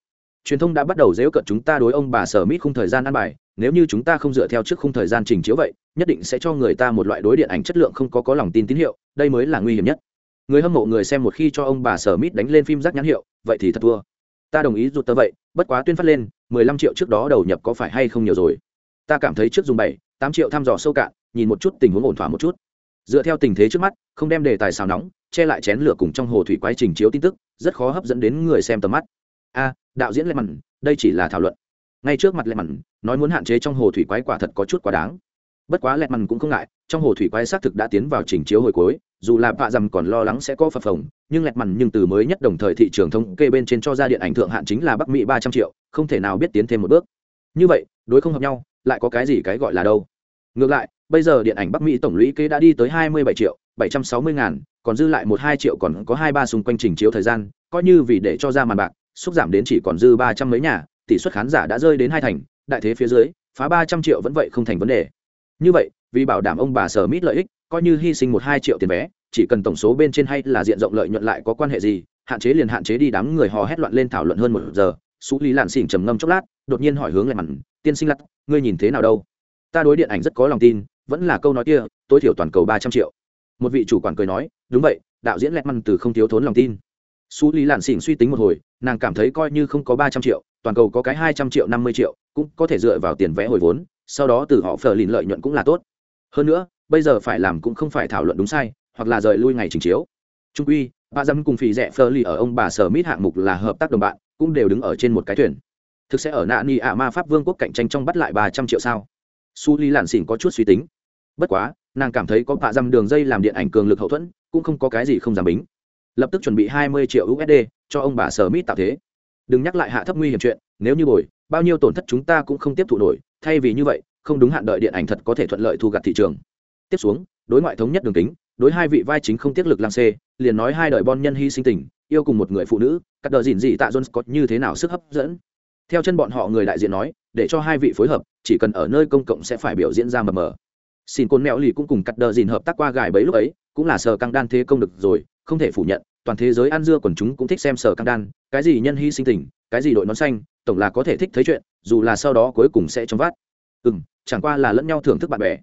truyền thông đã bắt đầu dễu cận chúng ta đối ông bà sở mít khung thời gian ăn bài. Nếu như chúng ta không dựa theo trước khung thời gian trình chiếu vậy, nhất định sẽ cho người ta một loại đối điện ảnh chất lượng không có có lòng tin tín hiệu, đây mới là nguy hiểm nhất. Người hâm mộ người xem một khi cho ông bà sở mít đánh lên phim rác nhãn hiệu, vậy thì thật thua. Ta đồng ý rụt tơ vậy, bất quá tuyên phát lên, mười lăm triệu trước đó đầu nhập có phải hay không nhiều rồi? Ta cảm thấy trước dùng bảy, tám triệu thăm dò sâu cạn, nhìn một chút tình huống ổn thỏa một chút. Dựa theo tình thế trước mắt, không đem đề tài xào nóng, che lại chén lửa cùng trong hồ thủy quái trình chiếu tin tức, rất khó hấp dẫn đến người xem tầm mắt. A đạo diễn lệ mặn đây chỉ là thảo luận. Ngay trước mặt lệ mặn nói muốn hạn chế trong hồ thủy quái quả thật có chút quá đáng. Bất quá lệ mặn cũng không ngại, trong hồ thủy quái xác thực đã tiến vào trình chiếu hồi cuối, dù là vạ dầm còn lo lắng sẽ có phập phồng, nhưng lẹt mặn nhưng từ mới nhất đồng thời thị trường thống kê bên trên cho ra điện ảnh thượng hạn chính là bắc mỹ ba trăm triệu, không thể nào biết tiến thêm một bước. Như vậy, đối không hợp nhau, lại có cái gì cái gọi là đâu? Ngược lại, bây giờ điện ảnh bắc mỹ tổng lũy kế đã đi tới hai mươi bảy triệu, bảy trăm sáu mươi ngàn, còn dư lại một hai triệu còn có hai ba xung quanh trình chiếu thời gian, coi như vì để cho ra màn bạc xúc giảm đến chỉ còn dư ba trăm mấy nhà, tỷ suất khán giả đã rơi đến hai thành, đại thế phía dưới, phá ba trăm triệu vẫn vậy không thành vấn đề. Như vậy, vì bảo đảm ông bà sở mít lợi ích, coi như hy sinh một hai triệu tiền vé, chỉ cần tổng số bên trên hay là diện rộng lợi nhuận lại có quan hệ gì, hạn chế liền hạn chế đi đám người hò hét loạn lên thảo luận hơn một giờ. Xú lý lạn xỉn trầm ngâm chốc lát, đột nhiên hỏi hướng lại mặn, tiên sinh lặt ngươi nhìn thế nào đâu? Ta đối điện ảnh rất có lòng tin, vẫn là câu nói kia, tối thiểu toàn cầu ba trăm triệu. Một vị chủ quản cười nói, đúng vậy, đạo diễn lẹt măn từ không thiếu thốn lòng tin xú lý lạn xỉn suy tính một hồi, nàng cảm thấy coi như không có ba trăm triệu, toàn cầu có cái hai trăm triệu, năm mươi triệu, cũng có thể dựa vào tiền vẽ hồi vốn, sau đó từ họ phờ lìn lợi nhuận cũng là tốt. Hơn nữa, bây giờ phải làm cũng không phải thảo luận đúng sai, hoặc là rời lui ngày trình chiếu. Trung quy ba dâm cùng phì rẻ phờ lì ở ông bà sở mít hạng mục là hợp tác đồng bạn, cũng đều đứng ở trên một cái thuyền. Thực sẽ ở nạ ni ạ ma pháp vương quốc cạnh tranh trong bắt lại ba trăm triệu sao? Su lý lạn xỉn có chút suy tính. Bất quá, nàng cảm thấy có bà dâm đường dây làm điện ảnh cường lực hậu thuẫn, cũng không có cái gì không giảm bính lập tức chuẩn bị hai mươi triệu usd cho ông bà sở mít tạo thế. Đừng nhắc lại hạ thấp nguy hiểm chuyện, nếu như bồi, bao nhiêu tổn thất chúng ta cũng không tiếp thụ nổi, thay vì như vậy, không đúng hạn đợi điện ảnh thật có thể thuận lợi thu gặt thị trường. Tiếp xuống, đối ngoại thống nhất đường kính, đối hai vị vai chính không tiết lực lang xê, liền nói hai đời bon nhân hy sinh tình, yêu cùng một người phụ nữ, cắt đờ dìn dị tạ jones có như thế nào sức hấp dẫn? Theo chân bọn họ người đại diện nói, để cho hai vị phối hợp, chỉ cần ở nơi công cộng sẽ phải biểu diễn ra mờ mờ. Xin côn mẹo lì cũng cùng cắt đờ dìn hợp tác qua gài bấy lúc ấy, cũng là sờ căng đan thế công được rồi không thể phủ nhận, toàn thế giới ăn dưa quần chúng cũng thích xem sở căng đan, cái gì nhân hy sinh tình, cái gì đội nón xanh, tổng là có thể thích thấy chuyện, dù là sau đó cuối cùng sẽ trong vát ừ m chẳng qua là lẫn nhau thưởng thức bạn bè.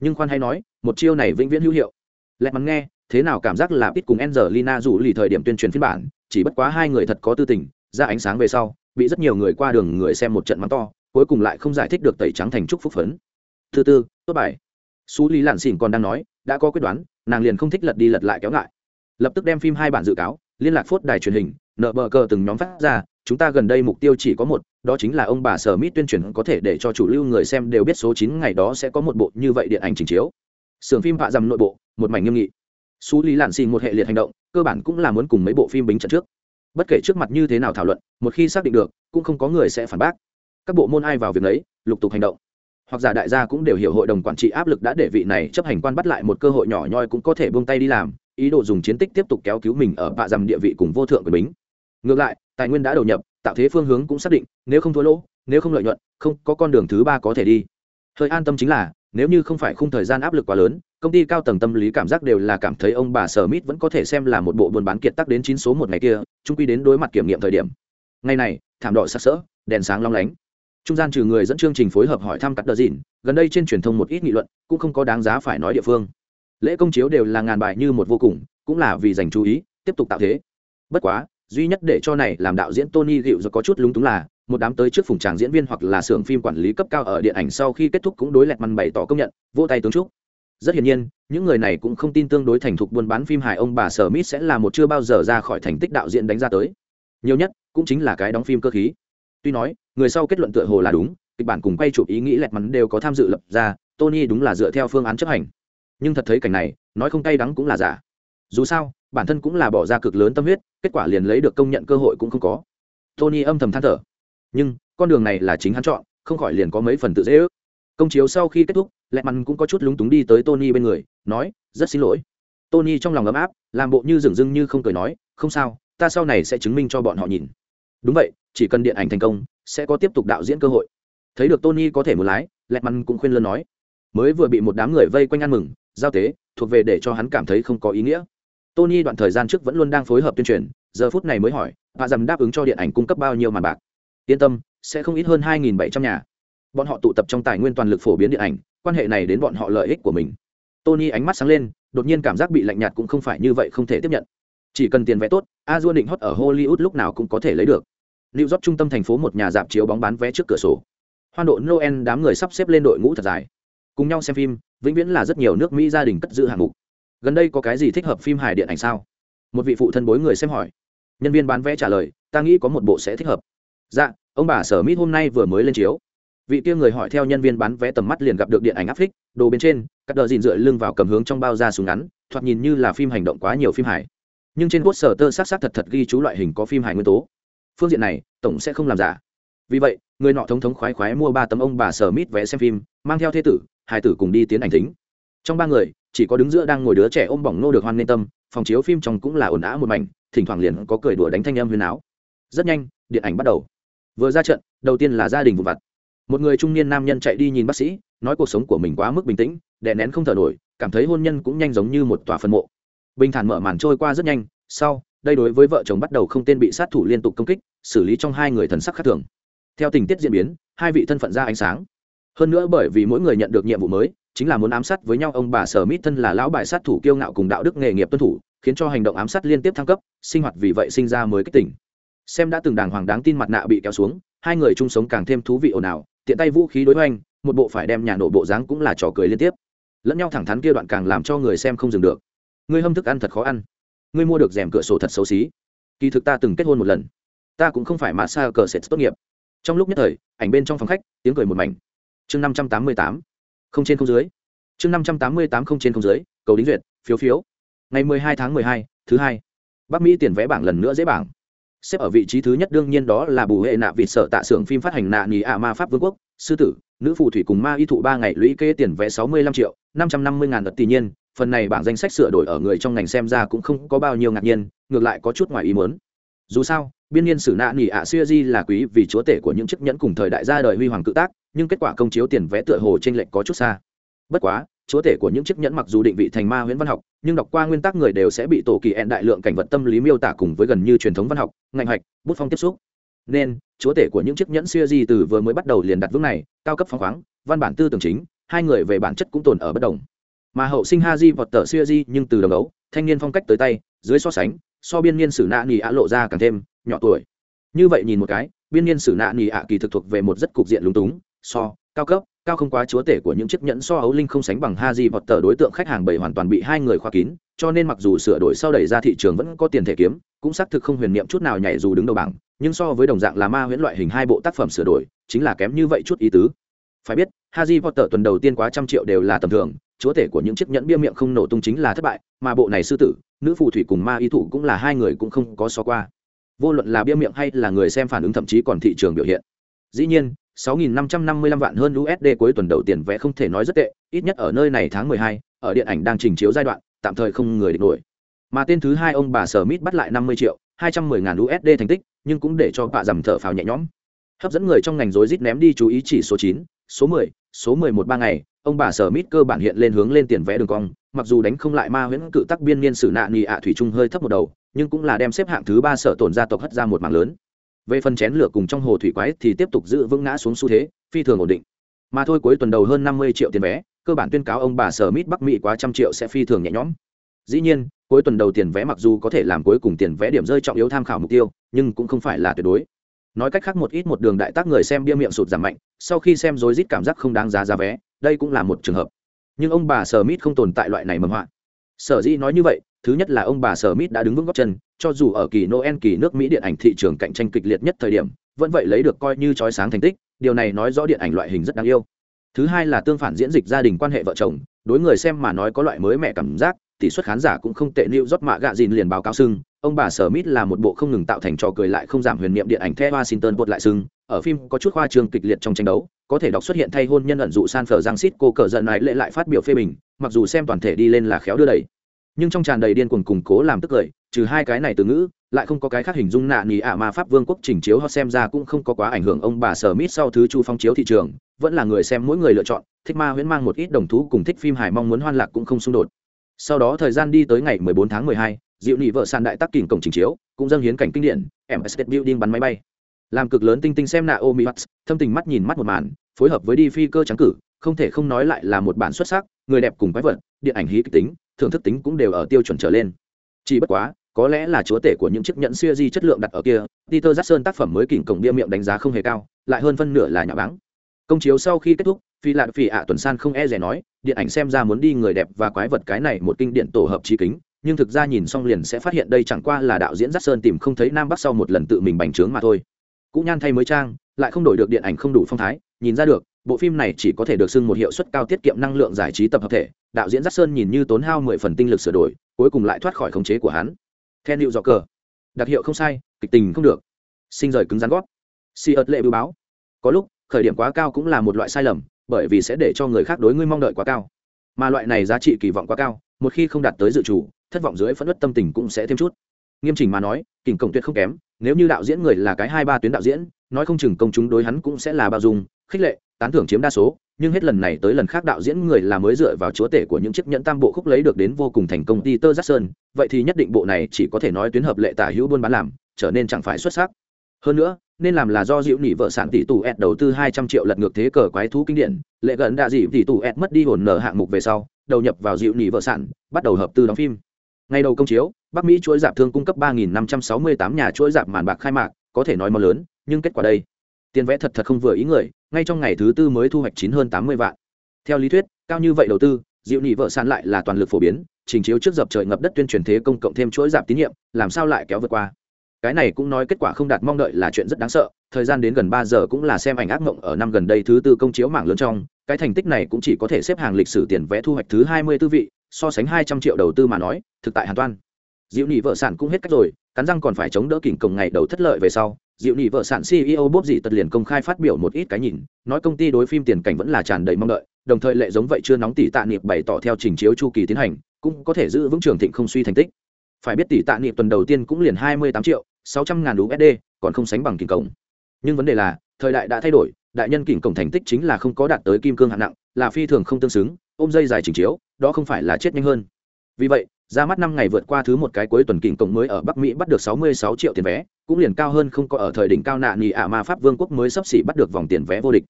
Nhưng khoan hay nói, một chiêu này vĩnh viễn hữu hiệu. Lẹ mắn nghe, thế nào cảm giác là ít cùng Angelina rủ lì thời điểm tuyên truyền phiên bản, chỉ bất quá hai người thật có tư tình, ra ánh sáng về sau, bị rất nhiều người qua đường người xem một trận mắng to, cuối cùng lại không giải thích được tẩy trắng thành trúc phúc phấn. Thứ tư, tốt bài. Xú lý lạn xỉn còn đang nói, đã có quyết đoán, nàng liền không thích lật đi lật lại kéo ngại lập tức đem phim hai bản dự cáo, liên lạc phốt đài truyền hình, nợ bờ cờ từng nhóm phát ra, chúng ta gần đây mục tiêu chỉ có một, đó chính là ông bà sở mít tuyên truyền có thể để cho chủ lưu người xem đều biết số chín ngày đó sẽ có một bộ như vậy điện ảnh trình chiếu. Sưởng phim hạ dầm nội bộ, một mảnh nghiêm nghị. Xú lý lạn xin một hệ liệt hành động, cơ bản cũng là muốn cùng mấy bộ phim bính trận trước. Bất kể trước mặt như thế nào thảo luận, một khi xác định được, cũng không có người sẽ phản bác. Các bộ môn ai vào việc đấy lục tục hành động. Hoặc giả đại gia cũng đều hiểu hội đồng quản trị áp lực đã để vị này chấp hành quan bắt lại một cơ hội nhỏ nhoi cũng có thể buông tay đi làm ý đồ dùng chiến tích tiếp tục kéo cứu mình ở bạ dầm địa vị cùng vô thượng của mình. ngược lại, tài nguyên đã đầu nhập, tạo thế phương hướng cũng xác định, nếu không thua lỗ, nếu không lợi nhuận, không có con đường thứ ba có thể đi. Hơi an tâm chính là, nếu như không phải khung thời gian áp lực quá lớn, công ty cao tầng tâm lý cảm giác đều là cảm thấy ông bà sở mít vẫn có thể xem là một bộ buôn bán kiệt tắc đến chín số một ngày kia trung quy đến đối mặt kiểm nghiệm thời điểm. Ngày này, thảm đỏ sắc sỡ, đèn sáng long lánh. Trung gian trừ người dẫn chương trình phối hợp hỏi thăm cắt đờ dìn gần đây trên truyền thông một ít nghị luận, cũng không có đáng giá phải nói địa phương lễ công chiếu đều là ngàn bài như một vô cùng, cũng là vì dành chú ý, tiếp tục tạo thế. Bất quá, duy nhất để cho này làm đạo diễn tony dịu do có chút lúng túng là, một đám tới trước phùng tràng diễn viên hoặc là xưởng phim quản lý cấp cao ở điện ảnh sau khi kết thúc cũng đối lẹt măn bày tỏ công nhận, vỗ tay tướng trúc rất hiển nhiên, những người này cũng không tin tương đối thành thục buôn bán phim hài ông bà sở mít sẽ là một chưa bao giờ ra khỏi thành tích đạo diễn đánh ra tới. Nhiều nhất, cũng chính là cái đóng phim cơ khí. Tuy nói, người sau kết luận tựa hồ là đúng, kịch bản cùng quay chụp ý nghĩ lẹt mắn đều có tham dự lập ra, tony đúng là dựa theo phương án chấp hành nhưng thật thấy cảnh này, nói không cay đắng cũng là giả. Dù sao, bản thân cũng là bỏ ra cực lớn tâm huyết, kết quả liền lấy được công nhận cơ hội cũng không có. Tony âm thầm than thở. Nhưng, con đường này là chính hắn chọn, không khỏi liền có mấy phần tự dễ ước. Công chiếu sau khi kết thúc lẹ mặn cũng có chút lúng túng đi tới tony bên người, nói, rất xin lỗi. Tony trong lòng ấm áp, làm bộ như dừng dưng như không cười nói, không sao, ta sau này sẽ chứng minh cho bọn họ nhìn. Đúng vậy, chỉ cần điện ảnh thành công, sẽ có tiếp tục đạo diễn cơ hội. Thấy được tony có thể một lái lẹ măn cũng khuyên lơn nói, mới vừa bị một đám người vây quanh ăn mừng giao tế, thuộc về để cho hắn cảm thấy không có ý nghĩa. Tony đoạn thời gian trước vẫn luôn đang phối hợp tuyên truyền, giờ phút này mới hỏi bà dầm đáp ứng cho điện ảnh cung cấp bao nhiêu màn bạc? Yên tâm, sẽ không ít hơn hai nghìn bảy trăm nhà. Bọn họ tụ tập trong tài nguyên toàn lực phổ biến điện ảnh, quan hệ này đến bọn họ lợi ích của mình. Tony ánh mắt sáng lên, đột nhiên cảm giác bị lạnh nhạt cũng không phải như vậy không thể tiếp nhận. Chỉ cần tiền vé tốt, a dua định hót ở hollywood lúc nào cũng có thể lấy được. New york trung tâm thành phố một nhà dạp chiếu bóng bán vé trước cửa sổ. Hoan độ noel đám người sắp xếp lên đội ngũ thật dài cùng nhau xem phim, vĩnh viễn là rất nhiều nước mỹ gia đình cất giữ hạng mục. Gần đây có cái gì thích hợp phim hài điện ảnh sao? Một vị phụ thân bối người xem hỏi. Nhân viên bán vé trả lời, ta nghĩ có một bộ sẽ thích hợp. Dạ ông bà sở mít hôm nay vừa mới lên chiếu. Vị kia người hỏi theo nhân viên bán vé tầm mắt liền gặp được điện ảnh áp phích, đồ bên trên, cắt đờ dìn dựa lưng vào cầm hướng trong bao da súng ngắn, thoạt nhìn như là phim hành động quá nhiều phim hài. Nhưng trên quốc sở tơ s á c s á c thật thật ghi chú loại hình có phim hài nguyên tố. Phương diện này, tổng sẽ không làm giả. Vì vậy, người nọ thống thống khoái khoái mua ba tấm ông bà sở mít vé xem phim, mang theo thế tử hai tử cùng đi tiến ảnh thính. Trong ba người, chỉ có đứng giữa đang ngồi đứa trẻ ôm bỏng nô được hoan nên tâm, phòng chiếu phim trong cũng là ồn ào một mảnh, thỉnh thoảng liền có cười đùa đánh thanh âm huyền áo. Rất nhanh, điện ảnh bắt đầu. Vừa ra trận, đầu tiên là gia đình vụ vặt. Một người trung niên nam nhân chạy đi nhìn bác sĩ, nói cuộc sống của mình quá mức bình tĩnh, đè nén không thở nổi, cảm thấy hôn nhân cũng nhanh giống như một tòa phân mộ. Bình thản mở màn trôi qua rất nhanh, sau, đây đối với vợ chồng bắt đầu không tên bị sát thủ liên tục công kích, xử lý trong hai người thần sắc khác thường. Theo tình tiết diễn biến, hai vị thân phận ra ánh sáng hơn nữa bởi vì mỗi người nhận được nhiệm vụ mới, chính là muốn ám sát với nhau, ông bà sở mít thân là lão bài sát thủ kiêu ngạo cùng đạo đức nghề nghiệp tuân thủ, khiến cho hành động ám sát liên tiếp thăng cấp, sinh hoạt vì vậy sinh ra mới kích tỉnh. Xem đã từng đàng hoàng đáng tin mặt nạ bị kéo xuống, hai người chung sống càng thêm thú vị ồn ào, tiện tay vũ khí đối hoành, một bộ phải đem nhà nổ bộ dáng cũng là trò cười liên tiếp. Lẫn nhau thẳng thắn kia đoạn càng làm cho người xem không dừng được. Ngươi hâm thức ăn thật khó ăn. Ngươi mua được rèm cửa sổ thật xấu xí. Kỳ thực ta từng kết hôn một lần. Ta cũng không phải mà xa cờ sệt tốt nghiệp. Trong lúc nhất thời, ảnh bên trong phòng khách, tiếng cười một mảnh chương năm trăm tám mươi tám, không trên không dưới. Chương năm trăm tám mươi tám, không trên không dưới, cầu đính duyệt, phiếu phiếu. Ngày mười hai tháng mười hai, thứ hai. Bắc mỹ tiền vẽ bảng lần nữa dễ bảng. Xếp ở vị trí thứ nhất đương nhiên đó là bù hệ nạ vịt sợ tạ xưởng phim phát hành nạ nhì ạ ma pháp vương quốc. Sư tử, nữ phù thủy cùng ma y thụ ba ngày lũy kê tiền vẽ sáu mươi lăm triệu, năm trăm năm mươi ngàn đợt tỷ nhiên. Phần này bảng danh sách sửa đổi ở người trong ngành xem ra cũng không có bao nhiêu ngạc nhiên, ngược lại có chút ngoài ý muốn. Dù sao, biên niên sử nạ nỉ ạ xuya di là quý vì chúa tể của những chiếc nhẫn cùng thời đại ra đời huy hoàng cự tác nhưng kết quả công chiếu tiền vẽ tựa hồ trên lệnh có chút xa. Bất quá, chúa tể của những chiếc nhẫn mặc dù định vị thành ma huyễn văn học, nhưng đọc qua nguyên tắc người đều sẽ bị tổ kỳ ẹn đại lượng cảnh vật tâm lý miêu tả cùng với gần như truyền thống văn học, ngành hạch bút phong tiếp xúc. Nên, chúa tể của những chiếc nhẫn xuya di từ vừa mới bắt đầu liền đặt vững này, cao cấp phóng khoáng, văn bản tư tưởng chính, hai người về bản chất cũng tồn ở bất đồng. Mà hậu sinh ha di vọt tờ xuya di nhưng từ đồng ấu thanh niên phong cách tới tay, dưới so sánh, so biên niên sử nạ nỉ ạ lộ ra càng thêm nhỏ tuổi. Như vậy nhìn một cái, biên niên sử nạ nỉ ạ kỳ thực thuộc về một rất cục diện lúng túng so cao cấp cao không quá chúa tể của những chiếc nhẫn so ấu linh không sánh bằng ha di vọt tờ đối tượng khách hàng bảy hoàn toàn bị hai người khoa kín cho nên mặc dù sửa đổi sau đẩy ra thị trường vẫn có tiền thể kiếm cũng xác thực không huyền niệm chút nào nhảy dù đứng đầu bảng nhưng so với đồng dạng là ma huyễn loại hình hai bộ tác phẩm sửa đổi chính là kém như vậy chút ý tứ phải biết ha di vọt tờ tuần đầu tiên quá trăm triệu đều là tầm thường, chúa tể của những chiếc nhẫn bia miệng không nổ tung chính là thất bại, mà bộ này sư tử, nữ phù thủy cùng ma y thủ cũng là hai người cũng không có so qua. Vô luận là bia miệng hay là người xem phản ứng thậm chí còn thị trường biểu hiện. Dĩ nhiên, 6.555 vạn hơn USD cuối tuần đầu tiền vẽ không thể nói rất tệ, ít nhất ở nơi này tháng 12, ở điện ảnh đang trình chiếu giai đoạn, tạm thời không người địch nổi. Mà tên thứ hai ông bà Sở bắt lại 50 triệu, 210 ngàn USD thành tích, nhưng cũng để cho bạ giảm thở phào nhẹ nhõm. Hấp dẫn người trong ngành rối rít ném đi chú ý chỉ số 9, số 10, số 11 ba ngày, ông bà Sở cơ bản hiện lên hướng lên tiền vẽ đường cong, mặc dù đánh không lại ma huyễn cự tắc biên niên sử nạ nì ạ thủy trung hơi thấp một đầu, nhưng cũng là đem xếp hạng thứ ba sở tổn gia tộc hất ra một mảng lớn về phần chén lửa cùng trong hồ thủy quái thì tiếp tục giữ vững ngã xuống xu thế, phi thường ổn định. Mà thôi cuối tuần đầu hơn năm mươi triệu tiền vé, cơ bản tuyên cáo ông bà sở mít bắc mỹ quá trăm triệu sẽ phi thường nhẹ nhõm. Dĩ nhiên, cuối tuần đầu tiền vé mặc dù có thể làm cuối cùng tiền vé điểm rơi trọng yếu tham khảo mục tiêu, nhưng cũng không phải là tuyệt đối. Nói cách khác một ít một đường đại tác người xem bia miệng sụt giảm mạnh, sau khi xem rối rít cảm giác không đáng giá giá vé, đây cũng là một trường hợp. Nhưng ông bà sở mít không tồn tại loại này mầm họa sở dĩ nói như vậy, thứ nhất là ông bà sở mít đã đứng vững góc chân, cho dù ở kỳ noel, kỳ nước mỹ điện ảnh thị trường cạnh tranh kịch liệt nhất thời điểm, vẫn vậy lấy được coi như trói sáng thành tích, điều này nói rõ điện ảnh loại hình rất đáng yêu. Thứ hai là tương phản diễn dịch gia đình quan hệ vợ chồng, đối người xem mà nói có loại mới mẹ cảm giác, tỷ suất khán giả cũng không tệ lưu rót mạ gạ dìn liền báo cáo sưng ông bà sở mít là một bộ không ngừng tạo thành trò cười lại không giảm huyền niệm điện ảnh The washington bột lại sưng ở phim có chút khoa trương kịch liệt trong tranh đấu có thể đọc xuất hiện thay hôn nhân ẩn dụ san phở giang xít cô cờ giận này lệ lại phát biểu phê bình mặc dù xem toàn thể đi lên là khéo đưa đẩy. Nhưng trong tràn đầy điên cuồng củng cố làm tức cười trừ hai cái này từ ngữ lại không có cái khác hình dung nạ nỉ ạ mà pháp vương quốc trình chiếu họ xem ra cũng không có quá ảnh hưởng ông bà sở mít sau thứ chu phong chiếu thị trường vẫn là người xem mỗi người lựa chọn thích ma huyễn mang một ít đồng thú cùng thích phim hài mong muốn hoan lạc cũng không xung đột. Sau đó thời gian đi tới ngày 14 tháng 12, diệu nỉ vợ sàn đại tác kỉnh cổng trình chiếu, cũng dâng hiến cảnh kinh điển, em building bắn máy bay. Làm cực lớn tinh tinh xem naomi watts thâm tình mắt nhìn mắt một màn, phối hợp với đi phi cơ trắng cử, không thể không nói lại là một bản xuất sắc, người đẹp cùng quái vật, điện ảnh hí kịch tính, thưởng thức tính cũng đều ở tiêu chuẩn trở lên. Chỉ bất quá, có lẽ là chúa tể của những chiếc nhẫn siêu di chất lượng đặt ở kia, peter jackson tác phẩm mới kỉnh cổng bia miệng đánh giá không hề cao, lại hơn phân nửa là nhà báng. Công chiếu sau khi kết thúc phi lạc phi ạ tuần san không e rẻ nói, điện ảnh xem ra muốn đi người đẹp và quái vật cái này một kinh điện tổ hợp trí kính nhưng thực ra nhìn xong liền sẽ phát hiện đây chẳng qua là đạo diễn dắt sơn tìm không thấy nam bắc sau một lần tự mình bành trướng mà thôi. Cũ nhan thay mới trang, lại không đổi được điện ảnh không đủ phong thái, nhìn ra được, bộ phim này chỉ có thể được xưng một hiệu suất cao tiết kiệm năng lượng giải trí tập hợp thể, đạo diễn dắt sơn nhìn như tốn hao mười phần tinh lực sửa đổi, cuối cùng lại thoát khỏi khống chế của hắn. Theo hiệu dọ cờ đặc hiệu không sai, kịch tình không được. Sinh rời cứng rắn gót. Si ớt lệ bưu báo. Có lúc, khởi điểm quá cao cũng là một loại sai lầm, bởi vì sẽ để cho người khác đối ngươi mong đợi quá cao. Mà loại này giá trị kỳ vọng quá cao, một khi không đạt tới dự chủ thất vọng dưới phẫn nứt tâm tình cũng sẽ thêm chút nghiêm chỉnh mà nói kình cổng tuyệt không kém nếu như đạo diễn người là cái hai ba tuyến đạo diễn nói không chừng công chúng đối hắn cũng sẽ là bao dung khích lệ tán thưởng chiếm đa số nhưng hết lần này tới lần khác đạo diễn người là mới dựa vào chúa tể của những chiếc nhẫn tam bộ khúc lấy được đến vô cùng thành công Peter Jackson, vậy thì nhất định bộ này chỉ có thể nói tuyến hợp lệ tả hữu buôn bán làm, trở nên chẳng phải xuất sắc. Hơn nữa, nên làm là do diệu nỉ vợ sản tỷ tù ẹt đầu tư hai trăm triệu lật ngược thế cờ quái thú kinh điển, lệ gần đã dị tỷ tù ẹt mất đi hồn nở hạng mục về sau, đầu nhập vào diệu nỉ vợ sản, bắt đầu hợp tư đóng phim. Ngày đầu công chiếu, Bắc Mỹ chuỗi dạp thương cung cấp ba nghìn năm trăm sáu mươi tám nhà chuỗi dạp màn bạc khai mạc, có thể nói mò lớn, nhưng kết quả đây, tiền vẽ thật thật không vừa ý người, ngay trong ngày thứ tư mới thu hoạch chín hơn tám mươi vạn. Theo lý thuyết cao như vậy đầu tư dịu nị vợ sàn lại là toàn lực phổ biến trình chiếu trước dập trời ngập đất tuyên truyền thế công cộng thêm chuỗi giảm tín nhiệm làm sao lại kéo vượt qua? Cái này cũng nói kết quả không đạt mong đợi là chuyện rất đáng sợ thời gian đến gần ba giờ cũng là xem ảnh ác mộng ở năm gần đây thứ tư công chiếu mạng lớn trong cái thành tích này cũng chỉ có thể xếp hàng lịch sử tiền vẽ thu hoạch thứ hai mươi tư vị so sánh hai trăm triệu đầu tư mà nói, thực tại hàn toan. Diệu nị vợ sản cũng hết cách rồi, cắn răng còn phải chống đỡ kỉnh cổng ngày đầu thất lợi về sau, diệu nị vợ sản ceo bốp dị tật liền công khai phát biểu một ít cái nhìn, nói công ty đối phim tiền cảnh vẫn là tràn đầy mong đợi, đồng thời lệ giống vậy chưa nóng tỷ tạ niệm bày tỏ theo trình chiếu chu kỳ tiến hành, cũng có thể giữ vững trường thịnh không suy thành tích. Phải biết tỷ tạ niệm tuần đầu tiên cũng liền hai mươi tám triệu, sáu trăm ngàn usd còn không sánh bằng kỉnh cổng. Nhưng vấn đề là, thời đại đã thay đổi, đại nhân kỉnh cổng thành tích chính là không có đạt tới kim cương hạng nặng, là phi thường không tương xứng ôm dây dài trình chiếu đó không phải là chết nhanh hơn. Vì vậy ra mắt năm ngày vượt qua thứ một cái cuối tuần kỉnh cộng mới ở bắc mỹ bắt được sáu mươi sáu triệu tiền vé cũng liền cao hơn không có ở thời đỉnh cao nạ nhị ả ma pháp vương quốc mới sắp xỉ bắt được vòng tiền vé vô địch.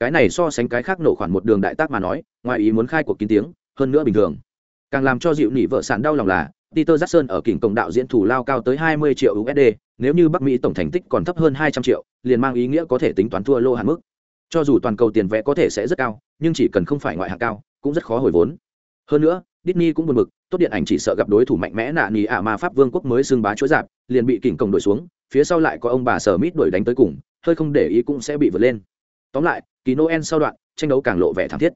Cái này so sánh cái khác nổ khoản một đường đại tác mà nói ngoài ý muốn khai cuộc kín tiếng hơn nữa bình thường. Càng làm cho dịu nỉ vợ sản đau lòng là Peter Jackson ở kỉnh cộng đạo diễn thủ lao cao tới 20 triệu USD, nếu như Bắc Mỹ tổng thành tích còn thấp hơn 200 triệu, liền mang ý nghĩa có thể tính toán thua lô hạn mức. Cho dù toàn cầu tiền vẽ có thể sẽ rất cao, nhưng chỉ cần không phải ngoại hạng cao, cũng rất khó hồi vốn. Hơn nữa, Disney cũng buồn bực, tốt điện ảnh chỉ sợ gặp đối thủ mạnh mẽ nạ nỉ ạ mà Pháp Vương quốc mới xưng bá chỗ dạp, liền bị kỉnh cổng đuổi xuống, phía sau lại có ông bà Sở Mít đuổi đánh tới cùng, hơi không để ý cũng sẽ bị vượt lên. Tóm lại, kỳ noel sau đoạn tranh đấu càng lộ vẻ thảm thiết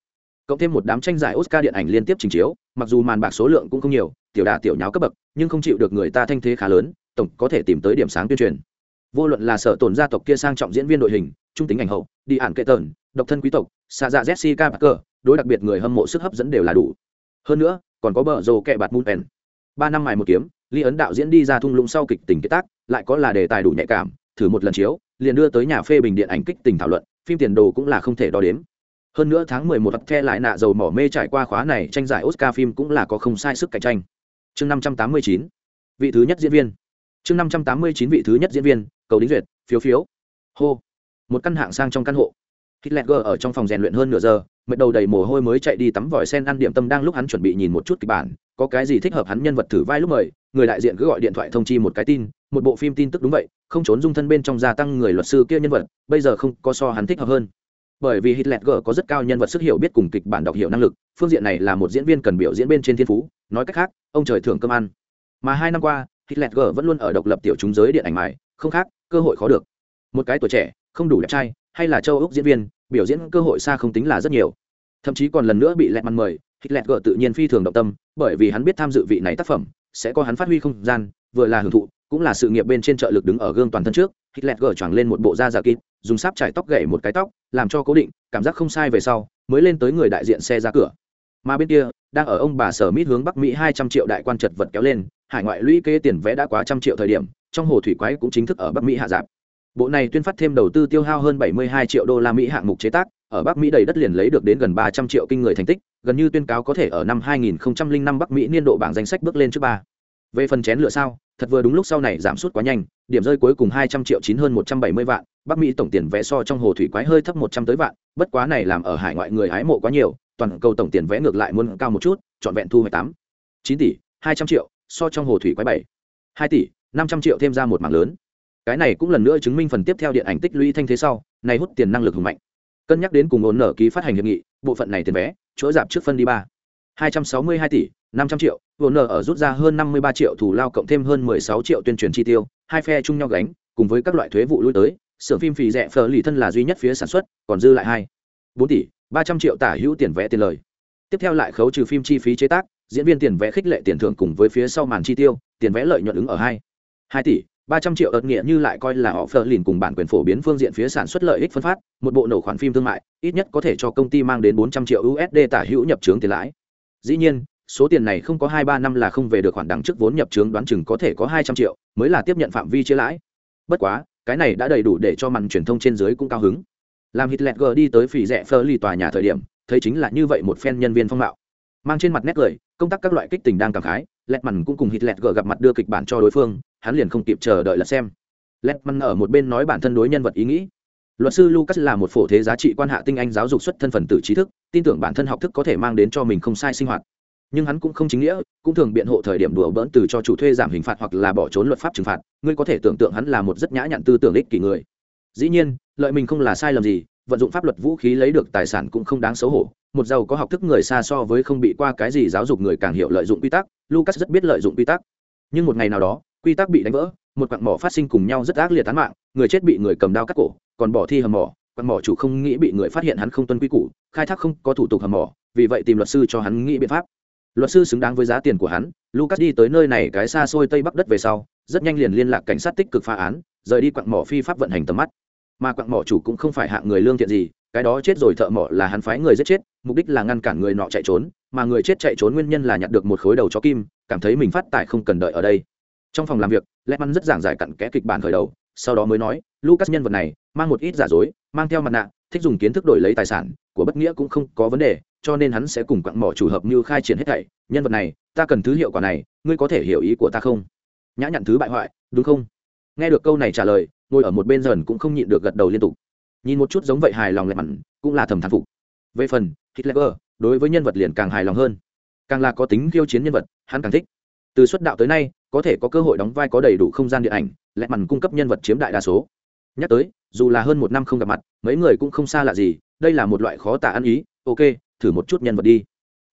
cộng thêm một đám tranh giải oscar điện ảnh liên tiếp trình chiếu mặc dù màn bạc số lượng cũng không nhiều tiểu đà tiểu nháo cấp bậc nhưng không chịu được người ta thanh thế khá lớn tổng có thể tìm tới điểm sáng tuyên truyền vô luận là sở tổn gia tộc kia sang trọng diễn viên đội hình trung tính ảnh hậu đi ản kệ tờn độc thân quý tộc xa dạ jessica parker đối đặc biệt người hâm mộ sức hấp dẫn đều là đủ hơn nữa còn có bờ rồ kẹ bạt mùn pèn ba năm mài một kiếm ly ấn đạo diễn đi ra thung lũng sau kịch tình kết tác lại có là đề tài đủ nhạy cảm thử một lần chiếu liền đưa tới nhà phê bình điện ảnh kích tình thảo luận phim tiền đồ cũng là không thể đo đếm hơn nữa tháng 11 tập the lại nạ dầu mỏ mê trải qua khóa này tranh giải Oscar phim cũng là có không sai sức cạnh tranh. Chương 589, vị thứ nhất diễn viên. Chương 589 vị thứ nhất diễn viên, cầu đính duyệt, phiếu phiếu. Hô. Một căn hạng sang trong căn hộ. Hitler ở trong phòng rèn luyện hơn nửa giờ, mệt đầu đầy mồ hôi mới chạy đi tắm vòi sen ăn điểm tâm đang lúc hắn chuẩn bị nhìn một chút kịch bản, có cái gì thích hợp hắn nhân vật thử vai lúc mời, người đại diện cứ gọi điện thoại thông chi một cái tin, một bộ phim tin tức đúng vậy, không trốn dung thân bên trong gia tăng người luật sư kia nhân vật, bây giờ không có so hắn thích hợp hơn bởi vì Hitler có rất cao nhân vật sức hiểu biết cùng kịch bản đọc hiểu năng lực, phương diện này là một diễn viên cần biểu diễn bên trên thiên phú, nói cách khác, ông trời thưởng cơm ăn. Mà hai năm qua, Hitler vẫn luôn ở độc lập tiểu chúng giới điện ảnh mài, không khác, cơ hội khó được. Một cái tuổi trẻ, không đủ đẹp trai, hay là châu úc diễn viên, biểu diễn cơ hội xa không tính là rất nhiều. Thậm chí còn lần nữa bị lẹt màn mời, hít lẹt gợ tự nhiên phi thường động tâm, bởi vì hắn biết tham dự vị này tác phẩm, sẽ có hắn phát huy không gian, vừa là hưởng thụ, cũng là sự nghiệp bên trên trợ lực đứng ở gương toàn thân trước hitler gỡ choàng lên một bộ da giả kịp dùng sáp trải tóc gậy một cái tóc làm cho cố định cảm giác không sai về sau mới lên tới người đại diện xe ra cửa mà bên kia đang ở ông bà sở mít hướng bắc mỹ hai trăm triệu đại quan chật vật kéo lên hải ngoại lũy kế tiền vẽ đã quá trăm triệu thời điểm trong hồ thủy quái cũng chính thức ở bắc mỹ hạ giảm bộ này tuyên phát thêm đầu tư tiêu hao hơn 72 triệu đô la mỹ hạng mục chế tác, ở bắc mỹ đầy đất liền lấy được đến gần 300 triệu kinh người thành tích, gần như tuyên cáo có thể ở năm 2005 bắc mỹ niên độ bảng danh sách bước lên trước ba. Về phần chén lựa sao, thật vừa đúng lúc sau này giảm sút quá nhanh, điểm rơi cuối cùng 200 triệu chín hơn 170 vạn, bắc mỹ tổng tiền vẽ so trong hồ thủy quái hơi thấp 100 tới vạn, bất quá này làm ở hải ngoại người hái mộ quá nhiều, toàn cầu tổng tiền vẽ ngược lại muốn cao một chút, trọn vẹn thu hoạch tám. chín tỷ, hai trăm triệu, so trong hồ thủy quái bảy. hai tỷ, năm trăm triệu thêm ra một mảng lớn cái này cũng lần nữa chứng minh phần tiếp theo điện ảnh tích lũy thanh thế sau, này hút tiền năng lực hùng mạnh. Cân nhắc đến cùng ổn nở ký phát hành hiệp nghị, bộ phận này tiền vé chỗ giảm trước phân đi ba. hai trăm sáu mươi hai tỷ, năm trăm triệu, ổn nở ở rút ra hơn năm mươi ba triệu thủ lao cộng thêm hơn mười sáu triệu tuyên truyền chi tiêu, hai phe chung nhau gánh, cùng với các loại thuế vụ lui tới, xưởng phim phì rẻ phở lì thân là duy nhất phía sản xuất, còn dư lại hai. bốn tỷ, ba trăm triệu tả hữu tiền vẽ tiền lời. Tiếp theo lại khấu trừ phim chi phí chế tác, diễn viên tiền vẽ khích lệ tiền thưởng cùng với phía sau màn chi tiêu, tiền vẽ lợi nhuận ứng ở hai. hai tỷ ba trăm triệu ớt nghĩa như lại coi là họ phờ lìn cùng bản quyền phổ biến phương diện phía sản xuất lợi ích phân phát, một bộ nổ khoản phim thương mại, ít nhất có thể cho công ty mang đến bốn trăm triệu usd tả hữu nhập trướng tiền lãi. Dĩ nhiên, số tiền này không có hai ba năm là không về được khoản đằng trước vốn nhập trướng đoán chừng có thể có hai trăm triệu, mới là tiếp nhận phạm vi chia lãi. Bất quá, cái này đã đầy đủ để cho màn truyền thông trên dưới cũng cao hứng. Làm hitler g đi tới phỉ rẻ phơ lì tòa nhà thời điểm, thấy chính là như vậy một phen nhân viên phong mạo. Mang trên mặt nét cười, công tác các loại kích tình đang cảm khái, lẹt mặn cũng cùng hitler g gặp mặt đưa kịch bản cho đối phương hắn liền không kịp chờ đợi là xem. Letman ở một bên nói bản thân đối nhân vật ý nghĩ. Luật sư lucas là một phổ thế giá trị quan hạ tinh anh giáo dục xuất thân phần tử trí thức, tin tưởng bản thân học thức có thể mang đến cho mình không sai sinh hoạt. Nhưng hắn cũng không chính nghĩa, cũng thường biện hộ thời điểm đùa bỡn từ cho chủ thuê giảm hình phạt hoặc là bỏ trốn luật pháp trừng phạt. Ngươi có thể tưởng tượng hắn là một rất nhã nhặn tư tưởng ích kỷ người. Dĩ nhiên, lợi mình không là sai lầm gì, vận dụng pháp luật vũ khí lấy được tài sản cũng không đáng xấu hổ. Một giàu có học thức người xa so với không bị qua cái gì giáo dục người càng hiểu lợi dụng quy tắc. Lucas rất biết lợi dụng quy tắc. Nhưng một ngày nào đó quy tắc bị đánh vỡ, một quặng mỏ phát sinh cùng nhau rất ác liệt tán mạng, người chết bị người cầm đao cắt cổ, còn bỏ thi hầm mỏ, quặng mỏ chủ không nghĩ bị người phát hiện hắn không tuân quy củ, khai thác không có thủ tục hầm mỏ, vì vậy tìm luật sư cho hắn nghĩ biện pháp. Luật sư xứng đáng với giá tiền của hắn, lucas đi tới nơi này cái xa xôi tây bắc đất về sau, rất nhanh liền liên lạc cảnh sát tích cực phá án, rời đi quặng mỏ phi pháp vận hành tầm mắt. Mà quặng mỏ chủ cũng không phải hạng người lương thiện gì, cái đó chết rồi thợ mỏ là hắn phái người giết chết, mục đích là ngăn cản người nọ chạy trốn, mà người chết chạy trốn nguyên nhân là nhặt được một khối đầu chó kim, cảm thấy mình phát tài không cần đợi ở đây trong phòng làm việc lẽ mắn rất giảng giải cặn kẽ kịch bản khởi đầu, sau đó mới nói, lucas nhân vật này, mang một ít giả dối, mang theo mặt nạ, thích dùng kiến thức đổi lấy tài sản, của bất nghĩa cũng không có vấn đề, cho nên hắn sẽ cùng quặng mỏ chủ hợp như khai triển hết thảy. Nhân vật này, ta cần thứ hiệu quả này, ngươi có thể hiểu ý của ta không? Nhã nhặn thứ bại hoại, đúng không? Nghe được câu này trả lời, ngồi ở một bên dần cũng không nhịn được gật đầu liên tục. Nhìn một chút giống vậy hài lòng lẹ mặn cũng là thầm thán phục. Về phần, hitler, đối với nhân vật liền càng hài lòng hơn. Càng là có tính khiêu chiến nhân vật, hắn càng thích từ xuất đạo tới nay, có thể có cơ hội đóng vai có đầy đủ không gian điện ảnh, lẹ mằn cung cấp nhân vật chiếm đại đa số. Nhắc tới, dù là hơn một năm không gặp mặt, mấy người cũng không xa lạ gì, đây là một loại khó tả ăn ý, ok, thử một chút nhân vật đi.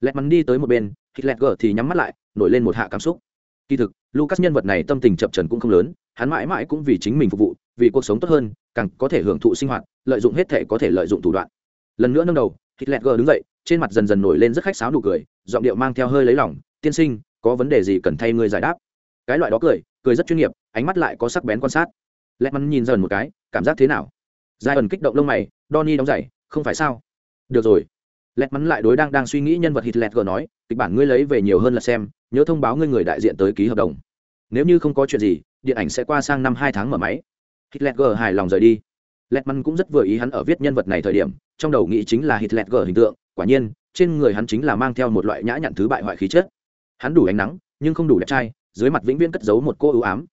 Lẹ mằn đi tới một bên khi lẹt gờ thì nhắm mắt lại, nổi lên một hạ cảm xúc. Kỳ thực, lucas nhân vật này tâm tình chập trần cũng không lớn, hắn mãi mãi cũng vì chính mình phục vụ, vì cuộc sống tốt hơn, càng có thể hưởng thụ sinh hoạt, lợi dụng hết thể có thể lợi dụng thủ đoạn. Lần nữa nâng đầu khi lẹt gờ đứng dậy, trên mặt dần dần nổi lên rất khách sáo nụ cười, giọng điệu mang theo hơi lấy lỏng tiên sinh có vấn đề gì cần thay ngươi giải đáp. Cái loại đó cười cười rất chuyên nghiệp ánh mắt lại có sắc bén quan sát. Lẹt mắn nhìn dần một cái cảm giác thế nào? Giai ẩn kích động lông mày donny đóng giày không phải sao? Được rồi. Lẹt mắn lại đối đang đang suy nghĩ nhân vật hitler nói kịch bản ngươi lấy về nhiều hơn là xem nhớ thông báo ngươi người đại diện tới ký hợp đồng. Nếu như không có chuyện gì điện ảnh sẽ qua sang năm hai tháng mở máy. Hitler hài lòng rời đi. Lẹt mắn cũng rất vừa ý hắn ở viết nhân vật này thời điểm, trong đầu nghĩ chính là Hitler hình tượng, quả nhiên, trên người hắn chính là mang theo một loại nhã nhặn thứ bại hoại khí chất. Hắn đủ ánh nắng, nhưng không đủ đẹp trai, dưới mặt vĩnh viễn cất giấu một cô ưu ám.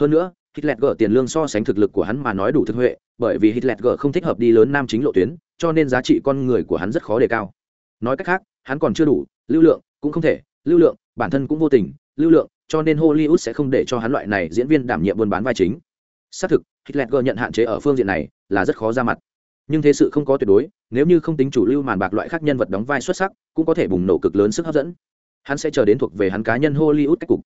Hơn nữa, Hitler tiền lương so sánh thực lực của hắn mà nói đủ thực huệ, bởi vì Hitler không thích hợp đi lớn nam chính lộ tuyến, cho nên giá trị con người của hắn rất khó đề cao. Nói cách khác, hắn còn chưa đủ, lưu lượng cũng không thể, lưu lượng, bản thân cũng vô tình, lưu lượng, cho nên Hollywood sẽ không để cho hắn loại này diễn viên đảm nhiệm buôn bán vai chính. Xác thực, Hitler nhận hạn chế ở phương diện này là rất khó ra mặt. Nhưng thế sự không có tuyệt đối, nếu như không tính chủ lưu màn bạc loại khác nhân vật đóng vai xuất sắc, cũng có thể bùng nổ cực lớn sức hấp dẫn. Hắn sẽ chờ đến thuộc về hắn cá nhân Hollywood cách cục.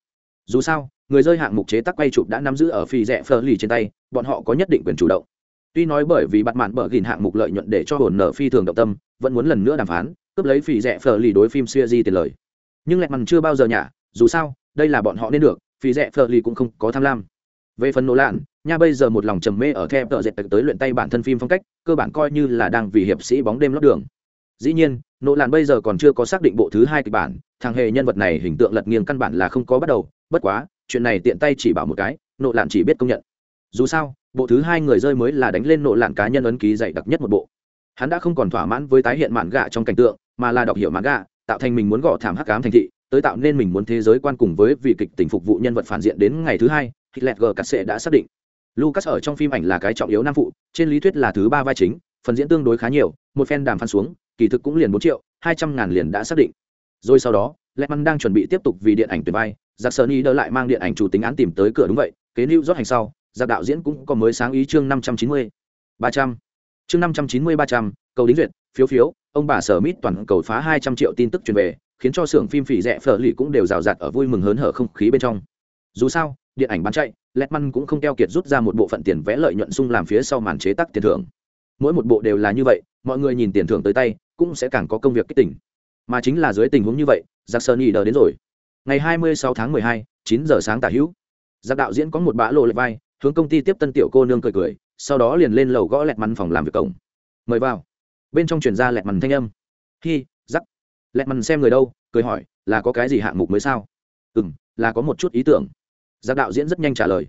Dù sao, người rơi hạng mục chế tác quay chụp đã nắm giữ ở phi rẻ phơ lì trên tay, bọn họ có nhất định quyền chủ động. Tuy nói bởi vì bắt mạn bở gìn hạng mục lợi nhuận để cho hồn nợ phi thường động tâm, vẫn muốn lần nữa đàm phán, cướp lấy phi rẻ phơ lì đối phim series tiền lời. Nhưng lẹt mằn chưa bao giờ nhả, dù sao, đây là bọn họ nên được, phi rẻ phơ lì cũng không có tham lam. Về phần nô lạn, nha bây giờ một lòng trầm mê ở theo tợ dệt tới luyện tay bản thân phim phong cách cơ bản coi như là đang vì hiệp sĩ bóng đêm lót đường dĩ nhiên nỗ làn bây giờ còn chưa có xác định bộ thứ hai kịch bản, thằng hề nhân vật này hình tượng lật nghiêng căn bản là không có bắt đầu, bất quá, chuyện này tiện tay chỉ bảo một cái, nỗ làn chỉ biết công nhận. Dù sao, bộ thứ hai người rơi mới là đánh lên nỗ làn cá nhân ấn ký dày đặc nhất một bộ. Hắn đã không còn thỏa mãn với tái hiện mạn gạ trong cảnh tượng, mà là đọc hiểu mạn gạ, tạo thành mình muốn gõ thảm hắc ám thành thị, tới tạo nên mình muốn thế giới quan cùng với vị kịch tình phục vụ nhân vật phản diện đến ngày thứ hai, hitler g cắt sệ đã xác định. Lucas ở trong phim ảnh là cái trọng yếu nam phụ, trên lý thuyết là thứ ba vai chính, phần diễn tương đối khá nhiều, một phen đàm phán xuống kỳ thực cũng liền bốn triệu, hai trăm ngàn liền đã xác định. Rồi sau đó Lehman đang chuẩn bị tiếp tục vì điện ảnh tuyển vai giặc sơn ý đỡ lại mang điện ảnh chủ tính án tìm tới cửa đúng vậy, kế lưu rót hành sau giặc đạo diễn cũng có mới sáng ý chương năm trăm chín mươi ba trăm. Chương năm trăm chín mươi ba trăm, cầu đính duyệt, phiếu phiếu, ông bà sở mít toàn cầu phá hai trăm triệu tin tức truyền về, khiến cho xưởng phim phỉ rẻ phở lì cũng đều rào rạt ở vui mừng hớn hở không khí bên trong. Dù sao, điện ảnh bán chạy Letman cũng không keo kiệt rút ra một bộ phận tiền vẽ lợi nhuận sung làm phía sau màn chế tác tiền thưởng. Mỗi một bộ đều là như vậy, mọi người nhìn tiền thưởng tới tay cũng sẽ càng có công việc kích tỉnh mà chính là dưới tình huống như vậy giặc sơn ý đờ đến rồi. Ngày 26 tháng 12, 9 giờ sáng tả hữu. Giặc đạo diễn có một bã lộ lệ vai hướng công ty tiếp tân tiểu cô nương cười cười sau đó liền lên lầu gõ lẹt mắn phòng làm việc cổng. Mời vào. Bên trong chuyển ra lẹt mắn thanh âm. Hi giắc lẹt mắn xem người đâu cười hỏi là có cái gì hạng mục mới sao? Ừ m là có một chút ý tưởng. Giặc đạo diễn rất nhanh trả lời.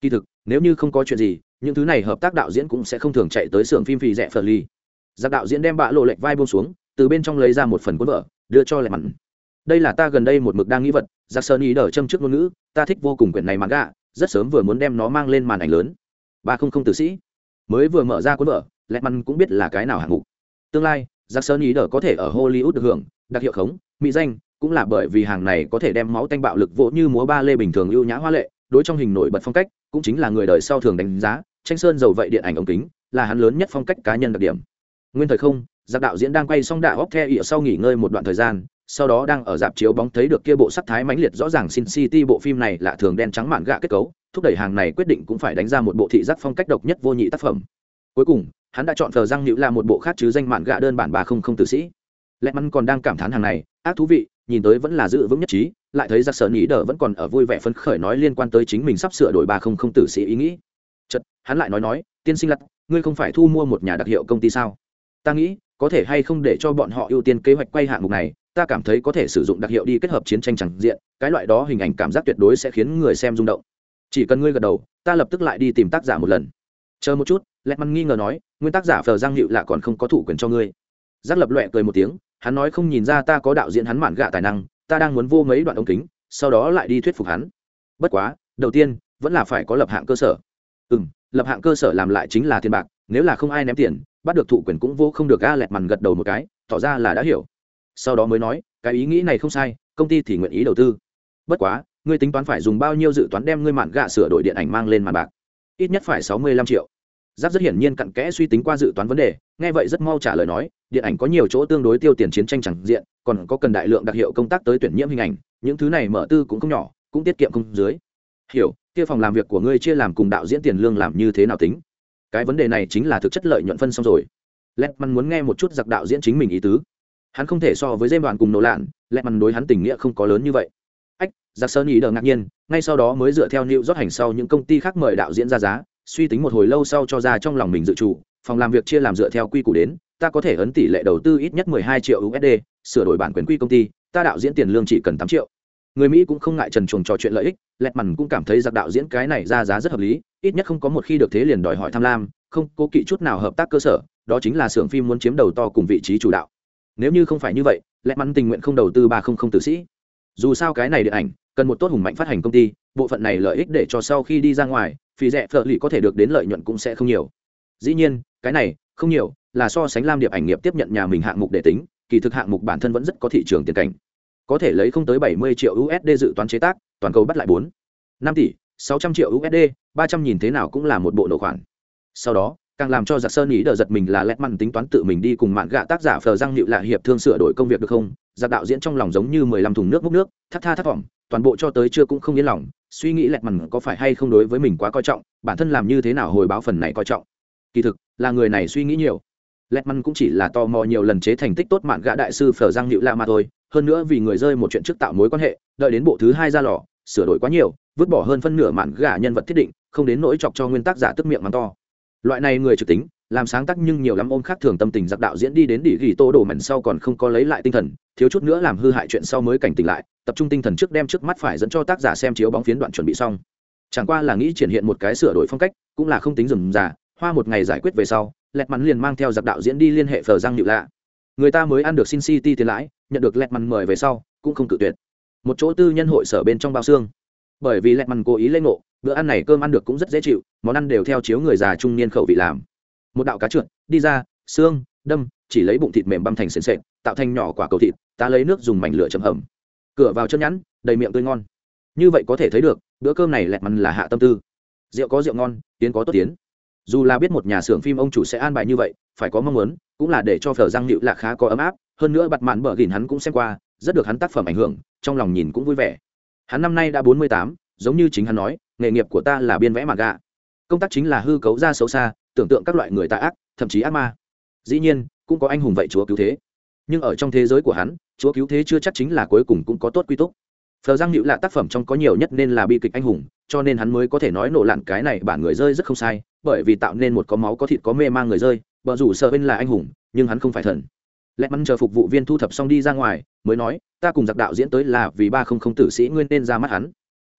Kỳ thực nếu như không có chuyện gì những thứ này hợp tác đạo diễn cũng sẽ không thường chạy tới xưởng phim phì rẻ phờ ly giặc đạo diễn đem bạ lộ lệch vai buông xuống, từ bên trong lấy ra một phần cuốn vở, đưa cho lẹt mặn. đây là ta gần đây một mực đang nghĩ vật, giặc sơn ý đờ châm trước ngôn ngữ, ta thích vô cùng quyển này mãn gạ, rất sớm vừa muốn đem nó mang lên màn ảnh lớn. Ba không không tử sĩ. Mới vừa mở ra cuốn vở lẹt mặn cũng biết là cái nào hạng mục. Tương lai, giặc sơn ý đờ có thể ở hollywood được hưởng, đặc hiệu khống, mỹ danh, cũng là bởi vì hàng này có thể đem máu tanh bạo lực vỗ như múa ba lê bình thường ưu nhã hoa lệ, đối trong hình nổi bật phong cách, cũng chính là người đời sau thường đánh giá, tranh sơn dầu vậy điện ảnh ống kính, là hắn lớn nhất phong cách cá nhân đặc điểm nguyên thời không, giặc đạo diễn đang quay xong đạ óc the ỉa sau nghỉ ngơi một đoạn thời gian, sau đó đang ở dạp chiếu bóng thấy được kia bộ sắc thái mãnh liệt rõ ràng sin city bộ phim này là thường đen trắng mạn gạ kết cấu, thúc đẩy hàng này quyết định cũng phải đánh ra một bộ thị giác phong cách độc nhất vô nhị tác phẩm. Cuối cùng, hắn đã chọn thờ răng nhữ là một bộ khác chứ danh mạn gạ đơn bản bà không không tử sĩ. Lẽ mắn còn đang cảm thán hàng này, ác thú vị, nhìn tới vẫn là giữ vững nhất trí, lại thấy giặc sở nghĩ đờ vẫn còn ở vui vẻ phấn khởi nói liên quan tới chính mình sắp sửa đổi bà không không tử sĩ ý nghĩ. Chật hắn lại nói nói, tiên sinh lặt ngươi không phải thu mua một nhà đặc hiệu công ty sao? Ta nghĩ, có thể hay không để cho bọn họ ưu tiên kế hoạch quay hạng mục này, ta cảm thấy có thể sử dụng đặc hiệu đi kết hợp chiến tranh chẳng diện, cái loại đó hình ảnh cảm giác tuyệt đối sẽ khiến người xem rung động. Chỉ cần ngươi gật đầu, ta lập tức lại đi tìm tác giả một lần. Chờ một chút lẹt măn nghi ngờ nói, nguyên tác giả phờ giang hiệu là còn không có thủ quyền cho ngươi. Giác lập loẹ cười một tiếng, hắn nói không nhìn ra ta có đạo diễn hắn mạn gạ tài năng, ta đang muốn vô mấy đoạn ống kính, sau đó lại đi thuyết phục hắn. Bất quá, đầu tiên, vẫn là phải có lập hạng cơ sở. Ừ m lập hạng cơ sở làm lại chính là tiền bạc, nếu là không ai ném tiền, bắt được thụ quyền cũng vô không được ga lẹt mằn gật đầu một cái, tỏ ra là đã hiểu. Sau đó mới nói, cái ý nghĩ này không sai, công ty thì nguyện ý đầu tư. Bất quá, ngươi tính toán phải dùng bao nhiêu dự toán đem ngươi mạn gạ sửa đổi điện ảnh mang lên màn bạc? Ít nhất phải sáu mươi lăm triệu. Giáp rất hiển nhiên cặn kẽ suy tính qua dự toán vấn đề, nghe vậy rất mau trả lời nói, điện ảnh có nhiều chỗ tương đối tiêu tiền chiến tranh chẳng diện, còn có cần đại lượng đặc hiệu công tác tới tuyển nhiễm hình ảnh, những thứ này mở tư cũng không nhỏ, cũng tiết kiệm không dưới. Hiểu kia phòng làm việc của ngươi chia làm cùng đạo diễn tiền lương làm như thế nào tính? Cái vấn đề này chính là thực chất lợi nhuận phân xong rồi. Lẹt mắn muốn nghe một chút giặc đạo diễn chính mình ý tứ. Hắn không thể so với dêm đoàn cùng nổ lạn lẹt mắn đối hắn tình nghĩa không có lớn như vậy. Ách, giặc sơn ý đờ ngạc nhiên, ngay sau đó mới dựa theo nịu rót hành sau những công ty khác mời đạo diễn ra giá, suy tính một hồi lâu sau cho ra trong lòng mình dự trù, phòng làm việc chia làm dựa theo quy củ đến, ta có thể ấn tỷ lệ đầu tư ít nhất mười hai triệu usd sửa đổi bản quyền quy công ty, ta đạo diễn tiền lương chỉ cần tám triệu người mỹ cũng không ngại trần chuồng trò chuyện lợi ích, lẹt mằn cũng cảm thấy giặc đạo diễn cái này ra giá rất hợp lý, ít nhất không có một khi được thế liền đòi hỏi tham lam, không cố kỵ chút nào hợp tác cơ sở, đó chính là xưởng phim muốn chiếm đầu to cùng vị trí chủ đạo. Nếu như không phải như vậy, lẹt mằn tình nguyện không đầu tư ba không không tử sĩ. Dù sao cái này điện ảnh, cần một tốt hùng mạnh phát hành công ty, bộ phận này lợi ích để cho sau khi đi ra ngoài, phí rẻ phở lì có thể được đến lợi nhuận cũng sẽ không nhiều. Dĩ nhiên, cái này, không nhiều, là so sánh lam điệp ảnh nghiệp tiếp nhận nhà mình hạng mục để tính, kỳ thực hạng mục bản thân vẫn rất có thị trường tiền cảnh có thể lấy không tới 70 triệu usd dự toán chế tác, toàn cầu bắt lại bốn. Năm tỷ 600 triệu usd 300 nhìn thế nào cũng là một bộ nổ khoản. Sau đó, càng làm cho giặc sơn ý đờ giật mình là lẹt mặn tính toán tự mình đi cùng mạn gạ tác giả phờ răng hiệu lạ hiệp thương sửa đổi công việc được không? Giặc đạo diễn trong lòng giống như mười lăm thùng nước múc nước, thắt tha thắt vọng, toàn bộ cho tới chưa cũng không yên lòng, suy nghĩ lẹt mằn có phải hay không đối với mình quá coi trọng, bản thân làm như thế nào hồi báo phần này coi trọng. Kỳ thực, là người này suy nghĩ nhiều lẹt măn cũng chỉ là tò mò nhiều lần chế thành tích tốt mạn gã đại sư phở giang nhịu lạ mà thôi, hơn nữa vì người rơi một chuyện trước tạo mối quan hệ, đợi đến bộ thứ hai ra lò, sửa đổi quá nhiều, vứt bỏ hơn phân nửa mạn gã nhân vật thiết định, không đến nỗi chọc cho nguyên tác giả tức miệng mắng to. Loại này người trực tính, làm sáng tác nhưng nhiều lắm ôm khác thường tâm tình giặc đạo diễn đi đến đỉ ghi tô đổ mảnh sau còn không có lấy lại tinh thần, thiếu chút nữa làm hư hại chuyện sau mới cảnh tỉnh lại, tập trung tinh thần trước đem trước mắt phải dẫn cho tác giả xem chiếu bóng phiến đoạn chuẩn bị xong. Chẳng qua là nghĩ triển hiện một cái sửa đổi phong cách, cũng là không tính dừng già hoa một ngày giải quyết về sau lẹt mắn liền mang theo giặc đạo diễn đi liên hệ phờ răng nhự lạ. Người ta mới ăn được sin city tiền lãi, nhận được lẹt mắn mời về sau, cũng không cự tuyệt. Một chỗ tư nhân hội sở bên trong bao xương. Bởi vì lẹt mắn cố ý lên ngộ, bữa ăn này cơm ăn được cũng rất dễ chịu, món ăn đều theo chiếu người già trung niên khẩu vị làm. Một đạo cá trượt, đi ra, xương, đâm, chỉ lấy bụng thịt mềm băm thành sền sệt, tạo thành nhỏ quả cầu thịt, ta lấy nước dùng mảnh lửa chấm hầm. Cửa vào chân nhẵn, đầy miệng tươi ngon. Như vậy có thể thấy được, bữa cơm này lẹt mằn là hạ tâm tư. Rượu có rượu ngon, tiến có tốt tiến dù là biết một nhà xưởng phim ông chủ sẽ an bài như vậy, phải có mong muốn, cũng là để cho phở răng nịu là khá có ấm áp, hơn nữa bặt mạn bờ gìn hắn cũng xem qua, rất được hắn tác phẩm ảnh hưởng, trong lòng nhìn cũng vui vẻ. Hắn năm nay đã bốn mươi tám, giống như chính hắn nói, nghề nghiệp của ta là biên vẽ mặt gạ công tác chính là hư cấu ra xấu xa, tưởng tượng các loại người tà ác, thậm chí ác ma. Dĩ nhiên, cũng có anh hùng vậy chúa cứu thế. Nhưng ở trong thế giới của hắn, chúa cứu thế chưa chắc chính là cuối cùng cũng có tốt quy tốt phờ giang hữu là tác phẩm trong có nhiều nhất nên là bi kịch anh hùng, cho nên hắn mới có thể nói nổ lặn cái này bản người rơi rất không sai, bởi vì tạo nên một có máu có thịt có mê mang người rơi vợ rủ sợ bên là anh hùng, nhưng hắn không phải thần. Lẽ mắn chờ phục vụ viên thu thập xong đi ra ngoài, mới nói, ta cùng giặc đạo diễn tới là vì ba không không tử sĩ nguyên nên ra mắt hắn.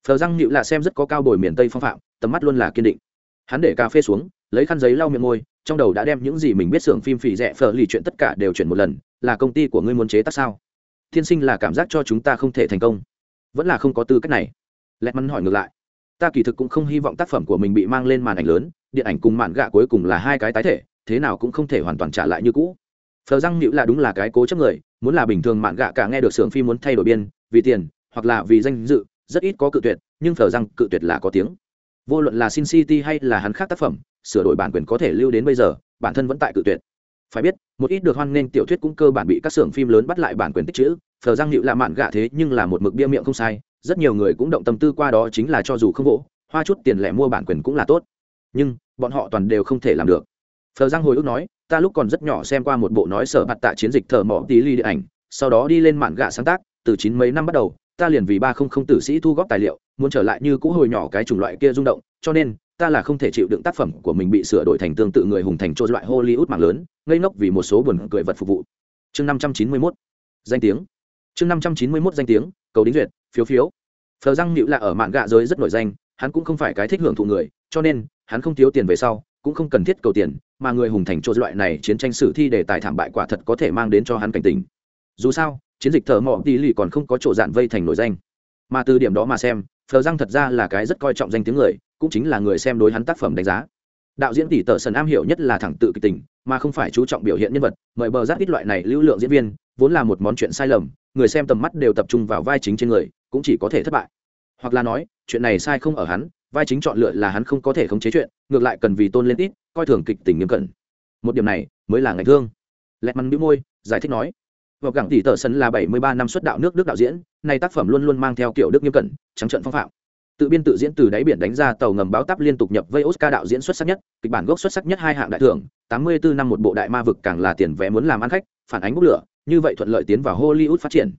Phờ răng nhịu là xem rất có cao bồi miền tây phong phạm, tầm mắt luôn là kiên định. Hắn để cà phê xuống, lấy khăn giấy lau miệng môi, trong đầu đã đem những gì mình biết xưởng phim phì rẻ phờ lì chuyện tất cả đều chuyển một lần, là công ty của ngươi muốn chế tác sao? Thiên sinh là cảm giác cho chúng ta không thể thành công vẫn là không có tư cách này. Lẹt mắn hỏi ngược lại, ta kỳ thực cũng không hy vọng tác phẩm của mình bị mang lên màn ảnh lớn, điện ảnh cùng mạn gạ cuối cùng là hai cái tái thể, thế nào cũng không thể hoàn toàn trả lại như cũ. Phờ răng nhữ là đúng là cái cố chấp người, muốn là bình thường mạn gạ cả nghe được sưởng phim muốn thay đổi biên, vì tiền, hoặc là vì danh dự, rất ít có cự tuyệt, nhưng phờ răng cự tuyệt là có tiếng. Vô luận là sin city hay là hắn khác tác phẩm, sửa đổi bản quyền có thể lưu đến bây giờ, bản thân vẫn tại cự tuyệt. Phải biết, một ít được hoan nghênh tiểu thuyết cũng cơ bản bị các xưởng phim lớn bắt lại bản quyền tích chữ phờ Giang Hiệu là mạn gạ thế nhưng là một mực bia miệng không sai, rất nhiều người cũng động tâm tư qua đó chính là cho dù không vỗ, hoa chút tiền lẻ mua bản quyền cũng là tốt. Nhưng, bọn họ toàn đều không thể làm được. Phờ Giang hồi ức nói, ta lúc còn rất nhỏ xem qua một bộ nói sở mặt tạ chiến dịch thợ mỏ tí ly điện ảnh, sau đó đi lên mạn gạ sáng tác, từ chín mấy năm bắt đầu, ta liền vì ba không không tử sĩ thu góp tài liệu, muốn trở lại như cũ hồi nhỏ cái chủng loại kia rung động, cho nên, ta là không thể chịu đựng tác phẩm của mình bị sửa đổi thành tương tự người hùng thành trôi loại hollywood mạng lớn, ngây ngốc vì một số buồn cười vật phục vụ. Chương năm trăm chín mươi mốt. Danh tiếng chương năm trăm chín mươi mốt danh tiếng, cầu đính duyệt, phiếu phiếu. Phờ răng nhữ là ở mạng gạ giới rất nổi danh, hắn cũng không phải cái thích hưởng thụ người, cho nên, hắn không thiếu tiền về sau, cũng không cần thiết cầu tiền, mà người hùng thành chỗ loại này chiến tranh sử thi để tài thảm bại quả thật có thể mang đến cho hắn cảnh tình. Dù sao, chiến dịch thợ mỏ tỷ lì còn không có chỗ dạn vây thành nổi danh. Mà từ điểm đó mà xem, phờ răng thật ra là cái rất coi trọng danh tiếng người, cũng chính là người xem đối hắn tác phẩm đánh giá. Đạo diễn tỷ tờ sần am hiểu nhất là thẳng tự kịch tình, mà không phải chú trọng biểu hiện nhân vật, mời bờ giác ít loại này lưu lượng diễn viên, vốn là một món chuyện sai lầm người xem tầm mắt đều tập trung vào vai chính trên người, cũng chỉ có thể thất bại. Hoặc là nói, chuyện này sai không ở hắn, vai chính chọn lựa là hắn không có thể khống chế chuyện, ngược lại cần vì tôn lên ít coi thường kịch tình nghiêm cẩn. Một điểm này, mới là ngày thương lẹt mắn bĩu môi, giải thích nói vào cảng tỷ tờ sân là bảy mươi ba năm xuất đạo nước đức đạo diễn này tác phẩm luôn luôn mang theo kiểu đức nghiêm cẩn, trắng trận phong phạm. Tự biên tự diễn từ đáy biển đánh ra tàu ngầm báo táp liên tục nhập vây oscar đạo diễn xuất sắc nhất, kịch bản gốc xuất sắc nhất hai hạng đại thưởng, tám mươi bốn năm một bộ đại ma vực càng là tiền vé muốn làm ăn khách, phản ánh bốc lửa như vậy thuận lợi tiến vào hollywood phát triển.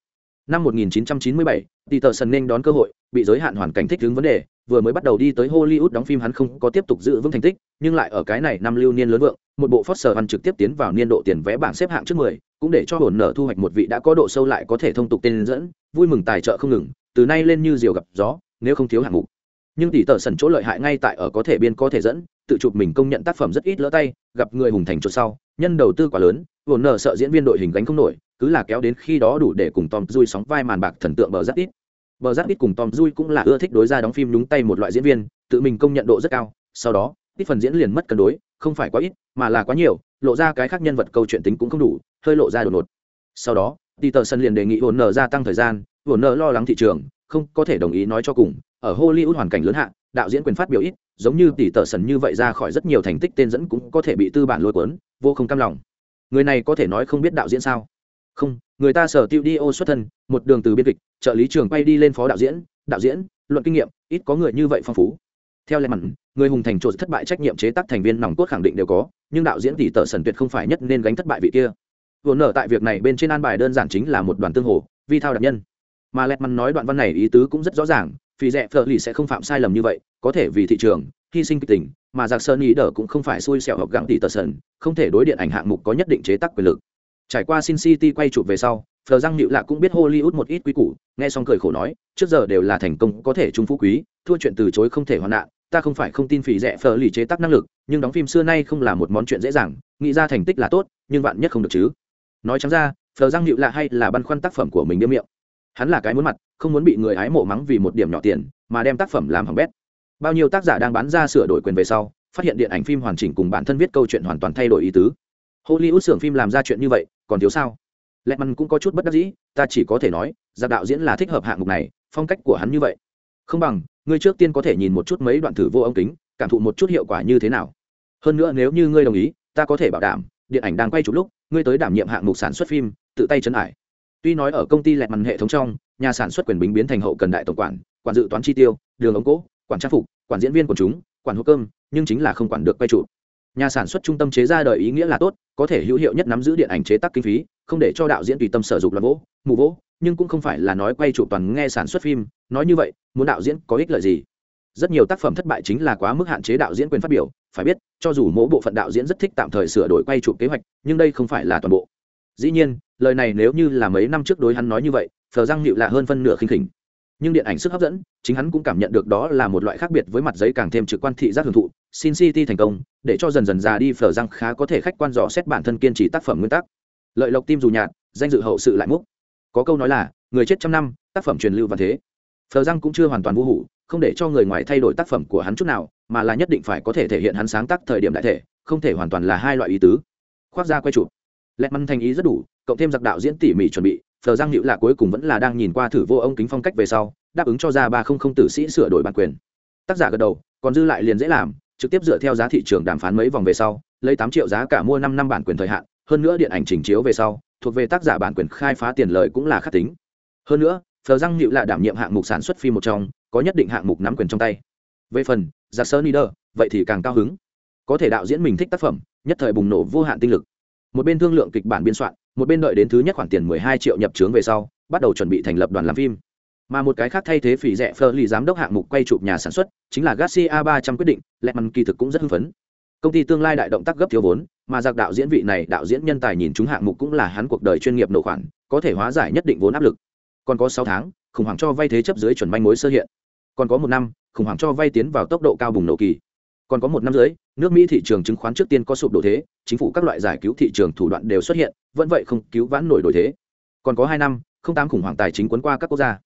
Năm 1997, Peterson nên đón cơ hội, bị giới hạn hoàn cảnh thích ứng vấn đề, vừa mới bắt đầu đi tới Hollywood đóng phim hắn không có tiếp tục giữ vững thành tích, nhưng lại ở cái này năm lưu niên lớn vượng, một bộ Foster Văn trực tiếp tiến vào niên độ tiền vé bảng xếp hạng trước 10, cũng để cho hồn nở thu hoạch một vị đã có độ sâu lại có thể thông tục tên dẫn, vui mừng tài trợ không ngừng, từ nay lên như diều gặp gió, nếu không thiếu hạng mục. Nhưng tỷ tờ sần chỗ lợi hại ngay tại ở có thể biên có thể dẫn tự chụp mình công nhận tác phẩm rất ít lỡ tay gặp người hùng thành chỗ sau nhân đầu tư quá lớn vồn nợ sợ diễn viên đội hình gánh không nổi cứ là kéo đến khi đó đủ để cùng tom dui sóng vai màn bạc thần tượng bờ giáp ít bờ giáp ít cùng tom dui cũng là ưa thích đối ra đóng phim nhúng tay một loại diễn viên tự mình công nhận độ rất cao. Sau đó ít phần diễn liền mất cân đối không phải quá ít mà là quá nhiều lộ ra cái khác nhân vật câu chuyện tính cũng không đủ hơi lộ ra đột ngột. Sau đó Peter Sân liền đề nghị Warner gia tăng thời gian, Warner lo lắng thị trường, không có thể đồng ý nói cho cùng, ở hollywood hoàn cảnh lớn hạ đạo diễn quyền phát biểu ít giống như tỷ tờ sần như vậy ra khỏi rất nhiều thành tích tên dẫn cũng có thể bị tư bản lôi cuốn vô không cam lòng người này có thể nói không biết đạo diễn sao? Không, người ta sở tiêu đi ô xuất thân, một đường từ biên kịch, trợ lý trường quay đi lên phó đạo diễn đạo diễn, luận kinh nghiệm, ít có người như vậy phong phú. Theo lệ mặn, người hùng thành trộn thất bại trách nhiệm chế tác thành viên nòng cốt khẳng định đều có, nhưng đạo diễn tỷ tờ sần tuyệt không phải nhất nên gánh thất bại vị kia. Vốn nở tại việc này bên trên an bài đơn giản chính là một đoàn tương hồ, vi thao đặc nhân. Mà lẹt mặn nói đoạn văn này ý tứ cũng rất rõ ràng, vì rẻ phở lì sẽ không phạm sai lầm như vậy, có thể vì thị trường hy sinh kịch tình, mà giặc sơn ý đờ cũng không phải xui xẻo học gặng tỷ tờ sơn không thể đối điện ảnh hạng mục có nhất định chế tác quyền lực. Trải qua sin city quay chụp về sau phờ răng nịu lạ cũng biết hollywood một ít quy củ, nghe xong cười khổ nói, trước giờ đều là thành công, có thể trung phú quý, thua chuyện từ chối không thể hoạn nạn, ta không phải không tin phỉ rẻ phờ lì chế tác năng lực, nhưng đóng phim xưa nay không là một món chuyện dễ dàng, nghĩ ra thành tích là tốt, nhưng bạn nhất không được chứ. Nói chẳng ra phờ răng nịu lạ hay là băn khoăn tác phẩm của mình đêm miệng. Hắn là cái muốn mặt, không muốn bị người ái mộ mắng vì một điểm nhỏ tiền, mà đem tác phẩm làm hỏng bét bao nhiêu tác giả đang bán ra sửa đổi quyền về sau, phát hiện điện ảnh phim hoàn chỉnh cùng bản thân viết câu chuyện hoàn toàn thay đổi ý tứ. Hollywood xưởng phim làm ra chuyện như vậy, còn thiếu sao? Lẹ măn cũng có chút bất đắc dĩ, ta chỉ có thể nói, giặc đạo diễn là thích hợp hạng mục này, phong cách của hắn như vậy. Không bằng, ngươi trước tiên có thể nhìn một chút mấy đoạn thử vô ống kính, cảm thụ một chút hiệu quả như thế nào. Hơn nữa nếu như ngươi đồng ý, ta có thể bảo đảm, điện ảnh đang quay chụp lúc, ngươi tới đảm nhiệm hạng mục sản xuất phim, tự tay chấn ải. Tuy nói ở công ty lẹt mằn hệ thống trong, nhà sản xuất quyền bính biến thành hậu cần đại tổng quản quản dự toán chi tiêu, đường ống cỗ quản trang phục, quản diễn viên của chúng, quản hộp cơm, nhưng chính là không quản được quay trụ. Nhà sản xuất trung tâm chế ra đời ý nghĩa là tốt, có thể hữu hiệu nhất nắm giữ điện ảnh chế tác kinh phí, không để cho đạo diễn tùy tâm sở dục là vỗ, mù vỗ, nhưng cũng không phải là nói quay trụ toàn nghe sản xuất phim, nói như vậy, muốn đạo diễn có ích lợi gì? Rất nhiều tác phẩm thất bại chính là quá mức hạn chế đạo diễn quyền phát biểu, phải biết, cho dù mỗi bộ phận đạo diễn rất thích tạm thời sửa đổi quay chụp kế hoạch, nhưng đây không phải là toàn bộ. Dĩ nhiên, lời này nếu như là mấy năm trước đối hắn nói như vậy, thờ răng nhịu lạ hơn phân nửa khinh khỉnh nhưng điện ảnh sức hấp dẫn, chính hắn cũng cảm nhận được đó là một loại khác biệt với mặt giấy càng thêm trực quan thị giác hưởng thụ, sin city thành công, để cho dần dần già đi phở răng khá có thể khách quan dò xét bản thân kiên trì tác phẩm nguyên tắc. Lợi lộc tim dù nhạt, danh dự hậu sự lại múc. Có câu nói là, người chết trăm năm, tác phẩm truyền lưu và thế. Phở răng cũng chưa hoàn toàn vô hủ, không để cho người ngoài thay đổi tác phẩm của hắn chút nào, mà là nhất định phải có thể thể hiện hắn sáng tác thời điểm đại thể, không thể hoàn toàn là hai loại ý tứ. Khoác ra quay chụp. Lẹt măn thành ý rất đủ, cộng thêm giặc đạo diễn tỉ mỉ chuẩn bị phờ giang hữu là cuối cùng vẫn là đang nhìn qua thử vô ông kính phong cách về sau, đáp ứng cho ra ba không không tử sĩ sửa đổi bản quyền. Tác giả gật đầu, còn dư lại liền dễ làm, trực tiếp dựa theo giá thị trường đàm phán mấy vòng về sau, lấy tám triệu giá cả mua năm năm bản quyền thời hạn, hơn nữa điện ảnh trình chiếu về sau, thuộc về tác giả bản quyền khai phá tiền lời cũng là khắc tính. Hơn nữa phờ răng nhịu là đảm nhiệm hạng mục sản xuất phim một trong, có nhất định hạng mục nắm quyền trong tay. Về phần giặc sơ nider vậy thì càng cao hứng. Có thể đạo diễn mình thích tác phẩm, nhất thời bùng nổ vô hạn tinh lực một bên thương lượng kịch bản biên soạn, một bên đợi đến thứ nhất khoản tiền mười hai triệu nhập trướng về sau, bắt đầu chuẩn bị thành lập đoàn làm phim. Mà một cái khác thay thế phỉ rẻ phơ lì giám đốc hạng mục quay chụp nhà sản xuất, chính là garcia ba trăm quyết định lẹ mằn kỳ thực cũng rất hưng phấn. Công ty tương lai đại động tác gấp thiếu vốn, mà giặc đạo diễn vị này đạo diễn nhân tài nhìn chúng hạng mục cũng là hắn cuộc đời chuyên nghiệp nổ khoản, có thể hóa giải nhất định vốn áp lực. Còn có sáu tháng, khủng hoảng cho vay thế chấp dưới chuẩn manh mối sơ hiện. Còn có một năm, khủng hoảng cho vay tiến vào tốc độ cao bùng nổ kỳ. Còn có một năm dưới nước mỹ thị trường chứng khoán trước tiên có sụp đổ thế, chính phủ các loại giải cứu thị trường thủ đoạn đều xuất hiện, vẫn vậy không cứu vãn nổi đổi thế. Còn có hai năm, không tám khủng hoảng tài chính quấn qua các quốc gia.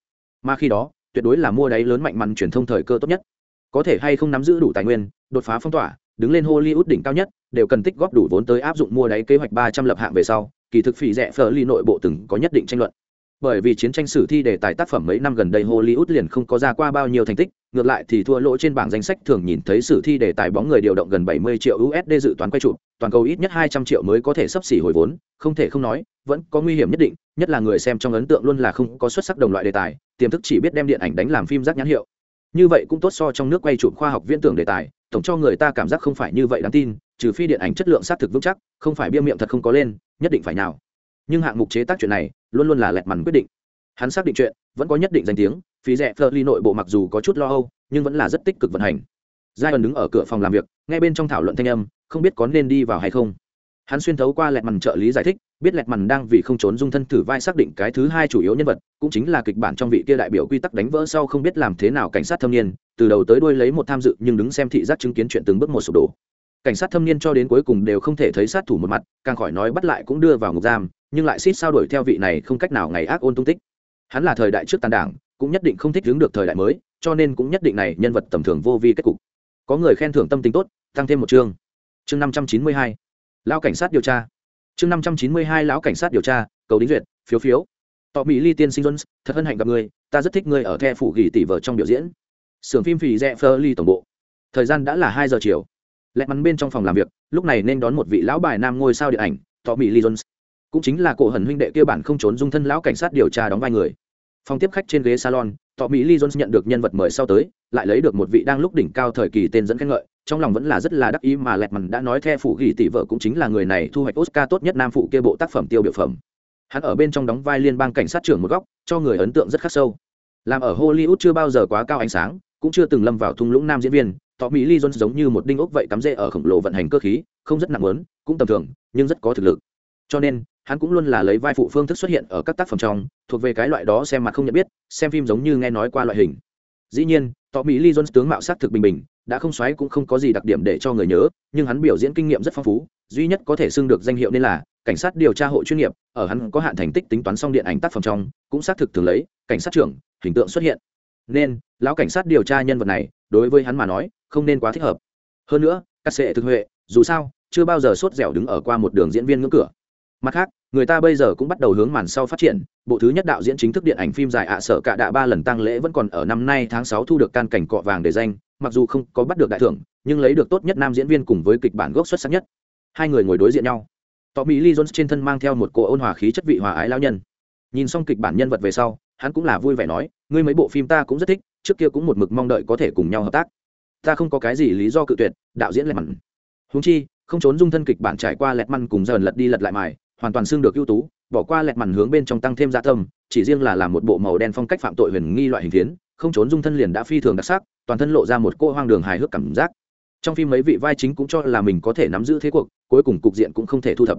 Mà khi đó, tuyệt đối là mua đáy lớn mạnh mặn truyền thông thời cơ tốt nhất. Có thể hay không nắm giữ đủ tài nguyên, đột phá phong tỏa, đứng lên hollywood đỉnh cao nhất, đều cần tích góp đủ vốn tới áp dụng mua đáy kế hoạch ba trăm lập hạng về sau, kỳ thực phỉ rẻ phở ly nội bộ từng có nhất định tranh luận bởi vì chiến tranh sử thi đề tài tác phẩm mấy năm gần đây hollywood liền không có ra qua bao nhiêu thành tích, ngược lại thì thua lỗ trên bảng danh sách thường nhìn thấy sử thi đề tài bóng người điều động gần 70 triệu usd dự toán quay trụ toàn cầu ít nhất 200 triệu mới có thể sắp xỉ hồi vốn, không thể không nói, vẫn có nguy hiểm nhất định, nhất là người xem trong ấn tượng luôn là không có xuất sắc đồng loại đề tài, tiềm thức chỉ biết đem điện ảnh đánh làm phim rác nhãn hiệu. Như vậy cũng tốt so trong nước quay chụp khoa học viễn tưởng đề tài, tổng cho người ta cảm giác không phải như vậy đáng tin, trừ phi điện ảnh chất lượng xác thực vững chắc, không phải bia miệng thật không có lên, nhất định phải nào nhưng hạng mục chế tác chuyện này luôn luôn là lẹt mằn quyết định. Hắn xác định chuyện, vẫn có nhất định danh tiếng, phí rẻ phơ ly nội bộ mặc dù có chút lo âu, nhưng vẫn là rất tích cực vận hành. Giai ẩn đứng ở cửa phòng làm việc ngay bên trong thảo luận thanh âm, không biết có nên đi vào hay không. Hắn xuyên thấu qua lẹt mằn trợ lý giải thích, biết lẹt mằn đang vì không trốn dung thân thử vai xác định cái thứ hai chủ yếu nhân vật, cũng chính là kịch bản trong vị kia đại biểu quy tắc đánh vỡ sau không biết làm thế nào cảnh sát thâm niên, từ đầu tới đuôi lấy một tham dự nhưng đứng xem thị giác chứng kiến chuyện từng bước một sụp đổ. Cảnh sát thâm niên cho đến cuối cùng đều không thể thấy sát thủ một mặt, càng khỏi nói bắt lại cũng đưa vào ngục giam nhưng lại xít sao đuổi theo vị này không cách nào ngày ác ôn tung tích. Hắn là thời đại trước tàn đảng, cũng nhất định không thích đứng được thời đại mới, cho nên cũng nhất định này nhân vật tầm thường vô vi kết cục. Có người khen thưởng tâm tính tốt, tăng thêm một chương. Chương năm trăm chín mươi hai, lão cảnh sát điều tra. Chương năm trăm chín mươi hai, lão cảnh sát điều tra, cầu đính duyệt, phiếu phiếu. Tọ mỹ ly tiên sinh jones, thật hân hạnh gặp người, ta rất thích người ở the phủ gỉ tỷ vợ trong biểu diễn. Sưởng phim phì rẽ phơ ly tổng bộ. Thời gian đã là hai giờ chiều. Lẹ mắn bên trong phòng làm việc, lúc này nên đón một vị lão bài nam ngôi sao điện ảnh, tọ mỹ ly jones cũng chính là cổ hần huynh đệ kia bản không trốn dung thân lão cảnh sát điều tra đóng vai người. Phòng tiếp khách trên ghế salon, tọ mỹ lee jones nhận được nhân vật mời sau tới, lại lấy được một vị đang lúc đỉnh cao thời kỳ tên dẫn khen ngợi, trong lòng vẫn là rất là đắc ý mà lẹt mằn đã nói theo phụ ghi tỷ vợ cũng chính là người này thu hoạch oscar tốt nhất nam phụ kia bộ tác phẩm tiêu biểu phẩm. Hắn ở bên trong đóng vai liên bang cảnh sát trưởng một góc, cho người ấn tượng rất khắc sâu. Làm ở hollywood chưa bao giờ quá cao ánh sáng, cũng chưa từng lâm vào thung lũng nam diễn viên, tọ mỹ lee jones giống như một đinh ốc vậy cắm rễ ở khổng lồ vận hành cơ khí, không rất nặng lớn cũng tầm thường, nhưng rất có thực lực. Cho nên hắn cũng luôn là lấy vai phụ phương thức xuất hiện ở các tác phẩm trong, thuộc về cái loại đó xem mặt không nhận biết, xem phim giống như nghe nói qua loại hình. Dĩ nhiên, tọ mỹ lee jones tướng mạo s thực bình bình, đã không xoáy cũng không có gì đặc điểm để cho người nhớ, nhưng hắn biểu diễn kinh nghiệm rất phong phú, duy nhất có thể xưng được danh hiệu nên là cảnh sát điều tra hội chuyên nghiệp, ở hắn có hạn thành tích tính toán xong điện ảnh tác phẩm trong, cũng xác thực thường lấy, cảnh sát trưởng, hình tượng xuất hiện. Nên, lão cảnh sát điều tra nhân vật này, đối với hắn mà nói, không nên quá thích hợp. Hơn nữa, các sệ thực huệ, dù sao, chưa bao giờ sốt dẻo đứng ở qua một đường diễn viên ngưỡng cửa mặt khác người ta bây giờ cũng bắt đầu hướng màn sau phát triển bộ thứ nhất đạo diễn chính thức điện ảnh phim dài ạ sở cả đạ ba lần tăng lễ vẫn còn ở năm nay tháng sáu thu được can cảnh cọ vàng để danh mặc dù không có bắt được đại thưởng nhưng lấy được tốt nhất nam diễn viên cùng với kịch bản gốc xuất sắc nhất hai người ngồi đối diện nhau Tommy Lee Jones trên thân mang theo một cô ôn hòa khí chất vị hòa ái lão nhân. Nhìn xong kịch bản nhân vật về sau, hắn cũng là vui vẻ nói, ngươi mấy bộ phim ta cũng rất thích, trước kia cũng một mực mong đợi có thể cùng nhau hợp tác. Ta không có cái gì lý do cự tuyệt, đạo diễn Lẹt Mặn. Huống chi, không trốn dung thân kịch bản trải qua Lẹt Mặn cùng dần lật đi lật lại mài, hoàn toàn xưng được ưu tú, bỏ qua Lẹt mằn hướng bên trong tăng thêm dạ tâm, chỉ riêng là làm một bộ màu đen phong cách phạm tội huyền nghi loại hình thiến, không trốn dung thân liền đã phi thường đặc sắc, toàn thân lộ ra một cô hoang đường hài hước cảm giác. Trong phim mấy vị vai chính cũng cho là mình có thể nắm giữ thế cuộc cuối cùng cục diện cũng không thể thu thập.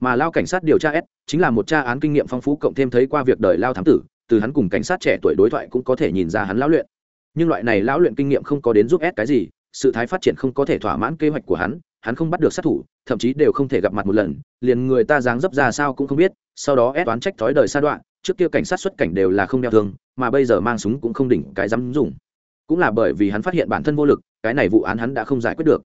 Mà lao cảnh sát điều tra s chính là một tra án kinh nghiệm phong phú cộng thêm thấy qua việc đời lao thám tử từ hắn cùng cảnh sát trẻ tuổi đối thoại cũng có thể nhìn ra hắn lão luyện. Nhưng loại này lão luyện kinh nghiệm không có đến giúp s cái gì sự thái phát triển không có thể thỏa mãn kế hoạch của hắn hắn không bắt được sát thủ, thậm chí đều không thể gặp mặt một lần, liền người ta dáng dấp ra sao cũng không biết, sau đó ép toán trách thói đời sa đoạn trước kia cảnh sát xuất cảnh đều là không đeo thương, mà bây giờ mang súng cũng không đỉnh cái dám dùng. Cũng là bởi vì hắn phát hiện bản thân vô lực, cái này vụ án hắn đã không giải quyết được.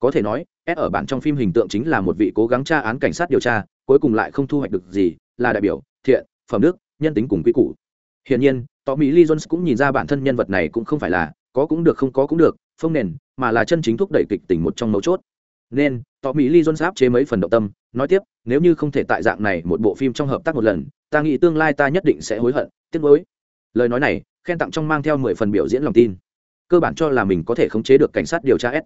Có thể nói, ép ở bản trong phim hình tượng chính là một vị cố gắng tra án cảnh sát điều tra, cuối cùng lại không thu hoạch được gì, là đại biểu, thiện, phẩm đức, nhân tính cùng quy củ. Hiển nhiên, tommy lee jones cũng nhìn ra bản thân nhân vật này cũng không phải là, có cũng được không có cũng được phong nền, mà là chân chính thúc đẩy kịch tình một trong mấu chốt nên tommy lee jones áp chế mấy phần động tâm, nói tiếp, nếu như không thể tại dạng này một bộ phim trong hợp tác một lần, ta nghĩ tương lai ta nhất định sẽ hối hận, tiếc nuối. Lời nói này, khen tặng trong mang theo mười phần biểu diễn lòng tin. Cơ bản cho là mình có thể khống chế được cảnh sát điều tra s.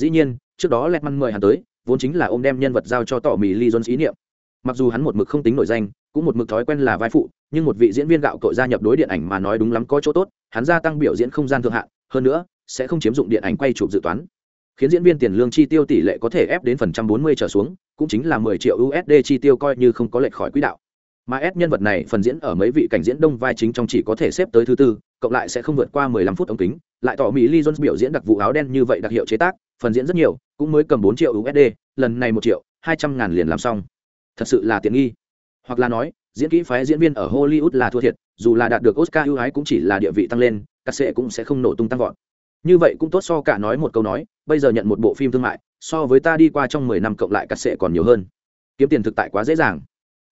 Dĩ nhiên, trước đó lẹt măn mời hắn tới, vốn chính là ông đem nhân vật giao cho tỏ mỹ lee jones ý niệm. Mặc dù hắn một mực không tính nổi danh, cũng một mực thói quen là vai phụ, nhưng một vị diễn viên gạo cội gia nhập đối điện ảnh mà nói đúng lắm có chỗ tốt, hắn gia tăng biểu diễn không gian thượng hạn, hơn nữa, sẽ không chiếm dụng điện ảnh quay chụp dự toán khiến diễn viên tiền lương chi tiêu tỷ lệ có thể ép đến phần trăm bốn mươi trở xuống cũng chính là mười triệu usd chi tiêu coi như không có lệch khỏi quỹ đạo mà S nhân vật này phần diễn ở mấy vị cảnh diễn đông vai chính trong chỉ có thể xếp tới thứ tư, cộng lại sẽ không vượt qua 15 phút ống kính, lại tỏ Mỹ Lee Jones biểu diễn đặc vụ áo đen như vậy đặc hiệu chế tác, phần diễn rất nhiều, cũng mới cầm 4 triệu USD, lần này 1 triệu, 200 ngàn liền làm xong. Thật sự là tiện nghi. Hoặc là nói, diễn kỹ phái diễn viên ở Hollywood là thua thiệt, dù là đạt được Oscar ưu ái cũng chỉ là địa vị tăng lên, các sẽ cũng sẽ không nổ tung tăng vọt. Như vậy cũng tốt so cả nói một câu nói, bây giờ nhận một bộ phim thương mại, so với ta đi qua trong 10 năm cộng lại cắt sệ còn nhiều hơn. Kiếm tiền thực tại quá dễ dàng.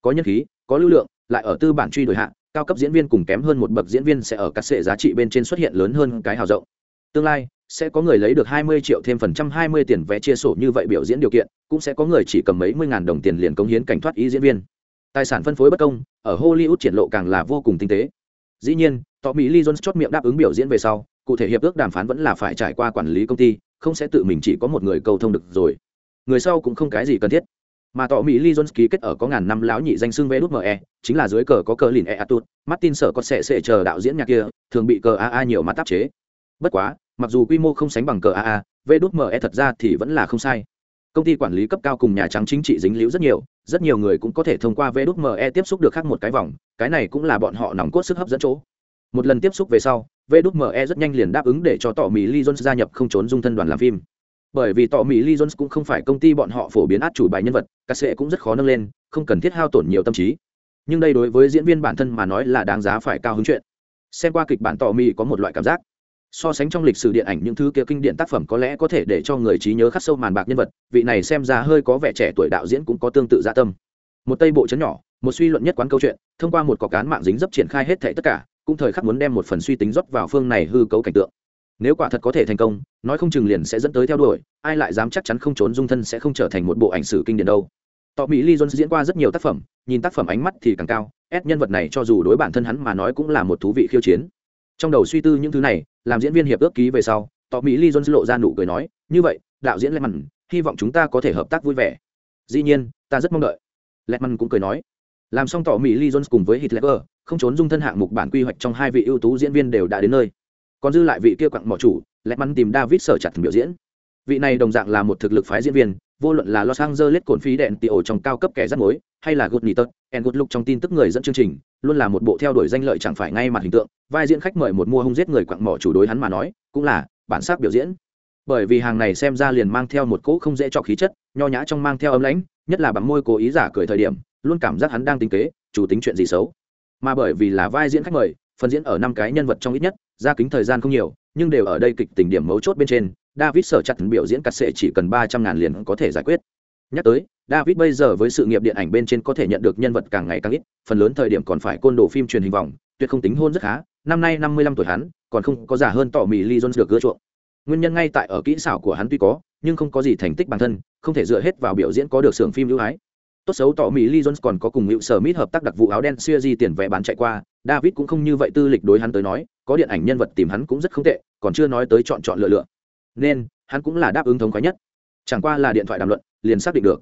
Có nhân khí, có lưu lượng lại ở tư bản truy đuổi hạng cao cấp diễn viên cùng kém hơn một bậc diễn viên sẽ ở các sệ giá trị bên trên xuất hiện lớn hơn cái hào rộng tương lai sẽ có người lấy được 20 triệu thêm phần trăm 20 tiền vé chia sổ như vậy biểu diễn điều kiện cũng sẽ có người chỉ cầm mấy mươi ngàn đồng tiền liền cống hiến cảnh thoát ý diễn viên tài sản phân phối bất công ở hollywood triển lộ càng là vô cùng tinh tế dĩ nhiên Tommy Lee Jones chốt miệng đáp ứng biểu diễn về sau cụ thể hiệp ước đàm phán vẫn là phải trải qua quản lý công ty, không sẽ tự mình chỉ có một người cầu thông được rồi. Người sau cũng không cái gì cần thiết. Mà tỏ mỹ lee jones ký kết ở có ngàn năm lão nhị danh xưng vé đút me chính là dưới cờ có cờ lìn e atut, martin sợ có sẽ sẽ chờ đạo diễn nhạc kia, thường bị cờ aa nhiều mắt tác chế. Bất quá, mặc dù quy mô không sánh bằng cờ aa vé đút me thật ra thì vẫn là không sai. Công ty quản lý cấp cao cùng nhà trắng chính trị dính líu rất nhiều rất nhiều người cũng có thể thông qua vé đút me tiếp xúc được khác một cái vòng, cái này cũng là bọn họ nòng cốt sức hấp dẫn chỗ. Một lần tiếp xúc về sau vê đút me rất nhanh liền đáp ứng để cho tỏ mỹ lee jones gia nhập không trốn dung thân đoàn làm phim. Bởi vì tỏ mỹ lee jones cũng không phải công ty bọn họ phổ biến át chủ bài nhân vật các sệ cũng rất khó nâng lên, không cần thiết hao tổn nhiều tâm trí. Nhưng đây đối với diễn viên bản thân mà nói là đáng giá phải cao hứng chuyện. Xem qua kịch bản tỏ mỹ có một loại cảm giác. So sánh trong lịch sử điện ảnh những thứ kia kinh điển tác phẩm có lẽ có thể để cho người trí nhớ khắc sâu màn bạc nhân vật, vị này xem ra hơi có vẻ trẻ tuổi đạo diễn cũng có tương tự gia dạ tâm. Một tây bộ chấn nhỏ, một suy luận nhất quán câu chuyện, thông qua một cọc cán mạng dính dấp triển khai hết thệ tất cả cũng thời khắc muốn đem một phần suy tính rót vào phương này hư cấu cảnh tượng. Nếu quả thật có thể thành công, nói không chừng liền sẽ dẫn tới theo đuổi, ai lại dám chắc chắn không trốn dung thân sẽ không trở thành một bộ ảnh sử kinh điển đâu. Tọ mỹ lee jones diễn qua rất nhiều tác phẩm, nhìn tác phẩm ánh mắt thì càng cao ép nhân vật này cho dù đối bản thân hắn mà nói cũng là một thú vị khiêu chiến. Trong đầu suy tư những thứ này, làm diễn viên hiệp ước ký về sau tọ mỹ lee jones lộ ra nụ cười nói, như vậy, đạo diễn lẹ mặn hy vọng chúng ta có thể hợp tác vui vẻ. Dĩ nhiên, ta rất mong đợi. Lẹ mặn cũng cười nói, làm xong tỏ mỹ lee jones cùng với hitler không trốn dung thân hạng mục bản quy hoạch trong hai vị ưu tú diễn viên đều đã đến nơi. Còn dư lại vị kia quặng mỏ chủ lẽ mắn tìm david sở chặt biểu diễn. Vị này đồng dạng là một thực lực phái diễn viên, vô luận là los angeles cồn phí đèn tì ổ trong cao cấp kẻ rắt mối, hay là good nitot and good look trong tin tức người dẫn chương trình, luôn là một bộ theo đuổi danh lợi chẳng phải ngay mặt hình tượng. Vai diễn khách mời một mua hung giết người quặng mỏ chủ đối hắn mà nói, cũng là bản sắc biểu diễn. Bởi vì hàng này xem ra liền mang theo một cỗ không dễ cho khí chất, nho nhã trong mang theo ấm lãnh, nhất là bằng môi cố ý giả cười thời điểm, luôn cảm giác hắn đang tính kế, chủ tính chuyện gì xấu mà bởi vì là vai diễn khách mời, phần diễn ở năm cái nhân vật trong ít nhất, ra kính thời gian không nhiều, nhưng đều ở đây kịch tình điểm mấu chốt bên trên, david sở chặt biểu diễn cắt sệ chỉ cần ba trăm ngàn liền có thể giải quyết. Nhắc tới, david bây giờ với sự nghiệp điện ảnh bên trên có thể nhận được nhân vật càng ngày càng ít, phần lớn thời điểm còn phải côn đồ phim truyền hình vòng, tuyệt không tính hôn rất khá, năm nay năm mươi lăm tuổi hắn, còn không có già hơn tỏ mì lee jones được gỡ chuộng. Nguyên nhân ngay tại ở kỹ xảo của hắn tuy có, nhưng không có gì thành tích bản thân, không thể dựa hết vào biểu diễn có được xưởng phim ưu ái tốt xấu tỏ mỹ lee jones còn có cùng hữu sở mít hợp tác đặc vụ áo đen xưa di tiền vé bán chạy qua. David cũng không như vậy tư lịch đối hắn tới nói, có điện ảnh nhân vật tìm hắn cũng rất không tệ, còn chưa nói tới chọn chọn lựa lựa. Nên, hắn cũng là đáp ứng thống khoái nhất. Chẳng qua là điện thoại đàm luận, liền xác định được.